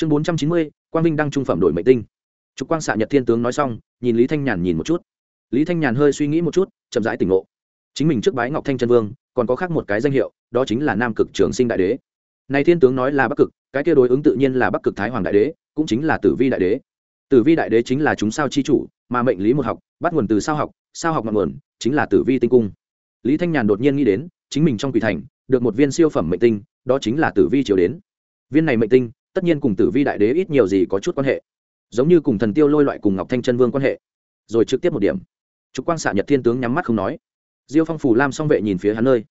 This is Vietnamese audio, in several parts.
chương bốn trăm chín mươi, quang vinh đăng trung phẩm đổi mệnh tinh. Trục quang xạ nhật thiên tướng nói xong, nhìn lý thanh nhàn nhìn một chút. Lý thanh nhàn hơi suy nghĩ một chút, chậm rãi tỉnh ngộ. Chính mình trước bái ngọc thanh trân vương, còn có khác một cái danh hiệu, đó chính là nam cực trường sinh đại đế. Này thiên tướng nói là bắc cực, cái kia đối ứng tự nhiên là bắc cực thái hoàng đại đế, cũng chính là tử vi đại đế. Tử vi đại đế chính là chúng sao chi chủ, mà mệnh lý một học, bắt nguồn từ sao học sao học ngọn nguồn, chính là tử vi tinh cung. Lý thanh nhàn đột nhiên nghĩ đến, chính mình trong quỷ thành, được một viên siêu phẩm mệnh tinh, đó chính là tử vi chiều đến. Viên này mệnh tinh tất nhiên cùng tử vi đại đế ít nhiều gì có chút quan hệ. Giống như cùng thần tiêu lôi loại cùng ngọc thanh chân vương quan hệ. Rồi trực tiếp một điểm. Trục quang xạ nhật thiên tướng nhắm mắt không nói. Diêu phong phủ lam song vệ nhìn phía hắn nơi.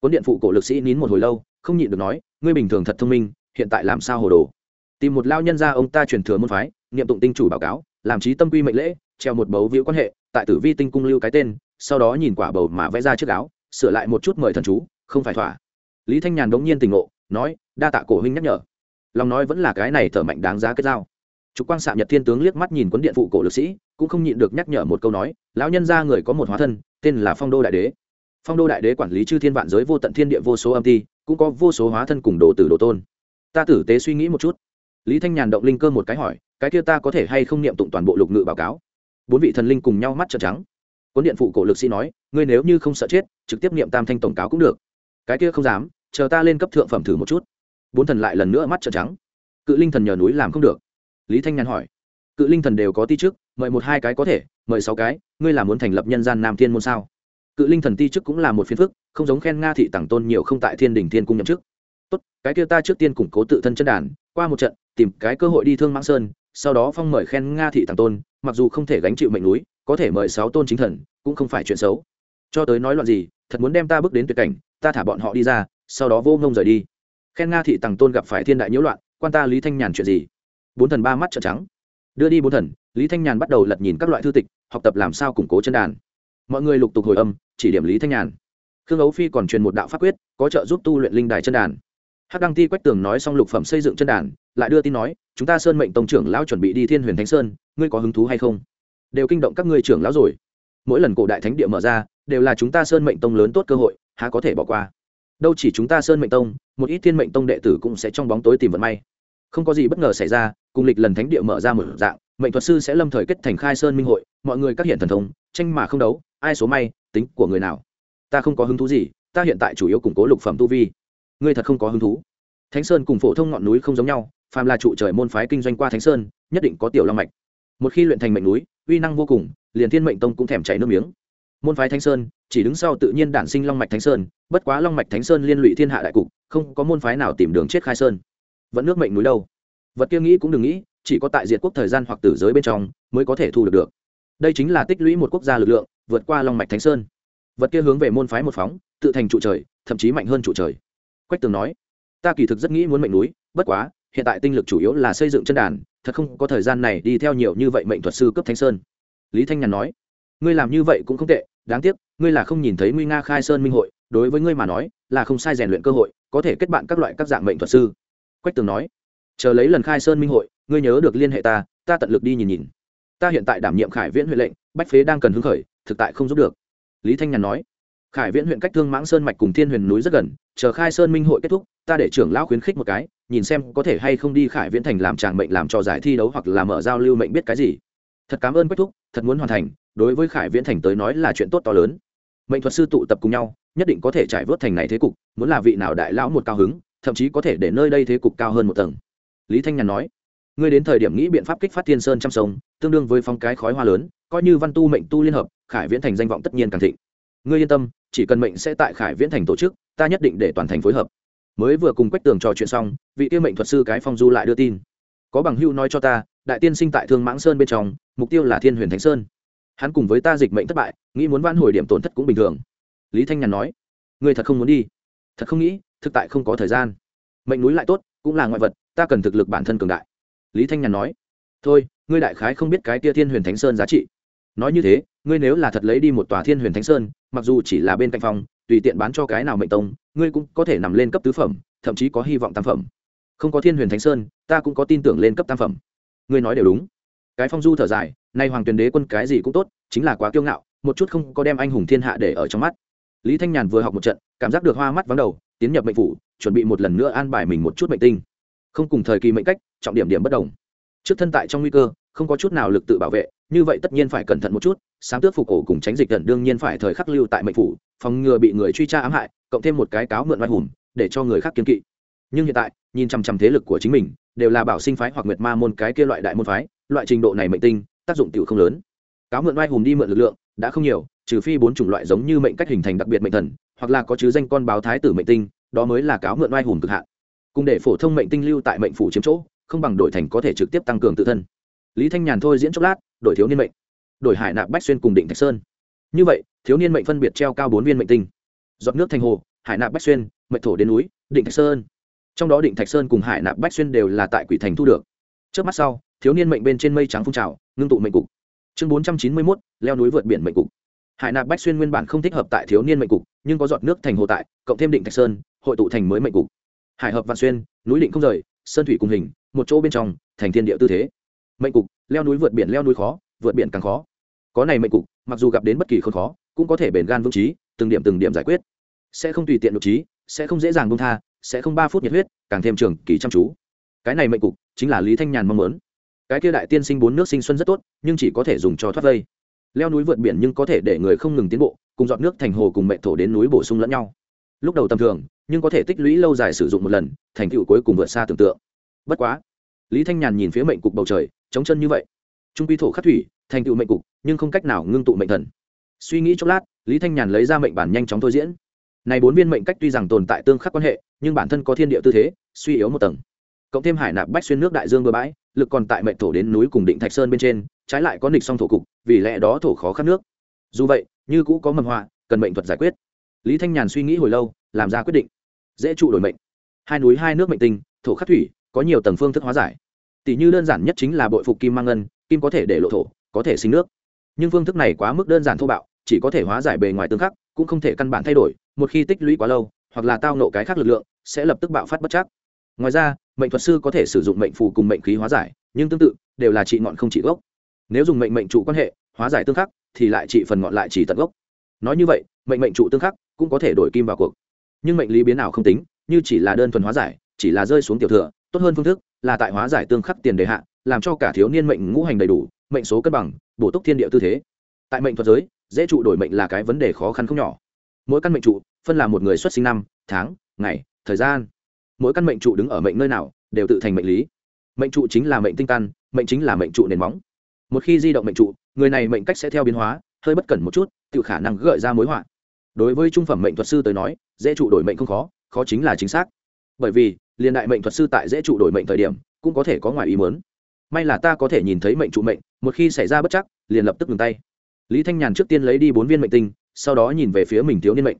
Cuốn điện phụ cổ lực sĩ nín một hồi lâu, không nhịn được nói, ngươi bình thường thật thông minh, hiện tại làm sao hồ đồ? Tìm một lao nhân ra ông ta truyền thừa môn phái nghiệm tụng tinh chủ báo cáo, làm trí tâm quy mệnh lễ, treo một bấu víu quan hệ, tại tử vi tinh cung lưu cái tên, sau đó nhìn quả bầu mà vẽ ra chiếc áo, sửa lại một chút mời thần chú, không phải thỏa. Lý thanh nhàn đống nhiên tình ngộ, nói, đa tạ cổ huynh nhắc nhở lòng nói vẫn là cái này thở mạnh đáng giá kết giao. Trục quang xạ nhật thiên tướng liếc mắt nhìn quấn điện phụ cổ lực sĩ, cũng không nhịn được nhắc nhở một câu nói, lão nhân ra người có một hóa thân, tên là phong đô đại đế. Phong đô đại đế quản lý chư thiên vạn giới vô tận thiên địa vô số âm ti, cũng có vô số hóa thân cùng đồ tử đồ tôn. Ta tử tế suy nghĩ một chút. Lý thanh nhàn động linh cơ một cái hỏi, cái kia ta có thể hay không niệm tụng toàn bộ lục ngự báo cáo? Bốn vị thần linh cùng nhau mắt trợn trắng. Cuốn điện phụ cổ lực sĩ nói, ngươi nếu như không sợ chết, trực tiếp niệm tam thanh tổng cáo cũng được. Cái kia không dám, chờ ta lên cấp thượng phẩm thử một chút bốn thần lại lần nữa mắt trợn trắng. Cự linh thần nhờ núi làm không được. Lý thanh nhàn hỏi. Cự linh thần đều có ti chức, mời một hai cái có thể, mời sáu cái, ngươi là muốn thành lập nhân gian nam thiên môn sao? Cự linh thần ti chức cũng là một phiên phức, không giống khen nga thị tặng tôn nhiều không tại thiên đình thiên cung nhậm chức. Tốt, cái kia ta trước tiên củng cố tự thân chân đàn, qua một trận, tìm cái cơ hội đi thương mãng sơn, sau đó phong mời khen nga thị tặng tôn, mặc dù không thể gánh chịu mệnh núi, có thể mời sáu tôn chính thần, cũng không phải chuyện xấu. Cho tới nói loạn gì, thật muốn đem ta bước đến tuyệt cảnh, ta thả bọn họ đi ra, sau đó vô ngông rời đi khen nga thị tằng tôn gặp phải thiên đại nhiễu loạn, quan ta lý thanh nhàn chuyện gì? Bốn thần ba mắt trợn trắng. Đưa đi bốn thần, lý thanh nhàn bắt đầu lật nhìn các loại thư tịch, học tập làm sao củng cố chân đàn. Mọi người lục tục hồi âm, chỉ điểm lý thanh nhàn. Khương ấu phi còn truyền một đạo pháp quyết, có trợ giúp tu luyện linh đài chân đàn. Hắc đăng ti quách tường nói xong lục phẩm xây dựng chân đàn, lại đưa tin nói, chúng ta sơn mệnh tông trưởng lão chuẩn bị đi thiên huyền thánh sơn, ngươi có hứng thú hay không? Đều kinh động các ngươi trưởng lão rồi. Mỗi lần cổ đại thánh địa mở ra, đều là chúng ta sơn mệnh tông lớn tốt cơ hội, há có thể bỏ qua đâu chỉ chúng ta sơn mệnh tông, một ít thiên mệnh tông đệ tử cũng sẽ trong bóng tối tìm vận may. Không có gì bất ngờ xảy ra, cùng lịch lần thánh địa mở ra một dạng, mệnh thuật sư sẽ lâm thời kết thành khai sơn minh hội, mọi người các hiện thần thông, tranh mà không đấu, ai số may, tính của người nào. Ta không có hứng thú gì, ta hiện tại chủ yếu củng cố lục phẩm tu vi. Ngươi thật không có hứng thú. Thánh sơn cùng phổ thông ngọn núi không giống nhau, phàm là trụ trời môn phái kinh doanh qua thánh sơn, nhất định có tiểu long mạch. Một khi luyện thành mệnh núi, uy năng vô cùng, liền thiên mệnh tông cũng thèm chảy nước miếng môn phái thánh sơn, chỉ đứng sau tự nhiên đản sinh long mạch thánh sơn, bất quá long mạch thánh sơn liên lụy thiên hạ đại cục, không có môn phái nào tìm đường chết khai sơn. Vẫn nước mệnh núi đâu? Vật kia nghĩ cũng đừng nghĩ, chỉ có tại diệt quốc thời gian hoặc tử giới bên trong mới có thể thu được được. Đây chính là tích lũy một quốc gia lực lượng, vượt qua long mạch thánh sơn. Vật kia hướng về môn phái một phóng, tự thành trụ trời, thậm chí mạnh hơn trụ trời. Quách tường nói, ta kỳ thực rất nghĩ muốn mệnh núi, bất quá, hiện tại tinh lực chủ yếu là xây dựng chân đàn, thật không có thời gian này đi theo nhiều như vậy mệnh thuật sư cấp thánh sơn. Lý thanh nhàn nói, ngươi làm như vậy cũng không tệ đáng tiếc, ngươi là không nhìn thấy nguy nga khai sơn minh hội, đối với ngươi mà nói, là không sai rèn luyện cơ hội, có thể kết bạn các loại các dạng mệnh thuật sư. Quách tường nói. Chờ lấy lần khai sơn minh hội, ngươi nhớ được liên hệ ta ta tận lực đi nhìn nhìn. Ta hiện tại đảm nhiệm khải viễn huệ lệnh, bách phế đang cần hứng khởi, thực tại không giúp được. Lý thanh nhàn nói. Khải viễn huyện cách thương mãng sơn mạch cùng thiên huyền núi rất gần, chờ khai sơn minh hội kết thúc, ta để trưởng lão khuyến khích một cái, nhìn xem có thể hay không đi khải viễn thành làm tràng mệnh làm cho giải thi đấu hoặc là mở giao lưu mệnh biết cái gì. Thật cảm ơn quách thúc, thật muốn hoàn thành đối với khải viễn thành tới nói là chuyện tốt to lớn. Mệnh thuật sư tụ tập cùng nhau, nhất định có thể trải vớt thành này thế cục, muốn là vị nào đại lão một cao hứng, thậm chí có thể để nơi đây thế cục cao hơn một tầng. Lý thanh nhàn nói, ngươi đến thời điểm nghĩ biện pháp kích phát thiên sơn trăm sông, tương đương với phong cái khói hoa lớn, coi như văn tu mệnh tu liên hợp, khải viễn thành danh vọng tất nhiên càng thịnh. Ngươi yên tâm, chỉ cần mệnh sẽ tại khải viễn thành tổ chức, ta nhất định để toàn thành phối hợp. Mới vừa cùng quách tường trò chuyện xong, vị tiêu mệnh thuật sư cái phong du lại đưa tin. Có bằng hưu nói cho ta, đại tiên sinh tại thương mãng sơn bên trong, mục tiêu là thiên huyền thánh sơn hắn cùng với ta dịch mệnh thất bại, nghĩ muốn van hồi điểm tổn thất cũng bình thường. Lý thanh nhàn nói, ngươi thật không muốn đi. Thật không nghĩ, thực tại không có thời gian. Mệnh núi lại tốt, cũng là ngoại vật, ta cần thực lực bản thân cường đại. Lý thanh nhàn nói, thôi, ngươi đại khái không biết cái tia thiên huyền thánh sơn giá trị. Nói như thế, ngươi nếu là thật lấy đi một tòa thiên huyền thánh sơn, mặc dù chỉ là bên cạnh phòng, tùy tiện bán cho cái nào mệnh tông, ngươi cũng có thể nằm lên cấp tứ phẩm, thậm chí có hy vọng tam phẩm. Không có thiên huyền thánh sơn, ta cũng có tin tưởng lên cấp tam phẩm. Ngươi nói đều đúng cái phong du thở dài, nay hoàng tuyền đế quân cái gì cũng tốt, chính là quá kiêu ngạo, một chút không có đem anh hùng thiên hạ để ở trong mắt. Lý thanh nhàn vừa học một trận, cảm giác được hoa mắt vắng đầu, tiến nhập mệnh phủ, chuẩn bị một lần nữa an bài mình một chút mệnh tinh. Không cùng thời kỳ mệnh cách, trọng điểm điểm bất đồng. Trước thân tại trong nguy cơ, không có chút nào lực tự bảo vệ, như vậy tất nhiên phải cẩn thận một chút, sáng tước phục cổ cùng tránh dịch gần đương nhiên phải thời khắc lưu tại mệnh phủ, phòng ngừa bị người truy tra ám hại, cộng thêm một cái cáo mượn oai hùng, để cho người khác kiên kỵ. Nhưng hiện tại, nhìn chằm chằm thế lực của chính mình, đều là bảo sinh phái hoặc nguyệt ma môn cái kia loại đại môn phái loại trình độ này mệnh tinh, tác dụng tiểu không lớn. Cáo mượn oai hùng đi mượn lực lượng, đã không nhiều, trừ phi bốn chủng loại giống như mệnh cách hình thành đặc biệt mệnh thần, hoặc là có chứ danh con báo thái tử mệnh tinh, đó mới là cáo mượn oai hùng cực hạn. Cùng để phổ thông mệnh tinh lưu tại mệnh phủ chiếm chỗ, không bằng đổi thành có thể trực tiếp tăng cường tự thân. Lý thanh nhàn thôi diễn chốc lát, đổi thiếu niên mệnh. Đổi hải nạp bách xuyên cùng định thạch sơn. Như vậy, thiếu niên mệnh phân biệt treo cao bốn viên mệnh tinh. Giọt nước thành hồ, hải nạp bách xuyên, mệnh thổ đến núi, định thạch sơn. Trong đó định thạch sơn cùng hải nạp bách xuyên đều là tại quỷ thành thu được. Trước mắt sau thiếu niên mệnh bên trên mây trắng phun trào, ngưng tụ mệnh cục. Chương bốn trăm chín mươi mốt, leo núi vượt biển mệnh cục. Hải nạp bách xuyên nguyên bản không thích hợp tại thiếu niên mệnh cục, nhưng có giọt nước thành hồ tại, cộng thêm định thạch sơn, hội tụ thành mới mệnh cục. Hải hợp vạn xuyên, núi định không rời, sơn thủy cùng hình, một chỗ bên trong, thành thiên địa tư thế. Mệnh cục, leo núi vượt biển leo núi khó, vượt biển càng khó. Có này mệnh cục, mặc dù gặp đến bất kỳ không khó, cũng có thể bền gan vững trí, từng điểm từng điểm giải quyết. Sẽ không tùy tiện nội trí, sẽ không dễ dàng buông tha, sẽ không ba phút nhiệt huyết, càng thêm trường kỳ chăm chú. Cái này mệnh cục, chính là lý thanh nhàn mong muốn cái kia đại tiên sinh bốn nước sinh xuân rất tốt, nhưng chỉ có thể dùng cho thoát vây. Leo núi vượt biển nhưng có thể để người không ngừng tiến bộ, cùng dọn nước thành hồ cùng mẹ thổ đến núi bổ sung lẫn nhau. Lúc đầu tầm thường, nhưng có thể tích lũy lâu dài sử dụng một lần, thành tựu cuối cùng vượt xa tưởng tượng. Bất quá, lý thanh nhàn nhìn phía mệnh cục bầu trời chống chân như vậy. Trung quy thổ khắc thủy, thành tựu mệnh cục, nhưng không cách nào ngưng tụ mệnh thần. Suy nghĩ chốc lát, lý thanh nhàn lấy ra mệnh bản nhanh chóng thôi diễn. Này bốn viên mệnh cách tuy rằng tồn tại tương khắc quan hệ, nhưng bản thân có thiên địa tư thế, suy yếu một tầng. Cộng thêm hải nạp bách xuyên nước đại dương bừa bãi lực còn tại mệnh thổ đến núi cùng định thạch sơn bên trên, trái lại có nịch song thổ cục, vì lẽ đó thổ khó khắc nước. Dù vậy, như cũ có mầm họa, cần mệnh thuật giải quyết. Lý thanh nhàn suy nghĩ hồi lâu, làm ra quyết định. Dễ trụ đổi mệnh. Hai núi hai nước mệnh tinh, thổ khắc thủy, có nhiều tầng phương thức hóa giải. Tỷ như đơn giản nhất chính là bội phục kim mang ngân, kim có thể để lộ thổ, có thể sinh nước. Nhưng phương thức này quá mức đơn giản thô bạo, chỉ có thể hóa giải bề ngoài tương khắc, cũng không thể căn bản thay đổi, một khi tích lũy quá lâu, hoặc là tao nộ cái khác lực lượng, sẽ lập tức bạo phát bất chắc ngoài ra, mệnh thuật sư có thể sử dụng mệnh phù cùng mệnh khí hóa giải, nhưng tương tự, đều là trị ngọn không trị gốc. Nếu dùng mệnh mệnh trụ quan hệ, hóa giải tương khắc, thì lại trị phần ngọn lại chỉ tận gốc. Nói như vậy, mệnh mệnh trụ tương khắc cũng có thể đổi kim vào cuộc. Nhưng mệnh lý biến nào không tính, như chỉ là đơn thuần hóa giải, chỉ là rơi xuống tiểu thừa, tốt hơn phương thức là tại hóa giải tương khắc tiền đề hạ, làm cho cả thiếu niên mệnh ngũ hành đầy đủ, mệnh số cân bằng, bổ túc thiên địa tư thế. Tại mệnh thuật giới, dễ trụ đổi mệnh là cái vấn đề khó khăn không nhỏ. Mỗi căn mệnh trụ, phân là một người xuất sinh năm, tháng, ngày, thời gian mỗi căn mệnh trụ đứng ở mệnh nơi nào, đều tự thành mệnh lý. Mệnh trụ chính là mệnh tinh căn, mệnh chính là mệnh trụ nền móng. Một khi di động mệnh trụ, người này mệnh cách sẽ theo biến hóa, hơi bất cẩn một chút, tự khả năng gợi ra mối họa. Đối với trung phẩm mệnh thuật sư tới nói, dễ trụ đổi mệnh không khó khó chính là chính xác. Bởi vì liên đại mệnh thuật sư tại dễ trụ đổi mệnh thời điểm, cũng có thể có ngoài ý muốn. May là ta có thể nhìn thấy mệnh trụ mệnh, một khi xảy ra bất chắc, liền lập tức ngừng tay. Lý thanh nhàn trước tiên lấy đi bốn viên mệnh tinh, sau đó nhìn về phía mình thiếu niên mệnh.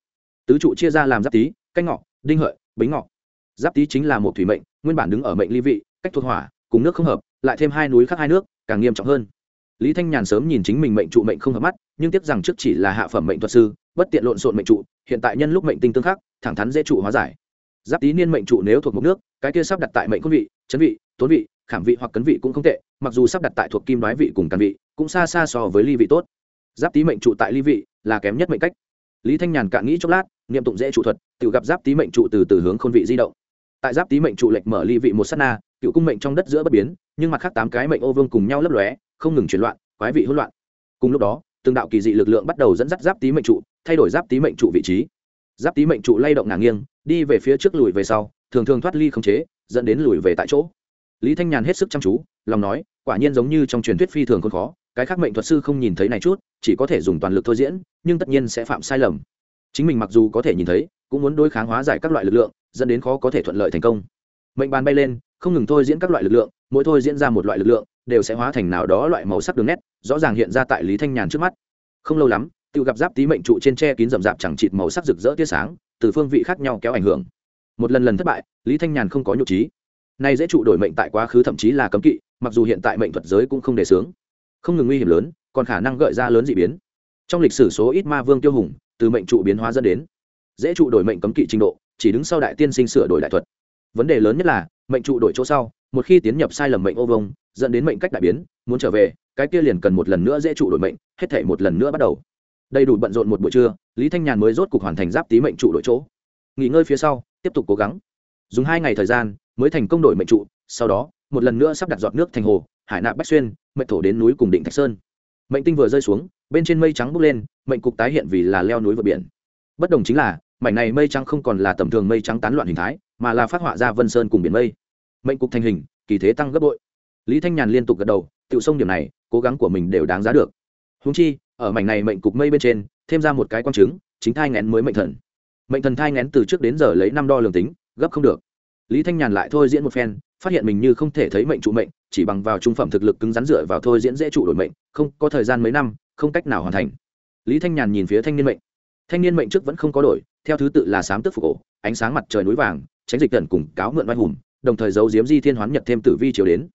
Tứ trụ chia ra làm giáp tý, canh ngọ, đinh hợi, bính ngọ giáp tý chính là một thủy mệnh, nguyên bản đứng ở mệnh ly vị, cách thuộc hỏa, cùng nước không hợp, lại thêm hai núi khác hai nước, càng nghiêm trọng hơn. Lý thanh nhàn sớm nhìn chính mình mệnh trụ mệnh không hợp mắt, nhưng tiếc rằng trước chỉ là hạ phẩm mệnh thuật sư, bất tiện lộn xộn mệnh trụ, hiện tại nhân lúc mệnh tinh tương khắc, thẳng thắn dễ trụ hóa giải. Giáp tý niên mệnh trụ nếu thuộc một nước, cái kia sắp đặt tại mệnh quân vị, chấn vị, tốn vị, khảm vị hoặc cấn vị cũng không tệ, mặc dù sắp đặt tại thuộc kim đoái vị cùng càn vị, cũng xa xa so với ly vị tốt. Giáp tý mệnh trụ tại ly vị là kém nhất mệnh cách. Lý thanh nhàn cạn nghĩ chốc lát, niệm tụng dễ trụ thuật, tự gặp giáp tý mệnh trụ từ từ hướng khôn vị di động tại giáp tý mệnh trụ lệch mở ly vị một s á t na, cựu cung mệnh trong đất giữa bất biến, nhưng mặt khác tám cái mệnh ô vương cùng nhau lấp lóe, không ngừng chuyển loạn, quái vị hỗn loạn. Cùng lúc đó, từng đạo kỳ dị lực lượng bắt đầu dẫn dắt giáp tý mệnh trụ, thay đổi giáp tý mệnh trụ vị trí. Giáp tý mệnh trụ lay động ngả nghiêng, đi về phía trước lùi về sau, thường thường thoát ly không chế, dẫn đến lùi về tại chỗ. Lý thanh nhàn hết sức chăm chú, lòng nói, quả nhiên giống như trong truyền thuyết phi thường khôn khó, cái khác mệnh thuật sư không nhìn thấy này chút, chỉ có thể dùng toàn lực thôi diễn, nhưng tất nhiên sẽ phạm sai lầm. Chính mình mặc dù có thể nhìn thấy, cũng muốn đối kháng hóa giải các loại lực lượng dẫn đến khó có thể thuận lợi thành công. Mệnh bàn bay lên, không ngừng thôi diễn các loại lực lượng, mỗi thôi diễn ra một loại lực lượng, đều sẽ hóa thành nào đó loại màu sắc đường nét, rõ ràng hiện ra tại lý thanh nhàn trước mắt. Không lâu lắm tự gặp giáp tí mệnh trụ trên tre kín rậm rạp chẳng chịt màu sắc rực rỡ tia sáng, từ phương vị khác nhau kéo ảnh hưởng. Một lần lần thất bại, lý thanh nhàn không có nhục trí. Nay dễ trụ đổi mệnh tại quá khứ thậm chí là cấm kỵ, mặc dù hiện tại mệnh thuật giới cũng không đề xướng. Không ngừng nguy hiểm lớn, còn khả năng gợi ra lớn d ị biến. Trong lịch sử số ít ma vương tiêu hùng, từ mệnh trụ biến hóa dẫn đến. Dễ trụ đổi mệnh cấm kỵ trình độ chỉ đứng sau đại tiên sinh sửa đổi đại thuật. Vấn đề lớn nhất là, mệnh trụ đổi chỗ sau, một khi tiến nhập sai lầm mệnh ô vông dẫn đến mệnh cách đại biến, muốn trở về, cái kia liền cần một lần nữa dễ trụ đổi mệnh, hết thể một lần nữa bắt đầu. Đầy đủ bận rộn một buổi trưa, lý thanh nhàn mới rốt cục hoàn thành giáp tí mệnh trụ đổi chỗ. Nghỉ ngơi phía sau, tiếp tục cố gắng. Dùng hai ngày thời gian, mới thành công đổi mệnh trụ, sau đó, một lần nữa sắp đặt giọt nước thành hồ, hải nạp bách xuyên, mệnh thổ đến núi cùng định thạch sơn. Mệnh tinh vừa rơi xuống, bên trên mây trắng bốc lên, mệnh cục tái hiện vì là leo núi vượt biển. Bất đồng chính là mảnh này mây trắng không còn là tầm thường mây trắng tán loạn hình thái, mà là phát họa ra vân sơn cùng biển mây. Mệnh cục thành hình, kỳ thế tăng gấp bội. Lý thanh nhàn liên tục gật đầu tự sông điểm này, cố gắng của mình đều đáng giá được. Húng chi, ở mảnh này mệnh cục mây bên trên, thêm ra một cái quan chứng, chính thai ngén mới mệnh thần. Mệnh thần thai ngén từ trước đến giờ lấy năm đo lường tính, gấp không được. Lý thanh nhàn lại thôi diễn một phen, phát hiện mình như không thể thấy mệnh trụ mệnh, chỉ bằng vào trung phẩm thực lực cứng rắn dựa vào thôi diễn dễ trụ đổi mệnh, không có thời gian mấy năm, không cách nào hoàn thành. Lý thanh nhàn nhìn phía thanh niên mệnh thanh niên mệnh trước vẫn không có đổi, theo thứ tự là sám tức phục ổ, ánh sáng mặt trời núi vàng, tránh dịch tần cùng cáo mượn oai hùng, đồng thời giấu diếm di thiên hoán nhật thêm tử vi chiều đến.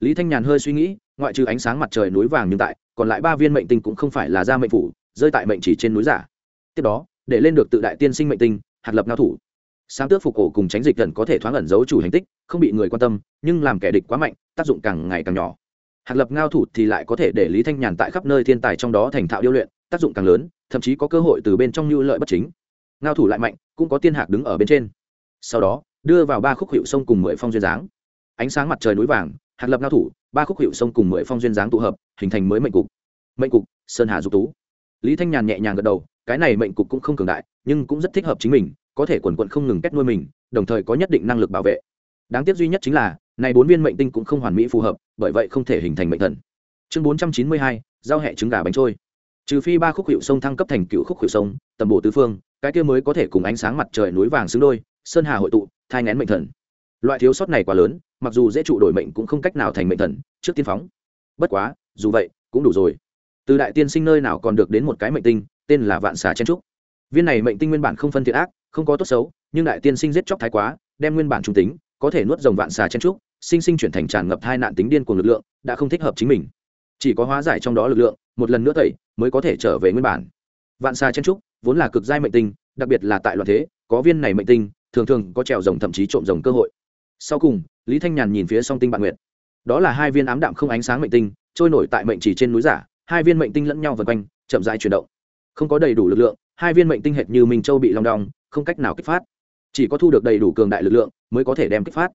Lý thanh nhàn hơi suy nghĩ, ngoại trừ ánh sáng mặt trời núi vàng nhưng tại, còn lại ba viên mệnh tinh cũng không phải là ra mệnh phủ, rơi tại mệnh chỉ trên núi giả. Tiếp đó, để lên được tự đại tiên sinh mệnh tinh, hạt lập ngao thủ. Sáng tước phục cổ cùng tránh dịch gần có thể thoáng ẩn giấu chủ hành tích, không bị người quan tâm, nhưng làm kẻ địch quá mạnh, tác dụng càng ngày càng nhỏ. Hạt lập ngao thủ thì lại có thể để lý thanh nhàn tại khắp nơi thiên tài trong đó thành thạo điêu luyện, tác dụng càng lớn thậm chí có cơ hội từ bên trong như lợi bất chính. Ngao thủ lại mạnh, cũng có tiên hạc đứng ở bên trên. Sau đó, đưa vào ba khúc hiệu sông cùng mười phong duyên dáng. Ánh sáng mặt trời núi vàng hạt lập ngao thủ, ba khúc hiệu sông cùng mười phong duyên dáng tụ hợp, hình thành mới mệnh cục. Mệnh cục, sơn hà dục tú. Lý thanh nhàn nhẹ nhàng gật đầu, cái này mệnh cục cũng không cường đại, nhưng cũng rất thích hợp chính mình, có thể quần quận không ngừng kết nuôi mình, đồng thời có nhất định năng lực bảo vệ. Đáng tiếc duy nhất chính là, này bốn viên mệnh tinh cũng không hoàn mỹ phù hợp, bởi vậy không thể hình thành mệnh thần. Chương bốn trăm chín mươi hai, giao hẹ trứng gà bánh trôi trừ phi ba khúc hiệu sông thăng cấp thành cựu khúc hiệu sông, tầm bộ tứ phương, cái kia mới có thể cùng ánh sáng mặt trời núi vàng xứng đôi, sơn hà hội tụ, thai ngén mệnh thần. Loại thiếu sót này quá lớn, mặc dù dễ trụ đổi mệnh cũng không cách nào thành mệnh thần, trước tiên phóng. Bất quá, dù vậy, cũng đủ rồi. Từ đại tiên sinh nơi nào còn được đến một cái mệnh tinh, tên là vạn xà chen trúc. Viên này mệnh tinh nguyên bản không phân thiện ác, không có tốt xấu, nhưng đại tiên sinh giết chóc thái quá, đem nguyên bản trung tính, có thể nuốt dòng vạn xà chen trúc, sinh sinh chuyển thành tràn ngập hai nạn tính điên của lực lượng, đã không thích hợp chính mình. Chỉ có hóa giải trong đó lực lượng, một lần nữa tẩy mới có thể trở về nguyên bản. Vạn xa chen trúc vốn là cực giai mệnh tinh, đặc biệt là tại loạn thế, có viên này mệnh tinh, thường thường có trèo rồng thậm chí trộm rồng cơ hội. Sau cùng, lý thanh nhàn nhìn phía song tinh bạn nguyệt. Đó là hai viên ám đạm không ánh sáng mệnh tinh, trôi nổi tại mệnh chỉ trên núi giả, hai viên mệnh tinh lẫn nhau vần quanh, chậm rãi chuyển động. Không có đầy đủ lực lượng, hai viên mệnh tinh hệt như mình châu bị lòng đong, không cách nào kích phát. Chỉ có thu được đầy đủ cường đại lực lượng mới có thể đem kích phát.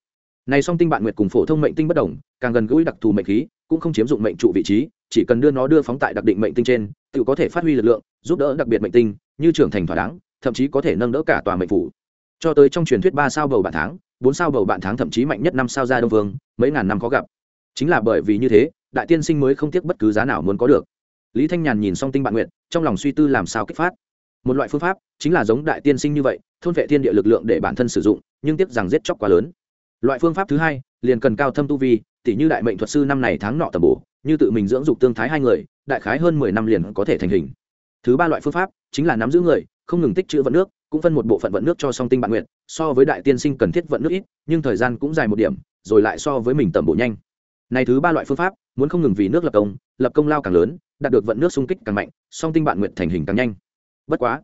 Này song tinh bạn nguyệt cùng phổ thông mệnh tinh bất đồng, càng gần gũi đặc thù mệnh khí, cũng không chiếm dụng mệnh trụ vị trí chỉ cần đưa nó đưa phóng tại đặc định mệnh tinh trên, tự có thể phát huy lực lượng, giúp đỡ đặc biệt mệnh tinh, như trưởng thành thỏa đáng, thậm chí có thể nâng đỡ cả tòa mệnh phủ. Cho tới trong truyền thuyết ba sao bầu bạn tháng, bốn sao bầu bạn tháng thậm chí mạnh nhất năm sao ra đông vương, mấy ngàn năm khó gặp. Chính là bởi vì như thế, đại tiên sinh mới không tiếc bất cứ giá nào muốn có được. Lý thanh nhàn nhìn song tinh bạn nguyện trong lòng suy tư làm sao kích phát. Một loại phương pháp chính là giống đại tiên sinh như vậy, thôn vệ thiên địa lực lượng để bản thân sử dụng, nhưng tiếc rằng giết chóc quá lớn. Loại phương pháp thứ hai, liền cần cao thâm tu vi tỷ như đại mệnh thuật sư năm này tháng nọ tầm bổ như tự mình dưỡng dục tương thái hai người, đại khái hơn mười năm liền có thể thành hình. Thứ ba loại phương pháp chính là nắm giữ người, không ngừng tích chữ vận nước, cũng phân một bộ phận vận nước cho song tinh bạn nguyện so với đại tiên sinh cần thiết vận nước ít, nhưng thời gian cũng dài một điểm, rồi lại so với mình tầm bộ nhanh. Này thứ ba loại phương pháp, muốn không ngừng vì nước lập công lập công lao càng lớn, đạt được vận nước xung kích càng mạnh, song tinh bạn nguyện thành hình càng nhanh. Bất quá,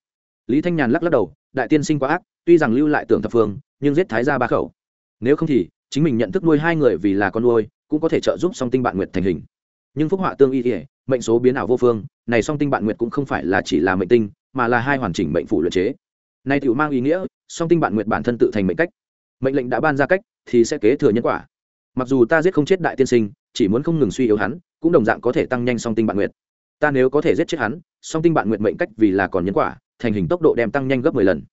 lý thanh nhàn lắc lắc đầu, đại tiên sinh quá ác, tuy rằng lưu lại tưởng thập phương, nhưng giết thái ra ba khẩu. Nếu không thì, chính mình nhận thức nuôi hai người vì là con nuôi, cũng có thể trợ giúp song tinh bạn nguyệt thành hình nhưng phúc họa tương y ỉa, mệnh số biến ảo vô phương, này song tinh bạn nguyệt cũng không phải là chỉ là mệnh tinh, mà là hai hoàn chỉnh mệnh phủ luyện chế. Này tự mang ý nghĩa, song tinh bạn nguyệt bản thân tự thành mệnh cách. Mệnh lệnh đã ban ra cách, thì sẽ kế thừa nhân quả. Mặc dù ta giết không chết đại tiên sinh, chỉ muốn không ngừng suy yếu hắn, cũng đồng dạng có thể tăng nhanh song tinh bạn nguyệt. Ta nếu có thể giết chết hắn, song tinh bạn nguyệt mệnh cách vì là còn nhân quả, thành hình tốc độ đem tăng nhanh gấp mười lần.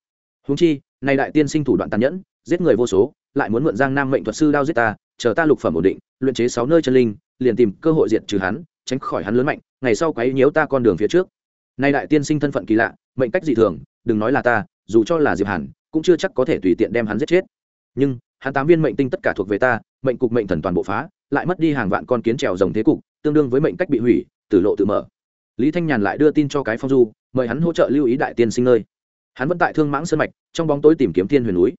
Húng chi, này đại tiên sinh thủ đoạn tàn nhẫn, giết người vô số lại muốn mượn giang nam mệnh thuật sư đao giết ta, chờ ta lục phẩm ổn định, luyện chế sáu nơi chân linh, liền tìm cơ hội diệt trừ hắn, tránh khỏi hắn lớn mạnh, ngày sau quấy nhiễu ta con đường phía trước. Nay đại tiên sinh thân phận kỳ lạ, mệnh cách dị thường, đừng nói là ta, dù cho là diệp hàn, cũng chưa chắc có thể tùy tiện đem hắn giết chết. Nhưng, hắn tám viên mệnh tinh tất cả thuộc về ta, mệnh cục mệnh thần toàn bộ phá, lại mất đi hàng vạn con kiến trèo rồng thế cục, tương đương với mệnh cách bị hủy, tử lộ tự mở. Lý thanh nhàn lại đưa tin cho cái phong du, mời hắn hỗ trợ lưu ý đại tiên sinh nơi. Hắn vẫn tại thương mãng sơn mạch, trong bóng tối tìm kiếm thiên huyền núi.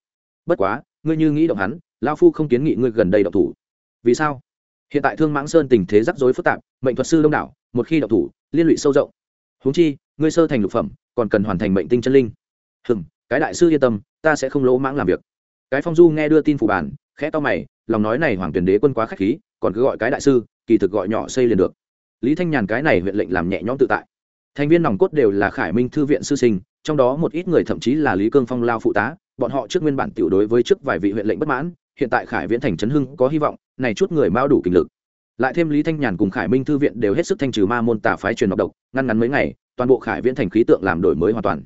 Bất quá ngươi như nghĩ động hắn lao phu không kiến nghị ngươi gần đây động thủ. Vì sao? Hiện tại thương mãng sơn tình thế rắc rối phức tạp, mệnh thuật sư đông đảo, một khi động thủ, liên lụy sâu rộng. Huống chi, ngươi sơ thành lục phẩm, còn cần hoàn thành mệnh tinh chân linh. Hừm, cái đại sư yên tâm, ta sẽ không lỗ mãng làm việc. Cái phong du nghe đưa tin phủ bản khẽ to mày, lòng nói này hoàng tuyển đế quân quá k h á c h khí, còn cứ gọi cái đại sư, kỳ thực gọi nhỏ xây liền được. Lý thanh nhàn cái này huyện lệnh làm nhẹ nhõm tự tại. Thành viên nòng cốt đều là khải minh thư viện sư sinh, trong đó một ít người thậm chí là lý cương phong lao phụ tá bọn họ trước nguyên bản tiểu đối với trước vài vị huyện lệnh bất mãn, hiện tại khải viễn thành trấn hưng có hy vọng, này chút người mao đủ kinh lực. Lại thêm lý thanh nhàn cùng khải minh thư viện đều hết sức thanh trừ ma môn tà phái truyền độc độc, ngăn ngắn mấy ngày, toàn bộ khải viễn thành khí tượng làm đổi mới hoàn toàn.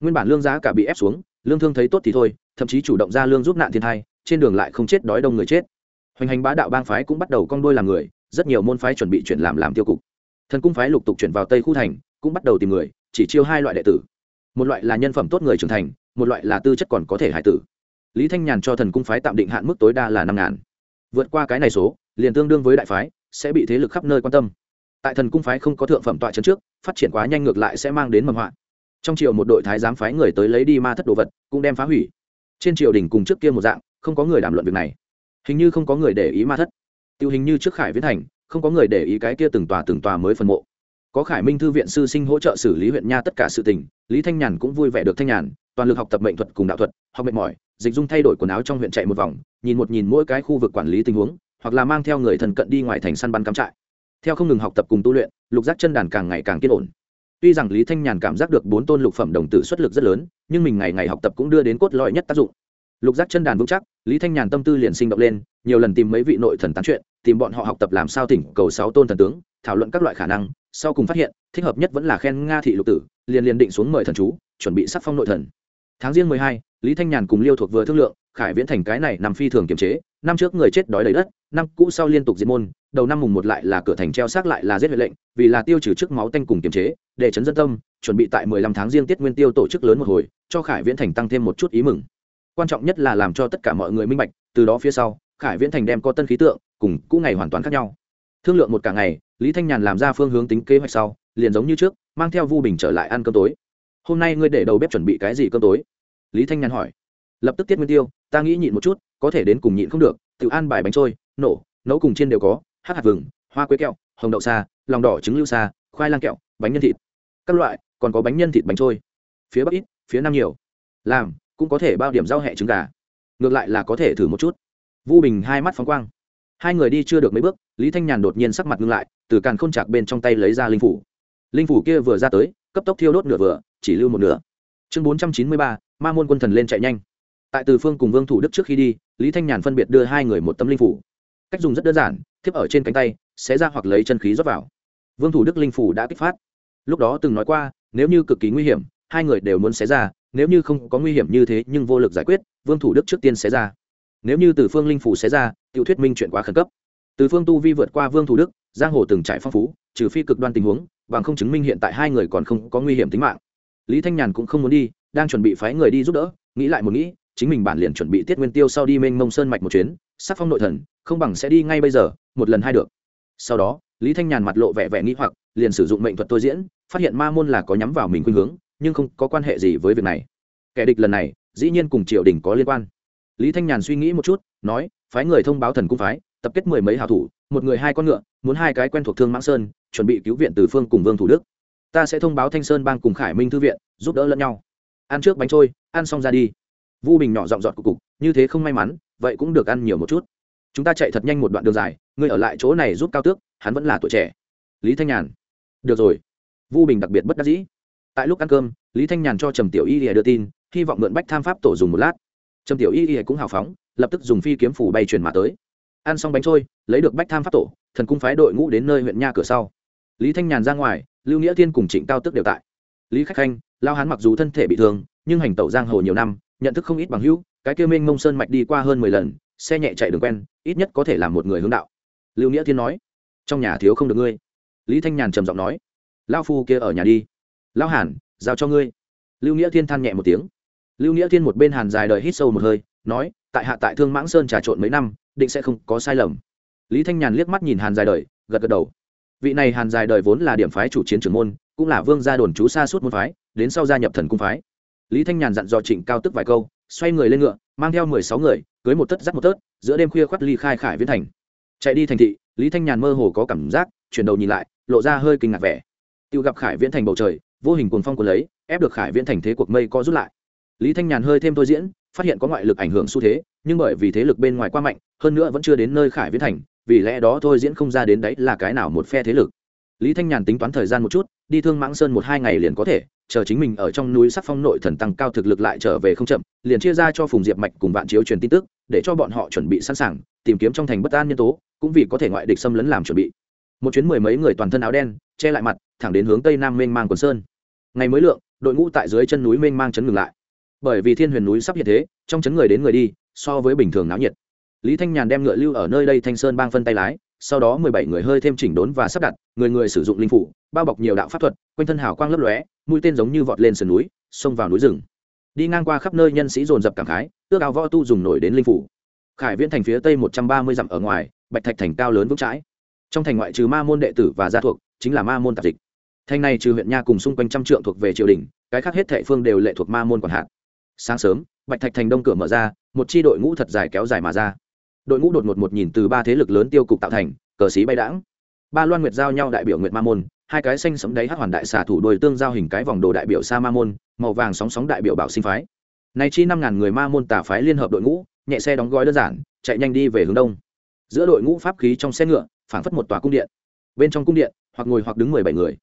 Nguyên bản lương giá cả bị ép xuống, lương thương thấy tốt thì thôi, thậm chí chủ động ra lương giúp nạn thiên thai, trên đường lại không chết đói đông người chết. Hoành hành bá đạo bang phái cũng bắt đầu cong đôi làm người, rất nhiều môn phái chuẩn bị chuyển làm làm tiêu cục. Thần cung phái lục tục chuyển vào tây khu thành, cũng bắt đầu tìm người, chỉ chiêu hai loại đệ tử. Một loại là nhân phẩm tốt người trưởng thành một loại là tư chất còn có thể hải tử. Lý thanh nhàn cho thần cung phái tạm định hạn mức tối đa là năm ngàn. Vượt qua cái này số, liền tương đương với đại phái, sẽ bị thế lực khắp nơi quan tâm. Tại thần cung phái không có thượng phẩm tọa trấn trước, phát triển quá nhanh ngược lại sẽ mang đến mầm họa. Trong triều một đội thái giám phái người tới lấy đi ma thất đồ vật, cũng đem phá hủy. Trên triều đình cùng trước kia một dạng, không có người đàm luận việc này. Hình như không có người để ý ma thất. Tiêu hình như trước khải viễn thành, không có người để ý cái kia từng tòa từng tòa mới phân mộ. Có khải minh thư viện sư sinh hỗ trợ xử lý huyện nha tất cả sự tình, lý thanh nhàn cũng vui vẻ được thanh nhàn toàn lực học tập mệnh thuật cùng đạo thuật, học mệt mỏi, dịch dung thay đổi quần áo trong huyện chạy một vòng, nhìn một nhìn mỗi cái khu vực quản lý tình huống, hoặc là mang theo người thần cận đi ngoài thành săn bắn cắm trại. Theo không ngừng học tập cùng tu luyện, lục giác chân đàn càng ngày càng kiên ổn. Tuy rằng lý thanh nhàn cảm giác được bốn tôn lục phẩm đồng tử xuất lực rất lớn, nhưng mình ngày ngày học tập cũng đưa đến cốt lõi nhất tác dụng. Lục giác chân đàn vững chắc, lý thanh nhàn tâm tư liền sinh động lên, nhiều lần tìm mấy vị nội thần tán chuyện, tìm bọn họ học tập làm sao thỉnh cầu sáu tôn thần tướng, thảo luận các loại khả năng, sau cùng phát hiện, thích hợp nhất vẫn là khen nga thị lục tử, liền liền định xuống mời thần chú, chuẩn bị sắc phong nội thần tháng riêng mười hai, lý thanh nhàn cùng liêu thuộc vừa thương lượng, khải viễn thành cái này nằm phi thường kiềm chế, năm trước người chết đói đầy đất, năm cũ sau liên tục diệt môn, đầu năm mùng một lại là cửa thành treo xác lại là giết huệ lệnh, vì là tiêu trừ trước máu tanh cùng kiềm chế, để chấn dân tâm, chuẩn bị tại mười lăm tháng riêng tiết nguyên tiêu tổ chức lớn một hồi, cho khải viễn thành tăng thêm một chút ý mừng. Quan trọng nhất là làm cho tất cả mọi người minh bạch, từ đó phía sau, khải viễn thành đem có tân khí tượng, cùng cũ ngày hoàn toàn khác nhau. Thương lượng một cả ngày, lý thanh nhàn làm ra phương hướng tính kế hoạch sau, liền giống như trước, mang theo vu bình trở lại ăn cơm tối hôm nay ngươi để đầu bếp chuẩn bị cái gì cơm tối? Lý thanh nhàn hỏi. Lập tức tiết nguyên tiêu, ta nghĩ nhịn một chút, có thể đến cùng nhịn không được, tự An bài bánh trôi, nổ, nấu cùng trên đều có hát hạt vừng, hoa quế kẹo, hồng đậu xa lòng đỏ trứng lưu xa khoai lang kẹo, bánh nhân thịt. Các loại, còn có bánh nhân thịt bánh trôi. Phía bắc ít, phía nam nhiều. Làm, cũng có thể bao điểm rau hẹ trứng gà. Ngược lại là có thể thử một chút. Vu bình hai mắt phóng quang. Hai người đi chưa được mấy bước, lý thanh nhàn đột nhiên sắc mặt ngưng lại, từ càn k h ô n chạc bên trong tay lấy ra linh phủ. Linh phủ kia vừa ra tới cấp tốc thiêu đốt nửa vừa, chỉ lưu một nửa. Chương bốn trăm chín mươi ba, ma môn quân thần lên chạy nhanh. Tại từ phương cùng vương thủ đức trước khi đi, lý thanh nhàn phân biệt đưa hai người một tấm linh phủ. Cách dùng rất đơn giản, thiếp ở trên cánh tay, xé ra hoặc lấy chân khí rót vào. Vương thủ đức linh phủ đã kích phát. Lúc đó từng nói qua, nếu như cực kỳ nguy hiểm, hai người đều muốn xé ra, nếu như không có nguy hiểm như thế nhưng vô lực giải quyết, vương thủ đức trước tiên xé ra. Nếu như từ phương linh phủ xé ra, tiểu thuyết minh chuyện quá khẩn cấp. Từ phương tu vi vượt qua vương thủ đức, giang hồ từng trải phong phú, trừ phi cực đoan tình huống bằng không chứng minh hiện tại hai người còn không có nguy hiểm tính mạng. Lý thanh nhàn cũng không muốn đi, đang chuẩn bị phái người đi giúp đỡ, nghĩ lại một nghĩ, chính mình bản liền chuẩn bị tiết nguyên tiêu sau đi mênh mông sơn mạch một chuyến sắc phong nội thần, không bằng sẽ đi ngay bây giờ, một lần hai được. Sau đó, lý thanh nhàn mặt lộ vẻ vẻ nghĩ hoặc, liền sử dụng mệnh thuật tôi diễn, phát hiện ma môn là có nhắm vào mình khuynh hướng, nhưng không có quan hệ gì với việc này. Kẻ địch lần này, dĩ nhiên cùng triều đình có liên quan. Lý thanh nhàn suy nghĩ một chút, nói, phái người thông báo thần cung phái, tập kết mười mấy hảo thủ, một người hai con ngựa muốn hai cái quen thuộc thương mãng sơn, chuẩn bị cứu viện từ phương cùng vương thủ đức. Ta sẽ thông báo thanh sơn bang cùng khải minh thư viện, giúp đỡ lẫn nhau. Ăn trước bánh trôi, ăn xong ra đi. Vu bình nhỏ giọng dọn cục cục, như thế không may mắn, vậy cũng được ăn nhiều một chút. Chúng ta chạy thật nhanh một đoạn đường dài, ngươi ở lại chỗ này giúp cao tước, hắn vẫn là tuổi trẻ. Lý thanh nhàn. Được rồi. Vu bình đặc biệt bất đắc dĩ. Tại lúc ăn cơm, lý thanh nhàn cho trầm tiểu y lìa đưa tin, hy vọng mượn bách tham pháp tổ dùng một lát. Trầm tiểu y lìa cũng hào phóng, lập tức dùng phi kiếm phủ bay truyền mà tới. Ăn xong bánh trôi, lấy được bách tham pháp tổ thần cung phái đội ngũ đến nơi huyện nha cửa sau. Lý thanh nhàn ra ngoài, lưu nghĩa thiên cùng trịnh cao tức đều tại. Lý khách khanh, lao hán mặc dù thân thể bị thương, nhưng hành tẩu giang hồ nhiều năm, nhận thức không ít bằng hữu, cái kêu minh mông sơn mạch đi qua hơn mười lần, xe nhẹ chạy đường quen, ít nhất có thể làm một người hướng đạo. Lưu nghĩa thiên nói, trong nhà thiếu không được ngươi. Lý thanh nhàn trầm giọng nói lao phu kia ở nhà đi. Lão hàn, giao cho ngươi. Lưu nghĩa thiên than nhẹ một tiếng. Lưu nghĩa thiên một bên hàn dài đời hít sâu một hơi, nói, tại hạ tại thương mãng sơn trà trộn mấy năm, định sẽ không có sai lầm lý thanh nhàn liếc mắt nhìn hàn dài đời, gật gật đầu. Vị này hàn dài đời vốn là điểm phái chủ chiến trưởng môn, cũng là vương gia đồn trú xa suốt môn phái, đến sau gia nhập thần cung phái. Lý thanh nhàn dặn dò trịnh cao tức vài câu, xoay người lên ngựa, mang theo mười sáu người, cưới một tất dắt một tớt giữa đêm khuya khoắt ly khai khải viễn thành. Chạy đi thành thị, lý thanh nhàn mơ hồ có cảm giác, chuyển đầu nhìn lại, lộ ra hơi kinh ngạc vẻ. Tự gặp khải viễn thành bầu trời, vô hình cuồng phong của lấy, ép được khải viễn thành thế cuộc mây co rút lại. Lý thanh nhàn hơi thêm thôi diễn, phát hiện có ngoại lực ảnh hưởng xu thế, nhưng bởi vì thế lực bên ngoài quá mạnh, hơn nữa vẫn chưa đến nơi khải viễn thành vì lẽ đó thôi diễn không ra đến đấy là cái nào một phe thế lực. Lý thanh nhàn tính toán thời gian một chút, đi thương mãng sơn một hai ngày liền có thể, chờ chính mình ở trong núi sắc phong nội thần tăng cao thực lực lại trở về không chậm, liền chia ra cho phùng diệp mạch cùng vạn chiếu truyền tin tức, để cho bọn họ chuẩn bị sẵn sàng, tìm kiếm trong thành bất an nhân tố, cũng vì có thể ngoại địch xâm lấn làm chuẩn bị. Một chuyến mười mấy người toàn thân áo đen, che lại mặt, thẳng đến hướng tây nam mênh mang quần sơn. Ngày mới lượng, đội ngũ tại dưới chân núi mênh mang chấn ngừng lại. Bởi vì thiên huyền núi sắp hiện thế, trong chấn người đến người đi, so với bình thường náo nhiệt lý thanh nhàn đem ngựa lưu ở nơi đây thanh sơn bang phân tay lái, sau đó mười bảy người hơi thêm chỉnh đốn và sắp đặt, người người sử dụng linh phủ, bao bọc nhiều đạo pháp thuật, quanh thân hào quang lấp lóe, mũi tên giống như vọt lên sườn núi, xông vào núi rừng. Đi ngang qua khắp nơi nhân sĩ dồn dập cảm khái, ước ao võ tu dùng nổi đến linh phủ. Khải viễn thành phía tây một trăm ba mươi dặm ở ngoài, bạch thạch thành cao lớn vững chãi. Trong thành ngoại trừ ma môn đệ tử và gia thuộc, chính là ma môn tạp dịch. Thành này trừ huyện nha cùng xung quanh trăm trượng thuộc về triều đình, cái khác hết thệ phương đều lệ thuộc ma môn quản hạt. Sáng sớm, bạch thạch thành đông cửa mở ra, một chi đội ngũ thật dài kéo dài mà ra đội ngũ đột ngột một nhìn từ ba thế lực lớn tiêu cục tạo thành, cờ xí bay đãng. Ba loan nguyệt giao nhau đại biểu nguyệt ma môn, hai cái xanh sẫm đáy hát hoàn đại xả thủ đôi tương giao hình cái vòng đồ đại biểu sa ma môn, màu vàng sóng sóng đại biểu bảo sinh phái. Này chi năm ngàn người ma môn tả phái liên hợp đội ngũ, nhẹ xe đóng gói đơn giản, chạy nhanh đi về hướng đông. Giữa đội ngũ pháp khí trong xe ngựa, phảng phất một tòa cung điện. Bên trong cung điện, hoặc ngồi hoặc đứng mười bảy người.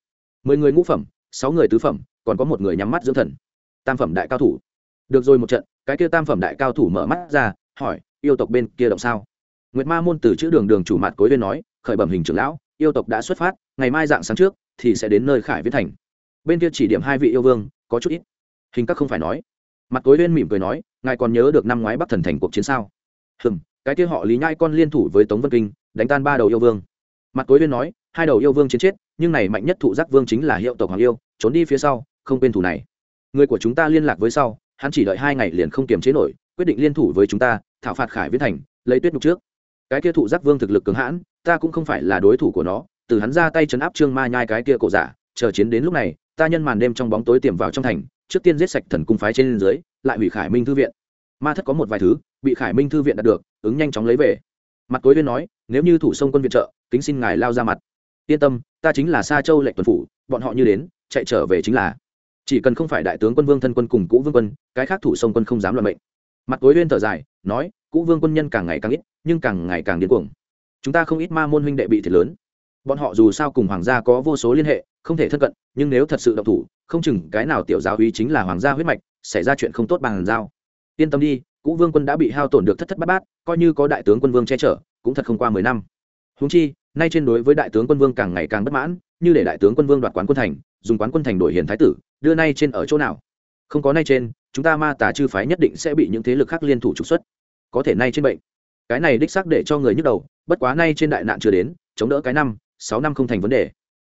Mười người ngũ phẩm, sáu người tứ phẩm, còn có một người nhắm mắt dưỡng thần. Tam phẩm đại cao thủ. Được rồi một trận, cái kia tam phẩm đại cao thủ mở mắt ra, hỏi yêu tộc bên kia động sao? Nguyệt ma môn từ chữ đường đường chủ mặt cối viên nói, khởi bẩm hình trưởng lão, yêu tộc đã xuất phát, ngày mai dạng sáng trước thì sẽ đến nơi khải viết thành. Bên kia chỉ điểm hai vị yêu vương, có chút ít. Hình các không phải nói. Mặt cối viên mỉm cười nói, ngài còn nhớ được năm ngoái bắc thần thành cuộc chiến sao? Hừm, cái kia họ lý nhai con liên thủ với tống vân kinh, đánh tan ba đầu yêu vương. Mặt cối viên nói, hai đầu yêu vương chiến chết, nhưng này mạnh nhất thụ giác vương chính là hiệu tộc hoàng yêu, trốn đi phía sau, không quên thủ này. Người của chúng ta liên lạc với sau, hắn chỉ đợi hai ngày liền không kiềm chế nổi, quyết định liên thủ với chúng ta thảo phạt khải viễn thành, lấy tuyết nhục trước. Cái kia thụ giác vương thực lực cường hãn, ta cũng không phải là đối thủ của nó, từ hắn ra tay chấn áp trương ma nhai cái kia cổ giả, chờ chiến đến lúc này, ta nhân màn đêm trong bóng tối tiềm vào trong thành, trước tiên giết sạch thần cung phái trên dưới, lại hủy khải minh thư viện. Ma thất có một vài thứ, bị khải minh thư viện đạt được, ứng nhanh chóng lấy về. Mặt cối viên nói, nếu như thủ sông quân viện trợ, kính xin ngài lao ra mặt. Yên tâm, ta chính là sa châu lệnh tuần phủ, bọn họ như đến, chạy trở về chính là. Chỉ cần không phải đại tướng quân vương thân quân cùng cũ vương quân, cái khác thủ sông quân không dám luận mệnh mặt tối huyên thở dài, nói, cũ vương quân nhân càng ngày càng ít, nhưng càng ngày càng điên cuồng. Chúng ta không ít ma môn huynh đệ bị thiệt lớn. Bọn họ dù sao cùng hoàng gia có vô số liên hệ, không thể thân cận, nhưng nếu thật sự độc thủ, không chừng cái nào tiểu giáo uy chính là hoàng gia huyết mạch, xảy ra chuyện không tốt bằng giao. Yên tâm đi, cũ vương quân đã bị hao tổn được thất thất bát bát, coi như có đại tướng quân vương che chở, cũng thật không qua mười năm. Húng chi, nay trên đối với đại tướng quân vương càng ngày càng bất mãn, như để đại tướng quân vương đoạt quán quân thành, dùng quán quân thành đổi hiền thái tử, đưa nay trên ở chỗ nào? Không có nay trên chúng ta ma tà chư phái nhất định sẽ bị những thế lực khác liên thủ trục xuất. Có thể nay trên bệnh. Cái này đích xác để cho người nhức đầu, bất quá nay trên đại nạn chưa đến, chống đỡ cái năm, sáu năm không thành vấn đề.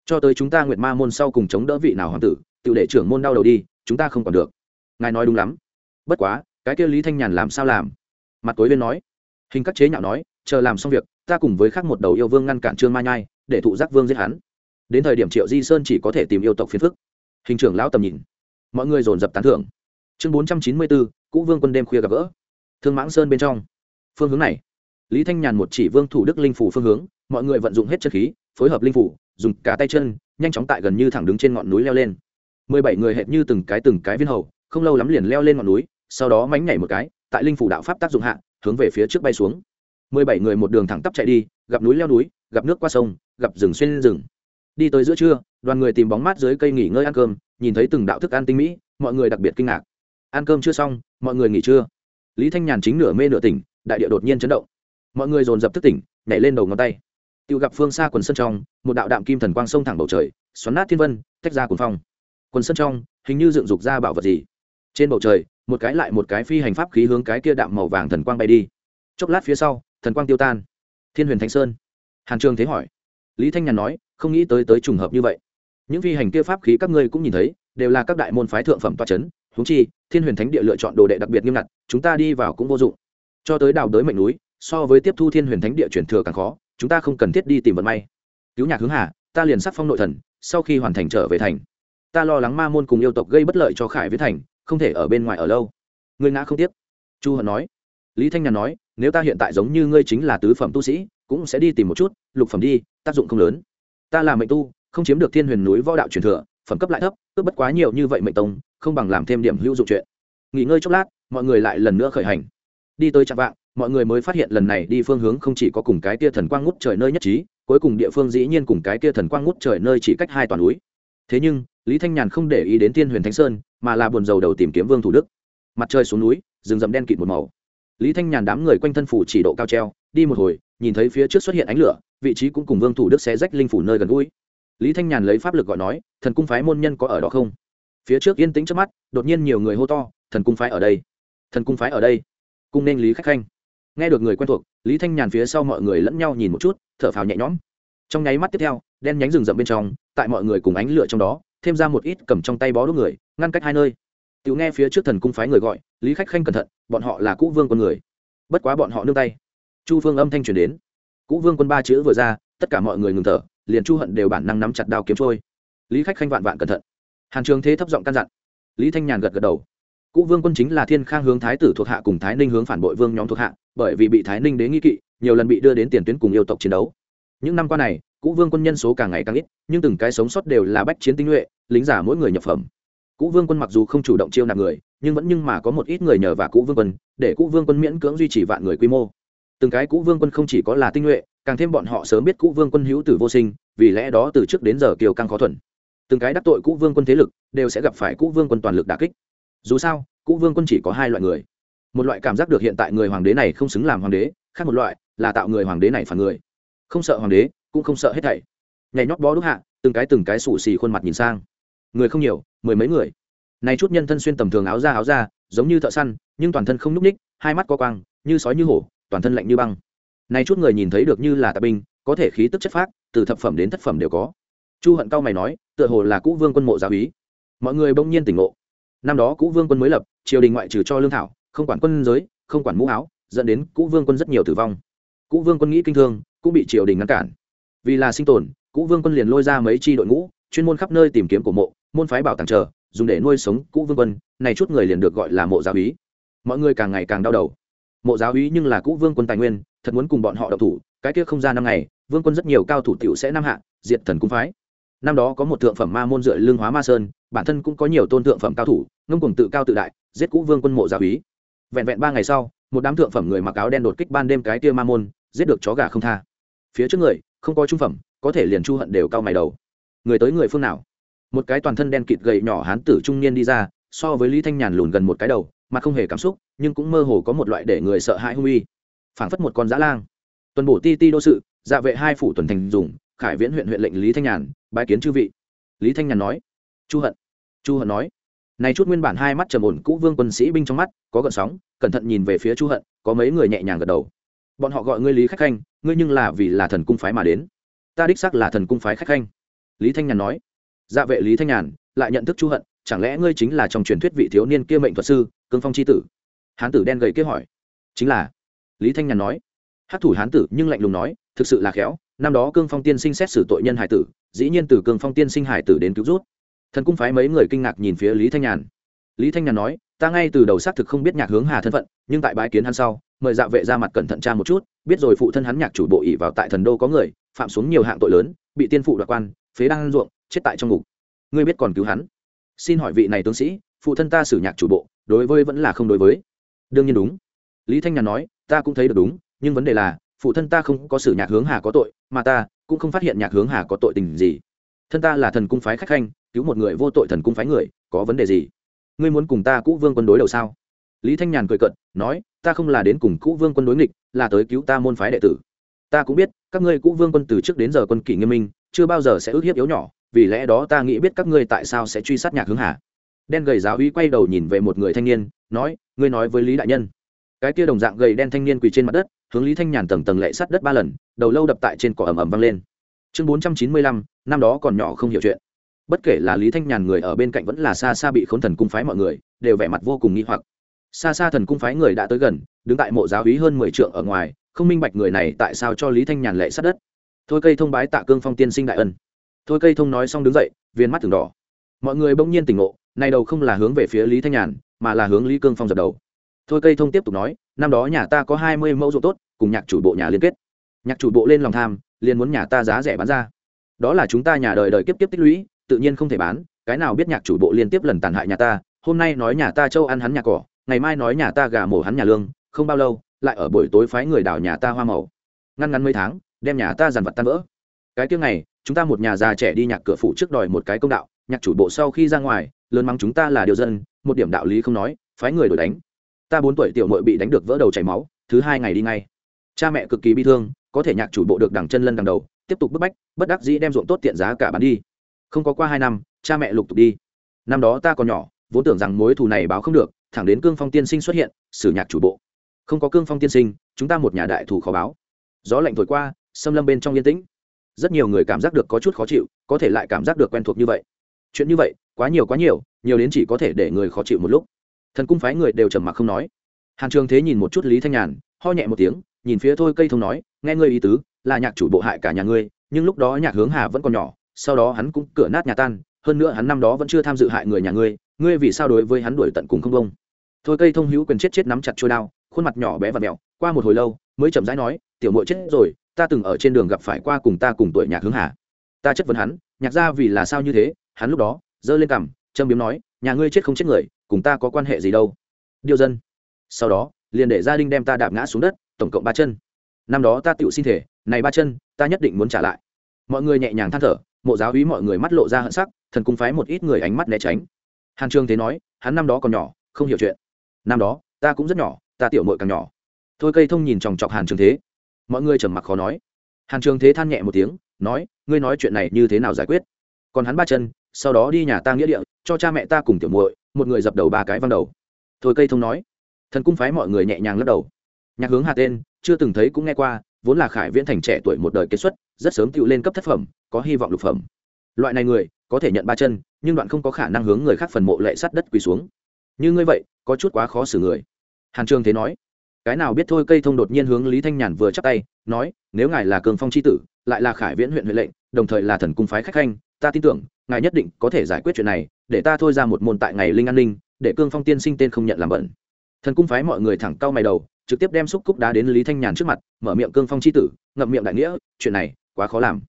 Cho tới chúng ta nguyệt ma môn sau cùng chống đỡ vị nào hoàng tử, tự để trưởng môn đau đầu đi, chúng ta không còn được. Ngài nói đúng lắm. Bất quá, cái kia lý thanh nhàn làm sao làm? Mặt tối bên nói. Hình các chế nhạo nói, chờ làm xong việc, ta cùng với khác một đầu yêu vương ngăn cản trương ma nhai, để thụ giác vương giết hắn. Đến thời điểm triệu di sơn chỉ có thể tìm yêu tộc phiền phức. Hình trưởng lão tầm nhìn. Mọi người dồn dập tán thưởng chương bốn trăm chín mươi bốn, cũ vương quân đêm khuya gặp gỡ. Thương mãng sơn bên trong. Phương hướng này. Lý thanh nhàn một chỉ vương thủ đức linh phủ phương hướng, mọi người vận dụng hết chất khí, phối hợp linh phủ, dùng cả tay chân, nhanh chóng tại gần như thẳng đứng trên ngọn núi leo lên. Mười bảy người hệt như từng cái từng cái viên hầu, không lâu lắm liền leo lên ngọn núi, sau đó mánh nhảy một cái, tại linh phủ đạo pháp tác dụng hạ, hướng về phía trước bay xuống. Mười bảy người một đường thẳng tắp chạy đi, gặp núi leo núi, gặp nước qua sông, gặp rừng xuyên rừng. Đi tới giữa trưa, đoàn người tìm bóng mát dưới cây nghỉ ngơi ăn cơm, nhìn thấy từng đạo thức ăn tinh mỹ, mọi người đặc biệt kinh ngạc ăn cơm chưa xong, mọi người nghỉ trưa. Lý thanh nhàn chính nửa mê nửa tỉnh, đại địa đột nhiên chấn động. Mọi người dồn dập thức tỉnh, nhảy lên đầu ngón tay. Tự gặp phương xa quần sân trong, một đạo đạm kim thần quang sông thẳng bầu trời, xoắn nát thiên vân, tách ra cuốn phong. Quần sân trong, hình như dựng dục ra bảo vật gì. Trên bầu trời, một cái lại một cái phi hành pháp khí hướng cái kia đạm màu vàng thần quang bay đi. Chốc lát phía sau, thần quang tiêu tan. Thiên huyền thánh sơn. Hàn trường thế hỏi. Lý thanh nhàn nói, không nghĩ tới tới trùng hợp như vậy. Những phi hành kia pháp khí các ngươi cũng nhìn thấy, đều là các đại môn phái thượng phẩm toa c h ấ n húng chi thiên huyền thánh địa lựa chọn đồ đệ đặc biệt nghiêm ngặt, chúng ta đi vào cũng vô dụng. Cho tới đào đới mệnh núi, so với tiếp thu thiên huyền thánh địa chuyển thừa càng khó, chúng ta không cần thiết đi tìm vận may. Cứu nhạc hướng hà, ta liền sắc phong nội thần, sau khi hoàn thành trở về thành. Ta lo lắng ma môn cùng yêu tộc gây bất lợi cho khải viết thành, không thể ở bên ngoài ở lâu. Ngươi ngã không tiếc. Chu hận nói. Lý thanh nhàn nói, nếu ta hiện tại giống như ngươi chính là tứ phẩm tu sĩ, cũng sẽ đi tìm một chút, lục phẩm đi, tác dụng không lớn. Ta là mệnh tu, không chiếm được thiên huyền núi võ đạo truyền thừa, phẩm cấp lại thấp, ước bất quá nhiều như vậy mệnh tông không bằng làm thêm điểm hữu dụng chuyện. Nghỉ ngơi chốc lát, mọi người lại lần nữa khởi hành. Đi tới chạm vạng, mọi người mới phát hiện lần này đi phương hướng không chỉ có cùng cái kia thần quang ngút trời nơi nhất trí, cuối cùng địa phương dĩ nhiên cùng cái kia thần quang ngút trời nơi chỉ cách hai toàn núi. Thế nhưng, lý thanh nhàn không để ý đến tiên huyền thánh sơn, mà là buồn dầu đầu tìm kiếm vương thủ đức. Mặt trời xuống núi, rừng rậm đen kịt một màu. Lý thanh nhàn đám người quanh thân phủ chỉ độ cao treo, đi một hồi, nhìn thấy phía trước xuất hiện ánh lửa, vị trí cũng cùng vương thủ đức sẽ rách linh phủ nơi gần gũi. Lý thanh nhàn lấy pháp lực gọi nói, thần cung phái môn nhân có ở đó không? Phía trước yên tĩnh trước mắt, đột nhiên nhiều người hô to, thần cung phái ở đây! Thần cung phái ở đây! Cung nên lý khách khanh! Nghe được người quen thuộc, lý thanh nhàn phía sau mọi người lẫn nhau nhìn một chút, thở phào nhẹ nhõm. Trong nháy mắt tiếp theo, đen nhánh rừng rậm bên trong, tại mọi người cùng ánh lửa trong đó, thêm ra một ít cầm trong tay bó đốt người, ngăn cách hai nơi. Tiểu nghe phía trước thần cung phái người gọi, lý khách khanh cẩn thận, bọn họ là cũ vương con người. Bất quá bọn họ nương tay. Chu phương âm thanh truyền đến. Cũ vương quân ba chữ vừa ra, tất cả mọi người ngừng thở, liền chu hận đều bản năng nắm chặt đao kiếm trôi. Lý khách khanh vạn vạn cẩn thận hàn trường thế thấp giọng căn dặn. Lý thanh nhàn gật gật đầu. Cũ vương quân chính là thiên khang hướng thái tử thuộc hạ cùng thái ninh hướng phản bội vương nhóm thuộc hạ, bởi vì bị thái ninh đế nghi kỵ, nhiều lần bị đưa đến tiền tuyến cùng yêu tộc chiến đấu. Những năm qua này, cũ vương quân nhân số càng ngày càng ít, nhưng từng cái sống sót đều là bách chiến tinh nhuệ, lính giả mỗi người nhập phẩm. Cũ vương quân mặc dù không chủ động chiêu nạp người, nhưng vẫn nhưng mà có một ít người nhờ và cũ vương quân, để cũ vương quân miễn cưỡng duy trì vạn người quy mô. Từng cái cũ vương quân không chỉ có là tinh nhuệ, càng thêm bọn họ sớm biết cũ vương quân hữu tử vô sinh, vì lẽ đó từ trước đến giờ kiều căng khó thuần từng cái đắc tội cũ vương quân thế lực, đều sẽ gặp phải cũ vương quân toàn lực đà kích. Dù sao, cũ vương quân chỉ có hai loại người. Một loại cảm giác được hiện tại người hoàng đế này không xứng làm hoàng đế, khác một loại là tạo người hoàng đế này phản người. Không sợ hoàng đế, cũng không sợ hết thảy. Nhảy nhót bó đúc hạ, từng cái từng cái xù xì khuôn mặt nhìn sang. Người không nhiều, mười mấy người. Này chút nhân thân xuyên tầm thường áo ra áo ra giống như thợ săn, nhưng toàn thân không nhúc ních hai mắt có quang, như sói như hổ, toàn thân lạnh như băng. Này chút người nhìn thấy được như là tà binh, có thể khí tức chất phác, từ thập phẩm đến thất phẩm đều có chu hận cao mày nói, tựa hồ là cũ vương quân mộ giáo ý mọi người bỗng nhiên tỉnh ngộ. Năm đó cũ vương quân mới lập, triều đình ngoại trừ cho lương thảo, không quản quân giới, không quản mũ áo, dẫn đến cũ vương quân rất nhiều tử vong. Cũ vương quân nghĩ kinh thương, cũng bị triều đình ngăn cản. Vì là sinh tồn, cũ vương quân liền lôi ra mấy chi đội ngũ, chuyên môn khắp nơi tìm kiếm cổ mộ, môn phái bảo tàng chờ, dùng để nuôi sống cũ vương quân, này chút người liền được gọi là mộ giáo ý mọi người càng ngày càng đau đầu. Mộ giáo ý nhưng là cũ vương quân tài nguyên, thật muốn cùng bọn họ đậu thủ, cái kia không ra năm ngày, vương quân rất nhiều cao thủ tiểu sẽ năm hạ, diệt thần cung phái năm đó có một thượng phẩm ma môn dựa lương hóa ma sơn, bản thân cũng có nhiều tôn thượng phẩm cao thủ, ngông cùng tự cao tự đại, giết cũ vương quân mộ gia ý vẹn vẹn ba ngày sau, một đám thượng phẩm người mặc áo đen đột kích ban đêm cái tia ma môn, giết được chó gà không tha. Phía trước người, không có trung phẩm, có thể liền chu hận đều cao mày đầu. Người tới người phương nào? Một cái toàn thân đen kịt gầy nhỏ hán tử trung niên đi ra, so với lý thanh nhàn lùn gần một cái đầu mà không hề cảm xúc, nhưng cũng mơ hồ có một loại để người sợ hãi hung uy. Phảng phất một con dã lang. Tuần bổ ti ti đô sự dạ vệ hai phủ tuần thành dùng, khải viễn huyện huyện lệnh lý thanh nhàn bái kiến chư vị. Lý thanh nhàn nói. Chu hận. Chu hận nói. Này chút nguyên bản hai mắt trầm ổn cũ vương quân sĩ binh trong mắt, có gợn sóng, cẩn thận nhìn về phía chu hận, có mấy người nhẹ nhàng gật đầu. Bọn họ gọi ngươi lý khách khanh, ngươi nhưng là vì là thần cung phái mà đến. Ta đích xác là thần cung phái khách khanh. Lý thanh nhàn nói. Dạ vệ lý thanh nhàn, lại nhận thức chu hận, chẳng lẽ ngươi chính là trong truyền thuyết vị thiếu niên kia mệnh thuật sư, cương phong c h i tử? Hán tử đen gầy kia hỏi. Chính là. Lý thanh nhàn nói. Hát thủ hán tử nhưng lạnh lùng nói thực sự là khéo, năm đó cương phong tiên sinh xét xử tội nhân hải tử, dĩ nhiên từ cương phong tiên sinh hải tử đến cứu rút. Thần cung phái mấy người kinh ngạc nhìn phía lý thanh nhàn. Lý thanh nhàn nói, ta ngay từ đầu xác thực không biết nhạc hướng hà thân phận, nhưng tại bãi kiến hắn sau, mời dạ vệ ra mặt cẩn thận tra một chút, biết rồi phụ thân hắn nhạc chủ bộ ỉ vào tại thần đô có người, phạm xuống nhiều hạng tội lớn, bị tiên phụ đoạt quan, phế đang ruộng, chết tại trong ngục. Ngươi biết còn cứu hắn? Xin hỏi vị này tướng sĩ, phụ thân ta xử nhạc chủ bộ, đối với vẫn là không đối với. Đương nhiên đúng. Lý thanh nhàn nói, ta cũng thấy được đúng, nhưng vấn đề là phụ thân ta không có xử nhạc hướng hà có tội, mà ta cũng không phát hiện nhạc hướng hà có tội tình gì. Thân ta là thần cung phái khách khanh, cứu một người vô tội thần cung phái người, có vấn đề gì? Ngươi muốn cùng ta cũ vương quân đối đầu sao? Lý thanh nhàn cười cận nói, ta không là đến cùng cũ vương quân đối nghịch, là tới cứu ta môn phái đệ tử. Ta cũng biết, các ngươi cũ vương quân từ trước đến giờ quân kỷ nghiêm minh, chưa bao giờ sẽ ước hiếp yếu nhỏ, vì lẽ đó ta nghĩ biết các ngươi tại sao sẽ truy sát nhạc hướng hà. Đen gầy giáo uy quay đầu nhìn về một người thanh niên, nói, ngươi nói với lý đại nhân. Cái kia đồng dạng gầy đen thanh niên quỳ trên mặt đất hướng lý thanh nhàn tầng tầng lệ sát đất ba lần, đầu lâu đập tại trên cỏ ầm ầm vang lên. Chương bốn trăm chín mươi lăm, năm đó còn nhỏ không hiểu chuyện. Bất kể là lý thanh nhàn người ở bên cạnh vẫn là xa xa bị k h ố n thần cung phái mọi người, đều vẻ mặt vô cùng nghi hoặc. Xa xa thần cung phái người đã tới gần, đứng tại mộ giáo hí hơn mười trượng ở ngoài, không minh bạch người này tại sao cho lý thanh nhàn lệ sát đất. Thôi cây thông bái tạ cương phong tiên sinh đại ân. Thôi cây thông nói xong đứng dậy, viên mắt từng đỏ. Mọi người bỗng nhiên tỉnh ngộ này đầu không là hướng về phía lý thanh nhàn, mà là hướng lý cương phong dập đầu thôi cây thông tiếp tục nói, năm đó nhà ta có hai mươi mẫu ruộng tốt, cùng nhạc chủ bộ nhà liên kết. Nhạc chủ bộ lên lòng tham, liền muốn nhà ta giá rẻ bán ra. Đó là chúng ta nhà đời đời kiếp kiếp tích lũy, tự nhiên không thể bán. Cái nào biết nhạc chủ bộ liên tiếp lần tàn hại nhà ta, hôm nay nói nhà ta châu ăn hắn nhà cỏ, ngày mai nói nhà ta gà mổ hắn nhà lương, không bao lâu, lại ở buổi tối phái người đào nhà ta hoa màu. Ngăn ngắn mấy tháng, đem nhà ta dàn vật tan vỡ. Cái tiếng này chúng ta một nhà già trẻ đi nhạc cửa phụ trước đòi một cái công đạo, nhạc chủ bộ sau khi ra ngoài, lớn mắng chúng ta là điều dân, một điểm đạo lý không nói, phái người đổi đánh ta bốn tuổi tiểu mội bị đánh được vỡ đầu chảy máu, thứ hai ngày đi ngay. Cha mẹ cực kỳ bi thương, có thể nhạc chủ bộ được đằng chân lân đằng đầu, tiếp tục bức bách, bất đắc dĩ đem ruộng tốt tiện giá cả bán đi. Không có qua hai năm, cha mẹ lục tục đi. Năm đó ta còn nhỏ, vốn tưởng rằng mối thù này báo không được, thẳng đến cương phong tiên sinh xuất hiện, xử nhạc chủ bộ. Không có cương phong tiên sinh, chúng ta một nhà đại thù khó báo. Gió lạnh thổi qua, xâm lâm bên trong yên tĩnh. Rất nhiều người cảm giác được có chút khó chịu, có thể lại cảm giác được quen thuộc như vậy. Chuyện như vậy, quá nhiều quá nhiều nhiều đến chỉ có thể để người khó chịu một lúc thần cung phái người đều trầm mặc không nói. Hàn trường thế nhìn một chút lý thanh nhàn, ho nhẹ một tiếng, nhìn phía thôi cây thông nói, nghe ngươi ý tứ, là nhạc chủ bộ hại cả nhà ngươi, nhưng lúc đó nhạc hướng hà vẫn còn nhỏ, sau đó hắn cũng cửa nát nhà tan, hơn nữa hắn năm đó vẫn chưa tham dự hại người nhà ngươi ngươi vì sao đối với hắn đuổi tận cùng không công thôi cây thông hữu quyền chết chết nắm chặt trôi đao, khuôn mặt nhỏ bé và mẹo, qua một hồi lâu, mới chậm rãi nói, tiểu mội chết rồi, ta từng ở trên đường gặp phải qua cùng ta cùng tuổi nhạc hướng hà. Ta chất vấn hắn, nhạc ra vì là sao như thế? Hắn lúc đó, giơ lên cằm, châm biếm nói, nhà ngươi chết không chết người cùng ta có quan hệ gì đâu. Điêu dân. Sau đó, liền để gia đình đem ta đạp ngã xuống đất, tổng cộng ba chân. Năm đó ta tự xin thể, này ba chân, ta nhất định muốn trả lại. Mọi người nhẹ nhàng than thở, mộ giáo úy mọi người mắt lộ ra hận sắc, thần cung phái một ít người ánh mắt né tránh. Hàn trương thế nói, hắn năm đó còn nhỏ, không hiểu chuyện. Năm đó, ta cũng rất nhỏ, ta tiểu mội càng nhỏ. Thôi cây thông nhìn chòng chọc hàn trường thế. Mọi người trầm mặc khó nói. Hàn trường thế than nhẹ một tiếng, nói, ngươi nói chuyện này như thế nào giải quyết? Còn hắn ba chân, sau đó đi nhà ta nghĩa địa, cho cha mẹ ta cùng tiểu muội một người dập đầu ba cái văng đầu. Thôi cây thông nói. Thần cung phái mọi người nhẹ nhàng lắc đầu. Nhạc hướng hà tên, chưa từng thấy cũng nghe qua, vốn là khải viễn thành trẻ tuổi một đời kết xuất, rất sớm tựu lên cấp thất phẩm, có hy vọng lục phẩm. Loại này người, có thể nhận ba chân, nhưng đoạn không có khả năng hướng người khác phần mộ lệ sắt đất quỳ xuống. Như ngươi vậy, có chút quá khó xử người. Hàn trường thế nói. Cái nào biết thôi cây thông đột nhiên hướng lý thanh nhàn vừa chắp tay, nói, nếu ngài là cường phong c h i tử, lại là khải viễn huyện huệ lệnh, đồng thời là thần cung phái khách khanh, ta tin tưởng, ngài nhất định có thể giải quyết chuyện này để ta thôi ra một môn tại ngày linh an ninh, để cương phong tiên sinh tên không nhận làm bẩn. Thần cung phái mọi người thẳng cau mày đầu, trực tiếp đem xúc cúc đá đến lý thanh nhàn trước mặt, mở miệng cương phong c h i tử, ngậm miệng đại nghĩa, chuyện này, quá khó làm.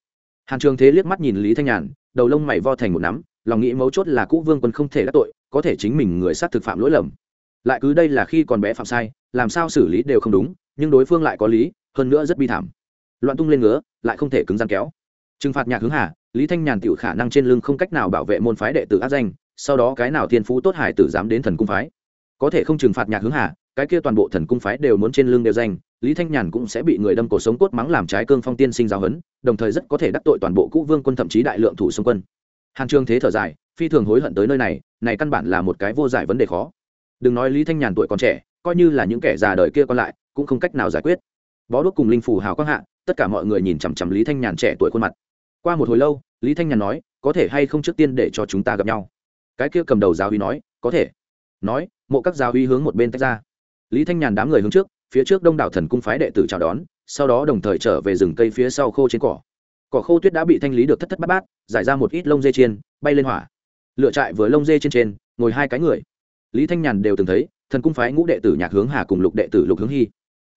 Hàn trường thế liếc mắt nhìn lý thanh nhàn, đầu lông mày vo thành một nắm, lòng nghĩ mấu chốt là cũ vương quân không thể đắc tội, có thể chính mình người sát thực phạm lỗi lầm. Lại cứ đây là khi còn bé phạm sai, làm sao xử lý đều không đúng, nhưng đối phương lại có lý, hơn nữa rất bi thảm. Loạn tung lên ngứa, lại không thể cứng rắn kéo trừng phạt nhạc hướng hà, lý thanh nhàn tiểu khả năng trên lưng không cách nào bảo vệ môn phái đệ tử áp danh, sau đó cái nào thiên phú tốt hải tử dám đến thần cung phái. Có thể không trừng phạt nhạc hướng hà, cái kia toàn bộ thần cung phái đều muốn trên lưng đều danh, lý thanh nhàn cũng sẽ bị người đâm cổ sống cốt mắng làm trái cương phong tiên sinh giáo huấn, đồng thời rất có thể đắc tội toàn bộ cũ vương quân thậm chí đại lượng thủ xung quân. Hàn trương thế thở dài, phi thường hối hận tới nơi này này căn bản là một cái vô giải vấn đề khó. Đừng nói lý thanh nhàn tuổi còn trẻ, coi như là những kẻ già đời kia còn lại, cũng không cách nào giải quyết. Bó đuốc cùng linh phủ hào quang hạ, tất cả mọi người nhìn chằm chằm lý thanh nhàn trẻ tuổi khuôn mặt qua một hồi lâu, lý thanh nhàn nói, có thể hay không trước tiên để cho chúng ta gặp nhau? Cái kia cầm đầu giáo uy nói, có thể. Nói, mộ các giáo uy hướng một bên tách ra. Lý thanh nhàn đám người hướng trước, phía trước đông đảo thần cung phái đệ tử chào đón, sau đó đồng thời trở về rừng cây phía sau khô trên cỏ. Cỏ khô tuyết đã bị thanh lý được thất thất bát bát giải ra một ít lông dê chiên, bay lên hỏa. Lựa trại với lông dê trên trên, ngồi hai cái người. Lý thanh nhàn đều từng thấy, thần cung phái ngũ đệ tử nhạc hướng hà cùng lục đệ tử lục hướng hy.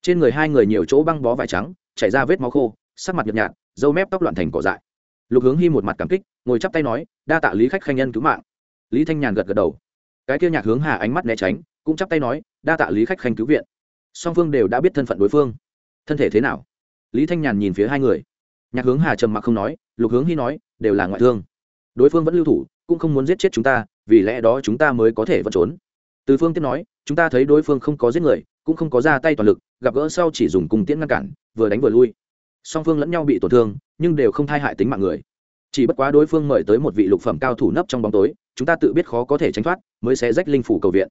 Trên người hai người nhiều chỗ băng bó vải trắng, chảy ra vết máu khô, sắc mặt nhợt nhạt dâu mép tóc loạn thành cỏ dại lục hướng hy một mặt cảm kích, ngồi chắp tay nói, đa tạ lý khách khanh nhân cứu mạng. Lý thanh nhàn gật gật đầu. Cái kia nhạc hướng hà ánh mắt né tránh, cũng chắp tay nói, đa tạ lý khách khanh cứu viện. Song phương đều đã biết thân phận đối phương. Thân thể thế nào? Lý thanh nhàn nhìn phía hai người. Nhạc hướng hà trầm mặc không nói, lục hướng hy nói, đều là ngoại thương. Đối phương vẫn lưu thủ, cũng không muốn giết chết chúng ta, vì lẽ đó chúng ta mới có thể vẫn trốn. Từ phương tiếp nói, chúng ta thấy đối phương không có giết người, cũng không có ra tay toàn lực, gặp gỡ sau chỉ dùng cung tiễn ngăn cản, vừa đánh vừa lui song phương lẫn nhau bị tổn thương, nhưng đều không thai hại tính mạng người. Chỉ bất quá đối phương mời tới một vị lục phẩm cao thủ nấp trong bóng tối, chúng ta tự biết khó có thể tránh thoát, mới sẽ rách linh phủ cầu viện.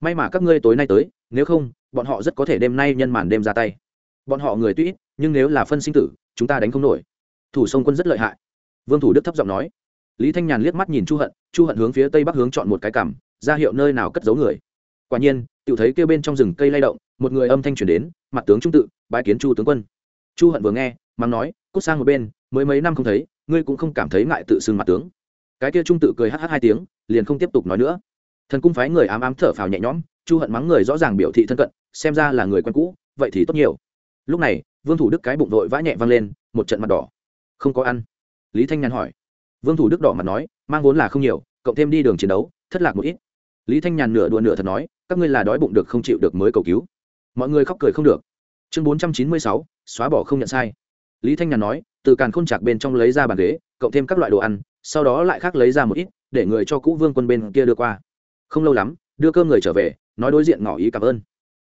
May mà các ngươi tối nay tới, nếu không, bọn họ rất có thể đêm nay nhân màn đêm ra tay. Bọn họ người tuy nhưng nếu là phân sinh tử, chúng ta đánh không nổi. Thủ sông quân rất lợi hại. Vương thủ đức thấp giọng nói. Lý thanh nhàn liếc mắt nhìn chu hận chu hận hướng phía tây bắc hướng chọn một cái cằm, ra hiệu nơi nào cất giấu người. Quả nhiên tự thấy kêu bên trong rừng cây lay động, một người âm thanh chuyển đến, mặt tướng trung tự bãi kiến chu tướng quân. Chu hận vừa nghe mắng nói, cút sang một bên, mới mấy năm không thấy, ngươi cũng không cảm thấy ngại tự xưng mặt tướng. Cái kia trung tự cười hh hai tiếng, liền không tiếp tục nói nữa. Thần cung phái người ám ám thở phào nhẹ nhõm, chu hận mắng người rõ ràng biểu thị thân cận, xem ra là người quen cũ, vậy thì tốt nhiều. Lúc này, vương thủ đức cái bụng vội vã nhẹ văng lên, một trận mặt đỏ. Không có ăn. Lý thanh nhàn hỏi. Vương thủ đức đỏ mặt nói, mang vốn là không nhiều, cộng thêm đi đường chiến đấu, thất lạc một ít. Lý thanh nhàn nửa đùa nửa thật nói, các ngươi là đói bụng được không chịu được mới cầu cứu. Mọi người khóc cười không được. Chương bốn trăm chín mươi sáu, xóa bỏ không nhận sai lý thanh nhàn nói, từ càn khôn chạc bên trong lấy ra bàn ghế, cộng thêm các loại đồ ăn, sau đó lại khác lấy ra một ít, để người cho cũ vương quân bên kia đưa qua. Không lâu lắm, đưa cơm người trở về, nói đối diện ngỏ ý cảm ơn.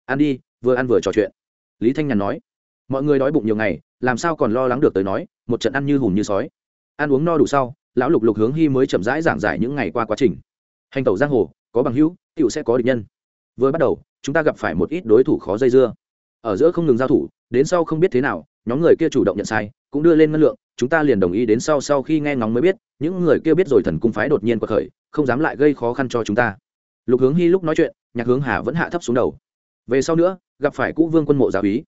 Ăn đi, vừa ăn vừa trò chuyện. Lý thanh nhàn nói, mọi người đói bụng nhiều ngày, làm sao còn lo lắng được tới nói, một trận ăn như hùm như sói. Ăn uống no đủ sau, lão lục lục hướng hy mới chậm rãi giảng giải những ngày qua quá trình. Hành tẩu giang hồ, có bằng hữu tựu sẽ có địch nhân. Vừa bắt đầu, chúng ta gặp phải một ít đối thủ khó dây dưa. Ở giữa không ngừng giao thủ, đến sau không biết thế nào nhóm người kia chủ động nhận sai, cũng đưa lên ngân lượng, chúng ta liền đồng ý đến sau sau khi nghe ngóng mới biết, những người kia biết rồi thần cung phái đột nhiên quật khởi, không dám lại gây khó khăn cho chúng ta. Lục hướng hy lúc nói chuyện, nhạc hướng hà vẫn hạ thấp xuống đầu. Về sau nữa, gặp phải cũ vương quân mộ giáo ý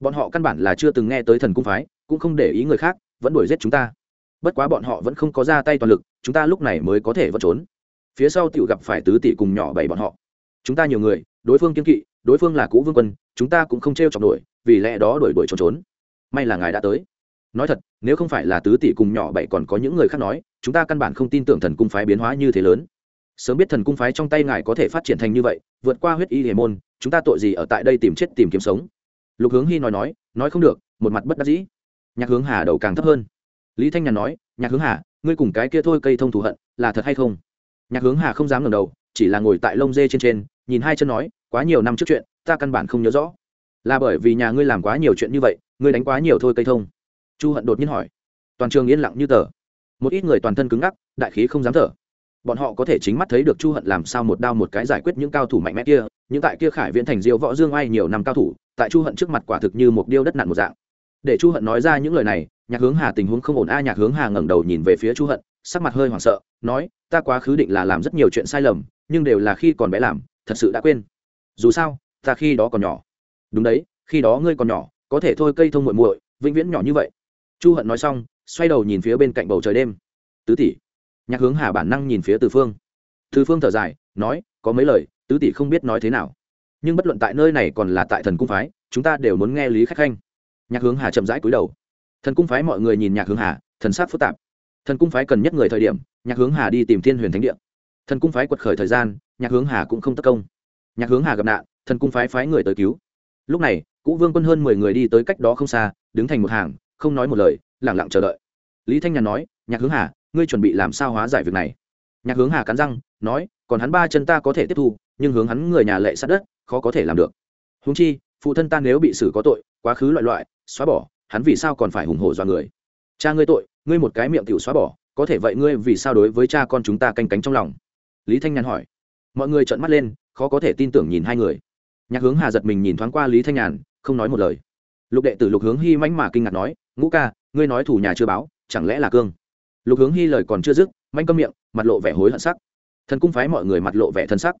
bọn họ căn bản là chưa từng nghe tới thần cung phái, cũng không để ý người khác, vẫn đuổi giết chúng ta. Bất quá bọn họ vẫn không có ra tay toàn lực, chúng ta lúc này mới có thể vẫn trốn. Phía sau tựu gặp phải tứ tỷ cùng nhỏ bảy bọn họ. Chúng ta nhiều người, đối phương kiên kỵ, đối phương là cũ vương quân, chúng ta cũng không t r e o chọc nổi, vì lẽ đó đuổi đuổi trốn trốn may là ngài đã tới. Nói thật, nếu không phải là tứ tỷ cùng nhỏ bảy còn có những người khác nói, chúng ta căn bản không tin tưởng thần cung phái biến hóa như thế lớn. Sớm biết thần cung phái trong tay ngài có thể phát triển thành như vậy, vượt qua huyết y hề môn, chúng ta tội gì ở tại đây tìm chết, tìm kiếm sống? Lục hướng hy nói nói nói không được, một mặt bất đắc dĩ. Nhạc hướng hà đầu càng thấp hơn. Lý thanh nhàn nói, nhạc hướng hà, ngươi cùng cái kia thôi cây thông thù hận, là thật hay không? Nhạc hướng hà không dám ngẩng đầu, chỉ là ngồi tại lông dê trên trên, nhìn hai chân nói, quá nhiều năm trước chuyện, ta căn bản không nhớ rõ là bởi vì nhà ngươi làm quá nhiều chuyện như vậy, ngươi đánh quá nhiều thôi cây thông. Chu hận đột nhiên hỏi. Toàn trường yên lặng như tờ. Một ít người toàn thân cứng ngắc, đại khí không dám thở. Bọn họ có thể chính mắt thấy được chu hận làm sao một đao một cái giải quyết những cao thủ mạnh mẽ kia những tại kia khải viễn thành diêu võ dương ai nhiều năm cao thủ, tại chu hận trước mặt quả thực như một điêu đất nặn một dạng. Để chu hận nói ra những lời này, nhạc hướng hà tình huống không ổn a, nhạc hướng hà ngẩng đầu nhìn về phía chu hận, sắc mặt hơi hoảng sợ, nói, ta quá khứ định là làm rất nhiều chuyện sai lầm, nhưng đều là khi còn bé làm, thật sự đã quên. Dù sao, ta khi đó còn nhỏ đúng đấy, khi đó ngươi còn nhỏ, có thể thôi cây thông muội muội, vĩnh viễn nhỏ như vậy. Chu hận nói xong, xoay đầu nhìn phía bên cạnh bầu trời đêm. Tứ tỷ. Nhạc hướng hà bản năng nhìn phía từ phương. Từ phương thở dài, nói, có mấy lời, tứ tỷ không biết nói thế nào. Nhưng bất luận tại nơi này còn là tại thần cung phái, chúng ta đều muốn nghe lý khách khanh. Nhạc hướng hà chậm rãi cúi đầu. Thần cung phái mọi người nhìn nhạc hướng hà, thần sắc phức tạp. Thần cung phái cần nhất người thời điểm, nhạc hướng hà đi tìm thiên huyền thánh địa. Thần cung phái quật khởi thời gian, nhạc hướng hà cũng không tất công. Nhạc hướng hà gặp nạn, thần cung phái phái người tới cứu lúc này, cũ vương quân hơn mười người đi tới cách đó không xa, đứng thành một hàng, không nói một lời lẳng lặng chờ đợi. Lý thanh nhàn nói, nhạc hướng hà, ngươi chuẩn bị làm sao hóa giải việc này? Nhạc hướng hà cắn răng, nói, còn hắn ba chân ta có thể tiếp thu, nhưng hướng hắn người nhà lệ sát đất, khó có thể làm được. Húng chi, phụ thân ta nếu bị xử có tội, quá khứ loại loại, xóa bỏ, hắn vì sao còn phải hùng hổ do người? Cha ngươi tội, ngươi một cái miệng tiểu xóa bỏ, có thể vậy ngươi vì sao đối với cha con chúng ta canh cánh trong lòng? Lý thanh nhàn hỏi. Mọi người trợn mắt lên, khó có thể tin tưởng nhìn hai người nhạc hướng hà giật mình nhìn thoáng qua lý thanh nhàn, không nói một lời. Lục đệ tử lục hướng hy mánh mà kinh ngạc nói, ngũ ca, ngươi nói thủ nhà chưa báo, chẳng lẽ là cương? Lục hướng hy lời còn chưa dứt, manh câm miệng, mặt lộ vẻ hối hận sắc. Thần cung phái mọi người mặt lộ vẻ thân sắc.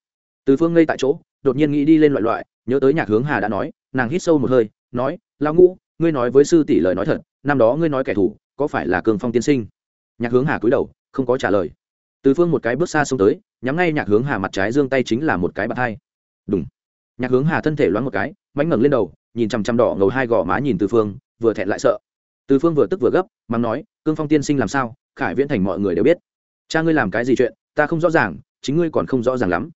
Từ phương ngây tại chỗ, đột nhiên nghĩ đi lên loại loại, nhớ tới nhạc hướng hà đã nói, nàng hít sâu một hơi, nói lao ngũ, ngươi nói với sư tỷ lời nói thật, năm đó ngươi nói kẻ thù, có phải là cường phong tiên sinh? Nhạc hướng hà cúi đầu, không có trả lời. Từ phương một cái bước xa xông tới, nhắm ngay nhạc hướng hà mặt trái dương tay chính là một cái bạt hai. Đúng nhạc hướng hà thân thể loáng một cái mánh ngẩng lên đầu, nhìn chằm chằm đỏ ngầu hai gò má nhìn từ phương, vừa thẹn lại sợ. Từ phương vừa tức vừa gấp, mắng nói, cương phong tiên sinh làm sao? Khải viễn thành mọi người đều biết. Cha ngươi làm cái gì chuyện? Ta không rõ ràng, chính ngươi còn không rõ ràng lắm.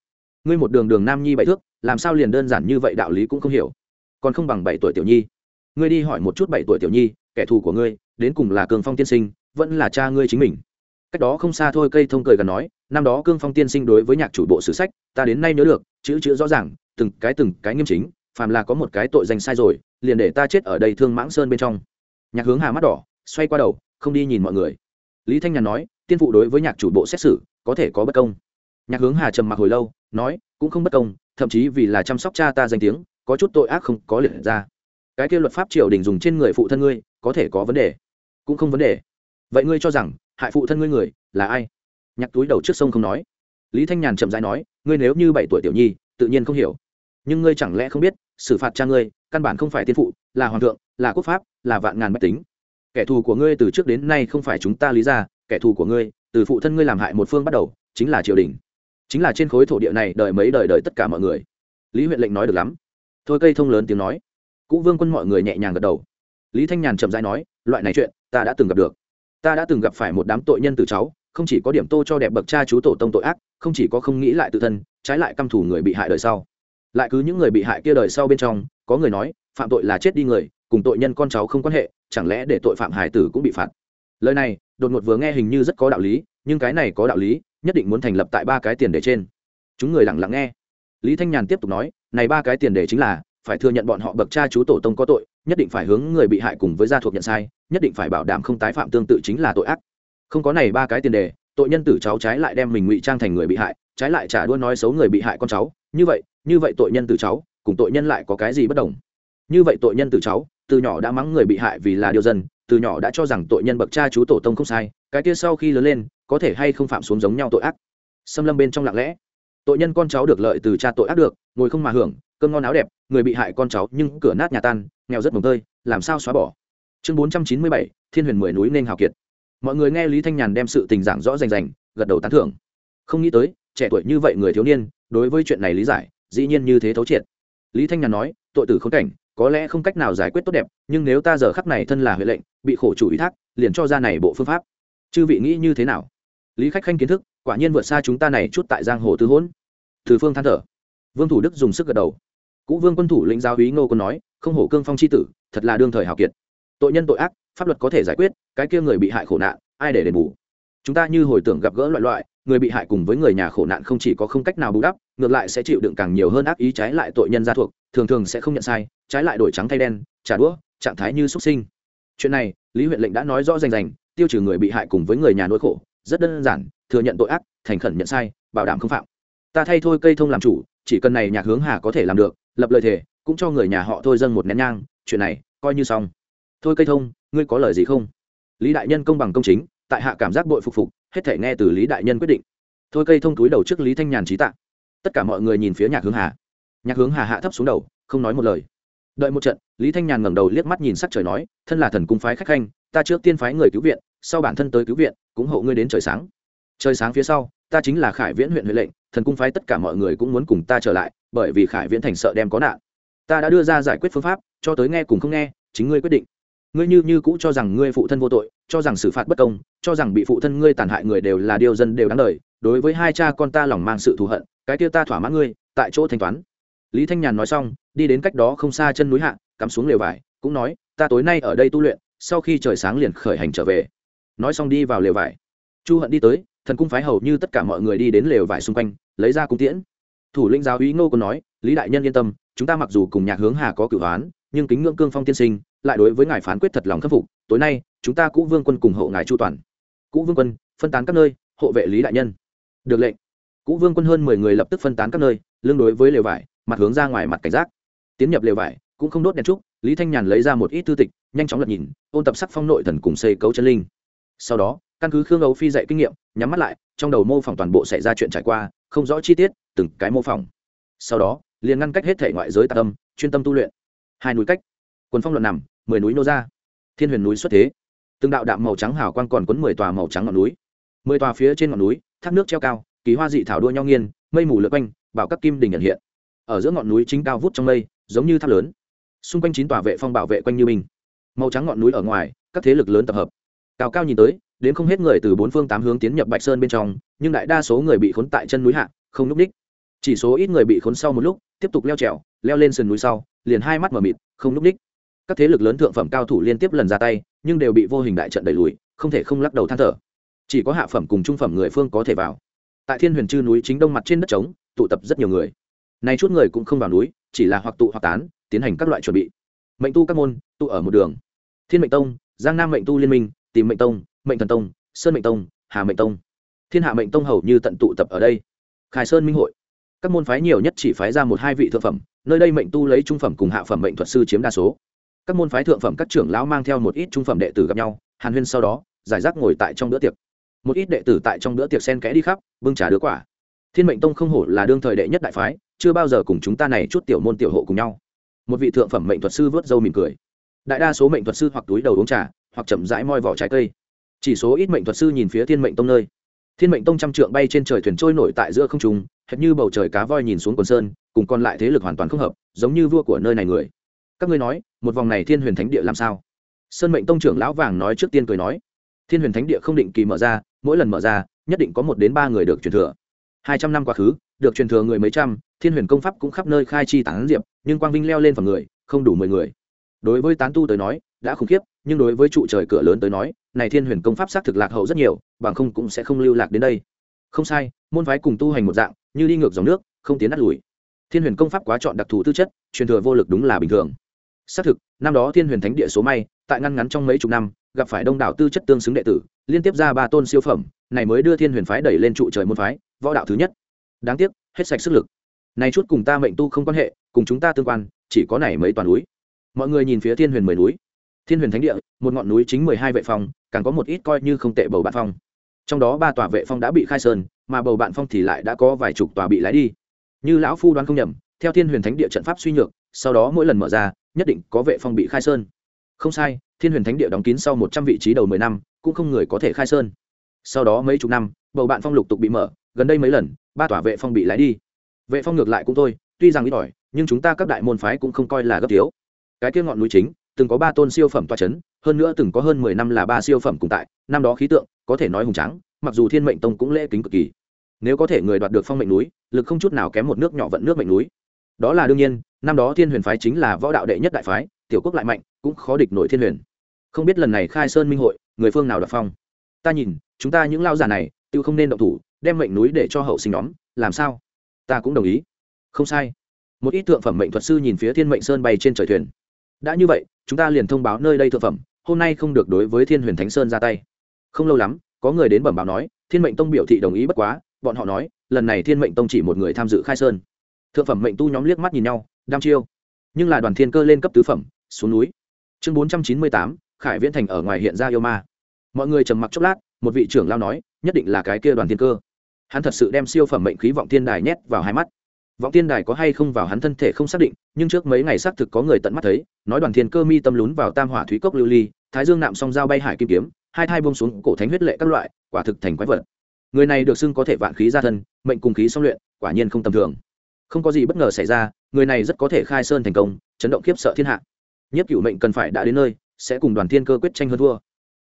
Ngươi một đường đường nam nhi bảy thước, làm sao liền đơn giản như vậy đạo lý cũng không hiểu. Còn không bằng bảy tuổi tiểu nhi. Ngươi đi hỏi một chút bảy tuổi tiểu nhi, kẻ thù của ngươi, đến cùng là Cương phong tiên sinh, vẫn là cha ngươi chính mình. Cách đó không xa thôi, cây thông cười gần nói, năm đó cương phong tiên sinh đối với nhạc chủ bộ sử sách, ta đến nay nhớ được, chữ chữ rõ ràng từng cái từng cái nghiêm chính, phàm là có một cái tội danh sai rồi, liền để ta chết ở đây thương mãng sơn bên trong. Nhạc hướng hà mắt đỏ, xoay qua đầu, không đi nhìn mọi người. Lý thanh nhàn nói, tiên phụ đối với nhạc chủ bộ xét xử, có thể có bất công. Nhạc hướng hà trầm mặc hồi lâu, nói, cũng không bất công, thậm chí vì là chăm sóc cha ta danh tiếng, có chút tội ác không có liệt ra. Cái kia luật pháp triều đình dùng trên người phụ thân ngươi, có thể có vấn đề. Cũng không vấn đề. Vậy ngươi cho rằng, hại phụ thân ngươi người, là ai? Nhạc túi đầu trước sông không nói. Lý thanh nhàn chậm dãi nói, ngươi nếu như bảy tuổi tiểu nhi, tự nhiên không hiểu nhưng ngươi chẳng lẽ không biết, xử phạt cha ngươi, căn bản không phải tiên phụ, là hoàng thượng, là quốc pháp, là vạn ngàn bách tính. Kẻ thù của ngươi từ trước đến nay không phải chúng ta lý ra, kẻ thù của ngươi, từ phụ thân ngươi làm hại một phương bắt đầu, chính là triều đình. Chính là trên khối thổ địa này đợi mấy đời đợi tất cả mọi người. Lý huyện lệnh nói được lắm. Thôi cây thông lớn tiếng nói. Cũ vương quân mọi người nhẹ nhàng gật đầu. Lý thanh nhàn chậm rãi nói, loại này chuyện, ta đã từng gặp được. Ta đã từng gặp phải một đám tội nhân từ cháu, không chỉ có điểm tô cho đẹp bậc cha chú tổ tông tội ác, không chỉ có không nghĩ lại tự thân, trái lại căm thủ người bị hại đời sau lại cứ những người bị hại kia đời sau bên trong, có người nói, phạm tội là chết đi người, cùng tội nhân con cháu không quan hệ, chẳng lẽ để tội phạm hải tử cũng bị phạt? Lời này, đột ngột vừa nghe hình như rất có đạo lý, nhưng cái này có đạo lý, nhất định muốn thành lập tại ba cái tiền đề trên. Chúng người lặng lặng nghe. Lý thanh nhàn tiếp tục nói, này ba cái tiền đề chính là, phải thừa nhận bọn họ bậc cha chú tổ tông có tội, nhất định phải hướng người bị hại cùng với gia thuộc nhận sai, nhất định phải bảo đảm không tái phạm tương tự chính là tội ác. Không có này ba cái tiền đề, tội nhân tử cháu trái lại đem mình ngụy trang thành người bị hại, trái lại trả đua nói xấu người bị hại con cháu như vậy như vậy tội nhân từ cháu, cùng tội nhân lại có cái gì bất đồng? Như vậy tội nhân từ cháu, từ nhỏ đã mắng người bị hại vì là điều dân, từ nhỏ đã cho rằng tội nhân bậc cha chú tổ tông không sai, cái kia sau khi lớn lên, có thể hay không phạm xuống giống nhau tội ác? Xâm lâm bên trong lặng lẽ. Tội nhân con cháu được lợi từ cha tội ác được, ngồi không mà hưởng, cơm ngon áo đẹp, người bị hại con cháu nhưng cửa nát nhà tan, nghèo rất mồng tơi, làm sao xóa bỏ? Chương bốn trăm chín mươi bảy, thiên huyền mười núi nên hào kiệt. Mọi người nghe lý thanh nhàn đem sự tình giảng rõ rành rành, gật đầu tán thưởng. Không nghĩ tới, trẻ tuổi như vậy người thiếu niên đối với chuyện này lý giải, dĩ nhiên như thế thấu triệt. Lý thanh nhàn nói, tội tử khốn cảnh, có lẽ không cách nào giải quyết tốt đẹp, nhưng nếu ta giờ khắc này thân là huệ lệnh, bị khổ chủ ủy thác, liền cho ra này bộ phương pháp. Chư vị nghĩ như thế nào? Lý khách khanh kiến thức, quả nhiên vượt xa chúng ta này chút tại giang hồ tư hỗn thử phương than thở. Vương thủ đức dùng sức gật đầu. Cũ vương quân thủ lĩnh giáo úy ngô còn nói, không hổ cương phong c h i tử, thật là đương thời hào kiệt. Tội nhân tội ác, pháp luật có thể giải quyết, cái kia người bị hại khổ nạn, ai để đền bù? Chúng ta như hồi tưởng gặp gỡ loại loại người bị hại cùng với người nhà khổ nạn không chỉ có không cách nào bù đắp, ngược lại sẽ chịu đựng càng nhiều hơn ác ý trái lại tội nhân gia thuộc, thường thường sẽ không nhận sai, trái lại đổi trắng thay đen, trả đũa, trạng thái như xuất sinh. Chuyện này, lý huyện lệnh đã nói rõ rành rành, tiêu trừ người bị hại cùng với người nhà nỗi khổ, rất đơn giản, thừa nhận tội ác, thành khẩn nhận sai, bảo đảm không phạm. Ta thay thôi cây thông làm chủ, chỉ cần này nhạc hướng hà có thể làm được, lập lời thề, cũng cho người nhà họ thôi dâng một nén nhang, chuyện này, coi như xong. Thôi cây thông, ngươi có lời gì không? Lý đại nhân công bằng công chính tại hạ cảm giác bội phục phục, hết thể nghe từ lý đại nhân quyết định. Thôi cây thông túi đầu trước lý thanh nhàn trí tạ. Tất cả mọi người nhìn phía nhạc hướng hà. Nhạc hướng hà hạ thấp xuống đầu, không nói một lời. Đợi một trận, lý thanh nhàn ngẩng đầu liếc mắt nhìn sắc trời nói, thân là thần cung phái khách khanh, ta trước tiên phái người cứu viện, sau bản thân tới cứu viện, cũng hộ ngươi đến trời sáng. Trời sáng phía sau, ta chính là khải viễn huyện huệ lệnh, thần cung phái tất cả mọi người cũng muốn cùng ta trở lại, bởi vì khải viễn thành sợ đem có nạn. Ta đã đưa ra giải quyết phương pháp, cho tới nghe cùng không nghe, chính ngươi quyết định ngươi như như cũ cho rằng ngươi phụ thân vô tội, cho rằng xử phạt bất công, cho rằng bị phụ thân ngươi tàn hại người đều là điều dân đều đáng đời, đối với hai cha con ta lòng mang sự thù hận, cái kia ta thỏa mãn ngươi, tại chỗ thanh toán. Lý thanh nhàn nói xong, đi đến cách đó không xa chân núi hạ, cắm xuống lều vải, cũng nói, ta tối nay ở đây tu luyện, sau khi trời sáng liền khởi hành trở về. Nói xong đi vào lều vải. Chu hận đi tới, thần cung phái hầu như tất cả mọi người đi đến lều vải xung quanh, lấy ra cung tiễn. Thủ lĩnh giáo úy ngô còn nói, lý đại nhân yên tâm, chúng ta mặc dù cùng nhạc hướng hà có cửu hoán, nhưng kính ngưỡng cương phong tiên sinh lại đối với ngài phán quyết thật lòng khắc phục, tối nay, chúng ta cũ vương quân cùng hộ ngài chu toàn. Cũ vương quân, phân tán các nơi, hộ vệ lý đại nhân. Được lệnh. Cũ vương quân hơn mười người lập tức phân tán các nơi lương đối với lều vải, mặt hướng ra ngoài mặt cảnh giác. Tiến nhập lều vải, cũng không đốt đèn trúc, lý thanh nhàn lấy ra một ít thư tịch, nhanh chóng lật nhìn, ôn tập sắc phong nội thần cùng xây cấu chân linh. Sau đó, căn cứ khương ấu phi dạy kinh nghiệm, nhắm mắt lại, trong đầu mô phỏng toàn bộ xảy ra chuyện trải qua, không rõ chi tiết, từng cái mô phỏng. Sau đó, liền ngăn cách hết thể ngoại giới tạ tâm chuyên tâm tu luyện. Hai núi cách. Quần phong luận nằm mười núi nô ra. Thiên huyền núi xuất thế. Từng đạo đạm màu trắng hào quang còn quấn mười tòa màu trắng ngọn núi. Mười tòa phía trên ngọn núi, thác nước treo cao, kỳ hoa dị thảo đua nhau nghiên mây mù lượt quanh, bảo các kim đình nhận hiện. Ở giữa ngọn núi chính cao vút trong mây, giống như tháp lớn. Xung quanh chín tòa vệ phong bảo vệ quanh như mình. Màu trắng ngọn núi ở ngoài, các thế lực lớn tập hợp. Cao cao nhìn tới, đến không hết người từ bốn phương tám hướng tiến nhập bạch sơn bên trong, nhưng đại đa số người bị khốn tại chân núi hạ, không núp đích. Chỉ số ít người bị khốn sau một lúc, tiếp tục leo trèo, leo lên sườn núi sau, liền hai mắt mở mịt, không núp đích các thế lực lớn thượng phẩm cao thủ liên tiếp lần ra tay, nhưng đều bị vô hình đại trận đẩy lùi, không thể không lắc đầu than thở. Chỉ có hạ phẩm cùng trung phẩm người phương có thể vào. Tại thiên huyền chư núi chính đông mặt trên đất trống, tụ tập rất nhiều người. Nay chút người cũng không vào núi, chỉ là hoặc tụ hoặc tán, tiến hành các loại chuẩn bị. Mệnh tu các môn, tụ ở một đường. Thiên mệnh tông, giang nam mệnh tu liên minh, tìm mệnh tông, mệnh thần tông, sơn mệnh tông, hà mệnh tông. Thiên hạ mệnh tông hầu như tận tụ tập ở đây. Khai sơn minh hội. Các môn phái nhiều nhất chỉ phái ra một hai vị thượng phẩm, nơi đây mệnh tu lấy trung phẩm cùng hạ phẩm mệnh thuật sư chiếm đa số các môn phái thượng phẩm các trưởng lão mang theo một ít trung phẩm đệ tử gặp nhau, hàn huyên sau đó, giải rác ngồi tại trong bữa tiệc. Một ít đệ tử tại trong bữa tiệc sen kẽ đi khắp, bưng trà đứa quả. Thiên mệnh tông không hổ là đương thời đệ nhất đại phái, chưa bao giờ cùng chúng ta này chút tiểu môn tiểu hộ cùng nhau. Một vị thượng phẩm mệnh thuật sư vớt râu mỉm cười. Đại đa số mệnh thuật sư hoặc túi đầu uống trà, hoặc chậm rãi moi vỏ trái cây. Chỉ số ít mệnh thuật sư nhìn phía thiên mệnh tông nơi. Thiên mệnh tông trăm trượng bay trên trời thuyền trôi nổi tại giữa không trung, hệt như bầu trời cá voi nhìn xuống quần sơn, cùng còn lại thế lực hoàn toàn không hợp, giống như vua của nơi này người các ngươi nói, một vòng này thiên huyền thánh địa làm sao? Sơn mệnh tông trưởng lão vàng nói trước tiên cười nói. Thiên huyền thánh địa không định kỳ mở ra, mỗi lần mở ra, nhất định có một đến ba người được truyền thừa. Hai trăm năm quá khứ, được truyền thừa người mấy trăm, thiên huyền công pháp cũng khắp nơi khai chi tán diệp, nhưng quang vinh leo lên phần người, không đủ mười người. Đối với tán tu tới nói, đã khủng khiếp, nhưng đối với trụ trời cửa lớn tới nói, này thiên huyền công pháp xác thực lạc hậu rất nhiều, bằng không cũng sẽ không lưu lạc đến đây. Không sai, môn phái cùng tu hành một dạng, như đi ngược dòng nước, không tiến đắt lùi. Thiên huyền công pháp quá chọn đặc thù tư chất, truyền thừa vô lực đúng là bình thường xác thực, năm đó thiên huyền thánh địa số may, tại ngăn ngắn trong mấy chục năm, gặp phải đông đảo tư chất tương xứng đệ tử, liên tiếp ra ba tôn siêu phẩm, này mới đưa thiên huyền phái đẩy lên trụ trời môn phái, võ đạo thứ nhất. Đáng tiếc, hết sạch sức lực. Này chút cùng ta mệnh tu không quan hệ, cùng chúng ta tương quan, chỉ có này mấy toàn núi. Mọi người nhìn phía thiên huyền mười núi. Thiên huyền thánh địa, một ngọn núi chính mười hai vệ phong, càng có một ít coi như không tệ bầu bạn phong. Trong đó ba tòa vệ phong đã bị khai sơn, mà bầu bạn phong thì lại đã có vài chục tòa bị lái đi. Như lão phu đoán không nhầm, theo thiên huyền thánh địa trận pháp suy nhược sau đó mỗi lần mở ra, nhất định có vệ phong bị khai sơn. Không sai, thiên huyền thánh địa đóng kín sau một trăm vị trí đầu mười năm, cũng không người có thể khai sơn. Sau đó mấy chục năm, bầu bạn phong lục tục bị mở, gần đây mấy lần, ba tòa vệ phong bị lái đi. Vệ phong ngược lại cũng thôi, tuy rằng ít ỏi, nhưng chúng ta các đại môn phái cũng không coi là gấp thiếu. Cái kia ngọn núi chính, từng có ba tôn siêu phẩm toa chấn, hơn nữa từng có hơn mười năm là ba siêu phẩm cùng tại, năm đó khí tượng, có thể nói hùng tráng, mặc dù thiên mệnh tông cũng lễ kính cực kỳ. Nếu có thể người đoạt được phong mệnh núi, lực không chút nào kém một nước nhỏ vận nước mệnh núi. Đó là đương nhiên năm đó thiên huyền phái chính là võ đạo đệ nhất đại phái, tiểu quốc lại mạnh, cũng khó địch nổi thiên huyền. Không biết lần này khai sơn minh hội, người phương nào đoạt phong? Ta nhìn, chúng ta những lao giả này tự không nên động thủ, đem mệnh núi để cho hậu sinh nhóm, làm sao? Ta cũng đồng ý. Không sai. Một ít thượng phẩm mệnh thuật sư nhìn phía thiên mệnh sơn bay trên trời thuyền. Đã như vậy, chúng ta liền thông báo nơi đây thượng phẩm, hôm nay không được đối với thiên huyền thánh sơn ra tay. Không lâu lắm, có người đến bẩm báo nói, thiên mệnh tông biểu thị đồng ý bất quá, bọn họ nói, lần này thiên mệnh tông chỉ một người tham dự khai sơn. Thượng phẩm mệnh tu nhóm liếc mắt nhìn nhau đam chiêu. Nhưng là đoàn thiên cơ lên cấp tứ phẩm, xuống núi. Chương bốn trăm chín mươi tám, khải viễn thành ở ngoài hiện ra yêu ma. Mọi người trầm mặc chốc lát, một vị trưởng lao nói, nhất định là cái kia đoàn thiên cơ. Hắn thật sự đem siêu phẩm mệnh khí vọng thiên đài nhét vào hai mắt. Vọng thiên đài có hay không vào hắn thân thể không xác định, nhưng trước mấy ngày xác thực có người tận mắt thấy, nói đoàn thiên cơ mi tâm lún vào tam hỏa thúy cốc lưu ly, thái dương nạm song dao bay hải kim kiếm, hai thai bông xuống cổ thánh huyết lệ các loại, quả thực thành quái vật. Người này được xưng có thể vạn khí ra thân, mệnh cùng khí song luyện, quả nhiên không tầm thường. Không có gì bất ngờ xảy ra người này rất có thể khai sơn thành công, chấn động khiếp sợ thiên hạ. Nhất cựu mệnh cần phải đã đến nơi, sẽ cùng đoàn thiên cơ quyết tranh hơn thua.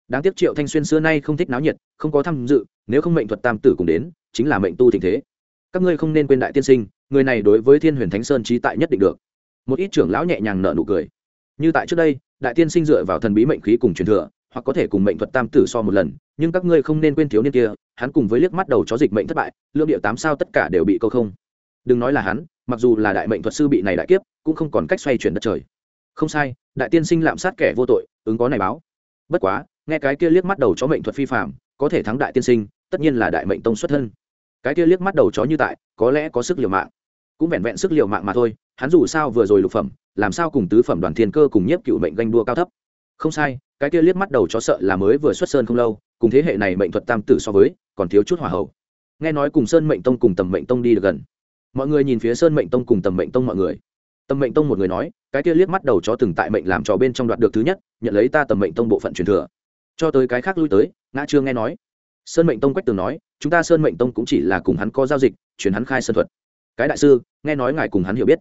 Đáng tiếc triệu thanh xuyên xưa nay không thích náo nhiệt, không có tham dự, nếu không mệnh thuật tam tử cùng đến, chính là mệnh tu tình thế. Các ngươi không nên quên đại tiên sinh, người này đối với thiên huyền thánh sơn trí tại nhất định được. Một ít trưởng lão nhẹ nhàng nở nụ cười. Như tại trước đây, đại tiên sinh dựa vào thần bí mệnh khí cùng truyền thừa, hoặc có thể cùng mệnh thuật tam tử so một lần, nhưng các ngươi không nên quên thiếu niên kia, hắn cùng với liếc mắt đầu chó dịch mệnh thất bại lượng địa tám sao tất cả đều bị câu không. Đừng nói là hắn mặc dù là đại mệnh thuật sư bị này đại kiếp, cũng không còn cách xoay chuyển đất trời. Không sai, đại tiên sinh lạm sát kẻ vô tội, ứng có này báo. Bất quá, nghe cái kia liếc mắt đầu chó mệnh thuật phi phạm có thể thắng đại tiên sinh, tất nhiên là đại mệnh tông xuất thân. Cái kia liếc mắt đầu chó như tại, có lẽ có sức liều mạng. Cũng vẹn vẹn sức liều mạng mà thôi, hắn dù sao vừa rồi lục phẩm, làm sao cùng tứ phẩm đoàn thiên cơ cùng nhiếp cựu mệnh ganh đua cao thấp? Không sai, cái kia liếc mắt đầu chó sợ là mới vừa xuất sơn không lâu, cùng thế hệ này mệnh thuật tam tử so với, còn thiếu chút hỏa hậu. Nghe nói cùng sơn mệnh tông cùng tầm mệnh tông đi được gần mọi người nhìn phía sơn mệnh tông cùng tầm mệnh tông mọi người. Tầm mệnh tông một người nói, cái kia liếc mắt đầu chó từng tại mệnh làm trò bên trong đoạt được thứ nhất, nhận lấy ta tầm mệnh tông bộ phận truyền thừa. Cho tới cái khác lui tới, ngã chưa nghe nói. Sơn mệnh tông quách tường nói, chúng ta sơn mệnh tông cũng chỉ là cùng hắn có giao dịch chuyển hắn khai sơn thuật. Cái đại sư, nghe nói ngài cùng hắn hiểu biết.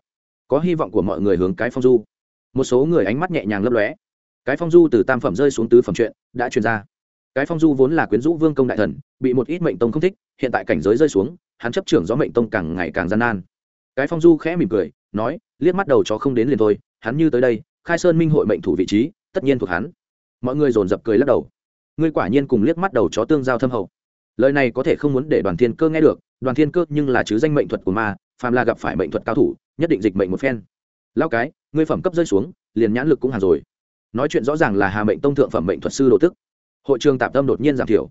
Có hy vọng của mọi người hướng cái phong du. Một số người ánh mắt nhẹ nhàng lấp lóe. Cái phong du từ tam phẩm rơi xuống tứ phẩm chuyện đã truyền ra. Cái phong du vốn là quyến rũ vương công đại thần, bị một ít mệnh tông không thích, hiện tại cảnh giới rơi xuống hắn chấp trưởng gió mệnh tông càng ngày càng gian nan. Cái phong du khẽ mỉm cười, nói, liếc mắt đầu chó không đến liền thôi, hắn như tới đây, khai sơn minh hội mệnh thủ vị trí, tất nhiên thuộc hắn. Mọi người dồn dập cười lắc đầu. Ngươi quả nhiên cùng liếc mắt đầu chó tương giao thâm hậu. Lời này có thể không muốn để đoàn thiên cơ nghe được, đoàn thiên cơ nhưng là chứ danh mệnh thuật của ma, phàm là gặp phải mệnh thuật cao thủ, nhất định dịch mệnh một phen. Lao cái, ngươi phẩm cấp rơi xuống, liền nhãn lực cũng hàng rồi. Nói chuyện rõ ràng là hà mệnh tông thượng phẩm mệnh thuật sư đồ tức. Hội trường tạm tâm đột nhiên giảm thiểu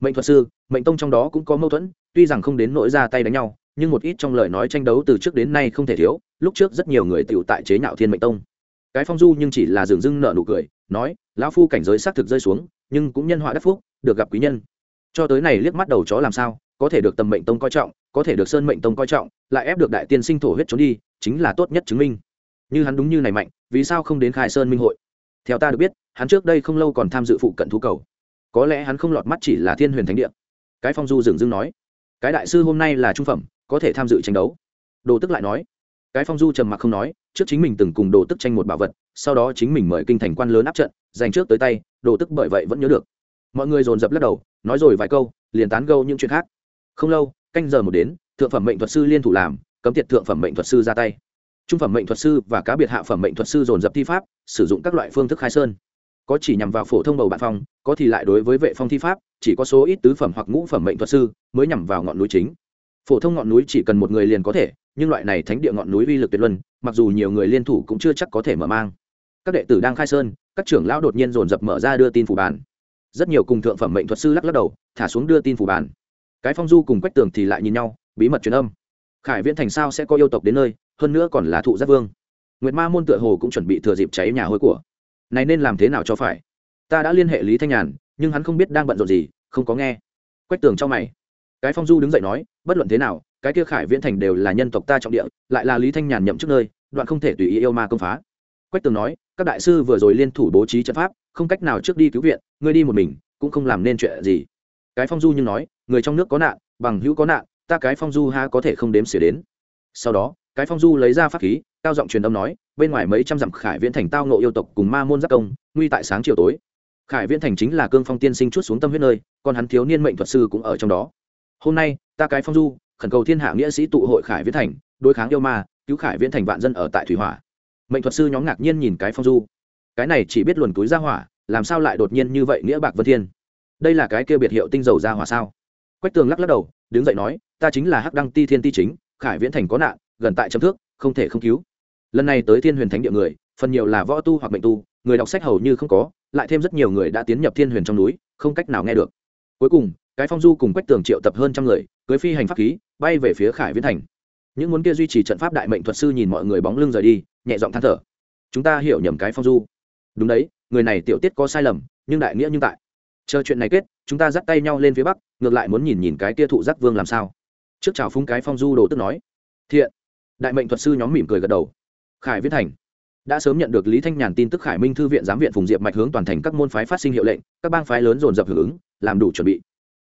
mệnh thuật sư, mệnh tông trong đó cũng có mâu thuẫn, tuy rằng không đến nỗi ra tay đánh nhau, nhưng một ít trong lời nói tranh đấu từ trước đến nay không thể thiếu, lúc trước rất nhiều người tựu tại chế nhạo thiên mệnh tông. Cái phong du nhưng chỉ là dường dưng nợ nụ cười, nói, lão phu cảnh giới xác thực rơi xuống, nhưng cũng nhân họa đắc phúc, được gặp quý nhân. Cho tới này liếc mắt đầu chó làm sao, có thể được tầm mệnh tông coi trọng, có thể được sơn mệnh tông coi trọng, lại ép được đại tiên sinh thổ huyết trốn đi, chính là tốt nhất chứng minh. Như hắn đúng như này mạnh, vì sao không đến khai sơn minh hội? Theo ta được biết, hắn trước đây không lâu còn tham dự phụ cận thú cầu có lẽ hắn không lọt mắt chỉ là thiên huyền thánh địa. Cái phong du dừng dưng nói, cái đại sư hôm nay là trung phẩm, có thể tham dự tranh đấu. Đồ tức lại nói, cái phong du trầm mặc không nói, trước chính mình từng cùng đồ tức tranh một bảo vật, sau đó chính mình mời kinh thành quan lớn áp trận giành trước tới tay, đồ tức bởi vậy vẫn nhớ được. Mọi người dồn dập lắc đầu, nói rồi vài câu, liền tán gâu những chuyện khác. Không lâu, canh giờ một đến, thượng phẩm mệnh thuật sư liên thủ làm, cấm tiệt thượng phẩm mệnh thuật sư ra tay. Trung phẩm mệnh thuật sư và cá biệt hạ phẩm mệnh thuật sư dồn dập thi pháp, sử dụng các loại phương thức khai sơn có chỉ nhằm vào phổ thông bầu bạn phong, có thì lại đối với vệ phong thi pháp, chỉ có số ít tứ phẩm hoặc ngũ phẩm mệnh thuật sư mới nhằm vào ngọn núi chính. Phổ thông ngọn núi chỉ cần một người liền có thể, nhưng loại này thánh địa ngọn núi uy lực tuyệt luân, mặc dù nhiều người liên thủ cũng chưa chắc có thể mở mang. Các đệ tử đang khai sơn, các trưởng lão đột nhiên dồn dập mở ra đưa tin phủ bàn. Rất nhiều cùng thượng phẩm mệnh thuật sư lắc lắc đầu, thả xuống đưa tin phủ bàn. Cái phong du cùng quách tường thì lại nhìn nhau, bí mật truyền âm. Khải viễn thành sao sẽ có yêu tộc đến nơi, hơn nữa còn là thụ giác vương. Nguyệt ma môn tựa hồ cũng chuẩn bị thừa dịp cháy nhà hôi của này nên làm thế nào cho phải? Ta đã liên hệ lý thanh nhàn, nhưng hắn không biết đang bận rộn gì, không có nghe. Quách tường trong mày. Cái phong du đứng dậy nói, bất luận thế nào, cái kia khải viễn thành đều là nhân tộc ta trọng địa, lại là lý thanh nhàn nhậm trước nơi, đoạn không thể tùy ý yêu ma công phá. Quách tường nói, các đại sư vừa rồi liên thủ bố trí trận pháp, không cách nào trước đi cứu viện, ngươi đi một mình, cũng không làm nên chuyện gì. Cái phong du nhưng nói, người trong nước có nạn, bằng hữu có nạn, ta cái phong du ha có thể không đếm xỉa đến. Sau đó, cái phong du lấy ra pháp khí, cao giọng truyền âm nói bên ngoài mấy trăm dặm khải viễn thành tao nộ yêu tộc cùng ma môn giác công, nguy tại sáng chiều tối. Khải viễn thành chính là cương phong tiên sinh chút xuống tâm huyết nơi, còn hắn thiếu niên mệnh thuật sư cũng ở trong đó. Hôm nay, ta cái phong du, khẩn cầu thiên hạ nghĩa sĩ tụ hội khải viễn thành, đối kháng yêu ma, cứu khải viễn thành vạn dân ở tại thủy hỏa. Mệnh thuật sư nhóm ngạc nhiên nhìn cái phong du. Cái này chỉ biết luồn túi ra hỏa, làm sao lại đột nhiên như vậy nghĩa bạc vân thiên? Đây là cái kia biệt hiệu tinh dầu ra hỏa sao? Quách tường lắc lắc đầu, đứng dậy nói, ta chính là hắc đăng ti thiên ti chính, khải viễn thành có nạn, gần tại chấm thước, không thể không cứu lần này tới thiên huyền thánh địa người, phần nhiều là võ tu hoặc mệnh tu, người đọc sách hầu như không có, lại thêm rất nhiều người đã tiến nhập thiên huyền trong núi, không cách nào nghe được. Cuối cùng, cái phong du cùng quách tường triệu tập hơn trăm người, cưới phi hành pháp khí, bay về phía khải viễn thành. Những muốn kia duy trì trận pháp đại mệnh thuật sư nhìn mọi người bóng lưng rời đi, nhẹ giọng than thở. Chúng ta hiểu nhầm cái phong du. Đúng đấy, người này tiểu tiết có sai lầm, nhưng đại nghĩa nhưng tại. Chờ chuyện này kết, chúng ta dắt tay nhau lên phía bắc, ngược lại muốn nhìn nhìn cái tia thụ giác vương làm sao. Trước chào phung cái phong du đồ tức nói. Thiện. Đại mệnh thuật sư nhóm mỉm cười gật đầu khải viết thành. Đã sớm nhận được lý thanh nhàn tin tức khải minh thư viện giám viện phùng diệp mạch hướng toàn thành các môn phái phát sinh hiệu lệnh, các bang phái lớn dồn dập hưởng ứng, làm đủ chuẩn bị.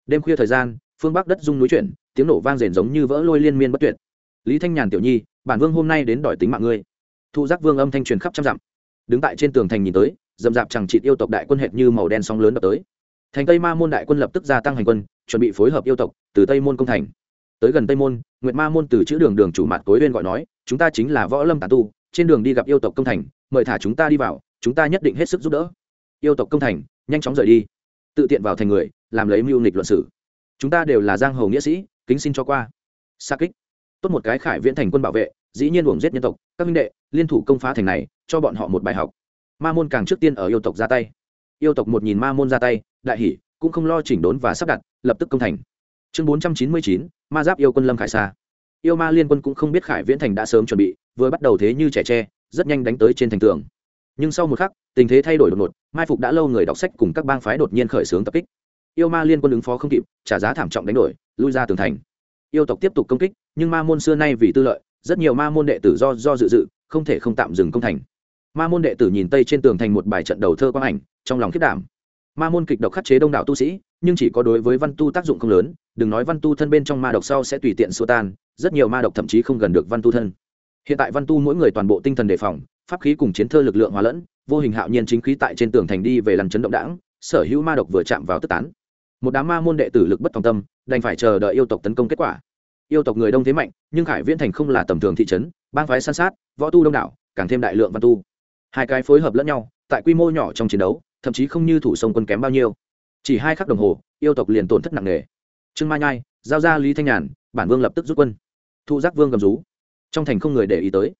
Đêm khuya thời gian, phương bắc đất dung núi chuyển, tiếng nổ vang rền giống như vỡ lôi liên miên bất tuyệt. Lý thanh nhàn tiểu nhi, bản vương hôm nay đến đòi tính mạng ngươi. Thu giác vương âm thanh truyền khắp trăm dặm. Đứng tại trên tường thành nhìn tới, dầm dạp chẳng trị yêu tộc đại quân hệt như màu đen sóng lớn đập tới. Thành tây ma môn đại quân lập tức gia tăng hành quân, chuẩn bị phối hợp yêu tộc từ tây môn công thành. Tới gần tây môn, nguyệt ma môn từ chữ đường đường chủ mặt tối uyên gọi nói, chúng ta chính là võ lâm tà tu trên đường đi gặp yêu tộc công thành, mời thả chúng ta đi vào, chúng ta nhất định hết sức giúp đỡ. Yêu tộc công thành, nhanh chóng rời đi. Tự tiện vào thành người, làm lấy mưu nghịch luận sử chúng ta đều là giang hồ nghĩa sĩ, kính xin cho qua. Xa kích. Tốt một cái khải viễn thành quân bảo vệ, dĩ nhiên uổng giết nhân tộc. Các minh đệ, liên thủ công phá thành này, cho bọn họ một bài học. Ma môn càng trước tiên ở yêu tộc ra tay. Yêu tộc một nhìn ma môn ra tay, đại hỷ cũng không lo chỉnh đốn và sắp đặt, lập tức công thành. Chương bốn trăm chín mươi chín, ma giáp yêu quân lâm khải sa yêu ma liên quân cũng không biết khải viễn thành đã sớm chuẩn bị, vừa bắt đầu thế như trẻ tre, rất nhanh đánh tới trên thành tường. Nhưng sau một khắc, tình thế thay đổi đột ngột, mai phục đã lâu người đọc sách cùng các bang phái đột nhiên khởi xướng tập kích. Yêu ma liên quân ứng phó không kịp, trả giá thảm trọng đánh đổi, lui ra tường thành. Yêu tộc tiếp tục công kích, nhưng ma môn xưa nay vì tư lợi, rất nhiều ma môn đệ tử do do dự dự, không thể không tạm dừng công thành. Ma môn đệ tử nhìn tây trên tường thành một bài trận đầu thơ quang ảnh, trong lòng khiết đảm. Ma môn kịch độc khắc chế đông đảo tu sĩ, nhưng chỉ có đối với văn tu tác dụng không lớn, đừng nói văn tu thân bên trong ma độc sau sẽ tùy tiện xua tan rất nhiều ma độc thậm chí không gần được văn tu thân. Hiện tại văn tu mỗi người toàn bộ tinh thần đề phòng, pháp khí cùng chiến thơ lực lượng hóa lẫn, vô hình hạo nhiên chính khí tại trên tường thành đi về lằn chấn động đảng, sở hữu ma độc vừa chạm vào tức tán. Một đám ma môn đệ tử lực bất tòng tâm, đành phải chờ đợi yêu tộc tấn công kết quả. Yêu tộc người đông thế mạnh, nhưng khải viễn thành không là tầm thường thị trấn, bang phái san sát, võ tu đông đảo, càng thêm đại lượng văn tu. Hai cái phối hợp lẫn nhau, tại quy mô nhỏ trong chiến đấu, thậm chí không như thủ sông quân kém bao nhiêu. Chỉ hai khắc đồng hồ, yêu tộc liền tổn thất nặng nề. Trương mai nhai, giao ra lý thanh nhàn, bản vương lập tức rút quân thu giác vương gầm rú. Trong thành không người để ý tới.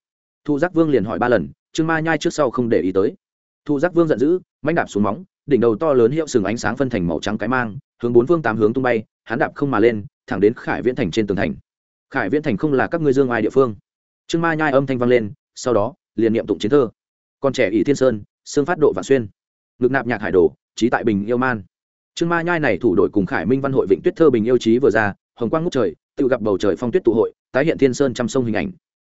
Thu giác vương liền hỏi ba lần, trương mai nhai trước sau không để ý tới. Thu giác vương giận dữ mánh đạp xuống móng, đỉnh đầu to lớn hiệu sừng ánh sáng phân thành màu trắng cái mang, hướng bốn phương tám hướng tung bay, hắn đạp không mà lên, thẳng đến khải viễn thành trên tường thành. Khải viễn thành không là các ngươi dương ai địa phương. Trương mai nhai âm thanh vang lên, sau đó, liền niệm tụng chiến thơ. Con trẻ ỷ thiên sơn, xương phát độ và xuyên. Ngực nạp nhạc hải đồ, trí tại bình yêu man. Trương ma nhai này thủ đội cùng khải minh văn hội vịnh tuyết thơ bình yêu trí vừa ra, hồng quang ngút trời, tự gặp bầu trời phong tuyết tụ hội tái hiện thiên sơn trăm sông hình ảnh.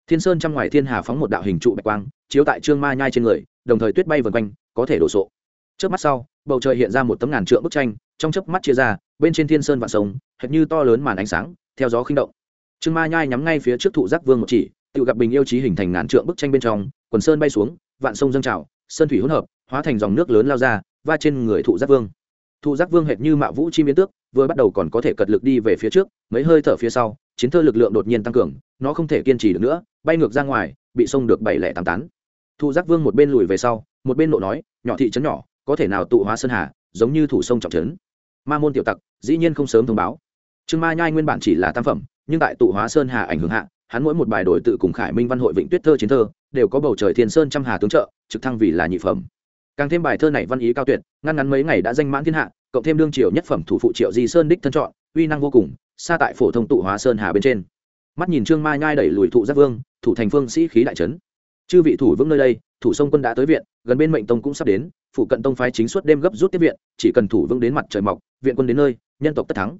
Thiên sơn trăm ngoài thiên hà phóng một đạo hình trụ bạch quang, chiếu tại trương ma nhai trên người, đồng thời tuyết bay vần quanh, có thể đổ sộ. Trước mắt sau, bầu trời hiện ra một tấm ngàn trượng bức tranh, trong chớp mắt chia ra, bên trên thiên sơn vạn sông, hệt như to lớn màn ánh sáng, theo gió khinh động. Trương ma nhai nhắm ngay phía trước thụ giác vương một chỉ, tự gặp bình yêu trí hình thành ngàn trượng bức tranh bên trong, quần sơn bay xuống, vạn sông dâng trào, sơn thủy hỗn hợp, hóa thành dòng nước lớn lao ra, va trên người thụ giác vương. Thụ giác vương hệt như mạo vũ chi biến tước, vừa bắt đầu còn có thể cật lực đi về phía trước, mấy hơi thở phía sau chiến thơ lực lượng đột nhiên tăng cường, nó không thể kiên trì được nữa, bay ngược ra ngoài, bị xông được bảy lẻ tám tán. Thu giác vương một bên lùi về sau, một bên nộ nói, nhỏ thị trấn nhỏ, có thể nào tụ hóa sơn hà, giống như thủ sông trọng trấn? Ma môn tiểu tặc, dĩ nhiên không sớm thông báo. Trương ma nhai nguyên bản chỉ là tam phẩm, nhưng tại tụ hóa sơn hà ảnh hưởng hạ, hắn mỗi một bài đổi tự cùng khải minh văn hội vịnh tuyết thơ chiến thơ, đều có bầu trời thiên sơn trăm hà tướng trợ, trực thăng vì là nhị phẩm. Càng thêm bài thơ này văn ý cao tuyệt, ngăn ngắn mấy ngày đã danh mãn thiên hạ, cộng thêm đương triều nhất phẩm thủ phụ triệu di sơn đích thân chọn, uy năng vô cùng xa tại phổ thông tụ hóa sơn hà bên trên. Mắt nhìn trương mai nhai đẩy lùi thụ giác vương, thủ thành phương sĩ khí đại trấn. Chư vị thủ vững nơi đây, thủ sông quân đã tới viện, gần bên mệnh tông cũng sắp đến, phụ cận tông phái chính suốt đêm gấp rút tiếp viện, chỉ cần thủ vững đến mặt trời mọc, viện quân đến nơi, nhân tộc tất thắng.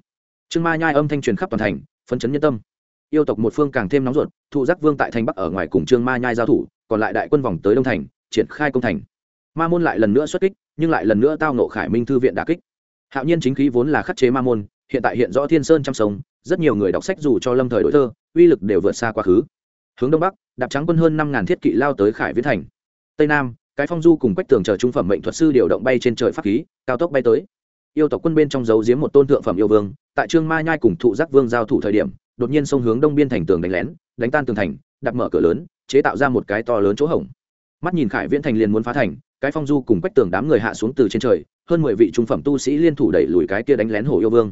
Trương mai nhai âm thanh truyền khắp toàn thành, phấn chấn nhân tâm. Yêu tộc một phương càng thêm nóng ruột, thụ giác vương tại thành bắc ở ngoài cùng trương ma nhai giao thủ, còn lại đại quân vòng tới đông thành, triển khai công thành. Ma môn lại lần nữa xuất kích, nhưng lại lần nữa tao nộ khải minh thư viện đà kích. Hạo nhiên chính khí vốn là khắc chế ma môn hiện tại hiện rõ thiên sơn chăm sống rất nhiều người đọc sách dù cho lâm thời đổi thơ, uy lực đều vượt xa quá khứ. Hướng đông bắc, đạp trắng quân hơn năm ngàn thiết kỵ lao tới khải viễn thành. Tây nam, cái phong du cùng quách tường chờ trung phẩm mệnh thuật sư điều động bay trên trời pháp khí, cao tốc bay tới. Yêu tộc quân bên trong giấu giếm một tôn thượng phẩm yêu vương, tại trương ma nhai cùng thụ giác vương giao thủ thời điểm, đột nhiên xông hướng đông biên thành tường đánh lén, đánh tan tường thành đặt mở cửa lớn, chế tạo ra một cái to lớn chỗ hổng. Mắt nhìn khải viễn thành liền muốn phá thành, cái phong du cùng quách tường đám người hạ xuống từ trên trời, hơn mười vị trung phẩm tu sĩ liên thủ đẩy lùi cái kia đánh lén hổ yêu vương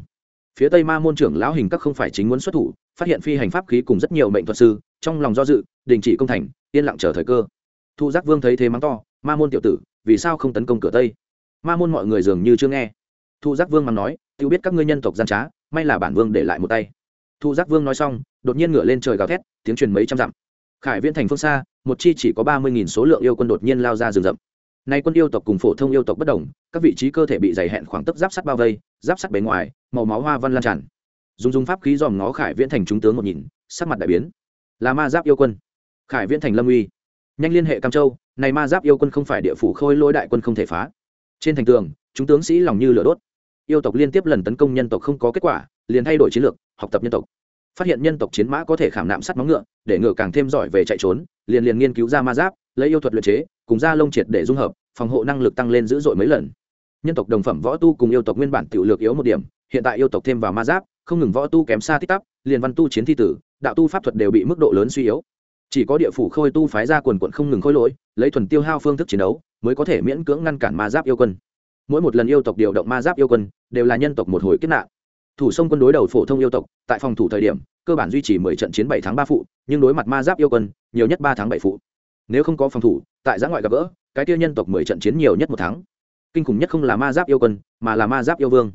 phía tây ma môn trưởng lão hình các không phải chính muốn xuất thủ, phát hiện phi hành pháp khí cùng rất nhiều mệnh thuật sư, trong lòng do dự, đình chỉ công thành, yên lặng chờ thời cơ. Thu giác vương thấy thế mắng to, ma môn tiểu tử, vì sao không tấn công cửa tây? Ma môn mọi người dường như chưa nghe. Thu giác vương mắng nói tự biết các ngươi nhân tộc gian trá, may là bản vương để lại một tay. Thu giác vương nói xong, đột nhiên ngửa lên trời gào thét, tiếng truyền mấy trăm dặm. Khải viễn thành phương xa, một chi chỉ có ba mươi nghìn số lượng yêu quân đột nhiên lao ra rừng rậm nay quân yêu tộc cùng phổ thông yêu tộc bất đồng, các vị trí cơ thể bị dày hẹn khoảng tấc giáp sắt bao vây, giáp sắt bề ngoài, màu máu hoa văn lan tràn. Dùng dùng pháp khí dòm ngó khải viễn thành chúng tướng một nhìn, sắc mặt đại biến. Là ma giáp yêu quân. Khải viễn thành lâm uy. Nhanh liên hệ cam châu, này ma giáp yêu quân không phải địa phủ khôi lỗi đại quân không thể phá. Trên thành tường, chúng tướng sĩ lòng như lửa đốt. Yêu tộc liên tiếp lần tấn công nhân tộc không có kết quả, liền thay đổi chiến lược, học tập nhân tộc. Phát hiện nhân tộc chiến mã có thể khảm nạm sắt móng ngựa, để ngựa càng thêm giỏi về chạy trốn, liền liền nghiên cứu ra ma giáp lấy yêu thuật luyện chế, cùng da lông triệt để dung hợp, phòng hộ năng lực tăng lên dữ dội mấy lần. Nhân tộc đồng phẩm võ tu cùng yêu tộc nguyên bản tiểu lược yếu một điểm, hiện tại yêu tộc thêm vào ma giáp, không ngừng võ tu kém xa tích tắp liền văn tu chiến thi tử, đạo tu pháp thuật đều bị mức độ lớn suy yếu. Chỉ có địa phủ khôi tu phái ra quần quận không ngừng khôi lỗi, lấy thuần tiêu hao phương thức chiến đấu, mới có thể miễn cưỡng ngăn cản ma giáp yêu quân. Mỗi một lần yêu tộc điều động ma giáp yêu quân, đều là nhân tộc một hồi kết nạn. Thủ sông quân đối đầu phổ thông yêu tộc, tại phòng thủ thời điểm, cơ bản duy trì mười trận chiến bảy tháng ba phụ, nhưng đối mặt ma giáp yêu quân, nhiều nhất ba tháng bảy phụ nếu không có phòng thủ, tại giã ngoại gặp gỡ, cái tiêu nhân tộc mười trận chiến nhiều nhất một tháng. Kinh khủng nhất không là ma giáp yêu quân, mà là ma giáp yêu vương.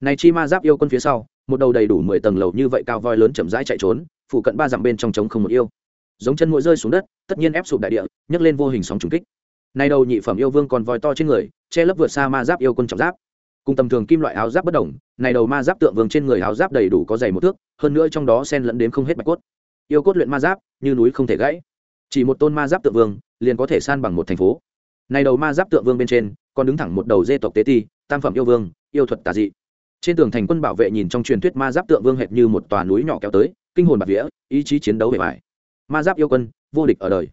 Này chi ma giáp yêu quân phía sau, một đầu đầy đủ mười tầng lầu như vậy cao voi lớn chậm rãi chạy trốn, phụ cận ba dặm bên trong trống không một yêu. Giống chân mũi rơi xuống đất, tất nhiên ép sụp đại địa, nhấc lên vô hình sóng trùng kích. Nay đầu nhị phẩm yêu vương còn voi to trên người, che lấp vượt xa ma giáp yêu quân trọng giáp. Cùng tầm thường kim loại áo giáp bất đồng, này đầu ma giáp tượng vương trên người áo giáp đầy đủ có dày một thước, hơn nữa trong đó sen lẫn đến không hết bạch cốt. Yêu cốt luyện ma giáp, như núi không thể gãy chỉ một tôn ma giáp tượng vương, liền có thể san bằng một thành phố. Này đầu ma giáp tượng vương bên trên, còn đứng thẳng một đầu dê tộc tế ti, tam phẩm yêu vương, yêu thuật tà dị. Trên tường thành quân bảo vệ nhìn trong truyền thuyết ma giáp tượng vương hệt như một tòa núi nhỏ kéo tới, kinh hồn bạc vía, ý chí chiến đấu bề bài ma giáp yêu quân, vô địch ở đời.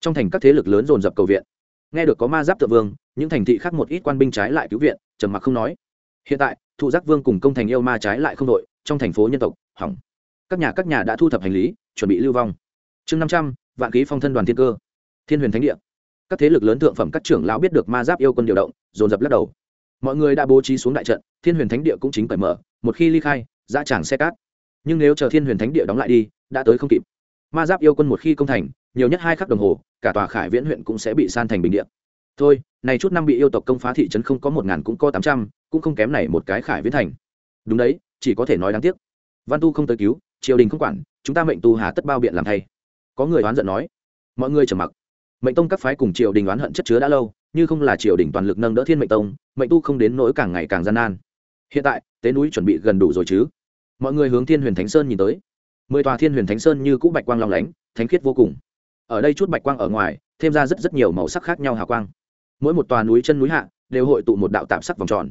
Trong thành các thế lực lớn dồn dập cầu viện. Nghe được có ma giáp tượng vương, những thành thị khác một ít quan binh trái lại cứu viện, trầm mặc không nói. Hiện tại, thụ giác vương cùng công thành yêu ma trái lại không đội, trong thành phố nhân tộc, hỏng. Các nhà các nhà đã thu thập hành lý, chuẩn bị lưu vong. Chương năm trăm vạn ký phong thân đoàn thiên cơ, thiên huyền thánh địa. Các thế lực lớn thượng phẩm các trưởng lão biết được ma giáp yêu quân điều động, dồn dập lắc đầu. Mọi người đã bố trí xuống đại trận, thiên huyền thánh địa cũng chính cởi mở, một khi ly khai ra tràng xe cát. Nhưng nếu chờ thiên huyền thánh địa đóng lại đi, đã tới không kịp. Ma giáp yêu quân một khi công thành, nhiều nhất hai khắc đồng hồ, cả tòa khải viễn huyện cũng sẽ bị san thành bình địa. Thôi, này chút năm bị yêu tộc công phá thị trấn không có một ngàn cũng có tám trăm, cũng không kém này một cái khải viễn thành. Đúng đấy, chỉ có thể nói đáng tiếc. Văn tu không tới cứu, triều đình không quản, chúng ta mệnh tu hà tất bao biện làm thay có người oán giận nói, mọi người trầm mặc. Mệnh tông các phái cùng triều đình oán hận chất chứa đã lâu, như không là triều đình toàn lực nâng đỡ thiên mệnh tông, mệnh tu không đến nỗi càng ngày càng gian nan. Hiện tại, tế núi chuẩn bị gần đủ rồi chứ? Mọi người hướng thiên huyền thánh sơn nhìn tới. Mười tòa thiên huyền thánh sơn như cũ bạch quang long lánh, thánh khiết vô cùng. Ở đây chút bạch quang ở ngoài, thêm ra rất rất nhiều màu sắc khác nhau hào quang. Mỗi một tòa núi chân núi hạ, đều hội tụ một đạo tạm sắc vòng tròn.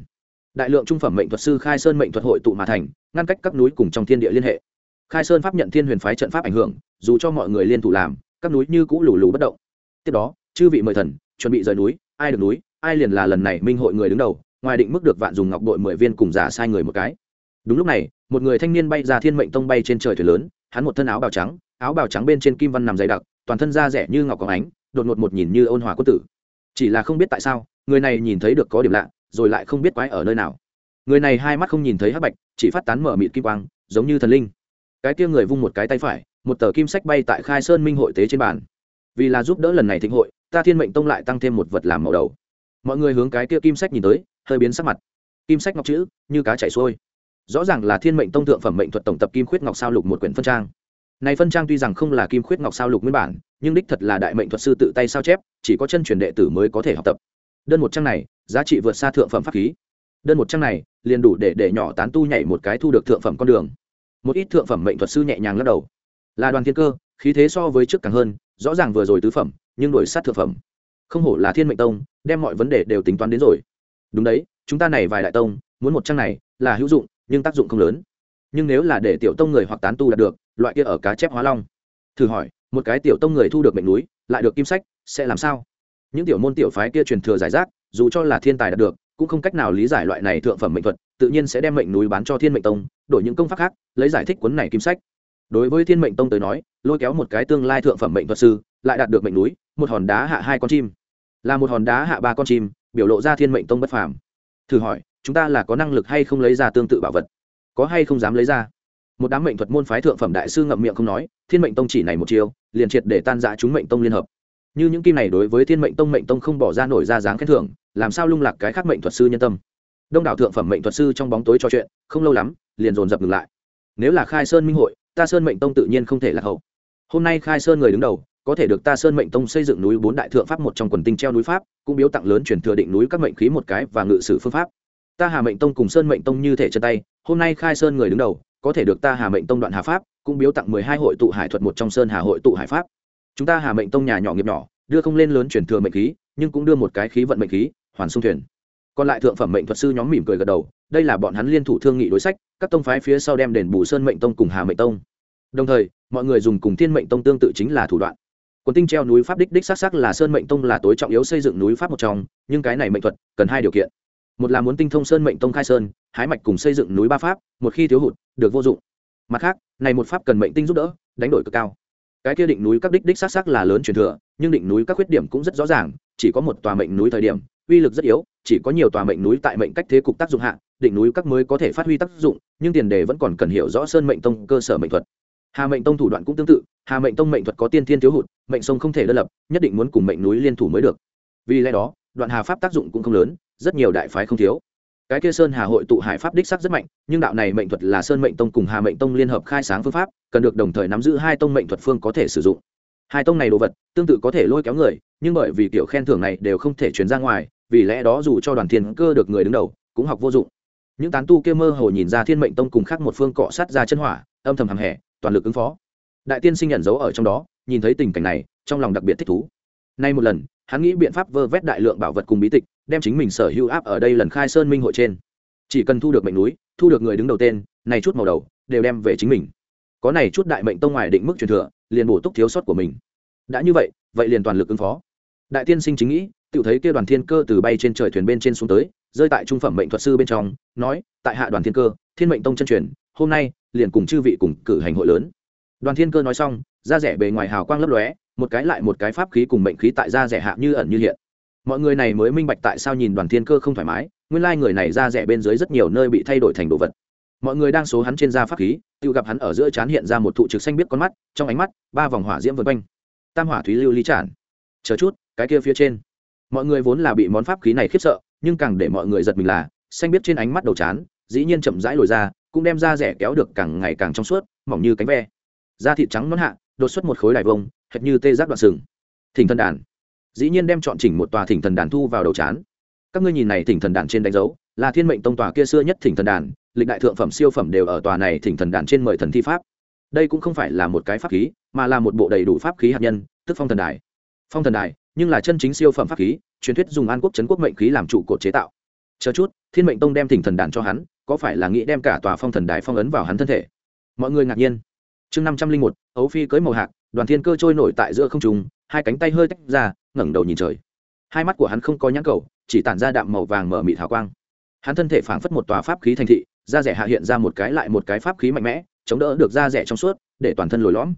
Đại lượng trung phẩm mệnh thuật sư khai sơn mệnh thuật hội tụ mà thành, ngăn cách các núi cùng trong thiên địa liên hệ khai sơn pháp nhận thiên huyền phái trận pháp ảnh hưởng, dù cho mọi người liên thủ làm, các núi như cũ lù lù bất động. Tiếp đó, chư vị mời thần, chuẩn bị rời núi, ai được núi, ai liền là lần này minh hội người đứng đầu, ngoài định mức được vạn dùng ngọc đội mười viên cùng giả sai người một cái. Đúng lúc này, một người thanh niên bay ra thiên mệnh tông bay trên trời thuyền lớn, hắn một thân áo bào trắng, áo bào trắng bên trên kim văn nằm dày đặc, toàn thân da rẻ như ngọc có ánh, đột ngột một nhìn như ôn hòa quân tử. Chỉ là không biết tại sao, người này nhìn thấy được có điểm lạ, rồi lại không biết quái ở nơi nào. Người này hai mắt không nhìn thấy hắc bạch, chỉ phát tán mở mịt kim quang, giống như thần linh cái kia người vung một cái tay phải, một tờ kim sách bay tại khai sơn minh hội tế trên bàn. Vì là giúp đỡ lần này thịnh hội, ta thiên mệnh tông lại tăng thêm một vật làm màu đầu. Mọi người hướng cái kia kim sách nhìn tới, hơi biến sắc mặt. Kim sách ngọc chữ, như cá chảy xuôi. Rõ ràng là thiên mệnh tông thượng phẩm mệnh thuật tổng tập kim khuyết ngọc sao lục một quyển phân trang. Này phân trang tuy rằng không là kim khuyết ngọc sao lục nguyên bản, nhưng đích thật là đại mệnh thuật sư tự tay sao chép, chỉ có chân truyền đệ tử mới có thể học tập. Đơn một trang này, giá trị vượt xa thượng phẩm pháp khí. Đơn một trang này, liền đủ để để nhỏ tán tu nhảy một cái thu được thượng phẩm con đường một ít thượng phẩm mệnh thuật sư nhẹ nhàng lắc đầu. Là đoàn thiên cơ, khí thế so với trước càng hơn, rõ ràng vừa rồi tứ phẩm, nhưng đổi sát thượng phẩm. Không hổ là thiên mệnh tông, đem mọi vấn đề đều tính toán đến rồi. Đúng đấy, chúng ta này vài đại tông, muốn một trang này là hữu dụng, nhưng tác dụng không lớn. Nhưng nếu là để tiểu tông người hoặc tán tu đạt được, loại kia ở cá chép hóa long. Thử hỏi, một cái tiểu tông người thu được mệnh núi, lại được kim sách, sẽ làm sao? Những tiểu môn tiểu phái kia truyền thừa giải rác, dù cho là thiên tài đạt được, cũng không cách nào lý giải loại này thượng phẩm mệnh thuật, tự nhiên sẽ đem mệnh núi bán cho thiên mệnh tông đổi những công pháp khác, lấy giải thích cuốn này kim sách. Đối với thiên mệnh tông tới nói, lôi kéo một cái tương lai thượng phẩm mệnh thuật sư, lại đạt được mệnh núi, một hòn đá hạ hai con chim. Là một hòn đá hạ ba con chim, biểu lộ ra thiên mệnh tông bất phàm. Thử hỏi, chúng ta là có năng lực hay không lấy ra tương tự bảo vật? Có hay không dám lấy ra? Một đám mệnh thuật môn phái thượng phẩm đại sư ngậm miệng không nói, thiên mệnh tông chỉ này một chiều liền triệt để tan giã chúng mệnh tông liên hợp. Như những kim này đối với thiên mệnh tông mệnh tông không bỏ ra nổi ra dáng khen thưởng, làm sao lung lạc cái khác mệnh thuật sư nhân tâm? Đông đảo thượng phẩm mệnh thuật sư trong bóng tối trò chuyện, không lâu lắm liền dồn dập ngừng lại. Nếu là khai sơn minh hội, ta sơn mệnh tông tự nhiên không thể lạc hậu. Hôm nay khai sơn người đứng đầu, có thể được ta sơn mệnh tông xây dựng núi bốn đại thượng pháp một trong quần tinh treo núi pháp, cũng biếu tặng lớn truyền thừa định núi các mệnh khí một cái và ngự sử phương pháp. Ta hà mệnh tông cùng sơn mệnh tông như thể chân tay, hôm nay khai sơn người đứng đầu, có thể được ta hà mệnh tông đoạn hà pháp, cũng biếu tặng mười hai hội tụ hải thuật một trong sơn hà hội tụ hải pháp. Chúng ta hà mệnh tông nhà nhỏ nghiệp nhỏ, đưa không lên lớn truyền thừa mệnh khí, nhưng cũng đưa một cái khí vận mệnh khí, hoàn sung thuyền còn lại thượng phẩm mệnh thuật sư nhóm mỉm cười gật đầu, đây là bọn hắn liên thủ thương nghị đối sách, các tông phái phía sau đem đền bù sơn mệnh tông cùng hà mệnh tông. Đồng thời, mọi người dùng cùng thiên mệnh tông tương tự chính là thủ đoạn. Quần tinh treo núi pháp đích đích xác xác là sơn mệnh tông là tối trọng yếu xây dựng núi pháp một trong, nhưng cái này mệnh thuật cần hai điều kiện. Một là muốn tinh thông sơn mệnh tông khai sơn, hái mạch cùng xây dựng núi ba pháp, một khi thiếu hụt, được vô dụng. Mặt khác, này một pháp cần mệnh tinh giúp đỡ, đánh đổi cực cao. Cái kia định núi các đích đích xác xác là lớn truyền thừa, nhưng định núi các khuyết điểm cũng rất rõ ràng, chỉ có một tòa mệnh núi thời điểm uy lực rất yếu, chỉ có nhiều tòa mệnh núi tại mệnh cách thế cục tác dụng hạ định núi các mới có thể phát huy tác dụng, nhưng tiền đề vẫn còn cần hiểu rõ sơn mệnh tông cơ sở mệnh thuật. Hà mệnh tông thủ đoạn cũng tương tự, hà mệnh tông mệnh thuật có tiên thiên thiếu hụt, mệnh sông không thể đơn lập, nhất định muốn cùng mệnh núi liên thủ mới được. Vì lẽ đó, đoạn hà pháp tác dụng cũng không lớn, rất nhiều đại phái không thiếu. Cái kia sơn hà hội tụ hải pháp đích sắc rất mạnh, nhưng đạo này mệnh thuật là sơn mệnh tông cùng hà mệnh tông liên hợp khai sáng phương pháp, cần được đồng thời nắm giữ hai tông mệnh thuật phương có thể sử dụng. Hai tông này đồ vật, tương tự có thể lôi kéo người, nhưng bởi vì kiểu khen thưởng này đều không thể chuyển ra ngoài vì lẽ đó dù cho đoàn thiên cơ được người đứng đầu, cũng học vô dụng. Những tán tu kia mơ hồ nhìn ra thiên mệnh tông cùng khác một phương cọ sát ra chân hỏa, âm thầm hằng hẻ, toàn lực ứng phó. Đại tiên sinh nhận dấu ở trong đó, nhìn thấy tình cảnh này, trong lòng đặc biệt thích thú. Nay một lần, hắn nghĩ biện pháp vơ vét đại lượng bảo vật cùng bí tịch, đem chính mình sở hữu áp ở đây lần khai sơn minh hội trên. Chỉ cần thu được mệnh núi, thu được người đứng đầu tên, này chút màu đầu, đều đem về chính mình. Có này chút đại mệnh tông ngoài định mức truyền thừa, liền bổ túc thiếu sót của mình. Đã như vậy vậy liền toàn lực ứng phó. Đại tiên sinh chính nghĩ tự thấy kia đoàn thiên cơ từ bay trên trời thuyền bên trên xuống tới, rơi tại trung phẩm mệnh thuật sư bên trong, nói, tại hạ đoàn thiên cơ, thiên mệnh tông chân truyền, hôm nay, liền cùng chư vị cùng cử hành hội lớn. Đoàn thiên cơ nói xong, da rẻ bề ngoài hào quang lấp lóe, một cái lại một cái pháp khí cùng mệnh khí tại da rẻ hạ như ẩn như hiện. Mọi người này mới minh bạch tại sao nhìn đoàn thiên cơ không thoải mái, nguyên lai người này da rẻ bên dưới rất nhiều nơi bị thay đổi thành đồ vật. Mọi người đang số hắn trên da pháp khí tự gặp hắn ở giữa trán hiện ra một thụ trực xanh biết con mắt, trong ánh mắt, ba vòng hỏa diễm vân quanh. Tam hỏa thúy lưu ly tràn. Chờ chút, cái kia phía trên mọi người vốn là bị món pháp khí này khiếp sợ, nhưng càng để mọi người giật mình là, xanh biết trên ánh mắt đầu chán, dĩ nhiên chậm rãi lồi ra, cũng đem da rẻ kéo được càng ngày càng trong suốt, mỏng như cánh ve. Da thịt trắng nón hạ, đột xuất một khối đài vông, hệt như tê giác đoạn sừng. Thỉnh thần đàn. Dĩ nhiên đem chọn chỉnh một tòa thỉnh thần đàn thu vào đầu chán. Các ngươi nhìn này thỉnh thần đàn trên đánh dấu, là thiên mệnh tông tòa kia xưa nhất thỉnh thần đàn, lịch đại thượng phẩm siêu phẩm đều ở tòa này thỉnh thần đàn trên mời thần thi pháp. Đây cũng không phải là một cái pháp khí, mà là một bộ đầy đủ pháp khí hạt nhân, tức phong thần đài. Phong thần đài nhưng là chân chính siêu phẩm pháp khí, truyền thuyết dùng an quốc chấn quốc mệnh khí làm trụ cột chế tạo. Chờ chút, thiên mệnh tông đem thỉnh thần đàn cho hắn, có phải là nghĩ đem cả tòa phong thần đài phong ấn vào hắn thân thể? Mọi người ngạc nhiên. Chương năm trăm linh một, ấu phi cưới màu hạc, đoàn thiên cơ trôi nổi tại giữa không trùng hai cánh tay hơi tách ra, ngẩng đầu nhìn trời. Hai mắt của hắn không có nhãn cầu, chỉ tản ra đạm màu vàng mở mị thảo quang. Hắn thân thể phảng phất một tòa pháp khí thành thị, da rẻ hạ hiện ra một cái lại một cái pháp khí mạnh mẽ, chống đỡ được da rẻ trong suốt, để toàn thân lồi lõm.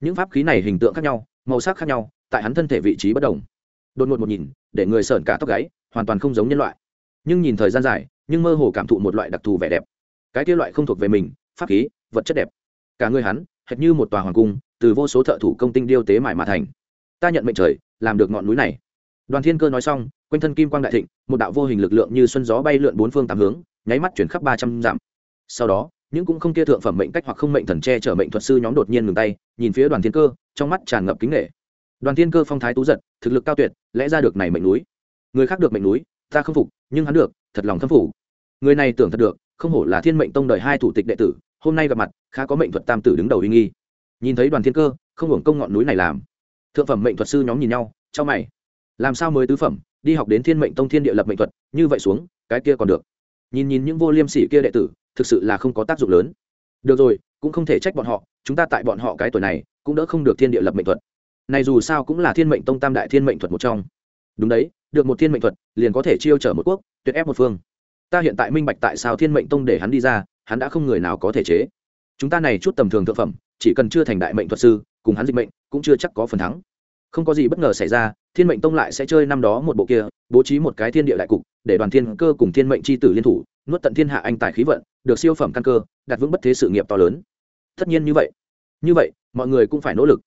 Những pháp khí này hình tượng khác nhau, màu sắc khác nhau tại hắn thân thể vị trí bất đồng. Đột ngột một nhìn, để người sởn cả tóc gáy, hoàn toàn không giống nhân loại. Nhưng nhìn thời gian dài, nhưng mơ hồ cảm thụ một loại đặc thù vẻ đẹp. Cái kia loại không thuộc về mình, pháp khí, vật chất đẹp. Cả người hắn, hệt như một tòa hoàng cung, từ vô số thợ thủ công tinh điêu tế mải mà thành. Ta nhận mệnh trời, làm được ngọn núi này. Đoàn thiên cơ nói xong, quanh thân kim quang đại thịnh, một đạo vô hình lực lượng như xuân gió bay lượn bốn phương tám hướng, nháy mắt chuyển khắp ba trăm dặm. Sau đó, những cũng không kia thượng phẩm mệnh cách hoặc không mệnh thần che chở mệnh thuật sư nhóm đột nhiên ngừng tay, nhìn phía đoàn thiên cơ, trong mắt tràn ngập kính nghệ đoàn thiên cơ phong thái tú giật, thực lực cao tuyệt, lẽ ra được này mệnh núi. Người khác được mệnh núi, ta không phục, nhưng hắn được, thật lòng thâm phủ. Người này tưởng thật được, không hổ là thiên mệnh tông đời hai thủ tịch đệ tử, hôm nay gặp mặt, khá có mệnh thuật tam tử đứng đầu uy nghi. Nhìn thấy đoàn thiên cơ, không hưởng công ngọn núi này làm. Thượng phẩm mệnh thuật sư nhóm nhìn nhau trong mày. Làm sao mới tứ phẩm, đi học đến thiên mệnh tông thiên địa lập mệnh thuật, như vậy xuống, cái kia còn được. Nhìn nhìn những vô liêm sỉ kia đệ tử, thực sự là không có tác dụng lớn. Được rồi, cũng không thể trách bọn họ, chúng ta tại bọn họ cái tuổi này, cũng đỡ không được thiên địa lập mệnh thuật này dù sao cũng là thiên mệnh tông tam đại thiên mệnh thuật một trong. Đúng đấy, được một thiên mệnh thuật, liền có thể chiêu chở một quốc, tuyệt ép một phương. Ta hiện tại minh bạch tại sao thiên mệnh tông để hắn đi ra, hắn đã không người nào có thể chế. Chúng ta này chút tầm thường thượng phẩm, chỉ cần chưa thành đại mệnh thuật sư, cùng hắn dịch mệnh, cũng chưa chắc có phần thắng. Không có gì bất ngờ xảy ra, thiên mệnh tông lại sẽ chơi năm đó một bộ kia, bố trí một cái thiên địa đại cục, để đoàn thiên cơ cùng thiên mệnh c h i tử liên thủ, nuốt tận thiên hạ anh tài khí vận, được siêu phẩm căn cơ, đặt vững bất thế sự nghiệp to lớn. Tất nhiên như vậy. Như vậy, mọi người cũng phải nỗ lực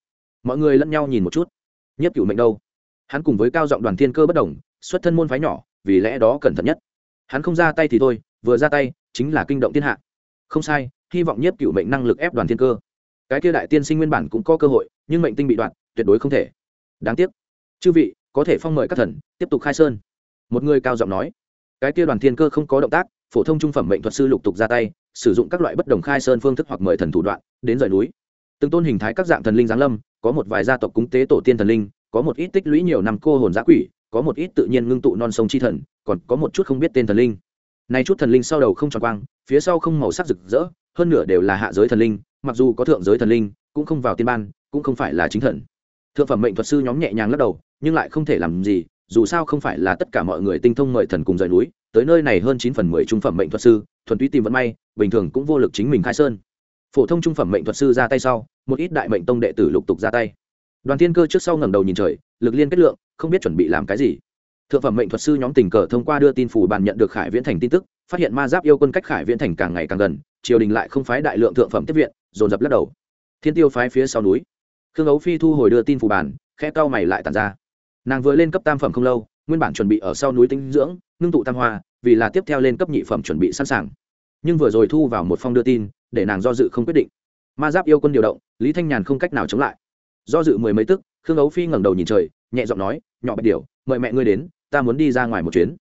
mọi người lẫn nhau nhìn một chút. Nhất cựu mệnh đâu? Hắn cùng với cao giọng đoàn thiên cơ bất đồng, xuất thân môn phái nhỏ, vì lẽ đó cẩn thận nhất. Hắn không ra tay thì thôi, vừa ra tay, chính là kinh động thiên hạ. Không sai, hy vọng nhiếp cựu mệnh năng lực ép đoàn thiên cơ. Cái kia đại tiên sinh nguyên bản cũng có cơ hội, nhưng mệnh tinh bị đoạn, tuyệt đối không thể. Đáng tiếc. Chư vị, có thể phong mời các thần, tiếp tục khai sơn. Một người cao giọng nói. Cái kia đoàn thiên cơ không có động tác, phổ thông trung phẩm mệnh thuật sư lục tục ra tay, sử dụng các loại bất đồng khai sơn phương thức hoặc mời thần thủ đoạn, đến rời núi. Từng tôn hình thái các dạng thần linh giáng lâm có một vài gia tộc cúng tế tổ tiên thần linh, có một ít tích lũy nhiều năm cô hồn giã quỷ, có một ít tự nhiên ngưng tụ non sông chi thần, còn có một chút không biết tên thần linh. Này chút thần linh sau đầu không tròn quang, phía sau không màu sắc rực rỡ, hơn nửa đều là hạ giới thần linh, mặc dù có thượng giới thần linh, cũng không vào tiên ban, cũng không phải là chính thần. Thượng phẩm mệnh thuật sư nhóm nhẹ nhàng lắc đầu, nhưng lại không thể làm gì, dù sao không phải là tất cả mọi người tinh thông mời thần cùng rời núi, tới nơi này hơn chín phần mười trung phẩm mệnh thuật sư, thuần túy tìm vận may, bình thường cũng vô lực chính mình khai sơn phổ thông trung phẩm mệnh thuật sư ra tay sau, một ít đại mệnh tông đệ tử lục tục ra tay. Đoàn thiên cơ trước sau ngẩng đầu nhìn trời, lực liên kết lượng, không biết chuẩn bị làm cái gì. Thượng phẩm mệnh thuật sư nhóm tình cờ thông qua đưa tin phủ bàn nhận được khải viễn thành tin tức, phát hiện ma giáp yêu quân cách khải viễn thành càng ngày càng gần, triều đình lại không phái đại lượng thượng phẩm tiếp viện, dồn dập lắc đầu. Thiên tiêu phái phía sau núi. Khương ấu phi thu hồi đưa tin phủ bàn khe cao mày lại tàn ra. Nàng vừa lên cấp tam phẩm không lâu, nguyên bản chuẩn bị ở sau núi tinh dưỡng, ngưng tụ tam hoa, vì là tiếp theo lên cấp nhị phẩm chuẩn bị sẵn sàng. Nhưng vừa rồi thu vào một phong đưa tin để nàng do dự không quyết định. Ma giáp yêu quân điều động, lý thanh nhàn không cách nào chống lại. Do dự mười mấy tức, khương ấu phi ngẩng đầu nhìn trời, nhẹ giọng nói, nhỏ bạch điều mời mẹ ngươi đến, ta muốn đi ra ngoài một chuyến.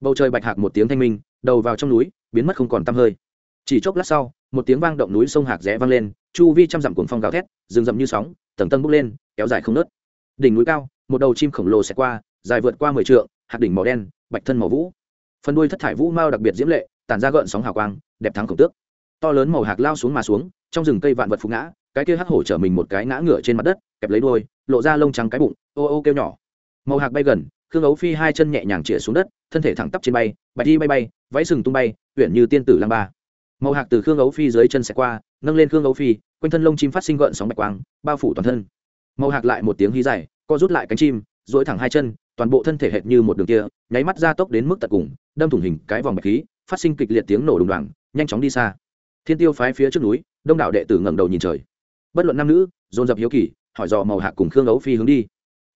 Bầu trời bạch hạc một tiếng thanh minh, đầu vào trong núi, biến mất không còn tăm hơi. Chỉ chốc lát sau, một tiếng vang động núi sông hạc rẽ vang lên, chu vi trăm dặm cuồng phong gào thét, rừng rậm như sóng, tầng tầng bốc lên, kéo dài không nớt. Đỉnh núi cao, một đầu chim khổng lồ sẽ qua, dài vượt qua mười trượng hạt đỉnh màu đen, bạch thân màu vũ. Phần đuôi thất thải vũ mao đặc biệt diễm lệ tàn ra gợn sóng hào quang, đẹp thắng khổng tước to lớn màu hạc lao xuống mà xuống, trong rừng cây vạn vật phục ngã, cái kia hắc hổ chở mình một cái ngã ngửa trên mặt đất, kẹp lấy đuôi, lộ ra lông trắng cái bụng, ô ô kêu nhỏ. Màu hạc bay gần, khương ấu phi hai chân nhẹ nhàng chĩa xuống đất, thân thể thẳng tắp trên bay, bạch đi bay bay, váy sừng tung bay, uyển như tiên tử lang ba. Màu hạc từ khương ấu phi dưới chân xẹt qua, nâng lên khương ấu phi, quanh thân lông chim phát sinh gợn sóng bạch quang, bao phủ toàn thân. Màu hạc lại một tiếng hí dài, co rút lại cánh chim dỗi thẳng hai chân, toàn bộ thân thể hệt như một đường kia, nháy mắt ra tốc đến mức tận cùng, đâm thủng hình cái vòng bạch khí, phát sinh kịch liệt tiếng nổ đùng đoàng, nhanh chóng đi xa thiên tiêu phái phía trước núi, đông đảo đệ tử ngẩng đầu nhìn trời. Bất luận nam nữ, dồn dập hiếu kỳ, hỏi dò màu hạc cùng khương ấu phi hướng đi.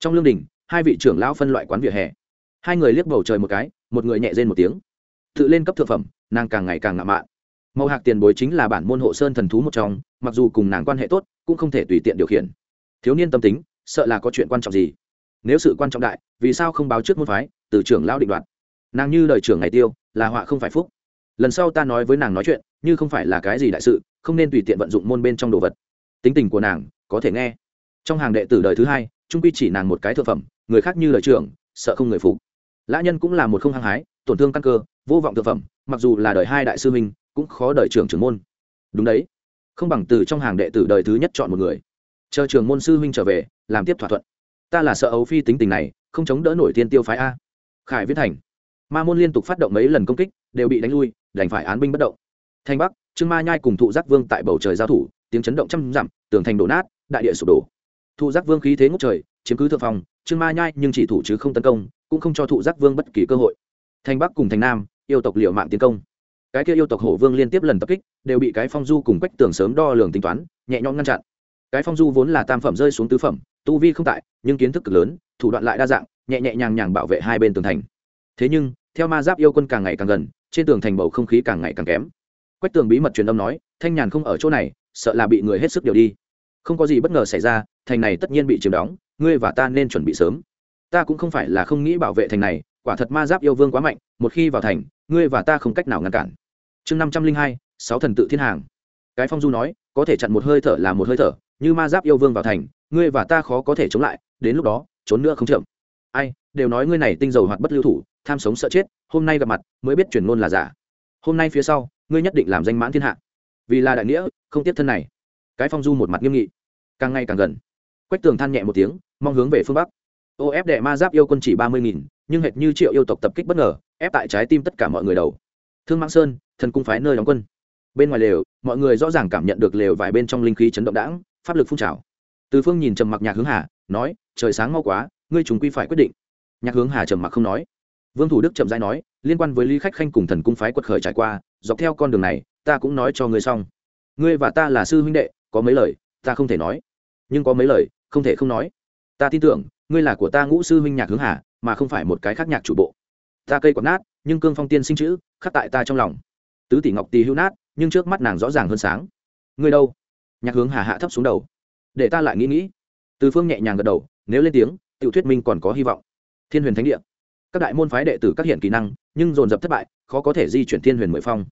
Trong lương đình, hai vị trưởng lão phân loại quán vỉa hè. Hai người liếc bầu trời một cái, một người nhẹ rên một tiếng. Tự lên cấp thượng phẩm, nàng càng ngày càng ngạo mạn. Màu hạc tiền bối chính là bản môn hộ sơn thần thú một trong, mặc dù cùng nàng quan hệ tốt, cũng không thể tùy tiện điều khiển. Thiếu niên tâm tính, sợ là có chuyện quan trọng gì? Nếu sự quan trọng đại, vì sao không báo trước môn phái, từ trưởng lão định đoạt? Nàng như đời trưởng ngày tiêu, là họa không phải phúc lần sau ta nói với nàng nói chuyện, như không phải là cái gì đại sự, không nên tùy tiện vận dụng môn bên trong đồ vật. Tính tình của nàng, có thể nghe. Trong hàng đệ tử đời thứ hai, trung quy chỉ nàng một cái thượng phẩm, người khác như lời trưởng, sợ không người phục. Lã nhân cũng là một không hăng hái, tổn thương căn cơ, vô vọng thượng phẩm, mặc dù là đời hai đại sư minh cũng khó đợi trưởng trưởng môn. Đúng đấy. Không bằng từ trong hàng đệ tử đời thứ nhất chọn một người. Chờ trường môn sư huynh trở về, làm tiếp thỏa thuận. Ta là sợ ấu phi tính tình này, không chống đỡ nổi tiên tiêu phái a. Khải viết thành. Ma môn liên tục phát động mấy lần công kích, đều bị đánh lui đành phải án binh bất động. Thanh bắc, trương ma nhai cùng thụ giác vương tại bầu trời giao thủ, tiếng chấn động trăm dặm, tường thành đổ nát, đại địa sụp đổ. Thụ giác vương khí thế ngốc trời, chiếm cứ thượng phòng trương ma nhai nhưng chỉ thủ chứ không tấn công, cũng không cho thụ giác vương bất kỳ cơ hội. Thành bắc cùng thành nam, yêu tộc liệu mạng tiến công. Cái kia yêu tộc hổ vương liên tiếp lần tập kích, đều bị cái phong du cùng quách tường sớm đo lường tính toán, nhẹ nhõm ngăn chặn. Cái phong du vốn là tam phẩm rơi xuống tứ phẩm, tu vi không tại, nhưng kiến thức cực lớn, thủ đoạn lại đa dạng, nhẹ nhẹ nhàng nhàng bảo vệ hai bên tường thành. Thế nhưng theo ma giáp yêu quân càng ngày càng gần, trên tường thành bầu không khí càng ngày càng kém. Quách tường bí mật truyền âm nói, thanh nhàn không ở chỗ này, sợ là bị người hết sức điều đi. Không có gì bất ngờ xảy ra, thành này tất nhiên bị chiếm đóng, ngươi và ta nên chuẩn bị sớm. Ta cũng không phải là không nghĩ bảo vệ thành này, quả thật ma giáp yêu vương quá mạnh, một khi vào thành, ngươi và ta không cách nào ngăn cản. Chương năm trăm linh hai, sáu thần tự thiên hàng. Cái phong du nói, có thể chặn một hơi thở là một hơi thở, như ma giáp yêu vương vào thành, ngươi và ta khó có thể chống lại, đến lúc đó, trốn nữa không chậm. Ai, đều nói ngươi này tinh dầu hoạt bất lưu thủ tham sống sợ chết, hôm nay gặp mặt, mới biết chuyển ngôn là giả. Hôm nay phía sau, ngươi nhất định làm danh mãn thiên hạ. Vì là đại nghĩa, không tiếp thân này. Cái phong du một mặt nghiêm nghị. Càng ngày càng gần. Quách tường than nhẹ một tiếng, mong hướng về phương bắc. Ô, ép đệ ma giáp yêu quân chỉ ba mươi nghìn, nhưng hệt như triệu yêu tộc tập kích bất ngờ, ép tại trái tim tất cả mọi người đầu. Thương mang sơn, thần cung phái nơi đóng quân. Bên ngoài lều, mọi người rõ ràng cảm nhận được lều vài bên trong linh khí chấn động đãng, pháp lực phun trào. Từ phương nhìn trầm mặc nhạc hướng hà, nói, trời sáng mau quá, ngươi chúng quy phải quyết định. Nhạc hướng hà trầm mặc không nói vương thủ đức chậm rãi nói, liên quan với lý khách khanh cùng thần cung phái quật khởi trải qua, dọc theo con đường này, ta cũng nói cho ngươi xong. Ngươi và ta là sư huynh đệ, có mấy lời, ta không thể nói. Nhưng có mấy lời, không thể không nói. Ta tin tưởng, ngươi là của ta ngũ sư huynh nhạc hướng hà, mà không phải một cái khác nhạc chủ bộ. Ta cây quạt nát, nhưng cương phong tiên sinh chữ, khắc tại ta trong lòng. Tứ tỷ ngọc tì hữu nát, nhưng trước mắt nàng rõ ràng hơn sáng. Ngươi đâu? Nhạc hướng hà hạ thấp xuống đầu. Để ta lại nghĩ nghĩ. Từ phương nhẹ nhàng gật đầu, nếu lên tiếng, tiểu thuyết minh còn có hy vọng. Thiên huyền thánh địa các đại môn phái đệ tử các hiện kỹ năng, nhưng dồn dập thất bại, khó có thể di chuyển thiên huyền mười phong.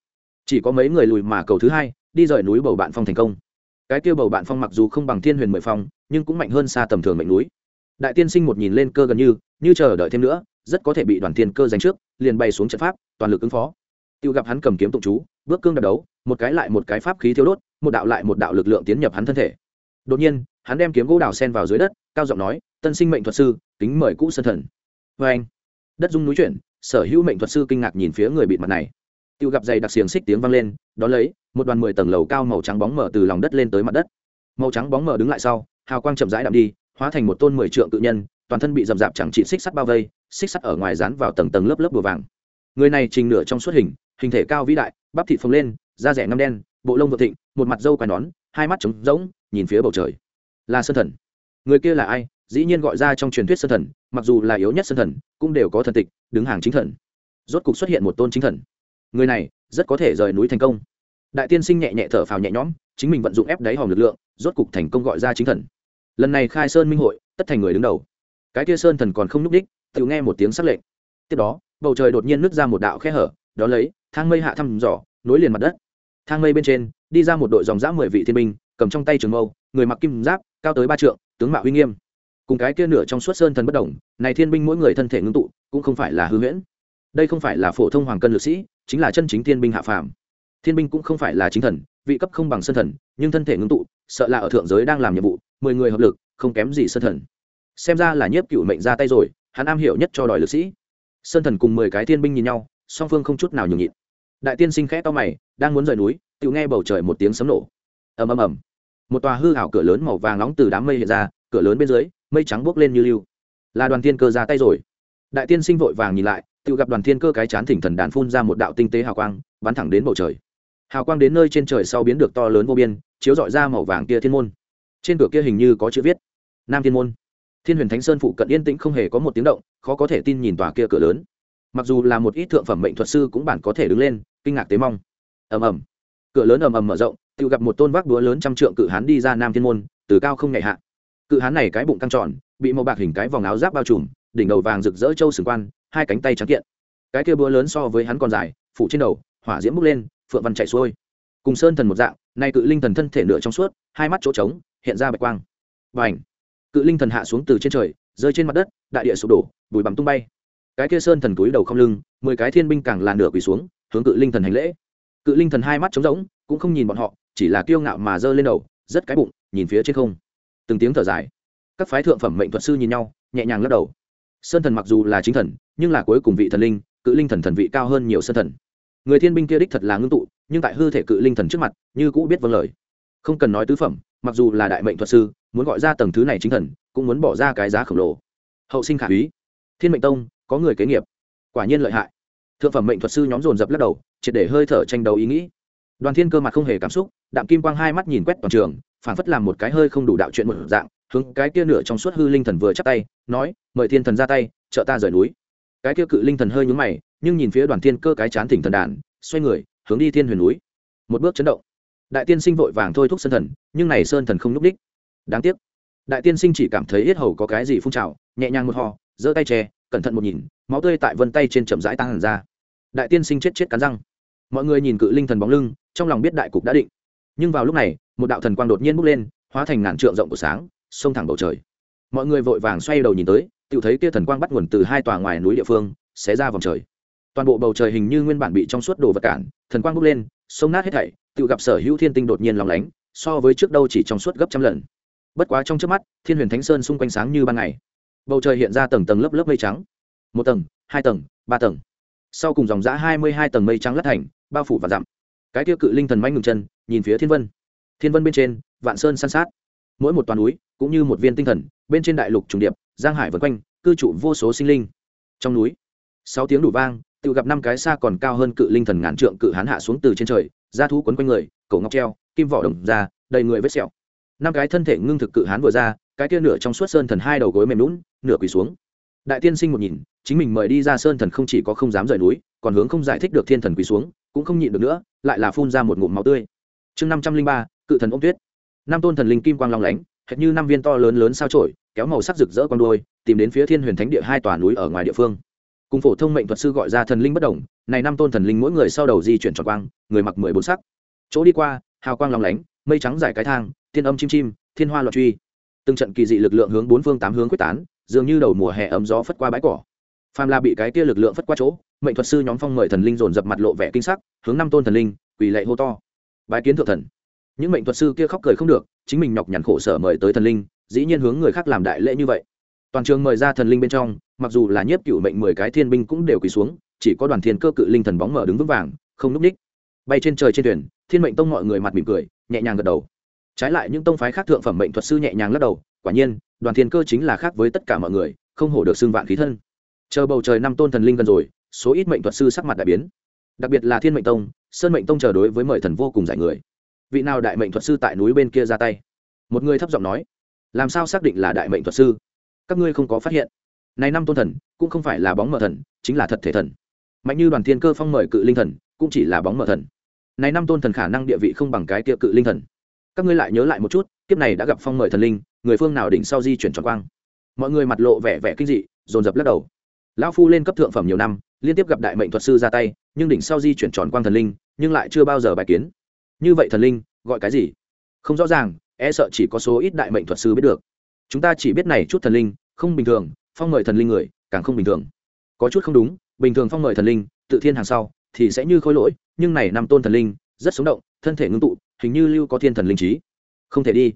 Chỉ có mấy người lùi mà cầu thứ hai, đi rời núi bầu bạn phong thành công. Cái kia bầu bạn phong mặc dù không bằng thiên huyền mười phong, nhưng cũng mạnh hơn xa tầm thường mệnh núi. Đại tiên sinh một nhìn lên cơ gần như như chờ đợi thêm nữa, rất có thể bị đoàn thiên cơ giành trước, liền bay xuống trận pháp, toàn lực ứng phó. Tiêu gặp hắn cầm kiếm tụng chú, bước cương đập đấu, một cái lại một cái pháp khí thiếu đốt, một đạo lại một đạo lực lượng tiến nhập hắn thân thể. Đột nhiên, hắn đem kiếm gỗ đào sen vào dưới đất, cao giọng nói, tân sinh mệnh thuật sư, kính mời cũ sân thần. Vê anh đất dung núi chuyển, sở hữu mệnh thuật sư kinh ngạc nhìn phía người bịt mặt này. Tiêu gặp dày đặc xiềng xích tiếng vang lên, đón lấy, một đoàn mười tầng lầu cao màu trắng bóng mở từ lòng đất lên tới mặt đất. Màu trắng bóng mở đứng lại sau, hào quang chậm rãi đạm đi, hóa thành một tôn mười trượng tự nhân, toàn thân bị rậm rạp chẳng trị xích sắt bao vây, xích sắt ở ngoài dán vào tầng tầng lớp lớp bùa vàng. Người này trình nửa trong suốt hình hình thể cao vĩ đại, bắp thịt phồng lên, da rẻ ngâm đen, bộ lông vợ thịnh, một mặt dâu quai nón, hai mắt trống rỗng, nhìn phía bầu trời. Là sơn thần. Người kia là ai? Dĩ nhiên gọi ra trong truyền thuyết sơn thần, mặc dù là yếu nhất sơn thần, cũng đều có thần tịch, đứng hàng chính thần. Rốt cục xuất hiện một tôn chính thần. Người này, rất có thể rời núi thành công. Đại tiên sinh nhẹ nhẹ thở phào nhẹ nhõm, chính mình vận dụng ép đáy hòm lực lượng, rốt cục thành công gọi ra chính thần. Lần này khai sơn minh hội, tất thành người đứng đầu. Cái kia sơn thần còn không nhúc đích, tự nghe một tiếng sắc lệnh. Tiếp đó, bầu trời đột nhiên nứt ra một đạo khe hở, đó lấy, thang mây hạ thăm dò, nối liền mặt đất. Thang mây bên trên, đi ra một đội dòng giã mười vị thiên binh, cầm trong tay trường mâu, người mặc kim giáp, cao tới ba trượng, tướng mạo uy nghiêm cùng cái kia nửa trong suốt sơn thần bất đồng, này thiên binh mỗi người thân thể ngưng tụ, cũng không phải là hư huyễn. Đây không phải là phổ thông hoàng cân lược sĩ, chính là chân chính thiên binh hạ phàm. Thiên binh cũng không phải là chính thần, vị cấp không bằng sơn thần, nhưng thân thể ngưng tụ, sợ là ở thượng giới đang làm nhiệm vụ, mười người hợp lực, không kém gì sơn thần. Xem ra là nhiếp cựu mệnh ra tay rồi, hắn am hiểu nhất cho đòi lực sĩ. Sơn thần cùng mười cái thiên binh nhìn nhau, song phương không chút nào nhường nhịn. Đại tiên sinh khẽ to mày, đang muốn rời núi tự nghe bầu trời một tiếng sấm nổ. Ầm ầm ầm. Một tòa hư hảo cửa lớn màu vàng nóng từ đám mây hiện ra, cửa lớn bên dưới mây trắng bốc lên như lưu. Là đoàn thiên cơ ra tay rồi. Đại tiên sinh vội vàng nhìn lại, tự gặp đoàn thiên cơ cái chán thỉnh thần đàn phun ra một đạo tinh tế hào quang, bắn thẳng đến bầu trời. Hào quang đến nơi trên trời sau biến được to lớn vô biên, chiếu dọi ra màu vàng kia thiên môn. Trên cửa kia hình như có chữ viết, nam thiên môn. Thiên huyền thánh sơn phụ cận yên tĩnh không hề có một tiếng động, khó có thể tin nhìn tòa kia cửa lớn. Mặc dù là một ít thượng phẩm mệnh thuật sư cũng bản có thể đứng lên, kinh ngạc tế mong. Ầm ầm. Cửa lớn ầm ầm mở rộng, tự gặp một tôn vác đúa lớn trăm trượng cự hán đi ra nam thiên môn, từ cao không nhảy hạ cự hán này cái bụng căng tròn, bị màu bạc hình cái vòng áo giáp bao trùm, đỉnh đầu vàng rực rỡ châu sừng quan, hai cánh tay trắng kiện. Cái kia búa lớn so với hắn còn dài, phủ trên đầu, hỏa diễm bốc lên, phượng văn chạy xuôi. Cùng sơn thần một dạng, nay cự linh thần thân thể nửa trong suốt, hai mắt chỗ trống, hiện ra bạch quang. Và ảnh cự linh thần hạ xuống từ trên trời, rơi trên mặt đất, đại địa sụp đổ, bụi bằm tung bay. Cái kia sơn thần túi đầu không lưng, mười cái thiên binh càng làn nửa quỳ xuống, hướng cự linh thần hành lễ. Cự linh thần hai mắt trống rỗng, cũng không nhìn bọn họ, chỉ là kiêu ngạo mà giơ lên đầu, rất cái bụng, nhìn phía trên không từng tiếng thở dài. Các phái thượng phẩm mệnh thuật sư nhìn nhau, nhẹ nhàng lắc đầu. Sơn thần mặc dù là chính thần, nhưng là cuối cùng vị thần linh, cự linh thần thần vị cao hơn nhiều sơn thần. Người thiên binh kia đích thật là ngưng tụ, nhưng tại hư thể cự linh thần trước mặt, như cũ biết vâng lời. Không cần nói tứ phẩm, mặc dù là đại mệnh thuật sư, muốn gọi ra tầng thứ này chính thần, cũng muốn bỏ ra cái giá khổng lồ. Hậu sinh khả úy. Thiên mệnh tông, có người kế nghiệp. Quả nhiên lợi hại. Thượng phẩm mệnh thuật sư nhóm dồn dập lắc đầu, triệt để hơi thở tranh đấu ý nghĩ đoàn thiên cơ mặt không hề cảm xúc, đạm kim quang hai mắt nhìn quét toàn trường, phảng phất làm một cái hơi không đủ đạo chuyện một dạng, hướng cái kia nửa trong suốt hư linh thần vừa chắp tay, nói, mời thiên thần ra tay, trợ ta rời núi. Cái kia cự linh thần hơi nhúng mày, nhưng nhìn phía đoàn thiên cơ cái chán thỉnh thần đàn, xoay người, hướng đi thiên huyền núi. Một bước chấn động. Đại tiên sinh vội vàng thôi thúc sơn thần, nhưng này sơn thần không n ú c đích. Đáng tiếc. Đại tiên sinh chỉ cảm thấy yết hầu có cái gì phun trào, nhẹ nhàng một hò, giơ tay che, cẩn thận một nhìn, máu tươi tại vân tay trên chậm rãi tăng hẳn ra. Đại tiên sinh chết chết cắn răng. Mọi người nhìn cự linh thần bóng lưng trong lòng biết đại cục đã định. Nhưng vào lúc này, một đạo thần quang đột nhiên bốc lên, hóa thành ngàn trượng rộng của sáng, xông thẳng bầu trời. Mọi người vội vàng xoay đầu nhìn tới tự thấy kia thần quang bắt nguồn từ hai tòa ngoài núi địa phương, xé ra vòng trời. Toàn bộ bầu trời hình như nguyên bản bị trong suốt đồ vật cản, thần quang bốc lên sông nát hết thảy tự gặp sở hữu thiên tinh đột nhiên lòng lánh, so với trước đâu chỉ trong suốt gấp trăm lần. Bất quá trong trước mắt, thiên huyền thánh sơn xung quanh sáng như ban ngày. Bầu trời hiện ra tầng tầng lớp lớp mây trắng. Một tầng, hai tầng, ba tầng. Sau cùng dòng giã hai mươi hai tầng mây trắng lất thành, bao phủ và dặm cái tiêu cự linh thần manh ngừng chân, nhìn phía thiên vân. Thiên vân bên trên, vạn sơn san sát. Mỗi một toàn núi, cũng như một viên tinh thần, bên trên đại lục trùng điệp, giang hải vân quanh, cư trụ vô số sinh linh. Trong núi, sáu tiếng đủ vang, tự gặp năm cái xa còn cao hơn cự linh thần ngàn trượng cự hán hạ xuống từ trên trời ra thú quấn quanh người, cổ ngọc treo, kim vỏ đồng ra, đầy người vết sẹo. Năm cái thân thể ngưng thực cự hán vừa ra, cái kia nửa trong suốt sơn thần hai đầu gối mềm lún nửa quỳ xuống. Đại tiên sinh một nhìn, chính mình mời đi ra sơn thần không chỉ có không dám rời núi, còn hướng không giải thích được thiên thần quỳ xuống cũng không nhịn được nữa, lại là phun ra một ngụm máu tươi. Chương năm trăm linh ba, cự thần ôm tuyết. Năm tôn thần linh kim quang long lánh, hệt như năm viên to lớn lớn sao trổi kéo màu sắc rực rỡ con đuôi, tìm đến phía thiên huyền thánh địa hai tòa núi ở ngoài địa phương. Cùng phổ thông mệnh thuật sư gọi ra thần linh bất đồng này năm tôn thần linh mỗi người sau đầu di chuyển tròn quang, người mặc mười bốn sắc. Chỗ đi qua, hào quang long lánh, mây trắng dài cái thang, thiên âm chim chim, thiên hoa loạn truy. Từng trận kỳ dị lực lượng hướng bốn phương tám hướng quyết tán, dường như đầu mùa hè ấm gió phất qua bãi cỏ. Phàm là bị cái kia lực lượng phất qua chỗ mệnh thuật sư nhóm phong mời thần linh dồn dập mặt lộ vẻ kinh sắc, hướng năm tôn thần linh, quỳ lệ hô to. Bái kiến thượng thần. Những mệnh thuật sư kia khóc cười không được, chính mình nhọc nhằn khổ sở mời tới thần linh, dĩ nhiên hướng người khác làm đại lễ như vậy. Toàn trường mời ra thần linh bên trong, mặc dù là nhiếp cựu mệnh mười cái thiên binh cũng đều quỳ xuống, chỉ có đoàn thiên cơ cự linh thần bóng mở đứng vững vàng, không núp ních. Bay trên trời trên thuyền, thiên mệnh tông mọi người mặt mỉm cười, nhẹ nhàng gật đầu. Trái lại những tông phái khác thượng phẩm mệnh thuật sư nhẹ nhàng lắc đầu, quả nhiên, đoàn thiên cơ chính là khác với tất cả mọi người, không hổ được xương vạn khí thân. Chờ bầu trời năm tôn thần linh gần rồi số ít mệnh thuật sư sắc mặt đại biến. Đặc biệt là thiên mệnh tông, sơn mệnh tông chờ đối với mời thần vô cùng giải người. Vị nào đại mệnh thuật sư tại núi bên kia ra tay? Một người thấp giọng nói. Làm sao xác định là đại mệnh thuật sư? Các ngươi không có phát hiện. Này năm tôn thần, cũng không phải là bóng mờ thần, chính là thật thể thần. Mạnh như đoàn thiên cơ phong mời cự linh thần, cũng chỉ là bóng mờ thần. Này năm tôn thần khả năng địa vị không bằng cái tiệ cự linh thần. Các ngươi lại nhớ lại một chút, kiếp này đã gặp phong mời thần linh, người phương nào đỉnh sau di chuyển tròn quang. Mọi người mặt lộ vẻ vẻ kinh dị, dồn dập lắc đầu. Lão phu lên cấp thượng phẩm nhiều năm liên tiếp gặp đại mệnh thuật sư ra tay, nhưng đỉnh sau di chuyển tròn quang thần linh, nhưng lại chưa bao giờ bài kiến. Như vậy thần linh, gọi cái gì? Không rõ ràng e sợ chỉ có số ít đại mệnh thuật sư biết được. Chúng ta chỉ biết này chút thần linh, không bình thường, phong mời thần linh người, càng không bình thường. Có chút không đúng, bình thường phong mời thần linh, tự thiên hàng sau, thì sẽ như khối lỗi, nhưng này năm tôn thần linh, rất sống động, thân thể ngưng tụ, hình như lưu có thiên thần linh trí. Không thể đi.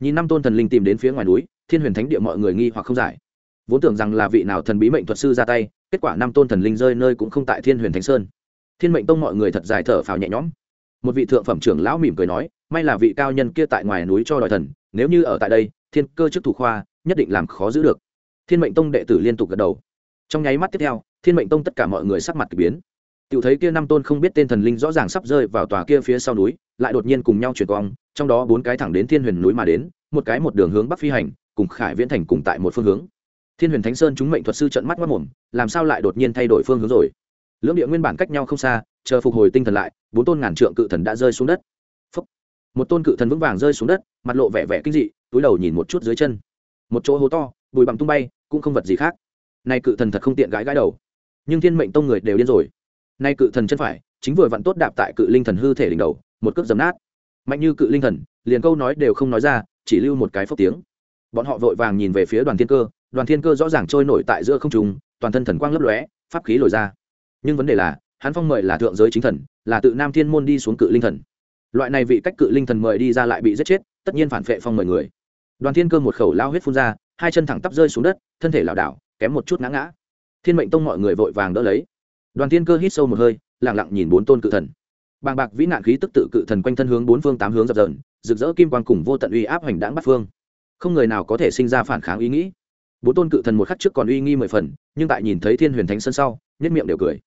Nhìn năm tôn thần linh tìm đến phía ngoài núi, thiên huyền thánh địa mọi người nghi hoặc không giải. Vốn tưởng rằng là vị nào thần bí mệnh thuật sư ra tay kết quả năm tôn thần linh rơi nơi cũng không tại thiên huyền thánh sơn. Thiên mệnh tông mọi người thật dài thở phào nhẹ nhõm. Một vị thượng phẩm trưởng lão mỉm cười nói, may là vị cao nhân kia tại ngoài núi cho đòi thần, nếu như ở tại đây, thiên cơ chức thủ khoa, nhất định làm khó giữ được. Thiên mệnh tông đệ tử liên tục gật đầu. Trong nháy mắt tiếp theo, thiên mệnh tông tất cả mọi người sắc mặt k ỳ biến. Tự thấy kia năm tôn không biết tên thần linh rõ ràng sắp rơi vào tòa kia phía sau núi, lại đột nhiên cùng nhau chuyển cong trong đó bốn cái thẳng đến thiên huyền núi mà đến, một cái một đường hướng bắc phi hành, cùng khải viễn thành cùng tại một phương hướng thiên huyền thánh sơn chúng mệnh thuật sư trận mắt mất mồm, làm sao lại đột nhiên thay đổi phương hướng rồi? Lưỡng địa nguyên bản cách nhau không xa, chờ phục hồi tinh thần lại, bốn tôn ngàn trượng cự thần đã rơi xuống đất. Phúc. một tôn cự thần vững vàng rơi xuống đất, mặt lộ vẻ vẻ kinh dị, túi đầu nhìn một chút dưới chân. Một chỗ hố to, bụi bặm tung bay, cũng không vật gì khác. Nay cự thần thật không tiện gãi gãi đầu. Nhưng thiên mệnh tông người đều điên rồi. Nay cự thần chân phải, chính vừa vặn tốt đạp tại cự linh thần hư thể đỉnh đầu, một cước dấm nát. Mạnh như cự linh thần, liền câu nói đều không nói ra, chỉ lưu một cái phốc tiếng. Bọn họ vội vàng nhìn về phía đoàn thiên cơ đoàn thiên cơ rõ ràng trôi nổi tại giữa không trung, toàn thân thần quang lấp lóe, pháp khí lồi ra. Nhưng vấn đề là, hắn phong mời là thượng giới chính thần, là tự nam thiên môn đi xuống cự linh thần. Loại này vị cách cự linh thần mời đi ra lại bị giết chết, tất nhiên phản vệ phong mời người. Đoàn thiên cơ một khẩu lao huyết phun ra, hai chân thẳng tắp rơi xuống đất, thân thể lảo đảo, kém một chút ngã ngã. Thiên mệnh tông mọi người vội vàng đỡ lấy. Đoàn thiên cơ hít sâu một hơi lẳng lặng nhìn bốn tôn cự thần. Bàng bạc vĩ nạn khí tức tự cự thần quanh thân hướng bốn phương tám hướng dập dờn, rực rỡ kim quang cùng vô tận uy áp hoành đãng bắt phương. Không người nào có thể sinh ra phản kháng ý nghĩ bốn tôn cự thần một khắc trước còn uy nghi mười phần, nhưng tại nhìn thấy thiên huyền thánh sơn sau, nhất miệng đều cười.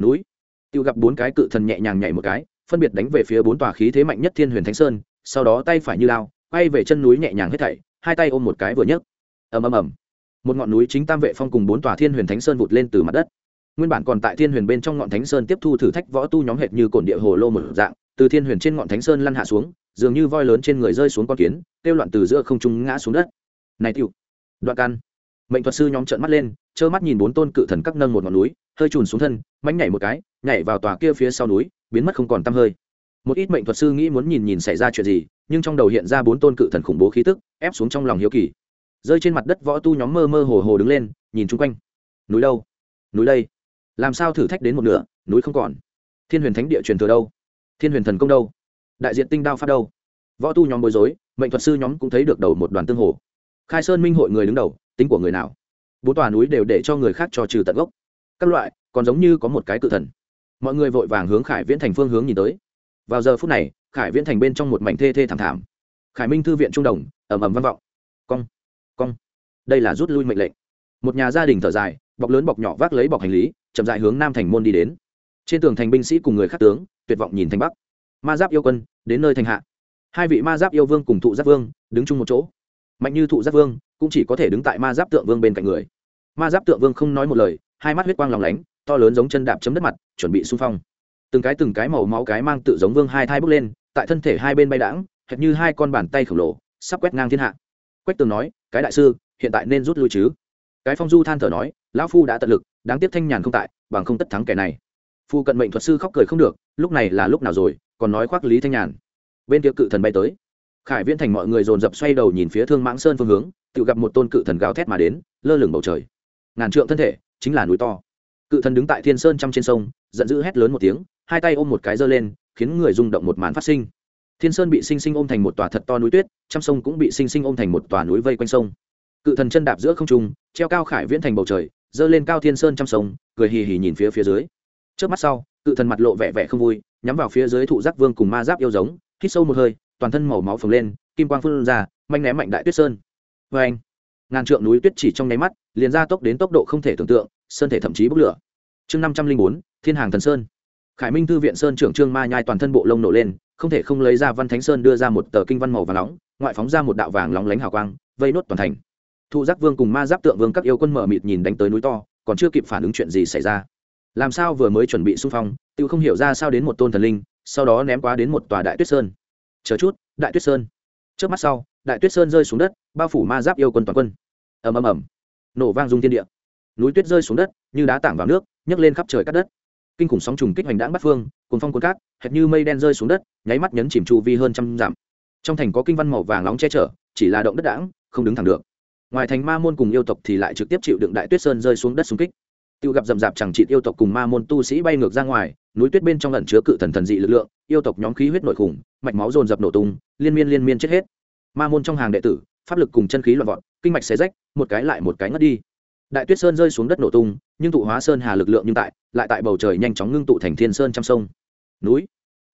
Núi. Tiêu gặp bốn cái cự thần nhẹ nhàng nhảy một cái, phân biệt đánh về phía bốn tòa khí thế mạnh nhất thiên huyền thánh sơn, sau đó tay phải như lao, quay về chân núi nhẹ nhàng hết thảy, hai tay ôm một cái vừa nhấc. Ầm ầm ầm. Một ngọn núi chính tam vệ phong cùng bốn tòa thiên huyền thánh sơn vụt lên từ mặt đất. Nguyên bản còn tại thiên huyền bên trong ngọn thánh sơn tiếp thu thử thách võ tu nhóm hệt như cổn địa hồ lô một dạng, từ thiên huyền trên ngọn thánh sơn lăn hạ xuống, dường như voi lớn trên người rơi xuống con kiến, kêu loạn từ giữa không trung ngã xuống đất. Này tiêu đoạn căn mệnh thuật sư nhóm trợn mắt lên, trơ mắt nhìn bốn tôn cự thần các nâng một ngọn núi, hơi trùn xuống thân mánh nhảy một cái, nhảy vào tòa kia phía sau núi, biến mất không còn tăm hơi. Một ít mệnh thuật sư nghĩ muốn nhìn nhìn xảy ra chuyện gì, nhưng trong đầu hiện ra bốn tôn cự thần khủng bố khí tức, ép xuống trong lòng hiếu kỳ. Rơi trên mặt đất võ tu nhóm mơ mơ hồ hồ đứng lên, nhìn chung quanh. Núi đâu? Núi đây. Làm sao thử thách đến một nửa, núi không còn? Thiên huyền thánh địa truyền thừa đâu? Thiên huyền thần công đâu? Đại diện tinh đao phát đâu? Võ tu nhóm bối rối, mệnh thuật sư nhóm cũng thấy được đầu một đoàn tương hồ. Khai sơn minh hội người đứng đầu tính của người nào. Bốn tòa núi đều để cho người khác cho trừ tận gốc. Các loại, còn giống như có một cái cự thần. Mọi người vội vàng hướng khải viễn thành phương hướng nhìn tới. Vào giờ phút này, khải viễn thành bên trong một mảnh thê thê thảm thảm. Khải minh thư viện trung đồng ẩm ẩm văn vọng. Cong cong. Đây là rút lui mệnh lệnh. Một nhà gia đình thở dài, bọc lớn bọc nhỏ vác lấy bọc hành lý, chậm dại hướng nam thành môn đi đến. Trên tường thành binh sĩ cùng người khắc tướng, tuyệt vọng nhìn thành bắc. Ma giáp yêu quân, đến nơi thành hạ. Hai vị ma giáp yêu vương cùng thụ giáp vương, đứng chung một chỗ mạnh như thụ giáp vương, cũng chỉ có thể đứng tại ma giáp tượng vương bên cạnh người. Ma giáp tượng vương không nói một lời, hai mắt huyết quang lòng lánh, to lớn giống chân đạp chấm đất mặt, chuẩn bị xung phong. Từng cái từng cái màu máu cái mang tự giống vương hai thai bước lên, tại thân thể hai bên bay đãng, hệt như hai con bàn tay khổng lồ, sắp quét ngang thiên hạ. Quách tường nói, cái đại sư, hiện tại nên rút lui chứ? Cái phong du than thở nói, lão phu đã tận lực, đáng tiếc thanh nhàn không tại, bằng không tất thắng kẻ này. Phu cận mệnh thuật sư khóc cười không được, lúc này là lúc nào rồi, còn nói khoác lý thanh nhàn. Bên kia cự thần bay tới khải viễn thành mọi người dồn dập xoay đầu nhìn phía thương mãng sơn phương hướng, tự gặp một tôn cự thần gào thét mà đến, lơ lửng bầu trời. Ngàn trượng thân thể, chính là núi to. Cự thần đứng tại thiên sơn trăm trên sông, giận dữ hét lớn một tiếng, hai tay ôm một cái giơ lên, khiến người rung động một màn phát sinh. Thiên sơn bị sinh sinh ôm thành một tòa thật to núi tuyết, trăm sông cũng bị sinh sinh ôm thành một tòa núi vây quanh sông. Cự thần chân đạp giữa không trung, treo cao khải viễn thành bầu trời, giơ lên cao thiên sơn trăm sông, cười hì hì nhìn phía phía dưới. Trước mắt sau, cự thần mặt lộ vẻ vẻ không vui, nhắm vào phía dưới thụ giác vương cùng ma giáp yêu giống, hít sâu một hơi toàn thân màu máu phồng lên, kim quang phun ra, manh ném mạnh đại tuyết sơn. Vê anh, ngàn trượng núi tuyết chỉ trong nháy mắt, liền ra tốc đến tốc độ không thể tưởng tượng, sơn thể thậm chí bốc lửa. Chương năm trăm linh bốn, thiên hàng thần sơn. Khải minh thư viện sơn trưởng trương ma nhai toàn thân bộ lông nổ lên, không thể không lấy ra văn thánh sơn đưa ra một tờ kinh văn màu và nóng, ngoại phóng ra một đạo vàng lóng lánh hào quang, vây nốt toàn thành. Thu giác vương cùng ma giáp tượng vương các yêu quân mở mịt nhìn đánh tới núi to, còn chưa kịp phản ứng chuyện gì xảy ra. Làm sao vừa mới chuẩn bị xung phong tự không hiểu ra sao đến một tôn thần linh, sau đó ném quá đến một tòa đại tuyết sơn chờ chút, đại tuyết sơn. Trước mắt sau, đại tuyết sơn rơi xuống đất, bao phủ ma giáp yêu quân toàn quân. Ầm ầm ầm. Nổ vang dung thiên địa. Núi tuyết rơi xuống đất, như đá tảng vào nước, nhấc lên khắp trời cắt đất. Kinh khủng sóng trùng kích hoành đãng bắt phương cùng phong cuốn cát, hệt như mây đen rơi xuống đất, nháy mắt nhấn chìm chu vi hơn trăm dặm. Trong thành có kinh văn màu vàng nóng che chở, chỉ là động đất đãng, không đứng thẳng được. Ngoài thành ma môn cùng yêu tộc thì lại trực tiếp chịu đựng đại tuyết sơn rơi xuống đất xung kích. Tiêu gặp rầm rạp chẳng trị yêu tộc cùng ma môn tu sĩ bay ngược ra ngoài, núi tuyết bên trong lần chứa cự thần thần dị lực lượng yêu tộc nhóm khí huyết nội khủng, mạch máu dồn dập nổ tung, liên miên liên miên chết hết. Ma môn trong hàng đệ tử, pháp lực cùng chân khí loạn vọt, kinh mạch xé rách, một cái lại một cái ngất đi. Đại tuyết sơn rơi xuống đất nổ tung, nhưng tụ hóa sơn hà lực lượng nhưng tại, lại tại bầu trời nhanh chóng ngưng tụ thành thiên sơn trăm sông. Núi.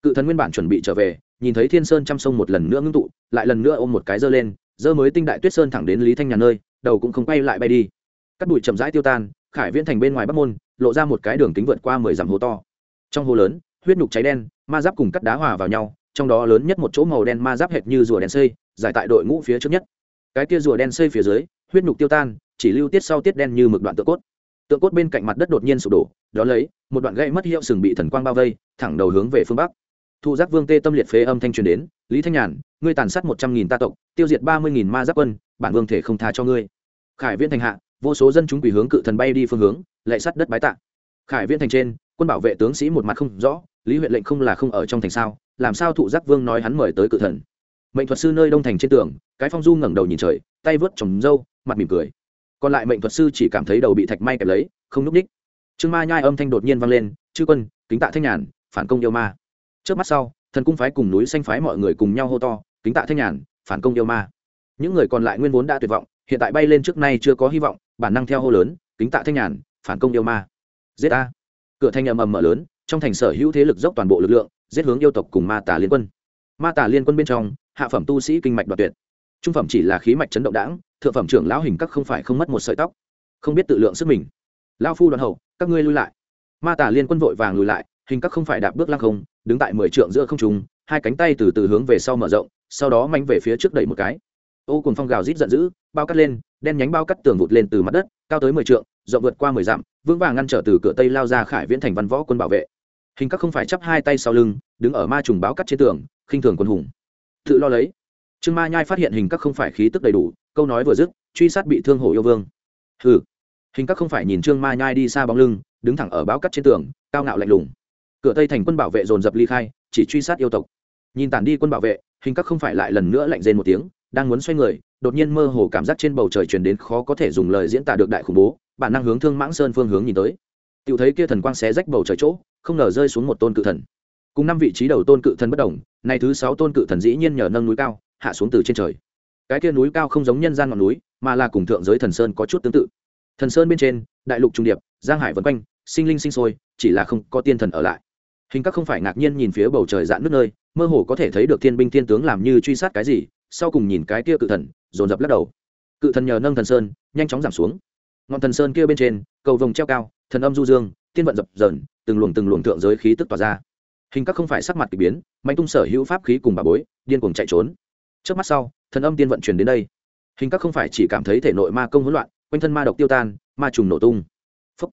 Cự thần nguyên bản chuẩn bị trở về, nhìn thấy thiên sơn trăm sông một lần nữa ngưng tụ, lại lần nữa ôm một cái dơ lên, dơ mới tinh đại tuyết sơn thẳng đến lý thanh nhà nơi, đầu cũng không quay lại bay đi. Cắt bụi chậm rãi tiêu tan, khải viễn thành bên ngoài bắc môn, lộ ra một cái đường kính vượt qua mười dặm hố to. Trong hố lớn, huyết nhục cháy đen ma giáp cùng cắt đá hòa vào nhau, trong đó lớn nhất một chỗ màu đen ma giáp hệt như rùa đen xây, giải tại đội ngũ phía trước nhất. Cái tia rùa đen xây phía dưới, huyết nhục tiêu tan, chỉ lưu tiết sau tiết đen như mực đoạn tượng cốt. Tượng cốt bên cạnh mặt đất đột nhiên sụp đổ, đó lấy, một đoạn gãy mất hiệu sừng bị thần quang bao vây, thẳng đầu hướng về phương bắc. Thu giác vương tê tâm liệt phế âm thanh truyền đến, lý thanh nhàn, ngươi tàn sát một trăm nghìn ta tộc, tiêu diệt ba mươi nghìn ma giáp quân, bản vương thể không tha cho ngươi. Khải viễn thành hạ, vô số dân chúng quỷ hướng cự thần bay đi phương hướng, lệ sắt đất bái tạ. Khải viễn thành trên, quân bảo vệ tướng sĩ một mặt không rõ lý huyện lệnh không là không ở trong thành sao, làm sao thụ giác vương nói hắn mời tới cự thần? Mệnh thuật sư nơi đông thành trên tường, cái phong du ngẩng đầu nhìn trời, tay vớt trồng râu, mặt mỉm cười. Còn lại mệnh thuật sư chỉ cảm thấy đầu bị thạch may kẹp lấy, không núp ních trương ma nhai âm thanh đột nhiên vang lên, chư quân, kính tạ thanh nhàn, phản công yêu ma. Trước mắt sau, thần cung phái cùng núi xanh phái mọi người cùng nhau hô to, kính tạ thanh nhàn, phản công yêu ma. Những người còn lại nguyên vốn đã tuyệt vọng, hiện tại bay lên trước nay chưa có hy vọng, bản năng theo hô lớn, kính tạ thanh nhàn, phản công yêu ma. Giết a. Cửa thanh ầm ầm mở lớn trong thành sở hữu thế lực dốc toàn bộ lực lượng, giết hướng yêu tộc cùng ma tà liên quân. Ma tà liên quân bên trong, hạ phẩm tu sĩ kinh mạch đoạt tuyệt. Trung phẩm chỉ là khí mạch chấn động đảng thượng phẩm trưởng lão hình các không phải không mất một sợi tóc. Không biết tự lượng sức mình. Lao phu đoàn hậu, các ngươi lui lại. Ma tà liên quân vội vàng lùi lại, hình các không phải đạp bước lăng không, đứng tại mười trượng giữa không trùng hai cánh tay từ từ hướng về sau mở rộng, sau đó manh về phía trước đẩy một cái. Ô cùng phong gào rít giận dữ, bao cắt lên, đen nhánh bao cắt tường vụt lên từ mặt đất, cao tới mười trượng, rộng vượt qua mười dặm, vững vàng ngăn trở từ cửa tây lao ra khải viễn thành văn võ quân bảo vệ hình các không phải chắp hai tay sau lưng, đứng ở ma trùng báo cắt trên tường, khinh thường quân hùng. Tự lo lấy. Trương ma nhai phát hiện hình các không phải khí tức đầy đủ, câu nói vừa dứt, truy sát bị thương hổ yêu vương. Hừ. Hình các không phải nhìn trương ma nhai đi xa bóng lưng, đứng thẳng ở báo cắt trên tường, cao ngạo lạnh lùng. Cửa tây thành quân bảo vệ dồn dập ly khai, chỉ truy sát yêu tộc. Nhìn tản đi quân bảo vệ, hình các không phải lại lần nữa lạnh rên một tiếng, đang muốn xoay người, đột nhiên mơ hồ cảm giác trên bầu trời truyền đến khó có thể dùng lời diễn tả được đại khủng bố, bản năng hướng thương mãng sơn phương hướng nhìn tới. Tiểu thấy kia thần quang xé rách bầu trời chỗ không ngờ rơi xuống một tôn cự thần. Cùng năm vị trí đầu tôn cự thần bất đồng này thứ sáu tôn cự thần dĩ nhiên nhờ nâng núi cao, hạ xuống từ trên trời. Cái kia núi cao không giống nhân gian ngọn núi, mà là cùng thượng giới thần sơn có chút tương tự. Thần sơn bên trên, đại lục trung điệp, giang hải vân quanh, sinh linh sinh sôi, chỉ là không có tiên thần ở lại. Hình các không phải ngạc nhiên nhìn phía bầu trời dạn nước nơi, mơ hồ có thể thấy được thiên binh thiên tướng làm như truy sát cái gì, sau cùng nhìn cái kia cự thần, dồn dập lắc đầu. Cự thần nhờ nâng thần sơn, nhanh chóng giảm xuống. Ngọn thần sơn kia bên trên, cầu vồng treo cao, thần âm du dương tiên vận dập dờn, từng luồng từng luồng thượng giới khí tức tỏa ra. Hình các không phải sắc mặt k ỳ biến, mạnh tung sở hữu pháp khí cùng bà bối, điên cuồng chạy trốn. Trước mắt sau, thần âm tiên vận chuyển đến đây. Hình các không phải chỉ cảm thấy thể nội ma công hỗn loạn, quanh thân ma độc tiêu tan, ma trùng nổ tung、Phúc.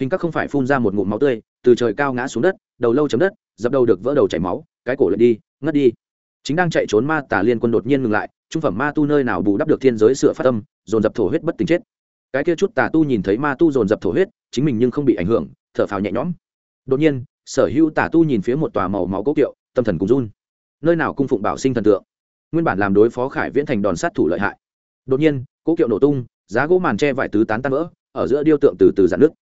Hình các không phải phun ra một ngụm máu tươi, từ trời cao ngã xuống đất, đầu lâu chấm đất, dập đầu được vỡ đầu chảy máu, cái cổ lại đi, ngất đi. Chính đang chạy trốn ma tà liên quân đột nhiên ngừng lại, trung phẩm ma tu nơi nào bù đắp được thiên giới sửa phát tâm dồn dập thổ huyết bất tỉnh chết. Cái kia chút tà tu nhìn thấy ma tu dồn dập thổ huyết, chính mình nhưng không bị ảnh hưởng thở phào nhẹ nhõm. Đột nhiên, sở hữu tà tu nhìn phía một tòa màu máu cố kiệu, tâm thần cùng run. Nơi nào cung phụng bảo sinh thần tượng? Nguyên bản làm đối phó khải viễn thành đòn sát thủ lợi hại. Đột nhiên, cố kiệu nổ tung, giá gỗ màn tre vải tứ tán tan vỡ, ở giữa điêu tượng từ từ dạn nước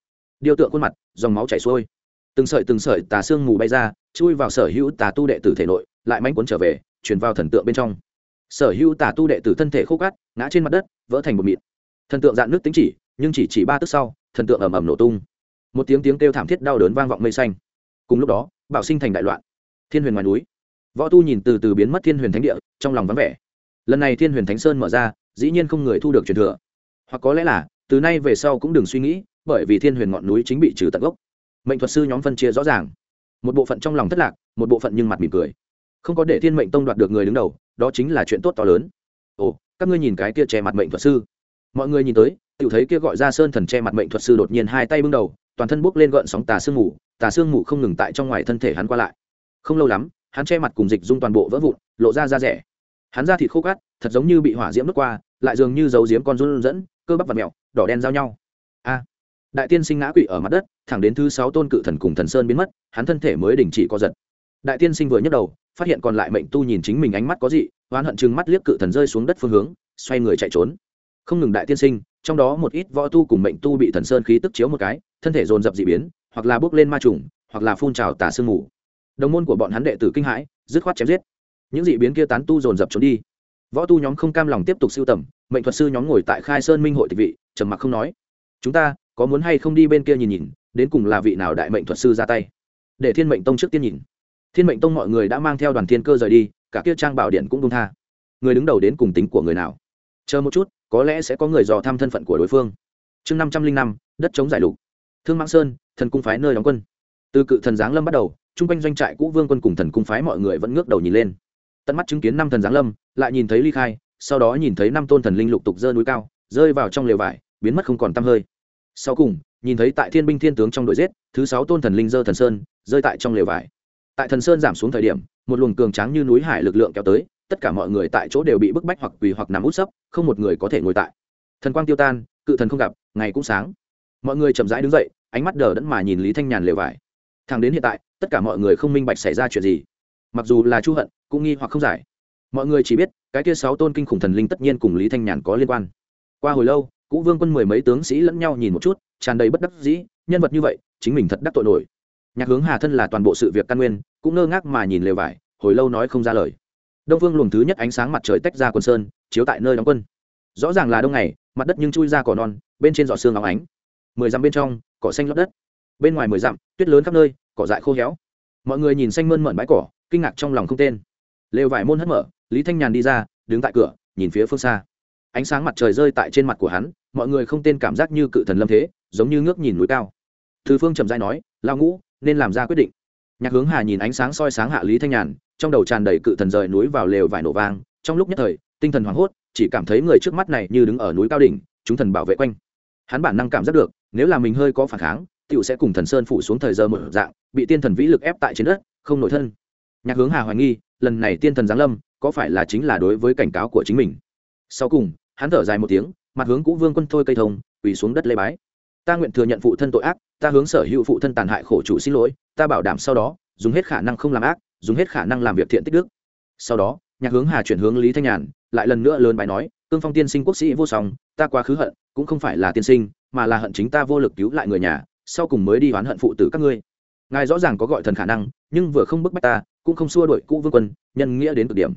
điêu tượng khuôn mặt, dòng máu chảy xuôi. Từng sợi từng sợi tà xương mù bay ra, chui vào sở hữu tà tu đệ tử thể nội, lại mánh cuốn trở về chuyển vào thần tượng bên trong. Sở hữu tà tu đệ tử thân thể khô cát, ngã trên mặt đất, vỡ thành một mịn. Thần tượng dạn nước tính chỉ, nhưng chỉ chỉ ba tức sau, thần tượng ầm ầm nổ tung một tiếng tiếng kêu thảm thiết đau đớn vang vọng mây xanh. Cùng lúc đó bảo sinh thành đại loạn. Thiên huyền ngoài núi. Võ tu nhìn từ từ biến mất thiên huyền thánh địa, trong lòng vắng vẻ. Lần này thiên huyền thánh sơn mở ra, dĩ nhiên không người thu được truyền thừa. Hoặc có lẽ là, từ nay về sau cũng đừng suy nghĩ, bởi vì thiên huyền ngọn núi chính bị trừ tận gốc. Mệnh thuật sư nhóm phân chia rõ ràng. Một bộ phận trong lòng thất lạc, một bộ phận nhưng mặt mỉm cười. Không có để thiên mệnh tông đoạt được người đứng đầu, đó chính là chuyện tốt to lớn. Ồ, các ngươi nhìn cái kia che mặt mệnh thuật sư. Mọi người nhìn tới tự thấy kia gọi ra sơn thần che mặt mệnh thuật sư đột nhiên hai tay bưng đầu toàn thân bốc lên gợn sóng tà sương mù, tà sương mù không ngừng tại trong ngoài thân thể hắn qua lại. Không lâu lắm, hắn che mặt cùng dịch dung toàn bộ vỡ vụn, lộ ra da rẻ. Hắn da thịt khô cát, thật giống như bị hỏa diễm nước qua, lại dường như giấu diếm con run dẫn cơ bắp và mẹo, đỏ đen giao nhau. A! Đại tiên sinh ngã quỵ ở mặt đất, thẳng đến thứ sáu tôn cự thần cùng thần sơn biến mất, hắn thân thể mới đình chỉ co giật. Đại tiên sinh vừa nhấc đầu, phát hiện còn lại mệnh tu nhìn chính mình ánh mắt có gì oán hận chừng mắt liếc cự thần rơi xuống đất phương hướng, xoay người chạy trốn. Không ngừng đại tiên sinh, trong đó một ít võ tu cùng mệnh tu bị thần sơn khí tức chiếu một cái thân thể dồn dập d ị biến, hoặc là bước lên ma trùng, hoặc là phun trào tả sương mù. Đồng môn của bọn hắn đệ tử kinh hãi, dứt khoát chém giết. Những d ị biến kia tán tu dồn dập trốn đi. Võ tu nhóm không cam lòng tiếp tục siêu tầm, mệnh thuật sư nhóm ngồi tại khai sơn minh hội tịch vị, trầm mặc không nói. Chúng ta, có muốn hay không đi bên kia nhìn nhìn, đến cùng là vị nào đại mệnh thuật sư ra tay? Để thiên mệnh tông trước tiên nhìn. Thiên mệnh tông mọi người đã mang theo đoàn thiên cơ rời đi, cả kia trang bảo điện cũng công tha. Người đứng đầu đến cùng tính của người nào? Chờ một chút, có lẽ sẽ có người dò thăm thân phận của đối phương. Chương năm trăm linh năm, đất chống giải lục thương mãng sơn, thần cung phái nơi đóng quân. Từ cự thần giáng lâm bắt đầu, chung quanh doanh trại cũ vương quân cùng thần cung phái mọi người vẫn ngước đầu nhìn lên. Tận mắt chứng kiến năm thần giáng lâm, lại nhìn thấy ly khai, sau đó nhìn thấy năm tôn thần linh lục tục rơi núi cao, rơi vào trong lều vải, biến mất không còn t hơi. Sau cùng, nhìn thấy tại thiên binh thiên tướng trong đội giết, thứ sáu tôn thần linh dơ thần sơn, rơi tại trong lều vải. Tại thần sơn giảm xuống thời điểm, một luồng cường tráng như núi hải lực lượng kéo tới, tất cả mọi người tại chỗ đều bị bức bách hoặc quỳ hoặc nằm út sấp, không một người có thể ngồi tại. Thần quang tiêu tan, cự thần không gặp, ngày cũng sáng mọi người chậm rãi đứng dậy, ánh mắt đờ đẫn mà nhìn lý thanh nhàn lều vải. Thẳng đến hiện tại, tất cả mọi người không minh bạch xảy ra chuyện gì. Mặc dù là chu hận, cũng nghi hoặc không giải. Mọi người chỉ biết, cái kia sáu tôn kinh khủng thần linh tất nhiên cùng lý thanh nhàn có liên quan. Qua hồi lâu, cũ vương quân mười mấy tướng sĩ lẫn nhau nhìn một chút, tràn đầy bất đắc dĩ, nhân vật như vậy, chính mình thật đắc tội nổi. Nhạc hướng hà thân là toàn bộ sự việc căn nguyên, cũng ngơ ngác mà nhìn lều vải, hồi lâu nói không ra lời. Đông phương luồng thứ nhất ánh sáng mặt trời tách ra quần sơn, chiếu tại nơi đóng quân. Rõ ràng là đông ngày, mặt đất nhưng chui ra cỏ non, bên trên giỏ xương óng ánh mười dặm bên trong, cỏ xanh lấp đất. Bên ngoài mười dặm, tuyết lớn khắp nơi, cỏ dại khô héo. Mọi người nhìn xanh mơn mởn bãi cỏ, kinh ngạc trong lòng không tên. Lều vải môn hất mở, lý thanh nhàn đi ra, đứng tại cửa, nhìn phía phương xa. Ánh sáng mặt trời rơi tại trên mặt của hắn, mọi người không tên cảm giác như cự thần lâm thế, giống như ngước nhìn núi cao. Thư phương trầm dai nói lao ngũ, nên làm ra quyết định. Nhạc hướng hà nhìn ánh sáng soi sáng hạ lý thanh nhàn, trong đầu tràn đầy cự thần rời núi vào lều vải nổ vang. Trong lúc nhất thời, tinh thần hoảng hốt, chỉ cảm thấy người trước mắt này như đứng ở núi cao đỉnh, chúng thần bảo vệ quanh. Hắn bản năng cảm giác được nếu là mình hơi có phản kháng tựu sẽ cùng thần sơn phủ xuống thời giờ một dạng, bị tiên thần vĩ lực ép tại trên đất, không nổi thân. Nhạc hướng hà hoài nghi, lần này tiên thần giáng lâm, có phải là chính là đối với cảnh cáo của chính mình? Sau cùng, hắn thở dài một tiếng, mặt hướng cũ vương quân thôi cây thông, quỳ xuống đất lê bái. Ta nguyện thừa nhận phụ thân tội ác, ta hướng sở hữu phụ thân tàn hại khổ chủ xin lỗi, ta bảo đảm sau đó, dùng hết khả năng không làm ác, dùng hết khả năng làm việc thiện tích đức. Sau đó, nhạc hướng hà chuyển hướng lý thanh nhàn, lại lần nữa lớn bài nói cương phong tiên sinh quốc sĩ vô song, ta quá khứ hận, cũng không phải là tiên sinh mà là hận chính ta vô lực cứu lại người nhà, sau cùng mới đi oán hận phụ tử các ngươi. Ngài rõ ràng có gọi thần khả năng, nhưng vừa không bức bách ta, cũng không xua đổi cũ vương quân, nhân nghĩa đến cực điểm.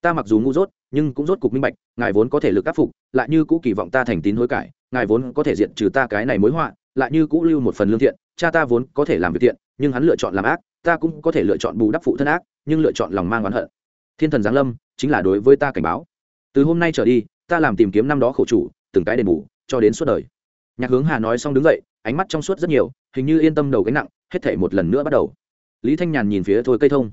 Ta mặc dù ngu dốt, nhưng cũng rốt cục minh bạch, ngài vốn có thể lực áp phục, lại như cũ kỳ vọng ta thành tín hối cải, ngài vốn có thể diện trừ ta cái này mối họa, lại như cũ lưu một phần lương thiện, cha ta vốn có thể làm việc thiện, nhưng hắn lựa chọn làm ác, ta cũng có thể lựa chọn bù đắp phụ thân ác, nhưng lựa chọn lòng mang oán hận. Thiên thần giáng lâm, chính là đối với ta cảnh báo. Từ hôm nay trở đi, ta làm tìm kiếm năm đó khổ chủ, từng cái đền bù, cho đến suốt đời nhạc hướng hà nói xong đứng dậy, ánh mắt trong suốt rất nhiều, hình như yên tâm đầu gánh nặng, hết thể một lần nữa bắt đầu. Lý thanh nhàn nhìn phía thôi cây thông.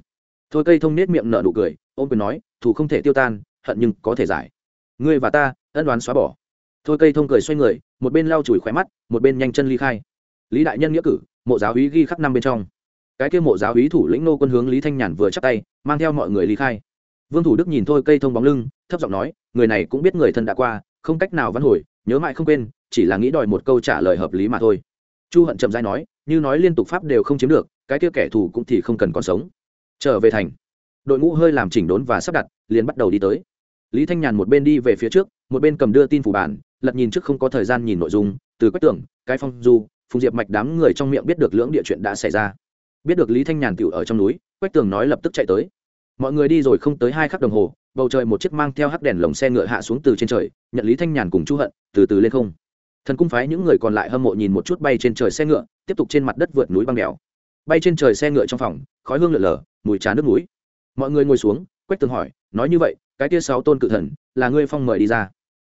Thôi cây thông nết miệng nở nụ cười, ôm quyền nói thù không thể tiêu tan, hận nhưng có thể giải. Ngươi và ta, ân đoán xóa bỏ. Thôi cây thông cười xoay người, một bên lau chùi khỏe mắt, một bên nhanh chân ly khai. Lý đại nhân nghĩa cử, mộ giáo úy ghi khắc năm bên trong. Cái kia mộ giáo úy thủ lĩnh nô quân hướng lý thanh nhàn vừa chắc tay, mang theo mọi người ly khai. Vương thủ đức nhìn thôi cây thông bóng lưng, thấp giọng nói, người này cũng biết người thân đã qua, không cách nào văn hồi, nhớ mãi không quên chỉ là nghĩ đòi một câu trả lời hợp lý mà thôi. Chu hận chậm dai nói, như nói liên tục pháp đều không chiếm được, cái kia kẻ thù cũng thì không cần còn sống. Trở về thành. Đội ngũ hơi làm chỉnh đốn và sắp đặt, liền bắt đầu đi tới. Lý thanh nhàn một bên đi về phía trước, một bên cầm đưa tin phủ bản, lật nhìn trước không có thời gian nhìn nội dung, từ quách tưởng cái phong du, phùng diệp mạch đám người trong miệng biết được lưỡng địa chuyện đã xảy ra. Biết được lý thanh nhàn tựu ở trong núi quách tường nói lập tức chạy tới. Mọi người đi rồi không tới hai khắc đồng hồ, bầu trời một chiếc mang theo hắc đèn lồng xe ngựa hạ xuống từ trên trời, nhận lý thanh nhàn cùng chu hận từ từ lên không thần cung phái những người còn lại hâm mộ nhìn một chút bay trên trời xe ngựa, tiếp tục trên mặt đất vượt núi băng đèo. Bay trên trời xe ngựa trong phòng, khói hương lượn lờ mùi trà nước núi. Mọi người ngồi xuống, quách tường hỏi, nói như vậy, cái tia sáu tôn cự thần là ngươi phong mời đi ra?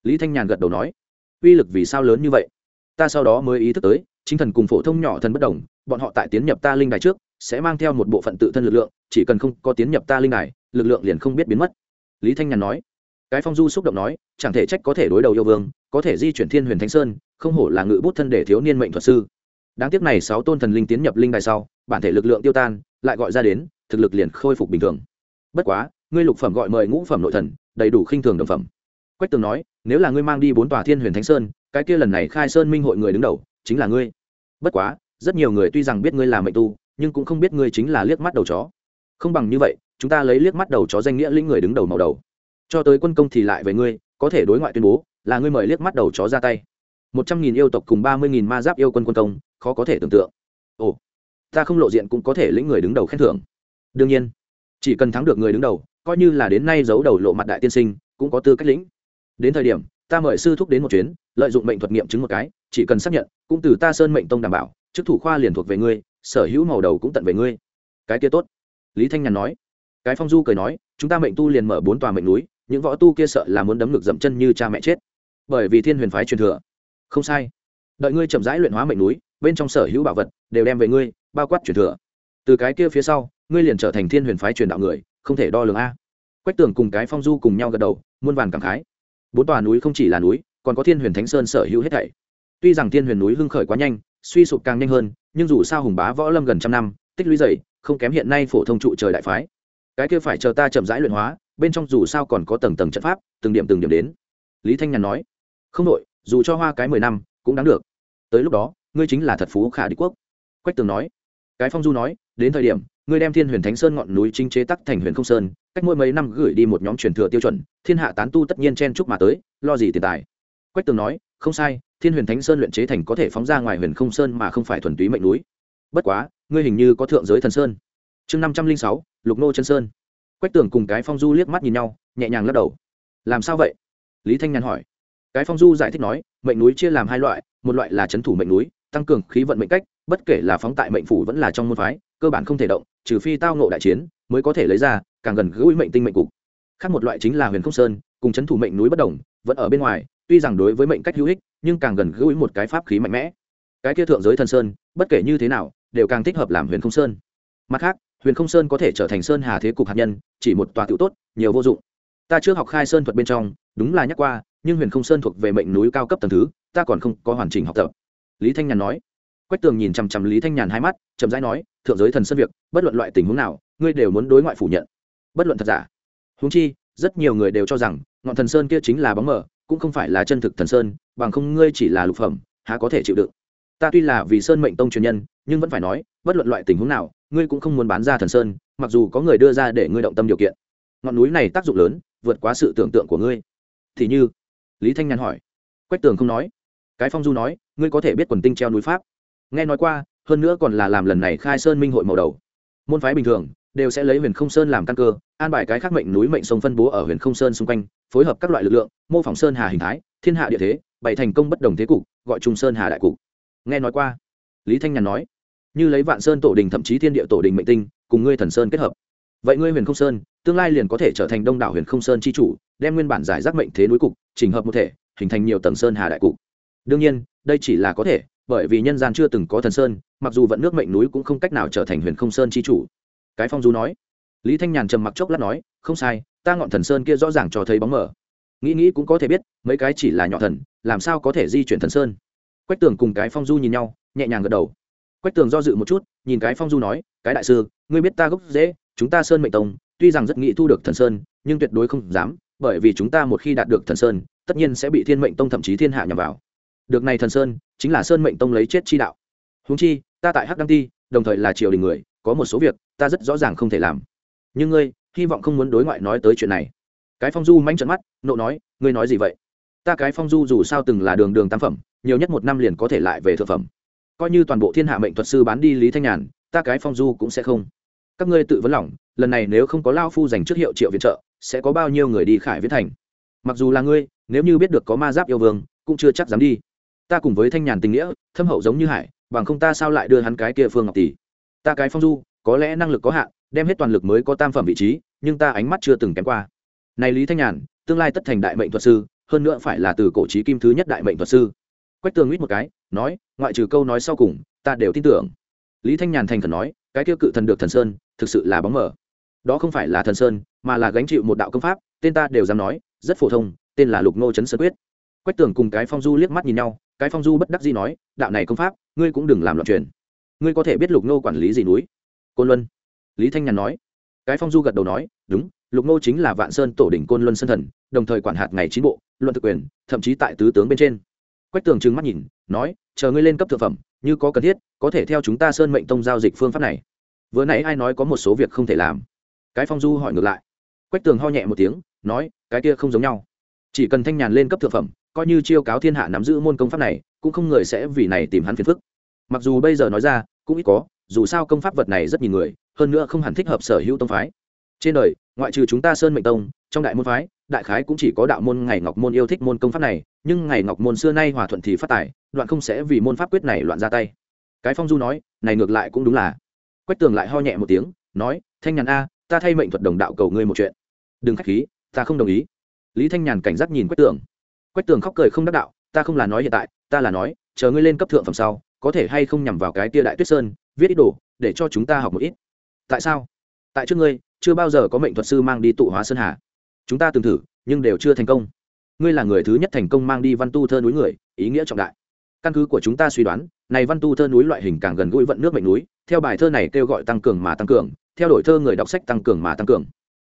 Lý thanh nhàn gật đầu nói, uy lực vì sao lớn như vậy? Ta sau đó mới ý thức tới, chính thần cùng phổ thông nhỏ thần bất đồng, bọn họ tại tiến nhập ta linh đài trước, sẽ mang theo một bộ phận tự thân lực lượng, chỉ cần không có tiến nhập ta linh đài, lực lượng liền không biết biến mất. Lý thanh nhàn nói cái phong du xúc động nói, chẳng thể trách có thể đối đầu yêu vương, có thể di chuyển thiên huyền thánh sơn, không hổ là ngự bút thân để thiếu niên mệnh thuật sư. Đáng tiếc này sáu tôn thần linh tiến nhập linh đài sau, bản thể lực lượng tiêu tan, lại gọi ra đến, thực lực liền khôi phục bình thường. Bất quá, ngươi lục phẩm gọi mời ngũ phẩm nội thần, đầy đủ khinh thường đồng phẩm. Quách tường nói, nếu là ngươi mang đi bốn tòa thiên huyền thánh sơn, cái kia lần này khai sơn minh hội người đứng đầu, chính là ngươi. Bất quá, rất nhiều người tuy rằng biết ngươi là mệnh tu, nhưng cũng không biết ngươi chính là liếc mắt đầu chó. Không bằng như vậy, chúng ta lấy liếc mắt đầu chó danh nghĩa lĩnh người đứng đầu màu đầu cho tới quân công thì lại về ngươi, có thể đối ngoại tuyên bố, là ngươi mời liếc mắt đầu chó ra tay. Một trăm nghìn yêu tộc cùng ba mươi nghìn ma giáp yêu quân quân công, khó có thể tưởng tượng. Ồ, ta không lộ diện cũng có thể lĩnh người đứng đầu khen thưởng. Đương nhiên, chỉ cần thắng được người đứng đầu, coi như là đến nay giấu đầu lộ mặt đại tiên sinh, cũng có tư cách lĩnh. Đến thời điểm, ta mời sư thúc đến một chuyến, lợi dụng mệnh thuật nghiệm chứng một cái, chỉ cần xác nhận, cũng từ ta sơn mệnh tông đảm bảo, chức thủ khoa liền thuộc về ngươi, sở hữu màu đầu cũng tận về ngươi. Cái kia tốt, lý thanh nhàn nói. Cái phong du cười nói, chúng ta mệnh tu liền mở bốn tòa mệnh núi những võ tu kia sợ là muốn đấm ngực dậm chân như cha mẹ chết. Bởi vì thiên huyền phái truyền thừa. Không sai. Đợi ngươi chậm rãi luyện hóa mệnh núi, bên trong sở hữu bảo vật đều đem về ngươi, bao quát truyền thừa. Từ cái kia phía sau, ngươi liền trở thành thiên huyền phái truyền đạo người, không thể đo lường a. Quách tường cùng cái phong du cùng nhau gật đầu, muôn vàn cảm khái. Bốn tòa núi không chỉ là núi, còn có thiên huyền thánh sơn sở hữu hết thảy. Tuy rằng thiên huyền núi hưng khởi quá nhanh, suy sụp càng nhanh hơn, nhưng dù sao hùng bá võ lâm gần trăm năm, tích lũy dày, không kém hiện nay phổ thông trụ trời đại phái. Cái kia phải chờ ta chậm rãi luyện hóa bên trong dù sao còn có tầng tầng trận pháp, từng điểm từng điểm đến. Lý thanh nhàn nói, không đội dù cho hoa cái mười năm, cũng đáng được. Tới lúc đó, ngươi chính là thật phú khả đế quốc. Quách tường nói, cái phong du nói, đến thời điểm, ngươi đem thiên huyền thánh sơn ngọn núi chính chế tắc thành huyền không sơn, cách mỗi mấy năm gửi đi một nhóm truyền thừa tiêu chuẩn, thiên hạ tán tu tất nhiên chen chúc mà tới, lo gì tiền tài. Quách tường nói, không sai, thiên huyền thánh sơn luyện chế thành có thể phóng ra ngoài huyền không sơn mà không phải thuần túy mệnh núi. Bất quá, ngươi hình như có thượng giới thần sơn. Chương năm trăm linh sáu, lục nô chân sơn quách tường cùng cái phong du liếc mắt nhìn nhau, nhẹ nhàng lắc đầu. Làm sao vậy? Lý thanh nhàn hỏi. Cái phong du giải thích nói, mệnh núi chia làm hai loại, một loại là c h ấ n thủ mệnh núi, tăng cường khí vận mệnh cách, bất kể là phóng tại mệnh phủ vẫn là trong môn phái, cơ bản không thể động, trừ phi tao nộ đại chiến mới có thể lấy ra, càng gần gũi mệnh tinh mệnh cục. Khác một loại chính là huyền không sơn, cùng c h ấ n thủ mệnh núi bất đồng, vẫn ở bên ngoài, tuy rằng đối với mệnh cách hữu ích, nhưng càng gần gũi một cái pháp khí mạnh mẽ. Cái kia thượng giới thần sơn, bất kể như thế nào, đều càng thích hợp làm huyền không sơn. Mặt khác huyền không sơn có thể trở thành sơn hà thế cục hạt nhân, chỉ một tòa tự tốt, nhiều vô dụng. Ta trước học khai sơn thuật bên trong, đúng là nhắc qua, nhưng huyền không sơn thuộc về mệnh núi cao cấp tầng thứ, ta còn không có hoàn chỉnh học tập. Lý thanh nhàn nói. Quách tường nhìn chằm chằm lý thanh nhàn hai mắt, chậm rãi nói, thượng giới thần sơn việc, bất luận loại tình huống nào, ngươi đều muốn đối ngoại phủ nhận. Bất luận thật giả. Húng chi, rất nhiều người đều cho rằng, ngọn thần sơn kia chính là bóng mờ, cũng không phải là chân thực thần sơn, bằng không ngươi chỉ là lục phẩm, há có thể chịu đựng. Ta tuy là vì sơn mệnh tông truyền nhân nhưng vẫn phải nói, bất luận loại tình huống nào, ngươi cũng không muốn bán ra thần sơn, mặc dù có người đưa ra để ngươi động tâm điều kiện. Ngọn núi này tác dụng lớn, vượt quá sự tưởng tượng của ngươi. Thì như, lý thanh nhàn hỏi. Quách tường không nói. Cái phong du nói, ngươi có thể biết quần tinh treo núi pháp. Nghe nói qua, hơn nữa còn là làm lần này khai sơn minh hội màu đầu. Môn phái bình thường, đều sẽ lấy huyền không sơn làm căn cơ, an bài cái khác mệnh núi mệnh sông phân bố ở huyền không sơn xung quanh, phối hợp các loại lực lượng, mô phỏng sơn hà hình thái, thiên hạ địa thế, bày thành công bất đồng thế cục, gọi trung sơn hà đại cục. Nghe nói qua lý thanh nhàn nói, như lấy vạn sơn tổ đình thậm chí thiên địa tổ đình mệnh tinh, cùng ngươi thần sơn kết hợp, vậy ngươi huyền không sơn, tương lai liền có thể trở thành đông đảo huyền không sơn c h i chủ, đem nguyên bản giải rác mệnh thế núi cục trình hợp một thể, hình thành nhiều tầng sơn hà đại cục. Đương nhiên, đây chỉ là có thể, bởi vì nhân gian chưa từng có thần sơn, mặc dù vận nước mệnh núi cũng không cách nào trở thành huyền không sơn c h i chủ. Cái phong du nói. Lý thanh nhàn trầm mặc chốc lát nói, không sai, ta ngọn thần sơn kia rõ ràng cho thấy bóng mở nghĩ nghĩ cũng có thể biết, mấy cái chỉ là nhỏ thần, làm sao có thể di chuyển thần sơn? Quách tường cùng cái phong du nhìn nhau, nhẹ nhàng gật đầu. Quách tường do dự một chút, nhìn cái phong du nói, cái đại sư, ngươi biết ta gốc dễ chúng ta sơn mệnh tông, tuy rằng rất nghĩ thu được thần sơn, nhưng tuyệt đối không dám, bởi vì chúng ta một khi đạt được thần sơn, tất nhiên sẽ bị thiên mệnh tông thậm chí thiên hạ nhằm vào. Được này thần sơn, chính là sơn mệnh tông lấy chết chi đạo. Húng chi, ta tại hắc đăng ti, đồng thời là triều đình người, có một số việc, ta rất rõ ràng không thể làm. Nhưng ngươi, hy vọng không muốn đối ngoại nói tới chuyện này. Cái phong du manh trận mắt, nộ nói, ngươi nói gì vậy? Ta cái phong du dù sao từng là đường đường tam phẩm nhiều nhất một năm liền có thể lại về thượng phẩm. Coi như toàn bộ thiên hạ mệnh thuật sư bán đi lý thanh nhàn, ta cái phong du cũng sẽ không. Các ngươi tự vấn lòng, lần này nếu không có lao phu dành trước hiệu triệu viện trợ, sẽ có bao nhiêu người đi khải viễn thành? Mặc dù là ngươi, nếu như biết được có ma giáp yêu vương, cũng chưa chắc dám đi. Ta cùng với thanh nhàn tình nghĩa, thâm hậu giống như hải, bằng không ta sao lại đưa hắn cái kia phương ngọc tỷ? Ta cái phong du, có lẽ năng lực có hạn, đem hết toàn lực mới có tam phẩm vị trí, nhưng ta ánh mắt chưa từng kém qua. Này lý thanh nhàn, tương lai tất thành đại mệnh thuật sư, hơn nữa phải là từ cổ trí kim thứ nhất đại mệnh thuật sư quách tường uýt một cái, nói, ngoại trừ câu nói sau cùng, ta đều tin tưởng. Lý thanh nhàn thành thần nói, cái kia cự thần được thần sơn, thực sự là bóng mở. đó không phải là thần sơn, mà là gánh chịu một đạo công pháp, tên ta đều dám nói, rất phổ thông, tên là lục nô Trấn sơn quyết. Quách tường cùng cái phong du liếc mắt nhìn nhau, cái phong du bất đắc dĩ nói, đạo này công pháp, ngươi cũng đừng làm loạn truyền. Ngươi có thể biết lục nô quản lý gì núi? Côn luân. Lý thanh nhàn nói. Cái phong du gật đầu nói, đúng, lục nô chính là vạn sơn tổ đỉnh côn luân sơn thần, đồng thời quản hạt ngày chín bộ, luận thực quyền, thậm chí tại tứ tướng bên trên quách tường trừng mắt nhìn, nói, chờ ngươi lên cấp thượng phẩm, như có cần thiết, có thể theo chúng ta sơn mệnh tông giao dịch phương pháp này. Vừa nãy ai nói có một số việc không thể làm. Cái phong du hỏi ngược lại. Quách tường ho nhẹ một tiếng, nói, cái kia không giống nhau. Chỉ cần thanh nhàn lên cấp thượng phẩm, coi như chiêu cáo thiên hạ nắm giữ môn công pháp này, cũng không người sẽ vì này tìm hắn phiền phức. Mặc dù bây giờ nói ra, cũng ít có, dù sao công pháp vật này rất nhiều người, hơn nữa không hẳn thích hợp sở hữu tông phái. Trên đời, ngoại trừ chúng ta sơn mệnh tông, trong đại môn phái đại khái cũng chỉ có đạo môn ngày ngọc môn yêu thích môn công pháp này, nhưng ngày ngọc môn xưa nay hòa thuận thì phát tài, đoạn không sẽ vì môn pháp quyết này loạn ra tay. Cái phong du nói, này ngược lại cũng đúng là. Quách tường lại ho nhẹ một tiếng, nói, thanh nhàn a, ta thay mệnh thuật đồng đạo cầu ngươi một chuyện. Đừng k h á c h khí, ta không đồng ý. Lý thanh nhàn cảnh giác nhìn quách tường. Quách tường khóc cười không đắc đạo, ta không là nói hiện tại, ta là nói, chờ ngươi lên cấp thượng phẩm sau, có thể hay không nhằm vào cái tia đại tuyết sơn, viết ít đồ, để cho chúng ta học một ít. Tại sao? Tại trước ngươi, chưa bao giờ có mệnh thuật sư mang đi tụ hóa sơn hà chúng ta từng thử, nhưng đều chưa thành công. Ngươi là người thứ nhất thành công mang đi văn tu thơ núi người, ý nghĩa trọng đại. Căn cứ của chúng ta suy đoán, này văn tu thơ núi loại hình càng gần gũi vận nước mệnh núi, theo bài thơ này kêu gọi tăng cường mà tăng cường, theo đổi thơ người đọc sách tăng cường mà tăng cường.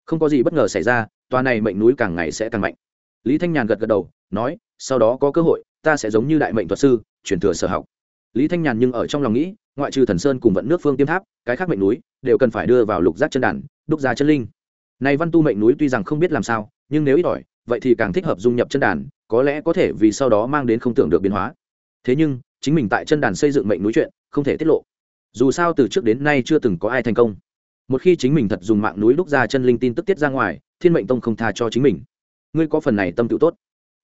Không có gì bất ngờ xảy ra, tòa này mệnh núi càng ngày sẽ càng mạnh. Lý thanh nhàn gật gật đầu, nói, sau đó có cơ hội, ta sẽ giống như đại mệnh thuật sư, truyền thừa sở học. Lý thanh nhàn nhưng ở trong lòng nghĩ, ngoại trừ thần sơn cùng vận nước phương tiêm tháp, cái khác mệnh núi đều cần phải đưa vào lục giác chân đàn, đúc ra chân linh này văn tu mệnh núi tuy rằng không biết làm sao, nhưng nếu ít ỏi, vậy thì càng thích hợp dung nhập chân đàn, có lẽ có thể vì sau đó mang đến không tưởng được biến hóa. Thế nhưng, chính mình tại chân đàn xây dựng mệnh núi chuyện, không thể tiết lộ. Dù sao từ trước đến nay chưa từng có ai thành công. Một khi chính mình thật dùng mạng núi đúc ra chân linh tin tức tiết ra ngoài, thiên mệnh tông không tha cho chính mình. Ngươi có phần này tâm tự tốt.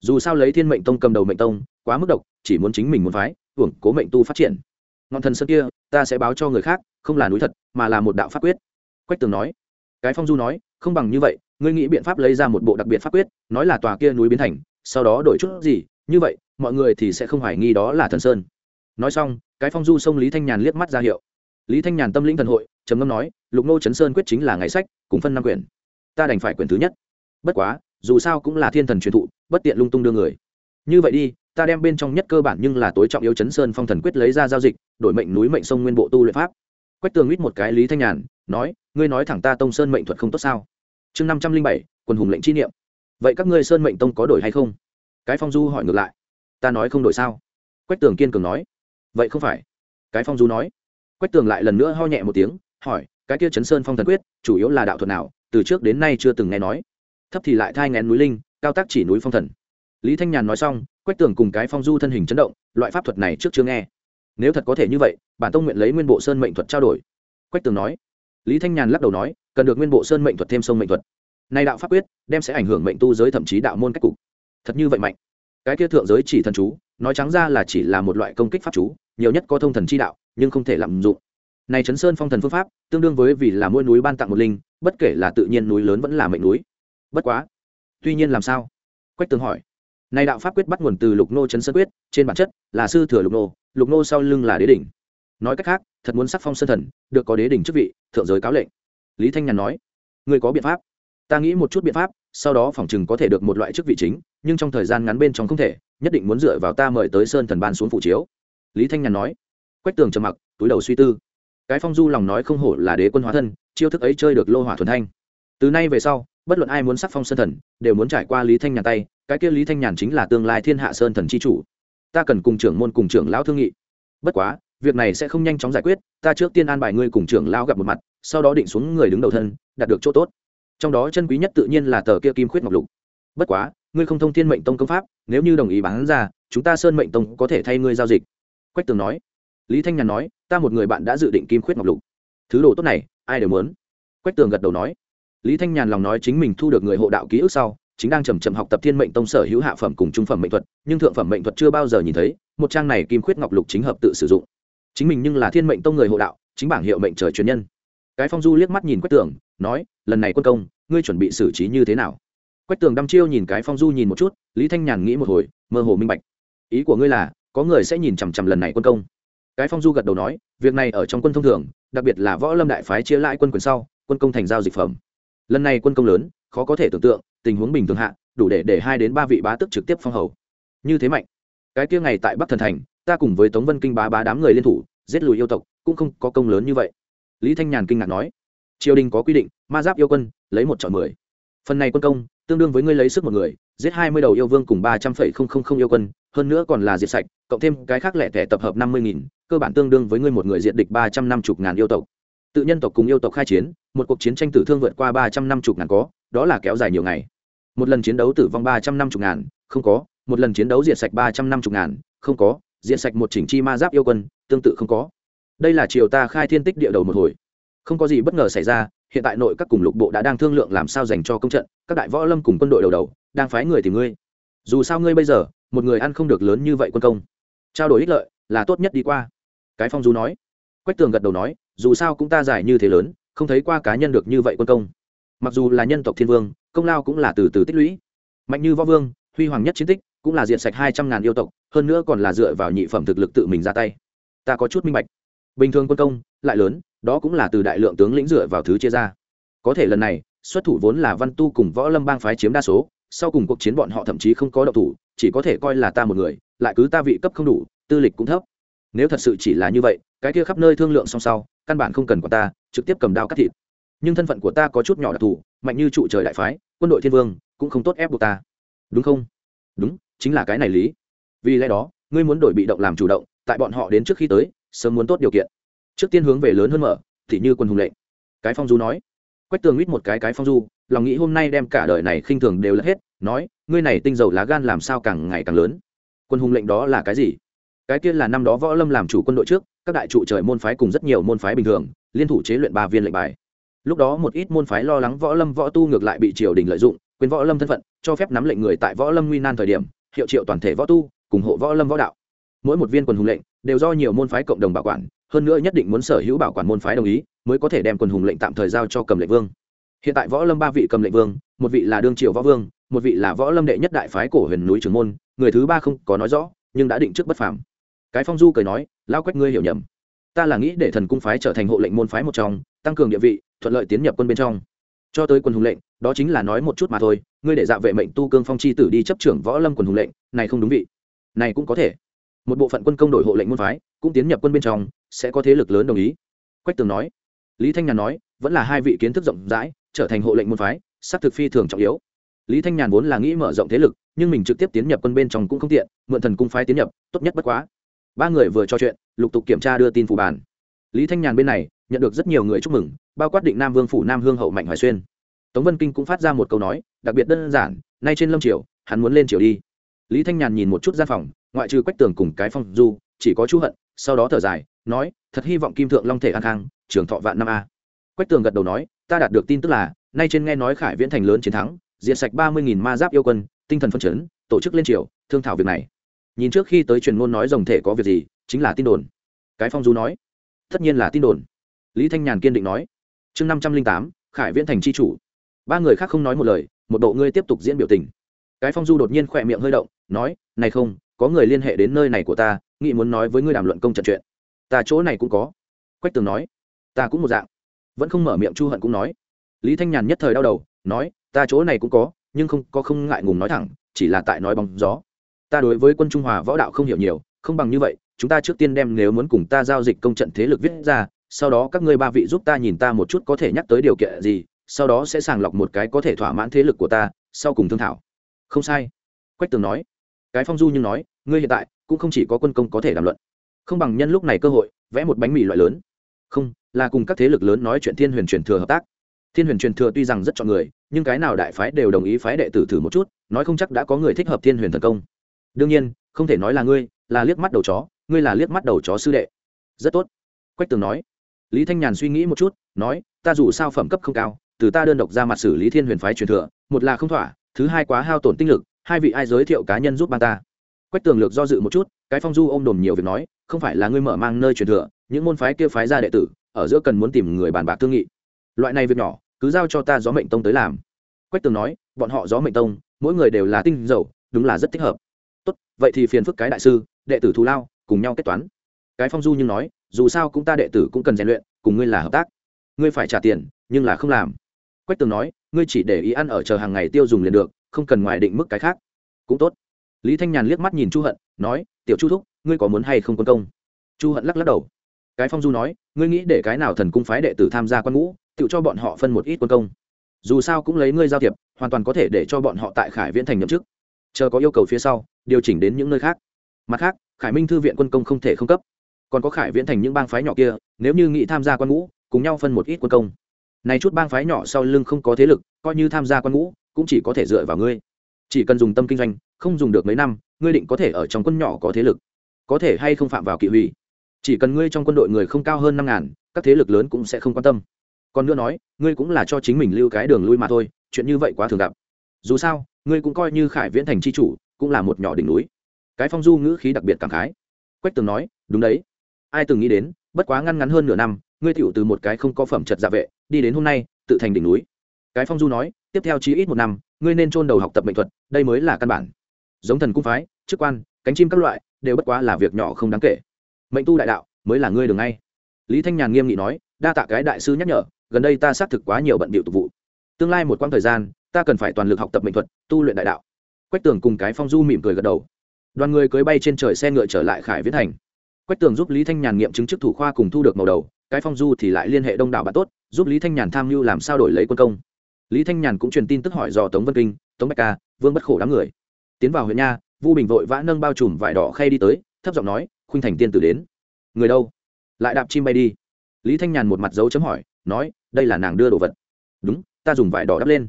Dù sao lấy thiên mệnh tông cầm đầu mệnh tông, quá mức độc, chỉ muốn chính mình muốn phái, hưởng cố mệnh tu phát triển. Ngọn thần sơn kia, ta sẽ báo cho người khác, không là núi thật, mà là một đạo pháp quyết. Quách tường nói. Cái phong du nói không bằng như vậy, ngươi nghĩ biện pháp lấy ra một bộ đặc biệt pháp quyết, nói là tòa kia núi biến thành, sau đó đổi chút gì, như vậy, mọi người thì sẽ không hoài nghi đó là thần sơn. Nói xong, cái phong du sông lý thanh nhàn liếc mắt ra hiệu. Lý thanh nhàn tâm lĩnh thần hội, trầm ngâm nói, lục nô chấn sơn quyết chính là ngày sách, cùng phân năm quyển. Ta đành phải quyển thứ nhất. Bất quá, dù sao cũng là thiên thần truyền thụ, bất tiện lung tung đưa người. Như vậy đi, ta đem bên trong nhất cơ bản nhưng là tối trọng yếu chấn sơn phong thần quyết lấy ra giao dịch, đổi mệnh núi mệnh sông nguyên bộ tu luyện pháp. Quách tường ít một cái lý thanh nhàn, nói, ngươi nói thẳng ta tông sơn mệnh thuật không tốt sao? Chương năm trăm linh bảy, quần hùng lệnh chi niệm. Vậy các ngươi sơn mệnh tông có đổi hay không? Cái phong du hỏi ngược lại. Ta nói không đổi sao? Quách tường kiên cường nói. Vậy không phải. Cái phong du nói. Quách tường lại lần nữa ho nhẹ một tiếng, hỏi, cái kia chấn sơn phong thần quyết, chủ yếu là đạo thuật nào? Từ trước đến nay chưa từng nghe nói. Thấp thì lại thai ngén núi linh, cao tác chỉ núi phong thần. Lý thanh nhàn nói xong, quách tường cùng cái phong du thân hình chấn động, loại pháp thuật này trước chưa nghe. Nếu thật có thể như vậy, bản tông nguyện lấy nguyên bộ sơn mệnh thuật trao đổi. Quách tường nói. Lý thanh nhàn lắc đầu nói cần được nguyên bộ sơn mệnh thuật thêm sông mệnh thuật. Nay đạo pháp quyết đem sẽ ảnh hưởng mệnh tu giới thậm chí đạo môn cách cục. Thật như vậy mạnh. Cái kia thượng giới chỉ thần chú, nói trắng ra là chỉ là một loại công kích pháp chú, nhiều nhất có thông thần chi đạo, nhưng không thể lạm dụng. Này chấn sơn phong thần phương pháp, tương đương với vì là mỗi núi ban tặng một linh, bất kể là tự nhiên núi lớn vẫn là mệnh núi. Bất quá, tuy nhiên làm sao? Quách tường hỏi. Này đạo pháp quyết bắt nguồn từ lục nô chấn sơn quyết, trên bản chất là sư thừa lục nô lục nô sau lưng là đế đỉnh. Nói cách khác, thật muốn sắc phong sơn thần, được có đế đỉnh chức vị, thượng giới cáo lệnh lý thanh nhàn nói người có biện pháp. Ta nghĩ một chút biện pháp, sau đó phỏng chừng có thể được một loại chức vị chính, nhưng trong thời gian ngắn bên trong không thể, nhất định muốn dựa vào ta mời tới sơn thần ban xuống phủ chiếu. Lý thanh nhàn nói. Quách tường trầm mặc, túi đầu suy tư. Cái phong du lòng nói không hổ là đế quân hóa thân, chiêu thức ấy chơi được lô hỏa thuần thanh. Từ nay về sau, bất luận ai muốn sắc phong sơn thần, đều muốn trải qua lý thanh nhàn tay, cái kia lý thanh nhàn chính là tương lai thiên hạ sơn thần c h i chủ. Ta cần cùng trưởng môn cùng trưởng lão thương nghị. Bất quá việc này sẽ không nhanh chóng giải quyết, ta trước tiên an bài ngươi cùng trưởng lão gặp một mặt, sau đó định xuống người đứng đầu thân, đạt được chỗ tốt. Trong đó chân quý nhất tự nhiên là tờ kia kim khuyết ngọc lục. Bất quá, ngươi không thông thiên mệnh tông công pháp, nếu như đồng ý bán ra, chúng ta sơn mệnh tông có thể thay ngươi giao dịch. Quách tường nói. Lý thanh nhàn nói, ta một người bạn đã dự định kim khuyết ngọc lục. Thứ đồ tốt này, ai đều muốn. Quách tường gật đầu nói. Lý thanh nhàn lòng nói chính mình thu được người hộ đạo ký ức sau, chính đang chầm chậm học tập thiên mệnh tông sở hữu hạ phẩm cùng trung phẩm mệnh thuật, nhưng thượng phẩm mệnh thuật chưa bao giờ nhìn thấy, một trang này kim khuyết ngọc lục chính hợp tự sử dụng chính mình nhưng là thiên mệnh tông người hộ đạo, chính bảng hiệu mệnh trời truyền nhân. Cái phong du liếc mắt nhìn quách tường, nói, lần này quân công, ngươi chuẩn bị xử trí như thế nào? Quách tường đăm chiêu nhìn cái phong du nhìn một chút, lý thanh nhàn nghĩ một hồi, mơ hồ minh bạch. Ý của ngươi là, có người sẽ nhìn chằm chằm lần này quân công? Cái phong du gật đầu nói, việc này ở trong quân thông thường, đặc biệt là võ lâm đại phái chia lại quân quyền sau, quân công thành giao dịch phẩm. Lần này quân công lớn, khó có thể tưởng tượng, tình huống bình thường hạ, đủ để để hai đến ba vị bá tức trực tiếp phong hầu. Như thế mạnh. Cái kia ngày tại bắc thần thành ta cùng với tống vân kinh bá bá đám người liên thủ, giết lùi yêu tộc, cũng không có công lớn như vậy. Lý thanh nhàn kinh ngạc nói, triều đình có quy định, ma giáp yêu quân, lấy một chọn mười. Phần này quân công, tương đương với ngươi lấy sức một người, giết hai mươi đầu yêu vương cùng ba trăm phẩy không không không yêu quân, hơn nữa còn là diệt sạch, cộng thêm cái khác lẻ thẻ tập hợp năm mươi nghìn, cơ bản tương đương với ngươi một người diệt địch ba trăm năm mươi ngàn yêu tộc. Tự nhân tộc cùng yêu tộc khai chiến, một cuộc chiến tranh tử thương vượt qua ba trăm năm mươi ngàn có, đó là kéo dài nhiều ngày. Một lần chiến đấu tử vong ba trăm năm mươi ngàn, không có. Một lần chiến đấu diệt sạch ba trăm năm mươi ngàn, không có diệt sạch một chỉnh chi ma giáp yêu quân, tương tự không có. Đây là triều ta khai thiên tích địa đầu một hồi. Không có gì bất ngờ xảy ra, hiện tại nội các cùng lục bộ đã đang thương lượng làm sao dành cho công trận, các đại võ lâm cùng quân đội đầu đầu, đang phái người tìm ngươi. Dù sao ngươi bây giờ, một người ăn không được lớn như vậy quân công. Trao đổi ích lợi, là tốt nhất đi qua. Cái phong du nói. Quách tường gật đầu nói, dù sao cũng ta giải như thế lớn, không thấy qua cá nhân được như vậy quân công. Mặc dù là nhân tộc thiên vương, công lao cũng là từ từ tích lũy. Mạnh như võ vương, huy hoàng nhất chiến tích cũng là diện sạch hai trăm ngàn yêu tộc, hơn nữa còn là dựa vào nhị phẩm thực lực tự mình ra tay. Ta có chút minh bạch. Bình thường quân công, lại lớn, đó cũng là từ đại lượng tướng lĩnh dựa vào thứ chia ra. Có thể lần này, xuất thủ vốn là văn tu cùng võ lâm bang phái chiếm đa số, sau cùng cuộc chiến bọn họ thậm chí không có động thủ, chỉ có thể coi là ta một người, lại cứ ta vị cấp không đủ, tư lịch cũng thấp. Nếu thật sự chỉ là như vậy, cái kia khắp nơi thương lượng song sau, căn bản không cần của ta, trực tiếp cầm đao cắt thịt. Nhưng thân phận của ta có chút nhỏ đặc thù, mạnh như trụ trời đại phái, quân đội thiên vương, cũng không tốt ép buộc ta. Đúng không? Đúng chính là cái này lý. Vì lẽ đó, ngươi muốn đổi bị động làm chủ động, tại bọn họ đến trước khi tới, sớm muốn tốt điều kiện. Trước tiên hướng về lớn hơn mở, thì như quân hùng lệnh. Cái phong du nói. Quách tường ít một cái cái phong du, lòng nghĩ hôm nay đem cả đời này khinh thường đều lẫn hết, nói, ngươi này tinh dầu lá gan làm sao càng ngày càng lớn? Quân hùng lệnh đó là cái gì? Cái kia là năm đó võ lâm làm chủ quân đội trước, các đại trụ trời môn phái cùng rất nhiều môn phái bình thường, liên thủ chế luyện ba viên lệnh bài. Lúc đó một ít môn phái lo lắng võ lâm võ tu ngược lại bị triều đình lợi dụng quyền võ lâm thân phận, cho phép nắm lệnh người tại võ lâm nguy nan thời điểm hiệu triệu toàn thể võ tu, cùng hộ võ lâm võ đạo. Mỗi một viên quần hùng lệnh đều do nhiều môn phái cộng đồng bảo quản, hơn nữa nhất định muốn sở hữu bảo quản môn phái đồng ý, mới có thể đem quần hùng lệnh tạm thời giao cho cầm lệnh vương. Hiện tại võ lâm ba vị cầm lệnh vương, một vị là đương triều võ vương, một vị là võ lâm đệ nhất đại phái cổ huyền núi trường môn, người thứ ba không có nói rõ, nhưng đã định trước bất phàm. Cái phong du cười nói lao quách ngươi hiểu nhầm. Ta là nghĩ để thần cung phái trở thành hộ lệnh môn phái một trong, tăng cường địa vị, thuận lợi tiến nhập quân bên trong. Cho tới quân hùng lệnh đó chính là nói một chút mà thôi, ngươi để dạ vệ mệnh tu cương phong chi tử đi chấp trưởng võ lâm quần hùng lệnh, này không đúng vị. Này cũng có thể. Một bộ phận quân công đổi hộ lệnh môn phái cũng tiến nhập quân bên trong, sẽ có thế lực lớn đồng ý. Quách tường nói. Lý thanh nhàn nói, vẫn là hai vị kiến thức rộng rãi, trở thành hộ lệnh môn phái sắc thực phi thường trọng yếu. Lý thanh nhàn vốn là nghĩ mở rộng thế lực, nhưng mình trực tiếp tiến nhập quân bên trong cũng không tiện, mượn thần cung phái tiến nhập, tốt nhất bất quá. Ba người vừa trò chuyện, lục tục kiểm tra đưa tin phủ bàn. Lý thanh nhàn bên này, nhận được rất nhiều người chúc mừng, bao quát định nam vương phủ nam hương hậu mạnh hoài xuyên tống vân kinh cũng phát ra một câu nói, đặc biệt đơn giản, nay trên lâm triều, hắn muốn lên triều đi. Lý thanh nhàn nhìn một chút gian phòng, ngoại trừ quách tường cùng cái phong du, chỉ có chú hận, sau đó thở dài, nói, thật hy vọng kim thượng long thể an khang, trường thọ vạn năm a. Quách tường gật đầu nói, ta đạt được tin tức là, nay trên nghe nói khải viễn thành lớn chiến thắng, diệt sạch ba mươi nghìn ma giáp yêu quân, tinh thần phân chấn, tổ chức lên triều, thương thảo việc này. Nhìn trước khi tới truyền ngôn nói rồng thể có việc gì, chính là tin đồn. Cái phong du nói, tất nhiên là tin đồn. Lý thanh nhàn kiên định nói, chương năm trăm linh tám, khải viễn thành c h i chủ ba người khác không nói một lời, một bộ ngươi tiếp tục diễn biểu tình. Cái phong du đột nhiên khỏe miệng hơi động, nói, này không, có người liên hệ đến nơi này của ta, nghĩ muốn nói với ngươi đàm luận công trận chuyện. Ta chỗ này cũng có. Quách tường nói, ta cũng một dạng. Vẫn không mở miệng chu hận cũng nói. Lý thanh nhàn nhất thời đau đầu, nói, ta chỗ này cũng có, nhưng không, có không ngại ngùng nói thẳng, chỉ là tại nói bóng gió. Ta đối với quân trung hòa võ đạo không hiểu nhiều, không bằng như vậy, chúng ta trước tiên đem nếu muốn cùng ta giao dịch công trận thế lực viết ra, sau đó các ngươi ba vị giúp ta nhìn ta một chút có thể nhắc tới điều kiện gì sau đó sẽ sàng lọc một cái có thể thỏa mãn thế lực của ta, sau cùng thương thảo. Không sai. Quách tường nói. Cái phong du nhưng nói, ngươi hiện tại cũng không chỉ có quân công có thể đàm luận. Không bằng nhân lúc này cơ hội, vẽ một bánh mì loại lớn. Không, là cùng các thế lực lớn nói chuyện thiên huyền truyền thừa hợp tác. Thiên huyền truyền thừa tuy rằng rất chọn người, nhưng cái nào đại phái đều đồng ý phái đệ tử thử một chút, nói không chắc đã có người thích hợp thiên huyền thần công. Đương nhiên, không thể nói là ngươi, là liếc mắt đầu chó, ngươi là liếc mắt đầu chó sư đệ. Rất tốt. Quách tường nói. Lý thanh nhàn suy nghĩ một chút, nói, ta dù sao phẩm cấp không cao từ ta đơn độc ra mặt xử lý thiên huyền phái truyền thừa, một là không thỏa, thứ hai quá hao tổn tinh lực, hai vị ai giới thiệu cá nhân giúp ban ta. Quách tường lược do dự một chút, cái phong du ôm đồm nhiều việc nói, không phải là ngươi mở mang nơi truyền thừa, những môn phái kia phái ra đệ tử, ở giữa cần muốn tìm người bàn bạc thương nghị. Loại này việc nhỏ, cứ giao cho ta gió mệnh tông tới làm. Quách tường nói, bọn họ gió mệnh tông, mỗi người đều là tinh dầu, đúng là rất thích hợp. Tốt, vậy thì phiền phức cái đại sư, đệ tử thù lao, cùng nhau kết toán. Cái phong du nhưng nói, dù sao cũng ta đệ tử cũng cần rèn luyện, cùng ngươi là hợp tác. Ngươi phải trả tiền, nhưng là không làm quách tường nói, ngươi chỉ để ý ăn ở chờ hàng ngày tiêu dùng liền được, không cần ngoài định mức cái khác. Cũng tốt. Lý thanh nhàn liếc mắt nhìn chu hận, nói, tiểu chu thúc, ngươi có muốn hay không quân công? Chu hận lắc lắc đầu. Cái phong du nói, ngươi nghĩ để cái nào thần cung phái đệ tử tham gia quân ngũ, tự cho bọn họ phân một ít quân công. Dù sao cũng lấy ngươi giao thiệp, hoàn toàn có thể để cho bọn họ tại khải viễn thành nhậm chức. Chờ có yêu cầu phía sau, điều chỉnh đến những nơi khác. Mặt khác, khải minh thư viện quân công không thể không cấp. Còn có khải viễn thành những bang phái nhỏ kia, nếu như nghĩ tham gia quân ngũ, cùng nhau phân một ít quân công này chút bang phái nhỏ sau lưng không có thế lực, coi như tham gia quân ngũ, cũng chỉ có thể dựa vào ngươi. Chỉ cần dùng tâm kinh doanh, không dùng được mấy năm, ngươi định có thể ở trong quân nhỏ có thế lực. Có thể hay không phạm vào kỵ hủy. Chỉ cần ngươi trong quân đội người không cao hơn năm ngàn, các thế lực lớn cũng sẽ không quan tâm. Còn nữa nói, ngươi cũng là cho chính mình lưu cái đường lui mà thôi, chuyện như vậy quá thường gặp. Dù sao, ngươi cũng coi như khải viễn thành c h i chủ, cũng là một nhỏ đỉnh núi. Cái phong du ngữ khí đặc biệt cảm khái. Quách tường nói, đúng đấy. Ai từng nghĩ đến, bất quá ngăn ngắn hơn nửa năm ngươi tiểu từ một cái không có phẩm chất dạ vệ, đi đến hôm nay, tự thành đỉnh núi. Cái phong du nói, tiếp theo chí ít một năm, ngươi nên chôn đầu học tập mệnh thuật, đây mới là căn bản. Giống thần cung phái, chức quan, cánh chim các loại, đều bất quá là việc nhỏ không đáng kể. Mệnh tu đại đạo, mới là ngươi đường ngay. Lý thanh nhàn nghiêm nghị nói, đa tạ cái đại sư nhắc nhở, gần đây ta xác thực quá nhiều bận bịu tục vụ. Tương lai một quãng thời gian, ta cần phải toàn lực học tập mệnh thuật, tu luyện đại đạo. Quách tường cùng cái phong du mỉm cười gật đầu. Đoàn người cưỡi bay trên trời xe ngựa trở lại khải viễn thành quách tường giúp lý thanh nhàn nghiệm chứng chức thủ khoa cùng thu được màu đầu, cái phong du thì lại liên hệ đông đảo bạn tốt, giúp lý thanh nhàn tham mưu làm sao đổi lấy quân công. Lý thanh nhàn cũng truyền tin tức hỏi dò tống vân kinh, tống bạch ca, vương bất khổ đám người. Tiến vào huyện nha, vu bình vội vã nâng bao trùm vải đỏ khay đi tới, thấp giọng nói, khuynh thành tiên tử đến. Người đâu? Lại đạp chim bay đi. Lý thanh nhàn một mặt dấu chấm hỏi, nói, đây là nàng đưa đồ vật. Đúng, ta dùng vải đỏ đắp lên.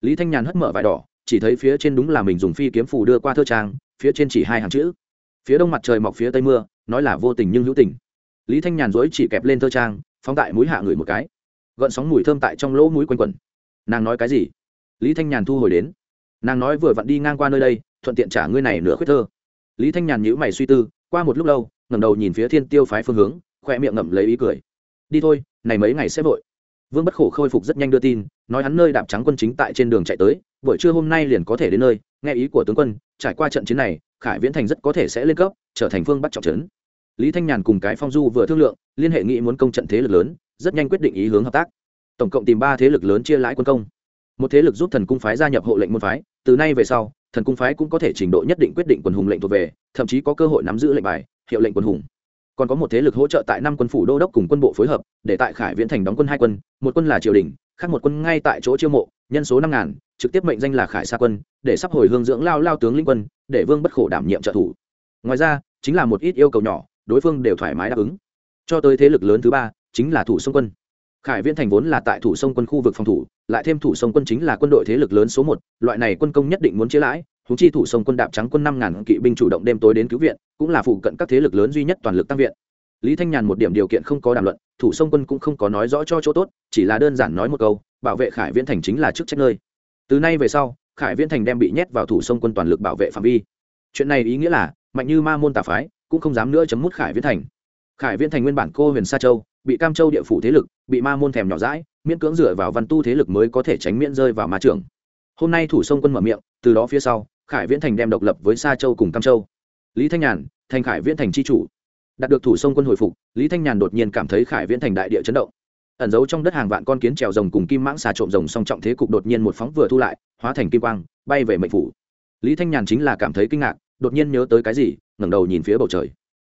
Lý thanh nhàn hất mở vải đỏ, chỉ thấy phía trên đúng là mình dùng phi kiếm phủ đưa qua thơ trang, phía trên chỉ hai hàng chữ. Phía đông mặt trời mọc, phía tây mưa nói là vô tình nhưng hữu tình. Lý thanh nhàn dối chỉ kẹp lên thơ trang, phóng tại mũi hạ người một cái. Gợn sóng mùi thơm tại trong lỗ mũi quanh quẩn. Nàng nói cái gì? Lý thanh nhàn thu hồi đến. Nàng nói vừa vặn đi ngang qua nơi đây, thuận tiện trả ngươi này nửa khuyết thơ. Lý thanh nhàn nhữ mày suy tư, qua một lúc lâu, ngẩng đầu nhìn phía thiên tiêu phái phương hướng khoe miệng ngậm lấy ý cười. Đi thôi, này mấy ngày sẽ vội. Vương bất khổ khôi phục rất nhanh đưa tin, nói hắn nơi đạp trắng quân chính tại trên đường chạy tới, buổi trưa hôm nay liền có thể đến nơi, nghe ý của tướng quân, trải qua trận chiến này, khải viễn thành rất có thể sẽ lên cấp, trở thành phương bắt trọng trấn lý thanh nhàn cùng cái phong du vừa thương lượng, liên hệ nghị muốn công trận thế lực lớn, rất nhanh quyết định ý hướng hợp tác. Tổng cộng tìm ba thế lực lớn chia lãi quân công. Một thế lực giúp thần cung phái gia nhập hộ lệnh môn phái, từ nay về sau, thần cung phái cũng có thể trình độ nhất định quyết định quần hùng lệnh thuộc về, thậm chí có cơ hội nắm giữ lệnh bài, hiệu lệnh quần hùng. Còn có một thế lực hỗ trợ tại năm quân phủ đô đốc cùng quân bộ phối hợp, để tại khải viễn thành đóng quân hai quân, một quân là triều đình, khác một quân ngay tại chỗ chiêu mộ, nhân số năm ngàn, trực tiếp mệnh danh là khải sa quân, để sắp hồi hương dưỡng lao lao tướng linh quân, để vương bất khổ đảm nhiệm trợ thủ. Ngoài ra, chính là một ít yêu cầu nhỏ đối phương đều thoải mái đáp ứng. Cho tới thế lực lớn thứ ba, chính là thủ sông quân. Khải viễn thành vốn là tại thủ sông quân khu vực phòng thủ, lại thêm thủ sông quân chính là quân đội thế lực lớn số một, loại này quân công nhất định muốn chế lãi húng chi thủ sông quân đạp trắng quân năm ngàn kỵ binh chủ động đêm tối đến cứu viện, cũng là phụ cận các thế lực lớn duy nhất toàn lực tăng viện. Lý thanh nhàn một điểm điều kiện không có đàm luận, thủ sông quân cũng không có nói rõ cho chỗ tốt, chỉ là đơn giản nói một câu, bảo vệ khải viễn thành chính là chức trách nơi. Từ nay về sau, khải viễn thành đem bị nhét vào thủ sông quân toàn lực bảo vệ phạm vi. Chuyện này ý nghĩa là, mạnh như ma môn tà phái cũng không dám nữa chấm mút khải viễn thành. Khải viễn thành nguyên bản cô huyền sa châu, bị cam châu địa phủ thế lực, bị ma môn thèm nhỏ rãi miễn cưỡng dựa vào văn tu thế lực mới có thể tránh miễn rơi vào ma trường. Hôm nay thủ sông quân mở miệng, từ đó phía sau, khải viễn thành đem độc lập với sa châu cùng cam châu. Lý thanh nhàn, thành khải viễn thành c h i chủ. Đạt được thủ sông quân hồi phục, lý thanh nhàn đột nhiên cảm thấy khải viễn thành đại địa chấn động. Ẩn giấu trong đất hàng vạn con kiến trèo rồng cùng kim mãng xà trộm rồng song trọng thế cục đột nhiên một phóng vừa thu lại, hóa thành kim quang, bay về mệnh phủ. Lý thanh nhàn chính là cảm thấy kinh ngạc, đột nhiên nhớ tới cái gì ngẩng đầu nhìn phía bầu trời.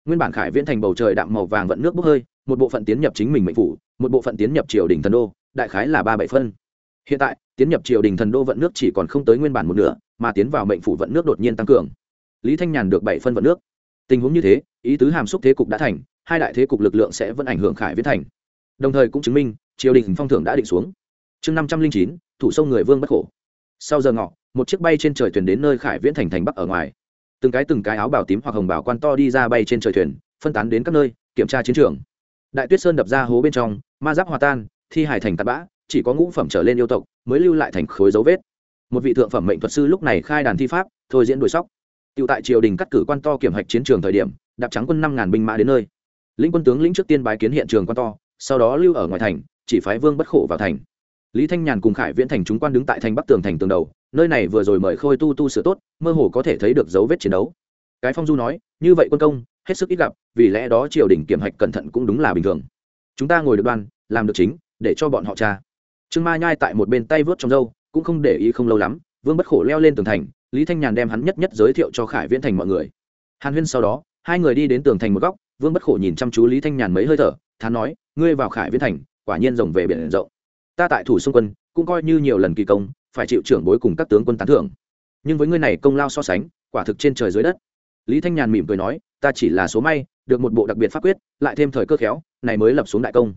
Nguyên bản khải viễn thành bầu trời đạm màu vàng vận nước bốc hơi, một bộ phận tiến nhập chính mình mệnh phủ, một bộ phận tiến nhập triều đình thần đô, đại khái là ba bảy phân. Hiện tại, tiến nhập triều đình thần đô vận nước chỉ còn không tới nguyên bản một nửa, mà tiến vào mệnh phủ vận nước đột nhiên tăng cường. Lý thanh nhàn được bảy phân vận nước. Tình huống như thế, ý tứ hàm xúc thế cục đã thành, hai đại thế cục lực lượng sẽ vẫn ảnh hưởng khải viễn thành. Đồng thời cũng chứng minh, triều đình phong thưởng đã định xuống. Chương năm trăm linh chín, thủ sông người vương bất khổ. Sau giờ ngọ, một chiếc bay trên trời thuyền đến nơi khải viễn thành thành bắc ở ngoài từng cái từng cái áo bào tím hoặc hồng bào quan to đi ra bay trên trời thuyền phân tán đến các nơi kiểm tra chiến trường đại tuyết sơn đập ra hố bên trong ma giáp hòa tan thi hải thành tạt bã chỉ có ngũ phẩm trở lên yêu tộc mới lưu lại thành khối dấu vết một vị thượng phẩm mệnh thuật sư lúc này khai đàn thi pháp thôi diễn đuổi sóc Tiểu tại triều đình cắt cử quan to kiểm hạch chiến trường thời điểm, đạp trắng quân năm ngàn binh mã đến nơi. Lĩnh quân tướng lĩnh trước tiên bái kiến hiện trường quan to, sau đó lưu ở ngoài thành, chỉ phái Vương bất khổ vào thành. Lý Thanh Nhàn cùng Khải Viễn thành chúng quan đứng tại thành Bắc tường thành tường đầu, nơi này vừa rồi mời Khôi Tu tu sửa tốt, mơ hồ có thể thấy được dấu vết chiến đấu. Cái Phong Du nói, như vậy quân công, hết sức ít gặp, vì lẽ đó triều đình kiểm hạch cẩn thận cũng đúng là bình thường. Chúng ta ngồi được đoan, làm được chính, để cho bọn họ tra. Trương Ma Nhai tại một bên tay vớt trong râu, cũng không để ý không lâu lắm, Vương bất khổ leo lên tường thành, lý thanh nhàn đem hắn nhất nhất giới thiệu cho khải viễn thành mọi người hàn huyên sau đó hai người đi đến tường thành một góc vương bất khổ nhìn chăm chú lý thanh nhàn mấy hơi thở thán nói ngươi vào khải viễn thành quả nhiên rồng về biển rộng ta tại thủ xung quân cũng coi như nhiều lần kỳ công phải chịu trưởng bối cùng các tướng quân tán thưởng. Nhưng với ngươi này công lao so sánh, quả thực trên trời dưới đất. Lý thanh nhàn mỉm cười nói, ta chỉ là số may, được một bộ đặc biệt pháp quyết, lại thêm thời cơ khéo, này mới lập xuống đại công.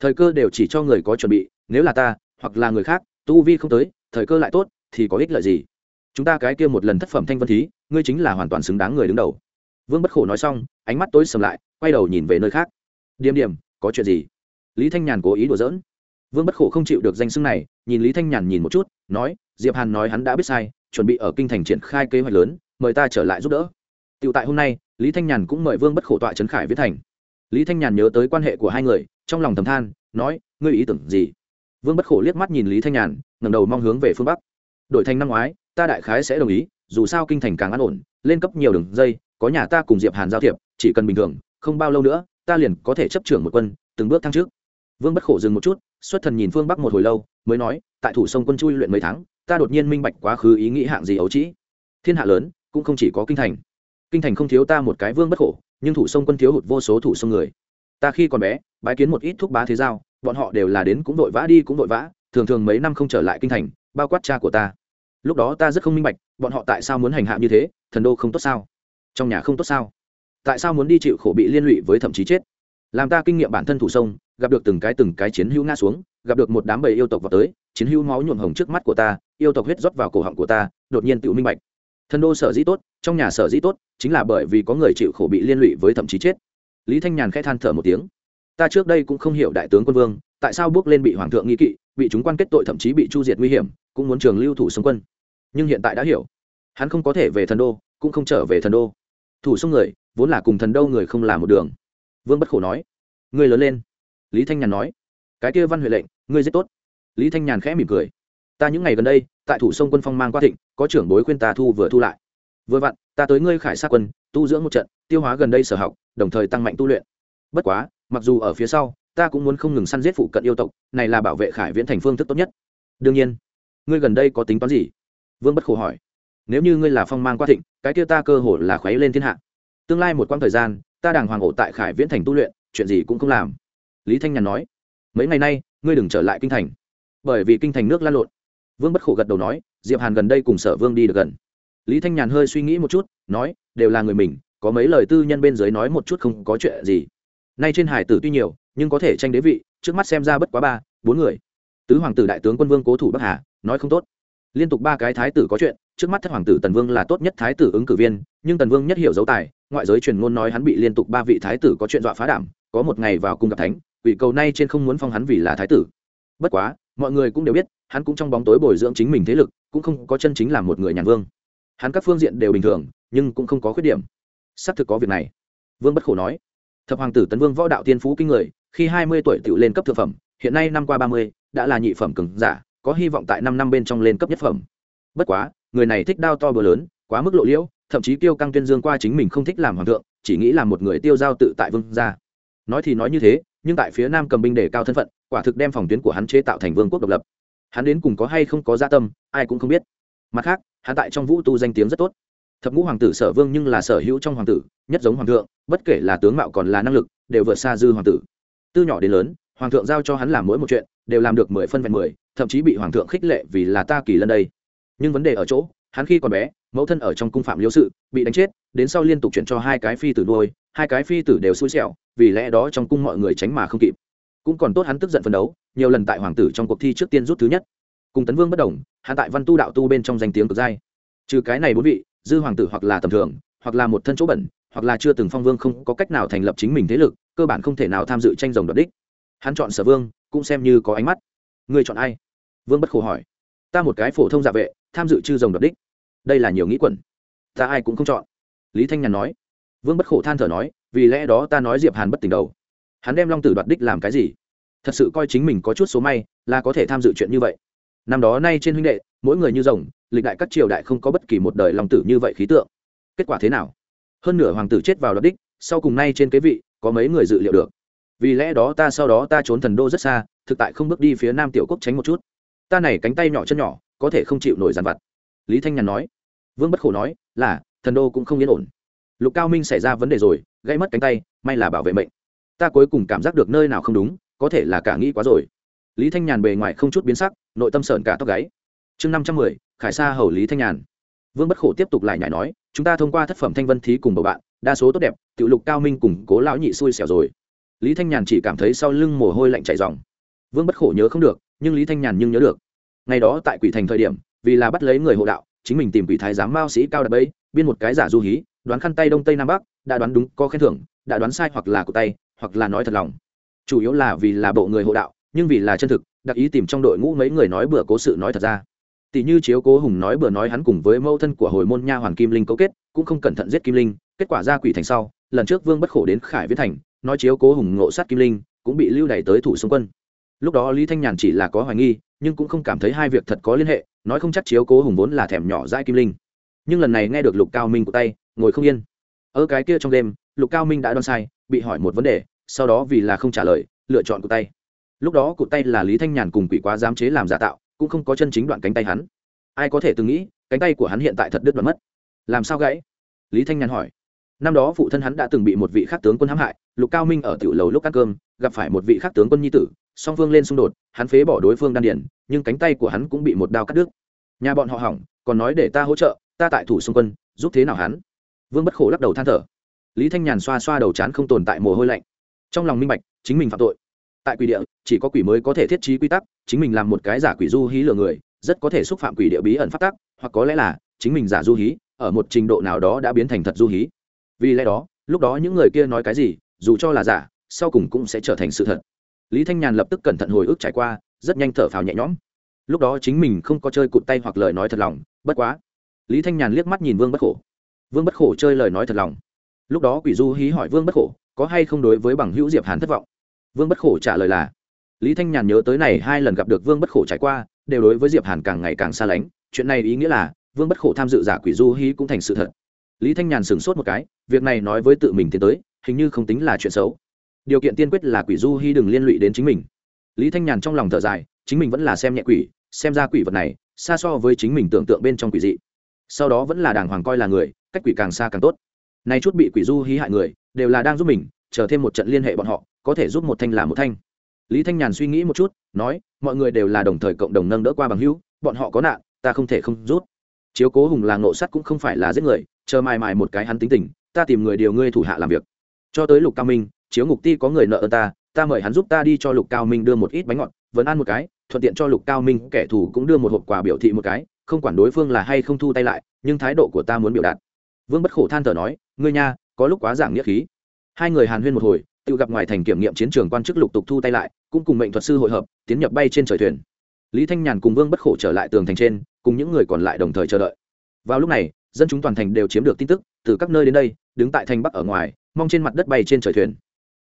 Thời cơ đều chỉ cho người có chuẩn bị, nếu là ta, hoặc là người khác, tu vi không tới, thời cơ lại tốt, thì có ích lợi gì? Chúng ta cái kia một lần thất phẩm thanh vân thí, ngươi chính là hoàn toàn xứng đáng người đứng đầu. Vương bất khổ nói xong, ánh mắt tối sầm lại, quay đầu nhìn về nơi khác. Điềm điểm, có chuyện gì? Lý thanh nhàn cố ý đùa giỡn vương bất khổ không chịu được danh xưng này, nhìn lý thanh nhàn nhìn một chút, nói, diệp hàn nói hắn đã biết sai, chuẩn bị ở kinh thành triển khai kế hoạch lớn, mời ta trở lại giúp đỡ. Tựu tại hôm nay, lý thanh nhàn cũng mời vương bất khổ tọa trấn khải viết thành. Lý thanh nhàn nhớ tới quan hệ của hai người, trong lòng thầm than, nói, ngươi ý tưởng gì? Vương bất khổ liếc mắt nhìn lý thanh nhàn, ngẩng đầu mong hướng về phương bắc. Đổi thành năm ngoái, ta đại khái sẽ đồng ý, dù sao kinh thành càng an ổn, lên cấp nhiều đường dây, có nhà ta cùng diệp hàn giao thiệp, chỉ cần bình thường, không bao lâu nữa, ta liền có thể chấp trưởng một quân, từng bước thăng trước. Vương bất khổ dừng một chút xuất thần nhìn phương bắc một hồi lâu, mới nói, tại thủ sông quân chui luyện mấy tháng, ta đột nhiên minh bạch quá khứ ý nghĩ hạng gì ấu trĩ. Thiên hạ lớn, cũng không chỉ có kinh thành. Kinh thành không thiếu ta một cái vương bất khổ, nhưng thủ sông quân thiếu hụt vô số thủ sông người. Ta khi còn bé, bái kiến một ít thuốc bá thế giao, bọn họ đều là đến cũng vội vã đi cũng vội vã, thường thường mấy năm không trở lại kinh thành, bao quát cha của ta. Lúc đó ta rất không minh bạch, bọn họ tại sao muốn hành hạ như thế, thần đô không tốt sao? Trong nhà không tốt sao? Tại sao muốn đi chịu khổ bị liên lụy với thậm chí chết? Làm ta kinh nghiệm bản thân thủ sông gặp được từng cái từng cái chiến hữu ngã xuống, gặp được một đám bầy yêu tộc vào tới, chiến hữu máu nhuộm hồng trước mắt của ta, yêu tộc huyết rót vào cổ họng của ta, đột nhiên tự minh bạch. Thần đô sở dĩ tốt, trong nhà sở dĩ tốt, chính là bởi vì có người chịu khổ bị liên lụy với thậm chí chết. Lý thanh nhàn khẽ than thở một tiếng. Ta trước đây cũng không hiểu đại tướng quân vương, tại sao bước lên bị hoàng thượng nghi kỵ, bị chúng quan kết tội thậm chí bị chu diệt nguy hiểm, cũng muốn trường lưu thủ sông quân. Nhưng hiện tại đã hiểu. Hắn không có thể về thần đô, cũng không trở về thần đô. Thủ sông người, vốn là cùng thần đô người không làm một đường. Vương bất khổ nói. Người lớn lên lý thanh nhàn nói, cái kia văn huệ lệnh, ngươi rất tốt. Lý thanh nhàn khẽ mỉm cười, ta những ngày gần đây, tại thủ sông quân phong mang qua thịnh, có trưởng bối khuyên ta thu vừa thu lại. Vừa vặn, ta tới ngươi khải sát quân, tu dưỡng một trận, tiêu hóa gần đây sở học, đồng thời tăng mạnh tu luyện. Bất quá, mặc dù ở phía sau, ta cũng muốn không ngừng săn giết phụ cận yêu tộc, này là bảo vệ khải viễn thành phương thức tốt nhất. Đương nhiên. Ngươi gần đây có tính toán gì? Vương bất khổ hỏi. Nếu như ngươi là phong mang qua thịnh, cái kia ta cơ hội là khuấy lên thiên hạ. Tương lai một quãng thời gian, ta đàng hoàng ổ tại khải viễn thành tu luyện, chuyện gì cũng không làm lý thanh nhàn nói, mấy ngày nay, ngươi đừng trở lại kinh thành. Bởi vì kinh thành nước lan lộn. Vương bất khổ gật đầu nói, diệp hàn gần đây cùng sở vương đi được gần. Lý thanh nhàn hơi suy nghĩ một chút, nói, đều là người mình, có mấy lời tư nhân bên dưới nói một chút không có chuyện gì. Nay trên hải tử tuy nhiều, nhưng có thể tranh đế vị, trước mắt xem ra bất quá ba, bốn người. Tứ hoàng tử đại tướng quân vương cố thủ bắc hà, nói không tốt. Liên tục ba cái thái tử có chuyện, trước mắt thất hoàng tử tần vương là tốt nhất thái tử ứng cử viên, nhưng tần vương nhất hiểu dấu tài, ngoại giới truyền ngôn nói hắn bị liên tục ba vị thái tử có chuyện dọa phá đảm, có một ngày vào cung gặp thánh ủy cầu nay trên không muốn phong hắn vì là thái tử. Bất quá, mọi người cũng đều biết, hắn cũng trong bóng tối bồi dưỡng chính mình thế lực, cũng không có chân chính là một người nhàn vương. Hắn các phương diện đều bình thường, nhưng cũng không có khuyết điểm. Xác thực có việc này. Vương bất khổ nói, thập hoàng tử tấn vương võ đạo tiên phú kinh người, khi hai mươi tuổi tự lên cấp thực phẩm, hiện nay năm qua ba mươi, đã là nhị phẩm cứng giả, có hy vọng tại năm năm bên trong lên cấp nhất phẩm. Bất quá, người này thích đao to bừa lớn, quá mức lộ liễu, thậm chí tiêu căng tuyên dương qua chính mình không thích làm hoàng thượng, chỉ nghĩ là một người tiêu giao tự tại vương gia. Nói thì nói như thế nhưng tại phía nam cầm binh để cao thân phận, quả thực đem phòng tuyến của hắn chế tạo thành vương quốc độc lập. Hắn đến cùng có hay không có gia tâm, ai cũng không biết. Mặt khác, hắn tại trong vũ tu danh tiếng rất tốt. Thập ngũ hoàng tử sở vương nhưng là sở hữu trong hoàng tử, nhất giống hoàng thượng, bất kể là tướng mạo còn là năng lực, đều vượt xa dư hoàng tử. Từ nhỏ đến lớn, hoàng thượng giao cho hắn làm mỗi một chuyện, đều làm được mười phân vẹn mười, thậm chí bị hoàng thượng khích lệ vì là ta kỳ lân đây. Nhưng vấn đề ở chỗ, hắn khi còn bé, mẫu thân ở trong cung phạm liễu sự, bị đánh chết, đến sau liên tục chuyển cho hai cái phi tử nuôi hai cái phi tử đều xui xẻo, vì lẽ đó trong cung mọi người tránh mà không kịp. Cũng còn tốt hắn tức giận phấn đấu, nhiều lần tại hoàng tử trong cuộc thi trước tiên rút thứ nhất. Cùng tấn vương bất đồng, hắn tại văn tu đạo tu bên trong danh tiếng cực giai trừ cái này bốn vị, dư hoàng tử hoặc là tầm thường, hoặc là một thân chỗ bẩn, hoặc là chưa từng phong vương không có cách nào thành lập chính mình thế lực, cơ bản không thể nào tham dự tranh rồng đoạt đích. Hắn chọn sở vương, cũng xem như có ánh mắt. Người chọn ai? Vương bất khổ hỏi. Ta một cái phổ thông dạ vệ, tham dự chư rồng đoạt đích. Đây là nhiều nghĩ quẩn. Ta ai cũng không chọn. Lý thanh nhàn nói vương bất khổ than thở nói, vì lẽ đó ta nói diệp hàn bất tỉnh đầu. Hắn đem long tử đoạt đích làm cái gì? Thật sự coi chính mình có chút số may, là có thể tham dự chuyện như vậy. Năm đó nay trên huynh đệ, mỗi người như rồng, lịch đại các triều đại không có bất kỳ một đời long tử như vậy khí tượng. Kết quả thế nào? Hơn nửa hoàng tử chết vào đoạt đích, sau cùng nay trên kế vị, có mấy người dự liệu được. Vì lẽ đó ta sau đó ta trốn thần đô rất xa, thực tại không bước đi phía nam tiểu quốc tránh một chút. Ta này cánh tay nhỏ chân nhỏ, có thể không chịu nổi dàn vặt. Lý thanh nhàn nói. Vương bất khổ nói, là, thần đô cũng không yên ổn lục cao minh xảy ra vấn đề rồi gây mất cánh tay, may là bảo vệ mệnh. Ta cuối cùng cảm giác được nơi nào không đúng, có thể là cả nghĩ quá rồi. Lý thanh nhàn bề ngoài không chút biến sắc, nội tâm sợn cả tóc gáy. Chương năm trăm mười, khải sa hầu lý thanh nhàn. Vương bất khổ tiếp tục lại nhảy nói, chúng ta thông qua thất phẩm thanh vân thí cùng bầu bạn, đa số tốt đẹp tự lục cao minh cùng cố lão nhị xui xẻo rồi. Lý thanh nhàn chỉ cảm thấy sau lưng mồ hôi lạnh chảy dòng vương bất khổ nhớ không được, nhưng lý thanh nhàn nhưng nhớ được. Ngày đó tại quỷ thành thời điểm, vì là bắt lấy người hộ đạo, chính mình tìm quỷ thái giám mao sĩ cao đập ấy biên một cái giả du hí đoán khăn tay đông tây nam bắc, đã đoán đúng, có khen thưởng, đã đoán sai hoặc là của tay, hoặc là nói thật lòng. Chủ yếu là vì là bộ người hộ đạo, nhưng vì là chân thực, đặc ý tìm trong đội ngũ mấy người nói bừa cố sự nói thật ra. Tỷ như chiếu cố hùng nói bừa nói hắn cùng với mẫu thân của hồi môn nha hoàng kim linh cấu kết, cũng không cẩn thận giết kim linh, kết quả ra quỷ thành sau, lần trước vương bất khổ đến khải viễn thành, nói chiếu cố hùng ngộ sát kim linh, cũng bị lưu đày tới thủ xung quân. Lúc đó lý thanh nhàn chỉ là có hoài nghi, nhưng cũng không cảm thấy hai việc thật có liên hệ, nói không chắc chiếu cố hùng vốn là thèm nhỏ dai kim linh. Nhưng lần này nghe được lục cao minh của tay ngồi không yên. Ở cái kia trong đêm, lục cao minh đã đoán sai, bị hỏi một vấn đề, sau đó vì là không trả lời, lựa chọn của tay. Lúc đó cụ tay là lý thanh nhàn cùng quỷ quá giám chế làm giả tạo, cũng không có chân chính đoạn cánh tay hắn. Ai có thể từng nghĩ, cánh tay của hắn hiện tại thật đứt đoạn mất? Làm sao gãy? Lý thanh nhàn hỏi. Năm đó phụ thân hắn đã từng bị một vị khác tướng quân hãm hại, lục cao minh ở tiểu lầu lúc ăn cơm, gặp phải một vị khác tướng quân nhi tử, song phương lên xung đột, hắn phế bỏ đối phương đan điển nhưng cánh tay của hắn cũng bị một đao cắt đứt. Nhà bọn họ hỏng, còn nói để ta hỗ trợ, ta tại thủ xung quân, giúp thế nào hắn? Vương bất khổ lắc đầu than thở. Lý thanh nhàn xoa xoa đầu chán không tồn tại mồ hôi lạnh. Trong lòng minh bạch, chính mình phạm tội. Tại quỷ địa, chỉ có quỷ mới có thể thiết trí quy tắc, chính mình làm một cái giả quỷ du hí lừa người, rất có thể xúc phạm quỷ địa bí ẩn phát tắc, hoặc có lẽ là chính mình giả du hí, ở một trình độ nào đó đã biến thành thật du hí. Vì lẽ đó, lúc đó những người kia nói cái gì, dù cho là giả, sau cùng cũng sẽ trở thành sự thật. Lý thanh nhàn lập tức cẩn thận hồi ức trải qua, rất nhanh thở phào nhẹ nhõm. Lúc đó chính mình không có chơi cụt tay hoặc lời nói thật lòng, bất quá. Lý thanh nhàn liếc mắt nhìn vương bất khổ vương bất khổ chơi lời nói thật lòng. Lúc đó quỷ du hí hỏi vương bất khổ, có hay không đối với bằng hữu diệp hàn thất vọng? Vương bất khổ trả lời là, lý thanh nhàn nhớ tới này hai lần gặp được vương bất khổ trải qua, đều đối với diệp hàn càng ngày càng xa lánh. Chuyện này ý nghĩa là, vương bất khổ tham dự giả quỷ du hí cũng thành sự thật. Lý thanh nhàn sửng sốt một cái, việc này nói với tự mình tiến tới, hình như không tính là chuyện xấu. Điều kiện tiên quyết là quỷ du hy đừng liên lụy đến chính mình. Lý thanh nhàn trong lòng thở dài, chính mình vẫn là xem nhẹ quỷ, xem ra quỷ vật này, xa so với chính mình tưởng tượng bên trong quỷ dị. Sau đó vẫn là đàng hoàng coi là người cách quỷ càng xa càng tốt. Nay chút bị quỷ du hí hại người, đều là đang giúp mình, chờ thêm một trận liên hệ bọn họ, có thể giúp một thanh là một thanh. Lý thanh nhàn suy nghĩ một chút, nói, mọi người đều là đồng thời cộng đồng nâng đỡ qua bằng hữu, bọn họ có nạn, ta không thể không rút chiếu cố hùng là ngộ sắt cũng không phải là giết người, chờ mài mài một cái hắn tính tình, ta tìm người điều ngươi thủ hạ làm việc. Cho tới lục cao minh, chiếu ngục ti có người nợ ơn ta ta mời hắn giúp ta đi cho lục cao minh đưa một ít bánh ngọt, vẫn ăn một cái, thuận tiện cho lục cao minh kẻ thù cũng đưa một hộp quà biểu thị một cái, không quản đối phương là hay không thu tay lại, nhưng thái độ của ta muốn biểu đạt vương bất khổ than thở nói, ngươi nha, có lúc quá giảng nghĩa khí. Hai người hàn huyên một hồi, tự gặp ngoài thành kiểm nghiệm chiến trường quan chức lục tục thu tay lại, cũng cùng mệnh thuật sư hội hợp, tiến nhập bay trên trời thuyền. Lý thanh nhàn cùng vương bất khổ trở lại tường thành trên, cùng những người còn lại đồng thời chờ đợi. Vào lúc này, dân chúng toàn thành đều chiếm được tin tức, từ các nơi đến đây, đứng tại thành bắc ở ngoài, mong trên mặt đất bay trên trời thuyền.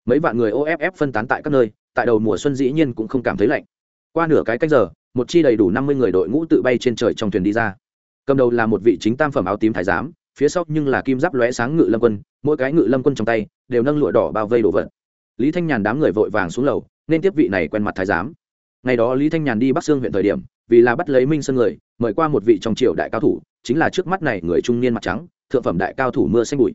Mấy vạn người off phân tán tại các nơi, tại đầu mùa xuân dĩ nhiên cũng không cảm thấy lạnh. Qua nửa cái cách giờ, một chi đầy đủ năm mươi người đội ngũ tự bay trên trời trong thuyền đi ra. Cầm đầu là một vị chính tam phẩm áo tím thái giám phía sau nhưng là kim giáp lóe sáng ngự lâm quân, mỗi cái ngự lâm quân trong tay đều nâng lụa đỏ bao vây đồ vật. Lý thanh nhàn đám người vội vàng xuống lầu, nên tiếp vị này quen mặt thái giám. Ngày đó lý thanh nhàn đi bắc sương huyện thời điểm, vì là bắt lấy minh sơn người, mời qua một vị trong triều đại cao thủ, chính là trước mắt này người trung niên mặt trắng, thượng phẩm đại cao thủ mưa xanh bụi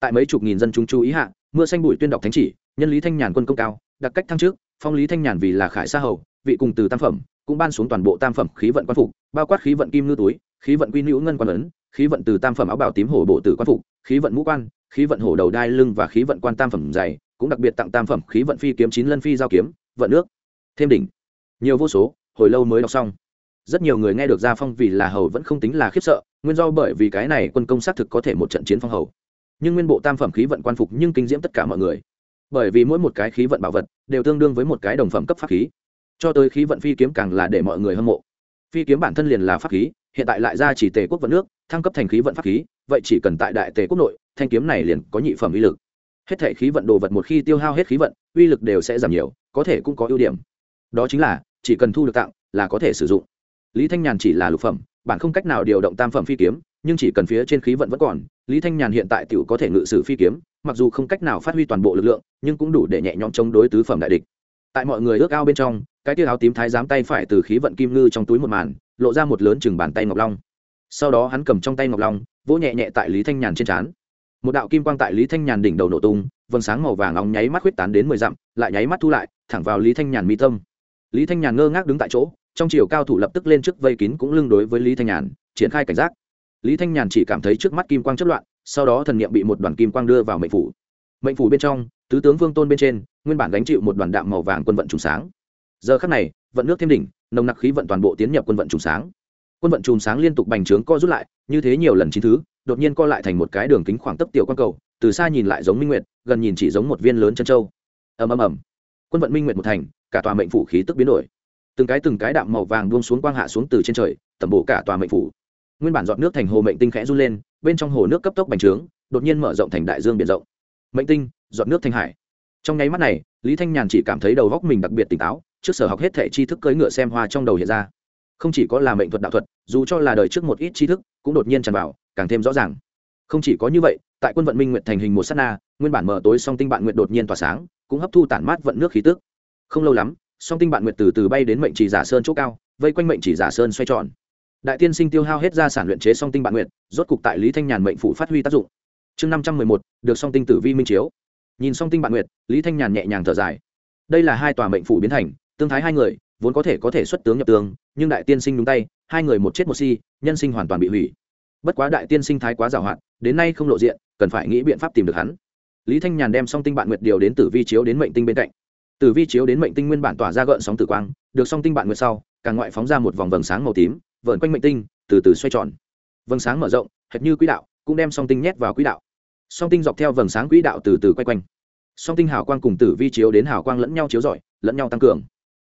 tại mấy chục nghìn dân chúng chú ý hạ, mưa xanh bụi tuyên đọc thánh chỉ, nhân lý thanh nhàn quân công cao, đặc cách thăng trước, phong lý thanh nhàn vì là khải sa hầu, vị cùng từ tam phẩm, cũng ban xuống toàn bộ tam phẩm khí vận quan phục, bao quát khí vận kim ngư túi, khí vận quy nữ ngân quan ấn khí vận từ tam phẩm áo bào tím hổ bộ tử quan phục, khí vận mũ quan, khí vận hổ đầu đai lưng và khí vận quan tam phẩm dày, cũng đặc biệt tặng tam phẩm khí vận phi kiếm chín lân phi giao kiếm, vận nước, thêm đỉnh. Nhiều vô số, hồi lâu mới đọc xong. Rất nhiều người nghe được gia phong vì là hầu vẫn không tính là khiếp sợ, nguyên do bởi vì cái này quân công xác thực có thể một trận chiến phong hầu. Nhưng nguyên bộ tam phẩm khí vận quan phục nhưng kinh diễm tất cả mọi người. Bởi vì mỗi một cái khí vận bảo vật đều tương đương với một cái đồng phẩm cấp pháp khí. Cho tới khí vận phi kiếm càng là để mọi người hâm mộ. Phi kiếm bản thân liền là pháp khí hiện tại lại ra chỉ tề quốc vận nước, thăng cấp thành khí vận pháp khí, vậy chỉ cần tại đại tề quốc nội, thanh kiếm này liền có nhị phẩm uy lực. Hết thể khí vận đồ vật một khi tiêu hao hết khí vận, uy lực đều sẽ giảm nhiều, có thể cũng có ưu điểm. Đó chính là, chỉ cần thu được tặng, là có thể sử dụng. Lý thanh nhàn chỉ là lục phẩm bạn không cách nào điều động tam phẩm phi kiếm, nhưng chỉ cần phía trên khí vận vẫn còn, lý thanh nhàn hiện tại t i ể u có thể ngự sử phi kiếm, mặc dù không cách nào phát huy toàn bộ lực lượng, nhưng cũng đủ để nhẹ nhõm chống đối tứ phẩm đại địch. Tại mọi người ước ao bên trong, cái tia áo tím thái giám tay phải từ khí vận kim ngư trong túi một màn lộ ra một lớn chừng bàn tay ngọc long. Sau đó hắn cầm trong tay ngọc long, vỗ nhẹ nhẹ tại lý thanh nhàn trên trán. Một đạo kim quang tại lý thanh nhàn đỉnh đầu nổ tung, vầng sáng màu vàng nóng nháy mắt huyết tán đến mười dặm, lại nháy mắt thu lại, thẳng vào lý thanh nhàn mi tâm. Lý thanh nhàn ngơ ngác đứng tại chỗ, trong chiều cao thủ lập tức lên trước vây kín cũng lưng đối với lý thanh nhàn, triển khai cảnh giác. Lý thanh nhàn chỉ cảm thấy trước mắt kim quang chất loạn, sau đó thần niệm bị một đoàn kim quang đưa vào mệnh phủ. Mệnh phủ bên trong, tứ tướng vương tôn bên trên, nguyên bản gánh chịu một đoàn đạm màu vàng quân vận trùng sáng. Giờ khắc này, vận nước thêm đỉnh nồng nặc khí vận toàn bộ tiến nhập quân vận trùng sáng. Quân vận trùng sáng liên tục bành trướng co rút lại, như thế nhiều lần chín thứ, đột nhiên co lại thành một cái đường kính khoảng tấp tiểu quan cầu, từ xa nhìn lại giống minh nguyệt, gần nhìn chỉ giống một viên lớn chân trâu ầm ầm ầm. Quân vận minh nguyệt một thành, cả tòa mệnh phủ khí tức biến đổi. Từng cái từng cái đạm màu vàng buông xuống quang hạ xuống từ trên trời tầm bổ cả tòa mệnh phủ. Nguyên bản giọt nước thành hồ mệnh tinh khẽ run lên, bên trong hồ nước cấp tốc bành trướng, đột nhiên mở rộng thành đại dương biển rộng. Mệnh tinh, giọt nước thành hải. Trong nháy mắt này, lý thanh nhàn chỉ cảm thấy đầu góc mình đặc biệt tỉnh táo trước sở học hết thể tri thức cưỡi ngựa xem hoa trong đầu hiện ra. Không chỉ có là mệnh thuật đạo thuật, dù cho là đời trước một ít tri thức, cũng đột nhiên tràn vào, càng thêm rõ ràng. Không chỉ có như vậy, tại quân vận minh nguyện thành hình một s á t na, nguyên bản mở tối song tinh bạn nguyện đột nhiên tỏa sáng, cũng hấp thu tản mát vận nước khí tức. Không lâu lắm, song tinh bạn nguyện từ từ bay đến mệnh chỉ giả sơn chỗ cao, vây quanh mệnh chỉ giả sơn xoay tròn. Đại tiên sinh tiêu hao hết ra sản luyện chế song tinh bạn nguyện rốt cục tại lý thanh nhàn mệnh phủ phát huy tác dụng. Chương năm trăm mười một, được song tinh tử vi minh chiếu. Nhìn song tinh bạn nguyện lý thanh nhàn nhẹ nhàng thở dài. Đây là hai tòa mệnh phủ biến thành tương thái hai người, vốn có thể có thể xuất tướng nhập tướng nhưng đại tiên sinh đúng tay, hai người một chết một si, nhân sinh hoàn toàn bị hủy. Bất quá đại tiên sinh thái quá giàu hạn, đến nay không lộ diện, cần phải nghĩ biện pháp tìm được hắn. Lý thanh nhàn đem song tinh bạn nguyệt điều đến tử vi chiếu đến mệnh tinh bên cạnh. Tử vi chiếu đến mệnh tinh nguyên bản tỏa ra gợn sóng tử quang, được song tinh bạn nguyệt sau, càng ngoại phóng ra một vòng vầng sáng màu tím vợn quanh mệnh tinh, từ từ xoay tròn. Vầng sáng mở rộng, hệt như quỹ đạo, cũng đem song tinh nhét vào quỹ đạo. Song tinh dọc theo vầng sáng quỹ đạo từ từ quay quanh. Song tinh hào quang cùng tử vi chiếu đến hào quang lẫn nhau chiếu rọi, lẫn nhau tăng cường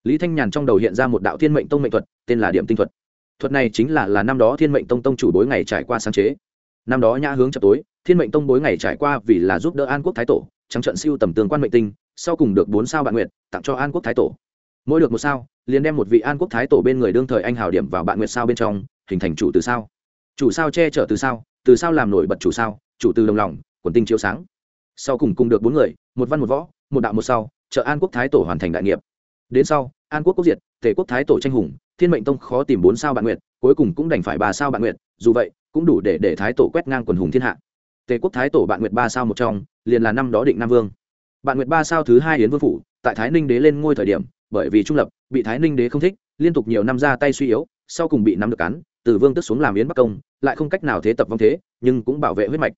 lý thanh nhàn trong đầu hiện ra một đạo thiên mệnh tông mệnh thuật, tên là điểm tinh thuật. Thuật này chính là là năm đó thiên mệnh tông tông chủ bối ngày trải qua sáng chế. Năm đó nhã hướng chập tối, thiên mệnh tông bối ngày trải qua vì là giúp đỡ an quốc thái tổ, trắng trận siêu tầm tương quan mệnh tinh, sau cùng được bốn sao bạn nguyện tặng cho an quốc thái tổ. Mỗi được một sao, liền đem một vị an quốc thái tổ bên người đương thời anh hào điểm vào bạn nguyện sao bên trong, hình thành chủ từ sao. Chủ sao che chở từ sao từ sao làm nổi bật chủ sao, chủ từ đồng lòng, quần tinh chiếu sáng. Sau cùng cùng được bốn người, một văn một võ, một đạo một sau, trợ an quốc thái tổ hoàn thành đại nghiệp. Đến sau an quốc quốc diệt tề quốc thái tổ tranh hùng thiên mệnh tông khó tìm bốn sao bạn nguyện, cuối cùng cũng đành phải ba sao bạn nguyện. dù vậy cũng đủ để để thái tổ quét ngang quần hùng thiên hạ tề quốc thái tổ bạn nguyện ba sao một trong liền là năm đó định nam vương bạn nguyện ba sao thứ hai yến vương phủ tại thái ninh đế lên ngôi thời điểm bởi vì trung lập bị thái ninh đế không thích liên tục nhiều năm ra tay suy yếu sau cùng bị nắm được cắn từ vương tức xuống làm yến bắc công lại không cách nào thế tập vong thế nhưng cũng bảo vệ huyết mạch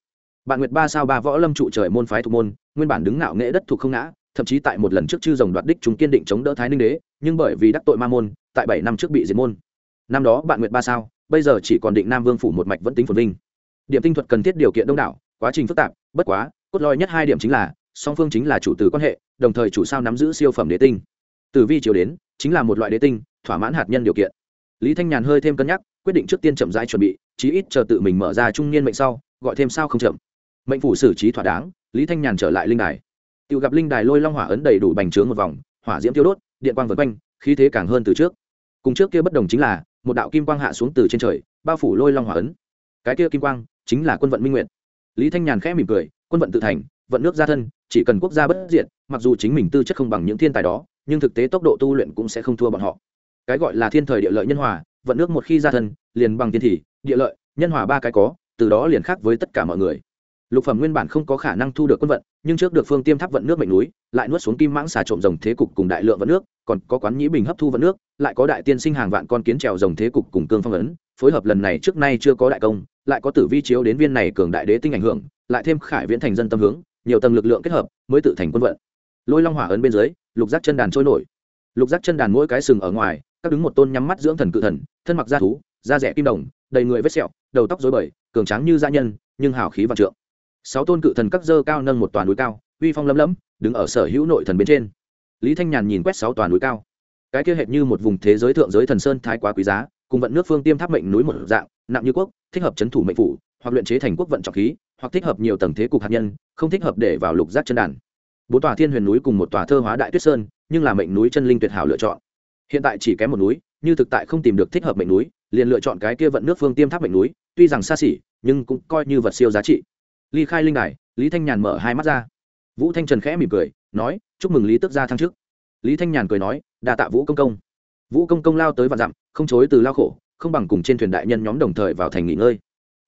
bạn nguyệt ba sao ba võ lâm trụ trời môn phái thuộc môn nguyên bản đứng ngạo nghệ đất thuộc không ngã thậm chí tại một lần trước chư rồng đoạt đích chúng kiên định chống đỡ thái ninh đế, nhưng bởi vì đắc tội ma môn, tại bảy năm trước bị diệt môn. Năm đó bạn nguyệt ba sao, bây giờ chỉ còn định nam vương phủ một mạch vẫn tính phồn vinh. Điểm tinh thuật cần thiết điều kiện đông đảo, quá trình phức tạp, bất quá, cốt lõi nhất hai điểm chính là, song phương chính là chủ từ quan hệ, đồng thời chủ sao nắm giữ siêu phẩm đế tinh. Từ vi chiều đến, chính là một loại đế tinh, thỏa mãn hạt nhân điều kiện. Lý thanh nhàn hơi thêm cân nhắc, quyết định trước tiên chậm rãi chuẩn bị, chí ít chờ tự mình mở ra trung niên mệnh sau, gọi thêm sao không chậm. Mệnh phủ xử trí thỏa đáng, lý thanh nhàn trở lại linh đài tự gặp linh đài lôi long hỏa ấn đầy đủ bành trướng một vòng, hỏa diễm tiêu đốt, điện quang vân quanh, khí thế càng hơn từ trước. Cùng trước kia bất đồng chính là, một đạo kim quang hạ xuống từ trên trời, bao phủ lôi long hỏa ấn. Cái kia kim quang chính là quân vận minh nguyện. Lý thanh nhàn khẽ mỉm cười, quân vận tự thành, vận nước gia thân, chỉ cần quốc gia bất diệt, mặc dù chính mình tư chất không bằng những thiên tài đó, nhưng thực tế tốc độ tu luyện cũng sẽ không thua bọn họ. Cái gọi là thiên thời địa lợi nhân hòa, vận nước một khi gia thân, liền bằng thiên thì, địa lợi, nhân hòa ba cái có, từ đó liền khác với tất cả mọi người lục phẩm nguyên bản không có khả năng thu được quân vận, nhưng trước được phương tiêm tháp vận nước mệnh núi, lại nuốt xuống kim mãng xà trộm rồng thế cục cùng đại lượng vận nước, còn có quán nhĩ bình hấp thu vận nước, lại có đại tiên sinh hàng vạn con kiến trèo rồng thế cục cùng cương phong ấn, phối hợp lần này trước nay chưa có đại công, lại có tử vi chiếu đến viên này cường đại đế tinh ảnh hưởng, lại thêm khải viễn thành dân tâm hướng, nhiều tầng lực lượng kết hợp, mới tự thành quân vận. Lôi long hỏa ấn bên dưới, lục giác chân đàn trôi nổi. Lục giác chân đàn mỗi cái sừng ở ngoài, các đứng một tôn nhắm mắt dưỡng thần cự thần, thân mặc da thú, da rẻ kim đồng, đầy người vết sẹo, đầu tóc dối bời, cường tráng như gia nhân, nhưng hào khí và trượng sáu tôn cự thần các dơ cao nâng một toàn núi cao, uy phong lấm lấm, đứng ở sở hữu nội thần bên trên. Lý thanh nhàn nhìn quét sáu toàn núi cao. Cái kia hệt như một vùng thế giới thượng giới thần sơn thái quá quý giá, cùng vận nước phương tiêm tháp mệnh núi một dạng, nặng như quốc, thích hợp chấn thủ mệnh phủ, hoặc luyện chế thành quốc vận trọng khí, hoặc thích hợp nhiều tầng thế cục hạt nhân, không thích hợp để vào lục giác chân đàn. Bốn tòa thiên huyền núi cùng một tòa thơ hóa đại tuyết sơn, nhưng là mệnh núi chân linh tuyệt hảo lựa chọn. Hiện tại chỉ kém một núi, như thực tại không tìm được thích hợp mệnh núi, liền lựa chọn cái kia vận nước phương tiêm tháp mệnh núi, tuy rằng xa xỉ, nhưng cũng coi như vật siêu giá trị ly khai linh đài, lý thanh nhàn mở hai mắt ra. Vũ thanh trần khẽ mỉm cười, nói, chúc mừng lý tức gia thăng chức. Lý thanh nhàn cười nói đà tạ vũ công công. Vũ công công lao tới vạn dặm, không chối từ lao khổ, không bằng cùng trên thuyền đại nhân nhóm đồng thời vào thành nghỉ ngơi.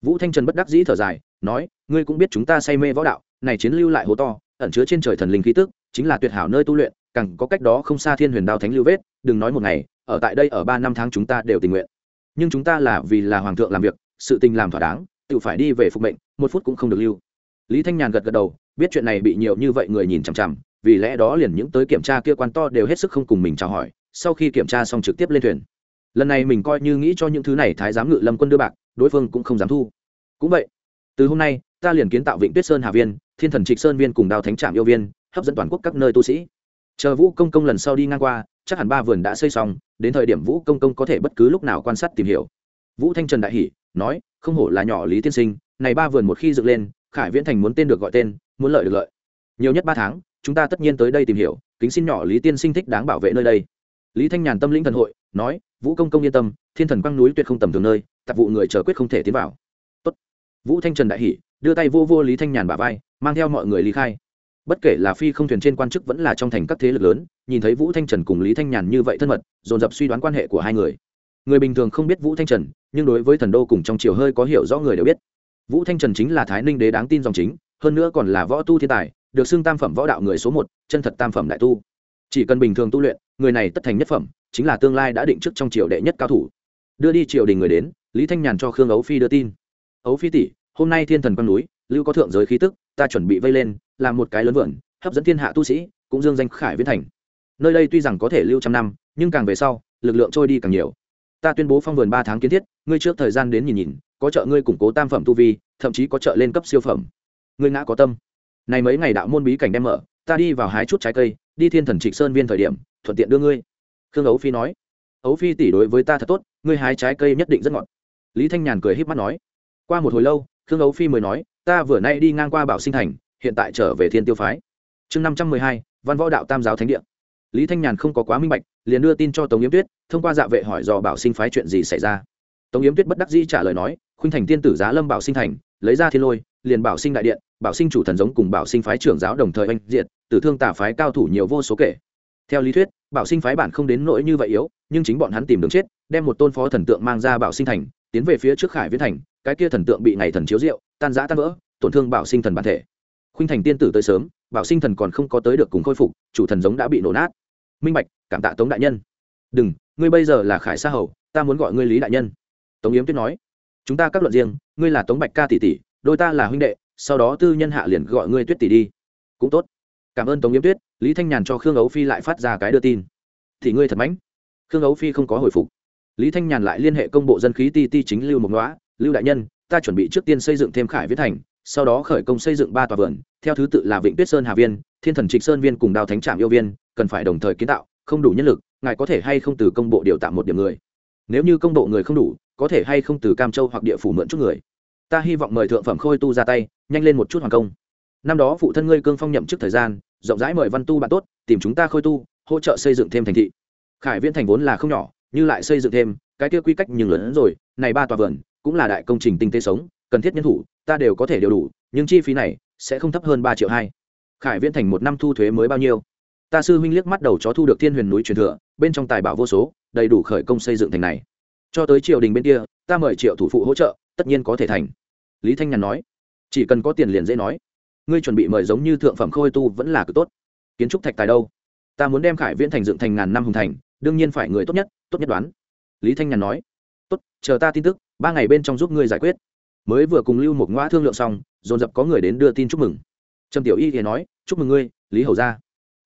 Vũ thanh trần bất đắc dĩ thở dài, nói, ngươi cũng biết chúng ta say mê võ đạo, này chiến lưu lại hố to, ẩn chứa trên trời thần linh khí tức, chính là tuyệt hảo nơi tu luyện, càng có cách đó không xa thiên huyền đao thánh lưu vết, đừng nói một ngày, ở tại đây ở ba năm tháng chúng ta đều tình nguyện. Nhưng chúng ta là vì là hoàng thượng làm việc, sự tình làm thỏa đáng tự phải đi về phục mệnh, một phút cũng không được lưu. Lý thanh nhàn gật gật đầu, biết chuyện này bị nhiều như vậy người nhìn chằm chằm, vì lẽ đó liền những tới kiểm tra kia quan to đều hết sức không cùng mình chào hỏi, sau khi kiểm tra xong trực tiếp lên thuyền. Lần này mình coi như nghĩ cho những thứ này thái giám ngự lâm quân đưa bạc, đối phương cũng không dám thu. Cũng vậy, từ hôm nay, ta liền kiến tạo vịnh tuyết sơn hà viên, thiên thần trịch sơn viên cùng đào thánh trạm yêu viên, hấp dẫn toàn quốc các nơi tu sĩ. Chờ vũ công công lần sau đi ngang qua, chắc hẳn ba vườn đã xây xong, đến thời điểm vũ công công có thể bất cứ lúc nào quan sát tìm hiểu. Vũ thanh trần đại hỷ nói, không hổ là nhỏ lý tiên sinh, này ba vườn một khi dựng lên, khải viễn thành muốn tên được gọi tên, muốn lợi được lợi. Nhiều nhất ba tháng, chúng ta tất nhiên tới đây tìm hiểu, kính xin nhỏ lý tiên sinh thích đáng bảo vệ nơi đây. Lý thanh nhàn tâm lĩnh thần hội, nói, vũ công công yên tâm, thiên thần quăng núi tuyệt không tầm thường nơi, tạp vụ người chờ quyết không thể tiến vào. Tốt. vũ thanh trần đại hỷ đưa tay vô vô lý thanh nhàn bả vai, mang theo mọi người lý khai. Bất kể là phi không thuyền trên quan chức vẫn là trong thành các thế lực lớn, nhìn thấy vũ thanh trần cùng lý thanh nhàn như vậy thân mật, dồn dập suy đoán quan hệ của hai người. Người bình thường không biết vũ thanh trần nhưng đối với thần đô cùng trong triều hơi có hiểu rõ người đều biết. Vũ thanh trần chính là thái ninh đế đáng tin dòng chính, hơn nữa còn là võ tu thiên tài, được xưng tam phẩm võ đạo người số một, chân thật tam phẩm đại tu. Chỉ cần bình thường tu luyện, người này tất thành nhất phẩm, chính là tương lai đã định trước trong triều đệ nhất cao thủ. Đưa đi triều đình người đến, lý thanh nhàn cho khương ấu phi đưa tin. Ấu phi tỷ, hôm nay thiên thần quang núi, lưu có thượng giới khí tức, ta chuẩn bị vây lên, làm một cái lớn vườn, hấp dẫn thiên hạ tu sĩ, cũng dương danh khải viễn thành. Nơi đây tuy rằng có thể lưu trăm năm, nhưng càng về sau, lực lượng trôi đi càng nhiều ta tuyên bố phong vườn ba tháng kiến thiết, ngươi trước thời gian đến nhìn nhìn, có trợ ngươi củng cố tam phẩm tu vi, thậm chí có trợ lên cấp siêu phẩm. Ngươi ngã có tâm. Này mấy ngày đạo môn bí cảnh đem mở, ta đi vào hái chút trái cây, đi thiên thần trịnh sơn viên thời điểm, thuận tiện đưa ngươi. Khương ấu phi nói. Ấu phi tỷ đối với ta thật tốt, ngươi hái trái cây nhất định rất ngọt. Lý thanh nhàn cười h í p mắt nói. Qua một hồi lâu, khương ấu phi mới nói, ta vừa nay đi ngang qua bảo sinh thành, hiện tại trở về thiên tiêu phái. Chương năm trăm mười hai, văn võ đạo tam giáo thánh địa. Lý thanh nhàn không có quá minh bạch liền đưa tin cho tống yếm tuyết, thông qua dạ vệ hỏi dò bảo sinh phái chuyện gì xảy ra. Tống yếm tuyết bất đắc dĩ trả lời nói, khuynh thành tiên tử giá lâm bảo sinh thành, lấy ra thiên lôi, liền bảo sinh đại điện, bảo sinh chủ thần giống cùng bảo sinh phái trưởng giáo đồng thời oanh diệt, tử thương tả phái cao thủ nhiều vô số kể. Theo lý thuyết, bảo sinh phái bản không đến nỗi như vậy yếu, nhưng chính bọn hắn tìm đường chết, đem một tôn phó thần tượng mang ra bảo sinh thành, tiến về phía trước khải viễn thành, cái kia thần tượng bị ngày thần chiếu rượu, tan giã tan vỡ, tổn thương bảo sinh thần bản thể. Khuynh thành tiên tử tới sớm, bảo sinh thần còn không có tới được cùng khôi phục, chủ thần giống đã bị nổ nát minh bạch, cảm tạ tống đại nhân. Đừng, ngươi bây giờ là khải sa hầu, ta muốn gọi ngươi lý đại nhân. Tống yếm tuyết nói, chúng ta các luận riêng, ngươi là tống bạch ca tỷ tỷ, đôi ta là huynh đệ, sau đó tư nhân hạ liền gọi ngươi tuyết tỷ đi. Cũng tốt. Cảm ơn tống yếm tuyết, lý thanh nhàn cho khương ấu phi lại phát ra cái đưa tin. Thì ngươi thật mãnh. Khương ấu phi không có hồi phục. Lý thanh nhàn lại liên hệ công bộ dân khí ti ti chính lưu mộc ngõa lưu đại nhân, ta chuẩn bị trước tiên xây dựng thêm khải viết thành, sau đó khởi công xây dựng ba tòa vườn, theo thứ tự là vịnh tuyết sơn hà viên, thiên thần trịch sơn viên cùng đào thánh trạm yêu viên cần phải đồng thời kiến tạo, không đủ nhân lực, ngài có thể hay không từ công bộ điều tạm một điểm người? Nếu như công bộ người không đủ, có thể hay không từ cam châu hoặc địa phủ mượn chút người? Ta hy vọng mời thượng phẩm khôi tu ra tay, nhanh lên một chút hoàn công. Năm đó phụ thân ngươi cương phong nhậm trước thời gian, rộng rãi mời văn tu bạn tốt, tìm chúng ta khôi tu, hỗ trợ xây dựng thêm thành thị. Khải viễn thành vốn là không nhỏ, như lại xây dựng thêm, cái kia quy cách nhưng lớn hơn rồi, này ba tòa vườn, cũng là đại công trình tinh tế sống, cần thiết nhân thủ, ta đều có thể đều đủ, nhưng chi phí này sẽ không thấp hơn ba triệu hai. Khải viễn thành một năm thu thuế mới bao nhiêu? Ta sư huynh liếc mắt đầu chó thu được thiên huyền núi truyền thừa, bên trong tài bảo vô số, đầy đủ khởi công xây dựng thành này. Cho tới triều đình bên kia, ta mời triệu thủ phụ hỗ trợ, tất nhiên có thể thành. Lý thanh nhàn nói. Chỉ cần có tiền liền dễ nói. Ngươi chuẩn bị mời giống như thượng phẩm khôi tu vẫn là cực tốt. Kiến trúc thạch tài đâu? Ta muốn đem khải viễn thành dựng thành ngàn năm hùng thành, đương nhiên phải người tốt nhất tốt nhất đoán. Lý thanh nhàn nói. Tốt, chờ ta tin tức, ba ngày bên trong giúp ngươi giải quyết. Mới vừa cùng lưu một ngoã thương lượng xong, dồn dập có người đến đưa tin chúc mừng. Trầm tiểu y thì nói, chúc mừng ngươi, lý hầu ra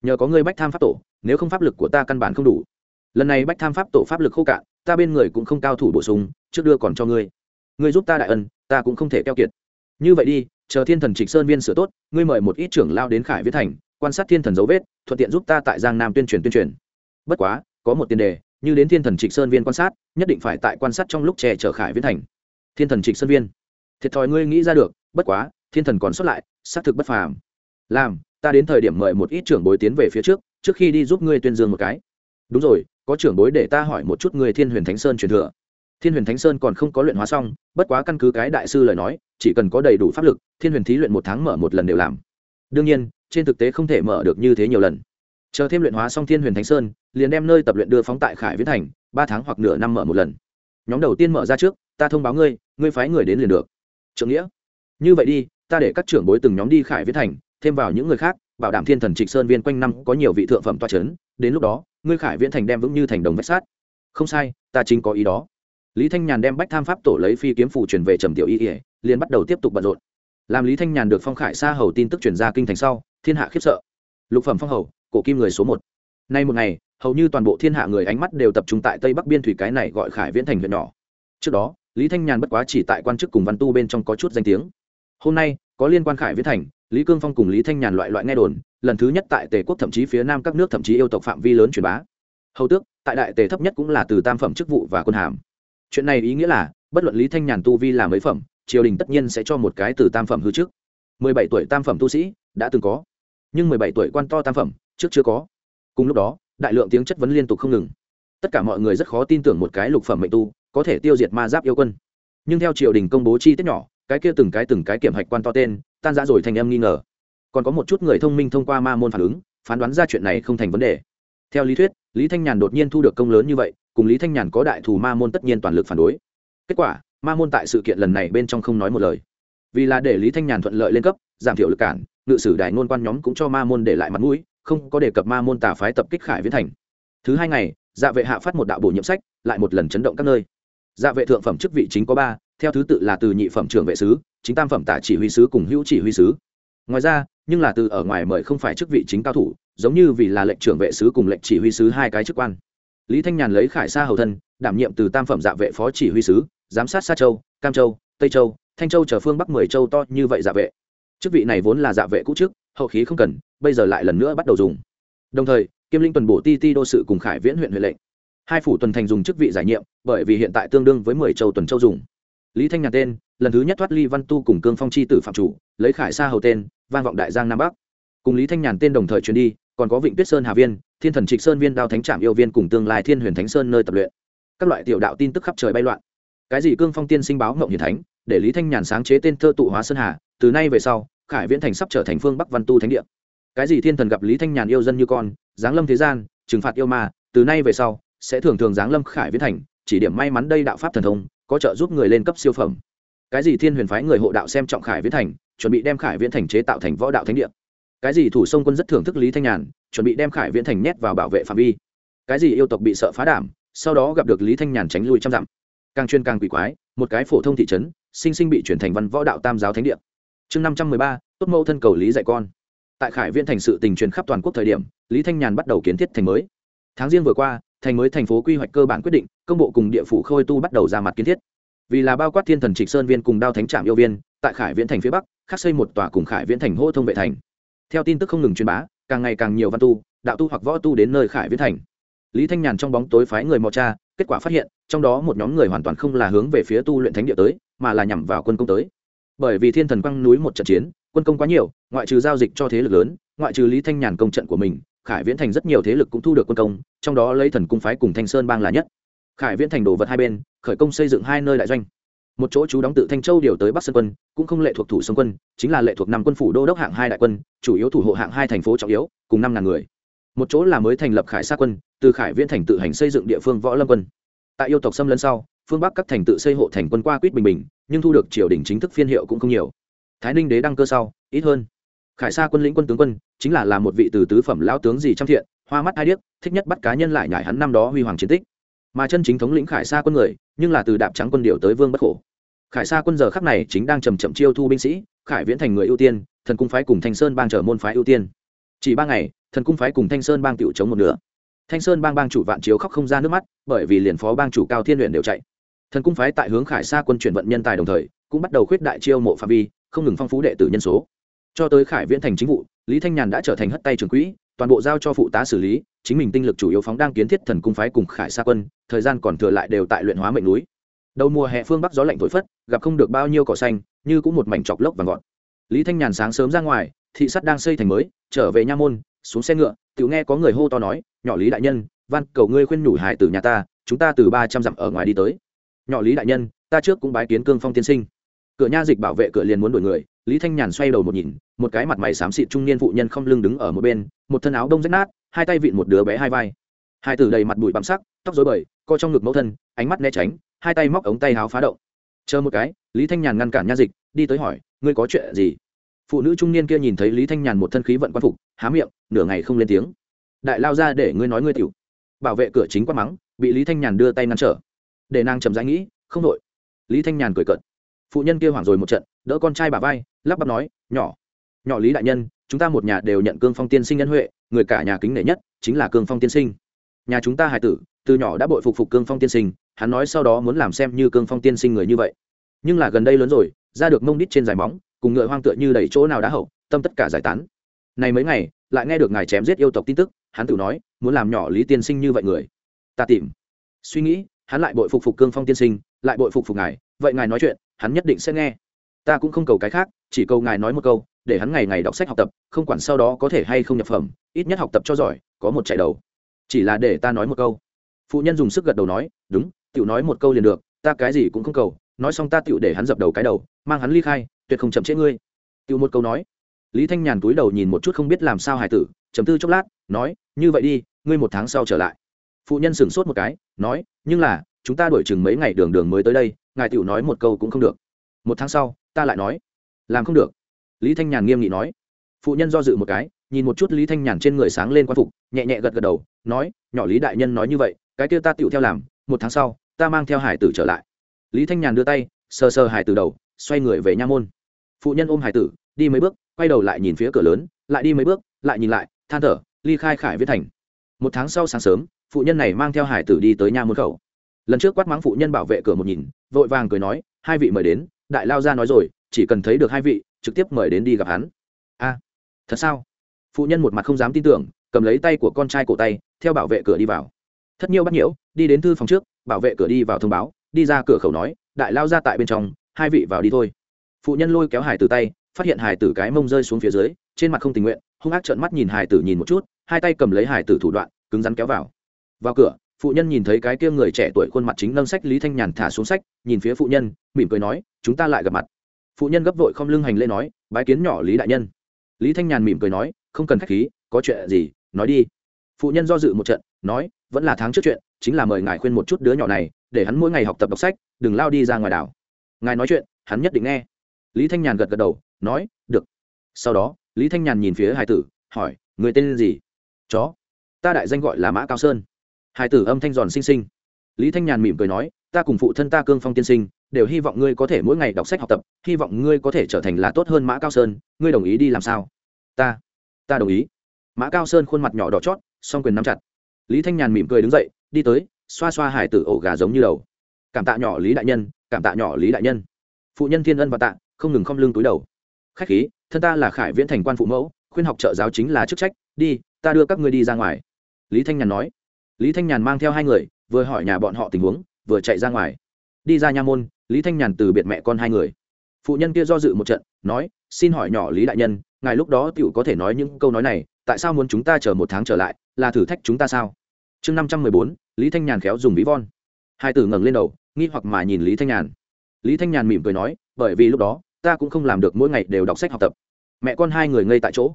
nhờ có ngươi bách tham pháp tổ, nếu không pháp lực của ta căn bản không đủ. Lần này bách tham pháp tổ pháp lực khô cạn, ta bên người cũng không cao thủ bổ sung, trước đưa còn cho ngươi. Ngươi giúp ta đại ân, ta cũng không thể keo kiệt. Như vậy đi, chờ thiên thần trịch sơn viên sửa tốt, ngươi mời một ít trưởng lao đến khải viết thành, quan sát thiên thần dấu vết, thuận tiện giúp ta tại giang nam tuyên truyền tuyên truyền. Bất quá, có một tiền đề, như đến thiên thần trịch sơn viên quan sát, nhất định phải tại quan sát trong lúc trẻ chở khải viễn thành. Thiên thần trịch sơn viên. Thiệt thòi ngươi nghĩ ra được, bất quá, thiên thần còn xuất lại, xác thực bất phàm. Làm ta đến thời điểm mời một ít trưởng bối tiến về phía trước trước khi đi giúp ngươi tuyên dương một cái. Đúng rồi, có trưởng bối để ta hỏi một chút người thiên huyền thánh sơn truyền thừa. Thiên huyền thánh sơn còn không có luyện hóa xong, bất quá căn cứ cái đại sư lời nói, chỉ cần có đầy đủ pháp lực, thiên huyền thí luyện một tháng mở một lần đều làm. Đương nhiên, trên thực tế không thể mở được như thế nhiều lần. Chờ thêm luyện hóa xong thiên huyền thánh sơn, liền đem nơi tập luyện đưa phóng tại khải viễn thành, ba tháng hoặc nửa năm mở một lần. Nhóm đầu tiên mở ra trước, ta thông báo ngươi ngươi phái người đến liền được. Trưởng nghĩa. Như vậy đi, ta để các trưởng bối từng nhóm đi khải viễn thành thêm vào những người khác, bảo đảm thiên thần trịch sơn viên quanh năm có nhiều vị thượng phẩm toa c h ấ n đến lúc đó, ngươi khải viễn thành đem vững như thành đồng vách sát không sai, ta chính có ý đó. Lý thanh nhàn đem bách tham pháp tổ lấy phi kiếm phủ truyền về trầm tiểu y ỉa liền bắt đầu tiếp tục bận rộn. Làm lý thanh nhàn được phong khải xa hầu tin tức chuyển ra kinh thành sau, thiên hạ khiếp sợ. Lục phẩm phong hầu, cổ kim người số một. Nay một ngày, hầu như toàn bộ thiên hạ người ánh mắt đều tập trung tại tây bắc biên thủy cái này gọi khải viễn thành huyện nhỏ. Trước đó, lý thanh nhàn bất quá chỉ tại quan chức cùng văn tu bên trong có chút danh tiếng. Hôm nay, có liên quan khải viễn thành lý cương phong cùng lý thanh nhàn loại loại nghe đồn, lần thứ nhất tại tề quốc thậm chí phía nam các nước thậm chí yêu tộc phạm vi lớn truyền bá. Hầu tước, tại đại tề thấp nhất cũng là từ tam phẩm chức vụ và quân hàm. Chuyện này ý nghĩa là, bất luận lý thanh nhàn tu vi là mấy phẩm, triều đình tất nhiên sẽ cho một cái từ tam phẩm hư trước. mười bảy tuổi tam phẩm tu sĩ, đã từng có. Nhưng mười bảy tuổi quan to tam phẩm, trước chưa có. Cùng lúc đó, đại lượng tiếng chất vấn liên tục không ngừng. Tất cả mọi người rất khó tin tưởng một cái lục phẩm mệnh tu, có thể tiêu diệt ma giáp yêu quân. Nhưng theo triều đình công bố chi tiết nhỏ, cái kia từng cái từng cái kiểm hạch quan to tên tan ra rồi thành em nghi ngờ. Còn có một chút người thông minh thông qua ma môn phản ứng, phán đoán ra chuyện này không thành vấn đề. Theo lý thuyết, lý thanh nhàn đột nhiên thu được công lớn như vậy, cùng lý thanh nhàn có đại thù ma môn tất nhiên toàn lực phản đối. Kết quả, ma môn tại sự kiện lần này bên trong không nói một lời. Vì là để lý thanh nhàn thuận lợi lên cấp, giảm thiểu lực cản, ngự sử đại ngôn quan nhóm cũng cho ma môn để lại mặt mũi, không có đề cập ma môn tà phái tập kích khải viễn thành. Thứ hai ngày dạ vệ hạ phát một đạo bổ nhiệm sách, lại một lần chấn động các nơi. Dạ vệ thượng phẩm chức vị chính có ba theo thứ tự là từ nhị phẩm trưởng vệ sứ chính tam phẩm tả chỉ huy sứ cùng hữu chỉ huy sứ. Ngoài ra nhưng là từ ở ngoài mời không phải chức vị chính cao thủ giống như vì là lệnh trưởng vệ sứ cùng lệnh chỉ huy sứ hai cái chức quan. Lý thanh nhàn lấy khải sa hầu thân đảm nhiệm từ tam phẩm dạ vệ phó chỉ huy sứ giám sát sa châu cam châu tây châu thanh châu chờ phương bắc mười châu to như vậy dạ vệ. Chức vị này vốn là dạ vệ cũ trước, hậu khí không cần bây giờ lại lần nữa bắt đầu dùng. Đồng thời kiêm linh tuần bổ ti ti đô sự cùng khải viễn huyện huệ lệnh. Hai phủ tuần thành dùng chức vị giải nhiệm bởi vì hiện tại tương đương với mười châu tuần châu dùng lý thanh nhàn tên, lần thứ nhất thoát ly văn tu cùng cương phong chi tử phạm chủ, lấy khải sa hầu tên, vang vọng đại giang nam bắc. Cùng lý thanh nhàn tên đồng thời truyền đi, còn có vịnh tuyết sơn hà viên, thiên thần trịch sơn viên đao thánh trạm yêu viên cùng tương lai thiên huyền thánh sơn nơi tập luyện. Các loại tiểu đạo tin tức khắp trời bay loạn. Cái gì cương phong tiên sinh báo mộng hiền thánh, để lý thanh nhàn sáng chế tên thơ tụ hóa sơn hà, từ nay về sau, khải viễn thành sắp trở thành phương bắc văn tu thánh địa. Cái gì thiên thần gặp lý thanh nhàn yêu dân như con, giáng lâm thế gian, trừng phạt yêu ma, từ nay về sau, sẽ thường thường giáng lâm khải viễn thành, chỉ điểm may mắn đây đạo pháp thần thông có trợ giúp người lên cấp siêu phẩm. Cái gì thiên huyền phái người hộ đạo xem trọng khải viễn thành, chuẩn bị đem khải viễn thành chế tạo thành võ đạo thánh địa. Cái gì thủ sông quân rất thưởng thức lý thanh nhàn, chuẩn bị đem khải viễn thành nhét vào bảo vệ phạm vi. Cái gì yêu tộc bị sợ phá đảm, sau đó gặp được lý thanh nhàn tránh lui trăm dặm. Càng chuyên càng quỷ quái, một cái phổ thông thị trấn, sinh sinh bị chuyển thành văn võ đạo tam giáo thánh địa. Chương năm trăm mười ba, tốt mẫu thân cầu lý dạy con. Tại khải viễn thành sự tình truyền khắp toàn quốc thời điểm, lý thanh nhàn bắt đầu kiến thiết thành mới. Tháng riêng vừa qua thành mới thành phố quy hoạch cơ bản quyết định, công bộ cùng địa phủ khôi tu bắt đầu ra mặt kiến thiết. Vì là bao quát thiên thần trịch sơn viên cùng đao thánh trạm yêu viên, tại khải viễn thành phía bắc, khắc xây một tòa cùng khải viễn thành hô thông vệ thành. Theo tin tức không ngừng truyền bá, càng ngày càng nhiều văn tu, đạo tu hoặc võ tu đến nơi khải viễn thành. Lý thanh nhàn trong bóng tối phái người mò cha kết quả phát hiện, trong đó một nhóm người hoàn toàn không là hướng về phía tu luyện thánh địa tới, mà là nhằm vào quân công tới. Bởi vì thiên thần quăng núi một trận chiến, quân công quá nhiều, ngoại trừ giao dịch cho thế lực lớn, ngoại trừ lý thanh nhàn công trận của mình khải viễn thành rất nhiều thế lực cũng thu được quân công, trong đó lấy thần cung phái cùng thanh sơn bang là nhất. Khải viễn thành đồ vật hai bên, khởi công xây dựng hai nơi đại doanh. Một chỗ chú đóng tự thanh châu điều tới bắc sơn quân, cũng không lệ thuộc thủ sông quân, chính là lệ thuộc năm quân phủ đô đốc hạng hai đại quân, chủ yếu thủ hộ hạng hai thành phố trọng yếu, cùng năm ngàn người. Một chỗ là mới thành lập khải sa quân, từ khải viễn thành tự hành xây dựng địa phương võ lâm quân. Tại yêu tộc xâm lấn sau, phương bắc các thành tự xây hộ thành quân qua quýt bình bình, nhưng thu được triều đình chính thức phiên hiệu cũng không nhiều. Thái ninh đế đăng cơ sau, ít hơn khải sa quân lĩnh quân tướng quân, chính là là một vị từ tứ phẩm lão tướng gì trăm thiện, hoa mắt hai điếc, thích nhất bắt cá nhân lại nhải hắn năm đó huy hoàng chiến tích. Mà chân chính thống lĩnh khải sa quân người, nhưng là từ đạp trắng quân điều tới vương bất khổ. Khải sa quân giờ khắc này chính đang chầm chậm chiêu thu binh sĩ, khải viễn thành người ưu tiên, thần cung phái cùng thanh sơn bang trở môn phái ưu tiên. Chỉ ba ngày, thần cung phái cùng thanh sơn bang tiểu chống một nửa. Thanh sơn bang bang chủ vạn chiếu khóc không ra nước mắt, bởi vì liền phó bang chủ cao thiên luyện đều chạy. Thần cung phái tại hướng khải sa quân chuyển vận nhân tài đồng thời, cũng bắt đầu khuyết đại chiêu mộ phạm vi, không ngừng phong phú đệ tử nhân số cho tới khải viễn thành chính vụ, lý thanh nhàn đã trở thành hất tay trưởng quỹ, toàn bộ giao cho phụ tá xử lý, chính mình tinh lực chủ yếu phóng đang kiến thiết thần cung phái cùng khải xa quân, thời gian còn thừa lại đều tại luyện hóa mệnh núi. Đầu mùa hè phương bắc gió lạnh thổi phất, gặp không được bao nhiêu cỏ xanh, như cũng một mảnh chọc lốc và ngọn lý thanh nhàn sáng sớm ra ngoài, thị sắt đang xây thành mới, trở về nha môn, xuống xe ngựa tự nghe có người hô to nói, nhỏ lý đại nhân văn cầu ngươi khuyên nhủ hải từ nhà ta, chúng ta từ ba trăm dặm ở ngoài đi tới. Nhỏ lý đại nhân, ta trước cũng bái kiến cương phong tiên sinh. Cửa nha dịch bảo vệ cửa liền muốn đuổi người, lý thanh nhàn xoay đầu một nhìn một cái mặt mày xám xịt trung niên phụ nhân không lưng đứng ở một bên, một thân áo đông rách nát, hai tay vịn một đứa bé hai vai. Hai tử đầy mặt bụi bặm sắc, tóc dối bời, co trong ngực mẫu thân, ánh mắt né tránh, hai tay móc ống tay háo phá động. Chờ một cái, lý thanh nhàn ngăn cản nha dịch, đi tới hỏi, ngươi có chuyện gì? Phụ nữ trung niên kia nhìn thấy lý thanh nhàn một thân khí vận quan phục, há miệng, nửa ngày không lên tiếng. Đại lao ra để ngươi nói ngươi tiểu. Bảo vệ cửa chính quát mắng, bị lý thanh nhàn đưa tay ngăn trở. Để nàng chầm rãi nghĩ, không đội lý thanh nhàn cười cợt. Phụ nhân kia hoảng rồi một trận, đỡ con trai bà vai, lắp bắp nói, nhỏ nhỏ lý đại nhân, chúng ta một nhà đều nhận cương phong tiên sinh nhân huệ, người cả nhà kính nể nhất chính là cương phong tiên sinh. Nhà chúng ta hải tử, từ nhỏ đã bội phục phục cương phong tiên sinh, hắn nói sau đó muốn làm xem như cương phong tiên sinh người như vậy. Nhưng là gần đây lớn rồi, ra được mông đít trên dài móng, cùng ngựa hoang tựa như đẩy chỗ nào đã hậu, tâm tất cả giải tán. Này mấy ngày, lại nghe được ngài chém giết yêu tộc tin tức, hắn tự nói, muốn làm nhỏ lý tiên sinh như vậy người. Ta tìm. Suy nghĩ, hắn lại bội phục phục cương phong tiên sinh, lại bội phục phục ngài, vậy ngài nói chuyện, hắn nhất định sẽ nghe. Ta cũng không cầu cái khác, chỉ cầu ngài nói một câu để hắn ngày ngày đọc sách học tập, không quản sau đó có thể hay không nhập phẩm, ít nhất học tập cho giỏi, có một chạy đầu. Chỉ là để ta nói một câu. Phụ nhân dùng sức gật đầu nói, đúng, tiểu nói một câu liền được, ta cái gì cũng không cầu, nói xong ta tiểu để hắn dập đầu cái đầu, mang hắn ly khai, tuyệt không chậm trễ ngươi. Tiểu một câu nói. Lý thanh nhàn túi đầu nhìn một chút không biết làm sao hải tử chấm tư chốc lát, nói, như vậy đi, ngươi một tháng sau trở lại. Phụ nhân sửng sốt một cái, nói, nhưng là, chúng ta đổi chừng mấy ngày đường đường mới tới đây, ngài tiểu nói một câu cũng không được. Một tháng sau, ta lại nói. Làm không được lý thanh nhàn nghiêm nghị nói. Phụ nhân do dự một cái, nhìn một chút lý thanh nhàn trên người sáng lên quan phục, nhẹ nhẹ gật gật đầu, nói, nhỏ lý đại nhân nói như vậy, cái kia ta tựu theo làm, một tháng sau, ta mang theo hải tử trở lại. Lý thanh nhàn đưa tay, sờ sờ hải tử đầu, xoay người về nha môn. Phụ nhân ôm hải tử, đi mấy bước, quay đầu lại nhìn phía cửa lớn, lại đi mấy bước, lại nhìn lại, than thở, ly khai khải viết thành. Một tháng sau sáng sớm, phụ nhân này mang theo hải tử đi tới nha môn khẩu. Lần trước quát mắng phụ nhân bảo vệ cửa một nhìn, vội vàng cười nói, hai vị mời đến, đại lao ra nói rồi, chỉ cần thấy được hai vị trực tiếp mời đến đi gặp hắn. A, thật sao? Phụ nhân một mặt không dám tin tưởng, cầm lấy tay của con trai cổ tay, theo bảo vệ cửa đi vào. Thất nhiêu bắt nhiễu, đi đến thư phòng trước, bảo vệ cửa đi vào thông báo, đi ra cửa khẩu nói, đại lao ra tại bên trong, hai vị vào đi thôi. Phụ nhân lôi kéo hải từ tay, phát hiện hải tử cái mông rơi xuống phía dưới, trên mặt không tình nguyện, hung ác trợn mắt nhìn hải tử nhìn một chút, hai tay cầm lấy hải tử thủ đoạn, cứng rắn kéo vào. Vào cửa, phụ nhân nhìn thấy cái kia người trẻ tuổi khuôn mặt chính nâng sách lý thanh nhàn thả xuống sách, nhìn phía phụ nhân, mỉm cười nói, chúng ta lại gặp mặt phụ nhân gấp vội không lưng hành lễ nói, bái kiến nhỏ lý đại nhân. Lý thanh nhàn mỉm cười nói, không cần khách khí, có chuyện gì, nói đi. Phụ nhân do dự một trận, nói, vẫn là tháng trước chuyện, chính là mời ngài khuyên một chút đứa nhỏ này, để hắn mỗi ngày học tập đọc sách, đừng lao đi ra ngoài đảo. Ngài nói chuyện, hắn nhất định nghe. Lý thanh nhàn gật gật đầu, nói, được. Sau đó, lý thanh nhàn nhìn phía hải tử, hỏi, người tên gì? Chó. Ta đại danh gọi là mã cao sơn. Hải tử âm thanh giòn xinh xinh. Lý thanh nhàn mỉm cười nói, ta cùng phụ thân ta cương phong tiên sinh đều hy vọng ngươi có thể mỗi ngày đọc sách học tập, hy vọng ngươi có thể trở thành là tốt hơn mã cao sơn. Ngươi đồng ý đi làm sao? Ta ta đồng ý. Mã cao sơn khuôn mặt nhỏ đỏ chót, song quyền nắm chặt. Lý thanh nhàn mỉm cười đứng dậy, đi tới, xoa xoa hải tử ổ gà giống như đầu. Cảm tạ nhỏ lý đại nhân, cảm tạ nhỏ lý đại nhân. Phụ nhân thiên ân và tạ, không ngừng không lưng túi đầu. Khách khí, thân ta là khải viễn thành quan phụ mẫu, khuyên học trợ giáo chính là chức trách, đi, ta đưa các ngươi đi ra ngoài. Lý thanh nhàn nói. Lý thanh nhàn mang theo hai người, vừa hỏi nhà bọn họ tình huống, vừa chạy ra ngoài đi ra nha môn, lý thanh nhàn từ biệt mẹ con hai người. Phụ nhân kia do dự một trận, nói, xin hỏi nhỏ lý đại nhân, ngài lúc đó t i ể u có thể nói những câu nói này, tại sao muốn chúng ta chờ một tháng trở lại, là thử thách chúng ta sao? Chương năm trăm mười bốn, lý thanh nhàn khéo dùng ví von. Hai tử ngẩng lên đầu, nghi hoặc mà nhìn lý thanh nhàn. Lý thanh nhàn mỉm cười nói, bởi vì lúc đó, ta cũng không làm được mỗi ngày đều đọc sách học tập. Mẹ con hai người ngây tại chỗ.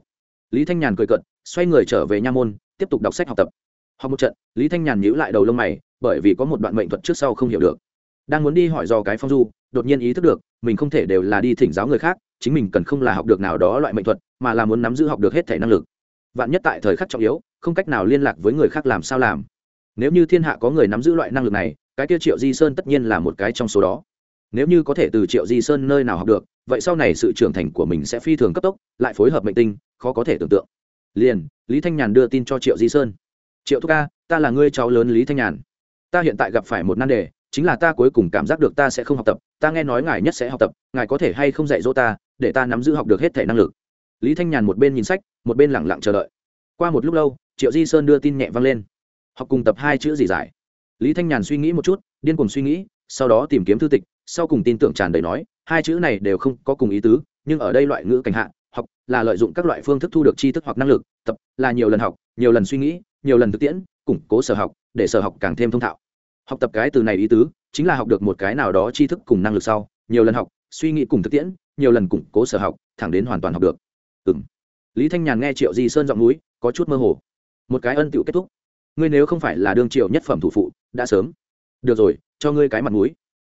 Lý thanh nhàn cười cận xoay người trở về nha môn, tiếp tục đọc sách học tập. Học một trận, lý thanh nhàn nhíu lại đầu lông mày, bởi vì có một đoạn mệnh thuật trước sau không hiểu được đang muốn đi hỏi do cái phong du, đột nhiên ý thức được, mình không thể đều là đi thỉnh giáo người khác, chính mình cần không là học được nào đó loại mệnh thuật, mà là muốn nắm giữ học được hết thể năng lực. Vạn nhất tại thời khắc trọng yếu, không cách nào liên lạc với người khác làm sao làm. Nếu như thiên hạ có người nắm giữ loại năng lực này, cái tiêu triệu di sơn tất nhiên là một cái trong số đó. Nếu như có thể từ triệu di sơn nơi nào học được, vậy sau này sự trưởng thành của mình sẽ phi thường cấp tốc, lại phối hợp mệnh tinh, khó có thể tưởng tượng. Liền, lý thanh nhàn đưa tin cho triệu di sơn. Triệu thúc ca, ta là ngươi cháu lớn lý thanh nhàn. Ta hiện tại gặp phải một nan đề chính là ta cuối cùng cảm giác được ta sẽ không học tập, ta nghe nói ngài nhất sẽ học tập, ngài có thể hay không dạy dỗ ta, để ta nắm giữ học được hết thể năng lực. Lý thanh nhàn một bên nhìn sách, một bên lẳng lặng chờ đợi. Qua một lúc lâu, triệu di sơn đưa tin nhẹ vang lên. Học cùng tập hai chữ gì giải? Lý thanh nhàn suy nghĩ một chút, điên cùng suy nghĩ, sau đó tìm kiếm thư tịch, sau cùng tin tưởng tràn đầy nói, hai chữ này đều không có cùng ý tứ, nhưng ở đây loại ngữ cảnh hạ, học là lợi dụng các loại phương thức thu được tri thức hoặc năng lực, tập là nhiều lần học, nhiều lần suy nghĩ, nhiều lần thực tiễn, củng cố sở học, để sở học càng thêm thông thạo học tập cái từ này ý tứ, chính là học được một cái nào đó tri thức cùng năng lực sau, nhiều lần học, suy nghĩ cùng thực tiễn, nhiều lần củng cố sở học, thẳng đến hoàn toàn học được. Ừ m lý thanh nhàn nghe triệu di sơn giọng núi, có chút mơ hồ. Một cái ân tựu kết thúc. Ngươi nếu không phải là đương triệu nhất phẩm thủ phụ, đã sớm. Được rồi, cho ngươi cái mặt mũi.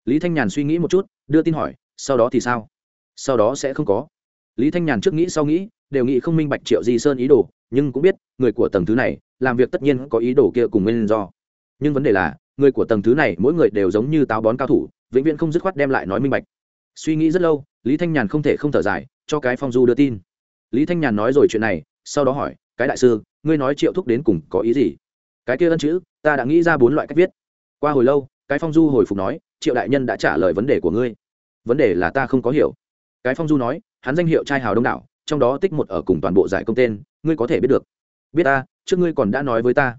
Lý thanh nhàn suy nghĩ một chút, đưa tin hỏi, sau đó thì sao? Sau đó sẽ không có. Lý thanh nhàn trước nghĩ sau nghĩ, đều nghĩ không minh bạch triệu di sơn ý đồ, nhưng cũng biết, người của tầng thứ này, làm việc tất nhiên có ý đồ kia cùng nguyên do. Nhưng vấn đề là người của tầng thứ này mỗi người đều giống như táo bón cao thủ, vĩnh viễn không dứt khoát đem lại nói minh bạch. Suy nghĩ rất lâu, lý thanh nhàn không thể không thở dài, cho cái phong du đưa tin. Lý thanh nhàn nói rồi chuyện này, sau đó hỏi, cái đại sư, ngươi nói triệu thúc đến cùng có ý gì? Cái kia ân chữ, ta đã nghĩ ra bốn loại cách viết. Qua hồi lâu, cái phong du hồi phục nói, triệu đại nhân đã trả lời vấn đề của ngươi. Vấn đề là ta không có hiểu. Cái phong du nói, hắn danh hiệu trai hào đông đảo, trong đó tích một ở cùng toàn bộ giải công tên, ngươi có thể biết được. Biết ta, trước ngươi còn đã nói với ta.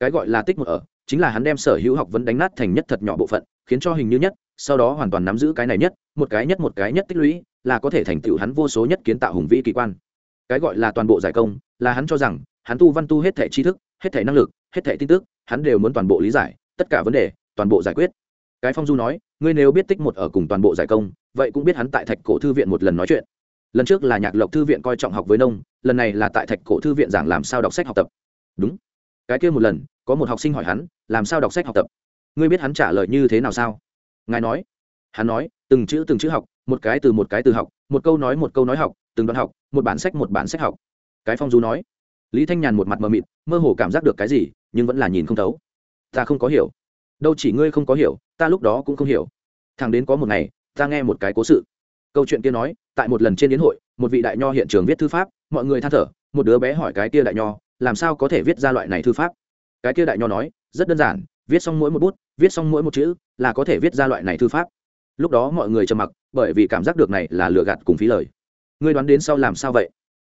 Cái gọi là tích một ở chính là hắn đem sở hữu học vấn đánh nát thành nhất thật nhỏ bộ phận, khiến cho hình như nhất, sau đó hoàn toàn nắm giữ cái này nhất, một cái nhất, một cái nhất tích lũy, là có thể thành tựu hắn vô số nhất kiến tạo hùng vĩ kỳ quan. Cái gọi là toàn bộ giải công, là hắn cho rằng, hắn tu văn tu hết thể tri thức, hết thể năng lực, hết thể tin tức, hắn đều muốn toàn bộ lý giải, tất cả vấn đề, toàn bộ giải quyết. Cái phong du nói, ngươi nếu biết tích một ở cùng toàn bộ giải công, vậy cũng biết hắn tại thạch cổ thư viện một lần nói chuyện. Lần trước là nhạc lộc thư viện coi trọng học với nông, lần này là tại thạch cổ thư viện giảng làm sao đọc sách học tập. Đúng cái kia một lần, có một học sinh hỏi hắn, làm sao đọc sách học tập? Ngươi biết hắn trả lời như thế nào sao? Ngài nói. Hắn nói, từng chữ từng chữ học, một cái từ, một cái từ học, một câu nói, một câu nói học, từng đoạn học, một bản sách, một bản sách học. Cái phong du nói. Lý thanh nhàn một mặt mờ mịt, mơ hồ cảm giác được cái gì, nhưng vẫn là nhìn không thấu. Ta không có hiểu. Đâu chỉ ngươi không có hiểu, ta lúc đó cũng không hiểu. Thằng đến có một ngày, ta nghe một cái cố sự. Câu chuyện kia nói, tại một lần trên đến hội, một vị đại nho hiện trường viết thư pháp, mọi người than thở, một đứa bé hỏi cái kia đại nho làm sao có thể viết ra loại này thư pháp? Cái kia đại nho nói, rất đơn giản, viết xong mỗi một bút, viết xong mỗi một chữ, là có thể viết ra loại này thư pháp. Lúc đó mọi người trầm mặc, bởi vì cảm giác được này là lừa gạt cùng phí lời. Ngươi đoán đến sau làm sao vậy?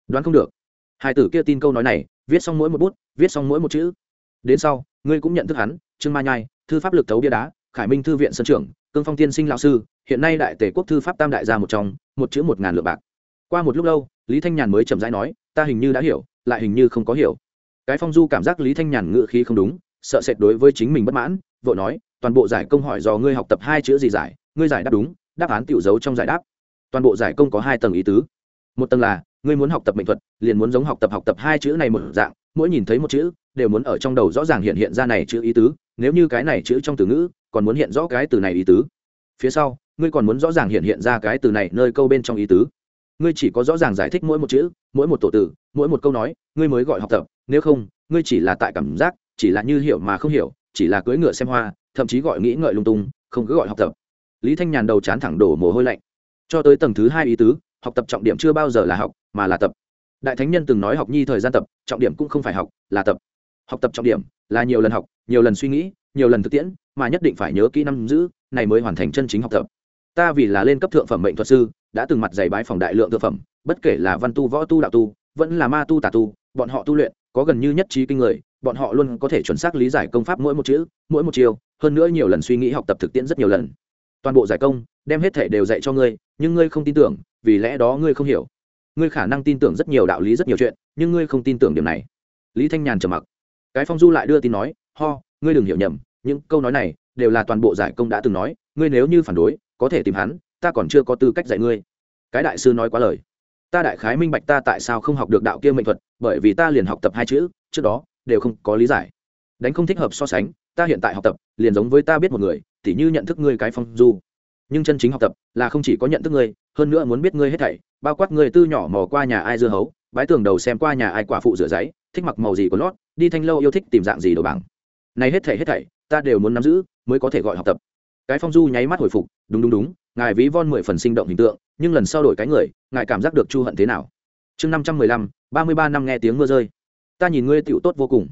Đoán không được. Hai tử kia tin câu nói này, viết xong mỗi một bút, viết xong mỗi một chữ. Đến sau, ngươi cũng nhận thức hắn, trương ma nhai, thư pháp lực thấu bia đá, khải minh thư viện sân trưởng, cương phong tiên sinh lão sư, hiện nay đại tể quốc thư pháp tam đại gia một trong, một chữ một ngàn lượng bạc qua một lúc lâu, lý thanh nhàn mới chậm rãi nói, ta hình như đã hiểu, lại hình như không có hiểu. Cái phong du cảm giác lý thanh nhàn ngự khí không đúng, sợ sệt đối với chính mình bất mãn vợ nói, toàn bộ giải công hỏi do ngươi học tập hai chữ gì giải? Ngươi giải đáp đúng, đáp án tự giấu trong giải đáp. Toàn bộ giải công có hai tầng ý tứ. Một tầng là, ngươi muốn học tập mệnh thuật, liền muốn giống học tập học tập hai chữ này một dạng, mỗi nhìn thấy một chữ, đều muốn ở trong đầu rõ ràng hiện hiện ra này chữ ý tứ, nếu như cái này chữ trong từ ngữ, còn muốn hiện rõ cái từ này ý tứ. Phía sau, ngươi còn muốn rõ ràng hiện hiện ra cái từ này nơi câu bên trong ý tứ ngươi chỉ có rõ ràng giải thích mỗi một chữ, mỗi một tổ từ, mỗi một câu nói, ngươi mới gọi học tập, nếu không, ngươi chỉ là tại cảm giác, chỉ là như hiểu mà không hiểu, chỉ là cưỡi ngựa xem hoa, thậm chí gọi nghĩ ngợi lung tung, không cứ gọi học tập. Lý thanh nhàn đầu chán thẳng đổ mồ hôi lạnh. Cho tới tầng thứ hai ý tứ, học tập trọng điểm chưa bao giờ là học, mà là tập. Đại thánh nhân từng nói học nhi thời gian tập, trọng điểm cũng không phải học, là tập. Học tập trọng điểm là nhiều lần học, nhiều lần suy nghĩ, nhiều lần thực tiễn, mà nhất định phải nhớ kỹ năm giữ, này mới hoàn thành chân chính học tập. Ta vì là lên cấp thượng phẩm mệnh thuật sư đã từng mặt giày bái phòng đại lượng thực phẩm, bất kể là văn tu, võ tu, đạo tu, vẫn là ma tu, tà tu, bọn họ tu luyện có gần như nhất trí kinh người, bọn họ luôn có thể chuẩn xác lý giải công pháp mỗi một chữ, mỗi một chiều hơn nữa nhiều lần suy nghĩ học tập thực tiễn rất nhiều lần. Toàn bộ giải công, đem hết thể đều dạy cho ngươi, nhưng ngươi không tin tưởng, vì lẽ đó ngươi không hiểu. Ngươi khả năng tin tưởng rất nhiều đạo lý, rất nhiều chuyện, nhưng ngươi không tin tưởng điểm này. Lý thanh nhàn trầm mặc. Cái phong du lại đưa tin nói, ho, ngươi đừng hiểu nhầm, những câu nói này đều là toàn bộ giải công đã từng nói, ngươi nếu như phản đối, có thể tìm hắn ta còn chưa có tư cách dạy ngươi. Cái đại sư nói quá lời. Ta đại khái minh bạch ta tại sao không học được đạo kia mệnh thuật, bởi vì ta liền học tập hai chữ, trước đó, đều không có lý giải. Đánh không thích hợp so sánh, ta hiện tại học tập, liền giống với ta biết một người, tỉ như nhận thức ngươi cái phong du. Nhưng chân chính học tập, là không chỉ có nhận thức ngươi, hơn nữa muốn biết ngươi hết thảy, bao quát ngươi tư nhỏ mò qua nhà ai dưa hấu, bái tường đầu xem qua nhà ai quả phụ rửa giấy, thích mặc màu gì của lót, đi thanh lâu yêu thích tìm dạng gì đồ bảng này hết thảy hết thảy, ta đều muốn nắm giữ, mới có thể gọi học tập cái phong du nháy mắt hồi phục, đúng đúng đúng, ngài ví von mười phần sinh động hình tượng, nhưng lần sau đổi cái người, ngài cảm giác được chu hận thế nào? Chương năm trăm mười lăm, ba mươi ba năm nghe tiếng mưa rơi. Ta nhìn ngươi tựu tốt vô cùng.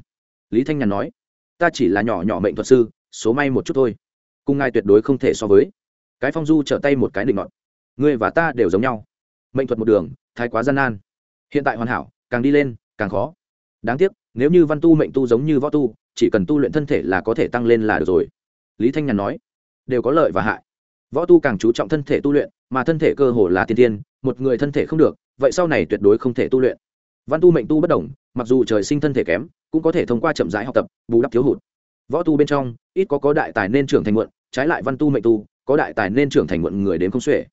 Lý thanh nhàn nói. Ta chỉ là nhỏ nhỏ mệnh thuật sư, số may một chút thôi. Cùng ngài tuyệt đối không thể so với. Cái phong du trở tay một cái định ngọn ngươi và ta đều giống nhau. Mệnh thuật một đường, thái quá gian nan. Hiện tại hoàn hảo, càng đi lên, càng khó. Đáng tiếc, nếu như văn tu mệnh tu giống như võ tu, chỉ cần tu luyện thân thể là có thể tăng lên là được rồi. Lý thanh nhàn nói đều có lợi và hại. Võ tu càng chú trọng thân thể tu luyện, mà thân thể cơ hồ là tiên tiên, một người thân thể không được, vậy sau này tuyệt đối không thể tu luyện. Văn tu mệnh tu bất đồng, mặc dù trời sinh thân thể kém, cũng có thể thông qua chậm rãi học tập, bù đắp thiếu hụt. Võ tu bên trong, ít có có đại tài nên trưởng thành muộn, trái lại văn tu mệnh tu, có đại tài nên trưởng thành muộn người đến không xuể.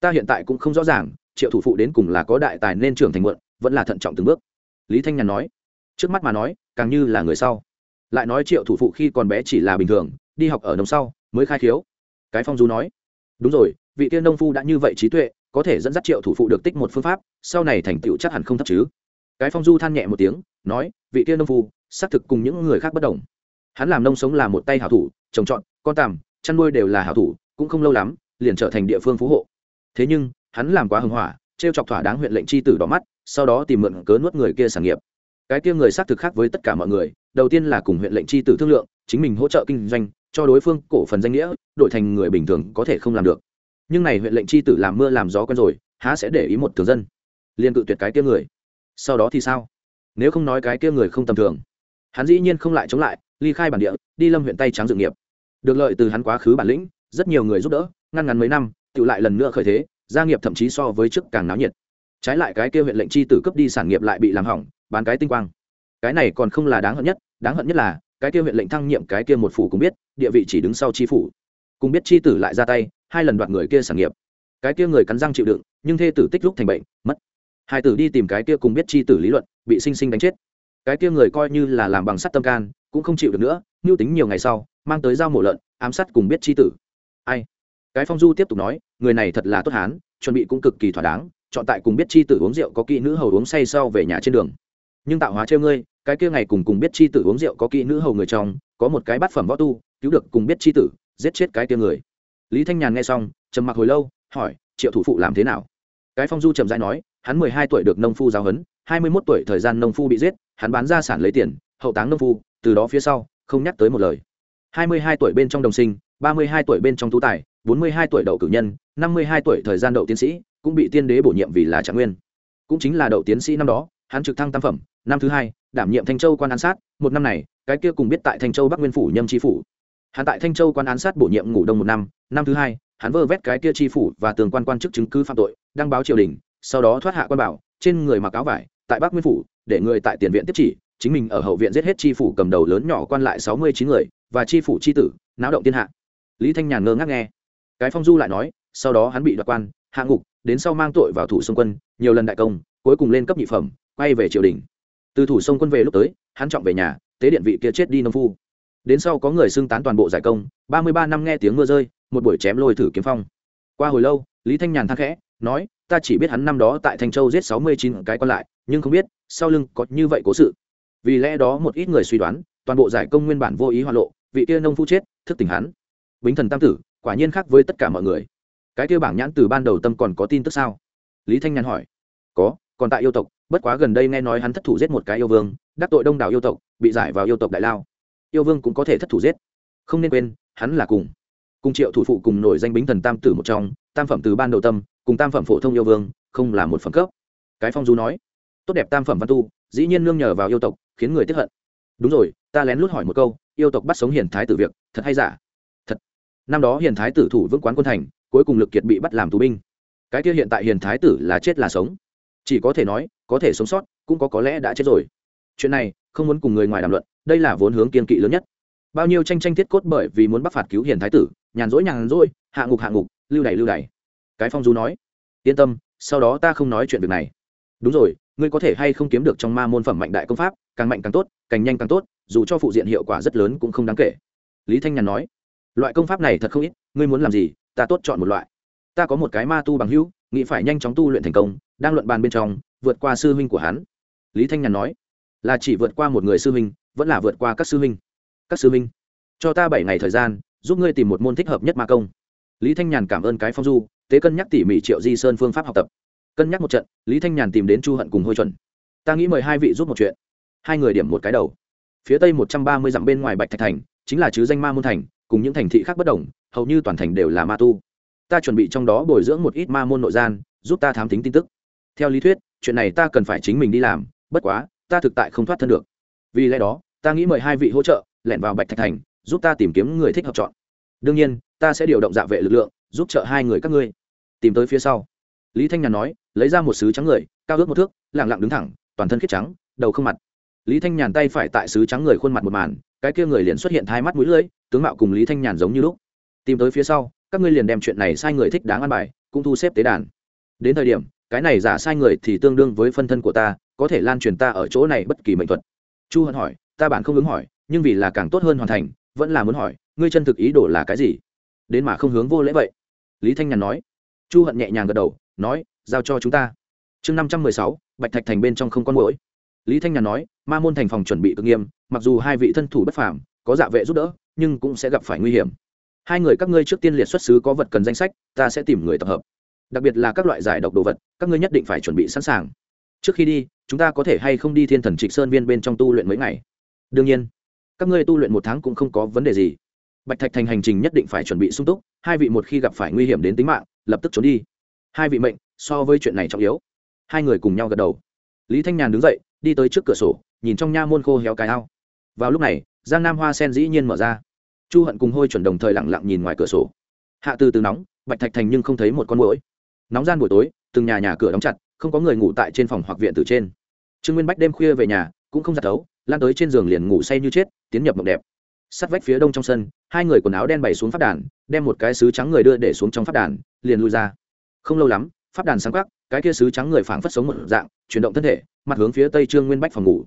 Ta hiện tại cũng không rõ ràng, triệu thủ phụ đến cùng là có đại tài nên trưởng thành muộn, vẫn là thận trọng từng bước. Lý thanh nhàn nói, trước mắt mà nói, càng như là người sau. Lại nói triệu thủ phụ khi còn bé chỉ là bình thường, đi học ở nông sau mới khai khiếu. Cái phong du nói, đúng rồi, vị tiên nông phu đã như vậy trí tuệ, có thể dẫn dắt triệu thủ phụ được tích một phương pháp, sau này thành tựu chắc hẳn không thấp chứ. Cái phong du than nhẹ một tiếng, nói, vị tiên nông phu, xác thực cùng những người khác bất đồng. Hắn làm nông sống là một tay hảo thủ, trồng trọt, con tằm, chăn nuôi đều là hảo thủ, cũng không lâu lắm, liền trở thành địa phương phú hộ. Thế nhưng, hắn làm quá hưng hỏa, trêu chọc thỏa đáng huyện lệnh Chi tử đỏ mắt, sau đó tìm mượn cớ nuốt người kia sản nghiệp. Cái kia người xác thực khác với tất cả mọi người, đầu tiên là cùng huyện lệnh Chi tử thương lượng, chính mình hỗ trợ kinh doanh cho đối phương cổ phần danh nghĩa, đổi thành người bình thường có thể không làm được. Nhưng này huyện lệnh c h i tử làm mưa làm gió quen rồi, há sẽ để ý một thường dân? Liên cự tuyệt cái kia người. Sau đó thì sao? Nếu không nói cái kia người không tầm thường, hắn dĩ nhiên không lại chống lại, ly khai bản địa, đi lâm huyện tay trắng dự nghiệp. Được lợi từ hắn quá khứ bản lĩnh, rất nhiều người giúp đỡ, ngăn ngắn mấy năm tự lại lần nữa khởi thế, gia nghiệp thậm chí so với trước càng náo nhiệt. Trái lại cái kia huyện lệnh chi tử cướp đi sản nghiệp lại bị làm hỏng, bán cái tinh quang. Cái này còn không là đáng hận nhất, đáng hận nhất là cái kia huyện lệnh thăng nhiệm, cái kia một phủ cũng biết, địa vị chỉ đứng sau chi phủ. Cùng biết chi tử lại ra tay, hai lần đoạt người kia sản nghiệp. Cái kia người cắn răng chịu đựng, nhưng thê tử tích lúc thành bệnh, mất. Hai tử đi tìm cái kia cùng biết chi tử lý luận, bị sinh sinh đánh chết. Cái kia người coi như là làm bằng sắt tâm can, cũng không chịu được nữa, mưu tính nhiều ngày sau, mang tới dao mổ lợn, ám sát cùng biết chi tử. Ai? Cái phong du tiếp tục nói, người này thật là tốt hán, chuẩn bị cũng cực kỳ thỏa đáng, chọn tại cùng biết chi tử uống rượu có kỹ nữ hầu uống say sau về nhà trên đường. Nhưng tạo hóa trêu ngươi cái kia ngày cùng cùng biết chi tử uống rượu có kỹ nữ hầu người trong, có một cái bát phẩm võ tu, cứu được cùng biết chi tử, giết chết cái kia người. Lý thanh nhàn nghe xong, trầm mặc hồi lâu, hỏi, triệu thủ phụ làm thế nào? Cái phong du trầm dãi nói, hắn mười hai tuổi được nông phu giáo huấn, hai mươi mốt tuổi thời gian nông phu bị giết, hắn bán ra sản lấy tiền, hậu táng nông phu, từ đó phía sau, không nhắc tới một lời. hai mươi hai tuổi bên trong đồng sinh, ba mươi hai tuổi bên trong tú tài, bốn mươi hai tuổi đậu cử nhân, năm mươi hai tuổi thời gian đậu tiến sĩ, cũng bị tiên đế bổ nhiệm vì là trạng nguyên. Cũng chính là đậu tiến sĩ năm đó, hắn trực thăng tam phẩm, năm thứ hai đảm nhiệm thanh châu quan án sát, một năm này, cái kia cùng biết tại thanh châu bắc nguyên phủ nhâm tri phủ. Hắn tại thanh châu quan án sát bổ nhiệm ngủ đông một năm năm thứ hai, hắn vơ vét cái kia tri phủ và tường quan quan chức chứng cứ phạm tội, đăng báo triều đình, sau đó thoát hạ quan bảo, trên người mặc áo vải, tại bắc nguyên phủ, để người tại tiền viện tiếp chỉ, chính mình ở hậu viện giết hết tri phủ cầm đầu lớn nhỏ quan lại sáu mươi chín người, và tri phủ tri tử, náo động thiên hạ. Lý thanh nhàn ngơ ngác nghe. Cái phong du lại nói, sau đó hắn bị đoạt quan, hạ ngục, đến sau mang tội vào thủ xung quân, nhiều lần đại công, cuối cùng lên cấp nhị phẩm, quay về triều đình từ thủ sông quân về lúc tới, hắn trọng về nhà, tế điện vị kia chết đi nông phu. Đến sau có người xưng tán toàn bộ giải công, ba mươi ba năm nghe tiếng mưa rơi, một buổi chém lôi thử kiếm phong. Qua hồi lâu, lý thanh nhàn thang khẽ, nói, ta chỉ biết hắn năm đó tại thanh châu giết sáu mươi chín cái còn lại, nhưng không biết, sau lưng có như vậy cố sự. Vì lẽ đó một ít người suy đoán, toàn bộ giải công nguyên bản vô ý hoa lộ, vị kia nông phu chết, thức tỉnh hắn. Bính thần tam tử, quả nhiên khác với tất cả mọi người. Cái kia bảng nhãn từ ban đầu tâm còn có tin tức sao? Lý thanh nhàn hỏi. Có, còn tại yêu tộc bất quá gần đây nghe nói hắn thất thủ giết một cái yêu vương, đắc tội đông đảo yêu tộc, bị giải vào yêu tộc đại lao. Yêu vương cũng có thể thất thủ giết. Không nên quên, hắn là cùng. Cùng triệu thủ phụ cùng nổi danh bính thần tam tử một trong, tam phẩm từ ban đầu tâm, cùng tam phẩm phổ thông yêu vương, không là một phẩm cấp. Cái phong du nói, tốt đẹp tam phẩm văn tu, dĩ nhiên nương nhờ vào yêu tộc, khiến người tiếp hận. Đúng rồi, ta lén lút hỏi một câu, yêu tộc bắt sống hiền thái tử việc, thật hay giả? Thật. Năm đó hiền thái tử thủ vững quán quân thành, cuối cùng lực kiệt bị bắt làm tù binh. Cái kia hiện tại hiền thái tử là chết là sống chỉ có thể nói, có thể sống sót, cũng có có lẽ đã chết rồi. Chuyện này, không muốn cùng người ngoài đàm luận, đây là vốn hướng kiên kỵ lớn nhất. Bao nhiêu tranh tranh thiết cốt bởi vì muốn bắc phạt cứu hiền thái tử, nhàn rỗi nhàn rỗi, hạ ngục hạ ngục, lưu đày lưu đày. Cái phong du nói, yên tâm, sau đó ta không nói chuyện việc này. Đúng rồi, ngươi có thể hay không kiếm được trong ma môn phẩm mạnh đại công pháp, càng mạnh càng tốt, càng nhanh càng tốt, dù cho phụ diện hiệu quả rất lớn cũng không đáng kể. Lý thanh nhàn nói, loại công pháp này thật không ít, ngươi muốn làm gì, ta tốt chọn một loại. Ta có một cái ma tu bằng hữu, nghĩ phải nhanh chóng tu luyện thành công đang luận bàn bên trong, vượt qua sư huynh của hắn. Lý thanh nhàn nói, là chỉ vượt qua một người sư huynh, vẫn là vượt qua các sư huynh. Các sư huynh, cho ta bảy ngày thời gian, giúp ngươi tìm một môn thích hợp nhất ma công. Lý thanh nhàn cảm ơn cái phong du tế cân nhắc tỉ mỉ triệu di sơn phương pháp học tập. Cân nhắc một trận, lý thanh nhàn tìm đến chu hận cùng hôi chuẩn. Ta nghĩ mời hai vị giúp một chuyện. Hai người điểm một cái đầu. Phía tây một trăm ba mươi dặm bên ngoài bạch thạch thành, chính là chứ danh ma môn thành, cùng những thành thị khác bất đồng, hầu như toàn thành đều là ma tu. Ta chuẩn bị trong đó bồi dưỡng một ít ma môn nội gian, giúp ta thám tính tin tức theo lý thuyết, chuyện này ta cần phải chính mình đi làm, bất quá, ta thực tại không thoát thân được. Vì lẽ đó, ta nghĩ mời hai vị hỗ trợ, lẻn vào bạch thạch thành, giúp ta tìm kiếm người thích hợp chọn. Đương nhiên, ta sẽ điều động dạ vệ lực lượng, giúp trợ hai người các ngươi. Tìm tới phía sau. Lý thanh nhàn nói, lấy ra một sứ trắng người, cao ước một thước lẳng lặng đứng thẳng, toàn thân khiết trắng, đầu không mặt. Lý thanh nhàn tay phải tại sứ trắng người khuôn mặt một màn, cái kia người liền xuất hiện hai mắt mũi lưỡi, tướng mạo cùng lý thanh nhàn giống như lúc. Tìm tới phía sau, các ngươi liền đem chuyện này sai người thích đáng ăn bài, cũng thu xếp tế đàn. Đến thời điểm cái này giả sai người thì tương đương với phân thân của ta, có thể lan truyền ta ở chỗ này bất kỳ mệnh thuật. Chu hận hỏi, ta bản không ứng hỏi, nhưng vì là càng tốt hơn hoàn thành, vẫn là muốn hỏi, ngươi chân thực ý đồ là cái gì? Đến mà không hướng vô lễ vậy. Lý thanh nhàn nói. Chu hận nhẹ nhàng gật đầu, nói, giao cho chúng ta. Chương năm trăm mười sáu, bạch thạch thành bên trong không con mũi lý thanh nhàn nói, ma môn thành phòng chuẩn bị cực nghiêm, mặc dù hai vị thân thủ bất phàm, có dạ vệ giúp đỡ, nhưng cũng sẽ gặp phải nguy hiểm. Hai người các ngươi trước tiên liệt xuất xứ có vật cần danh sách, ta sẽ tìm người tập hợp đặc biệt là các loại giải độc đồ vật, các ngươi nhất định phải chuẩn bị sẵn sàng. Trước khi đi, chúng ta có thể hay không đi thiên thần trịch sơn viên bên trong tu luyện mấy ngày? Đương nhiên. Các ngươi tu luyện một tháng cũng không có vấn đề gì. Bạch thạch thành hành trình nhất định phải chuẩn bị sung túc, hai vị một khi gặp phải nguy hiểm đến tính mạng, lập tức trốn đi. Hai vị mệnh, so với chuyện này trọng yếu. Hai người cùng nhau gật đầu. Lý thanh nhàn đứng dậy, đi tới trước cửa sổ, nhìn trong nha môn khô héo cái ao. Vào lúc này, giang nam hoa sen dĩ nhiên mở ra. Chu hận cùng hôi chuẩn đồng thời lẳng lặng nhìn ngoài cửa sổ. Hạ từ từ nóng, bạch thạch thành nhưng không thấy một con mũi nóng gian buổi tối, từng nhà nhà cửa đóng chặt, không có người ngủ tại trên phòng hoặc viện từ trên. Trương nguyên bách đêm khuya về nhà, cũng không giặt tấu lan tới trên giường liền ngủ say như chết, tiến nhập mộng đẹp. Sắt vách phía đông trong sân, hai người quần áo đen bày xuống phát đàn, đem một cái sứ trắng người đưa để xuống trong phát đàn, liền lui ra. Không lâu lắm phát đàn sáng quắc, cái kia sứ trắng người phảng phất sống một dạng, chuyển động thân thể, mặt hướng phía tây trương nguyên bách phòng ngủ.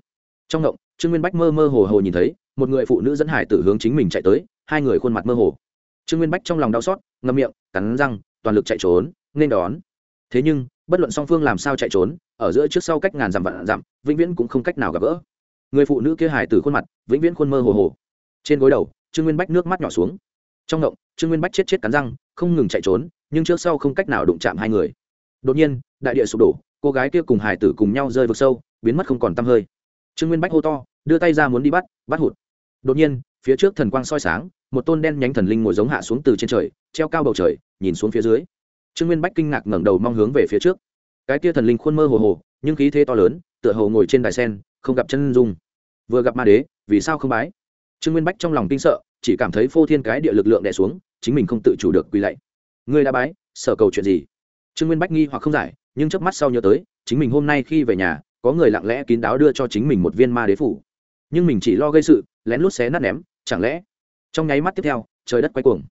Trong động trương nguyên bách mơ mơ hồ hồ nhìn thấy, một người phụ nữ dẫn hải tử hướng chính mình chạy tới, hai người khuôn mặt mơ hồ. Trương nguyên bách trong lòng đau xót, ngậm miệng, cắn răng, toàn lực chạy trốn nên đón. Thế nhưng, bất luận song phương làm sao chạy trốn, ở giữa trước sau cách ngàn dặm vạn dặm, vĩnh viễn cũng không cách nào gặp gỡ. Người phụ nữ kia hải tử khuôn mặt, vĩnh viễn khuôn mơ hồ hồ. Trên gối đầu, trương nguyên bách nước mắt nhỏ xuống. Trong động trương nguyên bách chết chết cắn răng, không ngừng chạy trốn, nhưng trước sau không cách nào đụng chạm hai người. Đột nhiên, đại địa sụp đổ, cô gái kia cùng hải tử cùng nhau rơi vực sâu, biến mất không còn t hơi. Trương nguyên bách hô to, đưa tay ra muốn đi bắt bắt hụt. Đột nhiên, phía trước thần quang soi sáng, một tôn đen nhánh thần linh ngồi giống hạ xuống từ trên trời, treo cao bầu trời, nhìn xuống phía dưới trương nguyên bách kinh ngạc ngẩng đầu mong hướng về phía trước. Cái kia thần linh khuôn mơ hồ hồ, nhưng khí thế to lớn, tựa hồ ngồi trên đài sen, không gặp chân dung. Vừa gặp ma đế, vì sao không bái? Trương nguyên bách trong lòng kinh sợ, chỉ cảm thấy phô thiên cái địa lực lượng đè xuống, chính mình không tự chủ được quỳ lạy. Ngươi đã bái sở cầu chuyện gì? Trương nguyên bách nghi hoặc không giải, nhưng chớp mắt sau nhớ tới, chính mình hôm nay khi về nhà, có người lặng lẽ kín đáo đưa cho chính mình một viên ma đế phủ. Nhưng mình chỉ lo gây sự, lén lút xé nát ném, chẳng lẽ? Trong nháy mắt tiếp theo, trời đất quay cuồng.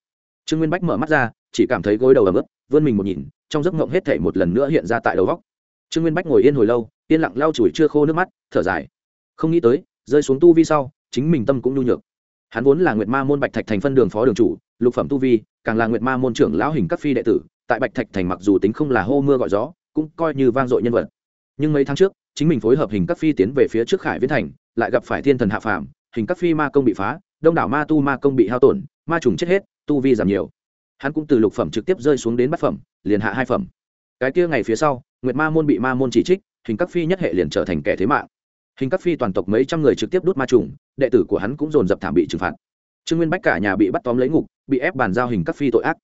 Trương nguyên bách mở mắt ra, chỉ cảm thấy gối đầu ấm ức vươn mình một nhìn, trong giấc ngộng hết thể một lần nữa hiện ra tại đầu góc. Trương nguyên bách ngồi yên hồi lâu, yên lặng lau chùi chưa khô nước mắt, thở dài. Không nghĩ tới, rơi xuống tu vi sau, chính mình tâm cũng nhu nhược. Hắn vốn là nguyệt ma môn bạch thạch thành phân đường phó đường chủ, lục phẩm tu vi, càng là nguyệt ma môn trưởng lão hình các phi đệ tử, tại bạch thạch thành mặc dù tính không là hô mưa gọi gió, cũng coi như vang dội nhân vật. Nhưng mấy tháng trước, chính mình phối hợp hình các phi tiến về phía trước khải viễn thành, lại gặp phải thiên thần hạ phàm, hình các phi ma công bị phá, đông đảo ma tu ma công bị hao tổn, ma trùng chết hết, tu vi giảm nhiều hắn cũng từ lục phẩm trực tiếp rơi xuống đến bát phẩm, liền hạ hai phẩm. Cái kia ngày phía sau, nguyệt ma môn bị ma môn chỉ trích, hình các phi nhất hệ liền trở thành kẻ thế mạng. Hình các phi toàn tộc mấy trăm người trực tiếp đốt ma trùng, đệ tử của hắn cũng dồn dập thảm bị trừng phạt. Trương nguyên bách cả nhà bị bắt tóm lấy ngục, bị ép bàn giao hình các phi tội ác.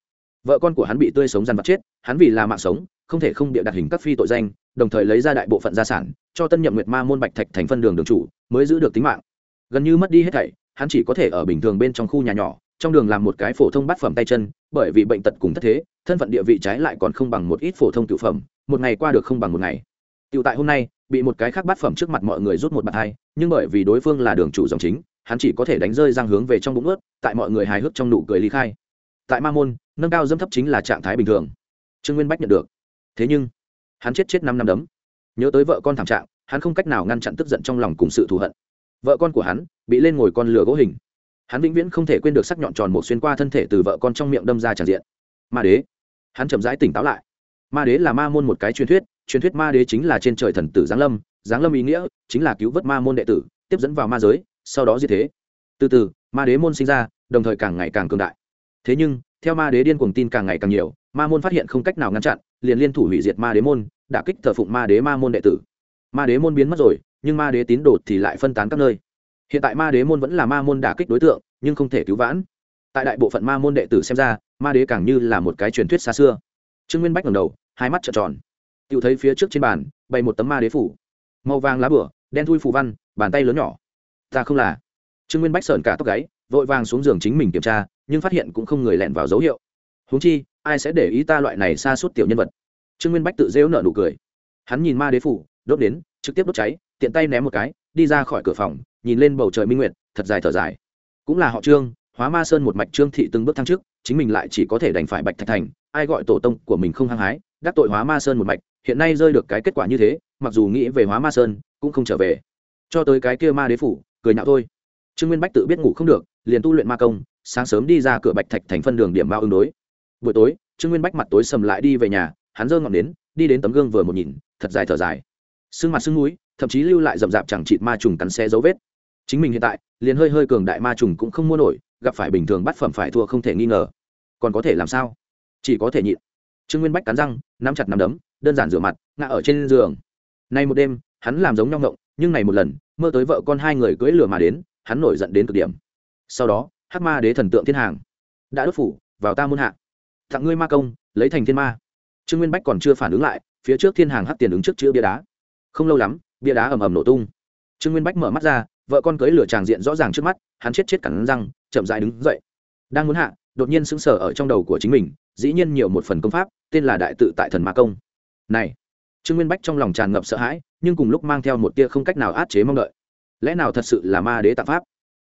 Vợ con của hắn bị tươi sống dằn vặt chết, hắn vì là mạng sống, không thể không bịa đặt hình các phi tội danh, đồng thời lấy ra đại bộ phận gia sản, cho tân nhậm nguyệt ma môn bạch thạch thành phân đường đường chủ, mới giữ được tính mạng. Gần như mất đi hết thảy, hắn chỉ có thể ở bình thường bên trong khu nhà nhỏ trong đường làm một cái phổ thông bát phẩm tay chân bởi vì bệnh tật cùng thất thế thân phận địa vị trái lại còn không bằng một ít phổ thông cựu phẩm một ngày qua được không bằng một ngày Tiểu tại hôm nay, bị một cái khác bát phẩm trước mặt mọi người rút một bạt hai, nhưng bởi vì đối phương là đường chủ dòng chính, hắn chỉ có thể đánh rơi răng hướng về trong bụng ướt, tại mọi người hài hước trong nụ cười ly khai. Tại Ma môn, nâng cao dâm thấp chính là trạng thái bình thường. Trương Nguyên Bách nhận được. Thế nhưng, hắn chết chết năm năm đấm. Nhớ tới vợ con thảm trạng, hắn không cách nào ngăn chặn tức giận trong lòng cùng sự thù hận. Vợ con của hắn bị lên ngồi con lửa gỗ hình. Hắn vĩnh viễn không thể quên được sắc nhọn tròn một xuyên qua thân thể từ vợ con trong miệng đâm ra tràn diện. Ma đế. Hắn chậm rãi tỉnh táo lại. Ma đế là ma môn một cái truyền thuyết, truyền thuyết ma đế chính là trên trời thần tử giáng lâm giáng lâm ý nghĩa chính là cứu vớt ma môn đệ tử tiếp dẫn vào ma giới sau đó diệt thế từ từ ma đế môn sinh ra đồng thời càng ngày càng cường đại thế nhưng theo ma đế điên cuồng tin càng ngày càng nhiều ma môn phát hiện không cách nào ngăn chặn liền liên thủ hủy diệt ma đế môn đã kích thờ phụng ma đế ma môn đệ tử ma đế môn biến mất rồi nhưng ma đế tín đồ thì lại phân tán các nơi hiện tại ma đế môn vẫn là ma môn đả kích đối tượng, nhưng không thể cứu vãn. Tại đại bộ phận ma môn đệ tử xem ra, ma đế càng như là một cái truyền thuyết xa xưa. Trương nguyên bách ngầm đầu, hai mắt trợn tròn. Tự thấy phía trước trên bàn, bày một tấm ma đế phủ. Màu vàng lá bửa, đen thui phù văn, bàn tay lớn nhỏ. Ta không là. Trương nguyên bách sợn cả tóc gáy, vội vàng xuống giường chính mình kiểm tra, nhưng phát hiện cũng không người lẹn vào dấu hiệu. Huống chi, ai sẽ để ý ta loại này xa suốt tiểu nhân vật? Trương nguyên bách tự rêu nợ nụ cười. Hắn nhìn ma đế phủ, đốt đến, trực tiếp đốt cháy, tiện tay ném một cái đi ra khỏi cửa phòng, nhìn lên bầu trời minh nguyệt, thật dài thở dài. Cũng là họ trương, hóa ma sơn một mạch trương thị từng bước thăng trước chính mình lại chỉ có thể đành phải bạch thạch thành, ai gọi tổ tông của mình không hăng hái, đắc tội hóa ma sơn một mạch, hiện nay rơi được cái kết quả như thế, mặc dù nghĩ về hóa ma sơn, cũng không trở về. Cho tới cái kia ma đế phủ, cười nhạo thôi. Trương nguyên bách tự biết ngủ không được, liền tu luyện ma công, sáng sớm đi ra cửa bạch thạch thành phân đường điểm bao ứng đối. Buổi tối, trương nguyên bách mặt tối sầm lại đi về nhà, hắn giơ ngọn đến đi đến tấm gương vừa một nhìn, thật dài thở dài. Sưng mặt sưng núi thậm chí lưu lại rậm rạp chẳng chịt ma trùng cắn xe dấu vết. Chính mình hiện tại, liền hơi hơi cường đại ma trùng cũng không mua nổi, gặp phải bình thường bắt phẩm phải thua không thể nghi ngờ. Còn có thể làm sao? Chỉ có thể nhịn. Trương nguyên bách cắn răng, nắm chặt nắm đấm, đơn giản rửa mặt, ngã ở trên giường. Nay một đêm, hắn làm giống nhau ngộng, nhưng này một lần, mơ tới vợ con hai người cưỡi lửa mà đến, hắn nổi giận đến cực điểm. Sau đó, hắc ma đế thần tượng thiên hàng. Đã đốt phủ, vào ta muôn hạ. Tặng ngươi ma công, lấy thành thiên ma. Trương nguyên bách còn chưa phản ứng lại, phía trước thiên hàng hắc tiền ứng trước chữ bia đá. Không lâu lắm bia đá ầm ầm nổ tung. Trương nguyên bách mở mắt ra, vợ con cưới lửa tràng diện rõ ràng trước mắt, hắn chết chết cắn răng, chậm dại đứng dậy. Đang muốn hạ, đột nhiên sững sờ ở trong đầu của chính mình, dĩ nhiên nhiều một phần công pháp, tên là đại tự tại thần ma công. Này! Trương nguyên bách trong lòng tràn ngập sợ hãi, nhưng cùng lúc mang theo một tia không cách nào át chế mong đợi. Lẽ nào thật sự là ma đế tạo pháp?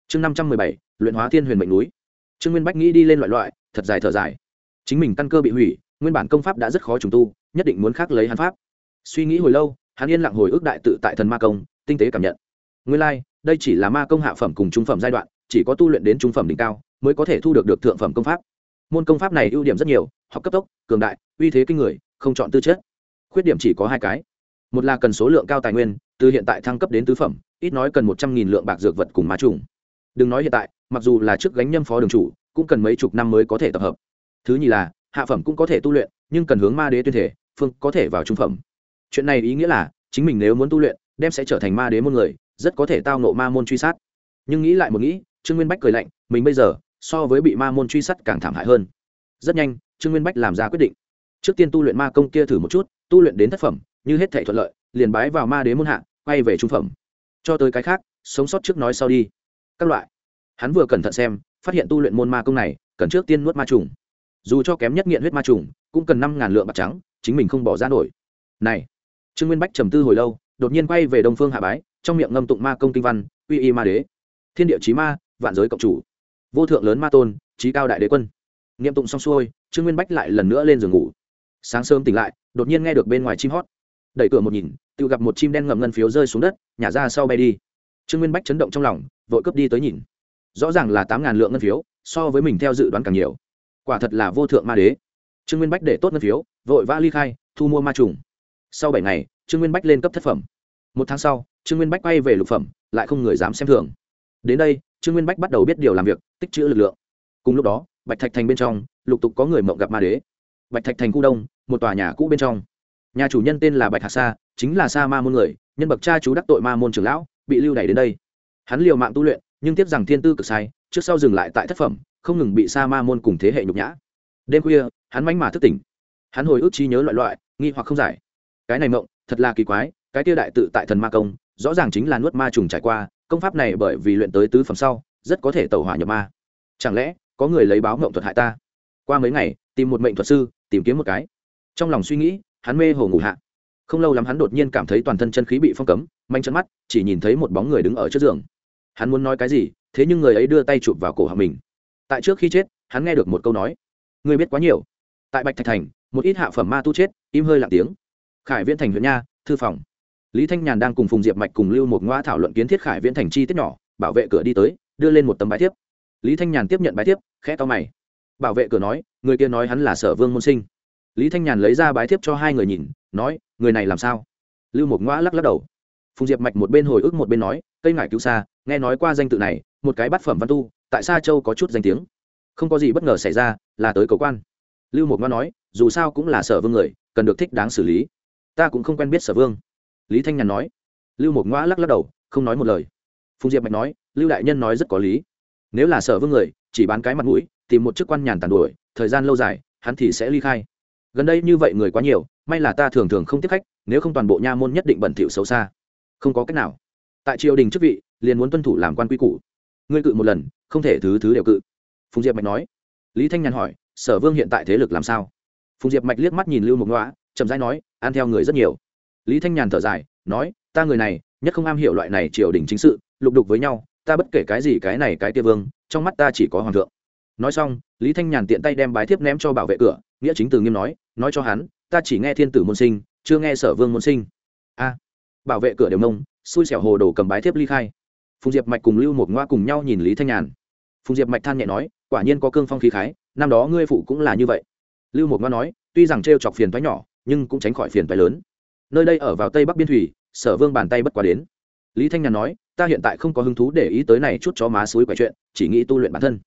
Chương năm trăm mười bảy, luyện hóa thiên huyền mệnh núi. Trương nguyên bách nghĩ đi lên loại loại, thật dài thở dài. Chính mình căn cơ bị hủy, nguyên bản công pháp đã rất khó trùng tu, nhất định muốn khác lấy hắn pháp. Suy nghĩ hồi lâu hắn yên lặng hồi ức đại tự tại thần ma công tinh tế cảm nhận. Nguyên lai、like, đây chỉ là ma công hạ phẩm cùng trung phẩm giai đoạn chỉ có tu luyện đến trung phẩm đỉnh cao mới có thể thu được được thượng phẩm công pháp. Môn công pháp này ưu điểm rất nhiều học cấp tốc cường đại uy thế kinh người không chọn tư chất. Khuyết điểm chỉ có hai cái. Một là cần số lượng cao tài nguyên từ hiện tại thăng cấp đến tứ phẩm ít nói cần một trăm nghìn lượng bạc dược vật cùng má trùng. Đừng nói hiện tại mặc dù là trước gánh nhâm phó đường chủ cũng cần mấy chục năm mới có thể tập hợp. Thứ nhì là hạ phẩm cũng có thể tu luyện nhưng cần hướng ma đế tuyên thể phương có thể vào trung phẩm chuyện này ý nghĩa là, chính mình nếu muốn tu luyện, đem sẽ trở thành ma đế môn người, rất có thể tao nộ ma môn truy sát. Nhưng nghĩ lại một nghĩ, trương nguyên bách cười lạnh, mình bây giờ, so với bị ma môn truy sát càng thảm hại hơn. Rất nhanh, trương nguyên bách làm ra quyết định. Trước tiên tu luyện ma công kia thử một chút, tu luyện đến thất phẩm, như hết thể thuận lợi, liền bái vào ma đế môn hạ, quay về trung phẩm. Cho tới cái khác, sống sót trước nói sau đi. Các loại. Hắn vừa cẩn thận xem, phát hiện tu luyện môn ma công này, cần trước tiên nuốt ma trùng. Dù cho kém nhất nghiện huyết ma trùng, cũng cần năm ngàn lượng bạc trắng, chính mình không bỏ ra nổi. Này trương nguyên bách trầm tư hồi lâu, đột nhiên quay về đông phương hạ bái, trong miệng ngâm tụng ma công kinh văn uy y ma đế, thiên địa chí ma, vạn giới cộng chủ, vô thượng lớn ma tôn trí cao đại đế quân. Nghiệm tụng xong xuôi, trương nguyên bách lại lần nữa lên giường ngủ. Sáng sớm tỉnh lại, đột nhiên nghe được bên ngoài chim hót. Đẩy cửa một nhìn, tự gặp một chim đen ngậm ngân phiếu rơi xuống đất, nhả ra sau bay đi. Trương nguyên bách chấn động trong lòng, vội cướp đi tới nhìn. Rõ ràng là tám ngàn lượng ngân phiếu, so với mình theo dự đoán càng nhiều. Quả thật là vô thượng ma đế. Trương nguyên bách để tốt ngân phiếu, vội vã ly khai, thu mua ma trùng sau bảy ngày, trương nguyên bách lên cấp thất phẩm. Một tháng sau, trương nguyên bách bay về lục phẩm, lại không người dám xem thường. Đến đây, trương nguyên bách bắt đầu biết điều làm việc, tích chữ lực lượng. Cùng lúc đó, bạch thạch thành bên trong, lục tục có người mộng gặp ma đế. Bạch thạch thành khu đông, một tòa nhà cũ bên trong. Nhà chủ nhân tên là bạch hạc sa, chính là sa ma môn người, nhân bậc cha chú đắc tội ma môn trưởng lão, bị lưu đày đến đây. Hắn liều mạng tu luyện, nhưng tiếc rằng thiên tư cực sai, trước sau dừng lại tại thất phẩm, không ngừng bị sa ma môn cùng thế hệ nhục nhã. Đêm khuya, hắn mánh mà thức tỉnh. Hắn hồi ức trí nhớ loại loại, nghi hoặc không giải cái này mộng, thật là kỳ quái, cái tiêu đại tự tại thần ma công, rõ ràng chính là nuốt ma trùng trải qua, công pháp này bởi vì luyện tới tứ phẩm sau, rất có thể tẩu hỏa nhập ma. Chẳng lẽ, có người lấy báo mộng thuật hại ta? Qua mấy ngày, tìm một mệnh thuật sư, tìm kiếm một cái. Trong lòng suy nghĩ, hắn mê hồ ngủ hạ. Không lâu lắm hắn đột nhiên cảm thấy toàn thân chân khí bị phong cấm, manh chân mắt, chỉ nhìn thấy một bóng người đứng ở trước giường. Hắn muốn nói cái gì, thế nhưng người ấy đưa tay chụp vào cổ họng mình. Tại trước khi chết, hắn nghe được một câu nói. Người biết quá nhiều. Tại bạch thạch thành, một ít hạ phẩm ma tu chết, im hơi lặng tiếng khải viễn thành huyện nha, thư phòng. Lý thanh nhàn đang cùng phùng diệp mạch cùng lưu một ngoa thảo luận kiến thiết khải viễn thành chi tiết nhỏ, bảo vệ cửa đi tới, đưa lên một tấm bài thiếp. Lý thanh nhàn tiếp nhận bài thiếp, khẽ to mày. Bảo vệ cửa nói, người kia nói hắn là sở vương môn sinh. Lý thanh nhàn lấy ra bài thiếp cho hai người nhìn, nói, người này làm sao? Lưu một ngoa lắc lắc đầu. Phùng diệp mạch một bên hồi ức một bên nói, cây ngải cứu xa, nghe nói qua danh tự này, một cái bát phẩm văn tu, tại sa châu có chút danh tiếng. Không có gì bất ngờ xảy ra, là tới cầu quan. Lưu một ngoa nói, dù sao cũng là sở vương người, cần được thích đáng xử lý ta cũng không quen biết sở vương lý thanh nhàn nói lưu một ngoã lắc lắc đầu không nói một lời phùng diệp mạch nói lưu đại nhân nói rất có lý nếu là sở vương người chỉ bán cái mặt mũi tìm một chức quan nhàn tàn đuổi thời gian lâu dài hắn thì sẽ ly khai gần đây như vậy người quá nhiều may là ta thường thường không tiếp khách nếu không toàn bộ nha môn nhất định bẩn thỉu xấu xa không có cách nào tại triều đình chức vị liền muốn tuân thủ làm quan quy củ ngươi cự một lần không thể thứ thứ đều cự phùng diệp mạch nói lý thanh nhàn hỏi sở vương hiện tại thế lực làm sao phùng diệp mạch liếc mắt nhìn lưu mộc ngoã chậm rãi nói, ăn theo người rất nhiều. Lý thanh nhàn thở dài, nói, ta người này, nhất không am hiểu loại này triều đình chính sự, lục đục với nhau, ta bất kể cái gì cái này cái kia vương, trong mắt ta chỉ có hoàng thượng. Nói xong, lý thanh nhàn tiện tay đem bái thiếp ném cho bảo vệ cửa, nghĩa chính từ nghiêm nói nói cho hắn, ta chỉ nghe thiên tử môn sinh, chưa nghe sở vương môn sinh. A, bảo vệ cửa đều mông, xui xẻo hồ đồ cầm bái thiếp ly khai. Phùng diệp mạch cùng lưu một ngoa cùng nhau nhìn lý thanh nhàn. Phùng diệp mạch than nhẹ nói, quả nhiên có cương phong khí khái, năm đó ngươi phụ cũng là như vậy. Lưu một ngoa nói, tuy rằng t chọc phiền thoái nhỏ nhưng cũng tránh khỏi phiền thoái lớn. Nơi đây ở vào tây bắc biên thủy, sở vương bàn tay bất quá đến. Lý thanh nhàn nói, ta hiện tại không có hứng thú để ý tới này chút chó má suối quậy chuyện, chỉ nghĩ tu luyện bản thân.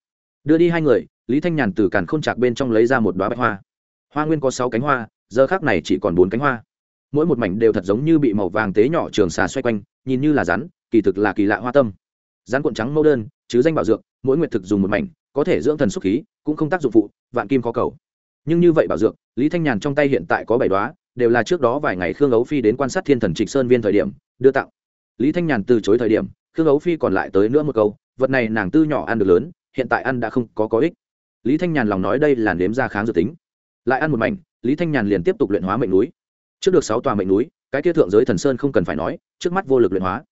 Đưa đi hai người, lý thanh nhàn từ càn k h ô n chạc bên trong lấy ra một đoá bạch hoa. Hoa nguyên có sáu cánh hoa, giờ khác này chỉ còn bốn cánh hoa. Mỗi một mảnh đều thật giống như bị màu vàng tế nhỏ trường xà xoay quanh, nhìn như là rắn, kỳ thực là kỳ lạ hoa tâm. Rắn cuộn trắng mẫu đơn, chứ danh bảo dược, mỗi nguyệt thực dùng một mảnh, có thể dưỡng thần xúc khí, cũng không tác dụng phụ, vạn kim khó cầu nhưng như vậy bảo dược, lý thanh nhàn trong tay hiện tại có bảy đoá đều là trước đó vài ngày khương ấu phi đến quan sát thiên thần trịch sơn viên thời điểm, đưa tặng. Lý thanh nhàn từ chối thời điểm, khương ấu phi còn lại tới nữa một câu, vật này nàng tư nhỏ ăn được lớn, hiện tại ăn đã không có có ích. Lý thanh nhàn lòng nói đây là nếm ra kháng dự tính. Lại ăn một mảnh, lý thanh nhàn liền tiếp tục luyện hóa mệnh núi. Trước được sáu tòa mệnh núi, cái kia thượng giới thần sơn không cần phải nói, trước mắt vô lực luyện hóa.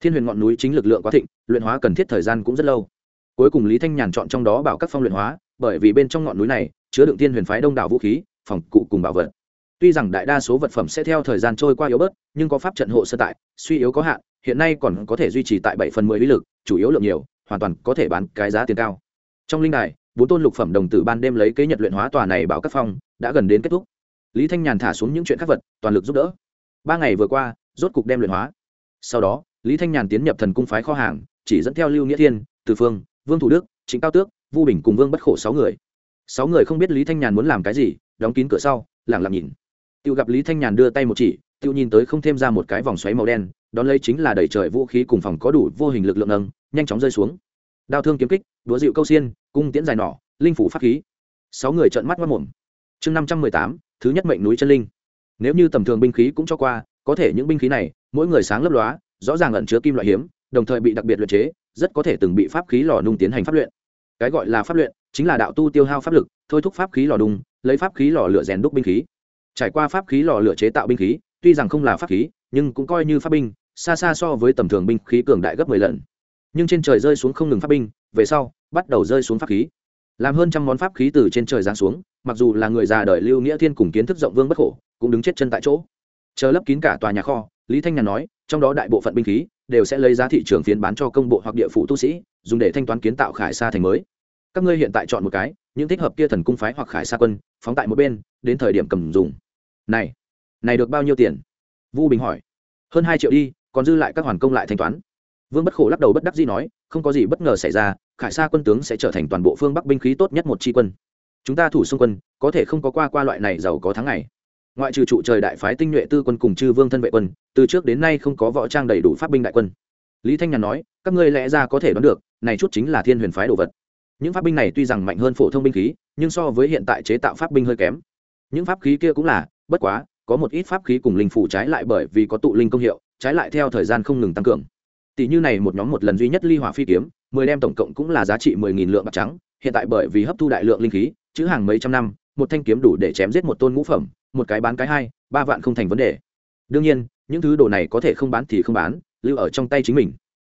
Thiên huyền ngọn núi chính lực lượng quá thịnh, luyện hóa cần thiết thời gian cũng rất lâu. Cuối cùng lý thanh nhàn chọn trong đó bảo các phong luyện hóa, bởi vì bên trong ngọn núi này chứa đựng tiên huyền phái đông đảo vũ khí, phòng cụ cùng bảo vật. Tuy rằng đại đa số vật phẩm sẽ theo thời gian trôi qua yếu bớt, nhưng có pháp trận hộ sơ tại, suy yếu có hạn, hiện nay còn có thể duy trì tại bảy phần mười lý lực, chủ yếu lượng nhiều, hoàn toàn có thể bán cái giá tiền cao. Trong linh đài, bốn tôn lục phẩm đồng tử ban đêm lấy kế nhật luyện hóa tòa này bảo các phong, đã gần đến kết thúc. Lý thanh nhàn thả xuống những chuyện khác vật, toàn lực giúp đỡ. Ba ngày vừa qua, rốt cục đem luyện hóa. Sau đó, lý thanh nhàn tiến nhập thần cung phái kho hàng, chỉ dẫn theo lưu nghĩa thiên, từ phương, vương thủ đức chính cao tước, vu bình cùng vương bất khổ sáu người sáu người không biết lý thanh nhàn muốn làm cái gì, đóng kín cửa sau lẳng lặng nhìn. Tự gặp lý thanh nhàn đưa tay một chỉ tự nhìn tới không thêm ra một cái vòng xoáy màu đen, đón lấy chính là đẩy trời vũ khí cùng phòng có đủ vô hình lực lượng nâng, nhanh chóng rơi xuống. Đao thương kiếm kích, đũa dịu câu xiên, cung tiễn dài nỏ linh phủ pháp khí. Sáu người trợn mắt mất mồm. Chương năm trăm mười tám, thứ nhất mệnh núi chân linh. Nếu như tầm thường binh khí cũng cho qua, có thể những binh khí này, mỗi người sáng lấp lóa, rõ ràng ẩn chứa kim loại hiếm, đồng thời bị đặc biệt luyện chế, rất có thể từng bị pháp khí lò nung tiến hành pháp luyện. Cái gọi là pháp luyện chính là đạo tu tiêu hao pháp lực, thôi thúc pháp khí lò đùng, lấy pháp khí lò lửa rèn đúc binh khí. Trải qua pháp khí lò lửa chế tạo binh khí, tuy rằng không là pháp khí, nhưng cũng coi như pháp binh, xa xa so với tầm thường binh khí cường đại gấp mười lần. Nhưng trên trời rơi xuống không ngừng pháp binh, về sau, bắt đầu rơi xuống pháp khí. Làm hơn trăm món pháp khí từ trên trời giáng xuống, mặc dù là người già đời lưu nghĩa thiên cùng kiến thức rộng vương bất khổ, cũng đứng chết chân tại chỗ. Chờ lấp kín cả tòa nhà kho, lý thanh nhàn nói, trong đó đại bộ phận binh khí đều sẽ lấy giá thị trường phiến bán cho công bộ hoặc địa phủ tu sĩ, dùng để thanh toán kiến tạo khải sa thành mới các ngươi hiện tại chọn một cái, những thích hợp kia thần cung phái hoặc khải sa quân, phóng tại một bên, đến thời điểm cầm dùng. Này này được bao nhiêu tiền? Vu bình hỏi. Hơn hai triệu đi, còn dư lại các hoàn công lại thanh toán. Vương bất khổ lắc đầu bất đắc dĩ nói, không có gì bất ngờ xảy ra, khải sa quân tướng sẽ trở thành toàn bộ phương bắc binh khí tốt nhất một tri quân. Chúng ta thủ xung quân, có thể không có qua qua loại này giàu có tháng ngày. Ngoại trừ trụ trời đại phái tinh nhuệ tư quân cùng chư vương thân vệ quân, từ trước đến nay không có võ trang đầy đủ pháp binh đại quân. Lý thanh nhàn nói, các ngươi lẽ ra có thể đoán được, này chút chính là thiên huyền phái đồ vật những pháp binh này tuy rằng mạnh hơn phổ thông binh khí, nhưng so với hiện tại chế tạo pháp binh hơi kém. Những pháp khí kia cũng là, bất quá, có một ít pháp khí cùng linh phủ trái lại bởi vì có tụ linh công hiệu, trái lại theo thời gian không ngừng tăng cường. Tỷ như này một nhóm một lần duy nhất ly hỏa phi kiếm, mười đem tổng cộng cũng là giá trị mười nghìn lượng bạc trắng, hiện tại bởi vì hấp thu đại lượng linh khí, chữ hàng mấy trăm năm, một thanh kiếm đủ để chém giết một tôn ngũ phẩm, một cái bán cái hai, ba vạn không thành vấn đề. Đương nhiên, những thứ đồ này có thể không bán thì không bán, lưu ở trong tay chính mình.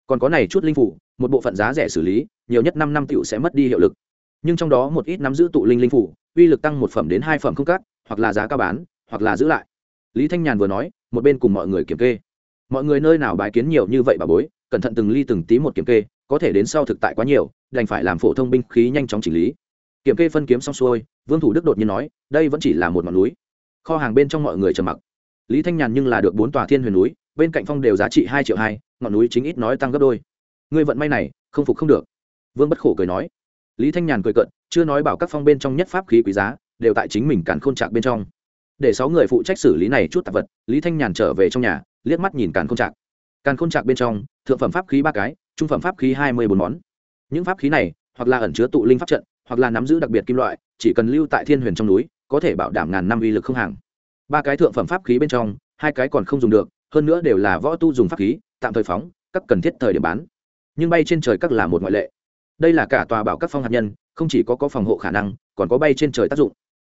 Còn có này chút linh phủ, một bộ phận giá rẻ xử lý nhiều nhất năm năm tựu sẽ mất đi hiệu lực. Nhưng trong đó một ít nắm giữ tụ linh linh phủ, uy lực tăng một phẩm đến hai phẩm không cắt, hoặc là giá cao bán, hoặc là giữ lại. Lý thanh nhàn vừa nói, một bên cùng mọi người kiểm kê. Mọi người nơi nào bái kiến nhiều như vậy bà bối, cẩn thận từng ly từng tí một kiểm kê, có thể đến sau thực tại quá nhiều, đành phải làm phổ thông binh khí nhanh chóng chỉnh lý. Kiểm kê phân kiếm xong xuôi, vương thủ đức đột nhiên nói, đây vẫn chỉ là một ngọn núi. Kho hàng bên trong mọi người trầm mặc. Lý thanh nhàn nhưng là được bốn tòa thiên huyền núi, bên cạnh phong đều giá trị hai triệu hai, ngọn núi chính ít nói tăng gấp đôi. Ngươi vận may này, không phục không được vương bất khổ cười nói. Lý thanh nhàn cười cận chưa nói bảo các phong bên trong nhất pháp khí quý giá, đều tại chính mình càn khôn trạc bên trong. Để sáu người phụ trách xử lý này chút tạp vật, lý thanh nhàn trở về trong nhà, liếc mắt nhìn càn khôn trạc. Càn khôn trạc bên trong, thượng phẩm pháp khí ba cái, trung phẩm pháp khí hai mươi bốn món. Những pháp khí này, hoặc là ẩn chứa tụ linh pháp trận, hoặc là nắm giữ đặc biệt kim loại, chỉ cần lưu tại thiên huyền trong núi, có thể bảo đảm ngàn năm uy lực không hàng. Ba cái thượng phẩm pháp khí bên trong, hai cái còn không dùng được, hơn nữa đều là võ tu dùng pháp khí, tạm thời phóng, các cần thiết thời điểm bán. Nhưng bay trên trời các là một ngoại lệ đây là cả tòa bảo các phong hạt nhân, không chỉ có có phòng hộ khả năng, còn có bay trên trời tác dụng.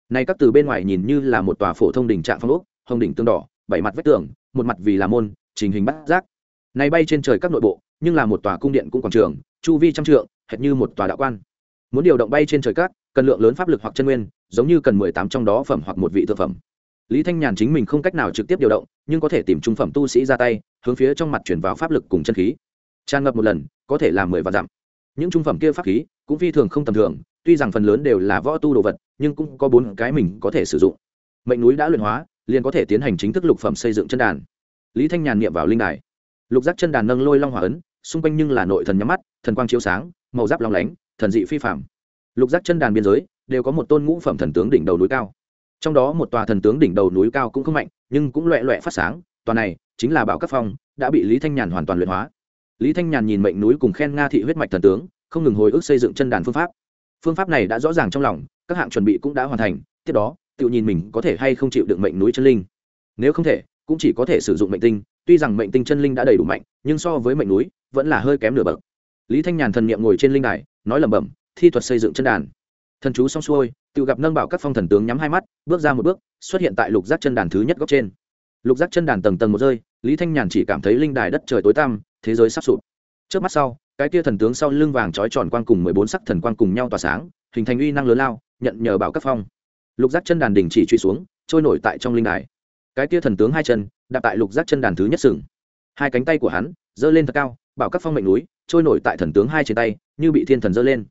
Này các từ bên ngoài nhìn như là một tòa phổ thông đỉnh trạng phong ốc, hồng đỉnh tương đỏ, bảy mặt vách tường, một mặt vì là môn, trình hình bát giác. Này bay trên trời các nội bộ, nhưng là một tòa cung điện cũng quảng trường, chu vi trăm trượng, hệt như một tòa đạo quan. Muốn điều động bay trên trời các, cần lượng lớn pháp lực hoặc chân nguyên, giống như cần mười tám trong đó phẩm hoặc một vị thực phẩm. Lý thanh nhàn chính mình không cách nào trực tiếp điều động, nhưng có thể tìm trung phẩm tu sĩ ra tay, hướng phía trong mặt chuyển vào pháp lực cùng chân khí. Tràn ngập một lần, có thể làm mười và dặm những trung phẩm kia pháp khí cũng phi thường không tầm thường, tuy rằng phần lớn đều là võ tu đồ vật, nhưng cũng có bốn cái mình có thể sử dụng. Mệnh núi đã luyện hóa, liền có thể tiến hành chính thức lục phẩm xây dựng chân đàn. Lý thanh nhàn niệm vào linh đài. Lục giác chân đàn nâng lôi long hòa ấn, xung quanh nhưng là nội thần nhắm mắt, thần quang chiếu sáng, màu giáp long lánh, thần dị phi phạm lục giác chân đàn biên giới đều có một tôn ngũ phẩm thần tướng đỉnh đầu núi cao. Trong đó một tòa thần tướng đỉnh đầu núi cao cũng không mạnh, nhưng cũng loẹ loẹ phát sáng, tòa này chính là bảo các phong, đã bị lý thanh nhàn hoàn toàn luyện hóa lý thanh nhàn nhìn mệnh núi cùng khen nga thị huyết mạch thần tướng, không ngừng hồi ức xây dựng chân đàn phương pháp. Phương pháp này đã rõ ràng trong lòng, các hạng chuẩn bị cũng đã hoàn thành, tiếp đó, tự nhìn mình có thể hay không chịu được mệnh núi chân linh. Nếu không thể, cũng chỉ có thể sử dụng mệnh tinh, tuy rằng mệnh tinh chân linh đã đầy đủ mạnh, nhưng so với mệnh núi, vẫn là hơi kém nửa bậc. Lý thanh nhàn thần n i ệ m ngồi trên linh đài, nói lẩm bẩm, thi thuật xây dựng chân đàn. Thần chú xong xuôi, tự gặp nâng bảo các phong thần tướng nhắm hai mắt, bước ra một bước, xuất hiện tại lục giác chân đàn thứ nhất góc trên lục giác chân đàn tầng tầng một rơi, lý thanh nhàn chỉ cảm thấy linh đài đất trời tối tăm, thế giới sắp sụp. Trước mắt sau, cái kia thần tướng sau lưng vàng trói tròn quang cùng mười bốn sắc thần quang cùng nhau tỏa sáng, hình thành uy năng lớn lao, nhận nhờ bảo các phong. Lục giác chân đàn đình chỉ truy xuống, trôi nổi tại trong linh đài. Cái kia thần tướng hai chân đặt tại lục giác chân đàn thứ nhất sừng. Hai cánh tay của hắn, giơ lên thật cao, bảo các phong mệnh núi, trôi nổi tại thần tướng hai trên tay, như bị thiên thần giơ lên.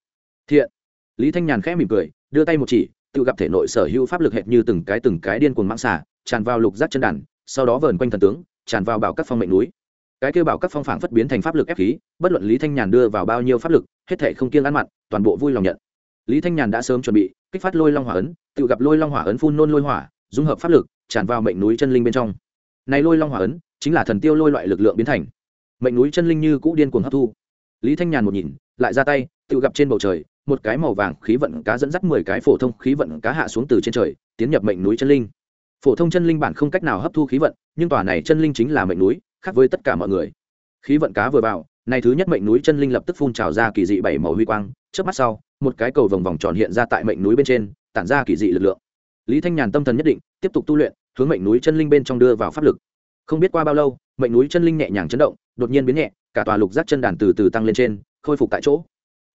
Thiện! Lý thanh nhàn khẽ mỉm cười, đưa tay một chỉ, tự gặp thể nội sở hữu pháp lực hệt như từng cái từng cái điên cuồng mãng xả tràn vào lục giác chân đàn sau đó vờn quanh thần tướng, tràn vào bảo các phong mệnh núi. Cái kêu bảo các phong phảng phất biến thành pháp lực ép khí, bất luận lý thanh nhàn đưa vào bao nhiêu pháp lực, hết thể không kiêng ăn mặn, toàn bộ vui lòng nhận. Lý thanh nhàn đã sớm chuẩn bị, kích phát lôi long hỏa ấn, tự gặp lôi long hỏa ấn phun nôn lôi hỏa, dung hợp pháp lực, tràn vào mệnh núi chân linh bên trong. Này lôi long hỏa ấn, chính là thần tiêu lôi loại lực lượng biến thành. Mệnh núi chân linh như cũ điên cuồng hấp thu. Lý thanh nhàn một nhìn, lại ra tay, tự gặp trên bầu trời, một cái màu vàng khí vận cá dẫn dắt mười cái phổ thông khí vận cá hạ xuống từ trên trời, tiến nhập mệnh núi chân linh phổ thông chân linh bản không cách nào hấp thu khí vận, nhưng tòa này chân linh chính là mệnh núi, khác với tất cả mọi người. Khí vận cá vừa vào, này thứ nhất mệnh núi chân linh lập tức phun trào ra kỳ dị bảy màu huy quang trước mắt sau, một cái cầu vòng vòng tròn hiện ra tại mệnh núi bên trên, tản ra kỳ dị lực lượng. Lý thanh nhàn tâm thần nhất định, tiếp tục tu luyện, hướng mệnh núi chân linh bên trong đưa vào pháp lực. Không biết qua bao lâu, mệnh núi chân linh nhẹ nhàng chấn động, đột nhiên biến nhẹ, cả tòa lục giác chân đàn từ từ tăng lên trên, khôi phục tại chỗ.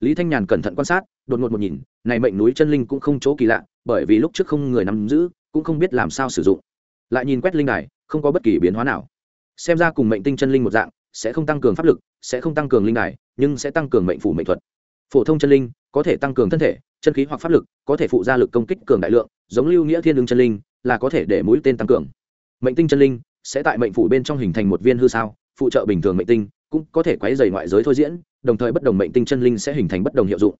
Lý thanh nhàn cẩn thận quan sát, đột ngột một nhìn, này mệnh núi chân linh cũng không chỗ kỳ lạ, bởi vì lúc trước không người nắm giữ cũng không biết làm sao sử dụng. Lại nhìn quét linh đài, không có bất kỳ biến hóa nào. Xem ra cùng mệnh tinh chân linh một dạng, sẽ không tăng cường pháp lực, sẽ không tăng cường linh đài, nhưng sẽ tăng cường mệnh phủ mệnh thuật. Phổ thông chân linh có thể tăng cường thân thể, chân khí hoặc pháp lực, có thể phụ ra lực công kích cường đại lượng, giống lưu nghĩa thiên ứng chân linh, là có thể để mũi tên tăng cường. Mệnh tinh chân linh sẽ tại mệnh phủ bên trong hình thành một viên hư sao, phụ trợ bình thường mệnh tinh, cũng có thể quấy dày ngoại giới thôi diễn, đồng thời bất đồng mệnh tinh chân linh sẽ hình thành bất đồng hiệu dụng.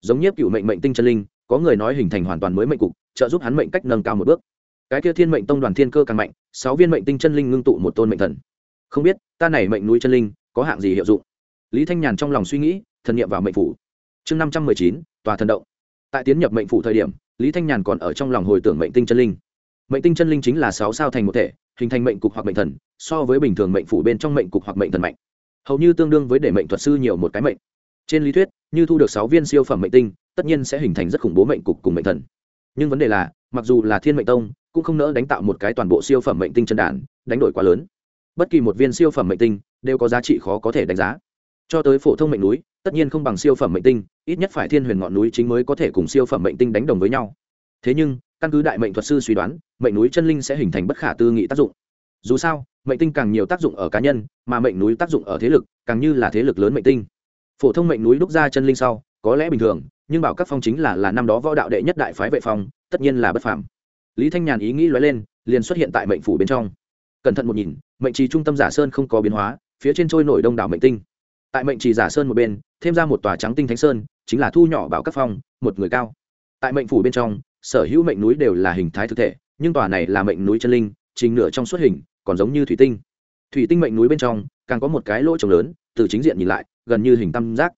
Giống nhiếp cựu mệnh mệnh tinh chân linh có người nói hình thành hoàn toàn mới mệnh cục, trợ giúp hắn mệnh cách nâng cao một bước. Cái kia thiên mệnh tông đoàn thiên cơ càng mạnh, sáu viên mệnh tinh chân linh ngưng tụ một tôn mệnh thần. Không biết, ta này mệnh núi chân linh, có hạng gì hiệu dụng? Lý thanh nhàn trong lòng suy nghĩ, thần nghiệm vào mệnh phủ. Chương năm trăm mười chín, tòa thần động. Tại tiến nhập mệnh phủ thời điểm, lý thanh nhàn còn ở trong lòng hồi tưởng mệnh tinh chân linh. Mệnh tinh chân linh chính là sáu sao thành một thể, hình thành mệnh cục hoặc mệnh thần, so với bình thường mệnh phủ bên trong mệnh cục hoặc mệnh thần mạnh. Hầu như tương đương với để mệnh thuật sư nhiều một cái mệnh. Trên lý thuyết, như thu được sáu viên siêu phẩm mệnh tinh tất nhiên sẽ hình thành rất khủng bố mệnh cục cùng mệnh thần. Nhưng vấn đề là, mặc dù là thiên mệnh tông, cũng không nỡ đánh tạo một cái toàn bộ siêu phẩm mệnh tinh chân đàn đánh đổi quá lớn. Bất kỳ một viên siêu phẩm mệnh tinh đều có giá trị khó có thể đánh giá. Cho tới phổ thông mệnh núi, tất nhiên không bằng siêu phẩm mệnh tinh, ít nhất phải thiên huyền ngọn núi chính mới có thể cùng siêu phẩm mệnh tinh đánh đồng với nhau. Thế nhưng, căn cứ đại mệnh thuật sư suy đoán, mệnh núi chân linh sẽ hình thành bất khả tư nghị tác dụng. Dù sao, mệnh tinh càng nhiều tác dụng ở cá nhân, mà mệnh núi tác dụng ở thế lực, càng như là thế lực lớn mệnh tinh. Phổ thông mệnh núi đúc ra chân linh sau, có lẽ bình thường nhưng bảo các phong chính là là năm đó võ đạo đệ nhất đại phái vệ phong, tất nhiên là bất phàm. Lý thanh nhàn ý nghĩ lóe lên, liền xuất hiện tại mệnh phủ bên trong. Cẩn thận một nhìn, mệnh trì trung tâm giả sơn không có biến hóa, phía trên trôi nổi đông đảo mệnh tinh. Tại mệnh trì giả sơn một bên, thêm ra một tòa trắng tinh thánh sơn, chính là thu nhỏ bảo các phong, một người cao. Tại mệnh phủ bên trong, sở hữu mệnh núi đều là hình thái thực thể, nhưng tòa này là mệnh núi chân linh trình nửa trong suốt hình, còn giống như thủy tinh. Thủy tinh mệnh núi bên trong, càng có một cái lỗ trồng lớn, từ chính diện nhìn lại, gần như hình tam giác.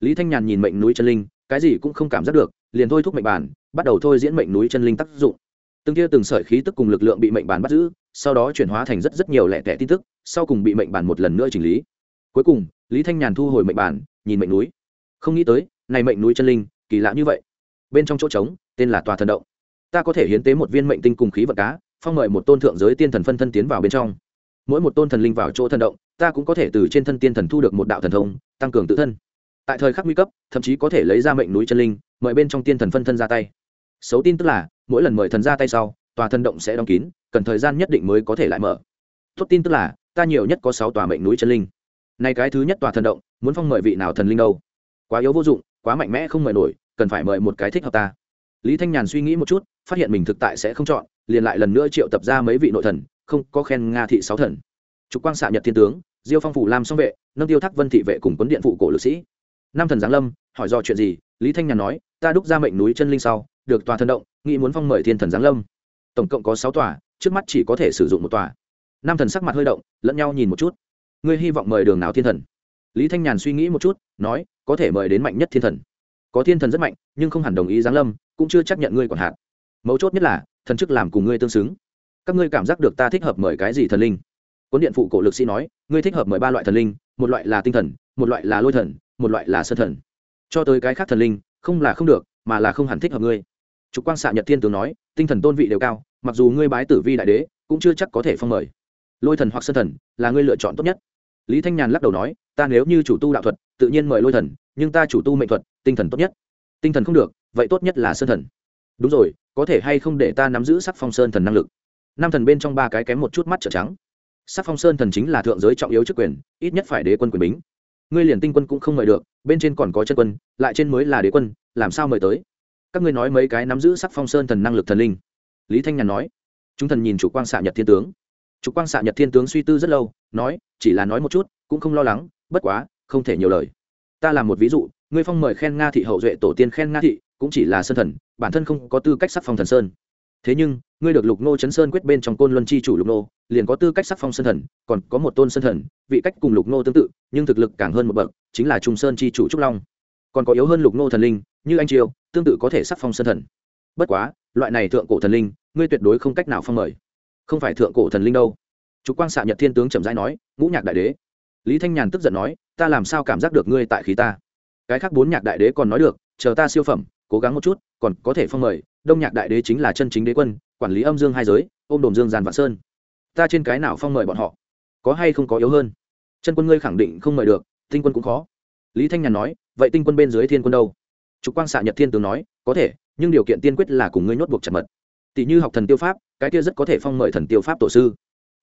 Lý thanh nhàn nhìn mệnh núi chân linh cái gì cũng không cảm giác được, liền thôi thúc mệnh bản, bắt đầu thôi diễn mệnh núi chân linh tác dụng. Từng tia từng sợi khí tức cùng lực lượng bị mệnh bản bắt giữ, sau đó chuyển hóa thành rất rất nhiều lẻ tẻ tin tức, sau cùng bị mệnh bản một lần nữa chỉnh lý. Cuối cùng, lý thanh nhàn thu hồi mệnh bản, nhìn mệnh núi. Không nghĩ tới, này mệnh núi chân linh, kỳ lạ như vậy. Bên trong chỗ trống, tên là tòa thần động. Ta có thể hiến tế một viên mệnh tinh cùng khí vật cá, phong mời một tôn thượng giới tiên thần phân thân tiến vào bên trong. Mỗi một tôn thần linh vào chỗ thần động, ta cũng có thể từ trên thân tiên thần thu được một đạo thần thông, tăng cường tự thân tại thời khắc nguy cấp, thậm chí có thể lấy ra mệnh núi chân linh, mời bên trong tiên thần phân thân ra tay. Xấu tin tức là, mỗi lần mời thần ra tay sau, tòa thần động sẽ đóng kín, cần thời gian nhất định mới có thể lại mở. Tốt tin tức là, ta nhiều nhất có sáu tòa mệnh núi chân linh. Nay cái thứ nhất tòa thần động, muốn phong mời vị nào thần linh đâu? Quá yếu vô dụng, quá mạnh mẽ không mời nổi, cần phải mời một cái thích hợp ta. Lý thanh nhàn suy nghĩ một chút, phát hiện mình thực tại sẽ không chọn, liền lại lần nữa triệu tập ra mấy vị nội thần, không có khen nga thị sáu thần. Trục quang xạ nhật thiên tướng, diêu phong phủ làm song vệ nâng tiêu thác vân thị vệ cùng quấn điện phụ cổ lực sĩ nam thần giáng lâm, hỏi do chuyện gì, lý thanh nhàn nói, ta đúc ra mệnh núi chân linh sau, được tòa thần động, nghĩ muốn phong mời thiên thần giáng lâm. Tổng cộng có sáu tòa, trước mắt chỉ có thể sử dụng một tòa. Nam thần sắc mặt hơi động, lẫn nhau nhìn một chút. Ngươi hy vọng mời đường nào thiên thần? Lý thanh nhàn suy nghĩ một chút, nói, có thể mời đến mạnh nhất thiên thần. Có thiên thần rất mạnh, nhưng không hẳn đồng ý giáng lâm, cũng chưa chấp nhận ngươi còn hạn mấu chốt nhất là, thần chức làm cùng ngươi tương xứng. Các ngươi cảm giác được ta thích hợp mời cái gì thần linh? Cuốn điện phụ cổ lực sĩ nói, ngươi thích hợp mời ba loại thần linh, một loại là tinh thần, một loại là lôi thần một loại là sơn thần. Cho tới cái khác thần linh, không là không được, mà là không hẳn thích hợp ngươi. Trục quang xạ nhật thiên tướng nói, tinh thần tôn vị đều cao, mặc dù ngươi bái tử vi đại đế, cũng chưa chắc có thể phong mời. Lôi thần hoặc sơn thần, là ngươi lựa chọn tốt nhất. Lý thanh nhàn lắc đầu nói, ta nếu như chủ tu đạo thuật, tự nhiên mời lôi thần, nhưng ta chủ tu mệnh thuật, tinh thần tốt nhất. Tinh thần không được, vậy tốt nhất là sơn thần. Đúng rồi, có thể hay không để ta nắm giữ sắc phong sơn thần năng lực? Năm thần bên trong ba cái kém một chút mắt trợ trắng. Sắc phong sơn thần chính là thượng giới trọng yếu chức quyền, ít nhất phải đế quân quyền bính ngươi liền tinh quân cũng không mời được, bên trên còn có chân quân, lại trên mới là đế quân, làm sao mời tới? Các ngươi nói mấy cái nắm giữ sắc phong sơn thần năng lực thần linh. Lý thanh nhàn nói. Chúng thần nhìn chủ quang xạ nhật thiên tướng. Chủ quang xạ nhật thiên tướng suy tư rất lâu, nói, chỉ là nói một chút, cũng không lo lắng, bất quá, không thể nhiều lời. Ta làm một ví dụ, ngươi phong mời khen nga thị hậu duệ tổ tiên khen nga thị, cũng chỉ là sơn thần, bản thân không có tư cách sắc phong thần sơn thế nhưng, ngươi được lục nô chấn sơn quyết bên trong côn luân chi chủ lục nô liền có tư cách sắc phong sơn thần, còn có một tôn sơn thần, vị cách cùng lục nô tương tự, nhưng thực lực càng hơn một bậc, chính là trung sơn chi chủ trúc long. Còn có yếu hơn lục nô thần linh, như anh triều, tương tự có thể sắc phong sơn thần. Bất quá, loại này thượng cổ thần linh, ngươi tuyệt đối không cách nào phong mời. Không phải thượng cổ thần linh đâu. Chú quang xạ nhật thiên tướng trầm rãi nói, ngũ nhạc đại đế. Lý thanh nhàn tức giận nói, ta làm sao cảm giác được ngươi tại khí ta? Cái khác bốn nhạc đại đế còn nói được, chờ ta siêu phẩm, cố gắng một chút, còn có thể phong mời đông nhạc đại đế chính là chân chính đế quân, quản lý âm dương hai giới, ôm đồn dương giàn vạn sơn. Ta trên cái nào phong mời bọn họ? Có hay không có yếu hơn? Chân quân ngươi khẳng định không mời được, tinh quân cũng khó. Lý thanh nhàn nói, vậy tinh quân bên dưới thiên quân đâu? Trục quang xạ nhật thiên tướng nói, có thể, nhưng điều kiện tiên quyết là cùng ngươi nhốt buộc chặt mật. Tỷ như học thần tiêu pháp, cái kia rất có thể phong mời thần tiêu pháp tổ sư.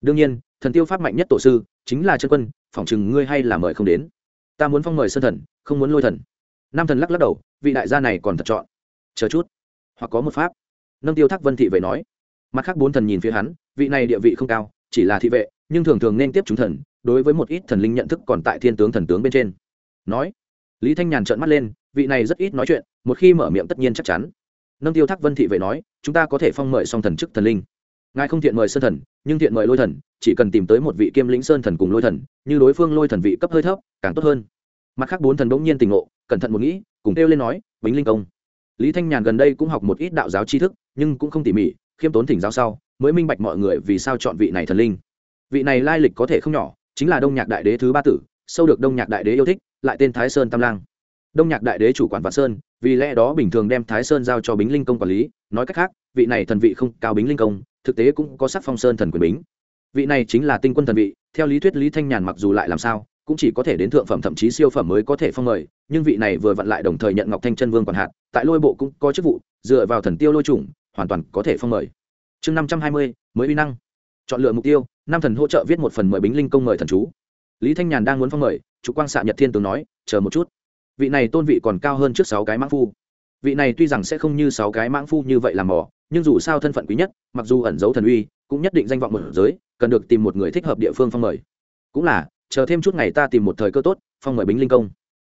Đương nhiên, thần tiêu pháp mạnh nhất tổ sư chính là chân quân, phỏng chừng ngươi hay là mời không đến. Ta muốn phong mời sơn thần, không muốn lôi thần. Nam thần lắc lắc đầu, vị đại gia này còn thật chọn. Chờ chút hoặc có một pháp. Nâng tiêu thác vân thị vệ nói. Mặt khác bốn thần nhìn phía hắn, vị này địa vị không cao, chỉ là thị vệ, nhưng thường thường nên tiếp chúng thần, đối với một ít thần linh nhận thức còn tại thiên tướng thần tướng bên trên. Nói. Lý thanh nhàn trợn mắt lên, vị này rất ít nói chuyện, một khi mở miệng tất nhiên chắc chắn. Nâng tiêu thác vân thị vệ nói, chúng ta có thể phong mời song thần chức thần linh. Ngài không thiện mời sơn thần, nhưng thiện mời lôi thần, chỉ cần tìm tới một vị kiêm lĩnh sơn thần cùng lôi thần, như đối phương lôi thần vị cấp hơi thấp, càng tốt hơn. Mặt khác bốn thần bỗng nhiên tình ngộ, cẩn thận một nghĩ, cùng kêu lên nói, bính linh công lý thanh nhàn gần đây cũng học một ít đạo giáo tri thức, nhưng cũng không tỉ mỉ, khiêm tốn thỉnh giáo sau, mới minh bạch mọi người vì sao chọn vị này thần linh. Vị này lai lịch có thể không nhỏ, chính là đông nhạc đại đế thứ ba tử, sâu được đông nhạc đại đế yêu thích, lại tên thái sơn tam lang. Đông nhạc đại đế chủ quản vạn sơn, vì lẽ đó bình thường đem thái sơn giao cho bính linh công quản lý, nói cách khác, vị này thần vị không cao bính linh công, thực tế cũng có sắc phong sơn thần quyền bính. Vị này chính là tinh quân thần vị, theo lý thuyết lý thanh nhàn mặc dù lại làm sao cũng chỉ có thể đến thượng phẩm thậm chí siêu phẩm mới có thể phong mời, nhưng vị này vừa vặn lại đồng thời nhận ngọc thanh chân vương còn hạt, tại lôi bộ cũng có chức vụ, dựa vào thần tiêu lôi chủng, hoàn toàn có thể phong mời. Chương năm trăm hai mươi, mới uy năng. Chọn lựa mục tiêu nam thần hỗ trợ viết một phần mời bính linh công mời thần chú. Lý thanh nhàn đang muốn phong mời chủ quang xạ nhật thiên tướng nói, chờ một chút. Vị này tôn vị còn cao hơn trước sáu cái mãng phu. Vị này tuy rằng sẽ không như sáu cái mãng phu như vậy làm mỏ nhưng dù sao thân phận quý nhất, mặc dù ẩn giấu thần uy, cũng nhất định danh vọng một giới, cần được tìm một người thích hợp địa phương phong mời. Cũng là chờ thêm chút ngày ta tìm một thời cơ tốt, phong mời bính linh công.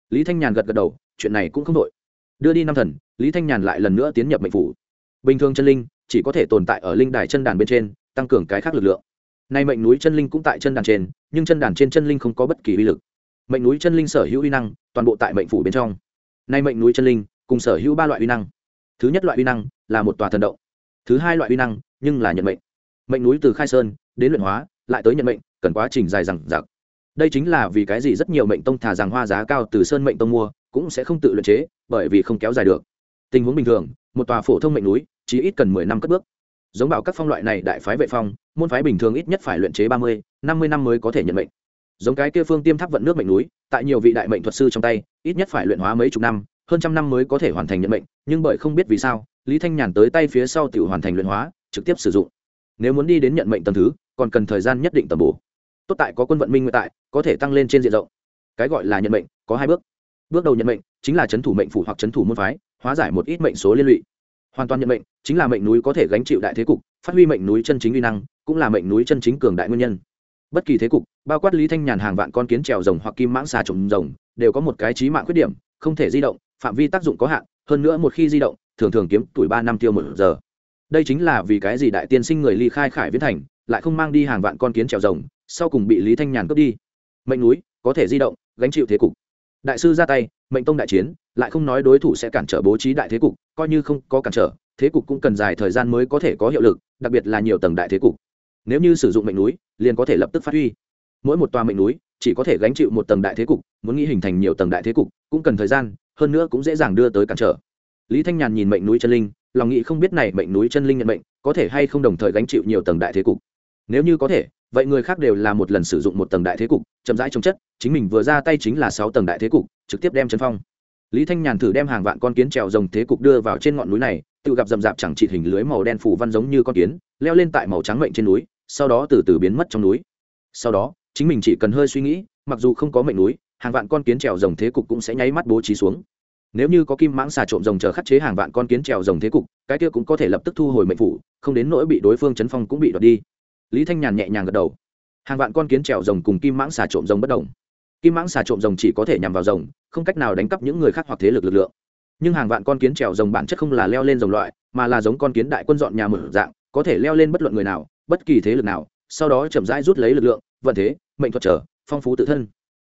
Lý thanh nhàn gật gật đầu, chuyện này cũng không đội đưa đi năm thần, lý thanh nhàn lại lần nữa tiến nhập mệnh phủ. Bình thường chân linh, chỉ có thể tồn tại ở linh đài chân đàn bên trên, tăng cường cái khác lực lượng. Nay mệnh núi chân linh cũng tại chân đàn trên, nhưng chân đàn trên chân linh không có bất kỳ uy lực. Mệnh núi chân linh sở hữu uy năng, toàn bộ tại mệnh phủ bên trong. Nay mệnh núi chân linh, cùng sở hữu ba loại uy năng. Thứ nhất loại uy năng là một tòa thần động. Thứ hai loại uy năng, nhưng là nhận mệnh. Mệnh núi từ khai sơn, đến luyện hóa, lại tới nhận mệnh, cần quá trình dài dằng dặc đây chính là vì cái gì rất nhiều mệnh tông thả rằng hoa giá cao từ sơn mệnh tông mua, cũng sẽ không tự luyện chế, bởi vì không kéo dài được. Tình huống bình thường, một tòa phổ thông mệnh núi, chỉ ít cần mười năm cất bước. Giống bảo các phong loại này đại phái vệ phong, môn phái bình thường ít nhất phải luyện chế ba mươi, năm mươi năm mới có thể nhận mệnh. Giống cái kia phương tiêm tháp vận nước mệnh núi, tại nhiều vị đại mệnh thuật sư trong tay, ít nhất phải luyện hóa mấy chục năm, hơn trăm năm mới có thể hoàn thành nhận mệnh, nhưng bởi không biết vì sao, lý thanh nhàn tới tay phía sau tự hoàn thành luyện hóa, trực tiếp sử dụng. Nếu muốn đi đến nhận mệnh tầm thứ, còn cần thời gian nhất định tầm bổ tốt tại có quân vận minh nguyện tại, có thể tăng lên trên diện rộng. Cái gọi là nhận mệnh, có hai bước. Bước đầu nhận mệnh chính là chấn thủ mệnh phủ hoặc chấn thủ môn phái, hóa giải một ít mệnh số liên lụy. Hoàn toàn nhận mệnh chính là mệnh núi có thể gánh chịu đại thế cục, phát huy mệnh núi chân chính uy năng, cũng là mệnh núi chân chính cường đại nguyên nhân. Bất kỳ thế cục, bao quát lý thanh nhàn hàng vạn con kiến trèo rồng hoặc kim mãng xà trồng rồng, đều có một cái trí mạng khuyết điểm, không thể di động, phạm vi tác dụng có hạn, hơn nữa một khi di động, thường thường kiếm tuổi ba năm tiêu một giờ. Đây chính là vì cái gì đại tiên sinh người ly khai khải viễn thành lại không mang đi hàng vạn con kiến trèo rồng sau cùng bị lý thanh nhàn cướp đi. Mệnh núi, có thể di động, gánh chịu thế cục. Đại sư ra tay, mệnh tông đại chiến, lại không nói đối thủ sẽ cản trở bố trí đại thế cục, coi như không có cản trở, thế cục cũng cần dài thời gian mới có thể có hiệu lực, đặc biệt là nhiều tầng đại thế cục. Nếu như sử dụng mệnh núi, liền có thể lập tức phát huy. Mỗi một tòa mệnh núi, chỉ có thể gánh chịu một tầng đại thế cục, muốn nghĩ hình thành nhiều tầng đại thế cục, cũng cần thời gian, hơn nữa cũng dễ dàng đưa tới cản trở. Lý thanh nhàn nhìn mệnh núi chân linh, lòng nghĩ không biết này mệnh núi chân linh nhận mệnh, có thể hay không đồng thời gánh chịu nhiều tầng đại thế cục. Nếu như có thể vậy người khác đều là một lần sử dụng một tầng đại thế cục, chậm rãi trồng chất, chính mình vừa ra tay chính là sáu tầng đại thế cục, trực tiếp đem chân phong. Lý thanh nhàn thử đem hàng vạn con kiến trèo rồng thế cục đưa vào trên ngọn núi này, tự gặp rậm rạp chẳng trị hình lưới màu đen phủ văn giống như con kiến, leo lên tại màu trắng mệnh trên núi, sau đó từ từ biến mất trong núi. Sau đó, chính mình chỉ cần hơi suy nghĩ, mặc dù không có mệnh núi, hàng vạn con kiến trèo rồng thế cục cũng sẽ nháy mắt bố trí xuống. Nếu như có kim mãng xà trộm rồng chờ khắc chế hàng vạn con kiến trèo rồng thế cục, cái kia cũng có thể lập tức thu hồi mệnh phủ, không đến nỗi bị đối phương chấn phong cũng bị đoạt đi lý thanh nhàn nhẹ nhàng gật đầu. Hàng vạn con kiến trèo rồng cùng kim mãng xà trộm rồng bất đồng. Kim mãng xà trộm rồng chỉ có thể nhằm vào rồng, không cách nào đánh cắp những người khác hoặc thế lực lực lượng. Nhưng hàng vạn con kiến trèo rồng bản chất không là leo lên rồng loại, mà là giống con kiến đại quân dọn nhà mở dạng, có thể leo lên bất luận người nào, bất kỳ thế lực nào, sau đó chậm rãi rút lấy lực lượng, vận thế, mệnh thuật trở, phong phú tự thân.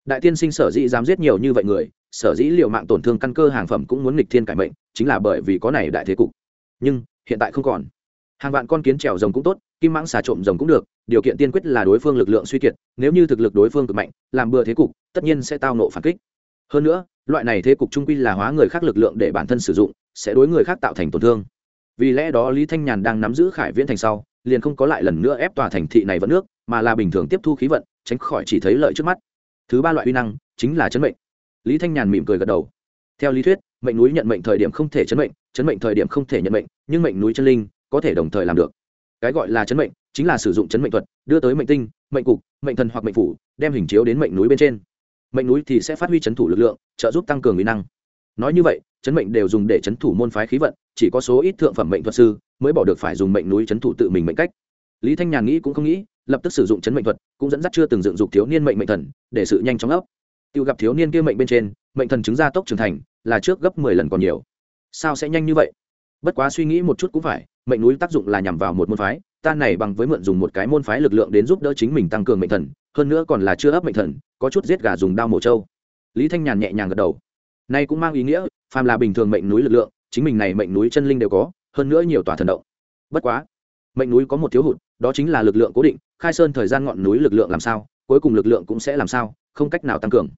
Đại tiên sinh sở dĩ dám giết nhiều như vậy người, sở dĩ liệu mạng tổn thương căn cơ hàng phẩm cũng muốn nghịch thiên cải mệnh, chính là bởi vì có này đại thế cục. Nhưng, hiện tại không còn hàng vạn con kiến trèo rồng cũng tốt, kim mãng xà trộm rồng cũng được, điều kiện tiên quyết là đối phương lực lượng suy kiệt, nếu như thực lực đối phương cực mạnh, làm bừa thế cục, tất nhiên sẽ tao nộ phản kích. Hơn nữa, loại này thế cục trung quy là hóa người khác lực lượng để bản thân sử dụng, sẽ đối người khác tạo thành tổn thương. Vì lẽ đó lý thanh nhàn đang nắm giữ khải viễn thành sau, liền không có lại lần nữa ép tòa thành thị này vẫn nước, mà là bình thường tiếp thu khí vận, tránh khỏi chỉ thấy lợi trước mắt. Thứ ba loại uy năng chính là chấn mệnh. Lý thanh nhàn mỉm cười gật đầu. Theo lý thuyết, mệnh núi nhận mệnh thời điểm không thể chấn mệnh chấn mệnh thời điểm không thể nhận mệnh, nhưng mệnh núi chân linh có thể đồng thời làm được. Cái gọi là chấn mệnh chính là sử dụng chấn mệnh thuật, đưa tới mệnh tinh, mệnh cục, mệnh thần hoặc mệnh phủ, đem hình chiếu đến mệnh núi bên trên. Mệnh núi thì sẽ phát huy chấn thủ lực lượng, trợ giúp tăng cường uy năng. Nói như vậy, chấn mệnh đều dùng để chấn thủ môn phái khí vận, chỉ có số ít thượng phẩm mệnh thuật sư mới bỏ được phải dùng mệnh núi chấn thủ tự mình mệnh cách. Lý thanh nhàn nghĩ cũng không nghĩ, lập tức sử dụng chấn mệnh thuật, cũng dẫn dắt chưa từng dựng dục thiếu niên mệnh mệnh thần, để sự nhanh chóng ấp. Tự gặp thiếu niên kia mệnh bên trên, mệnh thần chứng ra tốc trưởng thành, là trước gấp mười lần còn nhiều. Sao sẽ nhanh như vậy? Bất quá suy nghĩ một chút cũng phải mệnh núi tác dụng là nhằm vào một môn phái, ta này bằng với mượn dùng một cái môn phái lực lượng đến giúp đỡ chính mình tăng cường mệnh thần, hơn nữa còn là chưa ấp mệnh thần, có chút giết gà dùng đao mổ trâu. Lý thanh nhàn nhẹ nhàng gật đầu. Nay cũng mang ý nghĩa, phàm là bình thường mệnh núi lực lượng, chính mình này mệnh núi chân linh đều có, hơn nữa nhiều tòa thần động. Bất quá, mệnh núi có một thiếu hụt, đó chính là lực lượng cố định, khai sơn thời gian ngọn núi lực lượng làm sao, cuối cùng lực lượng cũng sẽ làm sao, không cách nào tăng cường.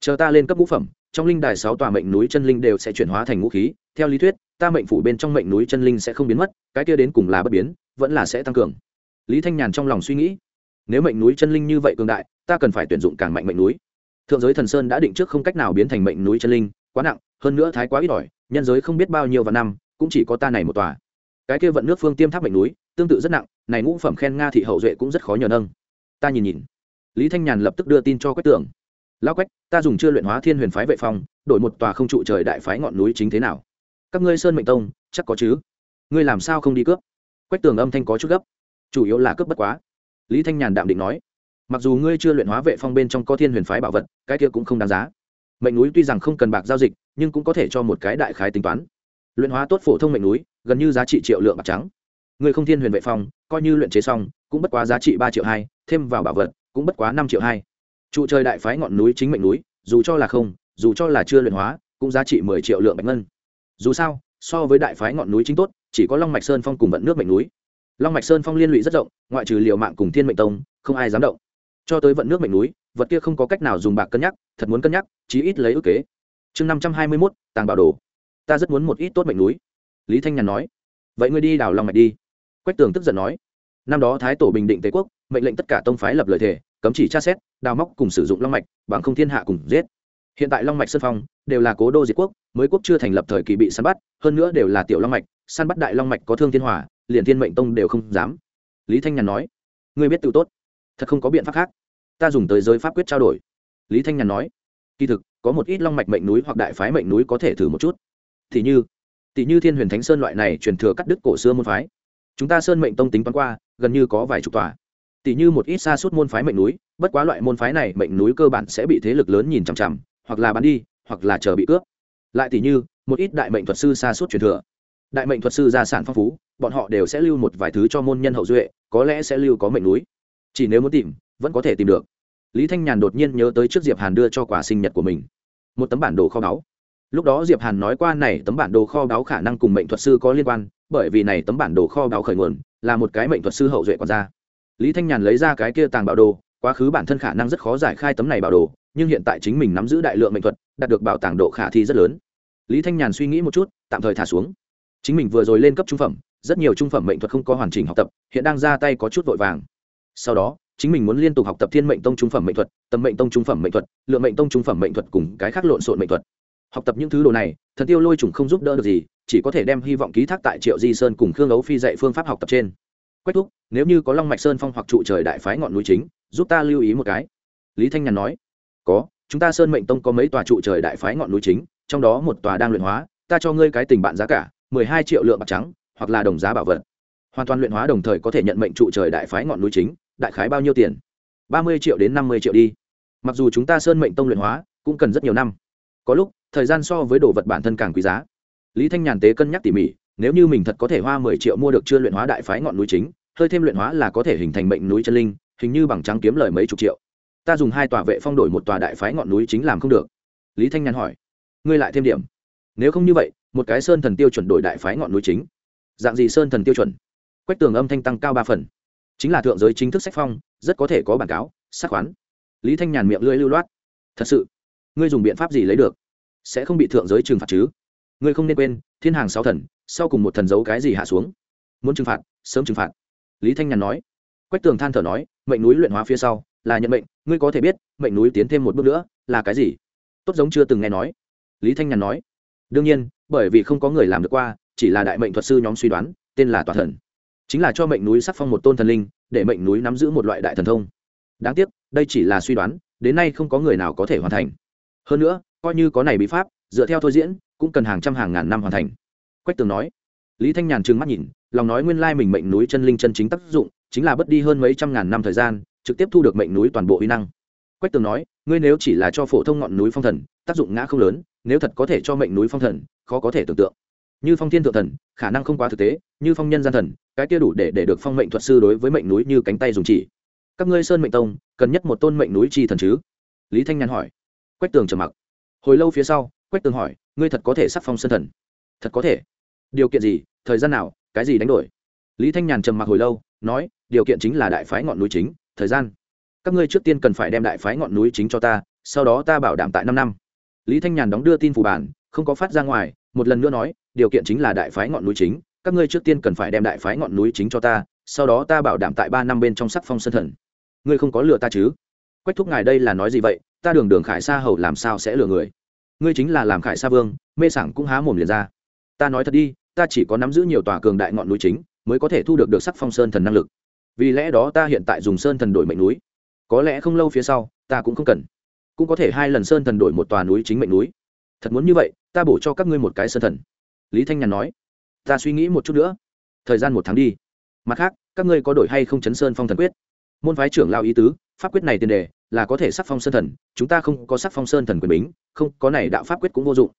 Chờ ta lên cấp ngũ phẩm, trong linh đài sáu tòa mệnh núi chân linh đều sẽ chuyển hóa thành ngũ khí, theo lý thuyết ta mệnh phủ bên trong mệnh núi chân linh sẽ không biến mất, cái kia đến cùng là bất biến, vẫn là sẽ tăng cường. Lý thanh nhàn trong lòng suy nghĩ, nếu mệnh núi chân linh như vậy cường đại, ta cần phải tuyển dụng càng mạnh mệnh núi. Thượng giới thần sơn đã định trước không cách nào biến thành mệnh núi chân linh, quá nặng, hơn nữa thái quá ít ỏi, nhân giới không biết bao nhiêu và năm, cũng chỉ có ta này một tòa. Cái kia vận nước phương tiêm tháp mệnh núi, tương tự rất nặng, này ngũ phẩm khen nga thị hậu duệ cũng rất khó nhờ nâng. Ta nhìn nhìn. Lý thanh nhàn lập tức đưa tin cho quách tưởng lão quách, ta dùng chưa luyện hóa thiên huyền phái vệ phong, đổi một tòa không trụ trời đại phái ngọn núi chính thế nào? Các ngươi sơn mệnh tông, chắc có chứ? Ngươi làm sao không đi cướp? Quách tường âm thanh có chút gấp. Chủ yếu là cướp bất quá. Lý thanh nhàn đạm định nói, mặc dù ngươi chưa luyện hóa vệ phong bên trong có thiên huyền phái bảo vật, cái kia cũng không đáng giá. Mệnh núi tuy rằng không cần bạc giao dịch, nhưng cũng có thể cho một cái đại khái tính toán. Luyện hóa tốt phổ thông mệnh núi, gần như giá trị triệu lượng bạc trắng. Người không thiên huyền vệ phong, coi như luyện chế xong, cũng bất quá giá trị ba triệu hai, thêm vào bảo vật, cũng bất quá năm triệu hai. Trụ trời đại phái ngọn núi chính mệnh núi, dù cho là không, dù cho là chưa luyện hóa, cũng giá trị mười triệu lượng bạch ngân dù sao, so với đại phái ngọn núi chính tốt, chỉ có long mạch sơn phong cùng vận nước mệnh núi. Long mạch sơn phong liên lụy rất rộng, ngoại trừ liều mạng cùng thiên mệnh tông, không ai dám động. Cho tới vận nước mệnh núi, vật kia không có cách nào dùng bạc cân nhắc, thật muốn cân nhắc, chí ít lấy ước kế. Chương năm trăm hai mươi mốt, tàng bảo đồ. Ta rất muốn một ít tốt mệnh núi. Lý thanh nhàn nói. Vậy ngươi đi đào long mạch đi. Quách tường tức giận nói. Năm đó thái tổ bình định tề quốc, mệnh lệnh tất cả tông phái lập lời thề, cấm chỉ tra xét, đào móc cùng sử dụng long mạch, bằng không thiên hạ cùng giết. Hiện tại long mạch sơn phong đều là cố đô diệt quốc, mới quốc chưa thành lập thời kỳ bị săn bắt, hơn nữa đều là tiểu long mạch, săn bắt đại long mạch có thương thiên hỏa, liền thiên mệnh tông đều không dám. Lý thanh nhàn nói, ngươi biết tự tốt, thật không có biện pháp khác. Ta dùng tới giới pháp quyết trao đổi. Lý thanh nhàn nói, kỳ thực, có một ít long mạch mệnh núi hoặc đại phái mệnh núi có thể thử một chút. Thì như tỷ như thiên huyền thánh sơn loại này truyền thừa cắt đứt cổ xưa môn phái. Chúng ta sơn mệnh tông tính toán qua, gần như có vài chục tòa. Tỷ như một ít xa suốt môn phái mệnh núi, bất quá loại môn phái này mệnh núi cơ bản sẽ bị thế lực lớn nhìn chằm chằm, hoặc là bán đi hoặc là chờ bị cướp. Lại tỷ như, một ít đại mệnh thuật sư xa suốt truyền thừa. Đại mệnh thuật sư gia sản phong phú, bọn họ đều sẽ lưu một vài thứ cho môn nhân hậu duệ, có lẽ sẽ lưu có mệnh núi. Chỉ nếu muốn tìm, vẫn có thể tìm được. Lý thanh nhàn đột nhiên nhớ tới trước diệp hàn đưa cho quà sinh nhật của mình. Một tấm bản đồ kho báu. Lúc đó diệp hàn nói qua này tấm bản đồ kho báu khả năng cùng mệnh thuật sư có liên quan, bởi vì này tấm bản đồ kho báu khởi nguồn, là một cái mệnh thuật sư hậu duệ còn ra. Lý thanh nhàn lấy ra cái kia tàng bảo đồ, quá khứ bản thân khả năng rất khó giải khai tấm này bảo đồ nhưng hiện tại chính mình nắm giữ đại lượng mệnh thuật, đạt được bảo tàng độ khả thi rất lớn. Lý thanh nhàn suy nghĩ một chút, tạm thời thả xuống. Chính mình vừa rồi lên cấp trung phẩm, rất nhiều trung phẩm mệnh thuật không có hoàn chỉnh học tập, hiện đang ra tay có chút vội vàng. Sau đó, chính mình muốn liên tục học tập thiên mệnh tông trung phẩm mệnh thuật, tầm mệnh tông trung phẩm mệnh thuật, lượng mệnh tông trung phẩm mệnh thuật cùng cái khác lộn xộn mệnh thuật. Học tập những thứ đồ này, thần tiêu lôi trùng không giúp đỡ được gì, chỉ có thể đem hy vọng ký thác tại triệu di sơn cùng khương ấu phi dạy phương pháp học tập trên. Quách thúc, nếu như có long mạch sơn phong hoặc trụ trời đại phái ngọn núi chính, giúp ta lưu ý một cái. Lý thanh nhàn nói có, chúng ta sơn mệnh tông có mấy tòa trụ trời đại phái ngọn núi chính, trong đó một tòa đang luyện hóa, ta cho ngươi cái tình bạn giá cả, mười hai triệu lượng bạc trắng, hoặc là đồng giá bảo vật. Hoàn toàn luyện hóa đồng thời có thể nhận mệnh trụ trời đại phái ngọn núi chính, đại khái bao nhiêu tiền? ba mươi triệu đến năm mươi triệu đi. Mặc dù chúng ta sơn mệnh tông luyện hóa cũng cần rất nhiều năm. Có lúc, thời gian so với đồ vật bản thân càng quý giá. Lý thanh nhàn tế cân nhắc tỉ mỉ, nếu như mình thật có thể hoa mười triệu mua được chưa luyện hóa đại phái ngọn núi chính, hơi thêm luyện hóa là có thể hình thành mệnh núi chân linh, hình như bằng trắng kiếm lời mấy chục triệu ta dùng hai tòa vệ phong đổi một tòa đại phái ngọn núi chính làm không được. Lý thanh nhàn hỏi. Ngươi lại thêm điểm. Nếu không như vậy, một cái sơn thần tiêu chuẩn đổi đại phái ngọn núi chính. Dạng gì sơn thần tiêu chuẩn? Quách tường âm thanh tăng cao ba phần. Chính là thượng giới chính thức sách phong, rất có thể có bản cáo sát khoán. Lý thanh nhàn miệng lưỡi lưu loát. Thật sự, ngươi dùng biện pháp gì lấy được? Sẽ không bị thượng giới trừng phạt chứ? Ngươi không nên quên, thiên hàng sáu thần, sau cùng một thần giấu cái gì hạ xuống? Muốn trừng phạt, sớm trừng phạt. Lý thanh nhàn nói. Quách tường than thở nói, mệnh núi luyện hóa phía sau là nhận mệnh, ngươi có thể biết, mệnh núi tiến thêm một bước nữa là cái gì? Tốt giống chưa từng nghe nói. Lý thanh nhàn nói. Đương nhiên, bởi vì không có người làm được qua, chỉ là đại mệnh thuật sư nhóm suy đoán, tên là tòa thần. Chính là cho mệnh núi sắc phong một tôn thần linh, để mệnh núi nắm giữ một loại đại thần thông. Đáng tiếc, đây chỉ là suy đoán, đến nay không có người nào có thể hoàn thành. Hơn nữa, coi như có này bí pháp, dựa theo thôi diễn, cũng cần hàng trăm hàng ngàn năm hoàn thành. Quách tường nói. Lý thanh nhàn trừng mắt nhìn, lòng nói nguyên lai mình mệnh núi chân linh chân chính tác dụng, chính là bất đi hơn mấy trăm ngàn năm thời gian trực tiếp thu được mệnh núi toàn bộ uy năng. Quách tường nói, ngươi nếu chỉ là cho phổ thông ngọn núi phong thần, tác dụng ngã không lớn, nếu thật có thể cho mệnh núi phong thần, khó có thể tưởng tượng. Như phong thiên thượng thần, khả năng không quá thực tế, như phong nhân gian thần, cái kia đủ để để được phong mệnh thuật sư đối với mệnh núi như cánh tay dùng chỉ. Các ngươi sơn mệnh tông, cần nhất một tôn mệnh núi chi thần chứ? Lý thanh nhàn hỏi. Quách tường trầm mặc. Hồi lâu phía sau, quách tường hỏi, ngươi thật có thể sắc phong sơn thần? Thật có thể. Điều kiện gì? Thời gian nào? Cái gì đánh đổi? Lý thanh nhàn trầm mặc hồi lâu, nói, điều kiện chính là đại phái ngọn núi chính thời gian. Các ngươi trước tiên cần phải đem đại phái ngọn núi chính cho ta, sau đó ta bảo đảm tại năm năm. Lý thanh nhàn đóng đưa tin phủ bản, không có phát ra ngoài, một lần nữa nói, điều kiện chính là đại phái ngọn núi chính, các ngươi trước tiên cần phải đem đại phái ngọn núi chính cho ta, sau đó ta bảo đảm tại ba năm bên trong sắc phong sân thần. Ngươi không có lừa ta chứ? Quách thúc ngài đây là nói gì vậy? Ta đường đường khải sa hầu làm sao sẽ lừa người? Ngươi chính là làm khải sa vương, mê sảng cũng há mồm liền ra. Ta nói thật đi, ta chỉ có nắm giữ nhiều tòa cường đại ngọn núi chính, mới có thể thu được được sắc phong sơn thần năng lực vì lẽ đó ta hiện tại dùng sơn thần đổi mệnh núi. Có lẽ không lâu phía sau, ta cũng không cần. Cũng có thể hai lần sơn thần đổi một tòa núi chính mệnh núi. Thật muốn như vậy, ta bổ cho các ngươi một cái sơn thần. Lý thanh nhàn nói. Ta suy nghĩ một chút nữa. Thời gian một tháng đi. Mặt khác, các ngươi có đổi hay không chấn sơn phong thần quyết? Môn phái trưởng lao ý tứ, pháp quyết này tiền đề là có thể sắc phong sơn thần, chúng ta không có sắc phong sơn thần quyền bính, không, có này đạo pháp quyết cũng vô dụng.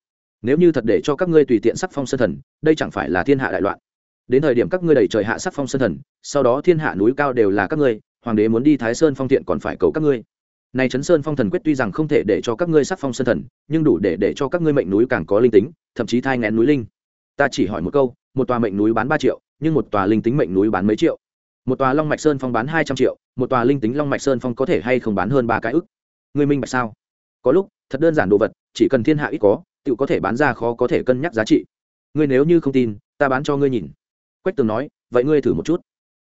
Nếu như thật để cho các ngươi tùy tiện sắc phong sơn thần, đây chẳng phải là thiên hạ đại loạn đến thời điểm các ngươi đẩy trời hạ sắc phong sơn thần, sau đó thiên hạ núi cao đều là các ngươi, hoàng đế muốn đi thái sơn phong thiện còn phải cầu các ngươi. Này chấn sơn phong thần quyết tuy rằng không thể để cho các ngươi sắc phong sơn thần, nhưng đủ để để cho các ngươi mệnh núi càng có linh tính, thậm chí thai ngén núi linh. Ta chỉ hỏi một câu, một tòa mệnh núi bán ba triệu, nhưng một tòa linh tính mệnh núi bán mấy triệu? Một tòa long mạch sơn phong bán hai trăm triệu, một tòa linh tính long mạch sơn phong có thể hay không bán hơn ba cái ức? Ngươi minh bạch sao? Có lúc, thật đơn giản đồ vật, chỉ cần thiên hạ ít có tự có thể bán ra khó có thể cân nhắc giá trị. Ngươi nếu như không tin, ta bán cho ngươi nhìn quách tường nói, vậy ngươi thử một chút.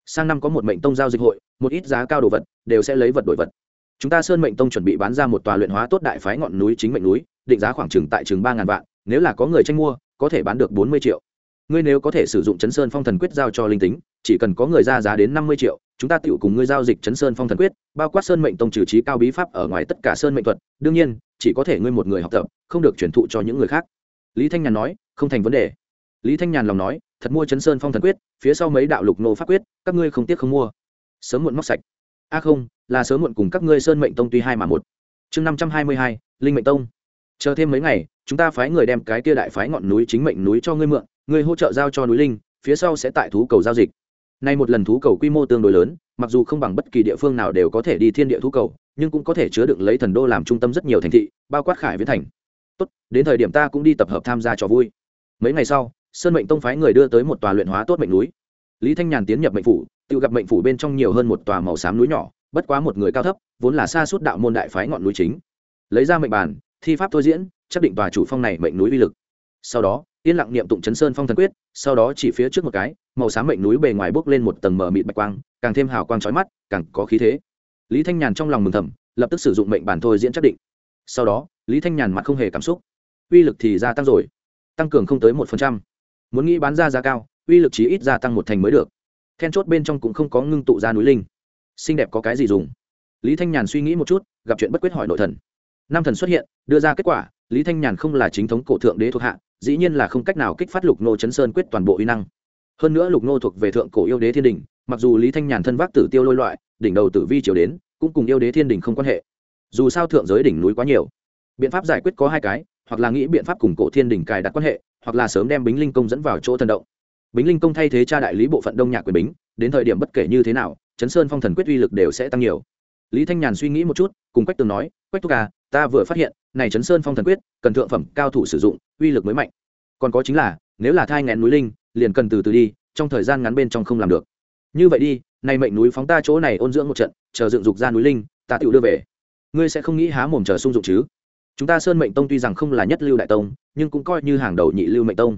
Sang năm có một mệnh tông giao dịch hội, một ít giá cao đồ vật đều sẽ lấy vật đổi vật. Chúng ta sơn mệnh tông chuẩn bị bán ra một tòa luyện hóa tốt đại phái ngọn núi chính mệnh núi, định giá khoảng chừng tại chừng ba ngàn vạn, nếu là có người tranh mua, có thể bán được bốn mươi triệu. Ngươi nếu có thể sử dụng chấn sơn phong thần quyết giao cho linh tính, chỉ cần có người ra giá đến năm mươi triệu, chúng ta tự cùng ngươi giao dịch chấn sơn phong thần quyết, bao quát sơn mệnh tông trừ trí cao bí pháp ở ngoài tất cả sơn mệnh thuật, đương nhiên, chỉ có thể ngươi một người học tập, không được truyền thụ cho những người khác. Lý thanh nhàn nói, không thành vấn đề. Lý thanh nhàn lòng nói thật mua chấn sơn phong thần quyết, phía sau mấy đạo lục nô pháp quyết, các ngươi không tiếc không mua. Sớm muộn móc sạch. A không, là sớm muộn cùng các ngươi sơn mệnh tông tuy hai mà một. Chương năm trăm hai mươi hai, linh mệnh tông. Chờ thêm mấy ngày, chúng ta phái người đem cái kia đại phái ngọn núi chính mệnh núi cho ngươi mượn, ngươi hỗ trợ giao cho núi linh, phía sau sẽ tại thú cầu giao dịch. Nay một lần thú cầu quy mô tương đối lớn, mặc dù không bằng bất kỳ địa phương nào đều có thể đi thiên địa thú cầu, nhưng cũng có thể chứa đựng lấy thần đô làm trung tâm rất nhiều thành thị, bao quát khải viễn thành. Tốt, đến thời điểm ta cũng đi tập hợp tham gia trò vui. Mấy ngày sau sơn mệnh tông phái người đưa tới một tòa luyện hóa tốt mệnh núi. Lý thanh nhàn tiến nhập mệnh phủ, tự gặp mệnh phủ bên trong nhiều hơn một tòa màu xám núi nhỏ, bất quá một người cao thấp, vốn là xa suốt đạo môn đại phái ngọn núi chính. Lấy ra mệnh bàn, thi pháp thôi diễn, chắc định tòa chủ phong này mệnh núi uy lực. Sau đó, yên lặng niệm tụng chấn sơn phong thần quyết, sau đó chỉ phía trước một cái, màu xám mệnh núi bề ngoài bốc lên một tầng mờ mịt bạch quang, càng thêm hào quang trói mắt, càng có khí thế. Lý thanh nhàn trong lòng mừng thầm, lập tức sử dụng mệnh bản thôi diễn chắc định. Sau đó, lý thanh nhàn mặt không hề cảm xúc. Uy lực thì gia tăng rồi, tăng cường không tới một phần trăm muốn nghĩ bán ra giá cao, uy lực chí ít gia tăng một thành mới được. Then chốt bên trong cũng không có ngưng tụ ra núi linh. Xinh đẹp có cái gì dùng? Lý thanh nhàn suy nghĩ một chút, gặp chuyện bất quyết hỏi nội thần. Nam thần xuất hiện, đưa ra kết quả, lý thanh nhàn không là chính thống cổ thượng đế thuộc hạ, dĩ nhiên là không cách nào kích phát lục nô chấn sơn quyết toàn bộ uy năng. Hơn nữa lục nô thuộc về thượng cổ yêu đế thiên đình, mặc dù lý thanh nhàn thân vác tử tiêu lôi loại, đỉnh đầu tử vi triều đến, cũng cùng yêu đế thiên đình không quan hệ. Dù sao thượng giới đỉnh núi quá nhiều, biện pháp giải quyết có hai cái, hoặc là nghĩ biện pháp cùng cổ thiên đình cài đặt quan hệ hoặc là sớm đem bính linh công dẫn vào chỗ thần động. Bính linh công thay thế cha đại lý bộ phận đông nhạc quyền bính, đến thời điểm bất kể như thế nào, chấn sơn phong thần quyết uy lực đều sẽ tăng nhiều. Lý thanh nhàn suy nghĩ một chút, cùng quách tường nói, quách thúc à ta vừa phát hiện, này chấn sơn phong thần quyết, cần thượng phẩm, cao thủ sử dụng, uy lực mới mạnh. Còn có chính là, nếu là thai ngén núi linh, liền cần từ từ đi, trong thời gian ngắn bên trong không làm được. Như vậy đi, này mệnh núi phóng ta chỗ này ôn dưỡng một trận, chờ dựng dục ra núi linh, ta tự đưa về. Ngươi sẽ không nghĩ há mồm chờ sung dụng chứ? Chúng ta sơn mệnh tông tuy rằng không là nhất lưu đại tông, nhưng cũng coi như hàng đầu nhị lưu mệnh tông.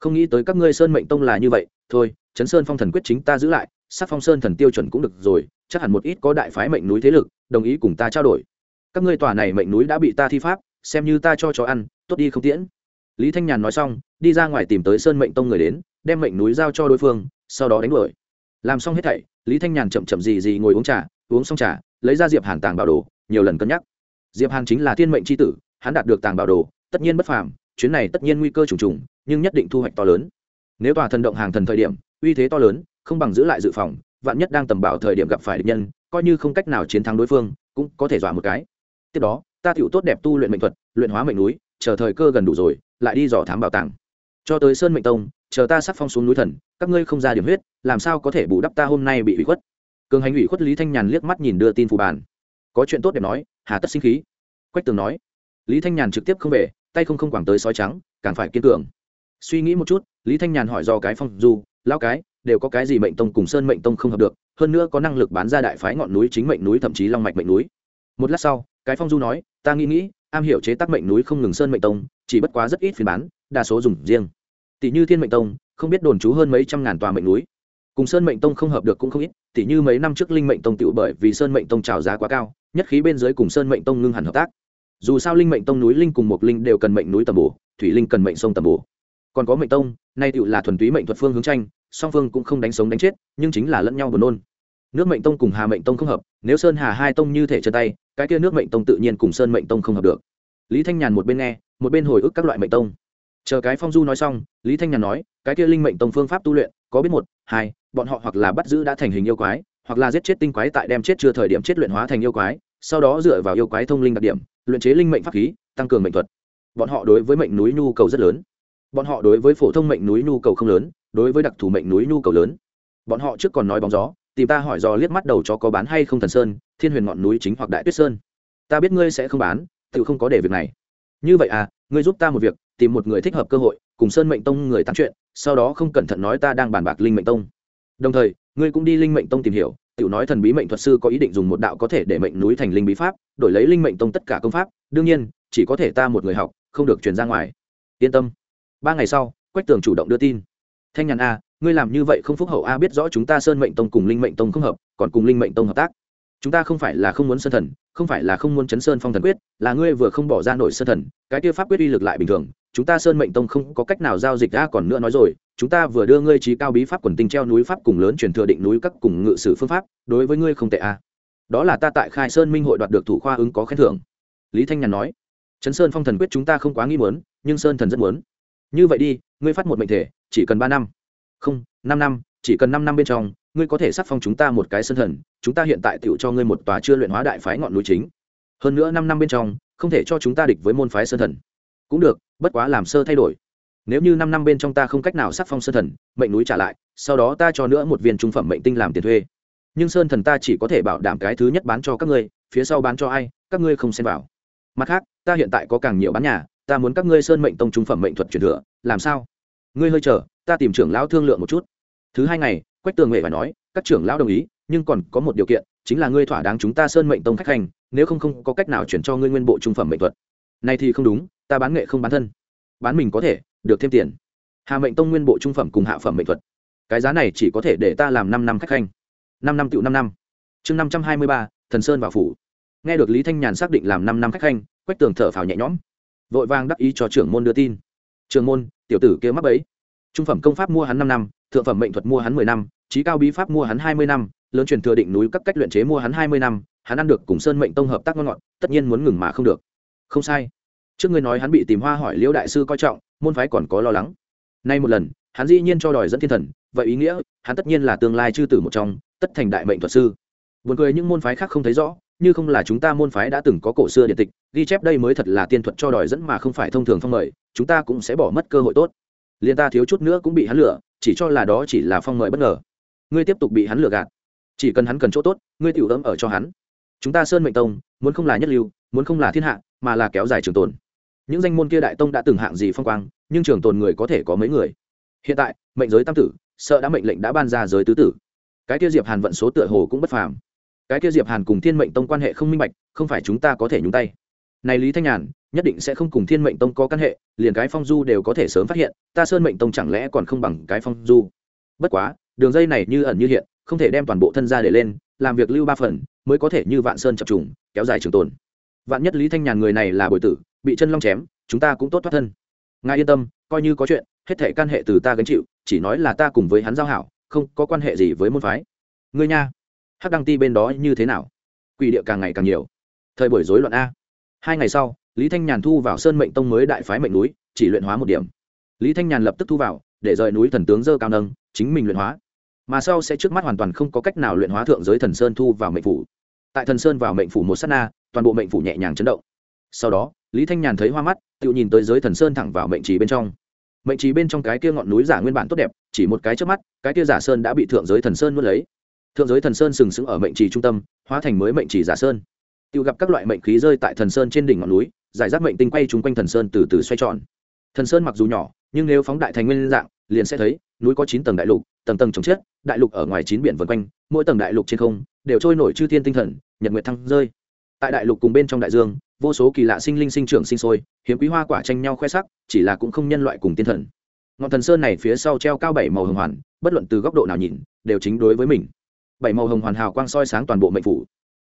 Không nghĩ tới các ngươi sơn mệnh tông là như vậy, thôi, chấn sơn phong thần quyết chính ta giữ lại sắc phong sơn thần tiêu chuẩn cũng được rồi, chắc hẳn một ít có đại phái mệnh núi thế lực, đồng ý cùng ta trao đổi. Các ngươi tòa này mệnh núi đã bị ta thi pháp, xem như ta cho chó ăn, tốt đi không tiễn. Lý thanh nhàn nói xong, đi ra ngoài tìm tới sơn mệnh tông người đến, đem mệnh núi giao cho đối phương, sau đó đánh đuổi. Làm xong hết thảy, lý thanh nhàn chậm chậm gì gì ngồi uống trà, uống xong trà, lấy ra diệp hàn tàng bảo đồ, nhiều lần cân nhắc diệp hàn chính là thiên mệnh c h i tử, hắn đạt được tàng bảo đồ, tất nhiên bất phàm, chuyến này tất nhiên nguy cơ trùng trùng, nhưng nhất định thu hoạch to lớn. Nếu tòa thần động hàng thần thời điểm, uy thế to lớn, không bằng giữ lại dự phòng, vạn nhất đang tầm bảo thời điểm gặp phải địch nhân, coi như không cách nào chiến thắng đối phương, cũng có thể dọa một cái. Tiếp đó, ta tựu tốt đẹp tu luyện mệnh thuật, luyện hóa mệnh núi, chờ thời cơ gần đủ rồi, lại đi dò thám bảo tàng. Cho tới sơn mệnh tông, chờ ta sắc phong xuống núi thần, các ngươi không ra điểm huyết, làm sao có thể bù đắp ta hôm nay bị ủy khuất? Cường hành ủy khuất lý thanh nhàn liếc mắt nhìn đưa tin phù bàn. Có chuyện tốt đẹp nói hà tất sinh khí. Quách tường nói. Lý thanh nhàn trực tiếp không về, tay không không quẳng tới sói trắng, càng phải kiên cường. Suy nghĩ một chút, lý thanh nhàn hỏi do cái phong du lao cái, đều có cái gì mệnh tông cùng sơn mệnh tông không hợp được, hơn nữa có năng lực bán ra đại phái ngọn núi chính mệnh núi, thậm chí long mạch mệnh núi. Một lát sau, cái phong du nói, ta nghĩ nghĩ, am hiểu chế tác mệnh núi không ngừng sơn mệnh tông, chỉ bất quá rất ít phiên bán, đa số dùng riêng. Tỷ như thiên mệnh tông, không biết đồn trú hơn mấy trăm ngàn tòa mệnh núi. Cùng sơn mệnh tông không hợp được cũng không ít, tỷ như mấy năm trước linh mệnh tông tựu bởi vì sơn mệnh tông trào giá quá cao nhất khí bên dưới cùng sơn mệnh tông ngưng hẳn hợp tác. Dù sao linh mệnh tông núi linh cùng một linh đều cần mệnh núi tầm bổ, thủy linh cần mệnh sông tầm bổ. Còn có mệnh tông, nay tựu là thuần túy mệnh thuật phương hướng tranh, song phương cũng không đánh sống đánh chết, nhưng chính là lẫn nhau buồn nôn. Nước mệnh tông cùng hà mệnh tông không hợp, nếu sơn hà hai tông như thể chân tay, cái kia nước mệnh tông tự nhiên cùng sơn mệnh tông không hợp được. Lý thanh nhàn một bên nghe, một bên hồi ức các loại mệnh tông. Chờ cái phong du nói xong, lý thanh nhàn nói, cái kia linh mệnh tông phương pháp tu luyện, có biết một, hai, bọn họ hoặc là bắt giữ đã thành hình yêu quái hoặc là giết chết tinh quái tại đem chết chưa thời điểm chết luyện hóa thành yêu quái, sau đó dựa vào yêu quái thông linh đặc điểm, luyện chế linh mệnh pháp khí, tăng cường mệnh thuật. Bọn họ đối với mệnh núi nhu cầu rất lớn. Bọn họ đối với phổ thông mệnh núi nhu cầu không lớn, đối với đặc thù mệnh núi nhu cầu lớn. Bọn họ trước còn nói bóng gió, tìm ta hỏi do liếc mắt đầu cho có bán hay không thần sơn, thiên huyền ngọn núi chính hoặc đại tuyết sơn. Ta biết ngươi sẽ không bán, tự không có để việc này. Như vậy à ngươi giúp ta một việc, tìm một người thích hợp cơ hội, cùng sơn mệnh tông người tán chuyện, sau đó không cẩn thận nói ta đang bàn bạc linh mệnh tông đồng thời, ngươi cũng đi linh mệnh tông tìm hiểu, tiểu nói thần bí mệnh thuật sư có ý định dùng một đạo có thể để mệnh núi thành linh bí pháp, đổi lấy linh mệnh tông tất cả công pháp, đương nhiên, chỉ có thể ta một người học, không được truyền ra ngoài. Yên tâm. Ba ngày sau, quách tường chủ động đưa tin. Thanh nhàn a, ngươi làm như vậy không phúc hậu a, biết rõ chúng ta sơn mệnh tông cùng linh mệnh tông không hợp, còn cùng linh mệnh tông hợp tác. Chúng ta không phải là không muốn sơn thần, không phải là không muốn chấn sơn phong thần quyết, là ngươi vừa không bỏ ra nổi sơn thần, cái kia pháp quyết uy lực lại bình thường chúng ta sơn mệnh tông không có cách nào giao dịch ra còn nữa nói rồi, chúng ta vừa đưa ngươi trí cao bí pháp quần tinh treo núi pháp cùng lớn truyền thừa định núi các cùng ngự sử phương pháp, đối với ngươi không tệ a đó là ta tại khai sơn minh hội đoạt được thủ khoa ứng có khen thưởng. Lý thanh nhàn nói. Chấn sơn phong thần quyết chúng ta không quá nghi muốn, nhưng sơn thần rất muốn. Như vậy đi, ngươi phát một mệnh thể, chỉ cần ba năm. Không, năm năm, chỉ cần năm năm bên trong, ngươi có thể sắc phong chúng ta một cái sơn thần, chúng ta hiện tại tựu cho ngươi một tòa chưa luyện hóa đại phái ngọn núi chính. Hơn nữa năm năm bên trong, không thể cho chúng ta địch với môn phái sơn thần. Cũng được bất quá làm sơ thay đổi. Nếu như năm năm bên trong ta không cách nào sắc phong sơn thần, mệnh núi trả lại, sau đó ta cho nữa một viên trung phẩm mệnh tinh làm tiền thuê. Nhưng sơn thần ta chỉ có thể bảo đảm cái thứ nhất bán cho các ngươi, phía sau bán cho ai, các ngươi không xem vào. Mặt khác, ta hiện tại có càng nhiều bán nhà, ta muốn các ngươi sơn mệnh tông trung phẩm mệnh thuật truyền thừa, làm sao? Ngươi hơi chờ, ta tìm trưởng lão thương lượng một chút. Thứ hai ngày, quách tường nghệ phải nói, các trưởng lão đồng ý, nhưng còn có một điều kiện, chính là ngươi thỏa đáng chúng ta sơn mệnh tông khách hành, nếu không không có cách nào chuyển cho ngươi nguyên bộ trung phẩm mệnh thuật. Này thì không đúng ta bán nghệ không bán thân. Bán mình có thể, được thêm tiền. Hà mệnh tông nguyên bộ trung phẩm cùng hạ phẩm mệnh thuật. Cái giá này chỉ có thể để ta làm năm năm khách khanh. Năm năm tựu năm năm. Chương năm trăm hai mươi ba, thần sơn vào phủ. Nghe được lý thanh nhàn xác định làm năm năm khách khanh, quách tường thở phào nhẹ nhõm. Vội vàng đắc ý cho trưởng môn đưa tin. Trường môn, tiểu tử kia mắc ấy trung phẩm công pháp mua hắn năm năm, thượng phẩm mệnh thuật mua hắn mười năm trí cao bí pháp mua hắn hai mươi năm, lớn truyền thừa định núi các cách luyện chế mua hắn hai mươi năm, hắn ăn được cùng sơn mệnh tông hợp tác ngon ngọt, tất nhiên muốn ngừng mà không được. Không sai trước ngươi nói hắn bị tìm hoa hỏi liễu đại sư coi trọng, môn phái còn có lo lắng. Nay một lần, hắn dĩ nhiên cho đòi dẫn thiên thần, vậy ý nghĩa, hắn tất nhiên là tương lai chư tử một trong, tất thành đại mệnh thuật sư. Buồn cười những môn phái khác không thấy rõ, như không là chúng ta môn phái đã từng có cổ xưa điện tịch, ghi chép đây mới thật là tiên thuật cho đòi dẫn mà không phải thông thường phong mời, chúng ta cũng sẽ bỏ mất cơ hội tốt. Liền ta thiếu chút nữa cũng bị hắn lừa, chỉ cho là đó chỉ là phong mời bất ngờ. Ngươi tiếp tục bị hắn lừa gạt. Chỉ cần hắn cần chỗ tốt, ngươi tiểu ấm ở cho hắn. Chúng ta sơn mệnh tông, muốn không là nhất lưu, muốn không là thiên hạ, mà là kéo dài trường tồn những danh môn kia đại tông đã từng hạng gì phong quang, nhưng trường tồn người có thể có mấy người. Hiện tại, mệnh giới tam tử, sợ đã mệnh lệnh đã ban ra giới tứ tử. Cái kia diệp hàn vận số tựa hồ cũng bất phàm. Cái kia diệp hàn cùng thiên mệnh tông quan hệ không minh bạch, không phải chúng ta có thể nhúng tay. Này lý thanh nhàn, nhất định sẽ không cùng thiên mệnh tông có căn hệ, liền cái phong du đều có thể sớm phát hiện, ta sơn mệnh tông chẳng lẽ còn không bằng cái phong du? Bất quá, đường dây này như ẩn như hiện, không thể đem toàn bộ thân ra để lên, làm việc lưu ba phần, mới có thể như vạn sơn chập trùng, kéo dài trường tồn. Vạn nhất lý thanh nhàn người này là bồi tử bị chân long chém, chúng ta cũng tốt thoát thân. Ngài yên tâm, coi như có chuyện, hết thể can hệ từ ta gánh chịu, chỉ nói là ta cùng với hắn giao hảo, không có quan hệ gì với môn phái. Ngươi nha, hắc đăng ti bên đó như thế nào? Quỷ địa càng ngày càng nhiều. Thời buổi rối loạn a. Hai ngày sau, lý thanh nhàn thu vào sơn mệnh tông mới đại phái mệnh núi, chỉ luyện hóa một điểm. Lý thanh nhàn lập tức thu vào, để rời núi thần tướng dơ cao nâng, chính mình luyện hóa. Mà sau sẽ trước mắt hoàn toàn không có cách nào luyện hóa thượng giới thần sơn thu vào mệnh phủ. Tại thần sơn vào mệnh phủ một s á t na, toàn bộ mệnh phủ nhẹ nhàng chấn động sau đó, lý thanh nhàn thấy hoa mắt, tự nhìn tới giới thần sơn thẳng vào mệnh trì bên trong. Mệnh trì bên trong cái kia ngọn núi giả nguyên bản tốt đẹp, chỉ một cái trước mắt, cái kia giả sơn đã bị thượng giới thần sơn nuốt lấy. Thượng giới thần sơn sừng sững ở mệnh trì trung tâm, hóa thành mới mệnh trì giả sơn. Tự gặp các loại mệnh khí rơi tại thần sơn trên đỉnh ngọn núi, giải rác mệnh tinh quay chung quanh thần sơn từ từ xoay tròn. Thần sơn mặc dù nhỏ, nhưng nếu phóng đại thành nguyên dạng, liền sẽ thấy, núi có chín tầng đại lục, tầng tầng trồng chết, đại lục ở ngoài chín biển vân quanh, mỗi tầng đại lục trên không, đều trôi nổi chư thiên tinh thần, nhật nguyệt thăng rơi. Tại đại lục cùng bên trong đại dương vô số kỳ lạ sinh linh sinh trưởng sinh sôi, hiếm quý hoa quả tranh nhau khoe sắc, chỉ là cũng không nhân loại cùng tiên thần. Ngọn thần sơn này phía sau treo cao bảy màu hồng hoàn, bất luận từ góc độ nào nhìn, đều chính đối với mình. Bảy màu hồng hoàn hào quang soi sáng toàn bộ mệnh phủ.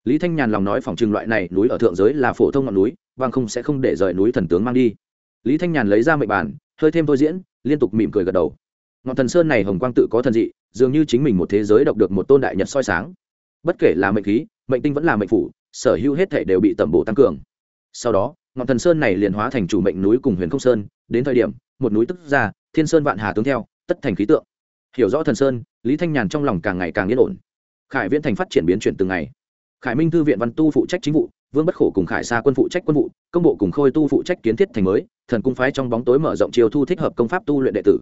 Lý thanh nhàn lòng nói phòng trừng loại này núi ở thượng giới là phổ thông ngọn núi vang không sẽ không để rời núi thần tướng mang đi. Lý thanh nhàn lấy ra mệnh bản hơi thêm thôi diễn, liên tục mỉm cười gật đầu. Ngọn thần sơn này hồng quang tự có thần dị, dường như chính mình một thế giới độc được một tôn đại nhật soi sáng. Bất kể là mệnh khí, mệnh tinh vẫn là mệnh phủ, sở hữu hết thể đều bị tẩm bổ tăng cường sau đó ngọn thần sơn này liền hóa thành chủ mệnh núi cùng huyền không sơn, đến thời điểm, một núi tức ra, thiên sơn vạn hà tướng theo, tất thành khí tượng. Hiểu rõ thần sơn, lý thanh nhàn trong lòng càng ngày càng yên ổn. Khải viễn thành phát triển biến chuyển từng ngày. Khải minh thư viện văn tu phụ trách chính vụ, vương bất khổ cùng khải xa quân phụ trách quân vụ, công bộ cùng khôi tu phụ trách kiến thiết thành mới, thần cung phái trong bóng tối mở rộng chiều thu thích hợp công pháp tu luyện đệ tử.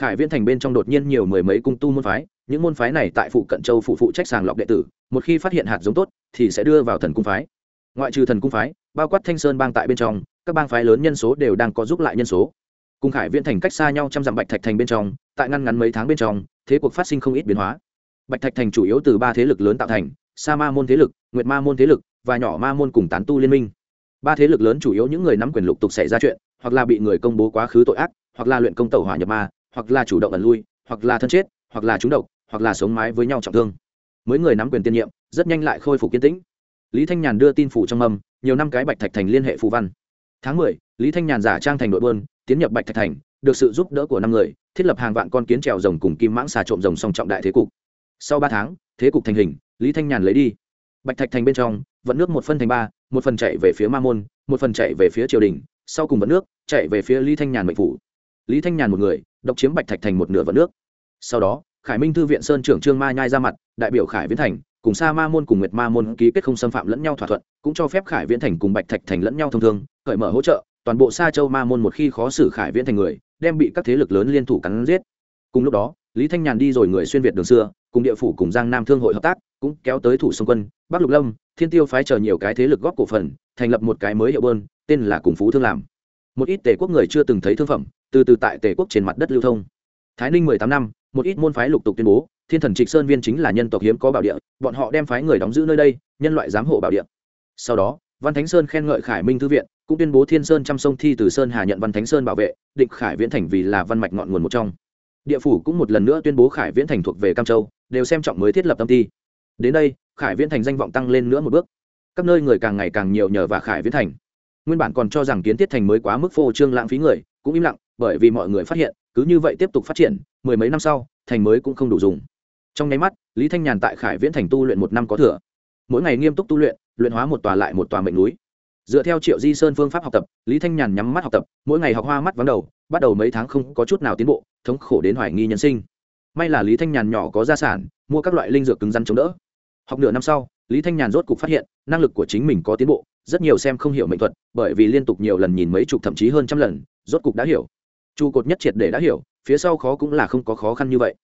Khải viễn thành bên trong đột nhiên nhiều mười mấy cung tu môn phái, những môn phái này tại phụ cận châu phụ phụ trách sàng lọc đệ tử, một khi phát hiện hạt giống tốt, thì sẽ đưa vào thần cung phái ngoại trừ thần cung phái, bao quát thanh sơn bang tại bên trong, các bang phái lớn nhân số đều đang có giúp lại nhân số. Cùng khải viễn thành cách xa nhau trăm dặm bạch thạch thành bên trong, tại ngăn ngắn mấy tháng bên trong, thế cuộc phát sinh không ít biến hóa. Bạch thạch thành chủ yếu từ ba thế lực lớn tạo thành, sa ma môn thế lực, nguyệt ma môn thế lực và nhỏ ma môn cùng tán tu liên minh. Ba thế lực lớn chủ yếu những người nắm quyền lục tục xảy ra chuyện, hoặc là bị người công bố quá khứ tội ác, hoặc là luyện công tẩu hỏa nhập ma, hoặc là chủ động ẩn lui, hoặc là thân chết, hoặc là trúng độc, hoặc là sống mái với nhau trọng thương. Mới người nắm quyền tiên nhiệm, rất nhanh lại khôi phục kiên tĩnh lý thanh nhàn đưa tin phủ trong mâm nhiều năm cái bạch thạch thành liên hệ phù văn. Tháng mười, lý thanh nhàn giả trang thành đội bơn, tiến nhập bạch thạch thành, được sự giúp đỡ của năm người, thiết lập hàng vạn con kiến trèo rồng cùng kim mãng xà trộm rồng song trọng đại thế cục. Sau ba tháng, thế cục thành hình, lý thanh nhàn lấy đi. Bạch thạch thành bên trong, vận nước một phân thành ba, một phần chạy về phía ma môn, một phần chạy về phía triều đình, sau cùng vận nước, chạy về phía lý thanh nhàn mệnh phủ. Lý thanh nhàn một người, độc chiếm bạch thạch thành một nửa vận nước. Sau đó, khải minh thư viện sơn trưởng trương ma nhai ra mặt, đại biểu khải viễn thành cùng sa ma môn cùng nguyệt ma môn ký kết không xâm phạm lẫn nhau thỏa thuận, cũng cho phép khải viễn thành cùng bạch thạch thành lẫn nhau thông thương, cởi mở hỗ trợ, toàn bộ sa châu ma môn một khi khó xử khải viễn thành người, đem bị các thế lực lớn liên thủ cắn giết. Cùng lúc đó, lý thanh nhàn đi rồi người xuyên việt đường xưa, cùng địa phủ cùng giang nam thương hội hợp tác, cũng kéo tới thủ sông quân, bắc lục lâm, thiên tiêu phái chờ nhiều cái thế lực góp cổ phần, thành lập một cái mới hiệu bơn, tên là cùng phú thương làm. Một ít tề quốc người chưa từng thấy thương phẩm, từ từ tại tề quốc trên mặt đất lưu thông. Thái ninh mười tám năm, một ít môn phái lục tục tuyên bố thiên thần trịch sơn viên chính là nhân tộc hiếm có bảo địa, bọn họ đem phái người đóng giữ nơi đây, nhân loại giám hộ bảo địa. Sau đó, văn thánh sơn khen ngợi khải minh thư viện, cũng tuyên bố thiên sơn chăm sông thi từ sơn hà nhận văn thánh sơn bảo vệ, định khải viễn thành vì là văn mạch ngọn nguồn một trong. Địa phủ cũng một lần nữa tuyên bố khải viễn thành thuộc về cam châu, đều xem trọng mới thiết lập tâm ti. Đến đây, khải viễn thành danh vọng tăng lên nữa một bước. Các nơi người càng ngày càng nhiều nhờ và khải viễn thành. Nguyên bản còn cho rằng kiến thiết thành mới quá mức phô trương lãng phí người, cũng im lặng, bởi vì mọi người phát hiện, cứ như vậy tiếp tục phát triển, mười mấy năm sau, thành mới cũng không đủ dùng trong nháy mắt, lý thanh nhàn tại khải viễn thành tu luyện một năm có thừa. Mỗi ngày nghiêm túc tu luyện luyện hóa một tòa lại một tòa mệnh núi. Dựa theo triệu di sơn phương pháp học tập, lý thanh nhàn nhắm mắt học tập, mỗi ngày học hoa mắt vắng đầu, bắt đầu mấy tháng không có chút nào tiến bộ, thống khổ đến hoài nghi nhân sinh. May là lý thanh nhàn nhỏ có gia sản, mua các loại linh dược cứng rắn chống đỡ. Học nửa năm sau, lý thanh nhàn rốt cục phát hiện, năng lực của chính mình có tiến bộ, rất nhiều xem không hiểu mệnh thuật, bởi vì liên tục nhiều lần nhìn mấy chục thậm chí hơn trăm lần, rốt cục đã hiểu. Trụ cột nhất triệt để đã hiểu, phía sau khó cũng là không có khó khăn như vậy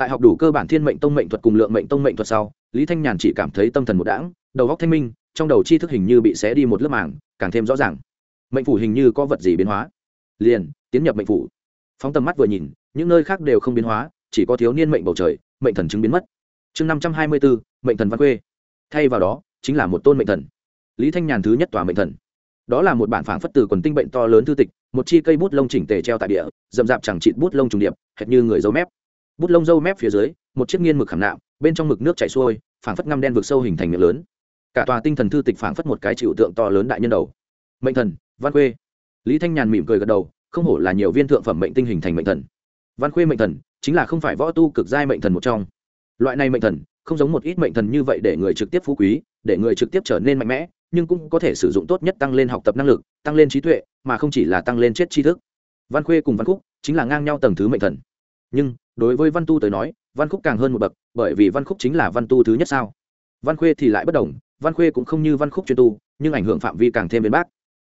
tại học đủ cơ bản thiên mệnh tông mệnh thuật cùng lượng mệnh tông mệnh thuật sau, lý thanh nhàn chỉ cảm thấy tâm thần một đãng, đầu góc thanh minh, trong đầu chi thức hình như bị xé đi một lớp màng, càng thêm rõ ràng. Mệnh phủ hình như có vật gì biến hóa? Liền, tiến nhập mệnh phủ. Phóng tầm mắt vừa nhìn, những nơi khác đều không biến hóa, chỉ có thiếu niên mệnh bầu trời, mệnh thần chứng biến mất. Chương năm trăm hai mươi bốn, mệnh thần văn quê thay vào đó, chính là một tôn mệnh thần. Lý thanh nhàn thứ nhất tòa mệnh thần. Đó là một bản phảng phất từ quần tinh bệnh to lớn thư tịch, một chi cây bút lông chỉnh tề treo tại địa, rậm rạp chẳng chịt bút lông trùng điệp, hệt như người dấu mép bút lông dâu mép phía dưới, một chiếc nghiên mực khảm nạm, bên trong mực nước chảy xuôi, phảng phất ngăm đen vực sâu hình thành miệng lớn. Cả tòa tinh thần thư tịch phảng phất một cái chịu tượng to lớn đại nhân đầu. Mệnh thần, văn khuê. Lý thanh nhàn mỉm cười gật đầu, không hổ là nhiều viên thượng phẩm mệnh tinh hình thành mệnh thần. Văn khuê mệnh thần, chính là không phải võ tu cực giai mệnh thần một trong. Loại này mệnh thần, không giống một ít mệnh thần như vậy để người trực tiếp phú quý, để người trực tiếp trở nên mạnh mẽ, nhưng cũng có thể sử dụng tốt nhất tăng lên học tập năng lực, tăng lên trí tuệ, mà không chỉ là tăng lên chết tri thức. Văn khuê cùng văn khúc chính là ngang nhau tầng thứ mệnh thần. Nhưng đối với văn tu tới nói, văn khúc càng hơn một bậc, bởi vì văn khúc chính là văn tu thứ nhất sao? Văn khuê thì lại bất đồng, văn khuê cũng không như văn khúc chuyên tu, nhưng ảnh hưởng phạm vi càng thêm biến bác.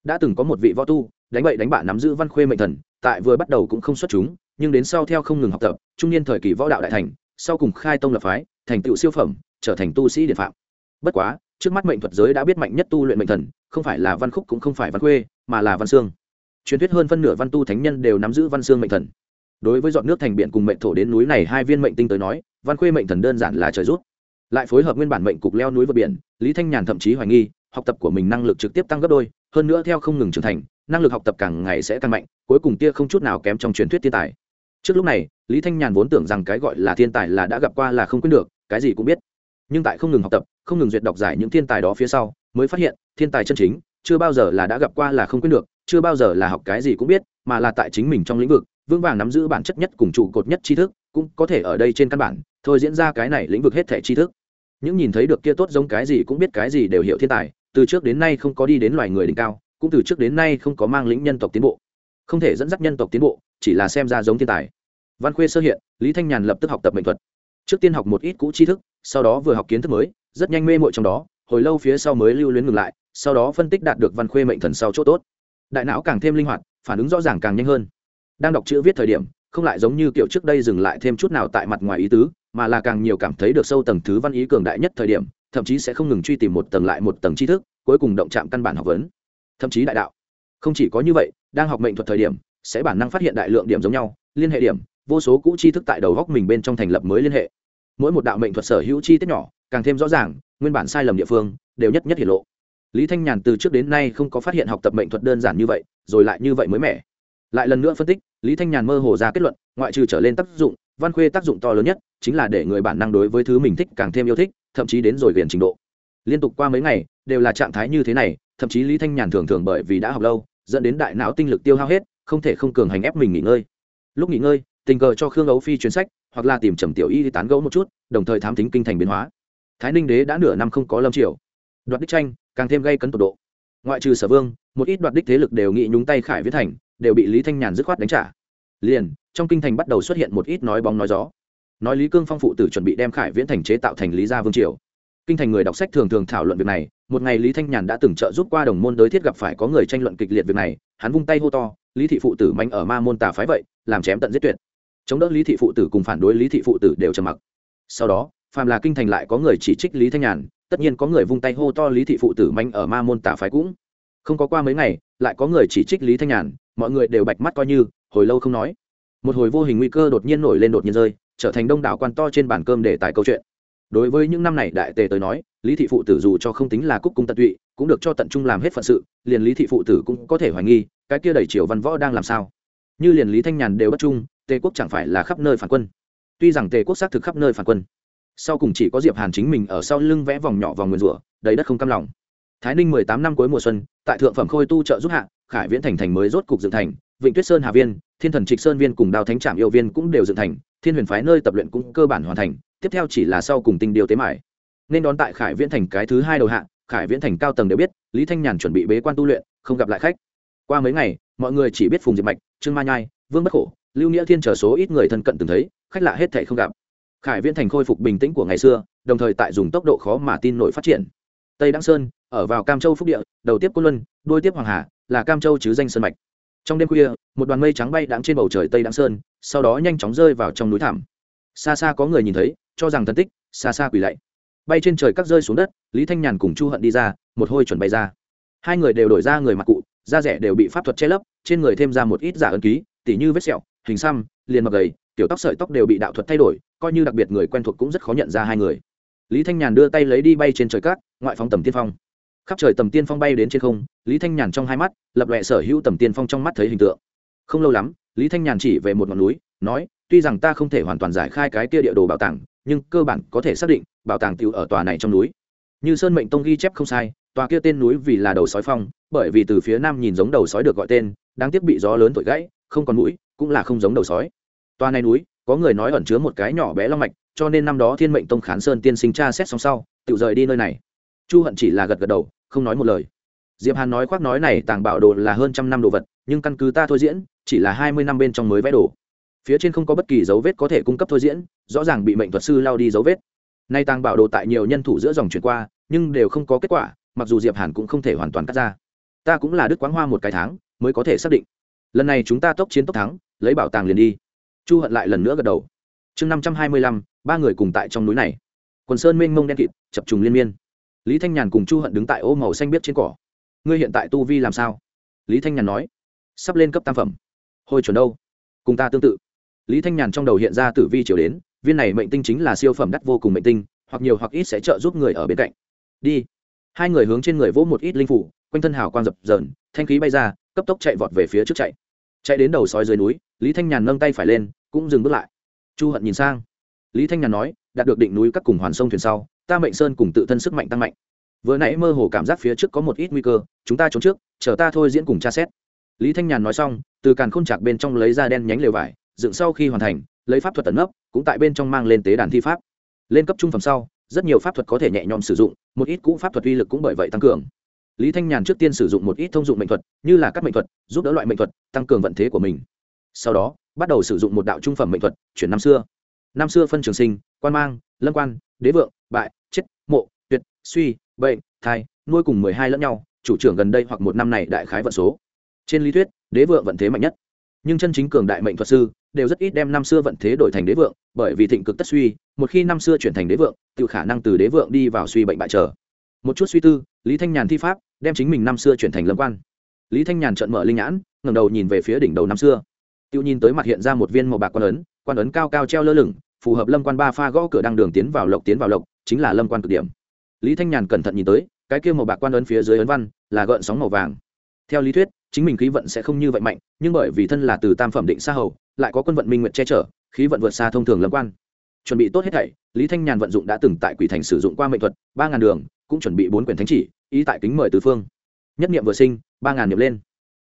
Đã từng có một vị võ tu, đánh bậy đánh bạ nắm giữ văn khuê mệnh thần, tại vừa bắt đầu cũng không xuất chúng, nhưng đến sau theo không ngừng học tập, trung niên thời kỳ võ đạo đại thành, sau cùng khai tông lập phái, thành tựu siêu phẩm, trở thành tu sĩ điện phạm. Bất quá, trước mắt mệnh thuật giới đã biết mạnh nhất tu luyện mệnh thần, không phải là văn khúc cũng không phải văn khuê, mà là văn xương. Truyền thuyết hơn phân nửa văn tu thánh nhân đều nắm giữ văn xương mệnh thần đối với dọn nước thành biển cùng mệnh thổ đến núi này, hai viên mệnh tinh tới nói, văn khuê mệnh thần đơn giản là trời rút. Lại phối hợp nguyên bản mệnh cục leo núi vượt biển, lý thanh nhàn thậm chí hoài nghi, học tập của mình năng lực trực tiếp tăng gấp đôi, hơn nữa theo không ngừng trưởng thành, năng lực học tập càng ngày sẽ tăng mạnh, cuối cùng tia không chút nào kém trong truyền thuyết thiên tài. Trước lúc này, lý thanh nhàn vốn tưởng rằng cái gọi là thiên tài là đã gặp qua là không quên được, cái gì cũng biết. Nhưng tại không ngừng học tập, không ngừng duyệt đọc giải những thiên tài đó phía sau, mới phát hiện, thiên tài chân chính, chưa bao giờ là đã gặp qua là không quên được, chưa bao giờ là học cái gì cũng biết, mà là tại chính mình trong lĩnh vực Vương vàng nắm giữ bản chất nhất cùng trụ cột nhất tri thức, cũng có thể ở đây trên căn bản, thôi diễn ra cái này lĩnh vực hết thể tri thức. Những nhìn thấy được kia tốt giống cái gì cũng biết cái gì đều hiểu thiên tài, từ trước đến nay không có đi đến loài người đỉnh cao, cũng từ trước đến nay không có mang lĩnh nhân tộc tiến bộ. Không thể dẫn dắt nhân tộc tiến bộ, chỉ là xem ra giống thiên tài. Văn khuê sơ hiện, lý thanh nhàn lập tức học tập mệnh thuật. Trước tiên học một ít cũ tri thức, sau đó vừa học kiến thức mới, rất nhanh mê mội trong đó, hồi lâu phía sau mới lưu luyến ngừng lại, sau đó phân tích đạt được văn khuê mệnh thần sau chỗ tốt. Đại não càng thêm linh hoạt, phản ứng rõ ràng càng nhanh hơn đang đọc chữ viết thời điểm, không lại giống như kiểu trước đây dừng lại thêm chút nào tại mặt ngoài ý tứ, mà là càng nhiều cảm thấy được sâu tầng thứ văn ý cường đại nhất thời điểm, thậm chí sẽ không ngừng truy tìm một tầng lại một tầng tri thức, cuối cùng động chạm căn bản học vấn. Thậm chí đại đạo. Không chỉ có như vậy, đang học mệnh thuật thời điểm, sẽ bản năng phát hiện đại lượng điểm giống nhau, liên hệ điểm, vô số cũ tri thức tại đầu góc mình bên trong thành lập mới liên hệ. Mỗi một đạo mệnh thuật sở hữu chi tiết nhỏ, càng thêm rõ ràng, nguyên bản sai lầm địa phương, đều nhất nhất hiển lộ. Lý thanh nhàn từ trước đến nay không có phát hiện học tập mệnh thuật đơn giản như vậy, rồi lại như vậy mới mẻ lại lần nữa phân tích, lý thanh nhàn mơ hồ ra kết luận, ngoại trừ trở lên tác dụng, văn khuê tác dụng to lớn nhất chính là để người bản năng đối với thứ mình thích càng thêm yêu thích, thậm chí đến rồi viền trình độ. Liên tục qua mấy ngày, đều là trạng thái như thế này, thậm chí lý thanh nhàn thường thường bởi vì đã học lâu, dẫn đến đại não tinh lực tiêu hao hết, không thể không cường hành ép mình nghỉ ngơi. Lúc nghỉ ngơi, tình cờ cho khương ấu phi chuyến sách, hoặc là tìm trầm tiểu y tán gẫu một chút, đồng thời thám tính kinh thành biến hóa. Thái ninh đế đã nửa năm không có lâm triều. Đoạt đích tranh, càng thêm gây cấn tột độ. Ngoại trừ sở vương, một ít đoạt đích thế lực đều nghị nhúng tay khải viết thành đều bị lý thanh nhàn dứt khoát đánh trả. Liền, trong kinh thành bắt đầu xuất hiện một ít nói bóng nói gió. Nói lý cương phong phụ tử chuẩn bị đem khải viễn thành chế tạo thành lý gia vương triều. Kinh thành người đọc sách thường thường thảo luận việc này, một ngày lý thanh nhàn đã từng trợ giúp qua đồng môn đới thiết gặp phải có người tranh luận kịch liệt việc này, hắn vung tay hô to, lý thị phụ tử manh ở ma môn tà phái vậy, làm chém tận giết tuyệt. Chống đỡ lý thị phụ tử cùng phản đối lý thị phụ tử đều trầm mặc. Sau đó, phàm là kinh thành lại có người chỉ trích lý thanh nhàn, tất nhiên có người vung tay hô to lý thị phụ tử manh ở ma môn tà phái cũng. Không có qua mấy ngày, lại có người chỉ trích lý thanh nhàn mọi người đều bạch mắt coi như, hồi lâu không nói. Một hồi vô hình nguy cơ đột nhiên nổi lên đột nhiên rơi, trở thành đông đảo quan to trên bàn cơm để tài câu chuyện. Đối với những năm này đại tề tới nói, lý thị phụ tử dù cho không tính là cúc cung tận tụy, cũng được cho tận trung làm hết phận sự, liền lý thị phụ tử cũng có thể hoài nghi, cái kia đẩy triều văn võ đang làm sao? Như liền lý thanh nhàn đều bất trung, tề quốc chẳng phải là khắp nơi phản quân. Tuy rằng tề quốc xác thực khắp nơi phản quân, sau cùng chỉ có diệp hàn chính mình ở sau lưng vẽ vòng nhỏ vòng nguyền rủa, đầy đất không cam lòng thái ninh mười tám năm cuối mùa xuân, tại thượng phẩm khôi tu trợ giúp hạ, khải viễn thành thành mới rốt cục dựng thành, vịnh tuyết sơn hà viên, thiên thần trịch sơn viên cùng đào thánh trạm yêu viên cũng đều dựng thành, thiên huyền phái nơi tập luyện cũng cơ bản hoàn thành, tiếp theo chỉ là sau cùng tinh điều tế mải. Nên đón tại khải viễn thành cái thứ hai đầu hạ, khải viễn thành cao tầng đều biết, lý thanh nhàn chuẩn bị bế quan tu luyện, không gặp lại khách. Qua mấy ngày, mọi người chỉ biết phùng diệp mạch, trương ma nhai, vương bất khổ, lưu nghĩa thiên trở số ít người thân cận từng thấy, khách lạ hết thảy không gặp. Khải viễn thành khôi phục bình tĩnh của ngày xưa, đồng thời tại dùng tốc độ khó mà tin nổi phát triển. Tây đăng sơn ở vào cam châu phúc địa, đầu tiếp côn luân, đuôi tiếp hoàng hà, là cam châu chứ danh sơn mạch. Trong đêm khuya, một đoàn mây trắng bay đáng trên bầu trời tây đáng sơn, sau đó nhanh chóng rơi vào trong núi thảm. Xa xa có người nhìn thấy, cho rằng thần tích, xa xa quỳ lạy. Bay trên trời các rơi xuống đất, lý thanh nhàn cùng chu hận đi ra, một hôi chuẩn bay ra. Hai người đều đổi ra người mặc cụ, da rẻ đều bị pháp thuật che lấp, trên người thêm ra một ít giả ân ký, tỉ như vết sẹo, hình xăm, liền mập gầy, tiểu tóc sợi tóc đều bị đạo thuật thay đổi, coi như đặc biệt người quen thuộc cũng rất khó nhận ra hai người. Lý thanh nhàn đưa tay lấy đi bay trên trời cát, ngoại phóng tầm tiên phong khắp trời tầm tiên phong bay đến trên không, lý thanh nhàn trong hai mắt, lập lệ sở hữu tầm tiên phong trong mắt thấy hình tượng. Không lâu lắm, lý thanh nhàn chỉ về một ngọn núi, nói, tuy rằng ta không thể hoàn toàn giải khai cái kia địa đồ bảo tàng, nhưng cơ bản có thể xác định, bảo tàng tiêu ở tòa này trong núi. Như sơn mệnh tông ghi chép không sai, tòa kia tên núi vì là đầu sói phong, bởi vì từ phía nam nhìn giống đầu sói được gọi tên, đáng tiếc bị gió lớn thổi gãy, không còn mũi, cũng là không giống đầu sói. Tòa này núi, có người nói ẩn chứa một cái nhỏ bé long mạch, cho nên năm đó thiên mệnh tông khán sơn tiên sinh cha xét xong sau tự rời đi nơi này. Chu hận chỉ là gật gật đầu không nói một lời. Diệp hàn nói khoác nói này tàng bảo đồ là hơn trăm năm đồ vật, nhưng căn cứ ta thôi diễn, chỉ là hai mươi năm bên trong mới vẽ đồ. Phía trên không có bất kỳ dấu vết có thể cung cấp thôi diễn, rõ ràng bị mệnh thuật sư lao đi dấu vết. Nay tàng bảo đồ tại nhiều nhân thủ giữa dòng chuyển qua, nhưng đều không có kết quả, mặc dù diệp hàn cũng không thể hoàn toàn cắt ra. Ta cũng là đức quáng hoa một cái tháng, mới có thể xác định. Lần này chúng ta tốc chiến tốc thắng, lấy bảo tàng liền đi. Chu hận lại lần nữa gật đầu. Chương năm trăm hai mươi lăm, ba người cùng tại trong núi này. Quần sơn mênh mông đen kịt, chập trùng liên miên lý thanh nhàn cùng chu hận đứng tại ô màu xanh biết trên cỏ. Ngươi hiện tại tu vi làm sao? Lý thanh nhàn nói. Sắp lên cấp tam phẩm. Hồi chuẩn đâu? Cùng ta tương tự. Lý thanh nhàn trong đầu hiện ra tử vi chiều đến, viên này mệnh tinh chính là siêu phẩm đắt vô cùng mệnh tinh, hoặc nhiều hoặc ít sẽ trợ giúp người ở bên cạnh. Đi. Hai người hướng trên người vỗ một ít linh phủ, quanh thân hào quang dập dờn, thanh khí bay ra, cấp tốc chạy vọt về phía trước chạy. Chạy đến đầu sói dưới núi, lý thanh nhàn nâng tay phải lên, cũng dừng bước lại. Chu hận nhìn sang. Lý thanh nhàn nói, đạt được định núi các cùng hoàn sông thuyền sau ta mệnh sơn cùng tự thân sức mạnh tăng mạnh. Vừa nãy mơ hồ cảm giác phía trước có một ít nguy cơ, chúng ta trốn trước, chờ ta thôi diễn cùng tra xét. Lý thanh nhàn nói xong, từ càn khôn chạc bên trong lấy ra đen nhánh lều vải, dựng sau khi hoàn thành, lấy pháp thuật tận ấp cũng tại bên trong mang lên tế đàn thi pháp. Lên cấp trung phẩm sau, rất nhiều pháp thuật có thể nhẹ nhõm sử dụng, một ít cũ pháp thuật uy lực cũng bởi vậy tăng cường. Lý thanh nhàn trước tiên sử dụng một ít thông dụng mệnh thuật, như là các mệnh thuật, giúp đỡ loại mệnh thuật, tăng cường vận thế của mình. Sau đó, bắt đầu sử dụng một đạo trung phẩm mệnh thuật, chuyển năm xưa. Năm xưa phân trường sinh, quan mang, lâm quan, đế vượng, bại mộ, tuyệt, suy, bệnh, thai, nuôi cùng mười hai lẫn nhau, chủ trưởng gần đây hoặc một năm này đại khái vận số. Trên lý thuyết, đế vượng vận thế mạnh nhất. Nhưng chân chính cường đại mệnh thuật sư đều rất ít đem năm xưa vận thế đổi thành đế vượng, bởi vì thịnh cực tất suy, một khi năm xưa chuyển thành đế vượng tự khả năng từ đế vượng đi vào suy bệnh bại trở. Một chút suy tư, lý thanh nhàn thi pháp đem chính mình năm xưa chuyển thành lâm quan. Lý thanh nhàn trợn mở linh nhãn, ngẩng đầu nhìn về phía đỉnh đầu năm xưa. Tiêu nhìn tới mặt hiện ra một viên màu bạc quan ấn quan ấn cao cao treo lơ lửng, phù hợp lâm quan ba pha gõ cửa đăng đường tiến vào lộc tiến vào lộc chính là lâm quan cực điểm. Lý thanh nhàn cẩn thận nhìn tới, cái kia màu bạc quan ấn phía dưới ấn văn là gợn sóng màu vàng. Theo lý thuyết, chính mình khí vận sẽ không như vậy mạnh, nhưng bởi vì thân là từ tam phẩm định xa hầu, lại có quân vận minh nguyện che chở, khí vận vượt xa thông thường lâm quan. Chuẩn bị tốt hết thảy, lý thanh nhàn vận dụng đã từng tại quỷ thành sử dụng qua mệnh thuật, ba ngàn đường, cũng chuẩn bị bốn quyển thánh chỉ, ý tại kính mời tứ phương. Nhất niệm vừa sinh, ba ngàn niệm lên.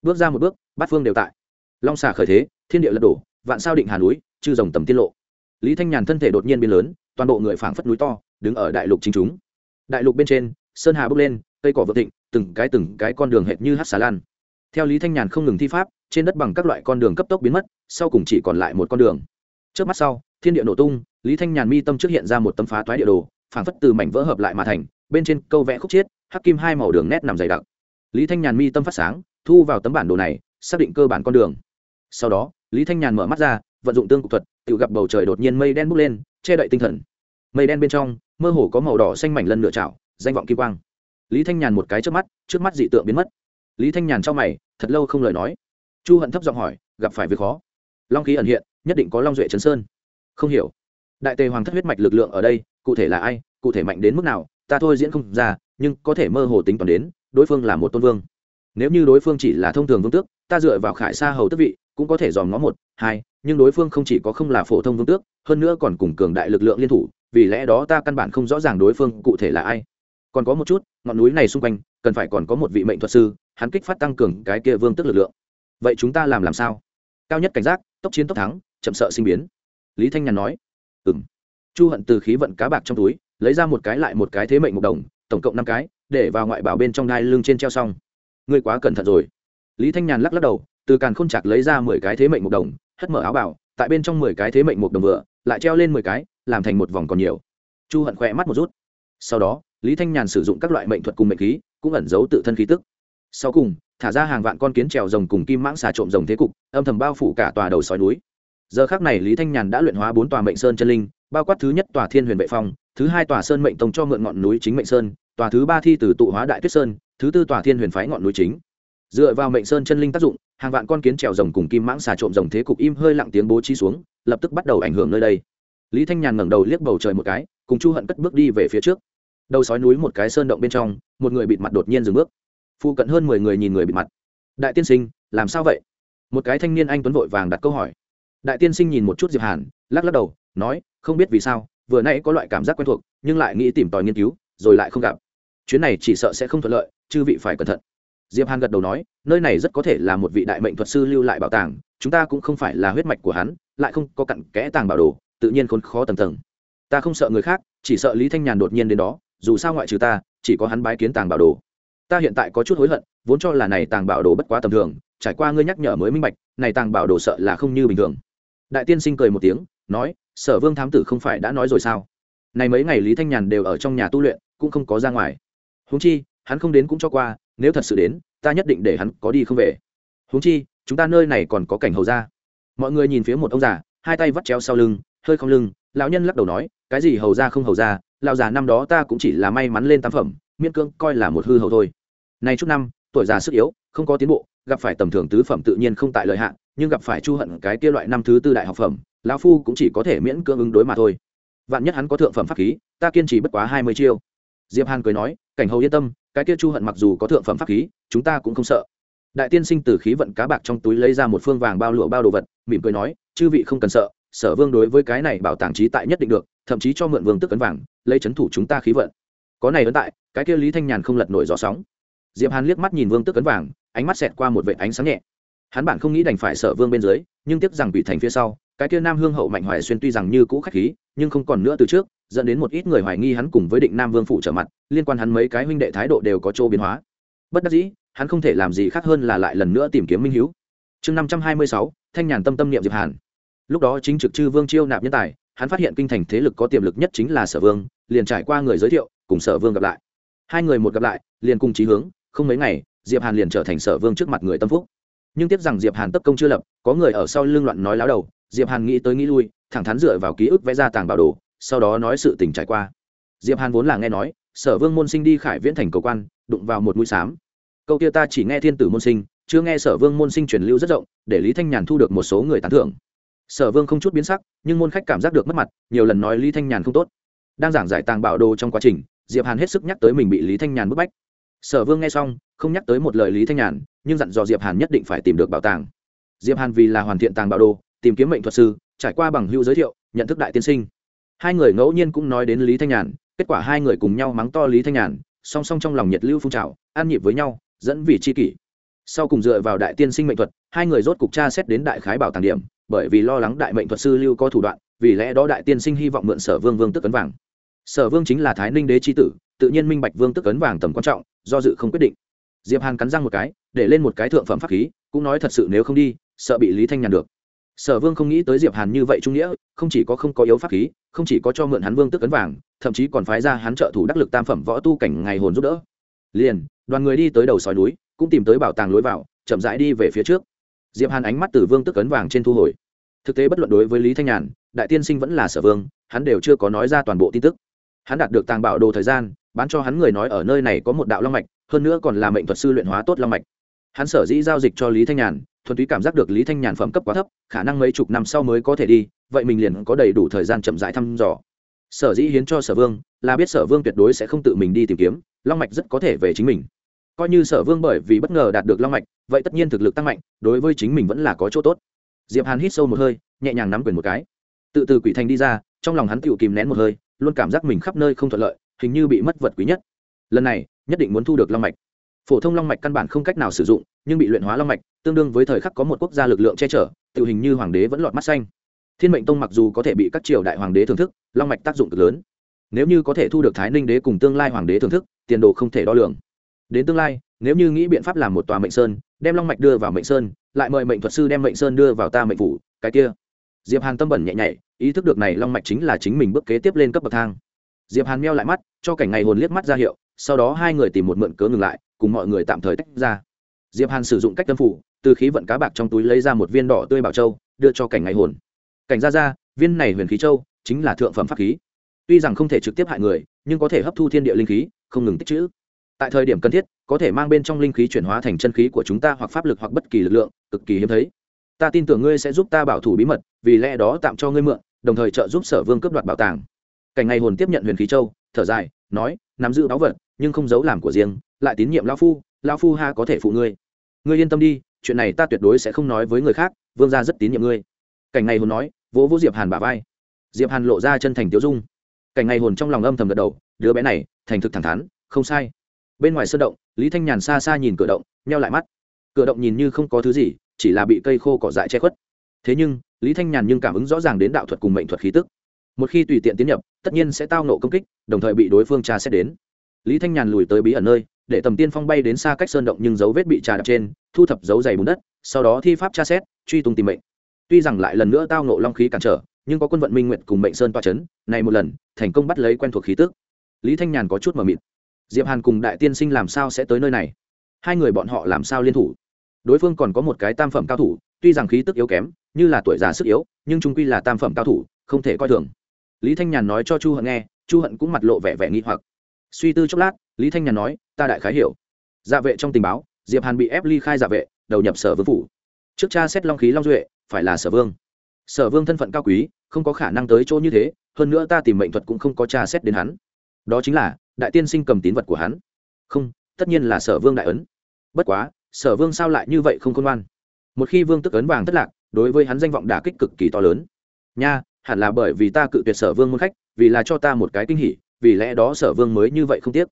Bước ra một bước, bát phương đều tại. Long xà khởi thế, thiên địa lật đổ, vạn sao định hà núi, chư rồng tầm tiết lộ. Lý thanh nhàn thân thể đột nhiên biến lớn, toàn bộ người phảng phất núi to đứng ở đại lục chính chúng. Đại lục bên trên, sơn hà bước lên, cây cỏ vượng thịnh, từng cái từng cái con đường hệt như hát xà lan. Theo lý thanh nhàn không ngừng thi pháp, trên đất bằng các loại con đường cấp tốc biến mất, sau cùng chỉ còn lại một con đường. Trước mắt sau, thiên địa nổ tung, lý thanh nhàn mi tâm trước hiện ra một tấm phá toái địa đồ, phảng phất từ mảnh vỡ hợp lại mà thành, bên trên câu vẽ khúc chiết, hắc kim hai màu đường nét nằm dày đặc. Lý thanh nhàn mi tâm phát sáng, thu vào tấm bản đồ này, xác định cơ bản con đường. Sau đó, lý thanh nhàn mở mắt ra, vận dụng tương cục thuật, tự gặp bầu trời đột nhiên mây đen bốc lên, che đậy tinh thần. Mây đen bên trong mơ hồ có màu đỏ xanh mảnh lân nửa chảo, danh vọng kim quang. Lý thanh nhàn một cái trước mắt trước mắt dị tượng biến mất. Lý thanh nhàn cho mày, thật lâu không lời nói. Chu hận thấp giọng hỏi, gặp phải việc khó? Long khí ẩn hiện, nhất định có long duệ trấn sơn. Không hiểu. Đại tề hoàng thất huyết mạch lực lượng ở đây, cụ thể là ai, cụ thể mạnh đến mức nào, ta thôi diễn không ra, nhưng có thể mơ hồ tính toàn đến, đối phương là một tôn vương. Nếu như đối phương chỉ là thông thường vương tước, ta dựa vào khải sa hầu tước vị, cũng có thể dòm ngó một, hai, nhưng đối phương không chỉ có không là phổ thông vương tước, hơn nữa còn cùng cường đại lực lượng liên thủ vì lẽ đó ta căn bản không rõ ràng đối phương cụ thể là ai. Còn có một chút, ngọn núi này xung quanh, cần phải còn có một vị mệnh thuật sư, hắn kích phát tăng cường cái kia vương tức lực lượng. Vậy chúng ta làm làm sao? Cao nhất cảnh giác, tốc chiến tốc thắng, chậm sợ sinh biến. Lý thanh nhàn nói. Ừ m chu hận từ khí vận cá bạc trong túi, lấy ra một cái lại một cái thế mệnh một đồng, tổng cộng năm cái, để vào ngoại bảo bên trong đai lưng trên treo xong. Ngươi quá cẩn thận rồi. Lý thanh nhàn lắc lắc đầu, từ càn k h ô n chạc lấy ra mười cái thế mệnh một đồng, hất mở áo bảo, tại bên trong mười cái thế mệnh một đồng vừa, lại treo lên mười cái làm thành một vòng còn nhiều. Chu hận khỏe mắt một rút. Sau đó, lý thanh nhàn sử dụng các loại mệnh thuật cùng mệnh khí, cũng ẩn giấu tự thân khí tức. Sau cùng, thả ra hàng vạn con kiến trèo rồng cùng kim mãng xà trộm rồng thế cục, âm thầm bao phủ cả tòa đầu sói núi. Giờ khác này lý thanh nhàn đã luyện hóa bốn tòa mệnh sơn chân linh, bao quát thứ nhất tòa thiên huyền vệ phong, thứ hai tòa sơn mệnh tông cho mượn ngọn núi chính mệnh sơn, tòa thứ ba thi từ tụ hóa đại tuyết sơn, thứ tư tòa thiên huyền phái ngọn núi chính. Dựa vào mệnh sơn chân linh tác dụng, hàng vạn con kiến trèo rồng cùng kim mãng xà trộm rồng thế cục im hơi lặng tiếng bố trí xuống, lập tức bắt đầu ảnh hưởng nơi đây lý thanh nhàn ngẩng đầu liếc bầu trời một cái, cùng chu hận cất bước đi về phía trước. Đầu sói núi một cái sơn động bên trong, một người bịt mặt đột nhiên dừng bước. Phụ cận hơn mười người nhìn người bịt mặt. Đại tiên sinh, làm sao vậy? Một cái thanh niên anh tuấn vội vàng đặt câu hỏi. Đại tiên sinh nhìn một chút diệp hàn, lắc lắc đầu, nói, không biết vì sao, vừa nãy có loại cảm giác quen thuộc, nhưng lại nghĩ tìm tòi nghiên cứu, rồi lại không gặp. Chuyến này chỉ sợ sẽ không thuận lợi, chư vị phải cẩn thận. Diệp hàn gật đầu nói, nơi này rất có thể là một vị đại mệnh thuật sư lưu lại bảo tàng, chúng ta cũng không phải là huyết mạch của hắn, lại không có cặn kẽ tàng bảo đồ tự nhiên khốn khó tầng tầng. Ta không sợ người khác, chỉ sợ lý thanh nhàn đột nhiên đến đó, dù sao ngoại trừ ta, chỉ có hắn bái kiến tàng bảo đồ. Ta hiện tại có chút hối hận, vốn cho là này tàng bảo đồ bất quá tầm thường, trải qua ngươi nhắc nhở mới minh bạch, này tàng bảo đồ sợ là không như bình thường. Đại tiên sinh cười một tiếng, nói, sở vương thám tử không phải đã nói rồi sao? Này mấy ngày lý thanh nhàn đều ở trong nhà tu luyện, cũng không có ra ngoài. Húng chi, hắn không đến cũng cho qua, nếu thật sự đến, ta nhất định để hắn có đi không về. Húng chi, chúng ta nơi này còn có cảnh hầu ra mọi người nhìn phía một ông già, hai tay vắt chéo sau lưng hơi không lưng, lão nhân lắc đầu nói, cái gì hầu ra không hầu ra, lão già năm đó ta cũng chỉ là may mắn lên tam phẩm, miễn cưỡng coi là một hư hầu thôi. Nay chút năm, tuổi già sức yếu, không có tiến bộ, gặp phải tầm thường tứ phẩm tự nhiên không tại lợi hạn nhưng gặp phải chu hận cái kia loại năm thứ tư đại học phẩm, lão phu cũng chỉ có thể miễn cưỡng ứng đối mà thôi. Vạn nhất hắn có thượng phẩm pháp khí, ta kiên trì bất quá hai mươi chiêu. Diệp hàn cười nói, cảnh hầu yên tâm, cái kia chu hận mặc dù có thượng phẩm pháp khí, chúng ta cũng không sợ. Đại tiên sinh từ khí vận cá bạc trong túi lấy ra một phương vàng bao lụa bao đồ vật, mỉm cười nói, chư vị không cần sợ sở vương đối với cái này bảo tàng trí tại nhất định được, thậm chí cho mượn vương tức ấn vàng, lấy chấn thủ chúng ta khí vận. Có này ấn tại, cái kia lý thanh nhàn không lật nổi gió sóng. Diệp hàn liếc mắt nhìn vương tức ấn vàng, ánh mắt xẹt qua một vệ ánh sáng nhẹ. Hắn bản không nghĩ đành phải sở vương bên dưới, nhưng tiếc rằng bị thành phía sau, cái kia nam hương hậu mạnh hoài xuyên tuy rằng như cũ khách khí, nhưng không còn nữa từ trước, dẫn đến một ít người hoài nghi hắn cùng với định nam vương phụ trở mặt, liên quan hắn mấy cái huynh đệ thái độ đều có chỗ biến hóa. Bất đắc dĩ, hắn không thể làm gì khác hơn là lại lần nữa tìm kiếm minh hiếu. Chương năm trăm hai mươi sáu, thanh nhàn tâm tâm niệm diệp hàn lúc đó chính trực chư vương chiêu nạp nhân tài, hắn phát hiện kinh thành thế lực có tiềm lực nhất chính là sở vương, liền trải qua người giới thiệu, cùng sở vương gặp lại. Hai người một gặp lại, liền cùng chí hướng, không mấy ngày, diệp hàn liền trở thành sở vương trước mặt người tâm phúc. Nhưng tiếc rằng diệp hàn tất công chưa lập, có người ở sau lưng loạn nói láo đầu, diệp hàn nghĩ tới nghĩ lui, thẳng thắn dựa vào ký ức vẽ ra tàng bảo đồ, sau đó nói sự tình trải qua. Diệp hàn vốn là nghe nói, sở vương môn sinh đi khải viễn thành cầu quan, đụng vào một mũi xám câu kia ta chỉ nghe thiên tử môn sinh, chưa nghe sở vương môn sinh truyền lưu rất rộng, để lý thanh nhàn thu được một số người tán thưởng sở vương không chút biến sắc, nhưng môn khách cảm giác được mất mặt, nhiều lần nói lý thanh nhàn không tốt. Đang giảng giải tàng bảo đồ trong quá trình, diệp hàn hết sức nhắc tới mình bị lý thanh nhàn bức bách. Sở vương nghe xong, không nhắc tới một lời lý thanh nhàn, nhưng dặn dò diệp hàn nhất định phải tìm được bảo tàng. Diệp hàn vì là hoàn thiện tàng bảo đồ, tìm kiếm mệnh thuật sư, trải qua bằng hữu giới thiệu, nhận thức đại tiên sinh. Hai người ngẫu nhiên cũng nói đến lý thanh nhàn, kết quả hai người cùng nhau mắng to lý thanh nhàn, song song trong lòng nhiệt lưu phun trào, an nhịp với nhau, dẫn vì chi kỷ. Sau cùng dựa vào đại tiên sinh mệnh thuật, hai người rốt cục tra xét đến đại khái bảo tàng điểm bởi vì lo lắng đại mệnh thuật sư lưu có thủ đoạn, vì lẽ đó đại tiên sinh hy vọng mượn sở vương vương tức ấn vàng. Sở vương chính là thái ninh đế chi tử, tự nhiên minh bạch vương tức ấn vàng tầm quan trọng, do dự không quyết định. Diệp hàn cắn răng một cái, để lên một cái thượng phẩm pháp khí, cũng nói thật sự nếu không đi, sợ bị lý thanh nhàn được. Sở vương không nghĩ tới diệp hàn như vậy trung nghĩa, không chỉ có không có yếu pháp khí, không chỉ có cho mượn hắn vương tức ấn vàng, thậm chí còn phái ra hắn trợ thủ đắc lực tam phẩm võ tu cảnh ngày hồn giúp đỡ. Liền, đoàn người đi tới đầu sói núi, cũng tìm tới bảo tàng lối vào, chậm rãi đi về phía trước diệp hàn ánh mắt từ vương tức ấn vàng trên thu hồi. Thực tế bất luận đối với lý thanh nhàn, đại tiên sinh vẫn là sở vương, hắn đều chưa có nói ra toàn bộ tin tức. Hắn đạt được tàng bảo đồ thời gian, bán cho hắn người nói ở nơi này có một đạo long mạch, hơn nữa còn là mệnh thuật sư luyện hóa tốt long mạch. Hắn sở dĩ giao dịch cho lý thanh nhàn, thuần túy cảm giác được lý thanh nhàn phẩm cấp quá thấp, khả năng mấy chục năm sau mới có thể đi, vậy mình liền có đầy đủ thời gian chậm rãi thăm dò. Sở dĩ hiến cho sở vương, là biết sở vương tuyệt đối sẽ không tự mình đi tìm kiếm, long mạch rất có thể về chính mình. Coi như sở vương bởi vì bất ngờ đạt được long mạch vậy tất nhiên thực lực tăng mạnh, đối với chính mình vẫn là có chỗ tốt. Diệp hàn hít sâu một hơi, nhẹ nhàng nắm quyền một cái. Tự từ quỷ thành đi ra, trong lòng hắn tự kìm nén một hơi, luôn cảm giác mình khắp nơi không thuận lợi, hình như bị mất vật quý nhất. Lần này, nhất định muốn thu được long mạch. Phổ thông long mạch căn bản không cách nào sử dụng, nhưng bị luyện hóa long mạch, tương đương với thời khắc có một quốc gia lực lượng che chở tự hình như hoàng đế vẫn lọt mắt xanh. Thiên mệnh tông mặc dù có thể bị các triều đại hoàng đế thưởng thức, long mạch tác dụng cực lớn. Nếu như có thể thu được thái ninh đế cùng tương lai hoàng đế thưởng thức, tiền đồ không thể đo lường. Đến tương lai, nếu như nghĩ biện pháp làm một tòa mệnh sơn đem long mạch đưa vào mệnh sơn, lại mời mệnh thuật sư đem mệnh sơn đưa vào ta mệnh phủ, cái kia. Diệp hàn tâm bẩn nhẹ nhảy, ý thức được này long mạch chính là chính mình bước kế tiếp lên cấp bậc thang. Diệp hàn meo lại mắt, cho cảnh ngày hồn liếc mắt ra hiệu, sau đó hai người tìm một mượn cớ ngừng lại, cùng mọi người tạm thời tách ra. Diệp hàn sử dụng cách tâm phủ, từ khí vận cá bạc trong túi lấy ra một viên đỏ tươi bảo châu, đưa cho cảnh ngày hồn. Cảnh ra ra viên này huyền khí châu, chính là thượng phẩm pháp khí. Tuy rằng không thể trực tiếp hại người, nhưng có thể hấp thu thiên địa linh khí, không ngừng tích trữ tại thời điểm cần thiết, có thể mang bên trong linh khí chuyển hóa thành chân khí của chúng ta hoặc pháp lực hoặc bất kỳ lực lượng, cực kỳ hiếm thấy. Ta tin tưởng ngươi sẽ giúp ta bảo thủ bí mật, vì lẽ đó tạm cho ngươi mượn, đồng thời trợ giúp sở vương cướp đoạt bảo tàng. Cảnh ngày hồn tiếp nhận huyền khí châu, thở dài, nói, nắm giữ báu vật, nhưng không giấu làm của riêng, lại tín nhiệm lao phu lao phu ha có thể phụ ngươi. Ngươi yên tâm đi, chuyện này ta tuyệt đối sẽ không nói với người khác, vương gia rất tín nhiệm ngươi. Cảnh này hồn nói, vỗ vỗ diệp hàn bả vai. Diệp hàn lộ ra chân thành tiêu dung. Cảnh này hồn trong lòng âm thầm gật đầu, đứa bé này, thành thực thẳng thắn, không sai bên ngoài sơn động, lý thanh nhàn xa xa nhìn cửa động, nheo lại mắt. Cửa động nhìn như không có thứ gì, chỉ là bị cây khô cỏ dại che khuất. Thế nhưng, lý thanh nhàn nhưng cảm ứng rõ ràng đến đạo thuật cùng mệnh thuật khí tức. Một khi tùy tiện tiến nhập, tất nhiên sẽ tao nộ công kích, đồng thời bị đối phương trà xét đến. Lý thanh nhàn lùi tới bí ẩn nơi, để tầm tiên phong bay đến xa cách sơn động nhưng dấu vết bị trà đập trên, thu thập dấu dày bùn đất, sau đó thi pháp tra xét, truy tung tìm mệnh. Tuy rằng lại lần nữa tao nộ long khí cản trở, nhưng có quân vận minh nguyện cùng mệnh sơn toa c h ấ n này một lần, thành công bắt lấy quen thuộc khí tức. Lý thanh nhàn có chút mờ mịt diệp hàn cùng đại tiên sinh làm sao sẽ tới nơi này? Hai người bọn họ làm sao liên thủ? Đối phương còn có một cái tam phẩm cao thủ, tuy rằng khí tức yếu kém, như là tuổi già sức yếu, nhưng trung quy là tam phẩm cao thủ, không thể coi thường. Lý thanh nhàn nói cho chu hận nghe, chu hận cũng mặt lộ vẻ vẻ nghi hoặc. Suy tư chốc lát, lý thanh nhàn nói, ta đại khái hiểu. Dạ vệ trong tình báo, diệp hàn bị ép ly khai dạ vệ, đầu nhập sở vương phủ. Trước cha xét long khí long duệ, phải là sở vương. Sở vương thân phận cao quý, không có khả năng tới chỗ như thế, hơn nữa ta tìm mệnh thuật cũng không có tra xét đến hắn. Đó chính là đại tiên sinh cầm tín vật của hắn. Không, tất nhiên là sở vương đại ấn. Bất quá, sở vương sao lại như vậy không khôn ngoan? Một khi vương tức ấn vàng thất lạc, đối với hắn danh vọng đả kích cực kỳ to lớn. Nha, hẳn là bởi vì ta cự tuyệt sở vương môn khách, vì là cho ta một cái kinh hỉ, vì lẽ đó sở vương mới như vậy không tiếc.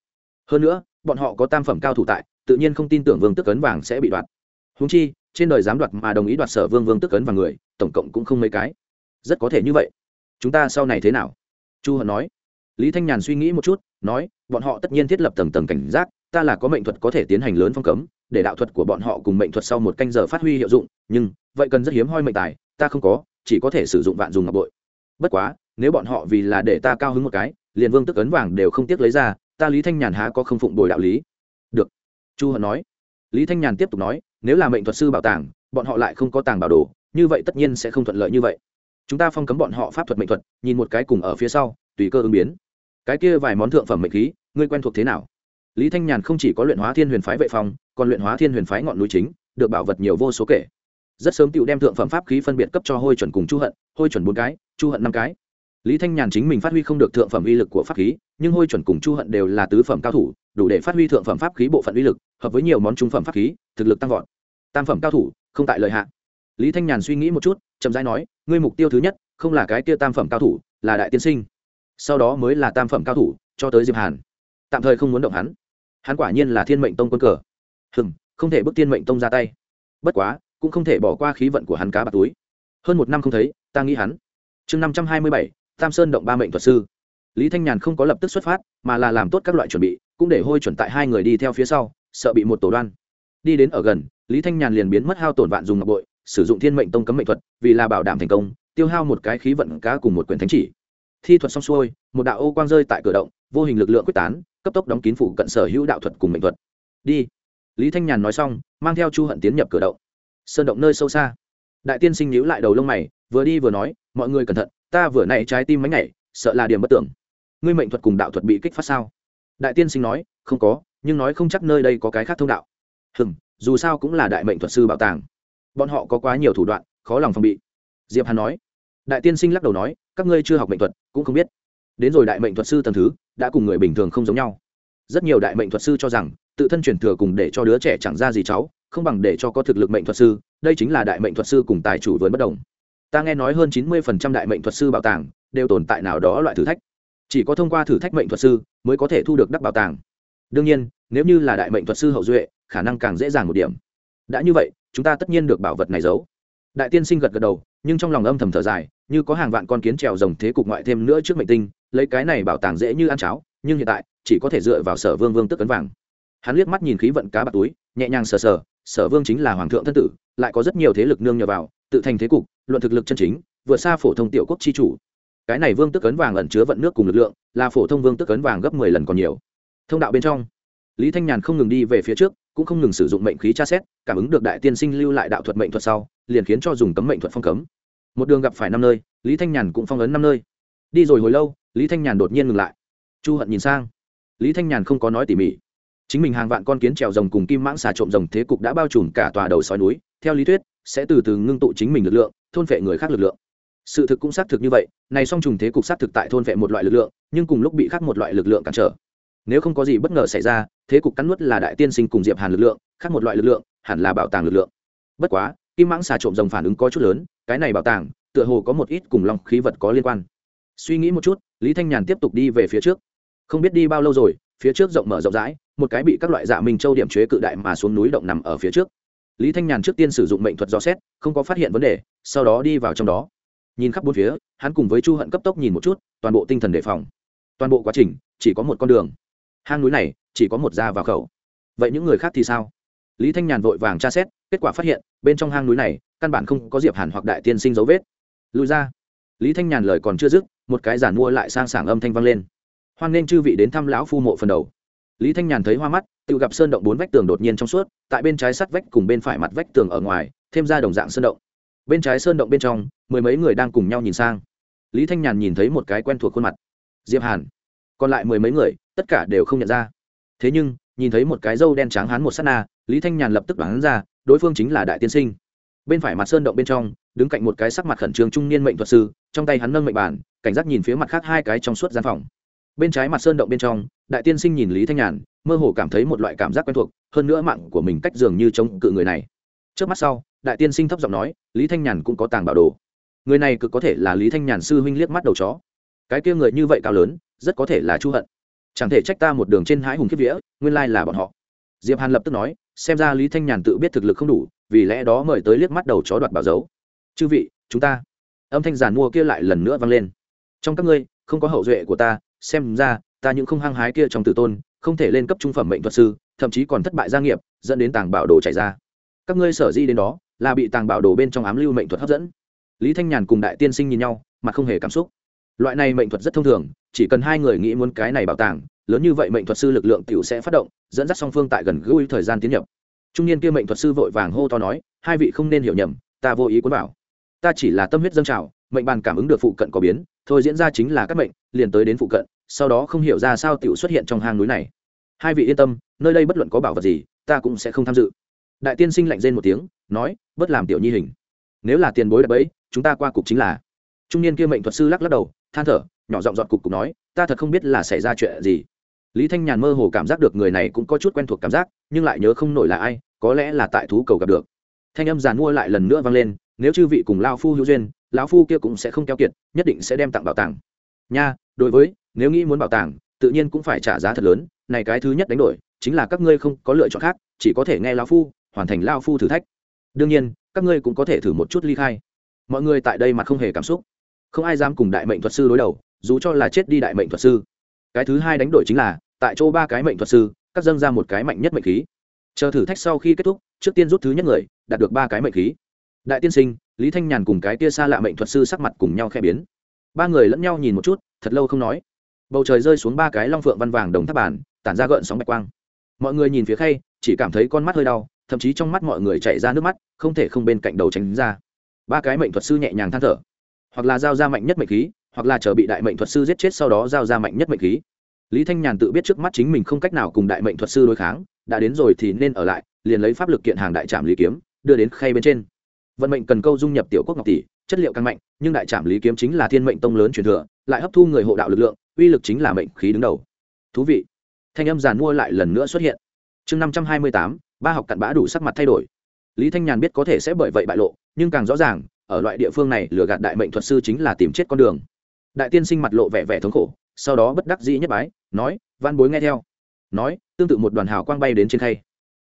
Hơn nữa, bọn họ có tam phẩm cao thủ tại, tự nhiên không tin tưởng vương tức ấn vàng sẽ bị đoạt. Húng chi, trên đời dám đoạt mà đồng ý đoạt sở vương vương tức ấn vàng người, tổng cộng cũng không mấy cái. Rất có thể như vậy. Chúng ta sau này thế nào? Chu hận nói. Lý thanh nhàn suy nghĩ một chút nói, bọn họ tất nhiên thiết lập tầng tầng cảnh giác, ta là có mệnh thuật có thể tiến hành lớn phong cấm, để đạo thuật của bọn họ cùng mệnh thuật sau một canh giờ phát huy hiệu dụng, nhưng, vậy cần rất hiếm hoi mệnh tài, ta không có, chỉ có thể sử dụng vạn dùng ngọc bội. Bất quá, nếu bọn họ vì là để ta cao hứng một cái, liền vương tức ấn vàng đều không tiếc lấy ra, ta lý thanh nhàn há có không phụng bồi đạo lý. Được. Chu hận nói. Lý thanh nhàn tiếp tục nói, nếu là mệnh thuật sư bảo tàng, bọn họ lại không có tàng bảo đồ, như vậy tất nhiên sẽ không thuận lợi như vậy. Chúng ta phong cấm bọn họ pháp thuật mệnh thuật, nhìn một cái cùng ở phía sau, tùy cơ ứng biến cái kia vài món thượng phẩm mệnh khí, ngươi quen thuộc thế nào? Lý thanh nhàn không chỉ có luyện hóa thiên huyền phái vệ phong, còn luyện hóa thiên huyền phái ngọn núi chính, được bảo vật nhiều vô số kể. Rất sớm tựu đem thượng phẩm pháp khí phân biệt cấp cho hôi chuẩn cùng chu hận, hôi chuẩn bốn cái, chu hận năm cái. Lý thanh nhàn chính mình phát huy không được thượng phẩm uy lực của pháp khí, nhưng hôi chuẩn cùng chu hận đều là tứ phẩm cao thủ, đủ để phát huy thượng phẩm pháp khí bộ phận uy lực, hợp với nhiều món trung phẩm pháp khí, thực lực tăng vọt. Tam phẩm cao thủ, không tại lợi hạn. lý thanh nhàn suy nghĩ một chút, chậm rãi nói, ngươi mục tiêu thứ nhất, không là cái kia tam phẩm cao thủ, là đại tiên sinh sau đó mới là tam phẩm cao thủ, cho tới diệp hàn. Tạm thời không muốn động hắn. Hắn quả nhiên là thiên mệnh tông quân cờ. Hừng không thể bước thiên mệnh tông ra tay. Bất quá, cũng không thể bỏ qua khí vận của hắn cá bạc túi. Hơn một năm không thấy, ta nghĩ hắn. Chương năm trăm hai mươi bảy, tam sơn động ba mệnh thuật sư. Lý thanh nhàn không có lập tức xuất phát, mà là làm tốt các loại chuẩn bị, cũng để hôi chuẩn tại hai người đi theo phía sau, sợ bị một tổ đoan. Đi đến ở gần, lý thanh nhàn liền biến mất hao tổn vạn dùng ngọc bội, sử dụng thiên mệnh tông cấm mệnh thuật, vì là bảo đảm thành công, tiêu hao một cái khí vận cá cùng một quyển thánh chỉ thi thuật xong xuôi, một đạo ô quang rơi tại cửa động, vô hình lực lượng quyết tán, cấp tốc đóng kín phủ cận sở hữu đạo thuật cùng mệnh thuật. Đi. Lý thanh nhàn nói xong, mang theo chu hận tiến nhập cửa động. Sơn động nơi sâu xa. Đại tiên sinh nhíu lại đầu lông mày, vừa đi vừa nói, mọi người cẩn thận, ta vừa nãy trái tim máy nhảy, sợ là điểm bất tưởng. Ngươi mệnh thuật cùng đạo thuật bị kích phát sao? Đại tiên sinh nói, không có, nhưng nói không chắc nơi đây có cái khác thông đạo. Hừng dù sao cũng là đại mệnh thuật sư bảo tàng. Bọn họ có quá nhiều thủ đoạn, khó lòng phòng bị. Diệp hàn nói đại tiên sinh lắc đầu nói, các ngươi chưa học mệnh thuật, cũng không biết. Đến rồi đại mệnh thuật sư tầng thứ, đã cùng người bình thường không giống nhau. Rất nhiều đại mệnh thuật sư cho rằng, tự thân truyền thừa cùng để cho đứa trẻ chẳng ra gì cháu, không bằng để cho có thực lực mệnh thuật sư, đây chính là đại mệnh thuật sư cùng tài chủ vườn bất đồng. Ta nghe nói hơn chín mươi phần trăm đại mệnh thuật sư bảo tàng, đều tồn tại nào đó loại thử thách. Chỉ có thông qua thử thách mệnh thuật sư, mới có thể thu được đắc bảo tàng. Đương nhiên, nếu như là đại mệnh thuật sư hậu duệ, khả năng càng dễ dàng một điểm. Đã như vậy, chúng ta tất nhiên được bảo vật này giấu. Đại tiên sinh gật gật đầu nhưng trong lòng âm thầm thở dài, như có hàng vạn con kiến trèo rồng thế cục ngoại thêm nữa trước mệnh tinh, lấy cái này bảo tàng dễ như ăn cháo, nhưng hiện tại, chỉ có thể dựa vào sở vương vương tức ấn vàng. Hắn liếc mắt nhìn khí vận cá bạc túi, nhẹ nhàng sờ sờ, sở vương chính là hoàng thượng thân tử, lại có rất nhiều thế lực nương nhờ vào, tự thành thế cục, luận thực lực chân chính, vượt xa phổ thông tiểu quốc chi chủ. Cái này vương tức ấn vàng ẩn chứa vận nước cùng lực lượng, là phổ thông vương tức ấn vàng gấp mười lần còn nhiều. Thông đạo bên trong, lý thanh nhàn không ngừng đi về phía trước, cũng không ngừng sử dụng mệnh khí tra xét, cảm ứng được đại tiên sinh lưu lại đạo thuật mệnh thuật sau, liền khiến cho dùng cấm mệnh thuật phong cấm một đường gặp phải năm nơi, lý thanh nhàn cũng phong ấn năm nơi. Đi rồi hồi lâu, lý thanh nhàn đột nhiên ngừng lại. Chu hận nhìn sang. Lý thanh nhàn không có nói tỉ mỉ. Chính mình hàng vạn con kiến trèo rồng cùng kim mãng xà trộm rồng thế cục đã bao trùm cả tòa đầu sói núi. Theo lý thuyết, sẽ từ từ ngưng tụ chính mình lực lượng, thôn phệ người khác lực lượng. Sự thực cũng xác thực như vậy, này song trùng thế cục xác thực tại thôn vệ một loại lực lượng, nhưng cùng lúc bị khác một loại lực lượng cản trở. Nếu không có gì bất ngờ xảy ra, thế cục cắn nuốt là đại tiên sinh cùng diệp hàn lực lượng, khác một loại lực lượng, hẳn là bảo tàng lực lượng. Bất quá, kim mãng xà trộm rồng phản ứng có chút lớn cái này bảo tàng, tựa hồ có một ít cùng long khí vật có liên quan. Suy nghĩ một chút, lý thanh nhàn tiếp tục đi về phía trước. Không biết đi bao lâu rồi, phía trước rộng mở rộng rãi, một cái bị các loại dạ minh châu điểm chế cự đại mà xuống núi động nằm ở phía trước. Lý thanh nhàn trước tiên sử dụng mệnh thuật dò xét, không có phát hiện vấn đề, sau đó đi vào trong đó. Nhìn khắp bốn phía, hắn cùng với chu hận cấp tốc nhìn một chút, toàn bộ tinh thần đề phòng. Toàn bộ quá trình, chỉ có một con đường. Hang núi này, chỉ có một ra vào khẩu. Vậy những người khác thì sao? Lý thanh nhàn vội vàng tra xét, kết quả phát hiện, bên trong hang núi này căn bản không có diệp hàn hoặc đại tiên sinh dấu vết. Lùi ra. Lý thanh nhàn lời còn chưa dứt, một cái giản mua lại sang sảng âm thanh vang lên. Hoan nên chư vị đến thăm lão phu mộ phần đầu. Lý thanh nhàn thấy hoa mắt, tự gặp sơn động bốn vách tường đột nhiên trong suốt, tại bên trái sắt vách cùng bên phải mặt vách tường ở ngoài, thêm ra đồng dạng sơn động. Bên trái sơn động bên trong, mười mấy người đang cùng nhau nhìn sang. Lý thanh nhàn nhìn thấy một cái quen thuộc khuôn mặt. Diệp hàn. Còn lại mười mấy người, tất cả đều không nhận ra. Thế nhưng, nhìn thấy một cái râu đen trắng hắn một s á t na, lý thanh nhàn lập tức đoán ra, đối phương chính là đại tiên sinh bên phải mặt sơn động bên trong, đứng cạnh một cái sắc mặt khẩn trương trung niên mệnh thuật sư, trong tay hắn nâng mệnh bản cảnh giác nhìn phía mặt khác hai cái trong suốt gian phòng. Bên trái mặt sơn động bên trong, đại tiên sinh nhìn lý thanh nhàn, mơ hồ cảm thấy một loại cảm giác quen thuộc, hơn nữa mạng của mình cách dường như chống cự người này. Trước mắt sau, đại tiên sinh thấp giọng nói, lý thanh nhàn cũng có tàng bảo đồ. Người này cực có thể là lý thanh nhàn sư huynh liếc mắt đầu chó. Cái kia người như vậy cao lớn, rất có thể là chu hận. Chẳng thể trách ta một đường trên hãi hùng kiếp vĩa nguyên lai là bọn họ diệp hàn lập tức nói, xem ra lý thanh nhàn tự biết thực lực không đủ, vì lẽ đó mời tới liếc mắt đầu chó đoạt bảo dấu. Chư vị, chúng ta. Âm thanh giàn mua kia lại lần nữa vang lên. Trong các ngươi, không có hậu duệ của ta, xem ra, ta những không hăng hái kia trong tử tôn, không thể lên cấp trung phẩm mệnh thuật sư, thậm chí còn thất bại gia nghiệp, dẫn đến tàng bảo đồ chảy ra. Các ngươi sở di đến đó, là bị tàng bảo đồ bên trong ám lưu mệnh thuật hấp dẫn. Lý thanh nhàn cùng đại tiên sinh nhìn nhau mà không hề cảm xúc. Loại này mệnh thuật rất thông thường, chỉ cần hai người nghĩ muốn cái này bảo tàng lớn như vậy mệnh thuật sư lực lượng t i ể u sẽ phát động, dẫn dắt song phương tại gần gũi thời gian tiến nhập. Trung niên kia mệnh thuật sư vội vàng hô to nói, hai vị không nên hiểu nhầm, ta vô ý cuốn bảo ta chỉ là tâm huyết dâng trào, mệnh bàn cảm ứng được phụ cận có biến, thôi diễn ra chính là các mệnh, liền tới đến phụ cận, sau đó không hiểu ra sao t i ể u xuất hiện trong hang núi này. Hai vị yên tâm, nơi đây bất luận có bảo vật gì, ta cũng sẽ không tham dự. Đại tiên sinh lạnh rên một tiếng, nói bất làm tiểu nhi hình. Nếu là tiền bối đập ấy chúng ta qua cục chính là. Trung niên kia mệnh thuật sư lắc lắc đầu, than thở, nhỏ giọng dọn cục cục nói, ta thật không biết là xảy ra chuyện gì lý thanh nhàn mơ hồ cảm giác được người này cũng có chút quen thuộc cảm giác, nhưng lại nhớ không nổi là ai, có lẽ là tại thú cầu gặp được. Thanh âm giàn mua lại lần nữa vang lên, nếu chư vị cùng lao phu hữu duyên, lão phu kia cũng sẽ không keo kiệt, nhất định sẽ đem tặng bảo tàng. Nha, đối với, nếu nghĩ muốn bảo tàng, tự nhiên cũng phải trả giá thật lớn, này cái thứ nhất đánh đổi, chính là các ngươi không có lựa chọn khác, chỉ có thể nghe lão phu, hoàn thành lao phu thử thách. Đương nhiên, các ngươi cũng có thể thử một chút ly khai. Mọi người tại đây mà không hề cảm xúc. Không ai dám cùng đại mệnh thuật sư đối đầu, dù cho là chết đi đại mệnh thuật sư. Cái thứ hai đánh đổi chính là tại chỗ ba cái mệnh thuật sư, các dâng ra một cái mạnh nhất mệnh khí. Chờ thử thách sau khi kết thúc, trước tiên rút thứ nhất người, đạt được ba cái mệnh khí. Đại tiên sinh, lý thanh nhàn cùng cái tia xa lạ mệnh thuật sư sắc mặt cùng nhau khe biến. Ba người lẫn nhau nhìn một chút, thật lâu không nói. Bầu trời rơi xuống ba cái long phượng văn vàng đồng tháp bản tản ra gợn sóng bạch quang. Mọi người nhìn phía khay, chỉ cảm thấy con mắt hơi đau, thậm chí trong mắt mọi người chảy ra nước mắt, không thể không bên cạnh đầu tránh ra. Ba cái mệnh thuật sư nhẹ nhàng than thở. Hoặc là giao ra mạnh nhất mệnh khí, hoặc là chờ bị đại mệnh thuật sư giết chết sau đó giao ra mạnh nhất mệnh khí lý thanh nhàn tự biết trước mắt chính mình không cách nào cùng đại mệnh thuật sư đối kháng, đã đến rồi thì nên ở lại, liền lấy pháp lực kiện hàng đại trạm lý kiếm, đưa đến khay bên trên. Vận mệnh cần câu dung nhập tiểu quốc ngọc tỷ, chất liệu càng mạnh, nhưng đại trạm lý kiếm chính là thiên mệnh tông lớn truyền thừa, lại hấp thu người hộ đạo lực lượng, uy lực chính là mệnh khí đứng đầu. Thú vị. Thanh âm giàn mua lại lần nữa xuất hiện. Chương năm trăm hai mươi tám, ba học cặn bã đủ sắc mặt thay đổi. Lý thanh nhàn biết có thể sẽ bởi vậy bại lộ, nhưng càng rõ ràng, ở loại địa phương này lừa gạt đại mệnh thuật sư chính là tìm chết con đường đại tiên sinh mặt lộ vẻ vẻ thống khổ, sau đó bất đắc dĩ nhất bái, nói, văn bối nghe theo. Nói, tương tự một đoàn hào quang bay đến trên khay.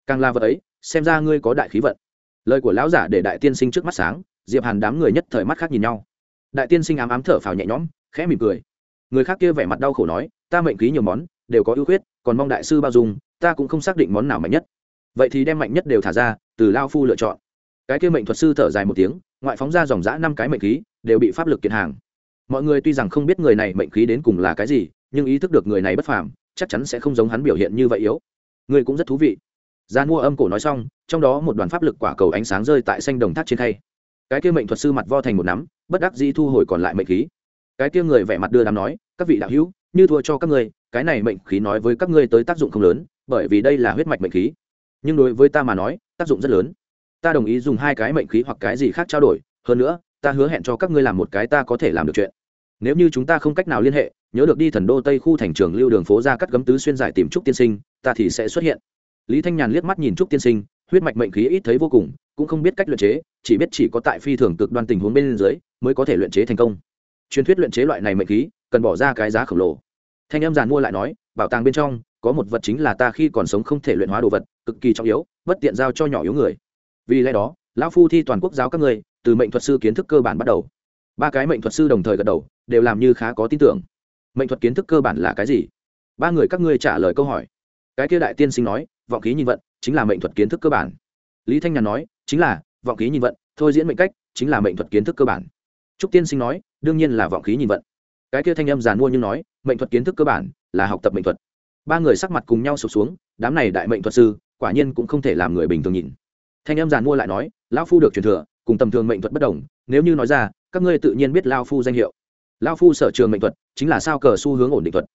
Càng la vật ấy, xem ra ngươi có đại khí vận. Lời của lão giả để đại tiên sinh trước mắt sáng, diệp hàn đám người nhất thời mắt khác nhìn nhau. Đại tiên sinh ám ám thở phào nhẹ nhõm, khẽ mỉm cười. Người khác kia vẻ mặt đau khổ nói, ta mệnh khí nhiều món, đều có ưu khuyết, còn mong đại sư bao dung, ta cũng không xác định món nào mạnh nhất. Vậy thì đem mạnh nhất đều thả ra, từ lao phu lựa chọn. Cái kia mệnh thuật sư thở dài một tiếng, ngoại phóng ra dòng dã năm cái mệnh khí, đều bị pháp lực kiện hàng mọi người tuy rằng không biết người này mệnh khí đến cùng là cái gì, nhưng ý thức được người này bất phàm, chắc chắn sẽ không giống hắn biểu hiện như vậy yếu. Người cũng rất thú vị. Gian mua âm cổ nói xong, trong đó một đoàn pháp lực quả cầu ánh sáng rơi tại xanh đồng thác trên khay. Cái kia mệnh thuật sư mặt vo thành một nắm, bất đắc dĩ thu hồi còn lại mệnh khí. Cái kia người vẻ mặt đưa đám nói, các vị đạo hữu, như thua cho các ngươi, cái này mệnh khí nói với các ngươi tới tác dụng không lớn, bởi vì đây là huyết mạch mệnh khí. Nhưng đối với ta mà nói, tác dụng rất lớn. Ta đồng ý dùng hai cái mệnh khí hoặc cái gì khác trao đổi, hơn nữa, ta hứa hẹn cho các ngươi làm một cái ta có thể làm được chuyện nếu như chúng ta không cách nào liên hệ, nhớ được đi thần đô tây khu thành trường lưu đường phố ra cắt gấm tứ xuyên giải tìm trúc tiên sinh, ta thì sẽ xuất hiện. Lý thanh nhàn liếc mắt nhìn trúc tiên sinh, huyết mạch mệnh khí ít thấy vô cùng, cũng không biết cách luyện chế, chỉ biết chỉ có tại phi thường cực đoan tình huống bên dưới mới có thể luyện chế thành công. Truyền thuyết luyện chế loại này mệnh khí, cần bỏ ra cái giá khổng lồ. Thanh em giàn mua lại nói, bảo tàng bên trong, có một vật chính là ta khi còn sống không thể luyện hóa đồ vật, cực kỳ trọng yếu, bất tiện giao cho nhỏ yếu người. Vì lẽ đó, lão phu thi toàn quốc giáo các người, từ mệnh thuật sư kiến thức cơ bản bắt đầu. Ba cái mệnh thuật sư đồng thời gật đầu đều làm như khá có tin tưởng. Mệnh thuật kiến thức cơ bản là cái gì? Ba người các ngươi trả lời câu hỏi. Cái kia đại tiên sinh nói, vọng khí nhìn vận, chính là mệnh thuật kiến thức cơ bản. Lý thanh nhàn nói, chính là, vọng khí nhìn vận, thôi diễn mệnh cách, chính là mệnh thuật kiến thức cơ bản. Trúc tiên sinh nói, đương nhiên là vọng khí nhìn vận. Cái kia thanh âm giàn mua nhưng nói, mệnh thuật kiến thức cơ bản, là học tập mệnh thuật. Ba người sắc mặt cùng nhau sụp xuống, đám này đại mệnh thuật sư, quả nhiên cũng không thể làm người bình thường nhìn. Thanh âm giàn mua lại nói, lão phu được truyền thừa, cùng tầm thường mệnh thuật bất đồng, nếu như nói ra, các ngươi tự nhiên biết lao phu danh hiệu lao phu sở trường mệnh thuật, chính là sao cờ xu hướng ổn định thuật.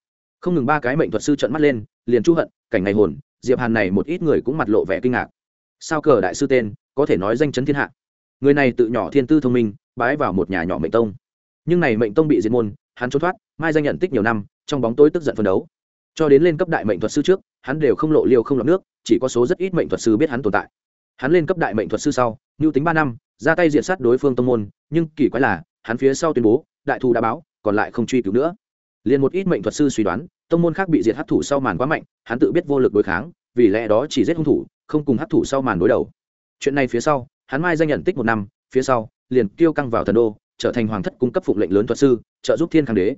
Không ngừng ba cái mệnh thuật sư trận mắt lên, liền chu hận, cảnh ngày hồn, diệp hàn này một ít người cũng mặt lộ vẻ kinh ngạc. Sao cờ đại sư tên, có thể nói danh chấn thiên hạ. Người này tự nhỏ thiên tư thông minh, bái vào một nhà nhỏ mệnh tông. Nhưng này mệnh tông bị diệt môn, hắn trốn thoát, mai danh nhận tích nhiều năm, trong bóng tối tức giận phấn đấu. Cho đến lên cấp đại mệnh thuật sư trước, hắn đều không lộ liêu không lọc nước, chỉ có số rất ít mệnh thuật sư biết hắn tồn tại. Hắn lên cấp đại mệnh thuật sư sau mưu tính ba năm, ra tay diện sát đối phương tông môn, nhưng kỳ quái là, hắn phía sau tuyên bố đại thù đã báo, còn lại không truy cứu nữa. Liền một ít mệnh thuật sư suy đoán, tông môn khác bị diệt hấp thủ sau màn quá mạnh, hắn tự biết vô lực đối kháng, vì lẽ đó chỉ giết hung thủ, không cùng hấp thủ sau màn đối đầu. Chuyện này phía sau, hắn mai danh nhận tích một năm, phía sau, liền kêu căng vào thần đô, trở thành hoàng thất cung cấp phụng lệnh lớn thuật sư, trợ giúp thiên khang đế.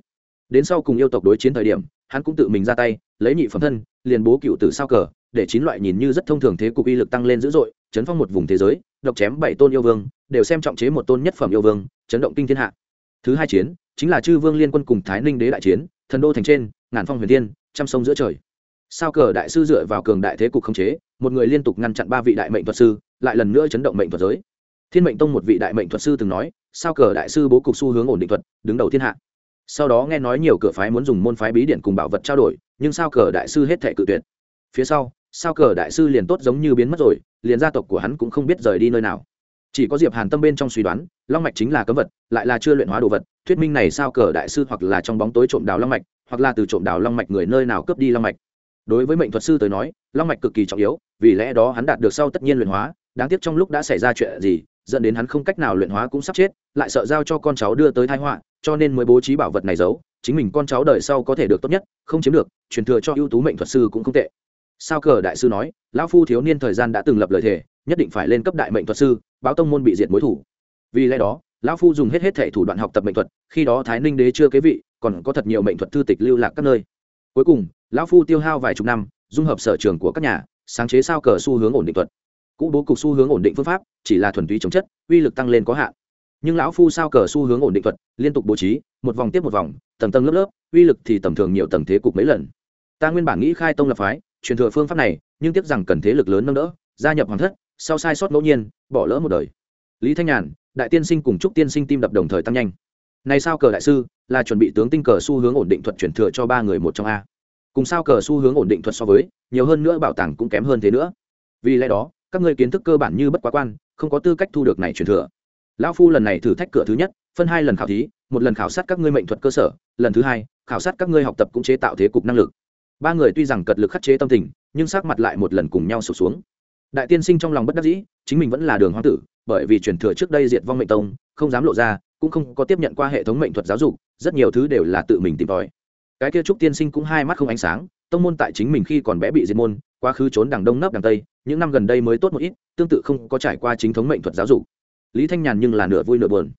Đến sau cùng yêu tộc đối chiến thời điểm, hắn cũng tự mình ra tay, lấy nhị phẩm thân, liền bố cựu tử sao cờ, để chín loại nhìn như rất thông thường thế cục uy lực tăng lên dữ dội, chấn phong một vùng thế giới, độc chém bảy tôn yêu vương, đều xem trọng chế một tôn nhất phẩm yêu vương, chấn động kinh thiên hạ thứ hai chiến, chính là chư vương liên quân cùng thái ninh đế đại chiến, thần đô thành trên, ngàn phong huyền thiên, trăm sông giữa trời. Sao cờ đại sư dựa vào cường đại thế cục khống chế, một người liên tục ngăn chặn ba vị đại mệnh thuật sư, lại lần nữa chấn động mệnh thuật giới. Thiên mệnh tông một vị đại mệnh thuật sư từng nói, sao cờ đại sư bố cục xu hướng ổn định thuật, đứng đầu thiên hạ. Sau đó nghe nói nhiều cửa phái muốn dùng môn phái bí điện cùng bảo vật trao đổi, nhưng sao cờ đại sư hết thể cự tuyệt. Phía sau, sao cờ đại sư liền tốt giống như biến mất rồi, liền gia tộc của hắn cũng không biết rời đi nơi nào chỉ có diệp hàn tâm bên trong suy đoán, long mạch chính là cấm vật, lại là chưa luyện hóa đồ vật, thuyết minh này sao cờ đại sư hoặc là trong bóng tối trộm đào long mạch, hoặc là từ trộm đào long mạch người nơi nào cướp đi long mạch. Đối với mệnh thuật sư tới nói, long mạch cực kỳ trọng yếu, vì lẽ đó hắn đạt được sau tất nhiên luyện hóa, đáng tiếc trong lúc đã xảy ra chuyện gì, dẫn đến hắn không cách nào luyện hóa cũng sắp chết, lại sợ giao cho con cháu đưa tới thái họa, cho nên mới bố trí bảo vật này giấu, chính mình con cháu đời sau có thể được tốt nhất, không chiếm được, truyền thừa cho ưu tú mệnh thuật sư cũng không tệ. Sao cờ đại sư nói, lão phu thiếu niên thời gian đã từng lập lời thề, nhất định phải lên cấp đại mệnh thuật sư báo tông môn bị diệt mối thủ. Vì lẽ đó, lão phu dùng hết hết thể thủ đoạn học tập mệnh thuật, khi đó thái ninh đế chưa kế vị, còn có thật nhiều mệnh thuật thư tịch lưu lạc các nơi. Cuối cùng, lão phu tiêu hao vài chục năm, dung hợp sở trường của các nhà, sáng chế sao cờ xu hướng ổn định thuật. Cũ bố cục xu hướng ổn định phương pháp, chỉ là thuần túy chống chất, uy lực tăng lên có hạn. Nhưng lão phu sao cờ xu hướng ổn định thuật, liên tục bố trí, một vòng tiếp một vòng, tầng tầng lớp lớp, uy lực thì tầm thường nhiều tầng thế cục mấy lần. Ta nguyên bản nghĩ khai tông lập phái, truyền thừa phương pháp này, nhưng tiếc rằng cần thế lực lớn nâng đỡ, gia nhập hoàng thất sau sai sót ngẫu nhiên, bỏ lỡ một đời. Lý thanh nhàn, đại tiên sinh cùng chúc tiên sinh tim đập đồng thời tăng nhanh. Này sao cờ đại sư, là chuẩn bị tướng tinh cờ xu hướng ổn định thuật chuyển thừa cho ba người một trong a. Cùng sao cờ xu hướng ổn định thuật so với, nhiều hơn nữa bảo tàng cũng kém hơn thế nữa. Vì lẽ đó, các ngươi kiến thức cơ bản như bất quá quan, không có tư cách thu được này chuyển thừa. Lão phu lần này thử thách cửa thứ nhất, phân hai lần khảo thí, một lần khảo sát các ngươi mệnh thuật cơ sở, lần thứ hai, khảo sát các ngươi học tập cũng chế tạo thế cục năng lực. Ba người tuy rằng cật lực khắc chế tâm tình, nhưng sắc mặt lại một lần cùng nhau sụp xuống đại tiên sinh trong lòng bất đắc dĩ, chính mình vẫn là đường hoang tử, bởi vì truyền thừa trước đây diệt vong mệnh tông, không dám lộ ra, cũng không có tiếp nhận qua hệ thống mệnh thuật giáo dục, rất nhiều thứ đều là tự mình tìm tòi. Cái kia trúc tiên sinh cũng hai mắt không ánh sáng, tông môn tại chính mình khi còn bé bị diệt môn, quá khứ trốn đằng đông nấp đằng tây, những năm gần đây mới tốt một ít, tương tự không có trải qua chính thống mệnh thuật giáo dục. Lý thanh nhàn nhưng là nửa vui nửa buồn.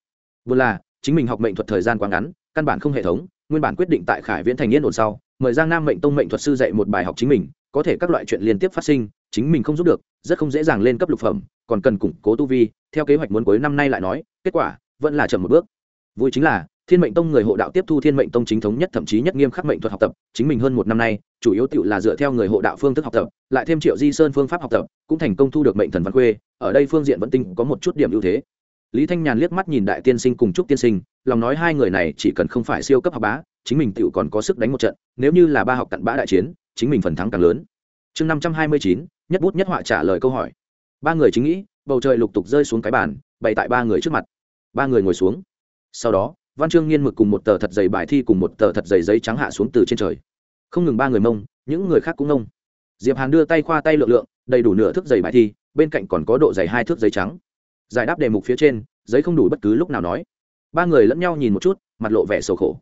Buồn là, chính mình học mệnh thuật thời gian quá ngắn, căn bản không hệ thống, nguyên bản quyết định tại khải viễn thành yên ổn sau, mời giang nam mệnh tông mệnh thuật sư dạy một bài học chính mình, có thể các loại chuyện liên tiếp phát sinh chính mình không giúp được, rất không dễ dàng lên cấp lục phẩm, còn cần củng cố tu vi, theo kế hoạch muốn cuối năm nay lại nói, kết quả, vẫn là chậm một bước. Vui chính là, thiên mệnh tông người hộ đạo tiếp thu thiên mệnh tông chính thống nhất thậm chí nhất nghiêm khắc mệnh thuật học tập, chính mình hơn một năm nay, chủ yếu tự là dựa theo người hộ đạo phương thức học tập, lại thêm triệu di sơn phương pháp học tập, cũng thành công thu được mệnh thần văn khuê, ở đây phương diện vẫn tinh có một chút điểm ưu thế. Lý thanh nhàn liếc mắt nhìn đại tiên sinh cùng trúc tiên sinh, lòng nói hai người này chỉ cần không phải siêu cấp học bá, chính mình tự còn có sức đánh một trận, nếu như là ba học cặn bã đại chiến, chính mình phần thắng càng lớn. Chương năm trăm hai mươi chín nhất bút nhất họa trả lời câu hỏi. Ba người chính nghĩ, bầu trời lục tục rơi xuống cái bàn, bày tại ba người trước mặt. Ba người ngồi xuống. Sau đó, văn chương nghiên mực cùng một tờ thật dày bài thi cùng một tờ thật dày giấy trắng hạ xuống từ trên trời. Không ngừng ba người mông, những người khác cũng nông diệp hàn đưa tay khoa tay lượng lượng, đầy đủ nửa thước dày bài thi, bên cạnh còn có độ dày hai thước giấy trắng. Giải đáp đề mục phía trên, giấy không đủ bất cứ lúc nào nói. Ba người lẫn nhau nhìn một chút, mặt lộ vẻ sầu khổ.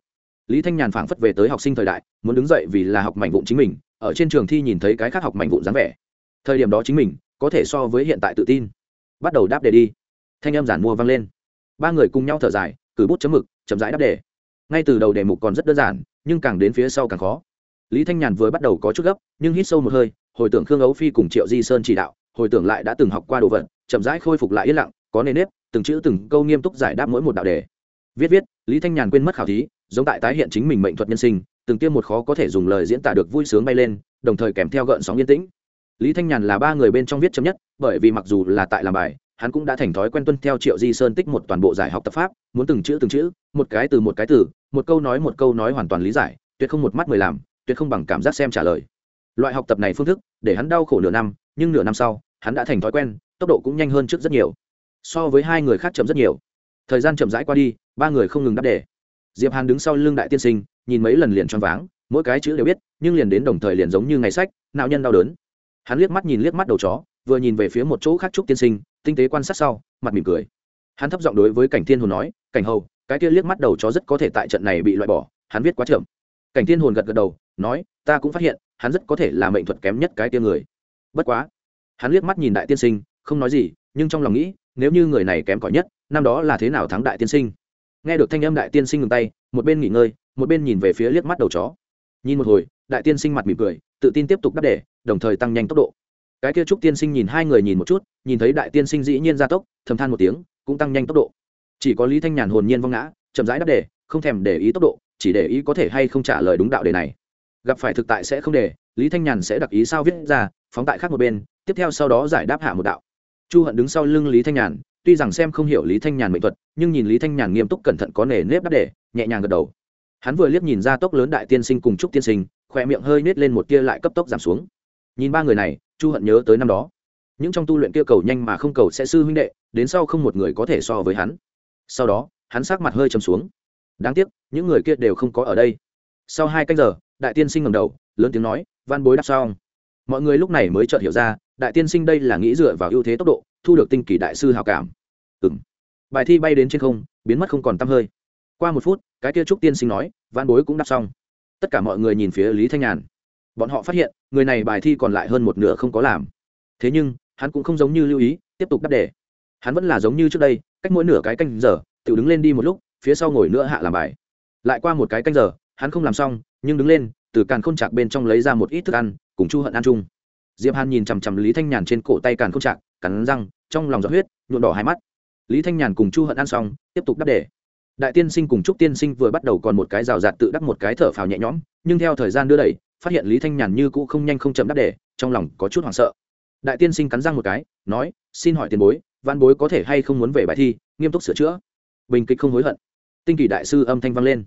Lý thanh nhàn phảng phất về tới học sinh thời đại, muốn đứng dậy vì là học mảnh vụn chính mình, ở trên trường thi nhìn thấy cái khác học mảnh vụn dáng vẻ thời điểm đó chính mình có thể so với hiện tại tự tin. Bắt đầu đáp đề đi. Thanh em giản mua vang lên. Ba người cùng nhau thở dài, cử bút chấm mực, chậm rãi đáp đề. Ngay từ đầu đề mục còn rất đơn giản, nhưng càng đến phía sau càng khó. Lý thanh nhàn vừa bắt đầu có chút gấp, nhưng hít sâu một hơi, hồi tưởng khương ấu phi cùng triệu di sơn chỉ đạo, hồi tưởng lại đã từng học qua đồ vật, chậm rãi khôi phục lại yên lặng, có nề nếp, từng chữ từng câu nghiêm túc giải đáp mỗi một đạo đề. Viết viết, lý thanh nhàn quên mất khảo thí, giống tại tái hiện chính mình mệnh thuật nhân sinh, từng tiêm một khó có thể dùng lời diễn tả được vui sướng bay lên, đồng thời kèm theo gợn sóng yên tĩnh lý thanh nhàn là ba người bên trong viết chấm nhất, bởi vì mặc dù là tại làm bài, hắn cũng đã thành thói quen tuân theo triệu di sơn tích một toàn bộ giải học tập pháp, muốn từng chữ từng chữ, một cái từ một cái từ, một câu nói một câu nói hoàn toàn lý giải, tuyệt không một mắt mười làm, tuyệt không bằng cảm giác xem trả lời. Loại học tập này phương thức, để hắn đau khổ nửa năm, nhưng nửa năm sau, hắn đã thành thói quen, tốc độ cũng nhanh hơn trước rất nhiều. So với hai người khác chậm rất nhiều. Thời gian chậm rãi qua đi, ba người không ngừng đáp đề. Diệp hàn đứng sau lưng đại tiên sinh, nhìn mấy lần liền choáng váng, mỗi cái chữ đều biết, nhưng liền đến đồng thời liền giống như ngày sách, não nhân đau đớn hắn liếc mắt nhìn liếc mắt đầu chó, vừa nhìn về phía một chỗ khác trúc tiên sinh, tinh tế quan sát sau, mặt mỉm cười. Hắn thấp giọng đối với cảnh thiên hồn nói, cảnh hầu, cái kia liếc mắt đầu chó rất có thể tại trận này bị loại bỏ, hắn viết quá chậm. Cảnh thiên hồn gật gật đầu, nói, ta cũng phát hiện, hắn rất có thể là mệnh thuật kém nhất cái tia người. Bất quá, hắn liếc mắt nhìn đại tiên sinh, không nói gì, nhưng trong lòng nghĩ, nếu như người này kém cỏi nhất, năm đó là thế nào thắng đại tiên sinh? Nghe được thanh âm đại tiên sinh ngừng tay, một bên nghỉ ngơi, một bên nhìn về phía liếc mắt đầu chó. Nhìn một hồi, đại tiên sinh mặt mỉm cười tự tin tiếp tục đáp để đồng thời tăng nhanh tốc độ. Cái kia trúc tiên sinh nhìn hai người nhìn một chút, nhìn thấy đại tiên sinh dĩ nhiên gia tốc, thầm than một tiếng, cũng tăng nhanh tốc độ. Chỉ có lý thanh nhàn hồn nhiên vong ngã, chậm rãi đáp đề, không thèm để ý tốc độ, chỉ để ý có thể hay không trả lời đúng đạo đề này. Gặp phải thực tại sẽ không để, lý thanh nhàn sẽ đặc ý sao viết ra, phóng tại khác một bên, tiếp theo sau đó giải đáp hạ một đạo. Chu hận đứng sau lưng lý thanh nhàn, tuy rằng xem không hiểu lý thanh nhàn mệnh thuật, nhưng nhìn lý thanh nhàn nghiêm túc cẩn thận có nề nếp đáp đề, nhẹ nhàng gật đầu. Hắn vừa liếc nhìn ra tốc lớn đại tiên sinh cùng trúc tiên sinh khỏe miệng hơi nết lên một tia lại cấp tốc giảm xuống. Nhìn ba người này, chu hận nhớ tới năm đó. Những trong tu luyện kia cầu nhanh mà không cầu sẽ sư huynh đệ, đến sau không một người có thể so với hắn. Sau đó, hắn sát mặt hơi chầm xuống. Đáng tiếc, những người kia đều không có ở đây. Sau hai canh giờ, đại tiên sinh ngầm đầu, lớn tiếng nói van bối đáp sao mọi người lúc này mới chợt hiểu ra, đại tiên sinh đây là nghĩ dựa vào ưu thế tốc độ, thu được tinh kỳ đại sư hào cảm. Ừng bài thi bay đến trên không, biến mất không còn t hơi. Qua một phút, cái kia trúc tiên sinh nói, văn bối cũng đáp xong tất cả mọi người nhìn phía lý thanh nhàn. Bọn họ phát hiện, người này bài thi còn lại hơn một nửa không có làm. Thế nhưng, hắn cũng không giống như lưu ý, tiếp tục đáp đề. Hắn vẫn là giống như trước đây, cách mỗi nửa cái canh giờ, tự đứng lên đi một lúc, phía sau ngồi nữa hạ làm bài. Lại qua một cái canh giờ, hắn không làm xong, nhưng đứng lên, từ càn khôn chạc bên trong lấy ra một ít thức ăn, cùng chu hận ăn chung. Diệp hàn nhìn chằm chằm lý thanh nhàn trên cổ tay càn khôn chạc cắn răng, trong lòng giọt huyết nhuộn đỏ hai mắt. Lý thanh nhàn cùng chu hận ăn xong, tiếp tục đáp đề đại tiên sinh cùng trúc tiên sinh vừa bắt đầu còn một cái rào rạt tự đắp một cái thở phào nhẹ nhõm, nhưng theo thời gian đưa đẩy, phát hiện lý thanh nhàn như cũ không nhanh không chậm đáp đề, trong lòng có chút hoảng sợ. Đại tiên sinh cắn răng một cái, nói, xin hỏi tiền bối, văn bối có thể hay không muốn về bài thi, nghiêm túc sửa chữa? Bình kịch không hối hận. Tinh kỳ đại sư âm thanh vang lên.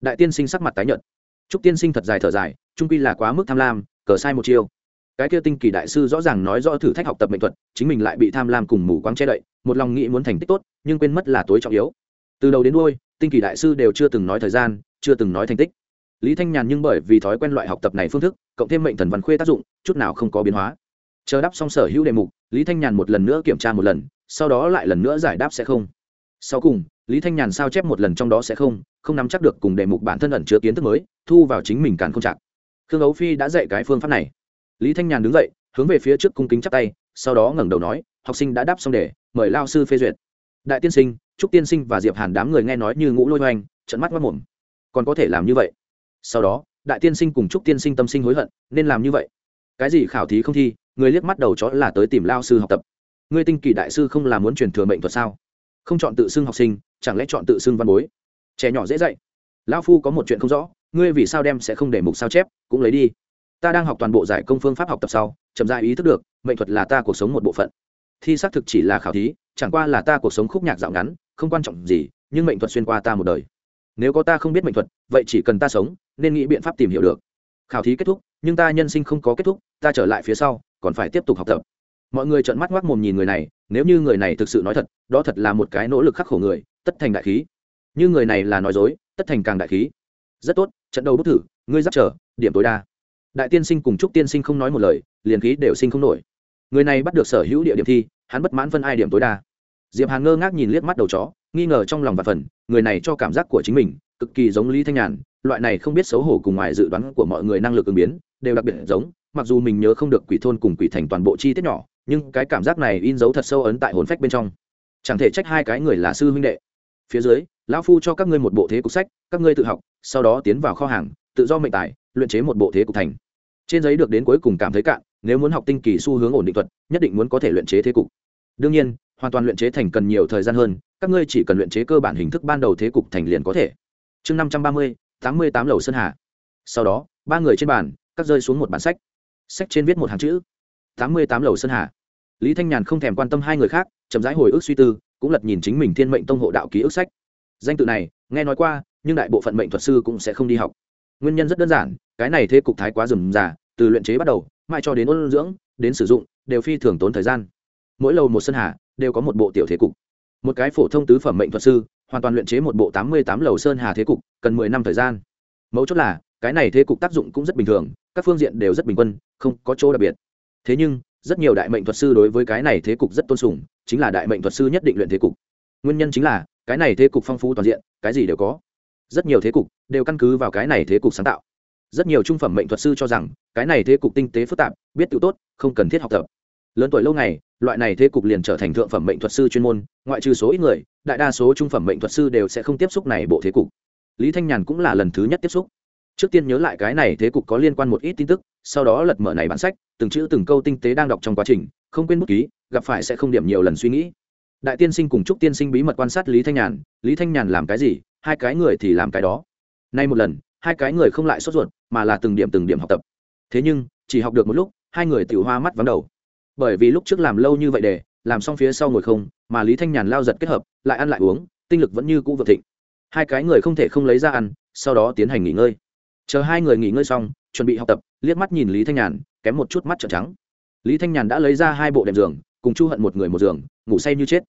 Đại tiên sinh sắc mặt tái nhợt. Trúc tiên sinh thật dài thở dài, trung quy là quá mức tham lam, cờ sai một chiêu. Cái kia tinh kỳ đại sư rõ ràng nói rõ thử thách học tập mệnh thuật, chính mình lại bị tham lam cùng mù quáng che đậy, một lòng nghĩ muốn thành tích tốt, nhưng quên mất là tối trọng yếu từ đầu đến đuôi, tinh kỳ đại sư đều chưa từng nói thời gian, chưa từng nói thành tích. Lý thanh nhàn nhưng bởi vì thói quen loại học tập này phương thức, cộng thêm mệnh thần văn khuê tác dụng, chút nào không có biến hóa. Chờ đáp xong sở hữu đề mục, lý thanh nhàn một lần nữa kiểm tra một lần, sau đó lại lần nữa giải đáp sẽ không. Sau cùng, lý thanh nhàn sao chép một lần trong đó sẽ không không nắm chắc được cùng đề mục bản thân ẩn chứa kiến thức mới, thu vào chính mình càn không chặt khương ấu phi đã dạy cái phương pháp này. Lý thanh nhàn đứng dậy, hướng về phía trước cung kính chắp tay, sau đó ngẩng đầu nói, học sinh đã đáp xong đề, mời lao sư phê duyệt đại tiên sinh trúc tiên sinh và diệp hàn đám người nghe nói như ngũ lôi hoành, trận mắt mất mồm. Còn có thể làm như vậy. Sau đó đại tiên sinh cùng trúc tiên sinh tâm sinh hối hận nên làm như vậy. Cái gì khảo thí không thi người liếc mắt đầu chó là tới tìm lao sư học tập. Ngươi tinh kỳ đại sư không làm muốn truyền thừa mệnh thuật sao? Không chọn tự xưng học sinh chẳng lẽ chọn tự xưng văn bối? Trẻ nhỏ dễ dạy. Lão phu có một chuyện không rõ ngươi vì sao đem sẽ không để mục sao chép cũng lấy đi. Ta đang học toàn bộ giải công phương pháp học tập sau chậm dại ý thức được mệnh thuật là ta cuộc sống một bộ phận thi xác thực chỉ là khảo thí, chẳng qua là ta cuộc sống khúc nhạc dạo ngắn, không quan trọng gì, nhưng mệnh thuật xuyên qua ta một đời. Nếu có ta không biết mệnh thuật, vậy chỉ cần ta sống, nên nghĩ biện pháp tìm hiểu được. Khảo thí kết thúc, nhưng ta nhân sinh không có kết thúc, ta trở lại phía sau, còn phải tiếp tục học tập. Mọi người trợn mắt ngoác mồm nhìn người này, nếu như người này thực sự nói thật, đó thật là một cái nỗ lực khắc khổ người, tất thành đại khí. Như người này là nói dối, tất thành càng đại khí. Rất tốt, trận đầu bút thử, ngươi giáp trở, điểm tối đa. Đại tiên sinh cùng trúc tiên sinh không nói một lời, liền khí đều sinh không nổi người này bắt được sở hữu địa điểm thi, hắn bất mãn phân ai điểm tối đa. Diệp hàn ngơ ngác nhìn liếc mắt đầu chó, nghi ngờ trong lòng và phần, người này cho cảm giác của chính mình, cực kỳ giống lý thanh nhàn, loại này không biết xấu hổ cùng ngoài dự đoán của mọi người năng lực ứng biến, đều đặc biệt giống, mặc dù mình nhớ không được quỷ thôn cùng quỷ thành toàn bộ chi tiết nhỏ, nhưng cái cảm giác này in dấu thật sâu ấn tại hồn phách bên trong. Chẳng thể trách hai cái người là sư huynh đệ. Phía dưới, lão phu cho các ngươi một bộ thế cục sách, các ngươi tự học, sau đó tiến vào kho hàng, tự do mệnh tài, luyện chế một bộ thế cục thành. Trên giấy được đến cuối cùng cảm thấy cạn nếu muốn học tinh kỳ xu hướng ổn định thuật, nhất định muốn có thể luyện chế thế cục. Đương nhiên, hoàn toàn luyện chế thành cần nhiều thời gian hơn, các ngươi chỉ cần luyện chế cơ bản hình thức ban đầu thế cục thành liền có thể. Chương năm trăm ba mươi, tám mươi tám lầu sơn hà. Sau đó, ba người trên bàn cắt rơi xuống một bản sách. Sách trên viết một hàng chữ. tám mươi tám lầu sơn hà. Lý thanh nhàn không thèm quan tâm hai người khác, chậm rãi hồi ức suy tư, cũng lật nhìn chính mình thiên mệnh tông hộ đạo ký ức sách. Danh tự này, nghe nói qua, nhưng đại bộ phận mệnh thuật sư cũng sẽ không đi học. Nguyên nhân rất đơn giản, cái này thế cục thái quá rườm rà, từ luyện chế bắt đầu mãi cho đến ôn dưỡng, đến sử dụng, đều phi thường tốn thời gian. Mỗi lầu một sân hà, đều có một bộ tiểu thế cục. Một cái phổ thông tứ phẩm mệnh thuật sư, hoàn toàn luyện chế một bộ tám mươi tám lầu sơn hà thế cục, cần mười năm thời gian. Mấu chốt là, cái này thế cục tác dụng cũng rất bình thường, các phương diện đều rất bình quân, không có chỗ đặc biệt. Thế nhưng, rất nhiều đại mệnh thuật sư đối với cái này thế cục rất tôn sùng, chính là đại mệnh thuật sư nhất định luyện thế cục. Nguyên nhân chính là, cái này thế cục phong phú toàn diện, cái gì đều có. Rất nhiều thế cục, đều căn cứ vào cái này thế cục sáng tạo rất nhiều trung phẩm mệnh thuật sư cho rằng, cái này thế cục tinh tế phức tạp, biết tự tốt, không cần thiết học tập. Lớn tuổi lâu ngày, loại này thế cục liền trở thành thượng phẩm mệnh thuật sư chuyên môn, ngoại trừ số ít người, đại đa số trung phẩm mệnh thuật sư đều sẽ không tiếp xúc này bộ thế cục. Lý thanh nhàn cũng là lần thứ nhất tiếp xúc. Trước tiên nhớ lại cái này thế cục có liên quan một ít tin tức, sau đó lật mở này bản sách, từng chữ từng câu tinh tế đang đọc trong quá trình, không quên bút ký, gặp phải sẽ không điểm nhiều lần suy nghĩ. Đại tiên sinh cùng chúc tiên sinh bí mật quan sát lý thanh nhàn, lý thanh nhàn làm cái gì, hai cái người thì làm cái đó. Nay một lần hai cái người không lại sốt ruột, mà là từng điểm từng điểm học tập. Thế nhưng, chỉ học được một lúc, hai người tự hoa mắt vắng đầu. Bởi vì lúc trước làm lâu như vậy để, làm xong phía sau ngồi không, mà lý thanh nhàn lao giật kết hợp, lại ăn lại uống, tinh lực vẫn như cũ vượt thịnh. Hai cái người không thể không lấy ra ăn, sau đó tiến hành nghỉ ngơi. Chờ hai người nghỉ ngơi xong, chuẩn bị học tập, liếc mắt nhìn lý thanh nhàn, kém một chút mắt trợn trắng. Lý thanh nhàn đã lấy ra hai bộ đệm giường, cùng chu hận một người một giường, ngủ say như chết.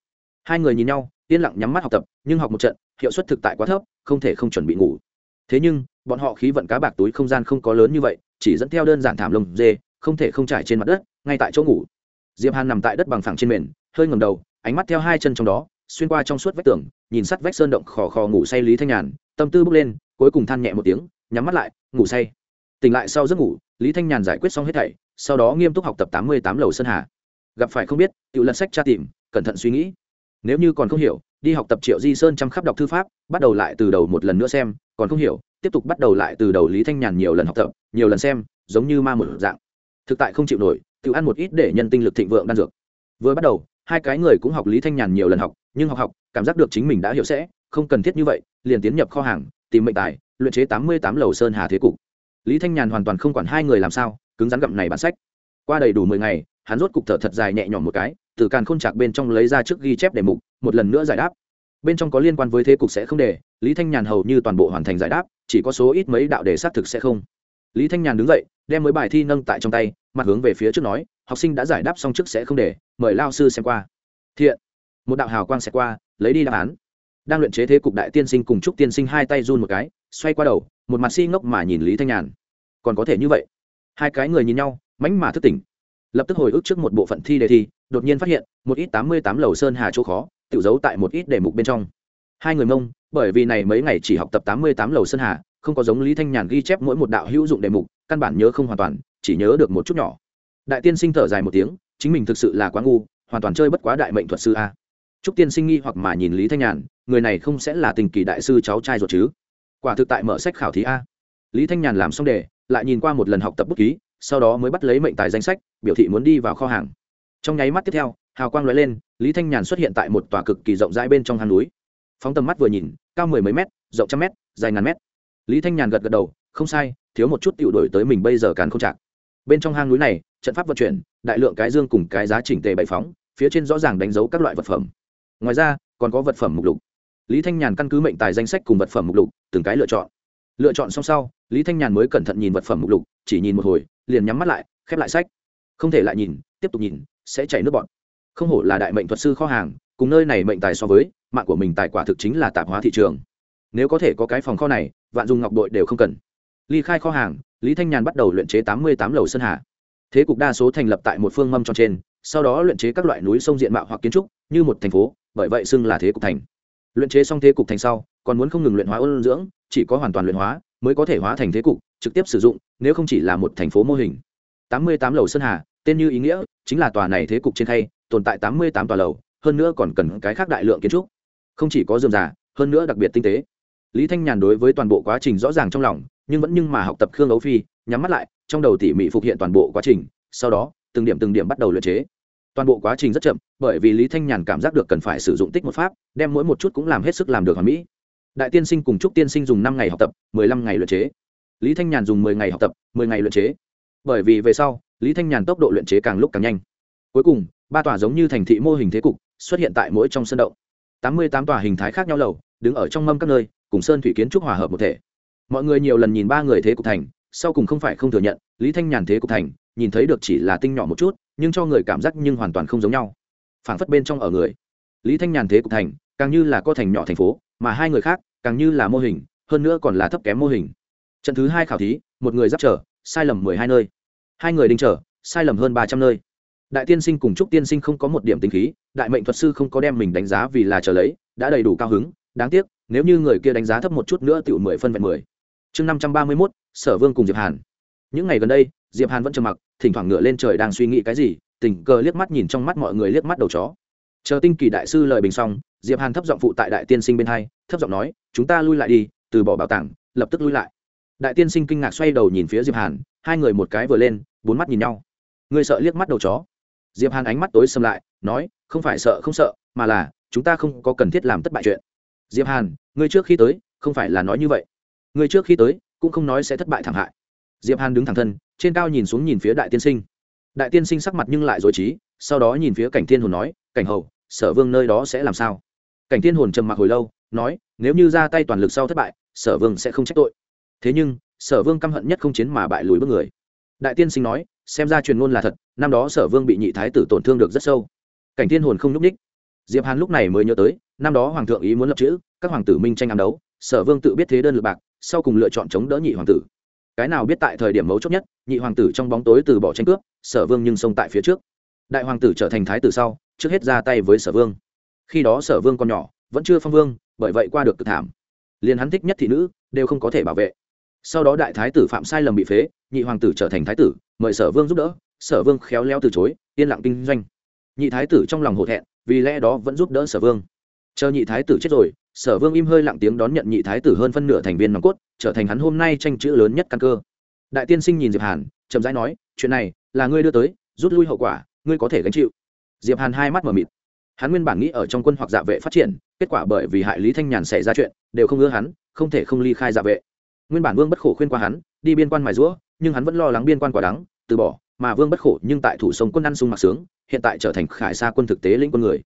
Hai người nhìn nhau, yên lặng nhắm mắt học tập, nhưng học một trận, hiệu suất thực tại quá thấp, không thể không chuẩn bị ngủ thế nhưng, bọn họ khí vận cá bạc túi không gian không có lớn như vậy, chỉ dẫn theo đơn giản thảm lông dê, không thể không trải trên mặt đất, ngay tại chỗ ngủ. Diệp hàn nằm tại đất bằng phẳng trên mền, hơi ngầm đầu, ánh mắt theo hai chân trong đó, xuyên qua trong suốt vách tường, nhìn sắt vách sơn động khò khò ngủ say lý thanh nhàn, tâm tư bước lên, cuối cùng than nhẹ một tiếng, nhắm mắt lại, ngủ say. Tỉnh lại sau giấc ngủ, lý thanh nhàn giải quyết xong hết thảy, sau đó nghiêm túc học tập tám mươi tám lầu sơn hà. Gặp phải không biết tự lật sách tra tìm, cẩn thận suy nghĩ nếu như còn không hiểu, đi học tập triệu di sơn chăm khắp đọc thư pháp, bắt đầu lại từ đầu một lần nữa xem, còn không hiểu, tiếp tục bắt đầu lại từ đầu lý thanh nhàn nhiều lần học tập, nhiều lần xem, giống như ma một dạng. Thực tại không chịu nổi, tự ăn một ít để nhân tinh lực thịnh vượng đan dược. Vừa bắt đầu, hai cái người cũng học lý thanh nhàn nhiều lần học, nhưng học học, cảm giác được chính mình đã hiểu sẽ, không cần thiết như vậy, liền tiến nhập kho hàng, tìm mệnh tài, luyện chế tám mươi tám lầu sơn hà thế cục. Lý thanh nhàn hoàn toàn không quản hai người làm sao, cứng rắn gặm này bản sách. Qua đầy đủ mười ngày, hắn rốt cục thở thật dài nhẹ nhõm một cái từ càn khôn chạc bên trong lấy ra trước ghi chép đề mục, một lần nữa giải đáp. Bên trong có liên quan với thế cục sẽ không để lý thanh nhàn hầu như toàn bộ hoàn thành giải đáp, chỉ có số ít mấy đạo đề xác thực sẽ không. Lý thanh nhàn đứng dậy, đem mấy bài thi nâng tại trong tay, mặt hướng về phía trước nói, học sinh đã giải đáp xong trước sẽ không để mời lao sư xem qua. Thiện, một đạo hào quang sẽ qua, lấy đi đáp án. Đang luyện chế thế cục đại tiên sinh cùng trúc tiên sinh hai tay run một cái, xoay qua đầu, một mặt si ngốc mà nhìn lý thanh nhàn. Còn có thể như vậy. Hai cái người nhìn nhau mánh mà thức tỉnh. Lập tức hồi ức trước một bộ phận thi đề thi đột nhiên phát hiện, một ít tám mươi tám lầu sơn hà chỗ khó, tự giấu tại một ít đề mục bên trong. Hai người mông, bởi vì này mấy ngày chỉ học tập tám mươi tám lầu sơn hà, không có giống lý thanh nhàn ghi chép mỗi một đạo hữu dụng đề mục, căn bản nhớ không hoàn toàn, chỉ nhớ được một chút nhỏ. Đại tiên sinh thở dài một tiếng, chính mình thực sự là quá ngu, hoàn toàn chơi bất quá đại mệnh thuật sư a. Trúc tiên sinh nghi hoặc mà nhìn lý thanh nhàn, người này không sẽ là tình kỳ đại sư cháu trai ruột chứ? Quả thực tại mở sách khảo thí a. Lý thanh nhàn làm xong đề, lại nhìn qua một lần học tập bút ký, sau đó mới bắt lấy mệnh tài danh sách, biểu thị muốn đi vào kho hàng trong nháy mắt tiếp theo, hào quang l ó e lên, lý thanh nhàn xuất hiện tại một tòa cực kỳ rộng rãi bên trong hang núi. Phóng tầm mắt vừa nhìn, cao mười mấy mét, rộng trăm mét, dài ngàn mét. Lý thanh nhàn gật gật đầu, không sai, thiếu một chút t đổi tới mình bây giờ càn không chạc bên trong hang núi này, trận pháp vận chuyển, đại lượng cái dương cùng cái giá chỉnh tề bày phóng, phía trên rõ ràng đánh dấu các loại vật phẩm. Ngoài ra, còn có vật phẩm mục lục. Lý thanh nhàn căn cứ mệnh tài danh sách cùng vật phẩm mục lục, từng cái lựa chọn. Lựa chọn xong sau, lý thanh nhàn mới cẩn thận nhìn vật phẩm mục lục, chỉ nhìn một hồi, liền nhắm mắt lại, khép lại sách. Không thể lại nhìn, tiếp tục nhìn sẽ chảy nước bọn không hổ là đại mệnh thuật sư kho hàng, cùng nơi này mệnh tài so với, mạng của mình tài quả thực chính là tạp hóa thị trường. Nếu có thể có cái phòng kho này, vạn dùng ngọc đội đều không cần. Ly khai kho hàng, lý thanh nhàn bắt đầu luyện chế tám mươi tám lầu sơn hà. Thế cục đa số thành lập tại một phương mâm tròn trên, sau đó luyện chế các loại núi sông diện mạo hoặc kiến trúc, như một thành phố, bởi vậy xưng là thế cục thành. Luyện chế xong thế cục thành sau, còn muốn không ngừng luyện hóa ôn dưỡng, chỉ có hoàn toàn luyện hóa, mới có thể hóa thành thế cục, trực tiếp sử dụng, nếu không chỉ là một thành phố mô hình. tám mươi tám lầu sơn hà, tên như ý nghĩa chính là tòa này thế cục trên thay tồn tại tám mươi tám tòa lầu, hơn nữa còn cần cái khác đại lượng kiến trúc. Không chỉ có dườm già hơn nữa đặc biệt tinh tế. Lý thanh nhàn đối với toàn bộ quá trình rõ ràng trong lòng, nhưng vẫn nhưng mà học tập khương ấu phi, nhắm mắt lại, trong đầu tỉ mỉ phục hiện toàn bộ quá trình, sau đó, từng điểm từng điểm bắt đầu luyện chế. Toàn bộ quá trình rất chậm, bởi vì lý thanh nhàn cảm giác được cần phải sử dụng tích một pháp, đem mỗi một chút cũng làm hết sức làm được hoàn mỹ. Đại tiên sinh cùng trúc tiên sinh dùng năm ngày học tập, mười lăm ngày luyện chế. Lý thanh nhàn dùng mười ngày học tập, mười ngày luyện chế bởi vì về sau, lý thanh nhàn tốc độ luyện chế càng lúc càng nhanh. Cuối cùng, ba tòa giống như thành thị mô hình thế cục xuất hiện tại mỗi trong sân động. Tám mươi tám tòa hình thái khác nhau lầu, đứng ở trong mâm các nơi, cùng sơn thủy kiến trúc hòa hợp một thể. Mọi người nhiều lần nhìn ba người thế cục thành, sau cùng không phải không thừa nhận, lý thanh nhàn thế cục thành, nhìn thấy được chỉ là tinh nhỏ một chút, nhưng cho người cảm giác nhưng hoàn toàn không giống nhau. Phảng phất bên trong ở người. Lý thanh nhàn thế cục thành, càng như là co thành nhỏ thành phố, mà hai người khác, càng như là mô hình, hơn nữa còn là thấp kém mô hình. Trận thứ hai khảo thí, một người giáp trở sai lầm mười hai nơi. Hai người đinh trở, sai lầm hơn ba trăm nơi. Đại tiên sinh cùng trúc tiên sinh không có một điểm tính khí, đại mệnh thuật sư không có đem mình đánh giá vì là trở lấy, đã đầy đủ cao hứng, đáng tiếc, nếu như người kia đánh giá thấp một chút nữa tiểu mười phân vẹn mười. Chương năm trăm ba mươi mốt, sở vương cùng diệp hàn. Những ngày gần đây, diệp hàn vẫn trầm mặc, thỉnh thoảng ngựa lên trời đang suy nghĩ cái gì, tình cờ liếc mắt nhìn trong mắt mọi người liếc mắt đầu chó. Chờ tinh kỳ đại sư lời bình xong, diệp hàn thấp giọng phụ tại đại tiên sinh bên hai, thấp giọng nói, chúng ta lui lại đi, từ bỏ bảo tàng, lập tức lui lại đại tiên sinh kinh ngạc xoay đầu nhìn phía diệp hàn, hai người một cái vừa lên, bốn mắt nhìn nhau. Ngươi sợ liếc mắt đầu chó. Diệp hàn ánh mắt tối xâm lại, nói, không phải sợ, không sợ, mà là, chúng ta không có cần thiết làm thất bại chuyện. Diệp hàn ngươi trước khi tới, không phải là nói như vậy. Ngươi trước khi tới, cũng không nói sẽ thất bại thảm hại. Diệp hàn đứng thẳng thân, trên cao nhìn xuống nhìn phía đại tiên sinh. Đại tiên sinh sắc mặt nhưng lại dối trí, sau đó nhìn phía cảnh thiên hồn nói, cảnh hầu, sở vương nơi đó sẽ làm sao? Cảnh thiên hồn trầm mặc hồi lâu, nói, nếu như ra tay toàn lực sau thất bại, sở vương sẽ không trách tội thế nhưng, sở vương căm hận nhất không chiến mà bại lùi bước người. Đại tiên sinh nói, xem ra truyền ngôn là thật, năm đó sở vương bị nhị thái tử tổn thương được rất sâu. Cảnh thiên hồn không nhúc ních diệp hàn lúc này mới nhớ tới, năm đó hoàng thượng ý muốn lập chữ, các hoàng tử minh tranh ám đấu, sở vương tự biết thế đơn lượt bạc, sau cùng lựa chọn chống đỡ nhị hoàng tử. Cái nào biết tại thời điểm mấu chốt nhất, nhị hoàng tử trong bóng tối từ bỏ tranh cướp, sở vương nhưng xông tại phía trước. Đại hoàng tử trở thành thái tử sau, trước hết ra tay với sở vương. Khi đó sở vương còn nhỏ, vẫn chưa phong vương, bởi vậy qua được cực thảm. Liền hắn thích nhất thị nữ, đều không có thể bảo vệ sau đó đại thái tử phạm sai lầm bị phế, nhị hoàng tử trở thành thái tử, mời sở vương giúp đỡ, sở vương khéo léo từ chối, yên lặng kinh doanh. Nhị thái tử trong lòng hổ thẹn, vì lẽ đó vẫn giúp đỡ sở vương. Chờ nhị thái tử chết rồi, sở vương im hơi lặng tiếng đón nhận nhị thái tử hơn phân nửa thành viên nòng cốt, trở thành hắn hôm nay tranh chữ lớn nhất căn cơ. Đại tiên sinh nhìn diệp hàn, chậm rãi nói, chuyện này là ngươi đưa tới, rút lui hậu quả, ngươi có thể gánh chịu. Diệp hàn hai mắt mở mịt. Hắn nguyên bản nghĩ ở trong quân hoặc dạ vệ phát triển, kết quả bởi vì hại lý thanh nhàn xảy ra chuyện, đều không ưa hắn, không thể không ly khai dạ vệ nguyên bản vương bất khổ khuyên qua hắn, đi biên quan mài rũa, nhưng hắn vẫn lo lắng biên quan quả đắng, từ bỏ, mà vương bất khổ nhưng tại thủ sông quân ăn sung mặc sướng, hiện tại trở thành khải sa quân thực tế lĩnh quân người.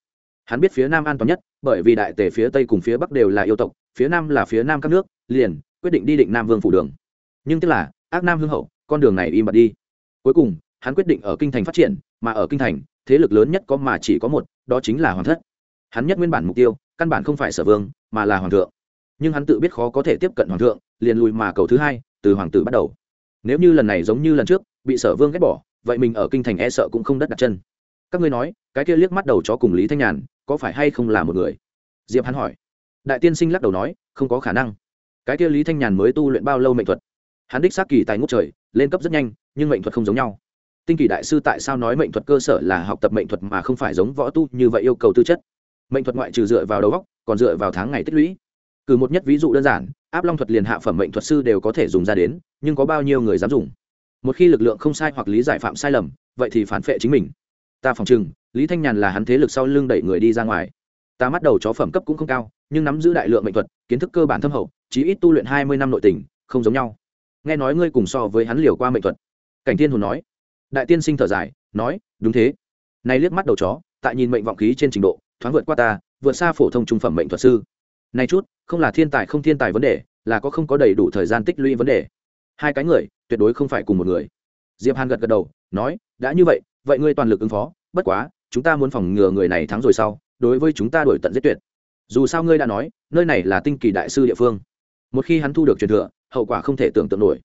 Hắn biết phía nam an toàn nhất, bởi vì đại tề phía tây cùng phía bắc đều là yêu tộc, phía nam là phía nam các nước, liền quyết định đi định nam vương phủ đường. Nhưng tức là, ác nam hương hậu, con đường này im bặt đi. Cuối cùng, hắn quyết định ở kinh thành phát triển, mà ở kinh thành, thế lực lớn nhất có mà chỉ có một, đó chính là hoàng thất. Hắn nhất nguyên bản mục tiêu, căn bản không phải sở vương, mà là hoàng thượng. Nhưng hắn tự biết khó có thể tiếp cận hoàng thượng liền lùi mà cầu thứ hai, từ hoàng tử bắt đầu. Nếu như lần này giống như lần trước, bị sở vương ghét bỏ, vậy mình ở kinh thành e sợ cũng không đất đặt chân. Các ngươi nói, cái kia liếc mắt đầu chó cùng lý thanh nhàn, có phải hay không là một người? Diệp hắn hỏi. Đại tiên sinh lắc đầu nói, không có khả năng. Cái kia lý thanh nhàn mới tu luyện bao lâu mệnh thuật? Hắn đích xác kỳ tài ngút trời, lên cấp rất nhanh, nhưng mệnh thuật không giống nhau. Tinh kỳ đại sư tại sao nói mệnh thuật cơ sở là học tập mệnh thuật mà không phải giống võ tu như vậy yêu cầu tư chất? Mệnh thuật ngoại trừ dựa vào đầu óc, còn dựa vào tháng ngày tích lũy cử một nhất ví dụ đơn giản, áp long thuật liền hạ phẩm mệnh thuật sư đều có thể dùng ra đến, nhưng có bao nhiêu người dám dùng? Một khi lực lượng không sai hoặc lý giải phạm sai lầm, vậy thì phản phệ chính mình. Ta phòng chừng lý thanh nhàn là hắn thế lực sau lưng đẩy người đi ra ngoài. Ta mắt đầu chó phẩm cấp cũng không cao, nhưng nắm giữ đại lượng mệnh thuật, kiến thức cơ bản thâm hậu, chí ít tu luyện hai mươi năm nội tình, không giống nhau. Nghe nói ngươi cùng so với hắn liều qua mệnh thuật. Cảnh tiên hồn nói. Đại tiên sinh thở dài, nói, đúng thế. Nay liếc mắt đầu chó, tại nhìn mệnh vọng khí trên trình độ, thoáng vượt qua ta, vượt xa phổ thông trung phẩm mệnh thuật sư này chút, không là thiên tài không thiên tài vấn đề, là có không có đầy đủ thời gian tích lũy vấn đề. Hai cái người, tuyệt đối không phải cùng một người. Diệp hàn gật gật đầu, nói, đã như vậy vậy ngươi toàn lực ứng phó. Bất quá, chúng ta muốn phòng ngừa người này thắng rồi sau, đối với chúng ta đổi tận giết tuyệt. Dù sao ngươi đã nói, nơi này là tinh kỳ đại sư địa phương. Một khi hắn thu được truyền thừa, hậu quả không thể tưởng tượng nổi.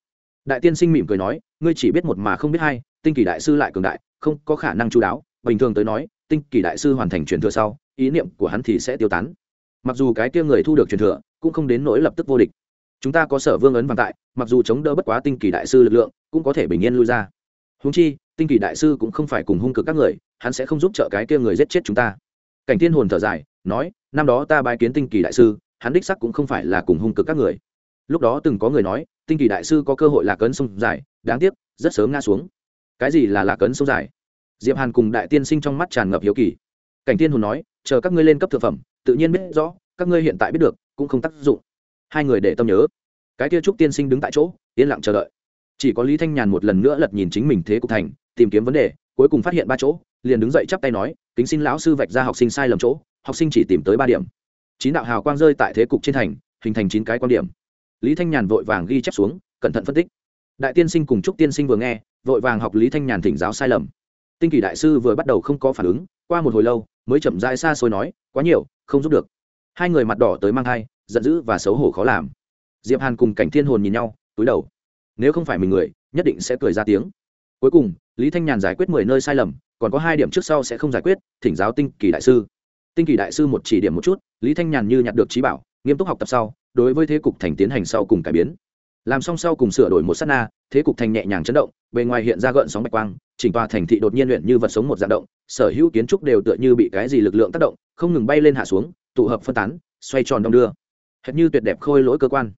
Đại tiên sinh mỉm cười nói, ngươi chỉ biết một mà không biết hai, tinh kỳ đại sư lại cường đại, không có khả năng chú đáo. Bình thường tới nói, tinh kỳ đại sư hoàn thành truyền thừa sau, ý niệm của hắn thì sẽ tiêu tán mặc dù cái kia người thu được truyền thừa cũng không đến nỗi lập tức vô địch. Chúng ta có sở vương ấn vàng tại, mặc dù chống đỡ bất quá tinh kỳ đại sư lực lượng, cũng có thể bình yên lui ra. Húng chi, tinh kỳ đại sư cũng không phải cùng hung cực các người, hắn sẽ không giúp trợ cái kia người giết chết chúng ta. Cảnh thiên hồn thở dài, nói, năm đó ta bái kiến tinh kỳ đại sư, hắn đích sắc cũng không phải là cùng hung cực các người. Lúc đó từng có người nói, tinh kỳ đại sư có cơ hội là cấn sông dài, đáng tiếc, rất sớm ngã xuống. Cái gì là lạc cấn sông dài? Diệp hàn cùng đại tiên sinh trong mắt tràn ngập hiếu kỳ. Cảnh tiên hồn nói, chờ các ngươi lên cấp thực phẩm tự nhiên biết rõ, các ngươi hiện tại biết được, cũng không tác dụng. Hai người để tâm nhớ. Cái kia trúc tiên sinh đứng tại chỗ, yên lặng chờ đợi. Chỉ có lý thanh nhàn một lần nữa lật nhìn chính mình thế cục thành, tìm kiếm vấn đề, cuối cùng phát hiện ba chỗ, liền đứng dậy chắp tay nói, kính xin lão sư vạch ra học sinh sai lầm chỗ, học sinh chỉ tìm tới ba điểm. Chín đạo hào quang rơi tại thế cục trên thành, hình thành chín cái quan điểm. Lý thanh nhàn vội vàng ghi chép xuống, cẩn thận phân tích. Đại tiên sinh cùng trúc tiên sinh vừa nghe, vội vàng học lý thanh nhàn thỉnh giáo sai lầm. Tinh kỳ đại sư vừa bắt đầu không có phản ứng, qua một hồi lâu mới chậm rãi xa xôi nói, quá nhiều, không giúp được. Hai người mặt đỏ tới mang thai, giận dữ và xấu hổ khó làm. Diệp hàn cùng cảnh thiên hồn nhìn nhau, túi đầu. Nếu không phải mình người, nhất định sẽ cười ra tiếng. Cuối cùng, lý thanh nhàn giải quyết mười nơi sai lầm, còn có hai điểm trước sau sẽ không giải quyết, thỉnh giáo tinh kỳ đại sư. Tinh kỳ đại sư một chỉ điểm một chút, lý thanh nhàn như nhặt được trí bảo, nghiêm túc học tập sau, đối với thế cục thành tiến hành sau cùng cải biến làm xong sau cùng sửa đổi một s á t na, thế cục thành nhẹ nhàng chấn động, bề ngoài hiện ra gợn sóng bạch quang, chỉnh tòa thành thị đột nhiên luyện như vật sống một dạng động, sở hữu kiến trúc đều tựa như bị cái gì lực lượng tác động, không ngừng bay lên hạ xuống, tụ hợp phân tán, xoay tròn đong đưa. Hệt như tuyệt đẹp khôi lỗi cơ quan.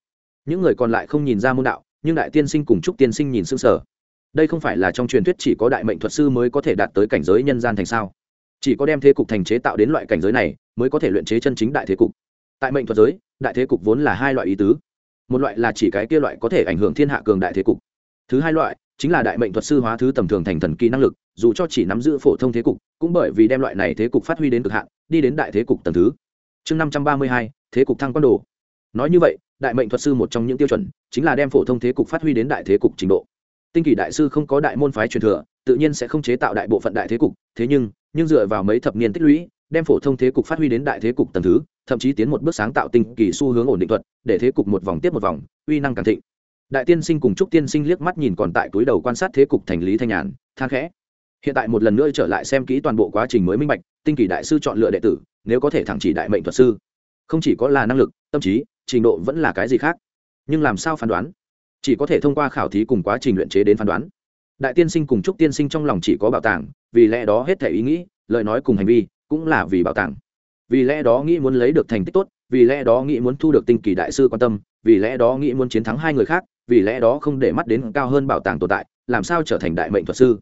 Những người còn lại không nhìn ra môn đạo, nhưng đại tiên sinh cùng trúc tiên sinh nhìn xương sở đây không phải là trong truyền thuyết chỉ có đại mệnh thuật sư mới có thể đạt tới cảnh giới nhân gian thành sao? Chỉ có đem thế cục thành chế tạo đến loại cảnh giới này, mới có thể luyện chế chân chính đại thế cục. Tại mệnh thuật giới, đại thế cục vốn là hai loại ý tứ một loại là chỉ cái kia loại có thể ảnh hưởng thiên hạ cường đại thế cục. Thứ hai loại chính là đại mệnh thuật sư hóa thứ tầm thường thành thần kỳ năng lực, dù cho chỉ nắm giữ phổ thông thế cục, cũng bởi vì đem loại này thế cục phát huy đến cực hạn, đi đến đại thế cục tầm thứ. Chương năm trăm ba mươi hai, thế cục thăng quan đồ. Nói như vậy, đại mệnh thuật sư một trong những tiêu chuẩn chính là đem phổ thông thế cục phát huy đến đại thế cục trình độ. Tinh kỳ đại sư không có đại môn phái truyền thừa, tự nhiên sẽ không chế tạo đại bộ phận đại thế cục, thế nhưng nhưng dựa vào mấy thập niên tích lũy, đem phổ thông thế cục phát huy đến đại thế cục tầng thứ thậm chí tiến một bước sáng tạo tinh kỳ xu hướng ổn định thuật, để thế cục một vòng tiếp một vòng, uy năng càng thịnh. Đại tiên sinh cùng trúc tiên sinh liếc mắt nhìn còn tại túi đầu quan sát thế cục thành lý thanh nhàn, than khẽ. Hiện tại một lần nữa trở lại xem kỹ toàn bộ quá trình mới minh bạch, tinh kỳ đại sư chọn lựa đệ tử, nếu có thể thẳng chỉ đại mệnh thuật sư, không chỉ có là năng lực, tâm trí, trình độ vẫn là cái gì khác. Nhưng làm sao phán đoán? Chỉ có thể thông qua khảo thí cùng quá trình luyện chế đến phán đoán. Đại tiên sinh cùng trúc tiên sinh trong lòng chỉ có bảo tàng, vì lẽ đó hết thể ý nghĩ, lời nói cùng hành vi, cũng là vì bảo tàng vì lẽ đó nghĩ muốn lấy được thành tích tốt, vì lẽ đó nghĩ muốn thu được tinh kỳ đại sư quan tâm, vì lẽ đó nghĩ muốn chiến thắng hai người khác, vì lẽ đó không để mắt đến cao hơn bảo tàng tồn tại, làm sao trở thành đại mệnh thuật sư?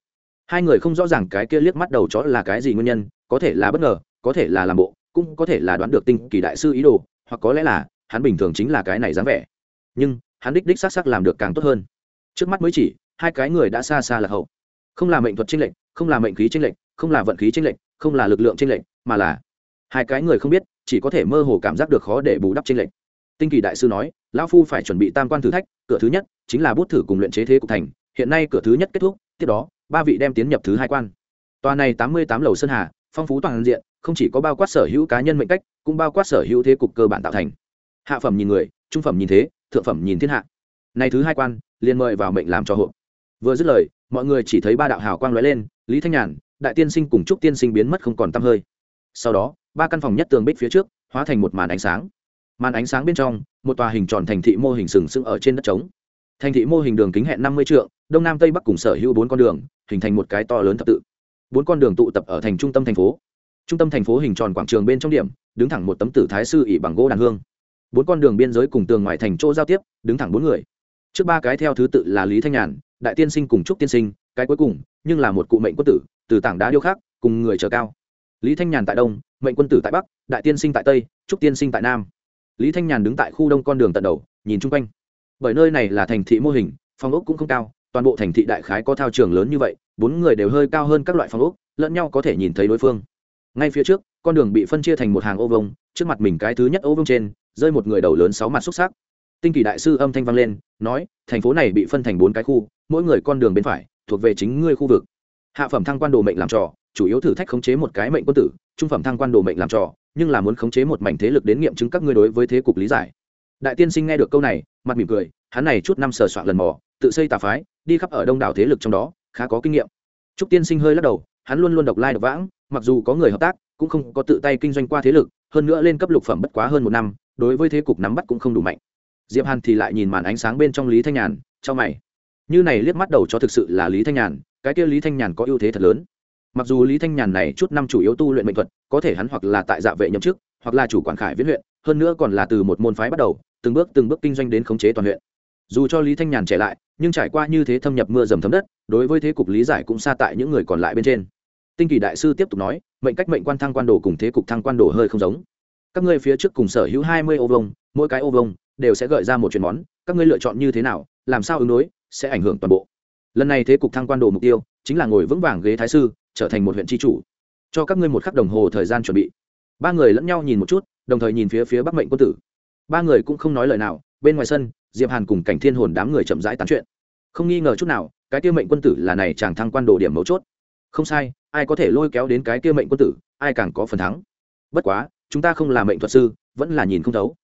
Hai người không rõ ràng cái kia liếc mắt đầu chó là cái gì nguyên nhân, có thể là bất ngờ, có thể là làm bộ, cũng có thể là đoán được tinh kỳ đại sư ý đồ, hoặc có lẽ là hắn bình thường chính là cái này dáng vẻ. Nhưng, hắn đích đích xác sắc làm được càng tốt hơn. Trước mắt mới chỉ, hai cái người đã xa xa là hậu. Không là mệnh thuật tranh lệch, không là mệnh khí tranh lệch, không là vận khí tranh lệch, không là lực lượng tranh lệch, mà là hai cái người không biết, chỉ có thể mơ hồ cảm giác được khó để bù đắp tranh lệch. Tinh kỳ đại sư nói, lão phu phải chuẩn bị tam quan thử thách, cửa thứ nhất chính là bút thử cùng luyện chế thế cục thành, hiện nay cửa thứ nhất kết thúc, tiếp đó, ba vị đem tiến nhập thứ hai quan. Tòa này tám mươi tám lầu sơn hà, phong phú toàn diện, không chỉ có bao quát sở hữu cá nhân mệnh cách, cũng bao quát sở hữu thế cục cơ bản tạo thành. Hạ phẩm nhìn người, trung phẩm nhìn thế, thượng phẩm nhìn thiên hạ. Này thứ hai quan, liền mời vào mệnh làm cho hộ. vừa dứt lời, mọi người chỉ thấy ba đạo hào quang lóe lên, lý thanh nhàn, đại tiên sinh cùng trúc tiên sinh biến mất không còn t hơi sau đó, ba căn phòng nhất tường bích phía trước, hóa thành một màn ánh sáng. Màn ánh sáng bên trong, một tòa hình tròn thành thị mô hình sừng sững ở trên đất trống. Thành thị mô hình đường kính hẹn năm mươi trượng, đông nam tây bắc cùng sở hữu bốn con đường, hình thành một cái to lớn thập tự. Bốn con đường tụ tập ở thành trung tâm thành phố. Trung tâm thành phố hình tròn quảng trường bên trong điểm, đứng thẳng một tấm tử thái sư ỉ bằng gỗ đàn hương. Bốn con đường biên giới cùng tường ngoài thành chỗ giao tiếp, đứng thẳng bốn người. Trước ba cái theo thứ tự là lý thanh nhàn, đại tiên sinh cùng trúc tiên sinh, cái cuối cùng, nhưng là một cụ mệnh quốc tử, từ tảng đá điêu khắc, cùng người chờ cao lý thanh nhàn tại đông, mệnh quân tử tại bắc, đại tiên sinh tại tây, trúc tiên sinh tại nam. Lý thanh nhàn đứng tại khu đông con đường tận đầu, nhìn chung quanh. Bởi nơi này là thành thị mô hình phòng ốc cũng không cao, toàn bộ thành thị đại khái có thao trường lớn như vậy, bốn người đều hơi cao hơn các loại phòng ốc, lẫn nhau có thể nhìn thấy đối phương. Ngay phía trước, con đường bị phân chia thành một hàng ô vông trước mặt mình cái thứ nhất ô vông trên, rơi một người đầu lớn sáu mặt xúc sắc. Tinh kỳ đại sư âm thanh vang lên, nói, thành phố này bị phân thành bốn cái khu, mỗi người con đường bên phải, thuộc về chính ngươi khu vực. Hạ phẩm thăng quan đồ mệnh làm trò chủ yếu thử thách khống chế một cái mệnh quân tử, trung phẩm thăng quan đồ mệnh làm trò, nhưng là muốn khống chế một mảnh thế lực đến nghiệm chứng các ngươi đối với thế cục lý giải. Đại tiên sinh nghe được câu này, mặt mỉm cười, hắn này chút năm sờ soạn lần mò, tự xây tà phái, đi khắp ở đông đảo thế lực trong đó, khá có kinh nghiệm. Trúc tiên sinh hơi lắc đầu, hắn luôn luôn độc lai độc vãng, mặc dù có người hợp tác, cũng không có tự tay kinh doanh qua thế lực, hơn nữa lên cấp lục phẩm bất quá hơn một năm, đối với thế cục nắm bắt cũng không đủ mạnh. Diệp hàn thì lại nhìn màn ánh sáng bên trong lý thanh nhàn cho mày. Như này liếc mắt đầu cho thực sự là lý thanh nhàn, cái kia lý thanh nhàn có ưu thế thật lớn mặc dù lý thanh nhàn này chút năm chủ yếu tu luyện mệnh thuật, có thể hắn hoặc là tại dạ vệ nhậm chức, hoặc là chủ quản khải viễn huyện, hơn nữa còn là từ một môn phái bắt đầu, từng bước từng bước kinh doanh đến khống chế toàn huyện. Dù cho lý thanh nhàn trẻ lại, nhưng trải qua như thế thâm nhập mưa dầm thấm đất, đối với thế cục lý giải cũng xa tại những người còn lại bên trên. Tinh kỳ đại sư tiếp tục nói, mệnh cách mệnh quan thăng quan đồ cùng thế cục thăng quan đồ hơi không giống. Các ngươi phía trước cùng sở hữu hai mươi ô vông mỗi cái ô vông đều sẽ gợi ra một chuyện món, các ngươi lựa chọn như thế nào, làm sao ứng đối, sẽ ảnh hưởng toàn bộ. Lần này thế cục thăng quan đồ mục tiêu chính là ngồi vững vàng ghế thái sư trở thành một huyện tri chủ. Cho các ngươi một khắc đồng hồ thời gian chuẩn bị. Ba người lẫn nhau nhìn một chút, đồng thời nhìn phía phía bắc mệnh quân tử. Ba người cũng không nói lời nào, bên ngoài sân, diệp hàn cùng cảnh thiên hồn đám người chậm rãi tán chuyện. Không nghi ngờ chút nào, cái tiêu mệnh quân tử là này chàng thăng quan đồ điểm mấu chốt. Không sai, ai có thể lôi kéo đến cái tiêu mệnh quân tử, ai càng có phần thắng. Bất quá, chúng ta không là mệnh thuật sư, vẫn là nhìn không thấu.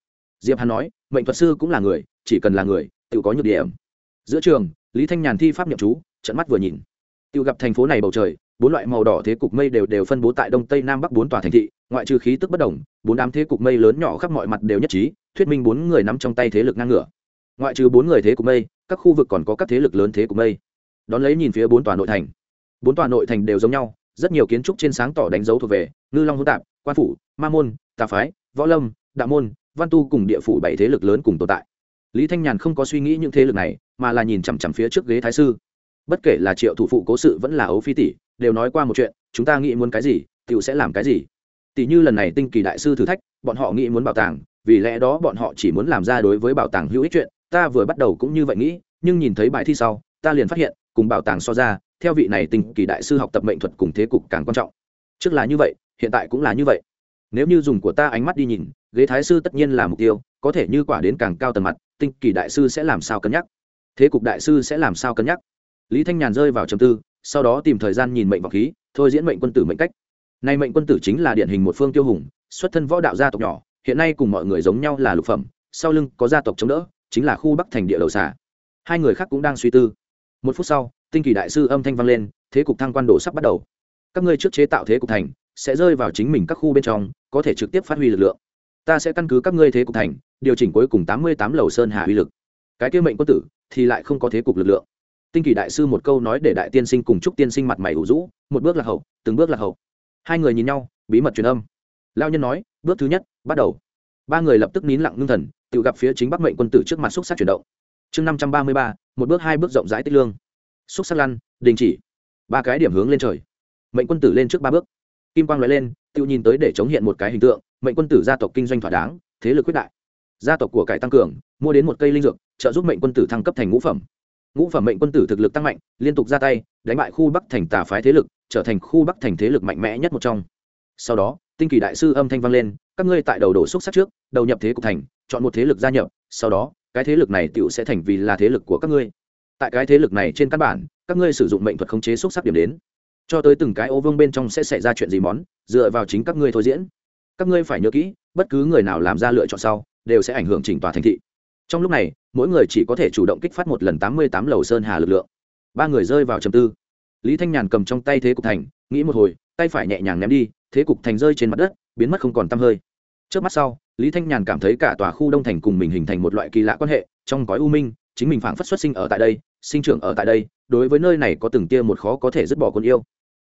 Diệp hàn nói, mệnh thuật sư cũng là người, chỉ cần là người, tự có nhược điểm. Giữa trường, lý thanh nhàn thi pháp nhậm chú, trận mắt vừa nhìn. Tự gặp thành phố này bầu trời bốn loại màu đỏ thế cục mây đều đều phân bố tại đông tây nam bắc bốn tòa thành thị, ngoại trừ khí tức bất đồng, bốn đám thế cục mây lớn nhỏ khắp mọi mặt đều nhất trí, thuyết minh bốn người nắm trong tay thế lực ngang ngửa. Ngoại trừ bốn người thế cục mây, các khu vực còn có các thế lực lớn thế cục mây. Đón lấy nhìn phía bốn tòa nội thành, bốn tòa nội thành đều giống nhau, rất nhiều kiến trúc trên sáng tỏ đánh dấu thuộc về ngư long hữu tạp, quan phủ, ma môn, tà phái, võ lâm, đạo môn, văn tu cùng địa phủ bảy thế lực lớn cùng tồn tại. Lý thanh nhàn không có suy nghĩ những thế lực này, mà là nhìn chằm chằm phía trước ghế thái sư. Bất kể là triệu thủ phụ cố sự vẫn là ấu phi tỷ đều nói qua một chuyện, chúng ta nghĩ muốn cái gì t sẽ làm cái gì. Tỷ như lần này tinh kỳ đại sư thử thách, bọn họ nghĩ muốn bảo tàng, vì lẽ đó bọn họ chỉ muốn làm ra đối với bảo tàng hữu ích chuyện, ta vừa bắt đầu cũng như vậy nghĩ, nhưng nhìn thấy bài thi sau, ta liền phát hiện, cùng bảo tàng so ra, theo vị này tinh kỳ đại sư học tập mệnh thuật cùng thế cục càng quan trọng. Trước là như vậy, hiện tại cũng là như vậy. Nếu như dùng của ta ánh mắt đi nhìn, ghế thái sư tất nhiên là mục tiêu, có thể như quả đến càng cao tầng mặt, tinh kỳ đại sư sẽ làm sao cân nhắc? Thế cục đại sư sẽ làm sao cân nhắc? Lý thanh nhàn rơi vào trầm tư sau đó tìm thời gian nhìn mệnh vọng khí, thôi diễn mệnh quân tử mệnh cách. Nay mệnh quân tử chính là điển hình một phương tiêu hùng, xuất thân võ đạo gia tộc nhỏ, hiện nay cùng mọi người giống nhau là lục phẩm, sau lưng có gia tộc chống đỡ, chính là khu bắc thành địa đầu xả hai người khác cũng đang suy tư. Một phút sau, tinh kỳ đại sư âm thanh vang lên, thế cục thăng quan đổ sắp bắt đầu. Các ngươi trước chế tạo thế cục thành, sẽ rơi vào chính mình các khu bên trong, có thể trực tiếp phát huy lực lượng. Ta sẽ căn cứ các ngươi thế cục thành, điều chỉnh cuối cùng tám mươi tám lầu sơn hạ uy lực. Cái kia mệnh quân tử thì lại không có thế cục lực lượng tinh kỳ đại sư một câu nói để đại tiên sinh cùng chúc tiên sinh mặt mày ủ rũ, một bước là hậu, từng bước là hậu. Hai người nhìn nhau, bí mật truyền âm. Lao nhân nói, bước thứ nhất, bắt đầu. Ba người lập tức nín lặng ngưng thần, tự gặp phía chính bắc mệnh quân tử trước mặt xúc sắc chuyển động. Chương năm trăm ba mươi ba, một bước hai bước rộng rãi tích lương. Xúc sắc lăn, đình chỉ. Ba cái điểm hướng lên trời. Mệnh quân tử lên trước ba bước. Kim quang l lên, tự nhìn tới để chống hiện một cái hình tượng, mệnh quân tử gia tộc kinh doanh thỏa đáng, thế lực quyết đại. Gia tộc của cải tăng cường, mua đến một cây linh dược, trợ giúp mệnh quân tử thăng cấp thành ngũ phẩm ngũ phẩm mệnh quân tử thực lực tăng mạnh, liên tục ra tay, đánh bại khu bắc thành tà phái thế lực, trở thành khu bắc thành thế lực mạnh mẽ nhất một trong. Sau đó, tinh kỳ đại sư âm thanh vang lên, các ngươi tại đầu đổ xúc sắc trước, đầu nhập thế cục thành, chọn một thế lực gia nhập, sau đó, cái thế lực này tựu sẽ thành vì là thế lực của các ngươi. Tại cái thế lực này trên căn bản, các ngươi sử dụng mệnh thuật khống chế xúc sắc điểm đến. Cho tới từng cái ô vương bên trong sẽ xảy ra chuyện gì món, dựa vào chính các ngươi thôi diễn. Các ngươi phải nhớ kỹ, bất cứ người nào làm ra lựa chọn sau, đều sẽ ảnh hưởng chỉnh tòa thành thị. Trong lúc này mỗi người chỉ có thể chủ động kích phát một lần tám mươi tám lầu sơn hà lực lượng. Ba người rơi vào trầm tư. Lý thanh nhàn cầm trong tay thế cục thành, nghĩ một hồi, tay phải nhẹ nhàng ném đi, thế cục thành rơi trên mặt đất, biến mất không còn t hơi. Trước mắt sau, lý thanh nhàn cảm thấy cả tòa khu đông thành cùng mình hình thành một loại kỳ lạ quan hệ, trong gói u minh, chính mình phảng phất xuất sinh ở tại đây, sinh trưởng ở tại đây, đối với nơi này có từng tia một khó có thể dứt bỏ con yêu.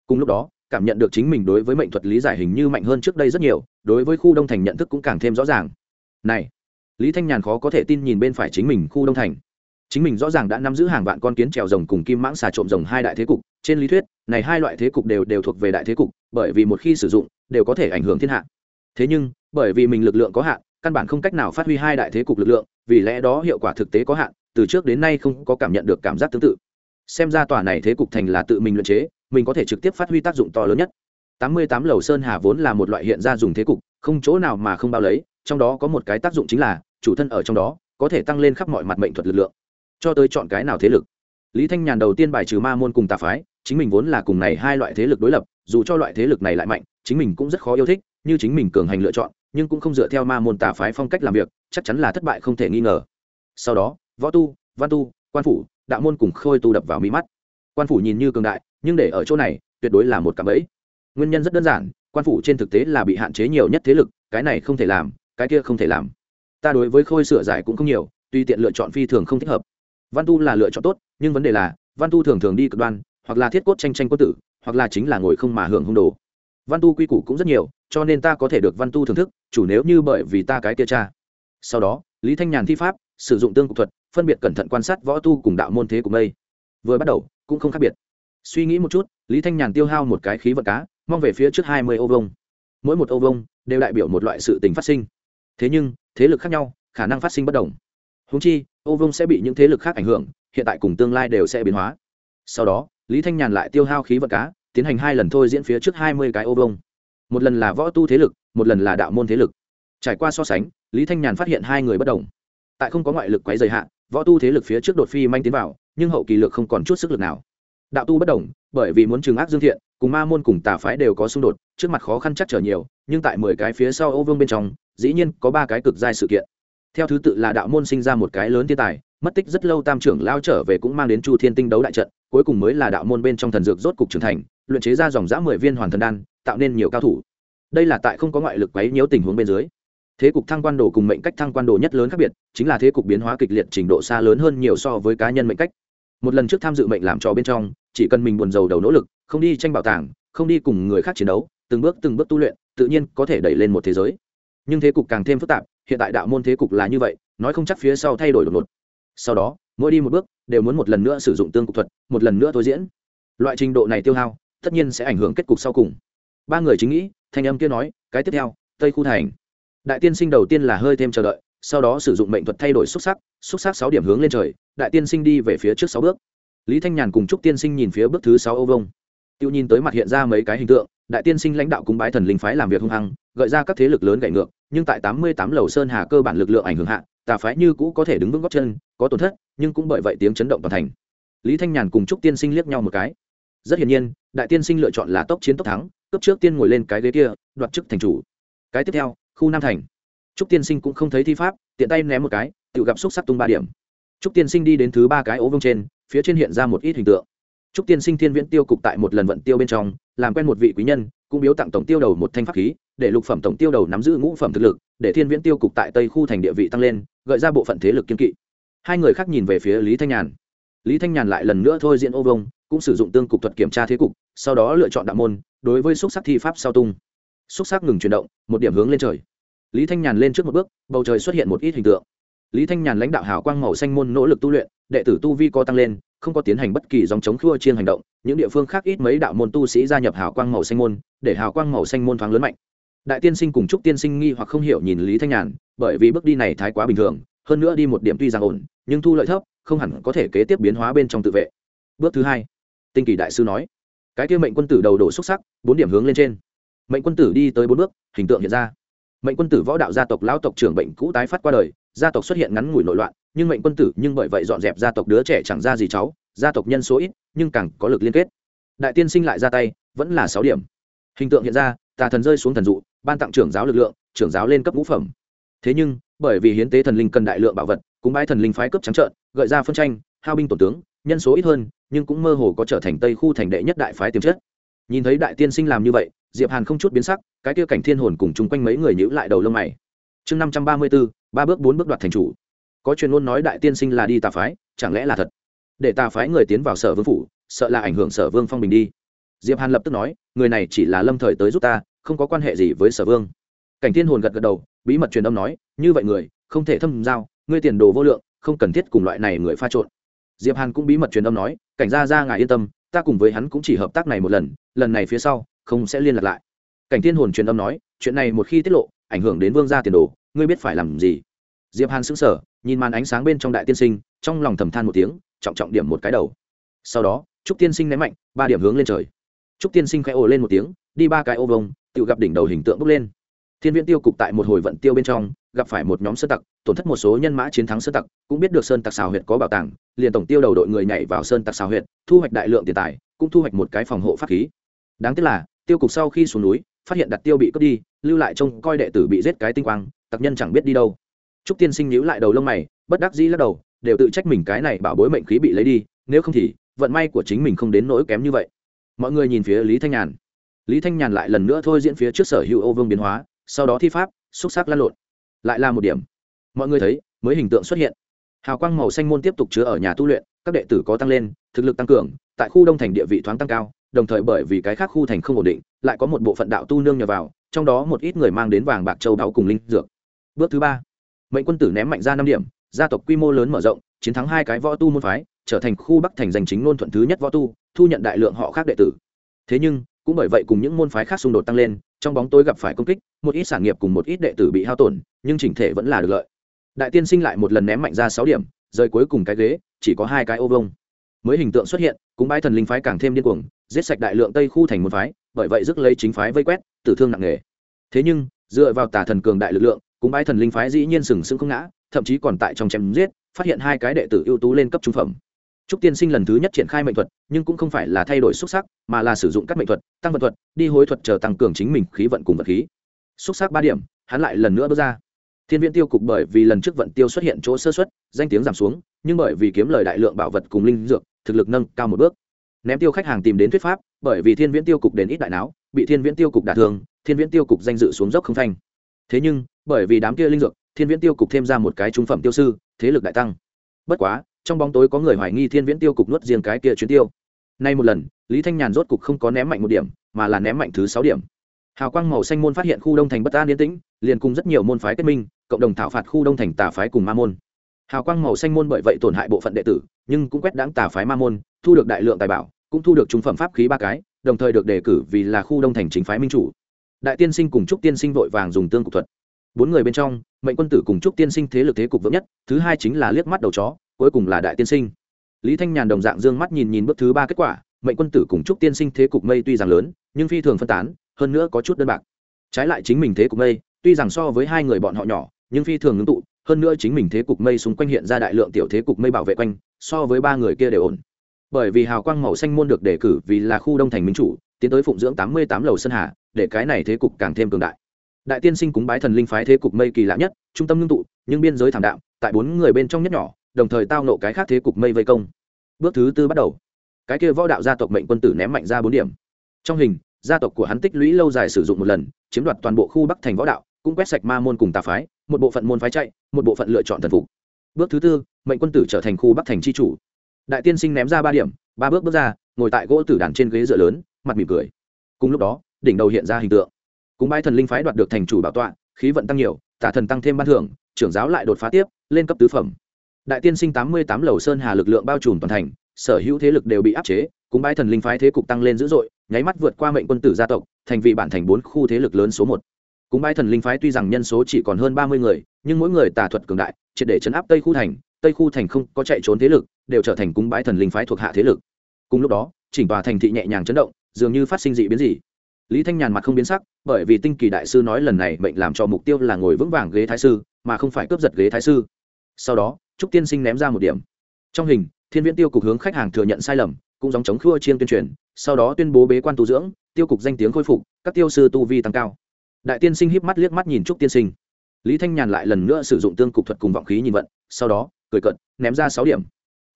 Cùng lúc đó, cảm nhận được chính mình đối với mệnh thuật lý giải hình như mạnh hơn trước đây rất nhiều, đối với khu đông thành nhận thức cũng càng thêm rõ ràng. Này lý thanh nhàn khó có thể tin nhìn bên phải chính mình khu đông thành. Chính mình rõ ràng đã nắm giữ hàng vạn con kiến trèo rồng cùng kim mãng xà trộm rồng hai đại thế cục. Trên lý thuyết, này hai loại thế cục đều đều thuộc về đại thế cục, bởi vì một khi sử dụng, đều có thể ảnh hưởng thiên hạ. Thế nhưng, bởi vì mình lực lượng có hạn, căn bản không cách nào phát huy hai đại thế cục lực lượng, vì lẽ đó hiệu quả thực tế có hạn, từ trước đến nay không có cảm nhận được cảm giác tương tự. Xem ra tòa này thế cục thành là tự mình luyện chế, mình có thể trực tiếp phát huy tác dụng to lớn nhất. Tám mươi tám lầu sơn hà vốn là một loại hiện ra dùng thế cục, không chỗ nào mà không bao lấy, trong đó có một cái tác dụng chính là chủ thân ở trong đó, có thể tăng lên khắp mọi mặt mệnh thuật lực lượng. Cho tới chọn cái nào thế lực. Lý thanh nhàn đầu tiên bài trừ ma môn cùng tà phái, chính mình vốn là cùng này hai loại thế lực đối lập, dù cho loại thế lực này lại mạnh, chính mình cũng rất khó yêu thích, như chính mình cường hành lựa chọn, nhưng cũng không dựa theo ma môn tà phái phong cách làm việc, chắc chắn là thất bại không thể nghi ngờ. Sau đó, võ tu, văn tu, quan phủ, đạo môn cùng khôi tu đập vào mi mắt. Quan phủ nhìn như cường đại, nhưng để ở chỗ này, tuyệt đối là một cạm bẫy. Nguyên nhân rất đơn giản, quan phủ trên thực tế là bị hạn chế nhiều nhất thế lực, cái này không thể làm, cái kia không thể làm ta đối với khôi sửa giải cũng không nhiều, tuy tiện lựa chọn phi thường không thích hợp. Văn tu là lựa chọn tốt, nhưng vấn đề là, văn tu thường thường đi cực đoan, hoặc là thiết cốt tranh tranh quân tử, hoặc là chính là ngồi không mà hưởng hung đồ. Văn tu quy củ cũng rất nhiều, cho nên ta có thể được văn tu thưởng thức, chủ nếu như bởi vì ta cái kia cha. Sau đó, lý thanh nhàn thi pháp, sử dụng tương cục thuật, phân biệt cẩn thận quan sát võ tu cùng đạo môn thế cùng mây vừa bắt đầu, cũng không khác biệt. Suy nghĩ một chút, lý thanh nhàn tiêu hao một cái khí vật cá, mong về phía trước hai mươi ô vông mỗi một ô vông đều đại biểu một loại sự tình phát sinh thế nhưng, thế lực khác nhau, khả năng phát sinh bất đồng. Húng chi, ô vông sẽ bị những thế lực khác ảnh hưởng, hiện tại cùng tương lai đều sẽ biến hóa. Sau đó, lý thanh nhàn lại tiêu hao khí vật cá, tiến hành hai lần thôi diễn phía trước hai mươi cái ô vông một lần là võ tu thế lực, một lần là đạo môn thế lực. Trải qua so sánh, lý thanh nhàn phát hiện hai người bất đồng. Tại không có ngoại lực quấy dày hạn võ tu thế lực phía trước đột phi manh tiến vào, nhưng hậu kỳ lực không còn chút sức lực nào. Đạo tu bất đồng, bởi vì muốn trừng ác dương thiện, cùng ma môn cùng tà phái đều có xung đột, trước mặt khó khăn chắc trở nhiều, nhưng tại mười cái phía sau ô vương bên trong dĩ nhiên có ba cái cực giai sự kiện. Theo thứ tự là đạo môn sinh ra một cái lớn thiên tài, mất tích rất lâu tam trưởng lao trở về cũng mang đến chu thiên tinh đấu đại trận, cuối cùng mới là đạo môn bên trong thần dược rốt cục trưởng thành, luyện chế ra dòng dã mười viên hoàn thần đan, tạo nên nhiều cao thủ. Đây là tại không có ngoại lực quấy nhiễu tình huống bên dưới. Thế cục thăng quan đồ cùng mệnh cách thăng quan đồ nhất lớn khác biệt, chính là thế cục biến hóa kịch liệt trình độ xa lớn hơn nhiều so với cá nhân mệnh cách. Một lần trước tham dự mệnh làm trò bên trong, chỉ cần mình buồn rầu đầu nỗ lực, không đi tranh bảo tàng, không đi cùng người khác chiến đấu, từng bước từng bước tu luyện, tự nhiên có thể đẩy lên một thế giới nhưng thế cục càng thêm phức tạp, hiện tại đạo môn thế cục là như vậy, nói không chắc phía sau thay đổi đột ngột. Sau đó, mỗi đi một bước, đều muốn một lần nữa sử dụng tương cục thuật, một lần nữa thôi diễn. Loại trình độ này tiêu hao, tất nhiên sẽ ảnh hưởng kết cục sau cùng. Ba người chính nghĩ, thanh âm kia nói, cái tiếp theo, tây khu thành. Đại tiên sinh đầu tiên là hơi thêm chờ đợi, sau đó sử dụng mệnh thuật thay đổi xúc sắc xúc sắc sáu điểm hướng lên trời, đại tiên sinh đi về phía trước sáu bước. Lý thanh nhàn cùng trúc tiên sinh nhìn phía bước thứ sáu âu vông. Tiêu nhìn tới mặt hiện ra mấy cái hình tượng, đại tiên sinh lãnh đạo cúng bái thần linh phái làm việc hung hăng, gợi ra các thế lực lớn gậy ngược nhưng tại tám mươi tám lầu sơn hà cơ bản lực lượng ảnh hưởng hạ, tà phái như cũ có thể đứng vững góc chân, có tổn thất, nhưng cũng bởi vậy tiếng chấn động toàn thành. Lý thanh nhàn cùng trúc tiên sinh liếc nhau một cái. Rất hiển nhiên, đại tiên sinh lựa chọn là tốc chiến tốc thắng cấp trước tiên ngồi lên cái ghế kia, đoạt chức thành chủ. Cái tiếp theo, khu nam thành. Trúc tiên sinh cũng không thấy thi pháp, tiện tay ném một cái, tự gặp xúc sắc tung ba điểm. Trúc tiên sinh đi đến thứ ba cái ố vông trên, phía trên hiện ra một ít hình tượng. Trúc tiên sinh thiên viễn tiêu cục tại một lần vận tiêu bên trong, làm quen một vị quý nhân, cũng biếu tặng tổng tiêu đầu một thanh pháp khí để lục phẩm tổng tiêu đầu nắm giữ ngũ phẩm thực lực, để thiên viễn tiêu cục tại tây khu thành địa vị tăng lên, gợi ra bộ phận thế lực kiên kỵ. Hai người khác nhìn về phía lý thanh nhàn. Lý thanh nhàn lại lần nữa thôi diễn ô vông, cũng sử dụng tương cục thuật kiểm tra thế cục, sau đó lựa chọn đạo môn, đối với xúc sắc thi pháp sau tung. Xúc sắc ngừng chuyển động, một điểm hướng lên trời. Lý thanh nhàn lên trước một bước, bầu trời xuất hiện một ít hình tượng. Lý thanh nhàn lãnh đạo hào quang màu xanh môn nỗ lực tu luyện, đệ tử tu vi co tăng lên, không có tiến hành bất kỳ dòng chống khua chiên hành động, những địa phương khác ít mấy đạo môn tu sĩ gia nhập hào quang màu xanh môn, để hào quang màu xanh môn thoáng lớn mạnh đại tiên sinh cùng chúc tiên sinh nghi hoặc không hiểu nhìn lý thanh nhàn, bởi vì bước đi này thái quá bình thường, hơn nữa đi một điểm tuy rằng ổn, nhưng thu lợi thấp, không hẳn có thể kế tiếp biến hóa bên trong tự vệ. Bước thứ hai, tinh kỳ đại sư nói, cái kia mệnh quân tử đầu đổ xuất sắc, bốn điểm hướng lên trên. Mệnh quân tử đi tới bốn bước, hình tượng hiện ra. Mệnh quân tử võ đạo gia tộc lão tộc trưởng bệnh cũ tái phát qua đời, gia tộc xuất hiện ngắn ngủi nội loạn, nhưng mệnh quân tử nhưng bởi vậy dọn dẹp gia tộc đứa trẻ chẳng ra gì cháu, gia tộc nhân số ít, nhưng càng có lực liên kết. Đại tiên sinh lại ra tay, vẫn là sáu điểm. Hình tượng hiện ra tà thần rơi xuống thần dụ, ban tặng trưởng giáo lực lượng, trưởng giáo lên cấp ngũ phẩm. Thế nhưng, bởi vì hiến tế thần linh cần đại lượng bảo vật, cúng bái thần linh phái cấp trắng trợn, gợi ra phân tranh, hao binh tổ tướng, nhân số ít hơn, nhưng cũng mơ hồ có trở thành tây khu thành đệ nhất đại phái tiềm chất. Nhìn thấy đại tiên sinh làm như vậy, diệp hàn không chút biến sắc, cái kia cảnh thiên hồn cùng chung quanh mấy người nhữ lại đầu lông mày. Chương năm trăm ba mươi bốn ba bước bốn bước đoạt thành chủ. Có truyền ngôn nói đại tiên sinh là đi tà phái, chẳng lẽ là thật? Để tà phái người tiến vào sở vương phủ, sợ là ảnh hưởng sở vương phong bình đi. Diệp hàn lập tức nói người này chỉ là lâm thời tới giúp ta, không có quan hệ gì với sở vương. Cảnh thiên hồn gật gật đầu, bí mật truyền âm nói, như vậy người, không thể thâm giao, ngươi tiền đồ vô lượng, không cần thiết cùng loại này người pha trộn. Diệp hàn cũng bí mật truyền âm nói, cảnh gia gia ngài yên tâm, ta cùng với hắn cũng chỉ hợp tác này một lần lần này phía sau, không sẽ liên lạc lại. Cảnh thiên hồn truyền âm nói, chuyện này một khi tiết lộ, ảnh hưởng đến vương gia tiền đồ, ngươi biết phải làm gì? Diệp hàn sững sờ, nhìn màn ánh sáng bên trong đại tiên sinh, trong lòng thầm than một tiếng, trọng trọng điểm một cái đầu. Sau đó, trúc tiên sinh ném mạnh, ba điểm hướng lên trời trúc tiên sinh khẽ ồ lên một tiếng, đi ba cái ô vông tự gặp đỉnh đầu hình tượng bốc lên. Thiên viễn tiêu cục tại một hồi vận tiêu bên trong, gặp phải một nhóm sơn tặc, tổn thất một số nhân mã chiến thắng sơn tặc, cũng biết được sơn tặc xào huyệt có bảo tàng, liền tổng tiêu đầu đội người nhảy vào sơn tặc xào huyệt, thu hoạch đại lượng tiền tài, cũng thu hoạch một cái phòng hộ pháp khí. Đáng tiếc là, tiêu cục sau khi xuống núi, phát hiện đặt tiêu bị cướp đi, lưu lại trông coi đệ tử bị giết cái tinh quang, tặc nhân chẳng biết đi đâu. Trúc tiên sinh nhíu lại đầu lông mày, bất đắc dĩ lắc đầu, đều tự trách mình cái này bảo bối mệnh khí bị lấy đi, nếu không thì, vận may của chính mình không đến nỗi kém như vậy mọi người nhìn phía lý thanh nhàn. Lý thanh nhàn lại lần nữa thôi diễn phía trước sở hữu ô vương biến hóa, sau đó thi pháp, xúc xác lăn lộn. Lại là một điểm. Mọi người thấy, mới hình tượng xuất hiện. Hào quang màu xanh môn tiếp tục chứa ở nhà tu luyện, các đệ tử có tăng lên, thực lực tăng cường, tại khu đông thành địa vị thoáng tăng cao, đồng thời bởi vì cái khác khu thành không ổn định, lại có một bộ phận đạo tu nương nhờ vào, trong đó một ít người mang đến vàng bạc châu đáo cùng linh dược. Bước thứ ba, mệnh quân tử ném mạnh ra năm điểm, gia tộc quy mô lớn mở rộng, chiến thắng hai cái võ tu môn phái trở thành khu bắc thành danh chính nôn thuận thứ nhất võ tu, thu nhận đại lượng họ khác đệ tử. Thế nhưng, cũng bởi vậy cùng những môn phái khác xung đột tăng lên, trong bóng tối gặp phải công kích, một ít sản nghiệp cùng một ít đệ tử bị hao tổn, nhưng chỉnh thể vẫn là được lợi. Đại tiên sinh lại một lần ném mạnh ra sáu điểm, rời cuối cùng cái ghế, chỉ có hai cái ô vông mới hình tượng xuất hiện, cũng bãi thần linh phái càng thêm điên cuồng, giết sạch đại lượng tây khu thành một phái, bởi vậy rước lấy chính phái vây quét, tử thương nặng nề. Thế nhưng, dựa vào tà thần cường đại lực lượng, cũng bãi thần linh phái dĩ nhiên sừng sững không ngã, thậm chí còn tại trong chém giết, phát hiện hai cái đệ tử ưu tú lên cấp trung phẩm. Trúc Tiên Sinh lần thứ nhất triển khai mệnh thuật, nhưng cũng không phải là thay đổi xúc sắc, mà là sử dụng các mệnh thuật, tăng vận thuật, đi hối thuật chờ tăng cường chính mình khí vận cùng vật khí. Xúc sắc ba điểm, hắn lại lần nữa bước ra. Thiên Viễn Tiêu cục bởi vì lần trước vận tiêu xuất hiện chỗ sơ suất, danh tiếng giảm xuống, nhưng bởi vì kiếm lời đại lượng bảo vật cùng linh dược, thực lực nâng cao một bước. Ném tiêu khách hàng tìm đến thuyết pháp, bởi vì Thiên Viễn Tiêu cục đến ít đại não, bị Thiên Viễn Tiêu cục đả thương, Thiên Viễn Tiêu cục danh dự xuống dốc không thành. Thế nhưng, bởi vì đám kia linh dược, Thiên Viễn Tiêu cục thêm ra một cái trung phẩm tiêu sư, thế lực đại tăng. Bất quá, trong bóng tối có người hoài nghi thiên viễn tiêu cục nuốt riêng cái kia chuyến tiêu. Nay một lần, lý thanh nhàn rốt cục không có ném mạnh một điểm, mà là ném mạnh thứ sáu điểm. Hào quang màu xanh môn phát hiện khu đông thành bất an yên tĩnh, liền cùng rất nhiều môn phái kết minh, cộng đồng thảo phạt khu đông thành tà phái cùng ma môn. Hào quang màu xanh môn bởi vậy tổn hại bộ phận đệ tử, nhưng cũng quét đáng tà phái ma môn, thu được đại lượng tài bảo, cũng thu được trung phẩm pháp khí ba cái, đồng thời được đề cử vì là khu đông thành chính phái minh chủ. Đại tiên sinh cùng trúc tiên sinh vội vàng dùng tương cục thuật. Bốn người bên trong, mệnh quân tử cùng trúc tiên sinh thế lực thế cục vững nhất, thứ hai chính là liếc mắt đầu chó cuối cùng là đại tiên sinh. Lý thanh nhàn đồng dạng dương mắt nhìn nhìn bước thứ ba kết quả, mệnh quân tử cùng chúc tiên sinh thế cục mây tuy rằng lớn, nhưng phi thường phân tán, hơn nữa có chút đơn bạc. Trái lại chính mình thế cục mây, tuy rằng so với hai người bọn họ nhỏ, nhưng phi thường ngưng tụ, hơn nữa chính mình thế cục mây xung quanh hiện ra đại lượng tiểu thế cục mây bảo vệ quanh, so với ba người kia đều ổn. Bởi vì hào quang màu xanh môn được đề cử vì là khu đông thành minh chủ, tiến tới phụng dưỡng tám mươi tám lầu sơn hà, để cái này thế cục càng thêm cường đại. Đại tiên sinh cúng bái thần linh phái thế cục mây kỳ lạ nhất, trung tâm ngưng tụ, nhưng biên giới thảm đạm, tại bốn người bên trong nhất nhỏ đồng thời tao nộ cái khác thế cục mây vây công. Bước thứ tư bắt đầu. Cái kia võ đạo gia tộc mệnh quân tử ném mạnh ra bốn điểm. Trong hình, gia tộc của hắn tích lũy lâu dài sử dụng một lần, chiếm đoạt toàn bộ khu bắc thành võ đạo, cũng quét sạch ma môn cùng tà phái, một bộ phận môn phái chạy, một bộ phận lựa chọn thần phục. Bước thứ tư, mệnh quân tử trở thành khu bắc thành tri chủ. Đại tiên sinh ném ra ba điểm, ba bước bước ra, ngồi tại gỗ tử đàn trên ghế dựa lớn, mặt mỉm cười. Cùng lúc đó, đỉnh đầu hiện ra hình tượng. Cùng bãi thần linh phái đoạt được thành chủ bảo tọa, khí vận tăng nhiều tả thần tăng thêm ban thưởng, trưởng giáo lại đột phá tiếp, lên cấp tứ phẩm đại tiên sinh tám mươi tám lầu sơn hà lực lượng bao trùm toàn thành, sở hữu thế lực đều bị áp chế, cúng bãi thần linh phái thế cục tăng lên dữ dội, nháy mắt vượt qua mệnh quân tử gia tộc, thành vị bản thành bốn khu thế lực lớn số một. Cúng bãi thần linh phái tuy rằng nhân số chỉ còn hơn ba mươi người, nhưng mỗi người tà thuật cường đại, triệt để chấn áp tây khu thành, tây khu thành không có chạy trốn thế lực, đều trở thành cung bãi thần linh phái thuộc hạ thế lực. Cùng lúc đó, chỉnh tòa thành thị nhẹ nhàng chấn động, dường như phát sinh dị biến gì. Lý thanh nhàn mặt không biến sắc, bởi vì tinh kỳ đại sư nói lần này mệnh làm cho mục tiêu là ngồi vững vàng ghế thái sư, mà không phải cướp giật ghế thái sư. Sau đó trúc tiên sinh ném ra một điểm. Trong hình, thiên viễn tiêu cục hướng khách hàng thừa nhận sai lầm, cũng giống chống khua chiên tuyên truyền, sau đó tuyên bố bế quan tu dưỡng, tiêu cục danh tiếng khôi phục, các tiêu sư tu vi tăng cao. Đại tiên sinh híp mắt liếc mắt nhìn trúc tiên sinh. Lý thanh nhàn lại lần nữa sử dụng tương cục thuật cùng vọng khí nhìn vận, sau đó, cười cận ném ra sáu điểm.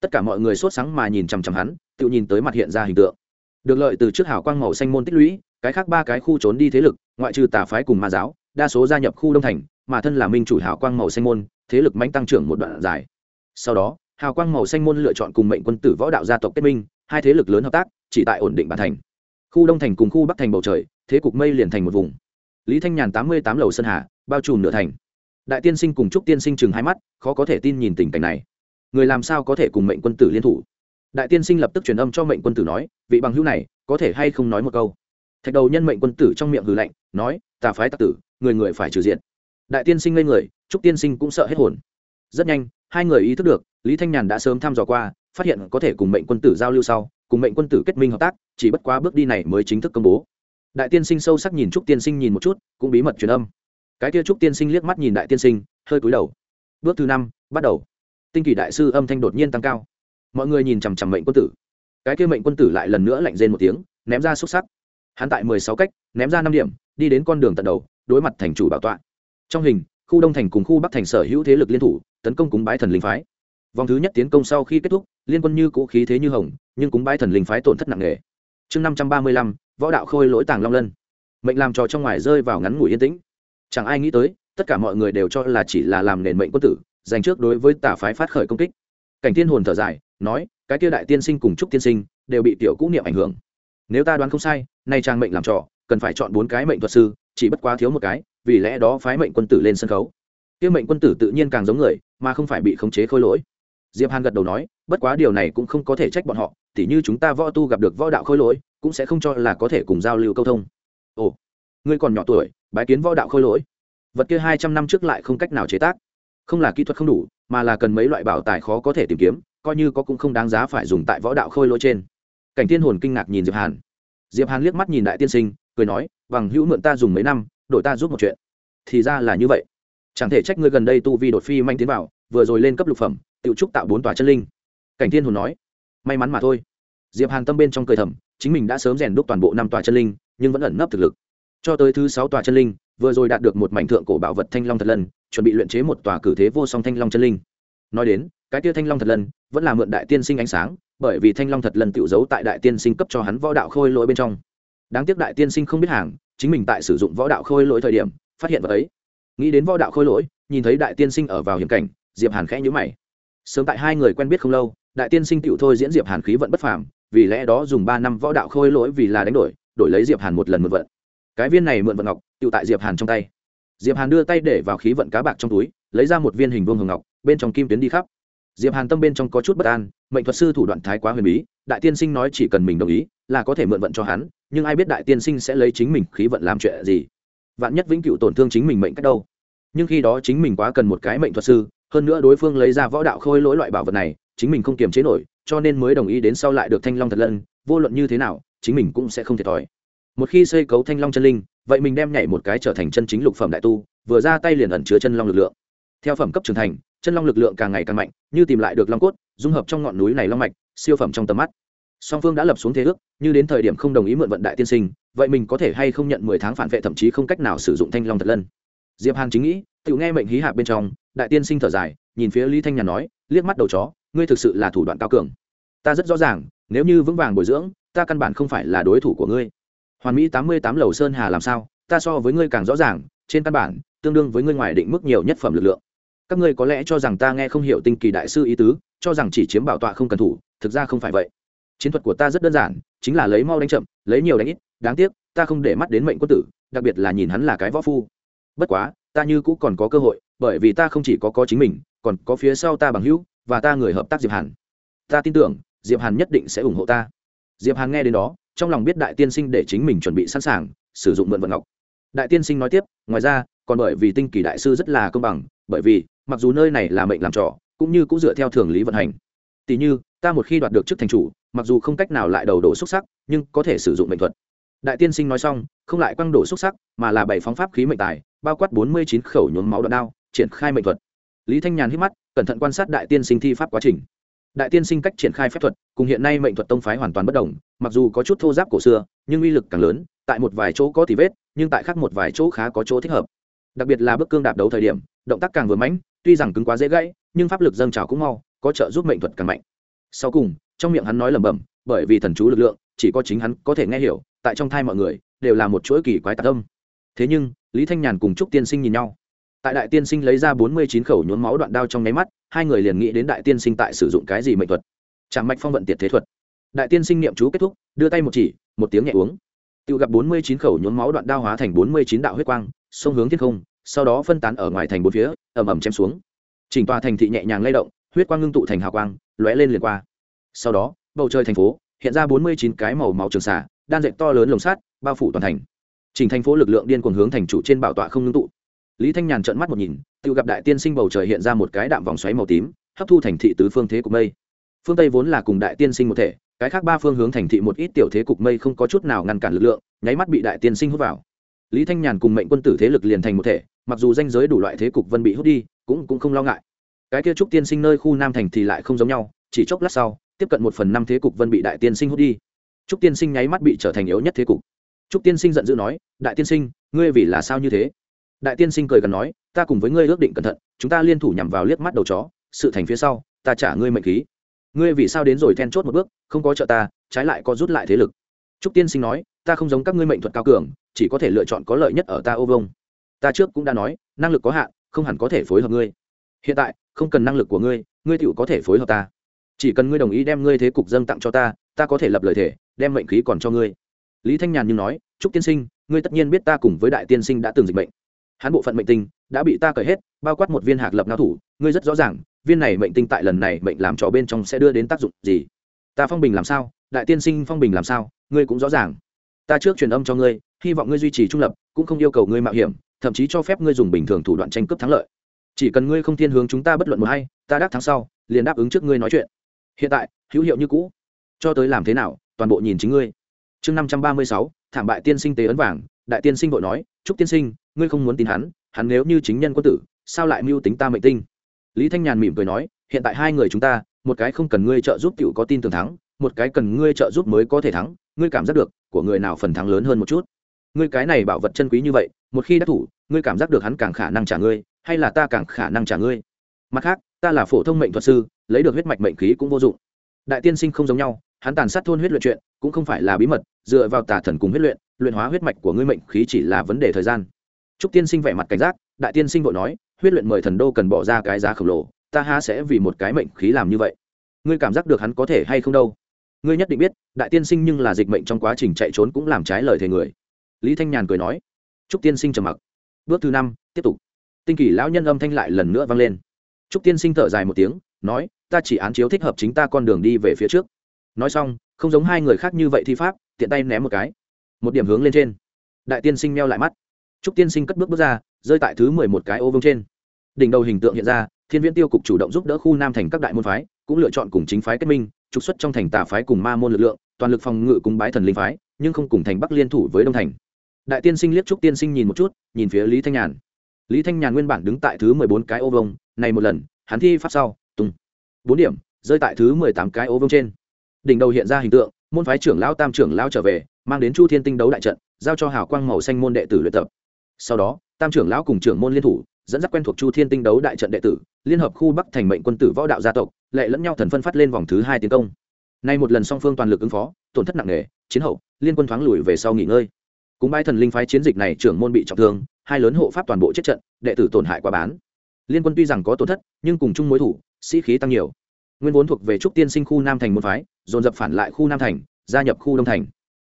Tất cả mọi người sốt sáng mà nhìn chằm chằm hắn, tự nhìn tới mặt hiện ra hình tượng. Được lợi từ trước hảo quang màu xanh môn tích lũy, cái khác ba cái khu trốn đi thế lực, ngoại trừ tà phái cùng ma giáo, đa số gia nhập khu đông thành, mà thân là minh chủ hảo quang màu xanh môn thế lực mạnh tăng trưởng một đoạn dài. Sau đó, hào quang màu xanh môn lựa chọn cùng mệnh quân tử võ đạo gia tộc kết minh, hai thế lực lớn hợp tác, chỉ tại ổn định bản thành. Khu đông thành cùng khu bắc thành bầu trời, thế cục mây liền thành một vùng. Lý thanh nhàn tám mươi tám lầu sơn hà, bao trùm nửa thành. Đại tiên sinh cùng trúc tiên sinh chừng hai mắt, khó có thể tin nhìn tình cảnh này. Người làm sao có thể cùng mệnh quân tử liên thủ? Đại tiên sinh lập tức truyền âm cho mệnh quân tử nói, vị bằng hữu này, có thể hay không nói một câu? Thạch đầu nhân mệnh quân tử trong miệng hừ lạnh, nói tà phái tặc tử, người người phải trừ diện. Đại tiên sinh lên người trúc tiên sinh cũng sợ hết hồn. Rất nhanh, hai người ý thức được, lý thanh nhàn đã sớm thăm dò qua, phát hiện có thể cùng mệnh quân tử giao lưu sau, cùng mệnh quân tử kết minh hợp tác, chỉ bất quá bước đi này mới chính thức công bố. Đại tiên sinh sâu sắc nhìn trúc tiên sinh nhìn một chút, cũng bí mật truyền âm. Cái kia trúc tiên sinh liếc mắt nhìn đại tiên sinh, hơi cúi đầu. Bước thứ năm, bắt đầu. Tinh kỳ đại sư âm thanh đột nhiên tăng cao. Mọi người nhìn chằm chằm mệnh quân tử. Cái kia mệnh quân tử lại lần nữa lạnh rên một tiếng, ném ra xúc sắc. Hắn tại mười sáu cách, ném ra năm điểm, đi đến con đường tận đầu, đối mặt thành chủ bảo tọa. Trong hình khu đông thành cùng khu bắc thành sở hữu thế lực liên thủ, tấn công cúng bái thần linh phái. Vòng thứ nhất tiến công sau khi kết thúc, liên quân như cũ khí thế như hồng, nhưng cúng bái thần linh phái tổn thất nặng nề. Chương năm trăm ba mươi lăm, võ đạo khôi lỗi tàng long lân. Mệnh làm trò trong ngoài rơi vào ngắn ngủi yên tĩnh. Chẳng ai nghĩ tới, tất cả mọi người đều cho là chỉ là làm nền mệnh quân tử, dành trước đối với tà phái phát khởi công kích. Cảnh thiên hồn thở dài, nói, cái kia đại tiên sinh cùng trúc tiên sinh đều bị tiểu cũ niệm ảnh hưởng. Nếu ta đoán không sai, nay trang mệnh làm trò, cần phải chọn bốn cái mệnh thuật sư, chỉ bất quá thiếu một cái vì lẽ đó phái mệnh quân tử lên sân khấu. Kia mệnh quân tử tự nhiên càng giống người, mà không phải bị khống chế khôi lỗi. Diệp hàn gật đầu nói, bất quá điều này cũng không có thể trách bọn họ, tỉ như chúng ta võ tu gặp được võ đạo khôi lỗi, cũng sẽ không cho là có thể cùng giao lưu câu thông. Ồ, ngươi còn nhỏ tuổi, bái kiến võ đạo khôi lỗi. Vật kia hai trăm năm trước lại không cách nào chế tác. Không là kỹ thuật không đủ, mà là cần mấy loại bảo tài khó có thể tìm kiếm, coi như có cũng không đáng giá phải dùng tại võ đạo khôi lỗi trên. Cảnh thiên hồn kinh ngạc nhìn diệp hàn. Diệp hàn liếc mắt nhìn đại tiên sinh, cười nói, bằng hữu mượn ta dùng mấy năm đổi ta giúp một chuyện. Thì ra là như vậy. Chẳng thể trách ngươi gần đây tu vi đột phi manh tiến vào vừa rồi lên cấp lục phẩm tự trúc tạo bốn tòa chân linh. Cảnh thiên hồn nói may mắn mà thôi. Diệp hàn tâm bên trong cười thầm chính mình đã sớm rèn đúc toàn bộ năm tòa chân linh nhưng vẫn ẩn nấp thực lực. Cho tới thứ sáu tòa chân linh vừa rồi đạt được một mảnh thượng cổ bảo vật thanh long thật lần, chuẩn bị luyện chế một tòa cử thế vô song thanh long chân linh. Nói đến cái kia thanh long thật lần vẫn là mượn đại tiên sinh ánh sáng bởi vì thanh long thật lần tự giấu tại đại tiên sinh cấp cho hắn võ đạo khôi lỗi bên trong. Đáng tiếc đại tiên sinh không biết hàng chính mình tại sử dụng võ đạo khôi lỗi thời điểm, phát hiện vật ấy. Nghĩ đến võ đạo khôi lỗi, nhìn thấy đại tiên sinh ở vào hiểm cảnh, diệp hàn khẽ nhíu mày. Sớm tại hai người quen biết không lâu, đại tiên sinh tiểu thôi diễn diệp hàn khí vận bất phàm, vì lẽ đó dùng ba năm võ đạo khôi lỗi vì là đánh đổi đổi lấy diệp hàn một lần mượn vận. Cái viên này mượn vận ngọc tiểu tại diệp hàn trong tay. Diệp hàn đưa tay để vào khí vận cá bạc trong túi, lấy ra một viên hình vuông hồng ngọc, bên trong kim tuyến đi khắp. Diệp hàn tâm bên trong có chút bất an, mệnh thuật sư thủ đoạn thái quá huyền bí, đại tiên sinh nói chỉ cần mình đồng ý là có thể mượn vận cho hắn, nhưng ai biết đại tiên sinh sẽ lấy chính mình khí vận làm chuyện gì? Vạn nhất vĩnh cửu tổn thương chính mình mệnh cách đâu? Nhưng khi đó chính mình quá cần một cái mệnh thuật sư, hơn nữa đối phương lấy ra võ đạo khôi lỗi loại bảo vật này, chính mình không kiềm chế nổi, cho nên mới đồng ý đến sau lại được thanh long thật lân, vô luận như thế nào, chính mình cũng sẽ không thiệt thòi. Một khi xây cấu thanh long chân linh, vậy mình đem nhảy một cái trở thành chân chính lục phẩm đại tu, vừa ra tay liền ẩn chứa chân long lực lượng. Theo phẩm cấp trưởng thành, chân long lực lượng càng ngày càng mạnh, như tìm lại được long cốt, dung hợp trong ngọn núi này long mạch, siêu phẩm trong tầm mắt song phương đã lập xuống thế ước, như đến thời điểm không đồng ý mượn vận đại tiên sinh, vậy mình có thể hay không nhận mười tháng phản vệ thậm chí không cách nào sử dụng thanh long thật lân? Diệp hàn chính nghĩ, tự nghe mệnh hí hạ bên trong, đại tiên sinh thở dài, nhìn phía lý thanh nhàn nói, liếc mắt đầu chó, ngươi thực sự là thủ đoạn cao cường. Ta rất rõ ràng, nếu như vững vàng bồi dưỡng, ta căn bản không phải là đối thủ của ngươi. Hoàn mỹ tám mươi tám lầu sơn hà làm sao? Ta so với ngươi càng rõ ràng, trên căn bản, tương đương với ngươi ngoài định mức nhiều nhất phẩm lực lượng. Các ngươi có lẽ cho rằng ta nghe không hiểu tinh kỳ đại sư ý tứ, cho rằng chỉ chiếm bảo tọa không cần thủ, thực ra không phải vậy chiến thuật của ta rất đơn giản, chính là lấy mau đánh chậm, lấy nhiều đánh ít, đáng tiếc, ta không để mắt đến mệnh quân tử, đặc biệt là nhìn hắn là cái võ phu. Bất quá, ta như cũng còn có cơ hội, bởi vì ta không chỉ có có chính mình, còn có phía sau ta bằng hữu, và ta người hợp tác diệp hàn. Ta tin tưởng, diệp hàn nhất định sẽ ủng hộ ta. Diệp hàn nghe đến đó, trong lòng biết đại tiên sinh để chính mình chuẩn bị sẵn sàng, sử dụng mượn vận ngọc. Đại tiên sinh nói tiếp, ngoài ra, còn bởi vì tinh kỳ đại sư rất là công bằng, bởi vì, mặc dù nơi này là mệnh làm trò, cũng như cũng dựa theo thường lý vận hành tỷ như, ta một khi đoạt được chức thành chủ, mặc dù không cách nào lại đầu đổ xúc sắc, nhưng có thể sử dụng mệnh thuật. Đại tiên sinh nói xong, không lại quăng đổ xúc sắc, mà là bảy phóng pháp khí mệnh tài, bao quát bốn mươi chín khẩu nhuốm máu đoạn đao, triển khai mệnh thuật. Lý thanh nhàn hít mắt, cẩn thận quan sát đại tiên sinh thi pháp quá trình. Đại tiên sinh cách triển khai phép thuật, cùng hiện nay mệnh thuật tông phái hoàn toàn bất đồng, mặc dù có chút thô giáp cổ xưa, nhưng uy lực càng lớn, tại một vài chỗ có tỉ vết, nhưng tại khác một vài chỗ khá có chỗ thích hợp. Đặc biệt là bước cương đạp đấu thời điểm, động tác càng vừa mãnh, tuy rằng cứng quá dễ gãy, nhưng pháp lực dâng trào cũng mau có trợ giúp mệnh thuật càng mạnh. Sau cùng, trong miệng hắn nói lẩm bẩm, bởi vì thần chú lực lượng, chỉ có chính hắn có thể nghe hiểu, tại trong thai mọi người, đều là một chuỗi kỳ quái tạc âm. Thế nhưng, lý thanh nhàn cùng trúc tiên sinh nhìn nhau. Tại đại tiên sinh lấy ra bốn mươi chín khẩu nhốn máu đoạn đao trong nháy mắt, hai người liền nghĩ đến đại tiên sinh tại sử dụng cái gì mệnh thuật. Tràng mạch phong vận tiệt thế thuật. Đại tiên sinh niệm chú kết thúc, đưa tay một chỉ, một tiếng nhẹ uống. Tự gặp bốn mươi chín khẩu nhốn máu đoạn đao hóa thành bốn mươi chín đạo huyết quang, sông hướng thiên không, sau đó phân tán ở ngoài thành bốn phía, ầm ầm chém xuống. Chỉnh tòa thành thị nhẹ nhàng lay động huyết quang ngưng tụ thành hào quang, lóe lên liền qua. Sau đó, bầu trời thành phố, hiện ra bốn mươi chín cái màu máu trường xả đan dệt to lớn lồng sắt, bao phủ toàn thành. Chỉnh thành phố lực lượng điên cuồng hướng thành chủ trên bảo tọa không ngưng tụ. Lý thanh nhàn trợn mắt một nhìn, tự gặp đại tiên sinh bầu trời hiện ra một cái đạm vòng xoáy màu tím, hấp thu thành thị tứ phương thế cục mây. Phương tây vốn là cùng đại tiên sinh một thể, cái khác ba phương hướng thành thị một ít tiểu thế cục mây không có chút nào ngăn cản lực lượng, nháy mắt bị đại tiên sinh hút vào. Lý thanh nhàn cùng mệnh quân tử thế lực liền thành một thể, mặc dù danh giới đủ loại thế cục vân bị hút đi, cũng cũng không lo ngại cái kia trúc tiên sinh nơi khu nam thành thì lại không giống nhau, chỉ chốc lát sau, tiếp cận một phần năm thế cục vân bị đại tiên sinh hút đi. Trúc tiên sinh nháy mắt bị trở thành yếu nhất thế cục. Trúc tiên sinh giận dữ nói, đại tiên sinh, ngươi vì là sao như thế? Đại tiên sinh cười gần nói, ta cùng với ngươi ước định cẩn thận, chúng ta liên thủ nhằm vào liếc mắt đầu chó, sự thành phía sau, ta trả ngươi mệnh khí. Ngươi vì sao đến rồi then chốt một bước, không có trợ ta, trái lại có rút lại thế lực. Trúc tiên sinh nói, ta không giống các ngươi mệnh thuật cao cường, chỉ có thể lựa chọn có lợi nhất ở ta ô vông. Ta trước cũng đã nói, năng lực có hạn, không hẳn có thể phối hợp ngươi. Hiện tại không cần năng lực của ngươi ngươi tựu có thể phối hợp ta. Chỉ cần ngươi đồng ý đem ngươi thế cục dâng tặng cho ta ta có thể lập lời thể đem mệnh khí còn cho ngươi. Lý thanh nhàn như nói, trúc tiên sinh, ngươi tất nhiên biết ta cùng với đại tiên sinh đã từng dịch bệnh hắn bộ phận mệnh tinh đã bị ta cởi hết, bao quát một viên hạc lập nao thủ, ngươi rất rõ ràng, viên này mệnh tinh tại lần này mệnh làm trò bên trong sẽ đưa đến tác dụng gì. Ta phong bình làm sao, đại tiên sinh phong bình làm sao, ngươi cũng rõ ràng. Ta trước truyền âm cho ngươi, hy vọng ngươi duy trì trung lập, cũng không yêu cầu ngươi mạo hiểm, thậm chí cho phép ngươi dùng bình thường thủ đoạn tranh cướp thắng lợi chỉ cần ngươi không thiên hướng chúng ta bất luận một hay ta đáp tháng sau, liền đáp ứng trước ngươi nói chuyện. Hiện tại, hữu hiệu như cũ. Cho tới làm thế nào, toàn bộ nhìn chính ngươi. Chương năm trăm ba mươi sáu, thảm bại tiên sinh tế ấn vàng. Đại tiên sinh vội nói chúc tiên sinh, ngươi không muốn tin hắn hắn nếu như chính nhân quân tử, sao lại mưu tính ta mệnh tinh? Lý thanh nhàn mỉm cười nói, hiện tại hai người chúng ta, một cái không cần ngươi trợ giúp t có tin tưởng thắng, một cái cần ngươi trợ giúp mới có thể thắng, ngươi cảm giác được của người nào phần thắng lớn hơn một chút? Ngươi cái này bảo vật chân quý như vậy, một khi đắc thủ, ngươi cảm giác được hắn càng khả năng trả ngươi hay là ta càng khả năng trả ngươi? Mặt khác, ta là phổ thông mệnh thuật sư, lấy được huyết mạch mệnh khí cũng vô dụng. Đại tiên sinh không giống nhau, hắn tàn sát thôn huyết luyện chuyện, cũng không phải là bí mật, dựa vào tà thần cùng huyết luyện luyện hóa huyết mạch của ngươi mệnh khí chỉ là vấn đề thời gian. Trúc tiên sinh vẻ mặt cảnh giác, đại tiên sinh vội nói, huyết luyện mời thần đô cần bỏ ra cái giá khổng lồ, ta ha sẽ vì một cái mệnh khí làm như vậy. Ngươi cảm giác được hắn có thể hay không đâu? Ngươi nhất định biết, đại tiên sinh nhưng là dịch mệnh trong quá trình chạy trốn cũng làm trái lời thề người. Lý thanh nhàn cười nói trúc tiên sinh trầm mặc. Bước thứ năm, tiếp tục tinh kỳ lão nhân âm thanh lại lần nữa vang lên. Trúc tiên sinh thở dài một tiếng, nói, ta chỉ án chiếu thích hợp chính ta con đường đi về phía trước. Nói xong, không giống hai người khác như vậy thi pháp, tiện tay ném một cái. Một điểm hướng lên trên. Đại tiên sinh meo lại mắt. Trúc tiên sinh cất bước bước ra, rơi tại thứ mười một cái ô vương trên. Đỉnh đầu hình tượng hiện ra, thiên viễn tiêu cục chủ động giúp đỡ khu nam thành các đại môn phái, cũng lựa chọn cùng chính phái kết minh, trục xuất trong thành tà phái cùng ma môn lực lượng, toàn lực phòng ngự cùng bái thần linh phái, nhưng không cùng thành bắc liên thủ với đông thành. Đại tiên sinh liếc trúc tiên sinh nhìn một chút, nhìn phía lý thanh nhàn lý thanh nhàn nguyên bản đứng tại thứ mười bốn cái ô vông này một lần, hắn thi pháp sau tung bốn điểm, rơi tại thứ mười tám cái ô vông trên. Đỉnh đầu hiện ra hình tượng, môn phái trưởng lão tam trưởng lão trở về, mang đến chu thiên tinh đấu đại trận, giao cho hào quang màu xanh môn đệ tử luyện tập. Sau đó, tam trưởng lão cùng trưởng môn liên thủ, dẫn dắt quen thuộc chu thiên tinh đấu đại trận đệ tử, liên hợp khu bắc thành mệnh quân tử võ đạo gia tộc, lệ lẫn nhau thần phân phát lên vòng thứ hai tiến công. Nay một lần song phương toàn lực ứng phó, tổn thất nặng nề, chiến hậu, liên quân thoáng lùi về sau nghỉ ngơi. Cúng bãi thần linh phái chiến dịch này trưởng môn bị trọng thương hai lớn hộ pháp toàn bộ chết trận, đệ tử tổn hại quá bán. Liên quân tuy rằng có tổn thất, nhưng cùng chung mối thủ, sĩ khí tăng nhiều. Nguyên vốn thuộc về trúc tiên sinh khu nam thành môn phái, dồn dập phản lại khu nam thành, gia nhập khu đông thành.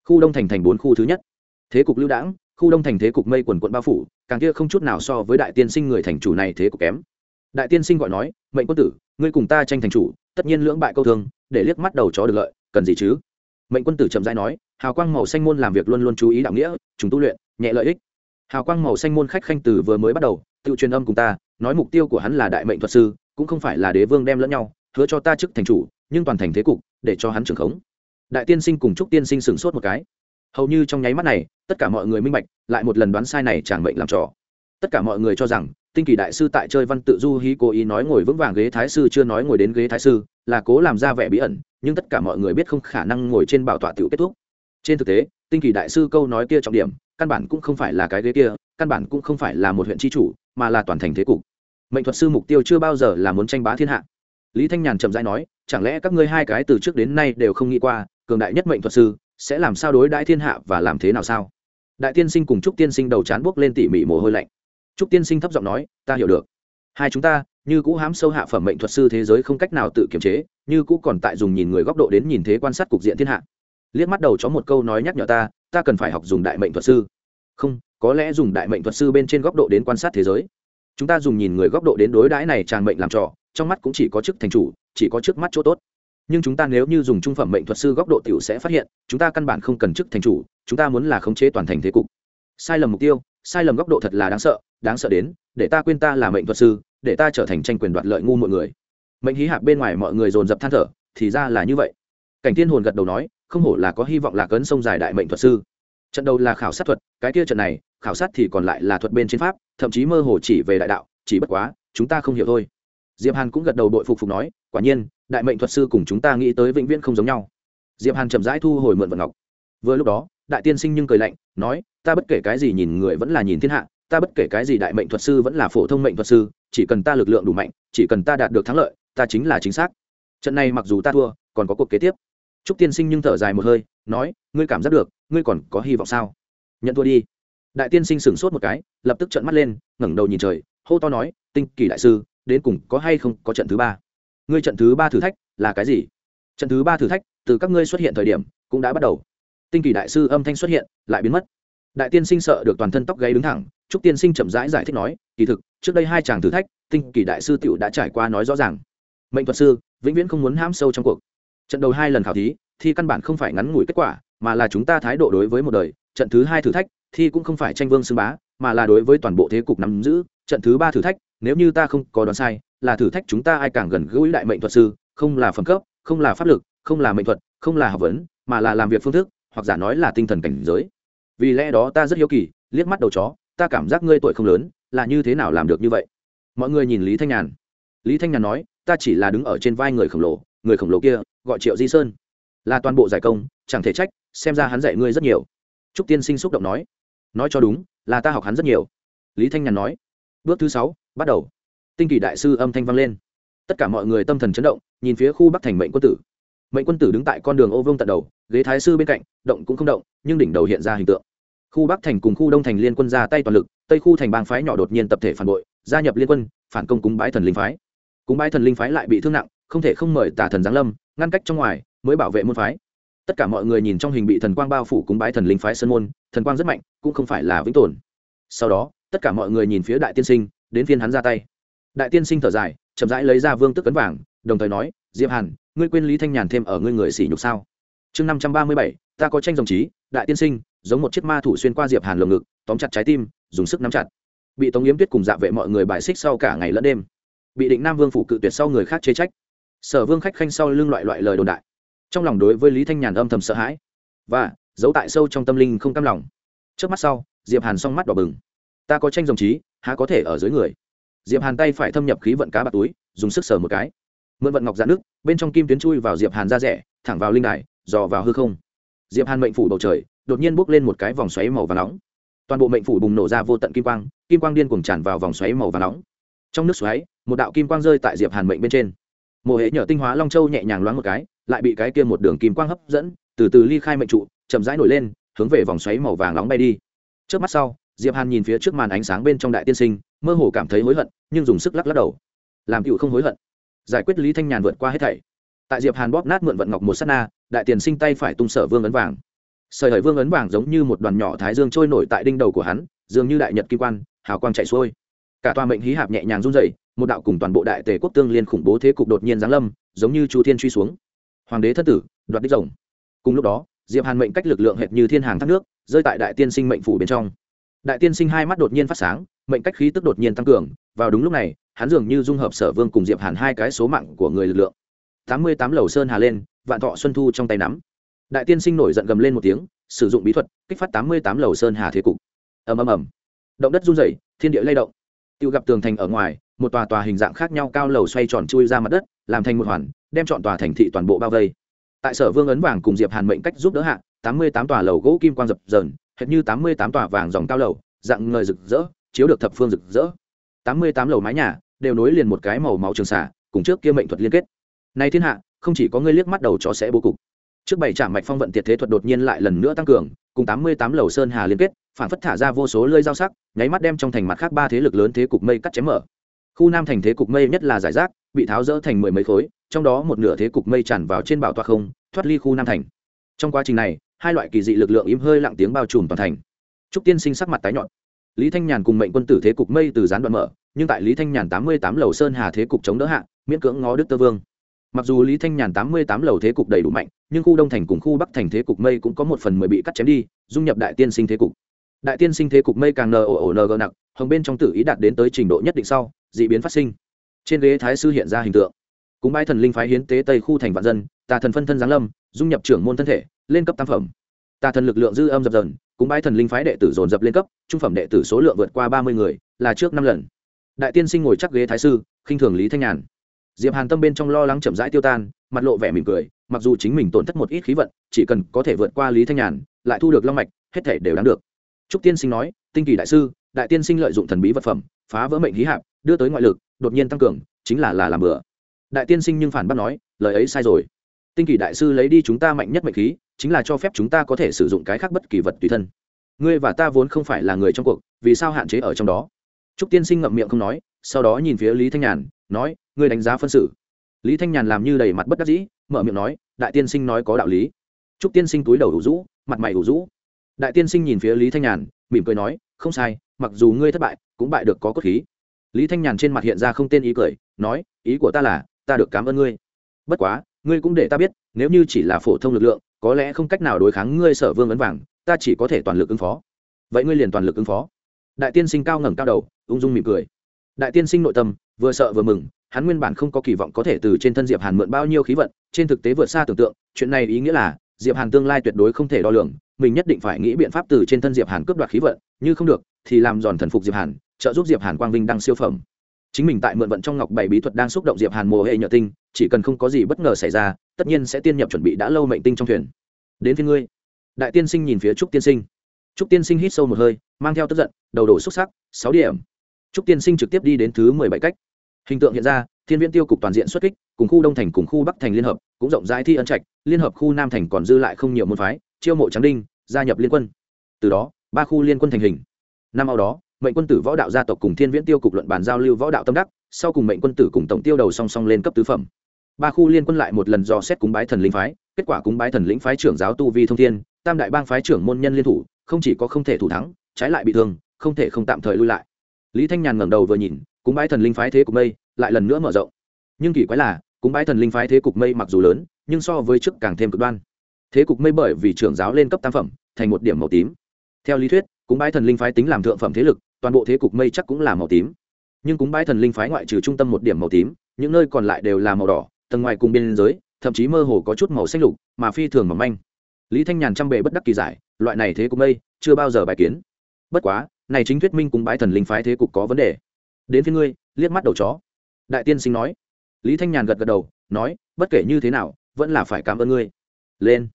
Khu đông thành thành bốn khu thứ nhất. Thế cục lưu đãng, khu đông thành thế cục mây quần quận bao phủ, càng kia không chút nào so với đại tiên sinh người thành chủ này thế cục kém. Đại tiên sinh gọi nói, mệnh quân tử, ngươi cùng ta tranh thành chủ, tất nhiên lưỡng bại câu thương, để liếc mắt đầu chó được lợi, cần gì chứ? Mệnh quân tử chậm rãi nói, hào quang màu xanh môn làm việc luôn luôn chú ý đạo nghĩa, chúng tu luyện, nhẹ lợi ích hào quang màu xanh môn khách khanh từ vừa mới bắt đầu, tự truyền âm cùng ta, nói mục tiêu của hắn là đại mệnh thuật sư, cũng không phải là đế vương đem lẫn nhau, hứa cho ta chức thành chủ, nhưng toàn thành thế cục, để cho hắn trưởng khống. Đại tiên sinh cùng chúc tiên sinh sửng sốt một cái. Hầu như trong nháy mắt này, tất cả mọi người minh bạch, lại một lần đoán sai này chẳng mệnh làm trò. Tất cả mọi người cho rằng, tinh kỳ đại sư tại chơi văn tự du hí cố ý nói ngồi vững vàng ghế thái sư chưa nói ngồi đến ghế thái sư, là cố làm ra vẻ bí ẩn, nhưng tất cả mọi người biết không khả năng ngồi trên bảo tọa tiểu kết thúc. Trên thực tế, tinh kỳ đại sư câu nói kia trọng điểm căn bản cũng không phải là cái ghế kia, căn bản cũng không phải là một huyện tri chủ, mà là toàn thành thế cục. Mệnh thuật sư mục tiêu chưa bao giờ là muốn tranh bá thiên hạ. Lý thanh nhàn chậm rãi nói, chẳng lẽ các ngươi hai cái từ trước đến nay đều không nghĩ qua, cường đại nhất mệnh thuật sư sẽ làm sao đối đãi thiên hạ và làm thế nào sao? Đại tiên sinh cùng trúc tiên sinh đầu chán buốc lên tỉ mỉ mồ hôi lạnh. Trúc tiên sinh thấp giọng nói, ta hiểu được. Hai chúng ta, như cũ hám sâu hạ phẩm mệnh thuật sư thế giới không cách nào tự kiềm chế, như cũ còn tại dùng nhìn người góc độ đến nhìn thế quan sát cục diện thiên hạ. Liếc mắt đầu chó một câu nói nhắc nhở ta ta cần phải học dùng đại mệnh thuật sư. Không, có lẽ dùng đại mệnh thuật sư bên trên góc độ đến quan sát thế giới. Chúng ta dùng nhìn người góc độ đến đối đãi này tràn mệnh làm trò, trong mắt cũng chỉ có chức thành chủ, chỉ có trước mắt chỗ tốt. Nhưng chúng ta nếu như dùng trung phẩm mệnh thuật sư góc độ t i ể u sẽ phát hiện, chúng ta căn bản không cần chức thành chủ, chúng ta muốn là khống chế toàn thành thế cục. Sai lầm mục tiêu, sai lầm góc độ thật là đáng sợ đáng sợ đến, để ta quên ta là mệnh thuật sư, để ta trở thành tranh quyền đoạt lợi ngu mọi người. Mệnh hí hạc bên ngoài mọi người dồn dập than thở, thì ra là như vậy. Cảnh thiên hồn gật đầu nói, không hổ là có hy vọng là cấn sông dài đại mệnh thuật sư trận đầu là khảo sát thuật, cái kia trận này, khảo sát thì còn lại là thuật bên trên pháp, thậm chí mơ hồ chỉ về đại đạo, chỉ bất quá, chúng ta không hiểu thôi. Diệp hàn cũng gật đầu đội phục phục nói, quả nhiên, đại mệnh thuật sư cùng chúng ta nghĩ tới vĩnh viễn không giống nhau. Diệp hàn chậm rãi thu hồi mượn vận ngọc. Vừa lúc đó, đại tiên sinh nhưng cười lạnh, nói, ta bất kể cái gì nhìn người vẫn là nhìn thiên hạ, ta bất kể cái gì đại mệnh thuật sư vẫn là phổ thông mệnh thuật sư, chỉ cần ta lực lượng đủ mạnh, chỉ cần ta đạt được thắng lợi, ta chính là chính xác. Trận này mặc dù ta thua, còn có cuộc kế tiếp. Trúc tiên sinh nhưng thở dài một hơi nói ngươi cảm giác được ngươi còn có hy vọng sao? Nhận thua đi. Đại tiên sinh sửng sốt một cái lập tức trợn mắt lên ngẩng đầu nhìn trời hô to nói tinh kỳ đại sư đến cùng có hay không có trận thứ ba? Ngươi trận thứ ba thử thách là cái gì? Trận thứ ba thử thách từ các ngươi xuất hiện thời điểm cũng đã bắt đầu. Tinh kỳ đại sư âm thanh xuất hiện lại biến mất. Đại tiên sinh sợ được toàn thân tóc gáy đứng thẳng trúc tiên sinh chậm rãi giải, giải thích nói kỳ thực trước đây hai chàng thử thách tinh kỳ đại sư tựu đã trải qua nói rõ ràng. Mệnh thuật sư vĩnh viễn không muốn hãm sâu trong cuộc. Trận đầu hai lần khảo thí thì căn bản không phải ngắn ngủi kết quả, mà là chúng ta thái độ đối với một đời. Trận thứ hai thử thách, thì cũng không phải tranh vương xưng bá, mà là đối với toàn bộ thế cục nắm giữ. Trận thứ ba thử thách, nếu như ta không có đoán sai, là thử thách chúng ta ai càng gần gũi đại mệnh thuật sư, không là phẩm cấp, không là pháp lực, không là mệnh thuật, không là học vấn, mà là làm việc phương thức, hoặc giả nói là tinh thần cảnh giới. Vì lẽ đó ta rất hiếu kỳ, liếc mắt đầu chó, ta cảm giác ngươi tuổi không lớn, là như thế nào làm được như vậy? Mọi người nhìn lý thanh nhàn. Lý thanh nhàn nói, ta chỉ là đứng ở trên vai người khổng lồ, người khổng lồ kia, gọi triệu di sơn là toàn bộ giải công, chẳng thể trách, xem ra hắn dạy ngươi rất nhiều. Trúc tiên sinh xúc động nói. Nói cho đúng, là ta học hắn rất nhiều. Lý thanh nhàn nói. Bước thứ sáu, bắt đầu. Tinh kỳ đại sư âm thanh vang lên. Tất cả mọi người tâm thần chấn động, nhìn phía khu bắc thành mệnh quân tử. Mệnh quân tử đứng tại con đường ô vương tận đầu, ghế thái sư bên cạnh, động cũng không động, nhưng đỉnh đầu hiện ra hình tượng. Khu bắc thành cùng khu đông thành liên quân ra tay toàn lực, tây khu thành bang phái nhỏ đột nhiên tập thể phản bội, gia nhập liên quân, phản công cúng bái thần linh phái. Cúng bái thần linh phái lại bị thương nặng, không thể không mời tả thần giáng lâm, ngăn cách trong ngoài mới bảo vệ môn phái. Tất cả mọi người nhìn trong hình bị thần quang bao phủ cúng bái thần linh phái sơn môn, thần quang rất mạnh, cũng không phải là vĩnh tồn. Sau đó, tất cả mọi người nhìn phía đại tiên sinh, đến phiên hắn ra tay. Đại tiên sinh thở dài, chậm rãi lấy ra vương tức cấn vàng, đồng thời nói, diệp hàn, ngươi quên lý thanh nhàn thêm ở ngươi người sỉ nhục sao? Chương năm trăm ba mươi bảy, ta có tranh dòng trí đại tiên sinh, giống một chiếc ma thủ xuyên qua diệp hàn lồng ngực, tóm chặt trái tim, dùng sức nắm chặt. Bị tống yếm tuyết cùng dạ vệ mọi người bài xích sau cả ngày lẫn đêm. Bị định nam vương phủ cự tuyệt sau người khác chế trách. Sở vương khách khanh sau lưng loại loại lời đồn đại trong lòng đối với lý thanh nhàn âm thầm sợ hãi và giấu tại sâu trong tâm linh không cam lòng trước mắt sau diệp hàn s mắt đỏ bừng ta có tranh dòng trí há có thể ở dưới người diệp hàn tay phải thâm nhập khí vận cá bạc túi dùng sức sờ một cái mượn vận ngọc dạn nước bên trong kim tuyến chui vào diệp hàn ra rẻ thẳng vào linh đài dò vào hư không diệp hàn mệnh phủ bầu trời đột nhiên bốc lên một cái vòng xoáy màu và nóng toàn bộ mệnh phủ bùng nổ ra vô tận kim quang kim quang điên cuồng tràn vào vòng xoáy màu và nóng trong nước xoáy một đạo kim quang rơi tại diệp hàn mệnh bên trên mộ hệ nhờ tinh hóa long châu nhẹ nhàng loáng một cái, lại bị cái kia một đường kim quang hấp dẫn, từ từ ly khai mệnh trụ, chậm rãi nổi lên, hướng về vòng xoáy màu vàng nóng bay đi. Trước mắt sau, diệp hàn nhìn phía trước màn ánh sáng bên trong đại tiên sinh, mơ hồ cảm thấy hối hận, nhưng dùng sức lắc lắc đầu. Làm cựu không hối hận. Giải quyết lý thanh nhàn vượt qua hết thảy. Tại diệp hàn bóp nát mượn vận ngọc một sát na, đại tiền sinh tay phải tung sở vương ấn vàng. Sợi hởi vương ấn vàng giống như một đoàn nhỏ thái dương trôi nổi tại đinh đầu của hắn, dường như đại nhật kim quan, hào quang chạy xuôi. Cả tòa mệnh hí hạp nhẹ nhàng run rẩy một đạo cùng toàn bộ đại tề quốc tương liên khủng bố thế cục đột nhiên giáng lâm, giống như chu thiên truy xuống. Hoàng đế thất tử, đoạt đích rồng. Cùng lúc đó, diệp hàn mệnh cách lực lượng hệt như thiên hàng thác nước, rơi tại đại tiên sinh mệnh phủ bên trong. Đại tiên sinh hai mắt đột nhiên phát sáng, mệnh cách khí tức đột nhiên tăng cường, vào đúng lúc này, hắn dường như dung hợp sở vương cùng diệp hàn hai cái số mạng của người lực lượng. Tám mươi tám lầu sơn hà lên, vạn thọ xuân thu trong tay nắm. Đại tiên sinh nổi giận gầm lên một tiếng, sử dụng bí thuật, kích phát tám mươi tám lầu sơn hà thế cục. Ầm ầm ầm. Động đất run rẩy, thiên địa lay động. Tiêu gặp tường thành ở ngoài một tòa tòa hình dạng khác nhau cao lầu xoay tròn chui ra mặt đất, làm thành một hoàn, đem chọn tòa thành thị toàn bộ bao vây. Tại sở vương ấn vàng cùng diệp hàn mệnh cách giúp đỡ hạ, tám mươi tám tòa lầu gỗ kim quang dập dờn, hệt như tám mươi tám tòa vàng dòng cao lầu, dạng ngời rực rỡ, chiếu được thập phương rực rỡ. tám mươi tám lầu mái nhà, đều nối liền một cái màu máu trường xả cùng trước kia mệnh thuật liên kết. Nay thiên hạ, không chỉ có ngươi liếc mắt đầu chó sẽ bố cục. Trước bảy trạm mạch phong vận tiệt thế thuật đột nhiên lại lần nữa tăng cường, cùng tám mươi tám lầu sơn hà liên kết, phản phất thả ra vô số lơi dao sắc, nháy mắt đem trong thành mặt khác ba thế lực lớn thế cục mây cắt chém mở khu nam thành thế cục mây nhất là giải rác, bị tháo rỡ thành mười mấy khối, trong đó một nửa thế cục mây tràn vào trên bảo toa không, thoát ly khu nam thành. Trong quá trình này, hai loại kỳ dị lực lượng im hơi lặng tiếng bao trùm toàn thành. Trúc tiên sinh sắc mặt tái nhọn lý thanh nhàn cùng mệnh quân tử thế cục mây từ gián đoạn mở, nhưng tại lý thanh nhàn tám mươi tám lầu sơn hà thế cục chống đỡ hạ, miễn cưỡng ngó đức tơ vương. Mặc dù lý thanh nhàn tám mươi tám lầu thế cục đầy đủ mạnh, nhưng khu đông thành cùng khu bắc thành thế cục mây cũng có một phần mười bị cắt chém đi, dung nhập đại tiên sinh thế cục. Đại tiên sinh thế cục mây càng nờ ổ ổ nờ gờ nặng hồng bên trong tử ý đạt đến tới trình độ nhất định sau d ị biến phát sinh. Trên ghế thái sư hiện ra hình tượng. Cúng bái thần linh phái hiến tế tây khu thành vạn dân, tà thần phân thân giáng lâm, dung nhập trưởng môn thân thể, lên cấp tam phẩm. Tà thần lực lượng dư âm dập dần cúng bái thần linh phái đệ tử dồn dập lên cấp, trung phẩm đệ tử số lượng vượt qua ba mươi người, là trước năm lần. Đại tiên sinh ngồi chắc ghế thái sư, khinh thường lý thanh nhàn. Diệp hàn tâm bên trong lo lắng chậm rãi tiêu tan, mặt lộ vẻ mỉm cười, mặc dù chính mình tổn thất một ít khí vận, chỉ cần có thể vượt qua lý thanh nhàn, lại thu được long mạch, hết thể đều đáng được. Trúc tiên sinh nói, tinh kỳ đại sư, đại tiên sinh lợi dụng thần bí vật phẩm, phá vỡ mệnh khí hạp đưa tới ngoại lực, đột nhiên tăng cường, chính là là làm bừa. Đại tiên sinh nhưng phản bác nói, lời ấy sai rồi. Tinh kỳ đại sư lấy đi chúng ta mạnh nhất mệnh khí, chính là cho phép chúng ta có thể sử dụng cái khác bất kỳ vật tùy thân. Ngươi và ta vốn không phải là người trong cuộc, vì sao hạn chế ở trong đó? Trúc tiên sinh ngậm miệng không nói, sau đó nhìn phía lý thanh nhàn, nói, ngươi đánh giá phân xử. Lý thanh nhàn làm như đầy mặt bất đắc dĩ, mở miệng nói, đại tiên sinh nói có đạo lý. Trúc tiên sinh túi đầu đủ rũ, mặt mày đủ rũ. Đại tiên sinh nhìn phía lý thanh nhàn, mỉm cười nói, không sai, mặc dù ngươi thất bại, cũng bại được có cốt khí lý thanh nhàn trên mặt hiện ra không tên ý cười, nói, ý của ta là, ta được cảm ơn ngươi. Bất quá, ngươi cũng để ta biết, nếu như chỉ là phổ thông lực lượng, có lẽ không cách nào đối kháng ngươi sở vương ấn vàng, ta chỉ có thể toàn lực ứng phó. Vậy ngươi liền toàn lực ứng phó. Đại tiên sinh cao ngẩng cao đầu, ung dung mỉm cười. Đại tiên sinh nội tâm, vừa sợ vừa mừng, hắn nguyên bản không có kỳ vọng có thể từ trên thân diệp hàn mượn bao nhiêu khí vận, trên thực tế vượt xa tưởng tượng, chuyện này ý nghĩa là, diệp hàn tương lai tuyệt đối không thể đo lường, mình nhất định phải nghĩ biện pháp từ trên thân diệp hàn cướp đoạt khí vận, như không được, thì làm giòn thần phục diệp hàn trợ giúp diệp hàn quang vinh đăng siêu phẩm. Chính mình tại mượn vận trong ngọc bảy bí thuật đang xúc động diệp hàn mồ hệ nhợ tinh, chỉ cần không có gì bất ngờ xảy ra, tất nhiên sẽ tiên nhập chuẩn bị đã lâu mệnh tinh trong thuyền. Đến phía ngươi. Đại tiên sinh nhìn phía trúc tiên sinh. Trúc tiên sinh hít sâu một hơi, mang theo tức giận, đầu đổ xúc sắc, sáu điểm. Trúc tiên sinh trực tiếp đi đến thứ mười bảy cách. Hình tượng hiện ra, thiên viễn tiêu cục toàn diện xuất kích, cùng khu đông thành cùng khu bắc thành liên hợp, cũng rộng rãi thi ân trạch, liên hợp khu nam thành còn dư lại không nhiều môn phái, chiêu mộ trắng đinh, gia nhập liên quân. Từ đó, ba khu liên quân thành hình. Năm sau đó mệnh quân tử võ đạo gia tộc cùng thiên viễn tiêu cục luận bàn giao lưu võ đạo tâm đắc, sau cùng mệnh quân tử cùng tổng tiêu đầu song song lên cấp tứ phẩm. Ba khu liên quân lại một lần dò xét cúng bái thần linh phái, kết quả cúng bái thần lĩnh phái trưởng giáo tu vi thông thiên, tam đại bang phái trưởng môn nhân liên thủ, không chỉ có không thể thủ thắng, trái lại bị thương, không thể không tạm thời lui lại. Lý thanh nhàn ngẩng đầu vừa nhìn, cúng bái thần linh phái thế cục mây lại lần nữa mở rộng. Nhưng kỳ quái là, cúng bái thần linh phái thế cục mây mặc dù lớn, nhưng so với trước càng thêm cực đoan. Thế cục mây bởi vì trưởng giáo lên cấp tam phẩm, thành một điểm màu tím. Theo lý thuyết, cúng bái thần linh phái tính làm thượng phẩm thế lực toàn bộ thế cục mây chắc cũng là màu tím. Nhưng cúng bái thần linh phái ngoại trừ trung tâm một điểm màu tím, những nơi còn lại đều là màu đỏ, tầng ngoài cùng biên giới, thậm chí mơ hồ có chút màu xanh lục, mà phi thường mỏng manh. Lý thanh nhàn trăm bề bất đắc kỳ giải, loại này thế cục mây, chưa bao giờ bài kiến. Bất quá, này chính thuyết minh cúng bái thần linh phái thế cục có vấn đề. Đến phía ngươi, liếc mắt đầu chó. Đại tiên sinh nói. Lý thanh nhàn gật gật đầu, nói, bất kể như thế nào, vẫn là phải cảm ơn ngươi. Lên.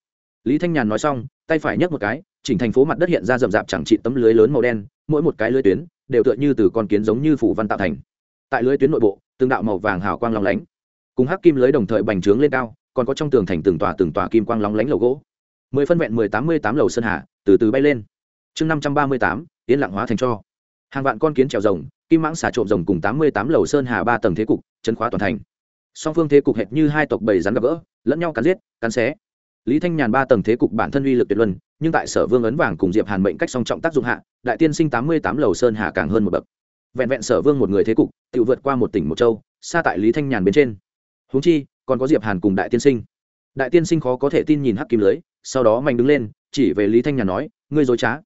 Lý thanh nhàn nói xong, tay phải nhấc một cái chỉnh thành phố mặt đất hiện ra rậm rạp chẳng trị tấm lưới lớn màu đen, mỗi một cái lưới tuyến đều tựa như từ con kiến giống như phủ văn tạo thành. Tại lưới tuyến nội bộ tương đạo màu vàng hào quang lóng lánh. Cùng hắc kim lưới đồng thời bành trướng lên cao, còn có trong tường thành từng tòa từng tòa kim quang lóng lánh lầu gỗ. Mười phân vẹn mười tám mươi tám lầu sơn hà, từ từ bay lên. Chương năm trăm ba mươi tám, yên lặng hóa thành cho. Hàng vạn con kiến trèo rồng, kim mãng xà trộm rồng cùng tám mươi tám lầu sơn hà ba tầng thế cục chân khóa toàn thành. Song phương thế cục hệt như hai tộc bầy rắn gặp gỡ, lẫn nhau cắn giết, cắn xé lý thanh nhàn ba tầng thế cục bản thân uy lực tuyệt luân, nhưng tại sở vương ấn vàng cùng diệp hàn mệnh cách song trọng tác dụng hạ, đại tiên sinh tám mươi tám lầu sơn hà càng hơn một bậc. Vẹn vẹn sở vương một người thế cục tự vượt qua một tỉnh một châu, xa tại lý thanh nhàn bên trên. Huống chi, còn có diệp hàn cùng đại tiên sinh. Đại tiên sinh khó có thể tin nhìn hắc kim lưới, sau đó mạnh đứng lên, chỉ về lý thanh nhàn nói, ngươi dối trá.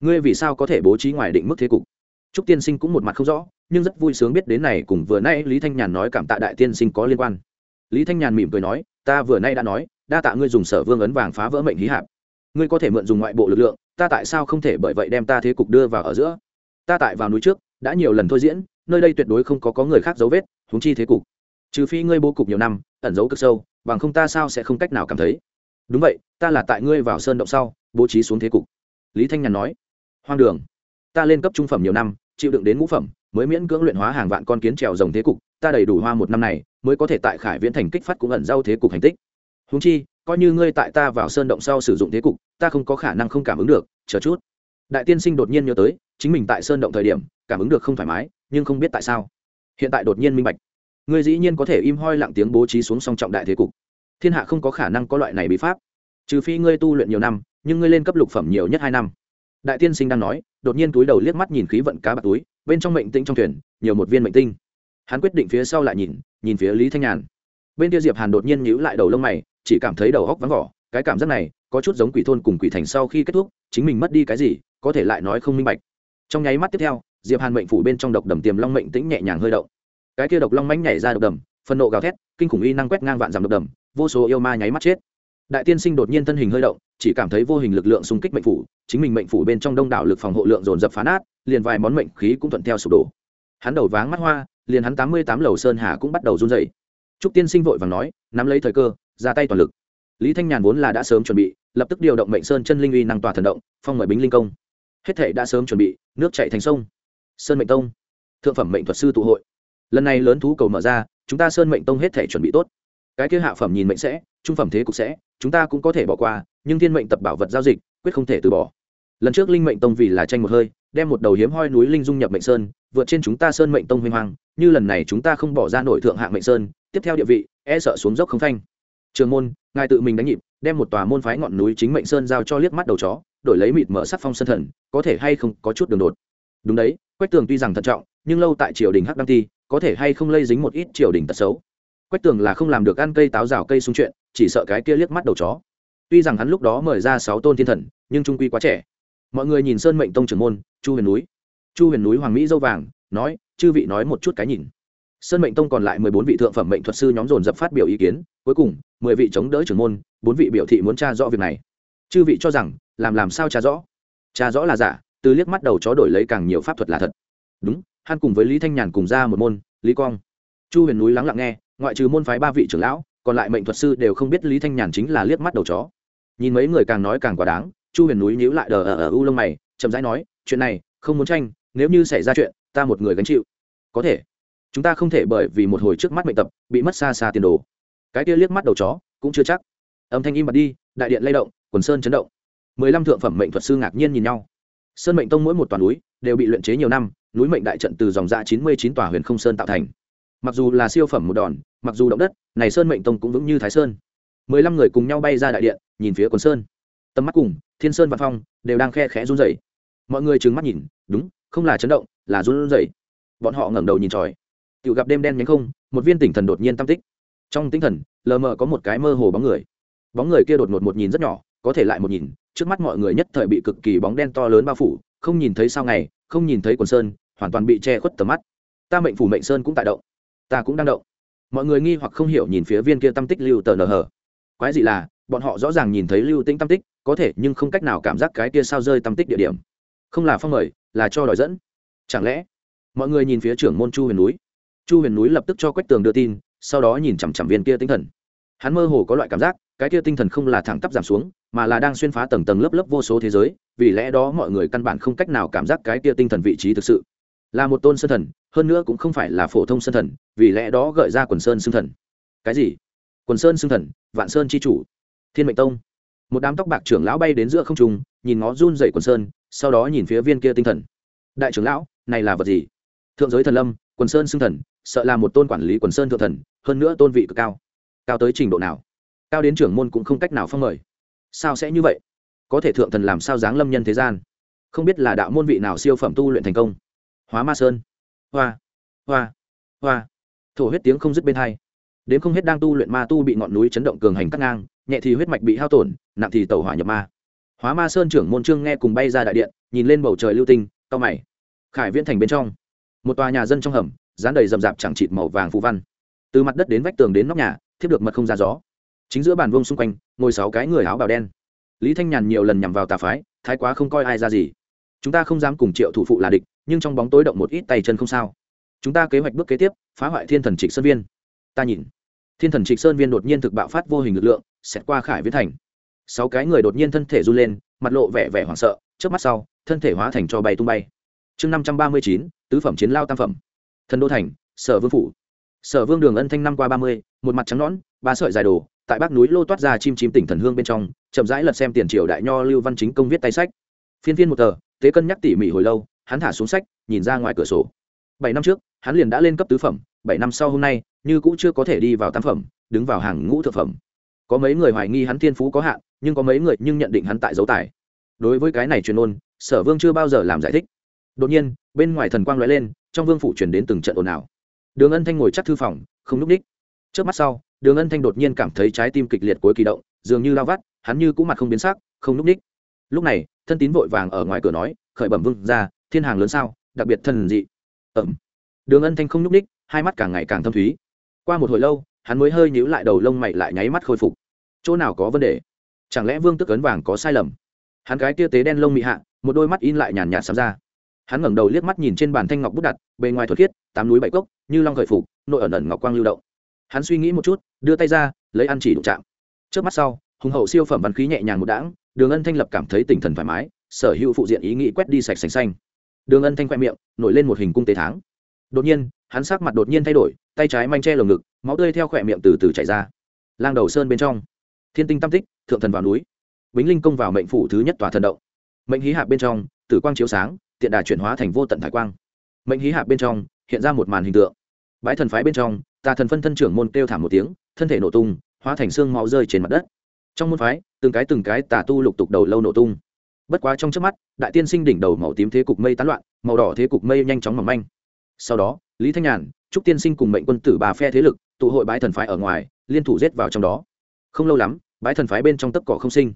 Ngươi vì sao có thể bố trí ngoài định mức thế cục? Trúc tiên sinh cũng một mặt không rõ, nhưng rất vui sướng biết đến này cùng vừa nay lý thanh nhàn nói cảm tạ đại tiên sinh có liên quan. Lý thanh nhàn mỉm cười nói, ta vừa nay đã nói đa tạ ngươi dùng sở vương ấn vàng phá vỡ mệnh hí hạp. Ngươi có thể mượn dùng ngoại bộ lực lượng, ta tại sao không thể bởi vậy đem ta thế cục đưa vào ở giữa? Ta tại vào núi trước, đã nhiều lần thôi diễn, nơi đây tuyệt đối không có có người khác dấu vết húng chi thế cục. Trừ phi ngươi bố cục nhiều năm, ẩn giấu cực sâu, bằng không ta sao sẽ không cách nào cảm thấy? Đúng vậy, ta là tại ngươi vào sơn động sau, bố trí xuống thế cục. Lý thanh nhàn nói. Hoang đường. Ta lên cấp trung phẩm nhiều năm, chịu đựng đến ngũ phẩm, mới miễn cưỡng luyện hóa hàng vạn con kiến trèo rồng thế cục, ta đầy đủ hoa một năm này, mới có thể tại khải viễn thành kích phát cũng ẩn giao thế cục hành tích húng chi, coi như ngươi tại ta vào sơn động sau sử dụng thế cục, ta không có khả năng không cảm ứng được, chờ chút. Đại tiên sinh đột nhiên nhớ tới, chính mình tại sơn động thời điểm, cảm ứng được không thoải mái, nhưng không biết tại sao. Hiện tại đột nhiên minh bạch. Ngươi dĩ nhiên có thể im hoi lặng tiếng bố trí xuống song trọng đại thế cục. Thiên hạ không có khả năng có loại này bí pháp. Trừ phi ngươi tu luyện nhiều năm, nhưng ngươi lên cấp lục phẩm nhiều nhất hai năm. Đại tiên sinh đang nói, đột nhiên túi đầu liếc mắt nhìn khí vận cá bạc túi, bên trong mệnh tinh trong thuyền, nhiều một viên mệnh tinh. Hắn quyết định phía sau lại nhìn nhìn phía lý thanh nhàn. Bên kia diệp hàn đột nhiên nhíu lại đầu lông mày chỉ cảm thấy đầu óc vắng vỏ, cái cảm giác này có chút giống quỷ thôn cùng quỷ thành sau khi kết thúc, chính mình mất đi cái gì, có thể lại nói không minh bạch. Trong nháy mắt tiếp theo, diệp hàn mệnh phủ bên trong độc đầm tiềm long mệnh tĩnh nhẹ nhàng hơi động. Cái kia độc long mãnh nhảy ra độc đầm phân nộ gào thét, kinh khủng y năng quét ngang vạn dặm độc đầm, vô số yêu ma nháy mắt chết. Đại tiên sinh đột nhiên thân hình hơi động, chỉ cảm thấy vô hình lực lượng xung kích mệnh phủ, chính mình mệnh phủ bên trong đông đảo lực phòng hộ lượng dồn dập phá nát, liền vài món mệnh khí cũng thuận theo sụp đổ. Hắn đầu váng mắt hoa, liền hắn tám mươi tám lầu sơn hà cũng bắt đầu run rẩy. trúc tiên sinh vội và nói, nắm lấy thời cơ ra tay toàn lực. Lý thanh nhàn vốn là đã sớm chuẩn bị, lập tức điều động mệnh sơn chân linh uy năng tòa thần động, phong mời bính linh công. Hết thể đã sớm chuẩn bị, nước chạy thành sông. Sơn mệnh tông, thượng phẩm mệnh thuật sư tụ hội. Lần này lớn thú cầu mở ra, chúng ta sơn mệnh tông hết thể chuẩn bị tốt. Cái kia hạ phẩm nhìn mệnh sẽ, trung phẩm thế cục sẽ, chúng ta cũng có thể bỏ qua, nhưng thiên mệnh tập bảo vật giao dịch, quyết không thể từ bỏ. Lần trước linh mệnh tông vì là tranh một hơi, đem một đầu hiếm hoi núi linh dung nhập mệnh sơn, vượt trên chúng ta sơn mệnh tông huy hoàng như lần này chúng ta không bỏ ra nổi thượng hạng mệnh sơn, tiếp theo địa vị e sợ xuống dốc không phanh trường môn, ngài tự mình đánh nhịp, đem một tòa môn phái ngọn núi chính mệnh sơn giao cho liếc mắt đầu chó, đổi lấy mịt mở sắc phong sân thần, có thể hay không có chút đường đột. Đúng đấy, quách tường tuy rằng thận trọng, nhưng lâu tại triều đình hắc đăng ti, có thể hay không lây dính một ít triều đình tật xấu. Quách tường là không làm được ăn cây táo rào cây sung chuyện, chỉ sợ cái kia liếc mắt đầu chó. Tuy rằng hắn lúc đó mời ra sáu tôn thiên thần, nhưng trung quy quá trẻ. Mọi người nhìn sơn mệnh tông trưởng môn, chu huyền núi. Chu huyền núi hoàng mỹ dâu vàng, nói, chư vị nói một chút cái nhìn sơn mệnh tông còn lại mười bốn vị thượng phẩm mệnh thuật sư nhóm dồn dập phát biểu ý kiến, cuối cùng, mười vị chống đỡ trưởng môn, bốn vị biểu thị muốn tra rõ việc này. Chư vị cho rằng, làm làm sao tra rõ? Tra rõ là giả, từ liếc mắt đầu chó đổi lấy càng nhiều pháp thuật là thật. Đúng, hắn cùng với lý thanh nhàn cùng ra một môn, lý quang. Chu huyền núi lắng lặng nghe, ngoại trừ môn phái ba vị trưởng lão, còn lại mệnh thuật sư đều không biết lý thanh nhàn chính là liếc mắt đầu chó. Nhìn mấy người càng nói càng quá đáng, chu huyền núi nhíu lại đờ ở ở u lông mày, chậm rãi nói, chuyện này, không muốn tranh, nếu như xảy ra chuyện, ta một người gánh chịu. Có thể chúng ta không thể bởi vì một hồi trước mắt mệnh tập, bị mất xa xa tiền đồ. Cái kia liếc mắt đầu chó, cũng chưa chắc. Âm thanh im bật đi, đại điện lay động, quần sơn chấn động. Mười lăm thượng phẩm mệnh thuật sư ngạc nhiên nhìn nhau. Sơn mệnh tông mỗi một toàn núi đều bị luyện chế nhiều năm, núi mệnh đại trận từ dòng dạ chín mươi chín tòa huyền không sơn tạo thành. Mặc dù là siêu phẩm một đòn, mặc dù động đất, này sơn mệnh tông cũng vững như thái sơn. Mười lăm người cùng nhau bay ra đại điện, nhìn phía quần sơn. Tầm mắt cùng, thiên sơn và phong, đều đang khe khẽ run rẩy. Mọi người trừng mắt nhìn, đúng, không là chấn động, là run rẩy. Bọn họ ngẩng đầu nhìn tròi tự gặp đêm đen nhánh không, một viên tỉnh thần đột nhiên tam tích. Trong tinh thần, lờ mờ có một cái mơ hồ bóng người. Bóng người kia đột ngột một nhìn rất nhỏ, có thể lại một nhìn, trước mắt mọi người nhất thời bị cực kỳ bóng đen to lớn bao phủ, không nhìn thấy sao ngày, không nhìn thấy quần sơn, hoàn toàn bị che khuất tầm mắt. Ta mệnh phủ mệnh sơn cũng tại động. Ta cũng đang động. Mọi người nghi hoặc không hiểu nhìn phía viên kia tâm tích lưu tờ nờ hở quái dị là, bọn họ rõ ràng nhìn thấy lưu tĩnh tâm tích, có thể nhưng không cách nào cảm giác cái kia sao rơi tâm tích địa điểm. Không là phong mời, là cho đòi dẫn. Chẳng lẽ, mọi người nhìn phía trưởng môn chu huyền núi? Chu huyền núi lập tức cho quách tường đưa tin, sau đó nhìn chằm chằm viên kia tinh thần. Hắn mơ hồ có loại cảm giác, cái kia tinh thần không là thẳng tắp giảm xuống, mà là đang xuyên phá tầng tầng lớp lớp vô số thế giới, vì lẽ đó mọi người căn bản không cách nào cảm giác cái kia tinh thần vị trí thực sự. Là một tôn sơn thần, hơn nữa cũng không phải là phổ thông sơn thần, vì lẽ đó gợi ra quần sơn xương thần. Cái gì? Quần sơn xương thần, vạn sơn c h i chủ. Thiên mệnh tông. Một đám tóc bạc trưởng lão bay đến giữa không trung, nhìn ngó run dậy quần sơn, sau đó nhìn phía viên kia tinh thần. Đại trưởng lão, này là vật gì? Thượng giới thần lâm quần sơn xưng thần, sợ là một tôn quản lý quần sơn thượng thần, hơn nữa tôn vị cực cao. Cao tới trình độ nào? Cao đến trưởng môn cũng không cách nào phong mời. Sao sẽ như vậy? Có thể thượng thần làm sao giáng lâm nhân thế gian? Không biết là đạo môn vị nào siêu phẩm tu luyện thành công. Hóa ma sơn. Hoa. Hoa. Hoa. Thổ huyết tiếng không dứt bên hai. Đến không hết đang tu luyện ma tu bị ngọn núi chấn động cường hành cắt ngang, nhẹ thì huyết mạch bị hao tổn, nặng thì tàu hỏa nhập ma. Hóa ma sơn trưởng môn trương nghe cùng bay ra đại điện, nhìn lên bầu trời lưu tinh cao mày. Khải viễn thành bên trong một tòa nhà dân trong hầm, dán đầy rậm rạp chẳng chịt màu vàng phù văn. Từ mặt đất đến vách tường đến nóc nhà, thiếp được mật không ra gió. Chính giữa bàn vông xung quanh, ngồi sáu cái người áo bào đen. Lý thanh nhàn nhiều lần nhằm vào tà phái, thái quá không coi ai ra gì. Chúng ta không dám cùng triệu thủ phụ là địch, nhưng trong bóng tối động một ít tay chân không sao. Chúng ta kế hoạch bước kế tiếp, phá hoại thiên thần trịch sơn viên. Ta nhìn. Thiên thần trịch sơn viên đột nhiên thực bạo phát vô hình lực lượng, xẹt qua khải viễn thành. Sáu cái người đột nhiên thân thể run lên, mặt lộ vẻ vẻ hoảng sợ trước mắt sau, thân thể hóa thành cho bay tung bay chương năm trăm ba mươi chín, tứ phẩm chiến lao tam phẩm. Thần đô thành, sở vương phủ. Sở vương đường ân thanh năm qua ba mươi, một mặt trắng nõn, ba sợi dài đồ, tại bắc núi lô toát ra chim chim tỉnh thần hương bên trong, chậm rãi lật xem tiền triều đại nho lưu văn chính công viết tay sách. Phiên phiên một tờ tế cân nhắc tỉ mỉ hồi lâu, hắn thả xuống sách, nhìn ra ngoài cửa sổ. Bảy năm trước, hắn liền đã lên cấp tứ phẩm, bảy năm sau hôm nay, như cũng chưa có thể đi vào tam phẩm, đứng vào hàng ngũ thực phẩm. Có mấy người hoài nghi hắn thiên phú có hạn, nhưng có mấy người nhưng nhận định hắn tại dấu tài. Đối với cái này truyền ôn, sở vương chưa bao giờ làm giải thích đột nhiên, bên ngoài thần quang lóe lên, trong vương phủ chuyển đến từng trận ồn ào. Đường ân thanh ngồi chắc thư phòng, không n ú c ních trước mắt sau, đường ân thanh đột nhiên cảm thấy trái tim kịch liệt cuối kỳ động, dường như lao vắt, hắn như cũng mặt không biến sắc, không n ú c ních lúc này, thân tín vội vàng ở ngoài cửa nói, khởi bẩm vương ra thiên hàng lớn sao, đặc biệt thần dị. Ẩm đường ân thanh không n ú c ních hai mắt càng ngày càng thâm thúy. Qua một hồi lâu, hắn mới hơi nhíu lại đầu lông mày lại nháy mắt khôi phục. Chỗ nào có vấn đề? Chẳng lẽ vương tức ấn vàng có sai lầm? Hắn cái tia tế đen lông mị hạ, một đôi mắt in lại nhàn nhạt sắm ra hắn ngẩng đầu liếc mắt nhìn trên bàn thanh ngọc bút đặt, bề ngoài thuật khiết, tám núi bảy cốc, như long khởi phục, nội ẩn ẩn ngọc quang lưu động. Hắn suy nghĩ một chút, đưa tay ra, lấy ăn chỉ đụng chạm. Trước mắt sau, hùng hậu siêu phẩm văn khí nhẹ nhàng một đãng, đường ân thanh lập cảm thấy tinh thần thoải mái, sở hữu phụ diện ý nghĩ quét đi sạch sành xanh. Đường ân thanh khoe miệng, nổi lên một hình cung tế tháng đột nhiên, hắn sắc mặt đột nhiên thay đổi, tay trái manh che lồng ngực, máu tươi theo khỏe miệng từ từ chảy ra. Lang đầu sơn bên trong, thiên tinh tam tích, thượng thần vào núi. Bính linh công vào mệnh phủ thứ nhất tòa thần động. Mệnh hí hạ bên trong, tử quang chiếu sáng tiện đà chuyển hóa thành vô tận thái quang. Mệnh hí hạp bên trong, hiện ra một màn hình tượng. Bãi thần phái bên trong, tà thần phân thân trưởng môn kêu thảm một tiếng, thân thể nổ tung, hóa thành xương máu rơi trên mặt đất. Trong môn phái, từng cái từng cái tà tu lục tục đầu lâu nổ tung. Bất quá trong trước mắt, đại tiên sinh đỉnh đầu màu tím thế cục mây tán loạn, màu đỏ thế cục mây nhanh chóng mỏng manh. Sau đó, lý thanh nhàn, trúc tiên sinh cùng mệnh quân tử bà phe thế lực, tụ hội bãi thần phái ở ngoài, liên thủ giết vào trong đó. Không lâu lắm, bãi thần phái bên trong tấp cỏ không sinh.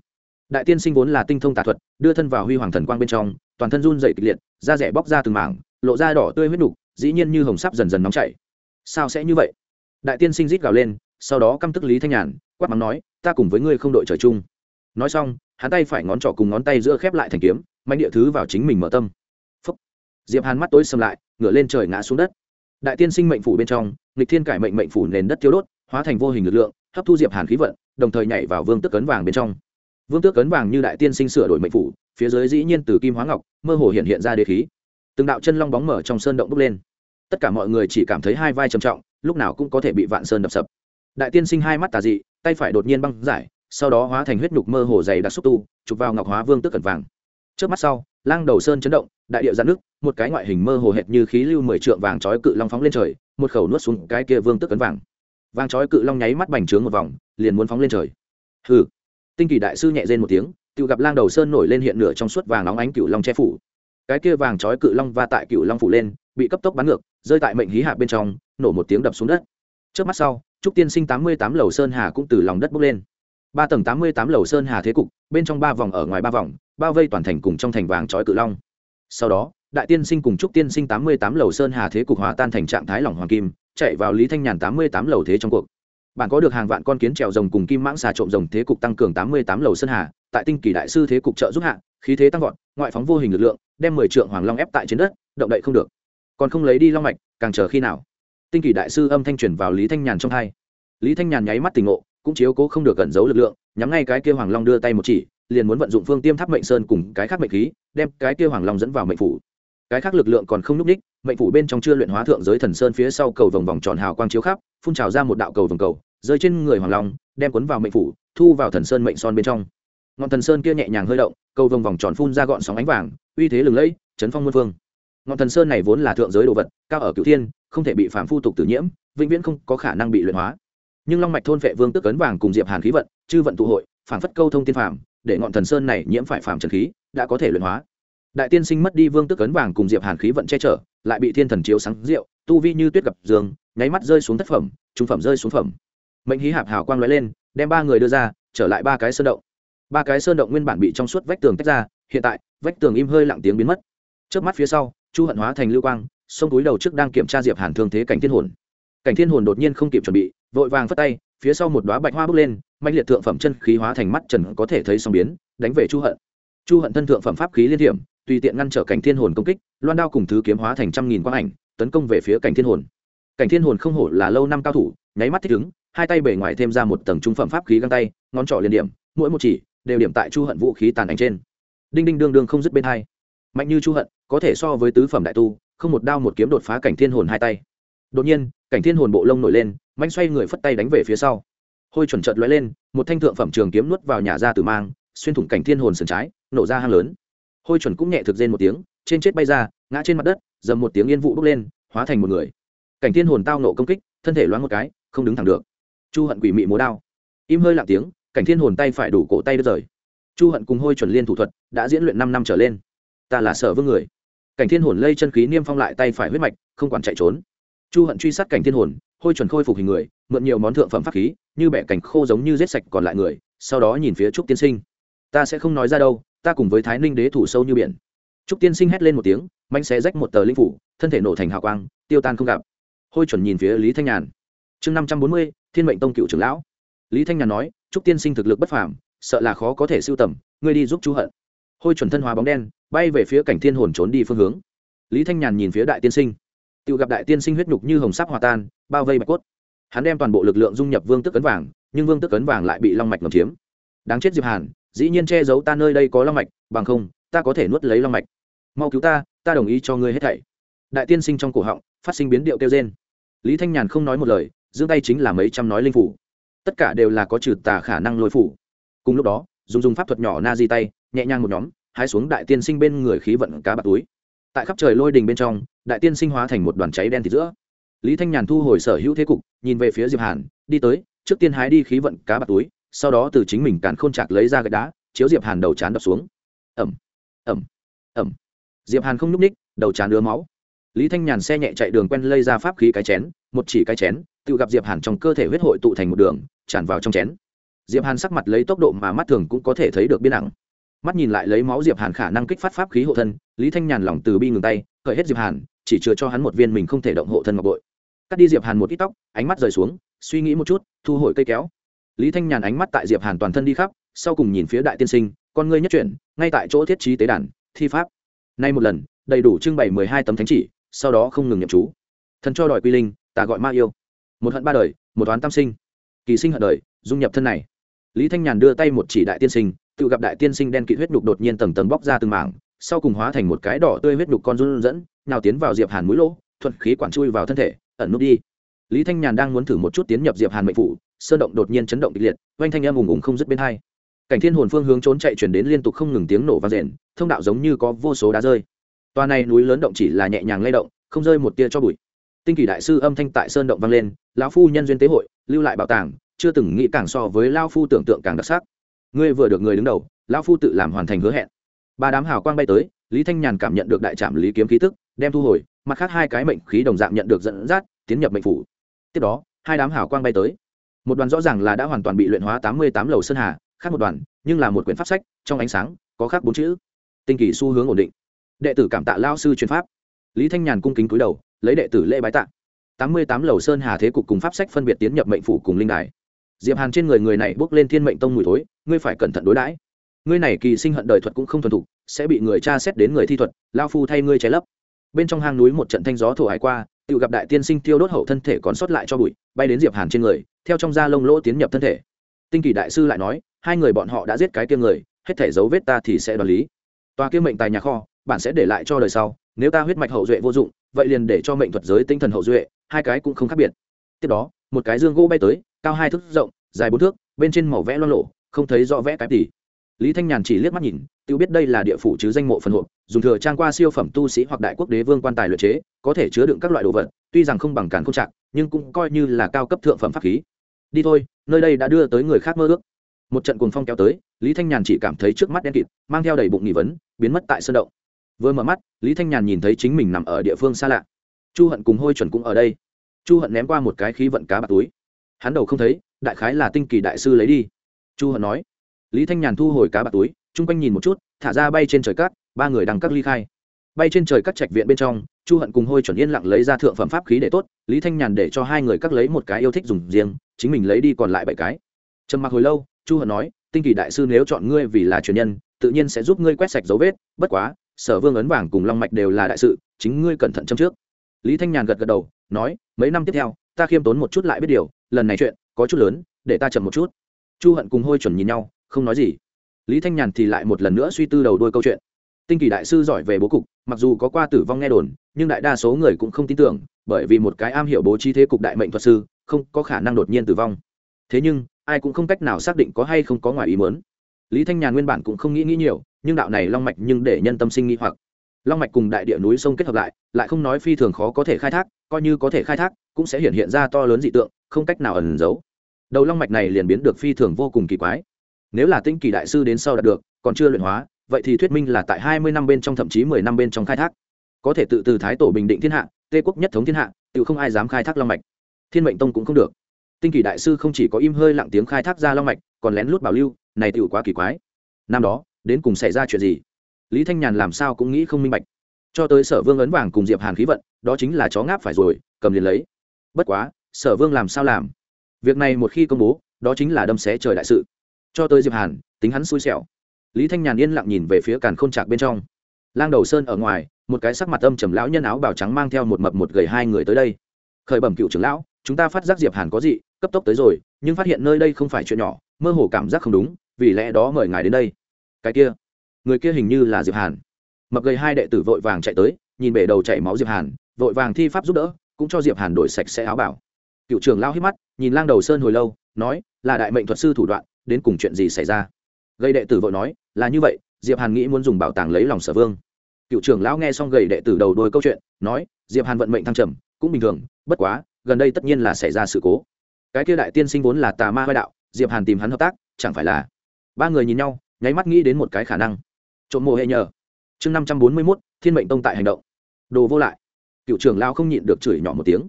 Đại tiên sinh vốn là tinh thông tà thuật, đưa thân vào huy hoàng thần quang bên trong toàn thân run dậy kịch liệt, da rẻ bóc ra từng mảng, lộ ra đỏ tươi huyết đục dĩ nhiên như hồng sắp dần dần nóng chảy. Sao sẽ như vậy? Đại tiên sinh rít gào lên, sau đó căm tức lý thanh nhàn, quát mắng nói, ta cùng với ngươi không đội trời chung. Nói xong, hắn tay phải ngón trỏ cùng ngón tay giữa khép lại thành kiếm mạnh địa thứ vào chính mình mở tâm. Phúc. diệp hàn mắt tối xâm lại, ngửa lên trời ngã xuống đất. Đại tiên sinh mệnh phủ bên trong, nghịch thiên cải mệnh mệnh phủ nền đất thiếu đốt, hóa thành vô hình lực lượng, hấp thu diệp hàn khí vận, đồng thời nhảy vào vương tước cấn vàng bên trong. Vương tước cấn vàng như đại tiên sinh sửa đổi mệnh phủ phía dưới dĩ nhiên từ kim hóa ngọc, mơ hồ hiện hiện ra đế khí. Từng đạo chân long bóng mở trong sơn động bốc lên. Tất cả mọi người chỉ cảm thấy hai vai trầm trọng, lúc nào cũng có thể bị vạn sơn đập sập. Đại tiên sinh hai mắt tà dị, tay phải đột nhiên băng giải, sau đó hóa thành huyết nhục mơ hồ dày đặc xúc tu, chụp vào ngọc hóa vương tức cẩn vàng. Trước mắt sau, lang đầu sơn chấn động, đại địa giãn nước một cái ngoại hình mơ hồ hệt như khí lưu mười trượng vàng trói cự long phóng lên trời, một khẩu nuốt xuống cái kia vương tức cấn vàng. Vàng trói cự long nháy mắt bành trướng một vòng, liền muốn phóng lên trời. Hừ. Tinh kỳ đại sư nhẹ rên một tiếng tự gặp lang đầu sơn nổi lên hiện nửa trong suốt vàng óng ánh cựu long che phủ. Cái kia vàng trói cự long va tại cựu long phủ lên, bị cấp tốc bắn ngược, rơi tại mệnh hí hạ bên trong, nổ một tiếng đập xuống đất. Trước mắt sau, trúc tiên sinh tám mươi tám lầu sơn hà cũng từ lòng đất bốc lên. Ba tầng tám mươi tám lầu sơn hà thế cục, bên trong ba vòng ở ngoài ba vòng, bao vây toàn thành cùng trong thành vàng trói cự long. Sau đó, đại tiên sinh cùng trúc tiên sinh tám mươi tám lầu sơn hà thế cục hóa tan thành trạng thái lỏng hoàng kim, chạy vào lý thanh nhàn tám mươi tám lầu thế trong cuộc bạn có được hàng vạn con kiến trèo rồng cùng kim mãng xà trộm rồng thế cục tăng cường tám mươi tám lầu sơn hà, tại tinh kỳ đại sư thế cục trợ giúp hạ, khí thế tăng vọt, ngoại phóng vô hình lực lượng, đem mười trượng hoàng long ép tại trên đất, động đậy không được. Còn không lấy đi long mạch, càng chờ khi nào? Tinh kỳ đại sư âm thanh truyền vào lý thanh nhàn trong hai. Lý thanh nhàn nháy mắt tình ngộ, cũng chiếu cố không được cẩn giấu lực lượng, nhắm ngay cái kia hoàng long đưa tay một chỉ, liền muốn vận dụng phương tiêm tháp mệnh sơn cùng cái khác mệnh khí, đem cái kia hoàng long dẫn vào mệnh phủ. Cái khác lực lượng còn không núp đích mệnh phủ bên trong chưa luyện hóa thượng giới thần sơn phía sau cầu vòng vòng tròn hào quang chiếu khắp, phun trào ra một đạo cầu vòng cầu, rơi trên người hoàng long, đem cuốn vào mệnh phủ, thu vào thần sơn mệnh son bên trong. Ngọn thần sơn kia nhẹ nhàng hơi động, cầu vòng vòng tròn phun ra gọn sóng ánh vàng, uy thế lừng lẫy, chấn phong muôn phương. Ngọn thần sơn này vốn là thượng giới đồ vật, cao ở cửu thiên, không thể bị phạm phu tục tử nhiễm, vĩnh viễn không có khả năng bị luyện hóa. Nhưng long mạch thôn vệ vương tức ấn vàng cùng diệp hàn khí vận, chư vận tụ hội phản phất câu thông tiên phàm, để ngọn thần sơn này nhiễm phải phàm trần khí, đã có thể luyện hóa đại tiên sinh mất đi vương tức ấn vàng cùng diệp hàn khí vận che chở, lại bị thiên thần chiếu sáng rượu, tu vi như tuyết gặp dương, nháy mắt rơi xuống thất phẩm, trung phẩm rơi xuống phẩm. Mệnh hí hạp hào quang lóe lên, đem ba người đưa ra, trở lại ba cái sơn động. Ba cái sơn động nguyên bản bị trong suốt vách tường tách ra, hiện tại, vách tường im hơi lặng tiếng biến mất. Trước mắt phía sau, chu hận hóa thành lưu quang, sông túi đầu trước đang kiểm tra diệp hàn thương thế cảnh thiên hồn. Cảnh thiên hồn đột nhiên không kịp chuẩn bị, vội vàng phất tay, phía sau một đóa bạch hoa bước lên mạnh liệt thượng phẩm chân khí hóa thành mắt trần có thể thấy song biến, đánh về chu hận. Chu hận thân thượng phẩm pháp khí liên thiểm tùy tiện ngăn trở cảnh thiên hồn công kích, loan đao cùng thứ kiếm hóa thành trăm nghìn quang ảnh, tấn công về phía cảnh thiên hồn. Cảnh thiên hồn không hổ là lâu năm cao thủ, nháy mắt thích ứng, hai tay bề ngoài thêm ra một tầng trung phẩm pháp khí găng tay, ngón trỏ liên điểm, mỗi một chỉ đều điểm tại chu hận vũ khí tàn ảnh trên. Đinh đinh đương đương không dứt bên hai. Mạnh như chu hận, có thể so với tứ phẩm đại tu, không một đao một kiếm đột phá cảnh thiên hồn hai tay. Đột nhiên, cảnh thiên hồn bộ lông nổi lên mạnh xoay người phất tay đánh về phía sau. Hôi chuẩn trợt lóe lên, một thanh thượng phẩm trường kiếm nuốt vào nhà ra tử mang, xuyên thủng cảnh thiên hồn sườn trái, nổ ra hang lớn hôi chuẩn cũng nhẹ thực rên một tiếng, trên chết bay ra, ngã trên mặt đất, dầm một tiếng yên vụ bốc lên, hóa thành một người. Cảnh thiên hồn tao nộ công kích, thân thể loáng một cái, không đứng thẳng được. Chu hận quỷ mị múa đao. Im hơi lặng tiếng, cảnh thiên hồn tay phải đủ cổ tay đứt rời. Chu hận cùng hôi chuẩn liên thủ thuật, đã diễn luyện năm năm trở lên. Ta là sở vương người. Cảnh thiên hồn lây chân khí niêm phong lại tay phải huyết mạch, không quản chạy trốn. Chu hận truy sát cảnh thiên hồn, hôi chuẩn khôi phục hình người, mượn nhiều món thượng phẩm pháp khí, như bẻ cảnh khô giống như giết sạch còn lại người, sau đó nhìn phía trúc tiên sinh. Ta sẽ không nói ra đâu ta cùng với thái ninh đế thủ sâu như biển. Trúc tiên sinh hét lên một tiếng mạnh xé rách một tờ linh phủ, thân thể nổ thành hào quang, tiêu tan không gặp. Hôi chuẩn nhìn phía lý thanh nhàn. Chương năm trăm bốn mươi, thiên mệnh tông cựu trưởng lão. Lý thanh nhàn nói, trúc tiên sinh thực lực bất phàm, sợ là khó có thể siêu tầm, ngươi đi giúp chú hận. Hôi chuẩn thân hóa bóng đen, bay về phía cảnh thiên hồn trốn đi phương hướng. Lý thanh nhàn nhìn phía đại tiên sinh. Tự gặp đại tiên sinh huyết nhục như hồng sắc hòa tan, bao vây bạch cốt. Hắn đem toàn bộ lực lượng dung nhập vương tức cấn vàng, nhưng vương tức cấn vàng lại bị long mạch ngầm chiếm. Đáng chết diệp hàn dĩ nhiên che giấu ta nơi đây có long mạch, bằng không, ta có thể nuốt lấy long mạch. Mau cứu ta ta đồng ý cho ngươi hết thảy. Đại tiên sinh trong cổ họng phát sinh biến điệu kêu trên lý thanh nhàn không nói một lời, giương tay chính là mấy trăm nói linh phủ. Tất cả đều là có trừ tà khả năng lôi phủ. Cùng lúc đó, dùng dùng pháp thuật nhỏ na di tay, nhẹ nhàng một nhóm, hái xuống đại tiên sinh bên người khí vận cá bạc túi. Tại khắp trời lôi đình bên trong, đại tiên sinh hóa thành một đoàn cháy đen thịt giữa. Lý thanh nhàn thu hồi sở hữu thế cục, nhìn về phía diệp hàn, đi tới, trước tiên hái đi khí vận cá bạc túi sau đó từ chính mình càn khôn chạc lấy ra gạch đá, chiếu diệp hàn đầu chán đập xuống. Ẩm ẩm ẩm diệp hàn không nhúc ních đầu chán đứa máu. Lý thanh nhàn xe nhẹ chạy đường quen lây ra pháp khí cái chén, một chỉ cái chén, tự gặp diệp hàn trong cơ thể huyết hội tụ thành một đường, tràn vào trong chén. Diệp hàn sắc mặt lấy tốc độ mà mắt thường cũng có thể thấy được biên nặng mắt nhìn lại lấy máu diệp hàn khả năng kích phát pháp khí hộ thân, lý thanh nhàn lòng từ bi ngừng tay, cởi hết diệp hàn, chỉ chừa cho hắn một viên mình không thể động hộ thân ngọc bội. Cắt đi diệp hàn một ít tóc, ánh mắt rời xuống, suy nghĩ một chút, thu hồi cây kéo lý thanh nhàn ánh mắt tại diệp hàn toàn thân đi khắp, sau cùng nhìn phía đại tiên sinh, con ngươi nhất chuyển, ngay tại chỗ thiết trí tế đàn, thi pháp. Nay một lần, đầy đủ trưng bày mười hai tấm thánh chỉ, sau đó không ngừng nhậm chú. Thần cho đòi quy linh ta gọi ma yêu. Một hận ba đời, một toán tam sinh. Kỳ sinh hận đời, dung nhập thân này. Lý thanh nhàn đưa tay một chỉ đại tiên sinh, tự gặp đại tiên sinh đen kịt huyết nhục đột nhiên tầng tầng bóc ra từng mảng, sau cùng hóa thành một cái đỏ tươi huyết nhục con run dẫn nào tiến vào diệp hàn mũi lỗ, thuận khí quản chui vào thân thể, ẩn nút đi lý thanh nhàn đang muốn thử một chút tiến nhập diệp hàn mệnh phủ, sơn động đột nhiên chấn động kịch liệt, oanh thanh em ùng ùng không dứt bên hai. Cảnh thiên hồn phương hướng trốn chạy chuyển đến liên tục không ngừng tiếng nổ vang rền, thông đạo giống như có vô số đá rơi. Toa này núi lớn động chỉ là nhẹ nhàng lay động, không rơi một tia cho bụi. Tinh kỳ đại sư âm thanh tại sơn động vang lên, lão phu nhân duyên tế hội, lưu lại bảo tàng, chưa từng nghĩ càng so với lao phu tưởng tượng càng đặc sắc. Ngươi vừa được người đứng đầu, lão phu tự làm hoàn thành hứa hẹn. Ba đám hào quang bay tới, lý thanh nhàn cảm nhận được đại trạm lý kiếm khí tức, đem thu hồi, mặt khác hai cái mệnh khí đồng dạng nhận được dẫn dắt, tiến nhập mệnh phủ tiếp đó, hai đám hảo quang bay tới. Một đoàn rõ ràng là đã hoàn toàn bị luyện hóa tám mươi tám lầu sơn hà, khác một đoàn, nhưng là một quyển pháp sách, trong ánh sáng, có khác bốn chữ. Tinh kỳ xu hướng ổn định. Đệ tử cảm tạ lao sư truyền pháp. Lý thanh nhàn cung kính cúi đầu, lấy đệ tử lễ bái tạ. tám mươi tám lầu sơn hà thế cục cùng pháp sách phân biệt tiến nhập mệnh phủ cùng linh đài. Diệp hàn trên người người này bước lên thiên mệnh tông mùi thối, ngươi phải cẩn thận đối đãi. Ngươi này kỳ sinh hận đời thuật cũng không thuần thục, sẽ bị người tra xét đến người thi thuật, lao phu thay ngươi trái lấp. Bên trong hang núi một trận thanh gió thổ hải qua tự gặp đại tiên sinh tiêu đốt hậu thân thể còn sót lại cho bụi, bay đến diệp hàn trên người, theo trong da lông lỗ tiến nhập thân thể. Tinh kỳ đại sư lại nói, hai người bọn họ đã giết cái kia người, hết thể dấu vết ta thì sẽ đoán lý. Tòa kia mệnh tài nhà kho, bạn sẽ để lại cho đời sau, nếu ta huyết mạch hậu duệ vô dụng, vậy liền để cho mệnh thuật giới tinh thần hậu duệ, hai cái cũng không khác biệt. Tiếp đó, một cái dương gỗ bay tới, cao hai thước rộng, dài bốn thước, bên trên màu vẽ loang lộ không thấy rõ vẽ cái tỉ lý thanh nhàn chỉ liếc mắt nhìn, tự biết đây là địa phủ chứ danh mộ phần hộp, dùng thừa trang qua siêu phẩm tu sĩ hoặc đại quốc đế vương quan tài luyện chế, có thể chứa đựng các loại đồ vật, tuy rằng không bằng cản không trạng nhưng cũng coi như là cao cấp thượng phẩm pháp khí. Đi thôi, nơi đây đã đưa tới người khác mơ ước. Một trận cuồng phong kéo tới, lý thanh nhàn chỉ cảm thấy trước mắt đen kịt, mang theo đầy bụng nghi vấn, biến mất tại sân động. Vừa mở mắt, lý thanh nhàn nhìn thấy chính mình nằm ở địa phương xa lạ. Chu hận cùng hôi chuẩn cũng ở đây. Chu hận ném qua một cái khí vận cá bạc túi. Hắn đầu không thấy, đại khái là tinh kỳ đại sư lấy đi. Chu hận nói lý thanh nhàn thu hồi cá bạc túi, chung quanh nhìn một chút, thả ra bay trên trời cát, ba người đằng các ly khai. Bay trên trời các trạch viện bên trong, chu hận cùng hôi chuẩn yên lặng lấy ra thượng phẩm pháp khí để tốt, lý thanh nhàn để cho hai người các lấy một cái yêu thích dùng riêng, chính mình lấy đi còn lại bảy cái. Trầm mặc hồi lâu, chu hận nói, tinh kỳ đại sư nếu chọn ngươi vì là truyền nhân, tự nhiên sẽ giúp ngươi quét sạch dấu vết, bất quá, sở vương ấn vàng cùng long mạch đều là đại sự, chính ngươi cẩn thận châm trước. Lý thanh nhàn gật gật đầu, nói, mấy năm tiếp theo, ta khiêm tốn một chút lại biết điều, lần này chuyện có chút lớn, để ta chậm một chút. Chu hận cùng hôi chuẩn nhìn nhau không nói gì. Lý thanh nhàn thì lại một lần nữa suy tư đầu đôi câu chuyện. Tinh kỳ đại sư giỏi về bố cục, mặc dù có qua tử vong nghe đồn, nhưng đại đa số người cũng không tin tưởng, bởi vì một cái am hiểu bố trí thế cục đại mệnh thuật sư, không có khả năng đột nhiên tử vong. Thế nhưng, ai cũng không cách nào xác định có hay không có ngoài ý muốn. Lý thanh nhàn nguyên bản cũng không nghĩ nghĩ nhiều, nhưng đạo này long mạch nhưng để nhân tâm sinh nghĩ hoặc. Long mạch cùng đại địa núi sông kết hợp lại lại không nói phi thường khó có thể khai thác, coi như có thể khai thác, cũng sẽ hiện hiện ra to lớn dị tượng, không cách nào ẩn giấu. Đầu long mạch này liền biến được phi thường vô cùng kỳ quái nếu là tinh kỳ đại sư đến sau đạt được, còn chưa luyện hóa, vậy thì thuyết minh là tại hai mươi năm bên trong thậm chí mười năm bên trong khai thác. Có thể tự từ thái tổ bình định thiên hạ, tê quốc nhất thống thiên hạ, tự không ai dám khai thác long mạch. Thiên mệnh tông cũng không được. Tinh kỳ đại sư không chỉ có im hơi lặng tiếng khai thác ra long mạch, còn lén lút bảo lưu, này tựu quá kỳ quái. Năm đó, đến cùng xảy ra chuyện gì? Lý thanh nhàn làm sao cũng nghĩ không minh bạch. Cho tới sở vương ấn vàng cùng diệp hàn khí vận, đó chính là chó ngáp phải rồi, cầm liền lấy. Bất quá, sở vương làm sao làm? Việc này một khi công bố, đó chính là đâm xé trời đại sự cho tới diệp hàn tính hắn xui xẻo lý thanh nhàn yên lặng nhìn về phía càn khôn trạc bên trong lang đầu sơn ở ngoài một cái sắc mặt âm trầm lão nhân áo bào trắng mang theo một mập một gầy hai người tới đây khởi bẩm cựu trưởng lão chúng ta phát giác diệp hàn có gì cấp tốc tới rồi nhưng phát hiện nơi đây không phải chuyện nhỏ mơ hồ cảm giác không đúng vì lẽ đó mời ngài đến đây cái kia người kia hình như là diệp hàn mập gầy hai đệ tử vội vàng chạy tới nhìn bể đầu chảy máu diệp hàn vội vàng thi pháp giúp đỡ cũng cho diệp hàn đổi sạch sẽ áo bảo cựu trưởng lao hít mắt nhìn lang đầu sơn hồi lâu nói là đại mệnh thuật sư thủ đoạn đến cùng chuyện gì xảy ra? Gây đệ tử vội nói, là như vậy, diệp hàn nghĩ muốn dùng bảo tàng lấy lòng sở vương. Cựu trưởng lão nghe xong gầy đệ tử đầu đôi câu chuyện, nói, diệp hàn vận mệnh thăng trầm, cũng bình thường, bất quá, gần đây tất nhiên là xảy ra sự cố. Cái kia đại tiên sinh vốn là tà ma vai đạo, diệp hàn tìm hắn hợp tác, chẳng phải là? Ba người nhìn nhau, nháy mắt nghĩ đến một cái khả năng. Trộm mộ hệ nhờ. Chương năm trăm bốn mươi mốt, thiên mệnh tông tại hành động. Đồ vô lại. Cựu trưởng lão không nhịn được chửi nhỏ một tiếng.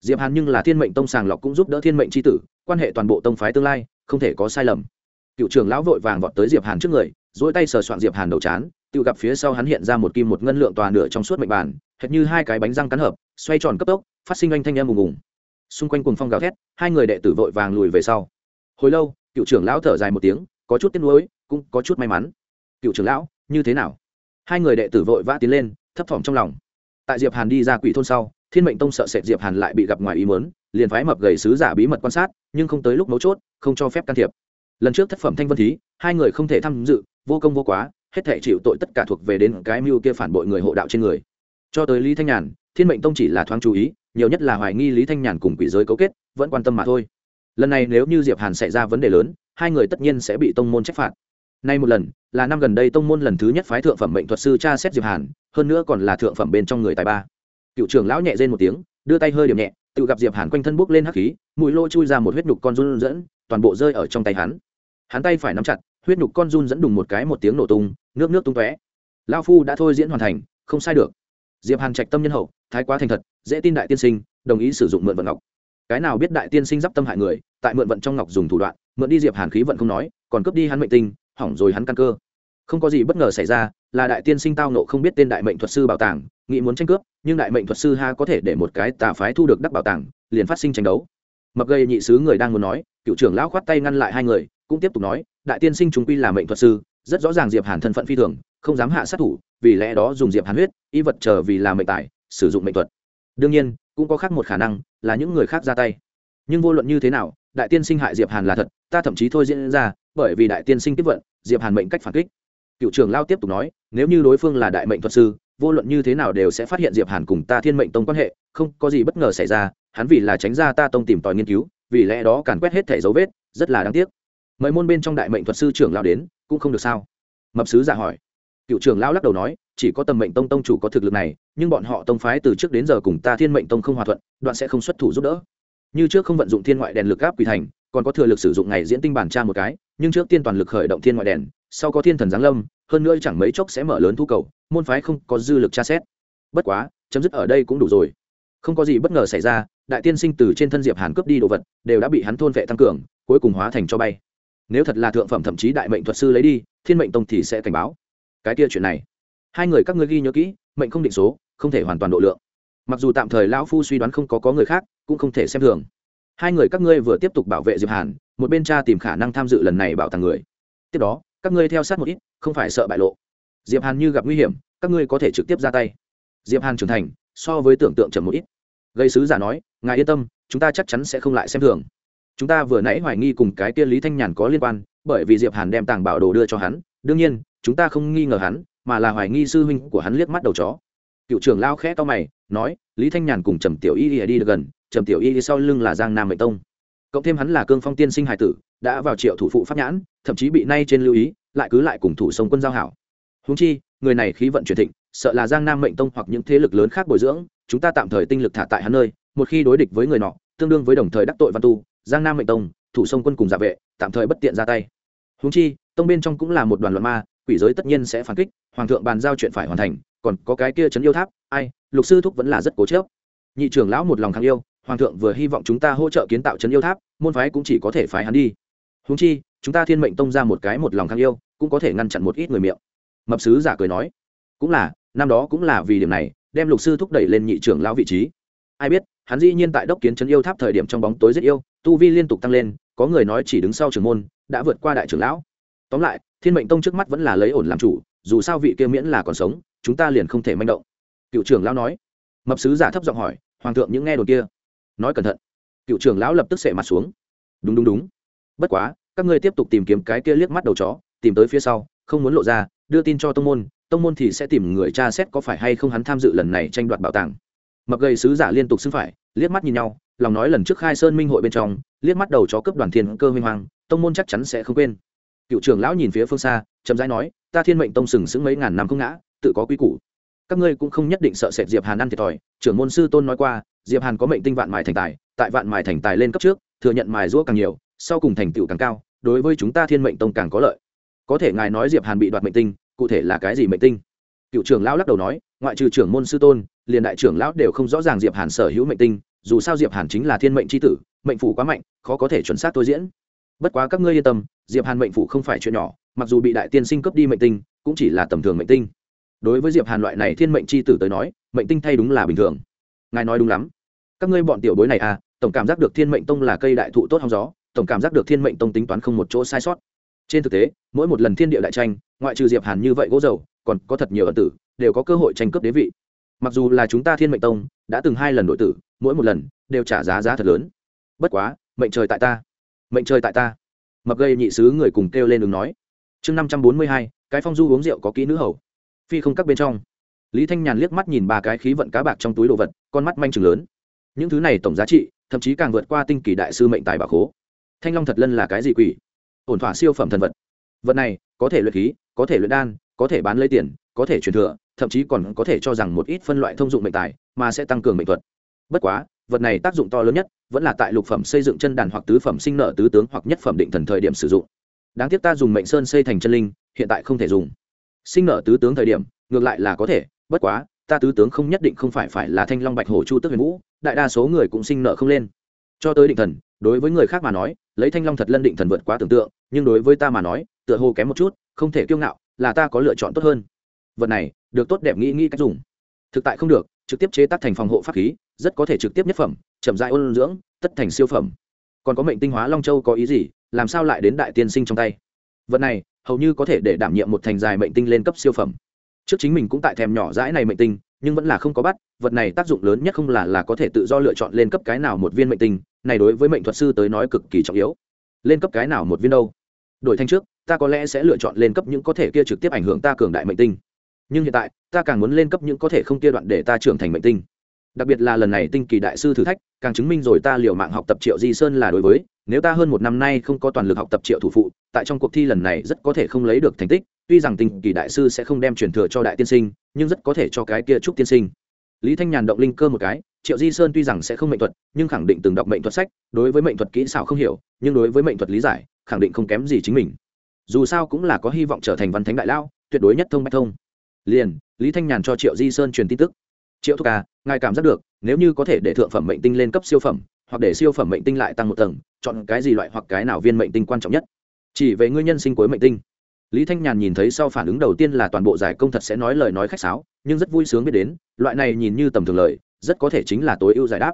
Diệp hàn nhưng là thiên mệnh tông sàng lọc cũng giúp đỡ thiên mệnh chi tử, quan hệ toàn bộ tông phái tương lai không thể có sai lầm. Cựu trưởng lão vội vàng vọt tới diệp hàn trước người dỗi tay sờ soạn diệp hàn đầu chán, tự gặp phía sau hắn hiện ra một kim một ngân lượng tòa nửa trong suốt mệnh bàn, hệt như hai cái bánh răng cắn hợp, xoay tròn cấp tốc, phát sinh anh thanh em ùng ùng. Xung quanh cùng phong gào thét, hai người đệ tử vội vàng lùi về sau. Hồi lâu, cựu trưởng lão thở dài một tiếng, có chút tiếc nuối, cũng có chút may mắn. Cựu trưởng lão, như thế nào? Hai người đệ tử vội vã tiến lên, thấp thỏm trong lòng. Tại diệp hàn đi ra quỷ thôn sau, thiên mệnh tông sợ sệt diệp hàn lại bị gặp ngoài ý mớn liền phái mập gầy sứ giả bí mật quan sát, nhưng không tới lúc mấu chốt không cho phép can thiệp. Lần trước thất phẩm thanh vân thí, hai người không thể tham dự, vô công vô quá, hết thể chịu tội tất cả thuộc về đến cái mưu kia phản bội người hộ đạo trên người. Cho tới lý thanh nhàn, thiên mệnh tông chỉ là thoáng chú ý, nhiều nhất là hoài nghi lý thanh nhàn cùng quỷ giới cấu kết, vẫn quan tâm mà thôi. Lần này nếu như diệp hàn xảy ra vấn đề lớn, hai người tất nhiên sẽ bị tông môn trách phạt. Nay một lần, là năm gần đây tông môn lần thứ nhất phái thượng phẩm mệnh thuật sư tra xét diệp hàn, hơn nữa còn là thượng phẩm bên trong người tài ba. Cựu trưởng lão nhẹ rên một tiếng, đưa tay hơi điểm nhẹ tự gặp diệp hàn quanh thân bốc lên hắc khí, mũi lô chui ra một huyết nhục con run dẫn, toàn bộ rơi ở trong tay hắn. Hắn tay phải nắm chặt, huyết nhục con run dẫn đùng một cái một tiếng nổ tung, nước nước tung tóe. Lao phu đã thôi diễn hoàn thành, không sai được. Diệp hàn trạch tâm nhân hậu, thái quá thành thật, dễ tin đại tiên sinh, đồng ý sử dụng mượn vận ngọc. Cái nào biết đại tiên sinh d tâm hại người, tại mượn vận trong ngọc dùng thủ đoạn, mượn đi diệp hàn khí vận không nói, còn cướp đi hắn mệnh tinh, hỏng rồi hắn căn cơ. Không có gì bất ngờ xảy ra là đại tiên sinh tao nộ không biết tên đại mệnh thuật sư bảo tàng, nghĩ muốn tranh cướp, nhưng đại mệnh thuật sư ha có thể để một cái tà phái thu được đắc bảo tàng, liền phát sinh tranh đấu. Mập gây nhị sứ người đang muốn nói, cựu trưởng lão khoát tay ngăn lại hai người, cũng tiếp tục nói, đại tiên sinh chúng quy là mệnh thuật sư, rất rõ ràng diệp hàn thân phận phi thường, không dám hạ sát thủ, vì lẽ đó dùng diệp hàn huyết, y vật chờ vì là mệnh tài, sử dụng mệnh thuật. Đương nhiên, cũng có khác một khả năng, là những người khác ra tay. Nhưng vô luận như thế nào, đại tiên sinh hại diệp hàn là thật, ta thậm chí thôi diễn ra, bởi vì đại tiên sinh tiếp vận, diệp hàn mệnh cách phản kích cựu trưởng lao tiếp tục nói, nếu như đối phương là đại mệnh thuật sư, vô luận như thế nào đều sẽ phát hiện diệp hàn cùng ta thiên mệnh tông quan hệ, không có gì bất ngờ xảy ra, hắn vì là tránh ra ta tông tìm tòi nghiên cứu, vì lẽ đó càn quét hết thẻ dấu vết, rất là đáng tiếc. Mời môn bên trong đại mệnh thuật sư trưởng lao đến, cũng không được sao? Mập sứ giả hỏi. Cựu trưởng lao lắc đầu nói, chỉ có tầm mệnh tông tông chủ có thực lực này, nhưng bọn họ tông phái từ trước đến giờ cùng ta thiên mệnh tông không hòa thuận, đoạn sẽ không xuất thủ giúp đỡ. Như trước không vận dụng thiên ngoại đèn lực áp quỷ thành, còn có thừa lực sử dụng ngày diễn tinh bản tra một cái, nhưng trước tiên toàn lực khởi động thiên ngoại đèn sau có thiên thần giáng lâm, hơn nữa chẳng mấy chốc sẽ mở lớn thu cầu, môn phái không có dư lực tra xét. Bất quá, chấm dứt ở đây cũng đủ rồi. Không có gì bất ngờ xảy ra, đại tiên sinh từ trên thân diệp hàn cướp đi đồ vật, đều đã bị hắn thôn vệ tăng cường, cuối cùng hóa thành cho bay. Nếu thật là thượng phẩm thậm chí đại mệnh thuật sư lấy đi, thiên mệnh tông thì sẽ cảnh báo. Cái kia chuyện này, hai người các ngươi ghi nhớ kỹ, mệnh không định số, không thể hoàn toàn độ lượng. Mặc dù tạm thời lão phu suy đoán không có có người khác, cũng không thể xem thường. Hai người các ngươi vừa tiếp tục bảo vệ diệp hàn, một bên cha tìm khả năng tham dự lần này bảo tàng người. Tiếp đó các ngươi theo sát một ít không phải sợ bại lộ. Diệp hàn như gặp nguy hiểm các ngươi có thể trực tiếp ra tay. Diệp hàn trưởng thành so với tưởng tượng chậm một ít. Gây sứ giả nói ngài yên tâm chúng ta chắc chắn sẽ không lại xem thường. Chúng ta vừa nãy hoài nghi cùng cái tiên lý thanh nhàn có liên quan bởi vì diệp hàn đem tàng bảo đồ đưa cho hắn. Đương nhiên chúng ta không nghi ngờ hắn mà là hoài nghi sư huynh của hắn liếc mắt đầu chó. Cựu trưởng lao khẽ to mày nói lý thanh nhàn cùng trầm tiểu y đi, đi được gần trầm tiểu y đi sau lưng là giang nam mệnh tông. Cộng thêm hắn là cương phong tiên sinh hải tử đã vào triệu thủ phụ pháp nhãn, thậm chí bị nay trên lưu ý, lại cứ lại cùng thủ sông quân giao hảo. Húng chi, người này khí vận truyền thịnh, sợ là giang nam mệnh tông hoặc những thế lực lớn khác bồi dưỡng, chúng ta tạm thời tinh lực thả tại hắn nơi, một khi đối địch với người nọ, tương đương với đồng thời đắc tội văn tu, giang nam mệnh tông, thủ sông quân cùng giả vệ, tạm thời bất tiện ra tay. Húng chi, tông bên trong cũng là một đoàn luận ma, quỷ giới tất nhiên sẽ phản kích, hoàng thượng bàn giao chuyện phải hoàn thành, còn có cái kia trấn yêu tháp, ai, lục sư thúc vẫn là rất cố chớp nhị trưởng lão một lòng kháng yêu, hoàng thượng vừa hy vọng chúng ta hỗ trợ kiến tạo trấn yêu tháp, môn phái cũng chỉ có thể phái hắn đi húng chi, chúng ta thiên mệnh tông ra một cái một lòng khang yêu, cũng có thể ngăn chặn một ít người miệng. Mập sứ giả cười nói, cũng là, năm đó cũng là vì điểm này, đem lục sư thúc đẩy lên nhị trưởng lão vị trí. Ai biết, hắn dĩ nhiên tại đốc kiến trấn yêu tháp thời điểm trong bóng tối rất yêu, tu vi liên tục tăng lên, có người nói chỉ đứng sau trưởng môn, đã vượt qua đại trưởng lão. Tóm lại, thiên mệnh tông trước mắt vẫn là lấy ổn làm chủ, dù sao vị kia miễn là còn sống, chúng ta liền không thể manh động. Cựu trưởng lão nói. Mập sứ giả thấp giọng hỏi, hoàng thượng những nghe đồn kia? Nói cẩn thận. Cựu trưởng lão lập tức sệ mặt xuống. Đúng đúng đúng bất quá, các ngươi tiếp tục tìm kiếm cái kia liếc mắt đầu chó, tìm tới phía sau, không muốn lộ ra, đưa tin cho tông môn tông môn thì sẽ tìm người tra xét có phải hay không hắn tham dự lần này tranh đoạt bảo tàng. Mập gầy sứ giả liên tục xưng phải, liếc mắt nhìn nhau, lòng nói lần trước khai sơn minh hội bên trong, liếc mắt đầu chó cướp đoàn thiên cơ huy hoàng tông môn chắc chắn sẽ không quên. Cựu trưởng lão nhìn phía phương xa, chậm rãi nói, ta thiên mệnh tông sừng sững mấy ngàn năm không ngã, tự có quy củ. Các ngươi cũng không nhất định sợ sệt diệp hàn ăn thiệt thòi. Trưởng môn sư tôn nói qua, diệp hàn có mệnh tinh vạn mài thành tài, tại vạn mài thành tài lên cấp trước, thừa nhận mài rũa càng nhiều sau cùng thành tựu càng cao, đối với chúng ta thiên mệnh tông càng có lợi. Có thể ngài nói diệp hàn bị đoạt mệnh tinh, cụ thể là cái gì mệnh tinh? Cựu trưởng lão lắc đầu nói, ngoại trừ trưởng môn sư tôn, liền đại trưởng lão đều không rõ ràng diệp hàn sở hữu mệnh tinh, dù sao diệp hàn chính là thiên mệnh c h i tử, mệnh phủ quá mạnh, khó có thể chuẩn xác tôi diễn. Bất quá các ngươi yên tâm, diệp hàn mệnh phủ không phải chuyện nhỏ, mặc dù bị đại tiên sinh cướp đi mệnh tinh, cũng chỉ là tầm thường mệnh tinh. Đối với diệp hàn loại này thiên mệnh c h i tử tới nói, mệnh tinh thay đúng là bình thường. Ngài nói đúng lắm. Các ngươi bọn tiểu bối này à tổng cảm giác được thiên mệnh tông là cây đại thụ tốt hóng gió tổng cảm giác được thiên mệnh tông tính toán không một chỗ sai sót. Trên thực tế, mỗi một lần thiên địa đại tranh, ngoại trừ diệp hàn như vậy gỗ dầu, còn có thật nhiều ẩn tử, đều có cơ hội tranh cướp đế vị. Mặc dù là chúng ta thiên mệnh tông, đã từng hai lần đội tử, mỗi một lần đều trả giá giá thật lớn. Bất quá, mệnh trời tại ta. Mệnh trời tại ta. Mập gây nhị sứ người cùng kêu lên đường nói. Chương năm trăm bốn mươi hai, cái phong du uống rượu có kỹ nữ hầu. Phi không các bên trong. Lý thanh nhàn liếc mắt nhìn ba cái khí vận cá bạc trong túi đồ vật, con mắt manh chừng lớn. Những thứ này tổng giá trị, thậm chí càng vượt qua tinh kỳ đại sư mệnh tài bà khố thanh long thật lân là cái gì quỷ? Ổn thỏa siêu phẩm thần vật. Vật này, có thể luyện khí, có thể luyện đan, có thể bán lấy tiền, có thể truyền thừa, thậm chí còn có thể cho rằng một ít phân loại thông dụng mệnh tài, mà sẽ tăng cường mệnh thuật. Bất quá, vật này tác dụng to lớn nhất, vẫn là tại lục phẩm xây dựng chân đàn hoặc tứ phẩm sinh nợ tứ tướng hoặc nhất phẩm định thần thời điểm sử dụng. Đáng tiếc ta dùng mệnh sơn xây thành chân linh, hiện tại không thể dùng. Sinh nợ tứ tướng thời điểm, ngược lại là có thể, bất quá, ta tứ tướng không nhất định không phải phải là thanh long bạch hổ chu tức huyền vũ, đại đa số người cũng sinh nợ không lên. Cho tới định thần, đối với người khác mà nói lấy thanh long thật lân định thần vượt quá tưởng tượng, nhưng đối với ta mà nói, tựa hồ kém một chút, không thể kiêu ngạo, là ta có lựa chọn tốt hơn. Vật này, được tốt đẹp nghĩ nghĩ cách dùng. Thực tại không được, trực tiếp chế tác thành phòng hộ pháp khí, rất có thể trực tiếp nhất phẩm, chậm dại ôn dưỡng, tất thành siêu phẩm. Còn có mệnh tinh hóa long châu có ý gì, làm sao lại đến đại tiên sinh trong tay? Vật này, hầu như có thể để đảm nhiệm một thành dài mệnh tinh lên cấp siêu phẩm. Trước chính mình cũng tại thèm nhỏ dãi này mệnh tinh, nhưng vẫn là không có bắt, vật này tác dụng lớn nhất không là là có thể tự do lựa chọn lên cấp cái nào một viên mệnh tinh này đối với mệnh thuật sư tới nói cực kỳ trọng yếu. Lên cấp cái nào một viên đâu? Đổi thanh trước, ta có lẽ sẽ lựa chọn lên cấp những có thể kia trực tiếp ảnh hưởng ta cường đại mệnh tinh. Nhưng hiện tại, ta càng muốn lên cấp những có thể không kia đoạn để ta trưởng thành mệnh tinh. Đặc biệt là lần này tinh kỳ đại sư thử thách, càng chứng minh rồi ta liều mạng học tập triệu di sơn là đối với, nếu ta hơn một năm nay không có toàn lực học tập triệu thủ phụ, tại trong cuộc thi lần này rất có thể không lấy được thành tích, tuy rằng tinh kỳ đại sư sẽ không đem truyền thừa cho đại tiên sinh, nhưng rất có thể cho cái kia trúc tiên sinh lý thanh nhàn động linh cơ một cái, triệu di sơn tuy rằng sẽ không mệnh thuật, nhưng khẳng định từng đọc mệnh thuật sách, đối với mệnh thuật kỹ xảo không hiểu, nhưng đối với mệnh thuật lý giải, khẳng định không kém gì chính mình. Dù sao cũng là có hy vọng trở thành văn thánh đại lao tuyệt đối nhất thông bách thông. Liền, lý thanh nhàn cho triệu di sơn truyền tin tức. Triệu thúc à ngài cảm giác được, nếu như có thể để thượng phẩm mệnh tinh lên cấp siêu phẩm, hoặc để siêu phẩm mệnh tinh lại tăng một tầng, chọn cái gì loại hoặc cái nào viên mệnh tinh quan trọng nhất? Chỉ về nguyên nhân sinh cuối mệnh tinh lý thanh nhàn nhìn thấy sau phản ứng đầu tiên là toàn bộ giải công thật sẽ nói lời nói khách sáo, nhưng rất vui sướng biết đến, loại này nhìn như tầm thường lời, rất có thể chính là tối ưu giải đáp.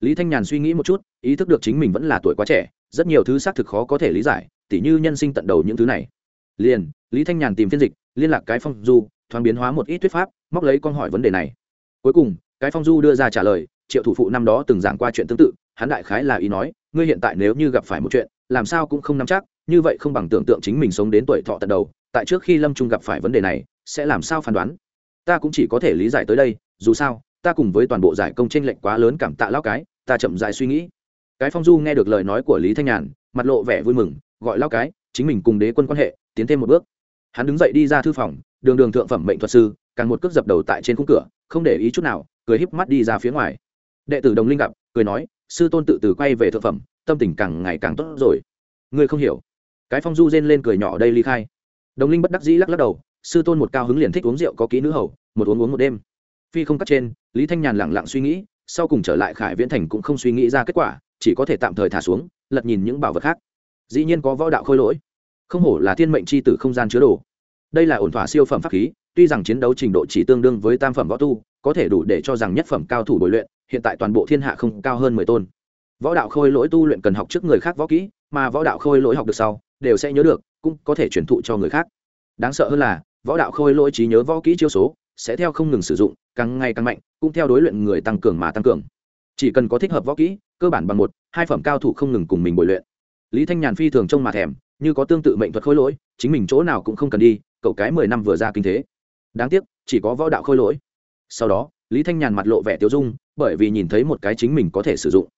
Lý thanh nhàn suy nghĩ một chút, ý thức được chính mình vẫn là tuổi quá trẻ, rất nhiều thứ xác thực khó có thể lý giải, tỉ như nhân sinh tận đầu những thứ này. Liền, lý thanh nhàn tìm phiên dịch, liên lạc cái phong du, thoáng biến hóa một ít thuyết pháp, móc lấy con hỏi vấn đề này. Cuối cùng, cái phong du đưa ra trả lời, triệu thủ phụ năm đó từng giảng qua chuyện tương tự, hắn đại khái là ý nói, ngươi hiện tại nếu như gặp phải một chuyện, làm sao cũng không nắm chắc như vậy không bằng tưởng tượng chính mình sống đến tuổi thọ tận đầu, tại trước khi lâm trung gặp phải vấn đề này, sẽ làm sao phán đoán? Ta cũng chỉ có thể lý giải tới đây, dù sao, ta cùng với toàn bộ giải công tranh lệnh quá lớn cảm tạ lao cái, ta chậm dại suy nghĩ. Cái phong du nghe được lời nói của lý thanh nhàn, mặt lộ vẻ vui mừng, gọi lao cái, chính mình cùng đế quân quan hệ, tiến thêm một bước. Hắn đứng dậy đi ra thư phòng, đường đường thượng phẩm mệnh thuật sư, càng một cước dập đầu tại trên khung cửa, không để ý chút nào, cười híp mắt đi ra phía ngoài. Đệ tử đồng linh gặp, cười nói, sư tôn tự từ quay về thượng phẩm, tâm tình càng ngày càng tốt rồi. Ngươi không hiểu cái phong du rên lên cười nhỏ đây ly khai. Đồng linh bất đắc dĩ lắc lắc đầu, sư tôn một cao hứng liền thích uống rượu có kỹ nữ hầu, một uống uống một đêm. Phi không cắt trên, lý thanh nhàn lẳng lặng suy nghĩ, sau cùng trở lại khải viễn thành cũng không suy nghĩ ra kết quả, chỉ có thể tạm thời thả xuống, lật nhìn những bảo vật khác. Dĩ nhiên có võ đạo khôi lỗi. Không hổ là thiên mệnh c h i tử không gian chứa đồ. Đây là ổn thỏa siêu phẩm pháp khí, tuy rằng chiến đấu trình độ chỉ tương đương với tam phẩm võ tu, có thể đủ để cho rằng nhất phẩm cao thủ bồi luyện, hiện tại toàn bộ thiên hạ không cao hơn mười tôn. Võ đạo khôi lỗi tu luyện cần học trước người khác võ kỹ, mà võ đạo khôi lỗi học được sau đều sẽ nhớ được, cũng có thể truyền thụ cho người khác. Đáng sợ hơn là, võ đạo khôi lỗi trí nhớ võ kỹ chiêu số, sẽ theo không ngừng sử dụng, càng ngày càng mạnh, cũng theo đối luyện người tăng cường mà tăng cường. Chỉ cần có thích hợp võ kỹ, cơ bản bằng một, hai phẩm cao thủ không ngừng cùng mình bồi luyện. Lý thanh nhàn phi thường trông mà thèm, như có tương tự mệnh thuật khôi lỗi, chính mình chỗ nào cũng không cần đi, cậu cái mười năm vừa ra kinh thế. Đáng tiếc, chỉ có võ đạo khôi lỗi. Sau đó, lý thanh nhàn mặt lộ vẻ tiêu dung, bởi vì nhìn thấy một cái chính mình có thể sử dụng.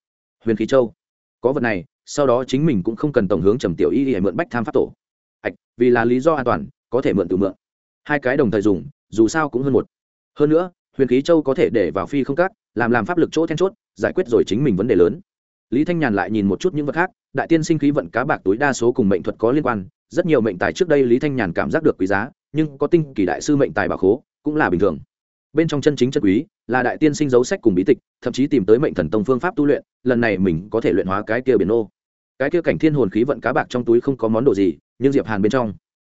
Huyền khí châu. Có vật này sau đó chính mình cũng không cần tổng hướng trầm tiểu y để mượn bách tham pháp tổ. Ạch vì là lý do an toàn, có thể mượn tự mượn. Hai cái đồng thời dùng, dù sao cũng hơn một. Hơn nữa, huyền khí châu có thể để vào phi không cắt làm làm pháp lực chỗ then chốt, giải quyết rồi chính mình vấn đề lớn. Lý thanh nhàn lại nhìn một chút những vật khác, đại tiên sinh khí vận cá bạc túi đa số cùng mệnh thuật có liên quan, rất nhiều mệnh tài trước đây lý thanh nhàn cảm giác được quý giá, nhưng có tinh kỳ đại sư mệnh tài bà khố, cũng là bình thường bên trong chân chính chân quý là đại tiên sinh dấu sách cùng bí tịch, thậm chí tìm tới mệnh thần tông phương pháp tu luyện, lần này mình có thể luyện hóa cái kia biển ô cái kia cảnh thiên hồn khí vận cá bạc trong túi không có món đồ gì, nhưng diệp hàn bên trong.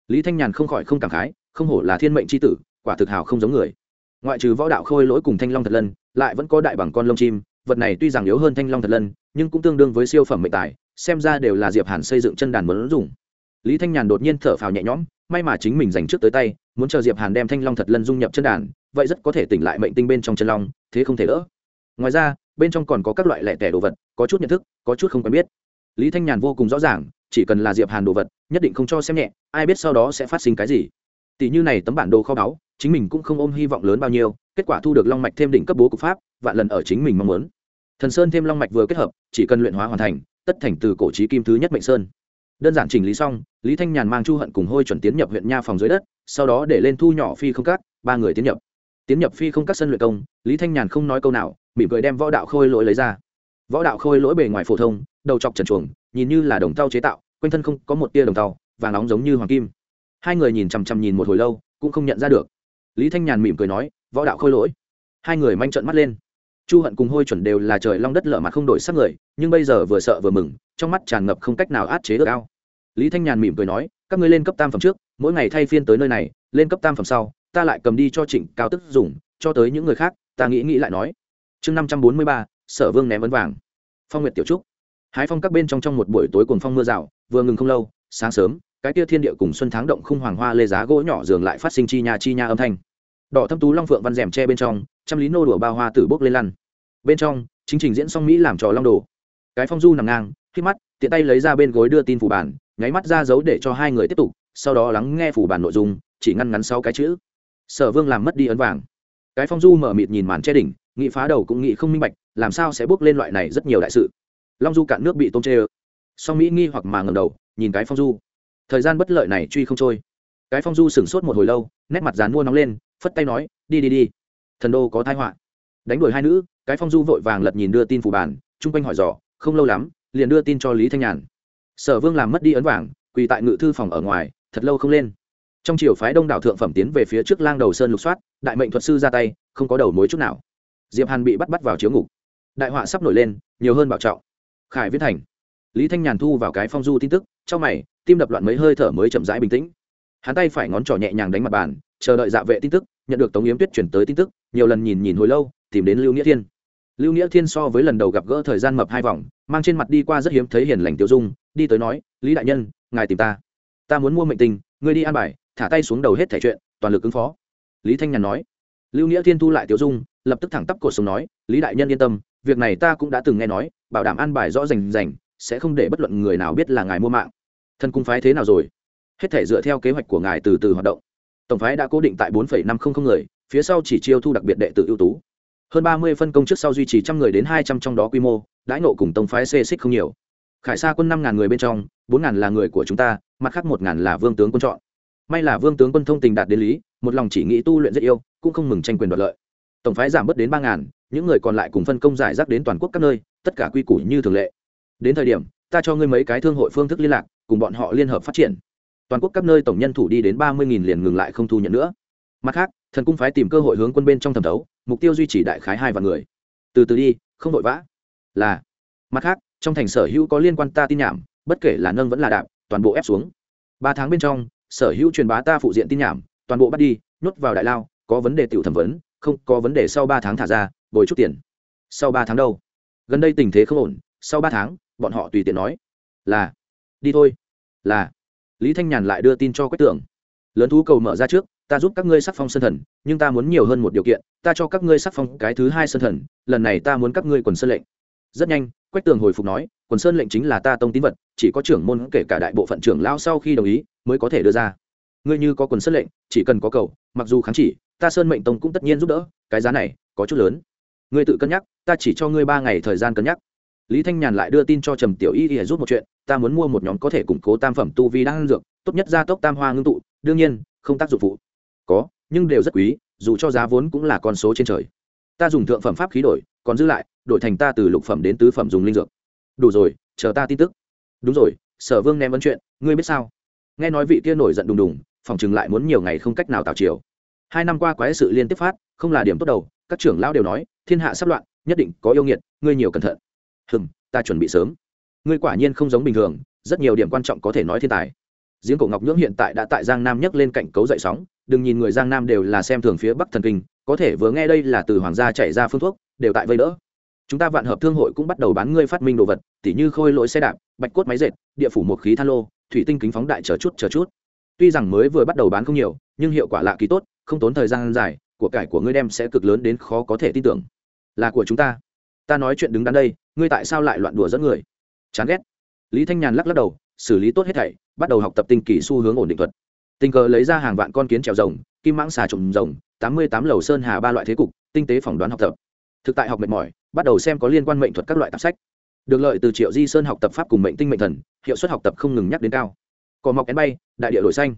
Lý thanh nhàn không khỏi không cảm khái, không hổ là thiên mệnh c h i tử, quả thực hào không giống người. Ngoại trừ võ đạo khôi lỗi cùng thanh long thật lân, lại vẫn có đại bằng con lông chim, vật này tuy rằng yếu hơn thanh long thật lân, nhưng cũng tương đương với siêu phẩm mệnh tài, xem ra đều là diệp hàn xây dựng chân đàn muốn dùng lý thanh nhàn đột nhiên thở phào nhẹ nhõm, may mà chính mình dành trước tới tay, muốn chờ diệp hàn đem thanh long thật lân dung nhập chân đàn vậy rất có thể tỉnh lại mệnh tinh bên trong chân long, thế không thể đỡ. Ngoài ra, bên trong còn có các loại lẻ tẻ đồ vật, có chút nhận thức, có chút không quen biết. Lý thanh nhàn vô cùng rõ ràng, chỉ cần là diệp hàn đồ vật, nhất định không cho xem nhẹ, ai biết sau đó sẽ phát sinh cái gì. Tỷ như này tấm bản đồ kho báu, chính mình cũng không ôm hy vọng lớn bao nhiêu, kết quả thu được long mạch thêm đỉnh cấp bố cục pháp, vạn lần ở chính mình mong muốn. Thần sơn thêm long mạch vừa kết hợp, chỉ cần luyện hóa hoàn thành, tất thành từ cổ trí kim thứ nhất mệnh sơn. Đơn giản chỉnh lý xong, lý thanh nhàn mang chu hận cùng hôi chuẩn tiến nhập huyện nha phòng dưới đất, sau đó để lên thu nhỏ phi không cắt ba người tiến nhập tiến nhập phi không cắt sân luyện công, lý thanh nhàn không nói câu nào, mỉm cười đem võ đạo khôi lỗi lấy ra. Võ đạo khôi lỗi bề ngoài phổ thông, đầu chọc trần chuồng, nhìn như là đồng tàu chế tạo, quanh thân không có một tia đồng tàu và nóng giống như hoàng kim. Hai người nhìn chằm chằm nhìn một hồi lâu, cũng không nhận ra được. Lý thanh nhàn mỉm cười nói, võ đạo khôi lỗi. Hai người manh trợn mắt lên. Chu hận cùng hôi chuẩn đều là trời long đất lở mặt không đổi sắc người, nhưng bây giờ vừa sợ vừa mừng, trong mắt tràn ngập không cách nào át chế được ao. Lý thanh nhàn mỉm cười nói, các ngươi lên cấp tam phẩm trước, mỗi ngày thay phiên tới nơi này, lên cấp tam phẩm sau ta lại cầm đi cho trịnh cao tức dùng, cho tới những người khác, ta nghĩ nghĩ lại nói. Chương năm trăm bốn mươi ba, sở vương ném ấn vàng. Phong nguyệt tiểu trúc. Hái phong các bên trong trong một buổi tối cùng phong mưa rào, vừa ngừng không lâu, sáng sớm, cái kia thiên địa cùng xuân tháng động khung hoàng hoa lê giá gỗ nhỏ giường lại phát sinh chi nha chi nha âm thanh. Đỏ thâm tú long phượng văn rèm tre bên trong, trăm lý nô đùa bao hoa tử bốc lên lăn. Bên trong, chính trình diễn xong mỹ làm trò long đồ. Cái phong du nằm ngang, khi mắt, tiện tay lấy ra bên gối đưa tin phủ bản, nháy mắt ra dấu để cho hai người tiếp tục, sau đó lắng nghe phủ bản nội dung, chỉ ngăn ngắn sau cái chữ sở vương làm mất đi ấn vàng. Cái phong du mở mịt nhìn màn che đỉnh nghị phá đầu cũng nghị không minh bạch, làm sao sẽ bước lên loại này rất nhiều đại sự. Long du cạn nước bị tôm chê ơ. Song mỹ nghi hoặc mà ngầm đầu, nhìn cái phong du. Thời gian bất lợi này truy không trôi. Cái phong du sửng sốt một hồi lâu, nét mặt dán mua nóng lên, phất tay nói, đi đi đi. Thần đô có thai họa. Đánh đuổi hai nữ, cái phong du vội vàng lật nhìn đưa tin phủ bàn, chung quanh hỏi dò, không lâu lắm, liền đưa tin cho lý thanh nhàn. Sở vương làm mất đi ấn vàng, quỳ tại ngự thư phòng ở ngoài, thật lâu không lên trong chiều phái đông đảo thượng phẩm tiến về phía trước lang đầu sơn lục soát, đại mệnh thuật sư ra tay, không có đầu mối chút nào. Diệp hàn bị bắt bắt vào chiếu ngục. Đại họa sắp nổi lên, nhiều hơn bảo trọng. Khải viết thành. Lý thanh nhàn thu vào cái phong du tin tức, trong mày, tim đập loạn mấy hơi thở mới chậm rãi bình tĩnh. Hắn tay phải ngón trỏ nhẹ nhàng đánh mặt bàn, chờ đợi dạ vệ tin tức, nhận được tống yếm tuyết chuyển tới tin tức, nhiều lần nhìn nhìn hồi lâu, tìm đến lưu nghĩa thiên. Lưu nghĩa thiên so với lần đầu gặp gỡ thời gian mập hai vòng, mang trên mặt đi qua rất hiếm thấy hiền lành tiêu dung, đi tới nói, lý đại nhân, ngài tìm ta. Ta muốn mua mệnh tình, ngươi đi an bài thả tay xuống đầu hết thể chuyện, toàn lực ứng phó. Lý thanh nhàn nói. Lưu nghĩa thiên thu lại tiểu dung, lập tức thẳng tắp cột sống nói, lý đại nhân yên tâm, việc này ta cũng đã từng nghe nói, bảo đảm an bài rõ rành rành, sẽ không để bất luận người nào biết là ngài mua mạng. Thân cung phái thế nào rồi? Hết thể dựa theo kế hoạch của ngài từ từ hoạt động. Tổng phái đã cố định tại bốn năm trăm linh người, phía sau chỉ chiêu thu đặc biệt đệ tử ưu tú. Hơn ba mươi phân công trước sau duy trì trăm người đến hai trăm trong đó quy mô, đãi nộ cùng tổng phái xê xích không nhiều. Khải sa quân năm ngàn người bên trong, bốn ngàn là người của chúng ta, mặt khác một ngàn là vương tướng quân chọn may là vương tướng quân thông tình đạt đến lý, một lòng chỉ nghĩ tu luyện rất yêu, cũng không mừng tranh quyền đoạt lợi. Tổng phái giảm bớt đến ba ngàn, những người còn lại cùng phân công giải rác đến toàn quốc các nơi, tất cả quy củ như thường lệ. Đến thời điểm, ta cho ngươi mấy cái thương hội phương thức liên lạc, cùng bọn họ liên hợp phát triển. Toàn quốc các nơi tổng nhân thủ đi đến ba mươi liền ngừng lại không thu nhận nữa. Mặt khác, thần cung phái tìm cơ hội hướng quân bên trong thẩm thấu, mục tiêu duy trì đại khái hai vạn người. Từ từ đi, không vội vã. Là. Mặt khác, trong thành sở hữu có liên quan ta tin nhảm, bất kể là nâng vẫn là đạp, toàn bộ ép xuống. Ba tháng bên trong sở hữu truyền bá ta phụ diện tin nhảm, toàn bộ bắt đi, nhốt vào đại lao, có vấn đề tiểu thẩm vấn, không, có vấn đề sau ba tháng thả ra, bồi chút tiền. Sau ba tháng đâu? Gần đây tình thế không ổn, sau ba tháng, bọn họ tùy tiện nói, là, đi thôi, là. Lý thanh nhàn lại đưa tin cho quách tưởng. Lớn thú cầu mở ra trước, ta giúp các ngươi sắc phong sân thần, nhưng ta muốn nhiều hơn một điều kiện, ta cho các ngươi sắc phong cái thứ hai sân thần, lần này ta muốn các ngươi quần sân lệnh. Rất nhanh quách tường hồi phục nói, quần sơn lệnh chính là ta tông tín vật, chỉ có trưởng môn kể cả đại bộ phận trưởng lao sau khi đồng ý mới có thể đưa ra. Ngươi như có quần sơn lệnh, chỉ cần có cầu, mặc dù kháng chỉ, ta sơn mệnh tông cũng tất nhiên giúp đỡ, cái giá này có chút lớn. Ngươi tự cân nhắc, ta chỉ cho ngươi ba ngày thời gian cân nhắc. Lý thanh nhàn lại đưa tin cho trầm tiểu y y rút một chuyện, ta muốn mua một nhóm có thể củng cố tam phẩm tu vi đang dược, tốt nhất gia tốc tam hoa ngưng tụ, đương nhiên, không tác dụng phụ. Có, nhưng đều rất quý, dù cho giá vốn cũng là con số trên trời ta dùng thượng phẩm pháp khí đổi, còn giữ lại, đổi thành ta từ lục phẩm đến tứ phẩm dùng linh dược. Đủ rồi, chờ ta tin tức. Đúng rồi, sở vương ném vấn chuyện, ngươi biết sao? Nghe nói vị kia nổi giận đùng đùng, phòng chừng lại muốn nhiều ngày không cách nào tạo chiều. Hai năm qua quái sự liên tiếp phát, không là điểm tốt đầu, các trưởng lão đều nói, thiên hạ sắp loạn, nhất định có yêu nghiệt, ngươi nhiều cẩn thận. Hừm, ta chuẩn bị sớm. Ngươi quả nhiên không giống bình thường, rất nhiều điểm quan trọng có thể nói thiên tài. Giếng cổ ngọc nhưỡng hiện tại đã tại giang nam nhấc lên cạnh cấu dậy sóng, đừng nhìn người giang nam đều là xem thường phía bắc thần kinh có thể vừa nghe đây là từ hoàng gia chạy ra phương thuốc, đều tại vây đỡ. Chúng ta vạn hợp thương hội cũng bắt đầu bán ngươi phát minh đồ vật, tỉ như khôi lỗi xe đạp, bạch cốt máy dệt, địa phủ một khí than lô, thủy tinh kính phóng đại chờ chút chờ chút. Tuy rằng mới vừa bắt đầu bán không nhiều, nhưng hiệu quả lạ kỳ tốt, không tốn thời gian dài, của cải của ngươi đem sẽ cực lớn đến khó có thể tin tưởng. Là của chúng ta. Ta nói chuyện đứng đắn đây, ngươi tại sao lại loạn đùa dẫn người? Chán ghét. Lý thanh nhàn lắc lắc đầu, xử lý tốt hết thảy, bắt đầu học tập tinh kỳ xu hướng ổn định thuật. Tình cờ lấy ra hàng vạn con kiến trèo rồng kim mãng xà trộm rồng, tám mươi tám lầu sơn hà ba loại thế cục, tinh tế phỏng đoán học tập. Thực tại học mệt mỏi, bắt đầu xem có liên quan mệnh thuật các loại tạp sách. Được lợi từ triệu di sơn học tập pháp cùng mệnh tinh mệnh thần, hiệu suất học tập không ngừng nhắc đến cao. Cỏ mọc én bay, đại địa đổi xanh.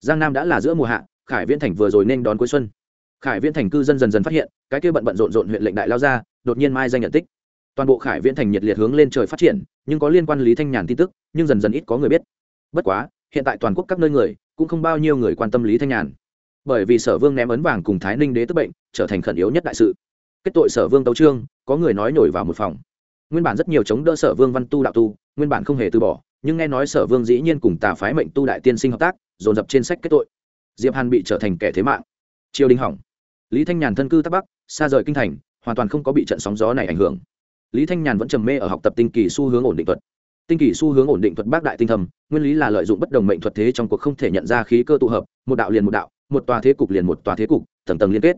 Giang nam đã là giữa mùa hạ, khải viễn thành vừa rồi nên đón cuối xuân. Khải viễn thành cư dân dần dần phát hiện, cái kia bận bận rộn rộn huyện lệnh đại lao ra, đột nhiên mai danh nhận tích. Toàn bộ khải viễn thành nhiệt liệt hướng lên trời phát triển, nhưng có liên quan lý thanh nhàn tin tức, nhưng dần dần ít có người biết. Bất quá, hiện tại toàn quốc các nơi người, cũng không bao nhiêu người quan tâm lý thanh nhàn bởi vì sở vương ném ấn vàng cùng thái ninh đế tức bệnh, trở thành khẩn yếu nhất đại sự. Kết tội sở vương tấu trương, có người nói nổi vào một phòng. Nguyên bản rất nhiều chống đỡ sở vương văn tu đạo tu, nguyên bản không hề từ bỏ, nhưng nghe nói sở vương dĩ nhiên cùng tà phái mệnh tu đại tiên sinh hợp tác, dồn dập trên sách kết tội. Diệp hàn bị trở thành kẻ thế mạng. Triều đình hỏng. Lý thanh nhàn thân cư tắc bắc, xa rời kinh thành, hoàn toàn không có bị trận sóng gió này ảnh hưởng. Lý thanh nhàn vẫn trầm mê ở học tập tinh kỳ xu hướng ổn định thuật. Tinh kỳ xu hướng ổn định thuật bác đại tinh thầm, nguyên lý là lợi dụng bất đồng mệnh thuật thế trong cuộc không thể nhận ra khí cơ tụ hợp, một đạo liền một đạo một tòa thế cục liền một tòa thế cục, tầng tầng liên kết.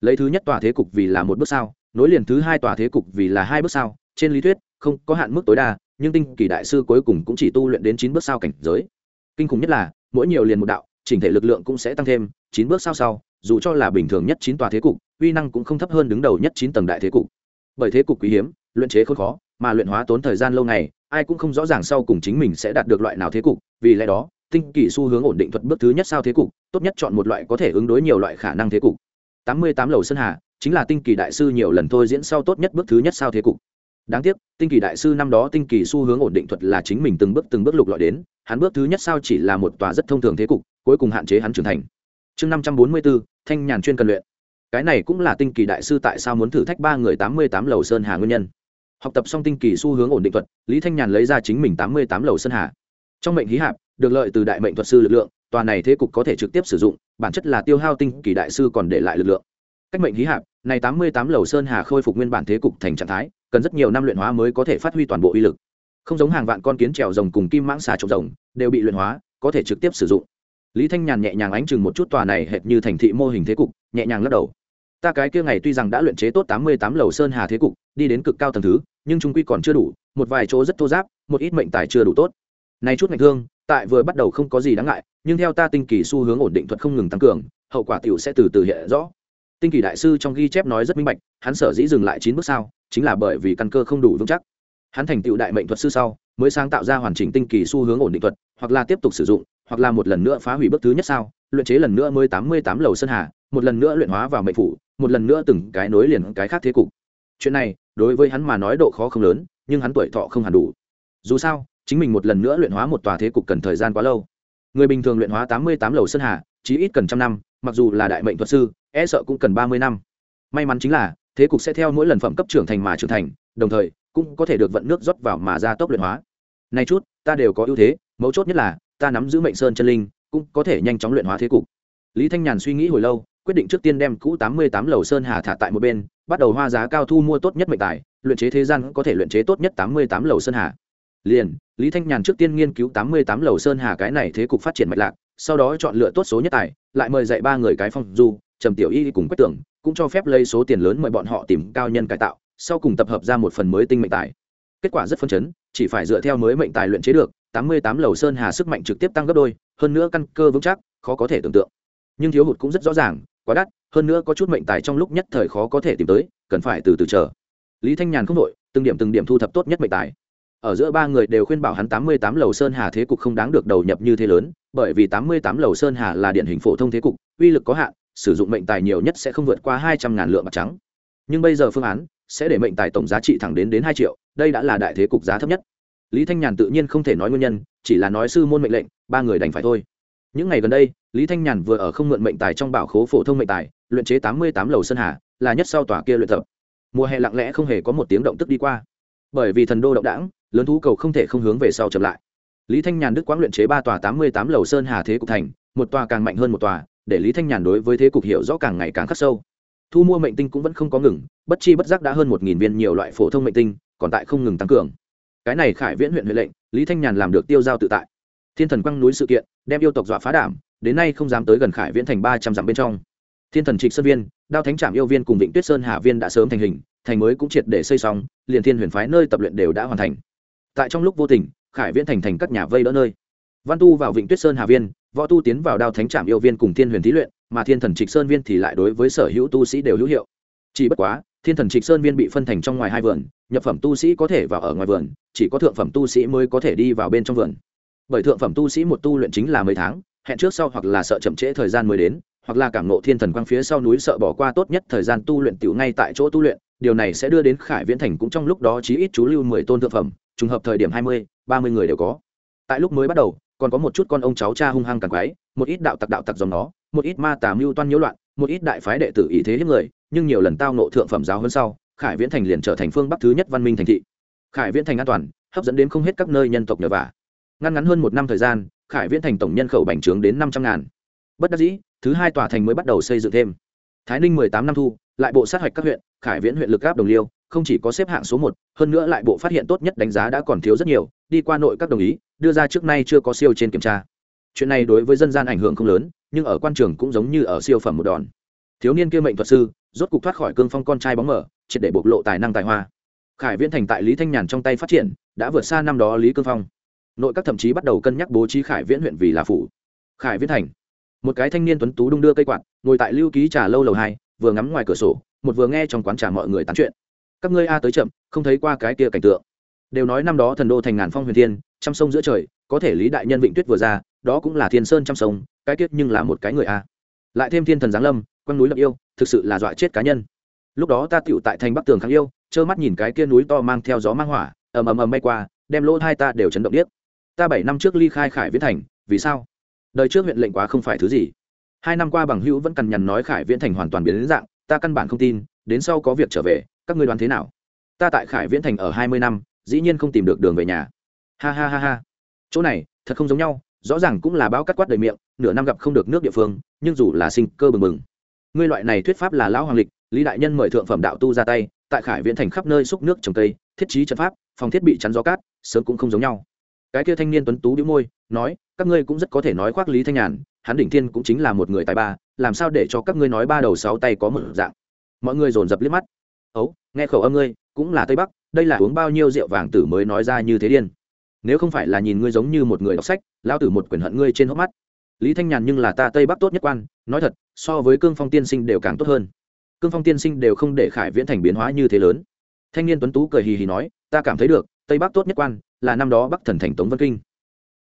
Lấy thứ nhất tòa thế cục vì là một bước sao nối liền thứ hai tòa thế cục vì là hai bước sao trên lý thuyết, không có hạn mức tối đa, nhưng tinh kỳ đại sư cuối cùng cũng chỉ tu luyện đến chín bước sao cảnh giới. Kinh khủng nhất là, mỗi nhiều liền một đạo, chỉnh thể lực lượng cũng sẽ tăng thêm, chín bước sao sau, dù cho là bình thường nhất chín tòa thế cục, uy năng cũng không thấp hơn đứng đầu nhất chín tầng đại thế cục. Bởi thế cục quý hiếm, luyện chế không khó, mà luyện hóa tốn thời gian lâu ngày, ai cũng không rõ ràng sau cùng chính mình sẽ đạt được loại nào thế cục. Vì lẽ đó, tinh kỳ xu hướng ổn định thuật bước thứ nhất sao thế cục tốt nhất chọn một loại có thể ứng đối nhiều loại khả năng thế cục. Tám mươi tám lầu sơn hà, chính là tinh kỳ đại sư nhiều lần thôi diễn sau tốt nhất bước thứ nhất sao thế cục. Đáng tiếc, tinh kỳ đại sư năm đó tinh kỳ xu hướng ổn định thuật là chính mình từng bước từng bước lục lọi đến, hắn bước thứ nhất sao chỉ là một tòa rất thông thường thế cục, cuối cùng hạn chế hắn trưởng thành. Chương năm trăm bốn mươi bốn thanh nhàn chuyên cần luyện. Cái này cũng là tinh kỳ đại sư tại sao muốn thử thách ba người tám mươi tám lầu sơn hà nguyên nhân. Học tập xong tinh kỳ xu hướng ổn định thuật, lý thanh nhàn lấy ra chính mình tám mươi tám lầu sơn hà. Trong mệnh hí hạp, được lợi từ đại mệnh thuật sư lực lượng tòa này thế cục có thể trực tiếp sử dụng, bản chất là tiêu hao tinh kỳ đại sư còn để lại lực lượng. Cách mệnh hí hạp, này tám mươi tám lầu sơn hà khôi phục nguyên bản thế cục thành trạng thái, cần rất nhiều năm luyện hóa mới có thể phát huy toàn bộ uy lực. Không giống hàng vạn con kiến trèo rồng cùng kim mãng xà trộm rồng, đều bị luyện hóa, có thể trực tiếp sử dụng. Lý thanh nhàn nhẹ nhàng ánh chừng một chút tòa này hệt như thành thị mô hình thế cục, nhẹ nhàng lắc đầu. Ta cái kia ngày tuy rằng đã luyện chế tốt tám mươi tám lầu sơn hà thế cục, đi đến cực cao tầng thứ, nhưng trung quy còn chưa đủ, một vài chỗ rất thô giáp, một ít mệnh tài chưa đủ tốt nay chút ngạch thương, tại vừa bắt đầu không có gì đáng ngại, nhưng theo ta tinh kỳ xu hướng ổn định thuật không ngừng tăng cường, hậu quả tiểu sẽ từ từ hiện rõ. Tinh kỳ đại sư trong ghi chép nói rất minh bạch, hắn sở dĩ dừng lại chín bước sau, chính là bởi vì căn cơ không đủ vững chắc. Hắn thành tựu đại mệnh thuật sư sau, mới sáng tạo ra hoàn chỉnh tinh kỳ xu hướng ổn định thuật, hoặc là tiếp tục sử dụng, hoặc là một lần nữa phá hủy bước thứ nhất sao luyện chế lần nữa mới tám mươi tám lầu sơn hà, một lần nữa luyện hóa vào mệnh phủ, một lần nữa từng cái nối liền cái khác thế cục. Chuyện này, đối với hắn mà nói độ khó không lớn, nhưng hắn tuổi thọ không hẳn đủ. Dù sao chính mình một lần nữa luyện hóa một tòa thế cục cần thời gian quá lâu. Người bình thường luyện hóa tám mươi tám lầu sơn hà, chí ít cần trăm năm, mặc dù là đại mệnh thuật sư e sợ cũng cần ba mươi năm. May mắn chính là, thế cục sẽ theo mỗi lần phẩm cấp trưởng thành mà trưởng thành, đồng thời, cũng có thể được vận nước rót vào mà ra tốc luyện hóa. Nay chút, ta đều có ưu thế, mấu chốt nhất là, ta nắm giữ mệnh sơn chân linh, cũng có thể nhanh chóng luyện hóa thế cục. Lý thanh nhàn suy nghĩ hồi lâu, quyết định trước tiên đem cũ tám mươi tám lầu sơn hà thả tại một bên, bắt đầu hoa giá cao thu mua tốt nhất mệnh tài, luyện chế thế gian có thể luyện chế tốt nhất tám mươi tám lầu sơn hà liền, lý thanh nhàn trước tiên nghiên cứu tám mươi tám lầu sơn hà cái này thế cục phát triển mạch lạc, sau đó chọn lựa tốt số nhất tài, lại mời dạy ba người cái phong du, trầm tiểu y cùng quách tưởng, cũng cho phép lấy số tiền lớn mời bọn họ tìm cao nhân cải tạo, sau cùng tập hợp ra một phần mới tinh mệnh tài. Kết quả rất phân chấn, chỉ phải dựa theo mới mệnh tài luyện chế được, tám mươi tám lầu sơn hà sức mạnh trực tiếp tăng gấp đôi, hơn nữa căn cơ vững chắc, khó có thể tưởng tượng. Nhưng thiếu hụt cũng rất rõ ràng, quá đắt, hơn nữa có chút mệnh tài trong lúc nhất thời khó có thể tìm tới, cần phải từ từ chờ. Lý thanh nhàn không đội từng điểm từng điểm thu thập tốt nhất mệnh tài ở giữa ba người đều khuyên bảo hắn tám mươi tám lầu sơn hà thế cục không đáng được đầu nhập như thế lớn, bởi vì tám mươi tám lầu sơn hà là điển hình phổ thông thế cục, uy lực có hạn, sử dụng mệnh tài nhiều nhất sẽ không vượt qua hai trăm ngàn lượng bạc trắng. Nhưng bây giờ phương án sẽ để mệnh tài tổng giá trị thẳng đến đến hai triệu, đây đã là đại thế cục giá thấp nhất. Lý thanh nhàn tự nhiên không thể nói nguyên nhân, chỉ là nói sư môn mệnh lệnh, ba người đành phải thôi. Những ngày gần đây, lý thanh nhàn vừa ở không mượn mệnh tài trong bảo khố phổ thông mệnh tài, luyện chế tám mươi tám lầu sơn hà, là nhất sau tòa kia luyện tập. Mùa hè lặng lẽ không hề có một tiếng động tức đi qua. Bởi vì thần đô động đảng lớn thú cầu không thể không hướng về sau chậm lại. Lý thanh nhàn đức quãng luyện chế ba tòa tám mươi tám lầu sơn hà thế cục thành, một tòa càng mạnh hơn một tòa, để lý thanh nhàn đối với thế cục hiểu rõ càng ngày càng khắc sâu. Thu mua mệnh tinh cũng vẫn không có ngừng, bất chi bất giác đã hơn một nghìn viên nhiều loại phổ thông mệnh tinh, còn tại không ngừng tăng cường. Cái này khải viễn huyện huệ lệnh, lý thanh nhàn làm được tiêu giao tự tại. Thiên thần quăng núi sự kiện, đem yêu tộc dọa phá đảm, đến nay không dám tới gần khải viễn thành ba trăm dặm bên trong. Thiên thần trịch sơn viên, đao thánh trạm yêu viên cùng vịnh tuyết sơn hà viên đã sớm thành hình, thành mới cũng triệt để xây xong, liền thiên huyền phái nơi tập luyện đều đã hoàn thành tại trong lúc vô tình, khải viễn thành thành các nhà vây đỡ nơi. Văn tu vào vịnh tuyết sơn hà viên, võ tu tiến vào đao thánh trạm yêu viên cùng thiên huyền thí luyện, mà thiên thần trịch sơn viên thì lại đối với sở hữu tu sĩ đều hữu hiệu. Chỉ bất quá, thiên thần trịch sơn viên bị phân thành trong ngoài hai vườn, nhập phẩm tu sĩ có thể vào ở ngoài vườn, chỉ có thượng phẩm tu sĩ mới có thể đi vào bên trong vườn. Bởi thượng phẩm tu sĩ một tu luyện chính là mấy tháng, hẹn trước sau hoặc là sợ chậm trễ thời gian mới đến, hoặc là cảm nộ thiên thần quang phía sau núi sợ bỏ qua tốt nhất thời gian tu luyện tiểu ngay tại chỗ tu luyện, điều này sẽ đưa đến khải viễn thành cũng trong lúc đó chí ít chú lưu mười tôn thượng phẩm trùng hợp thời điểm hai mươi, ba mươi người đều có. Tại lúc mới bắt đầu, còn có một chút con ông cháu cha hung hăng càng quái, một ít đạo tặc đạo tặc dòng nó, một ít ma tà mưu toan nhiễu loạn, một ít đại phái đệ tử ý thế hiếp người, nhưng nhiều lần tao nộ thượng phẩm giáo hơn sau, khải viễn thành liền trở thành phương bắc thứ nhất văn minh thành thị. Khải viễn thành an toàn, hấp dẫn đến không hết các nơi nhân tộc nhờ vả. Ngăn ngắn hơn một năm thời gian, khải viễn thành tổng nhân khẩu bành trướng đến năm trăm ngàn. Bất đắc dĩ, thứ hai tòa thành mới bắt đầu xây dựng thêm. Thái ninh mười tám năm thu, lại bộ sát hạch các huyện, khải viễn huyện lực áp đồng liêu không chỉ có xếp hạng số một, hơn nữa lại bộ phát hiện tốt nhất đánh giá đã còn thiếu rất nhiều, đi qua nội các đồng ý, đưa ra trước nay chưa có siêu trên kiểm tra. Chuyện này đối với dân gian ảnh hưởng không lớn, nhưng ở quan trường cũng giống như ở siêu phẩm một đòn. Thiếu niên kia mệnh thuật sư, rốt cục thoát khỏi cương phong con trai bóng mở triệt để bộc lộ tài năng tài hoa. Khải viễn thành tại lý thanh nhàn trong tay phát triển, đã vượt xa năm đó lý cương phong. Nội các thậm chí bắt đầu cân nhắc bố trí khải viễn huyện vì là phủ. Khải viễn thành. Một cái thanh niên tuấn tú đung đưa cây quạt, ngồi tại lưu ký trà lâu lầu hai, vừa ngắm ngoài cửa sổ, một vừa nghe trong quán trà mọi người tán chuyện các ngươi a tới chậm, không thấy qua cái kia cảnh tượng. Đều nói năm đó thần đô thành ngàn phong huyền thiên, trăm sông giữa trời, có thể lý đại nhân vịnh tuyết vừa ra, đó cũng là thiên sơn trăm sông, cái kiết nhưng là một cái người a. Lại thêm thiên thần giáng lâm, quăng núi lập yêu, thực sự là dọa chết cá nhân. Lúc đó ta tựu tại thành bắc tường kháng yêu, trơ mắt nhìn cái kia núi to mang theo gió mang hỏa, ầm ầm ầm bay qua, đem lỗ hai ta đều chấn động điếc. Ta bảy năm trước ly khai khải viễn thành, vì sao? Đời trước huyện lệnh quá không phải thứ gì. Hai năm qua bằng hữu vẫn cằn nhằn nói khải viễn thành hoàn toàn biến đến dạng, ta căn bản không tin, đến sau có việc trở về các ngươi đoán thế nào? Ta tại khải viễn thành ở hai mươi năm, dĩ nhiên không tìm được đường về nhà. Ha ha ha ha. Chỗ này, thật không giống nhau, rõ ràng cũng là báo cắt quát đầy miệng, nửa năm gặp không được nước địa phương, nhưng dù là sinh cơ bừng bừng. Ngươi loại này thuyết pháp là lão hoàng lịch, lý đại nhân mời thượng phẩm đạo tu ra tay, tại khải viễn thành khắp nơi xúc nước trồng cây, thiết trí trận pháp, phòng thiết bị chắn gió cát, sớm cũng không giống nhau. Cái kia thanh niên tuấn tú đĩu môi, nói, các ngươi cũng rất có thể nói khoác lý thanh nhàn, hắn đỉnh thiên cũng chính là một người tài ba, làm sao để cho các ngươi nói ba đầu sáu tay có một dạng? Mọi người dồn dập liếc mắt ấu, nghe khẩu âm ngươi, cũng là tây bắc, đây là uống bao nhiêu rượu vàng tử mới nói ra như thế điên. Nếu không phải là nhìn ngươi giống như một người đọc sách lao tử một quyển hận ngươi trên hốc mắt. Lý thanh nhàn nhưng là ta tây bắc tốt nhất quan, nói thật, so với cương phong tiên sinh đều càng tốt hơn. Cương phong tiên sinh đều không để khải viễn thành biến hóa như thế lớn. Thanh niên tuấn tú cười hì hì nói, ta cảm thấy được, tây bắc tốt nhất quan, là năm đó bắc thần thành tống vân kinh.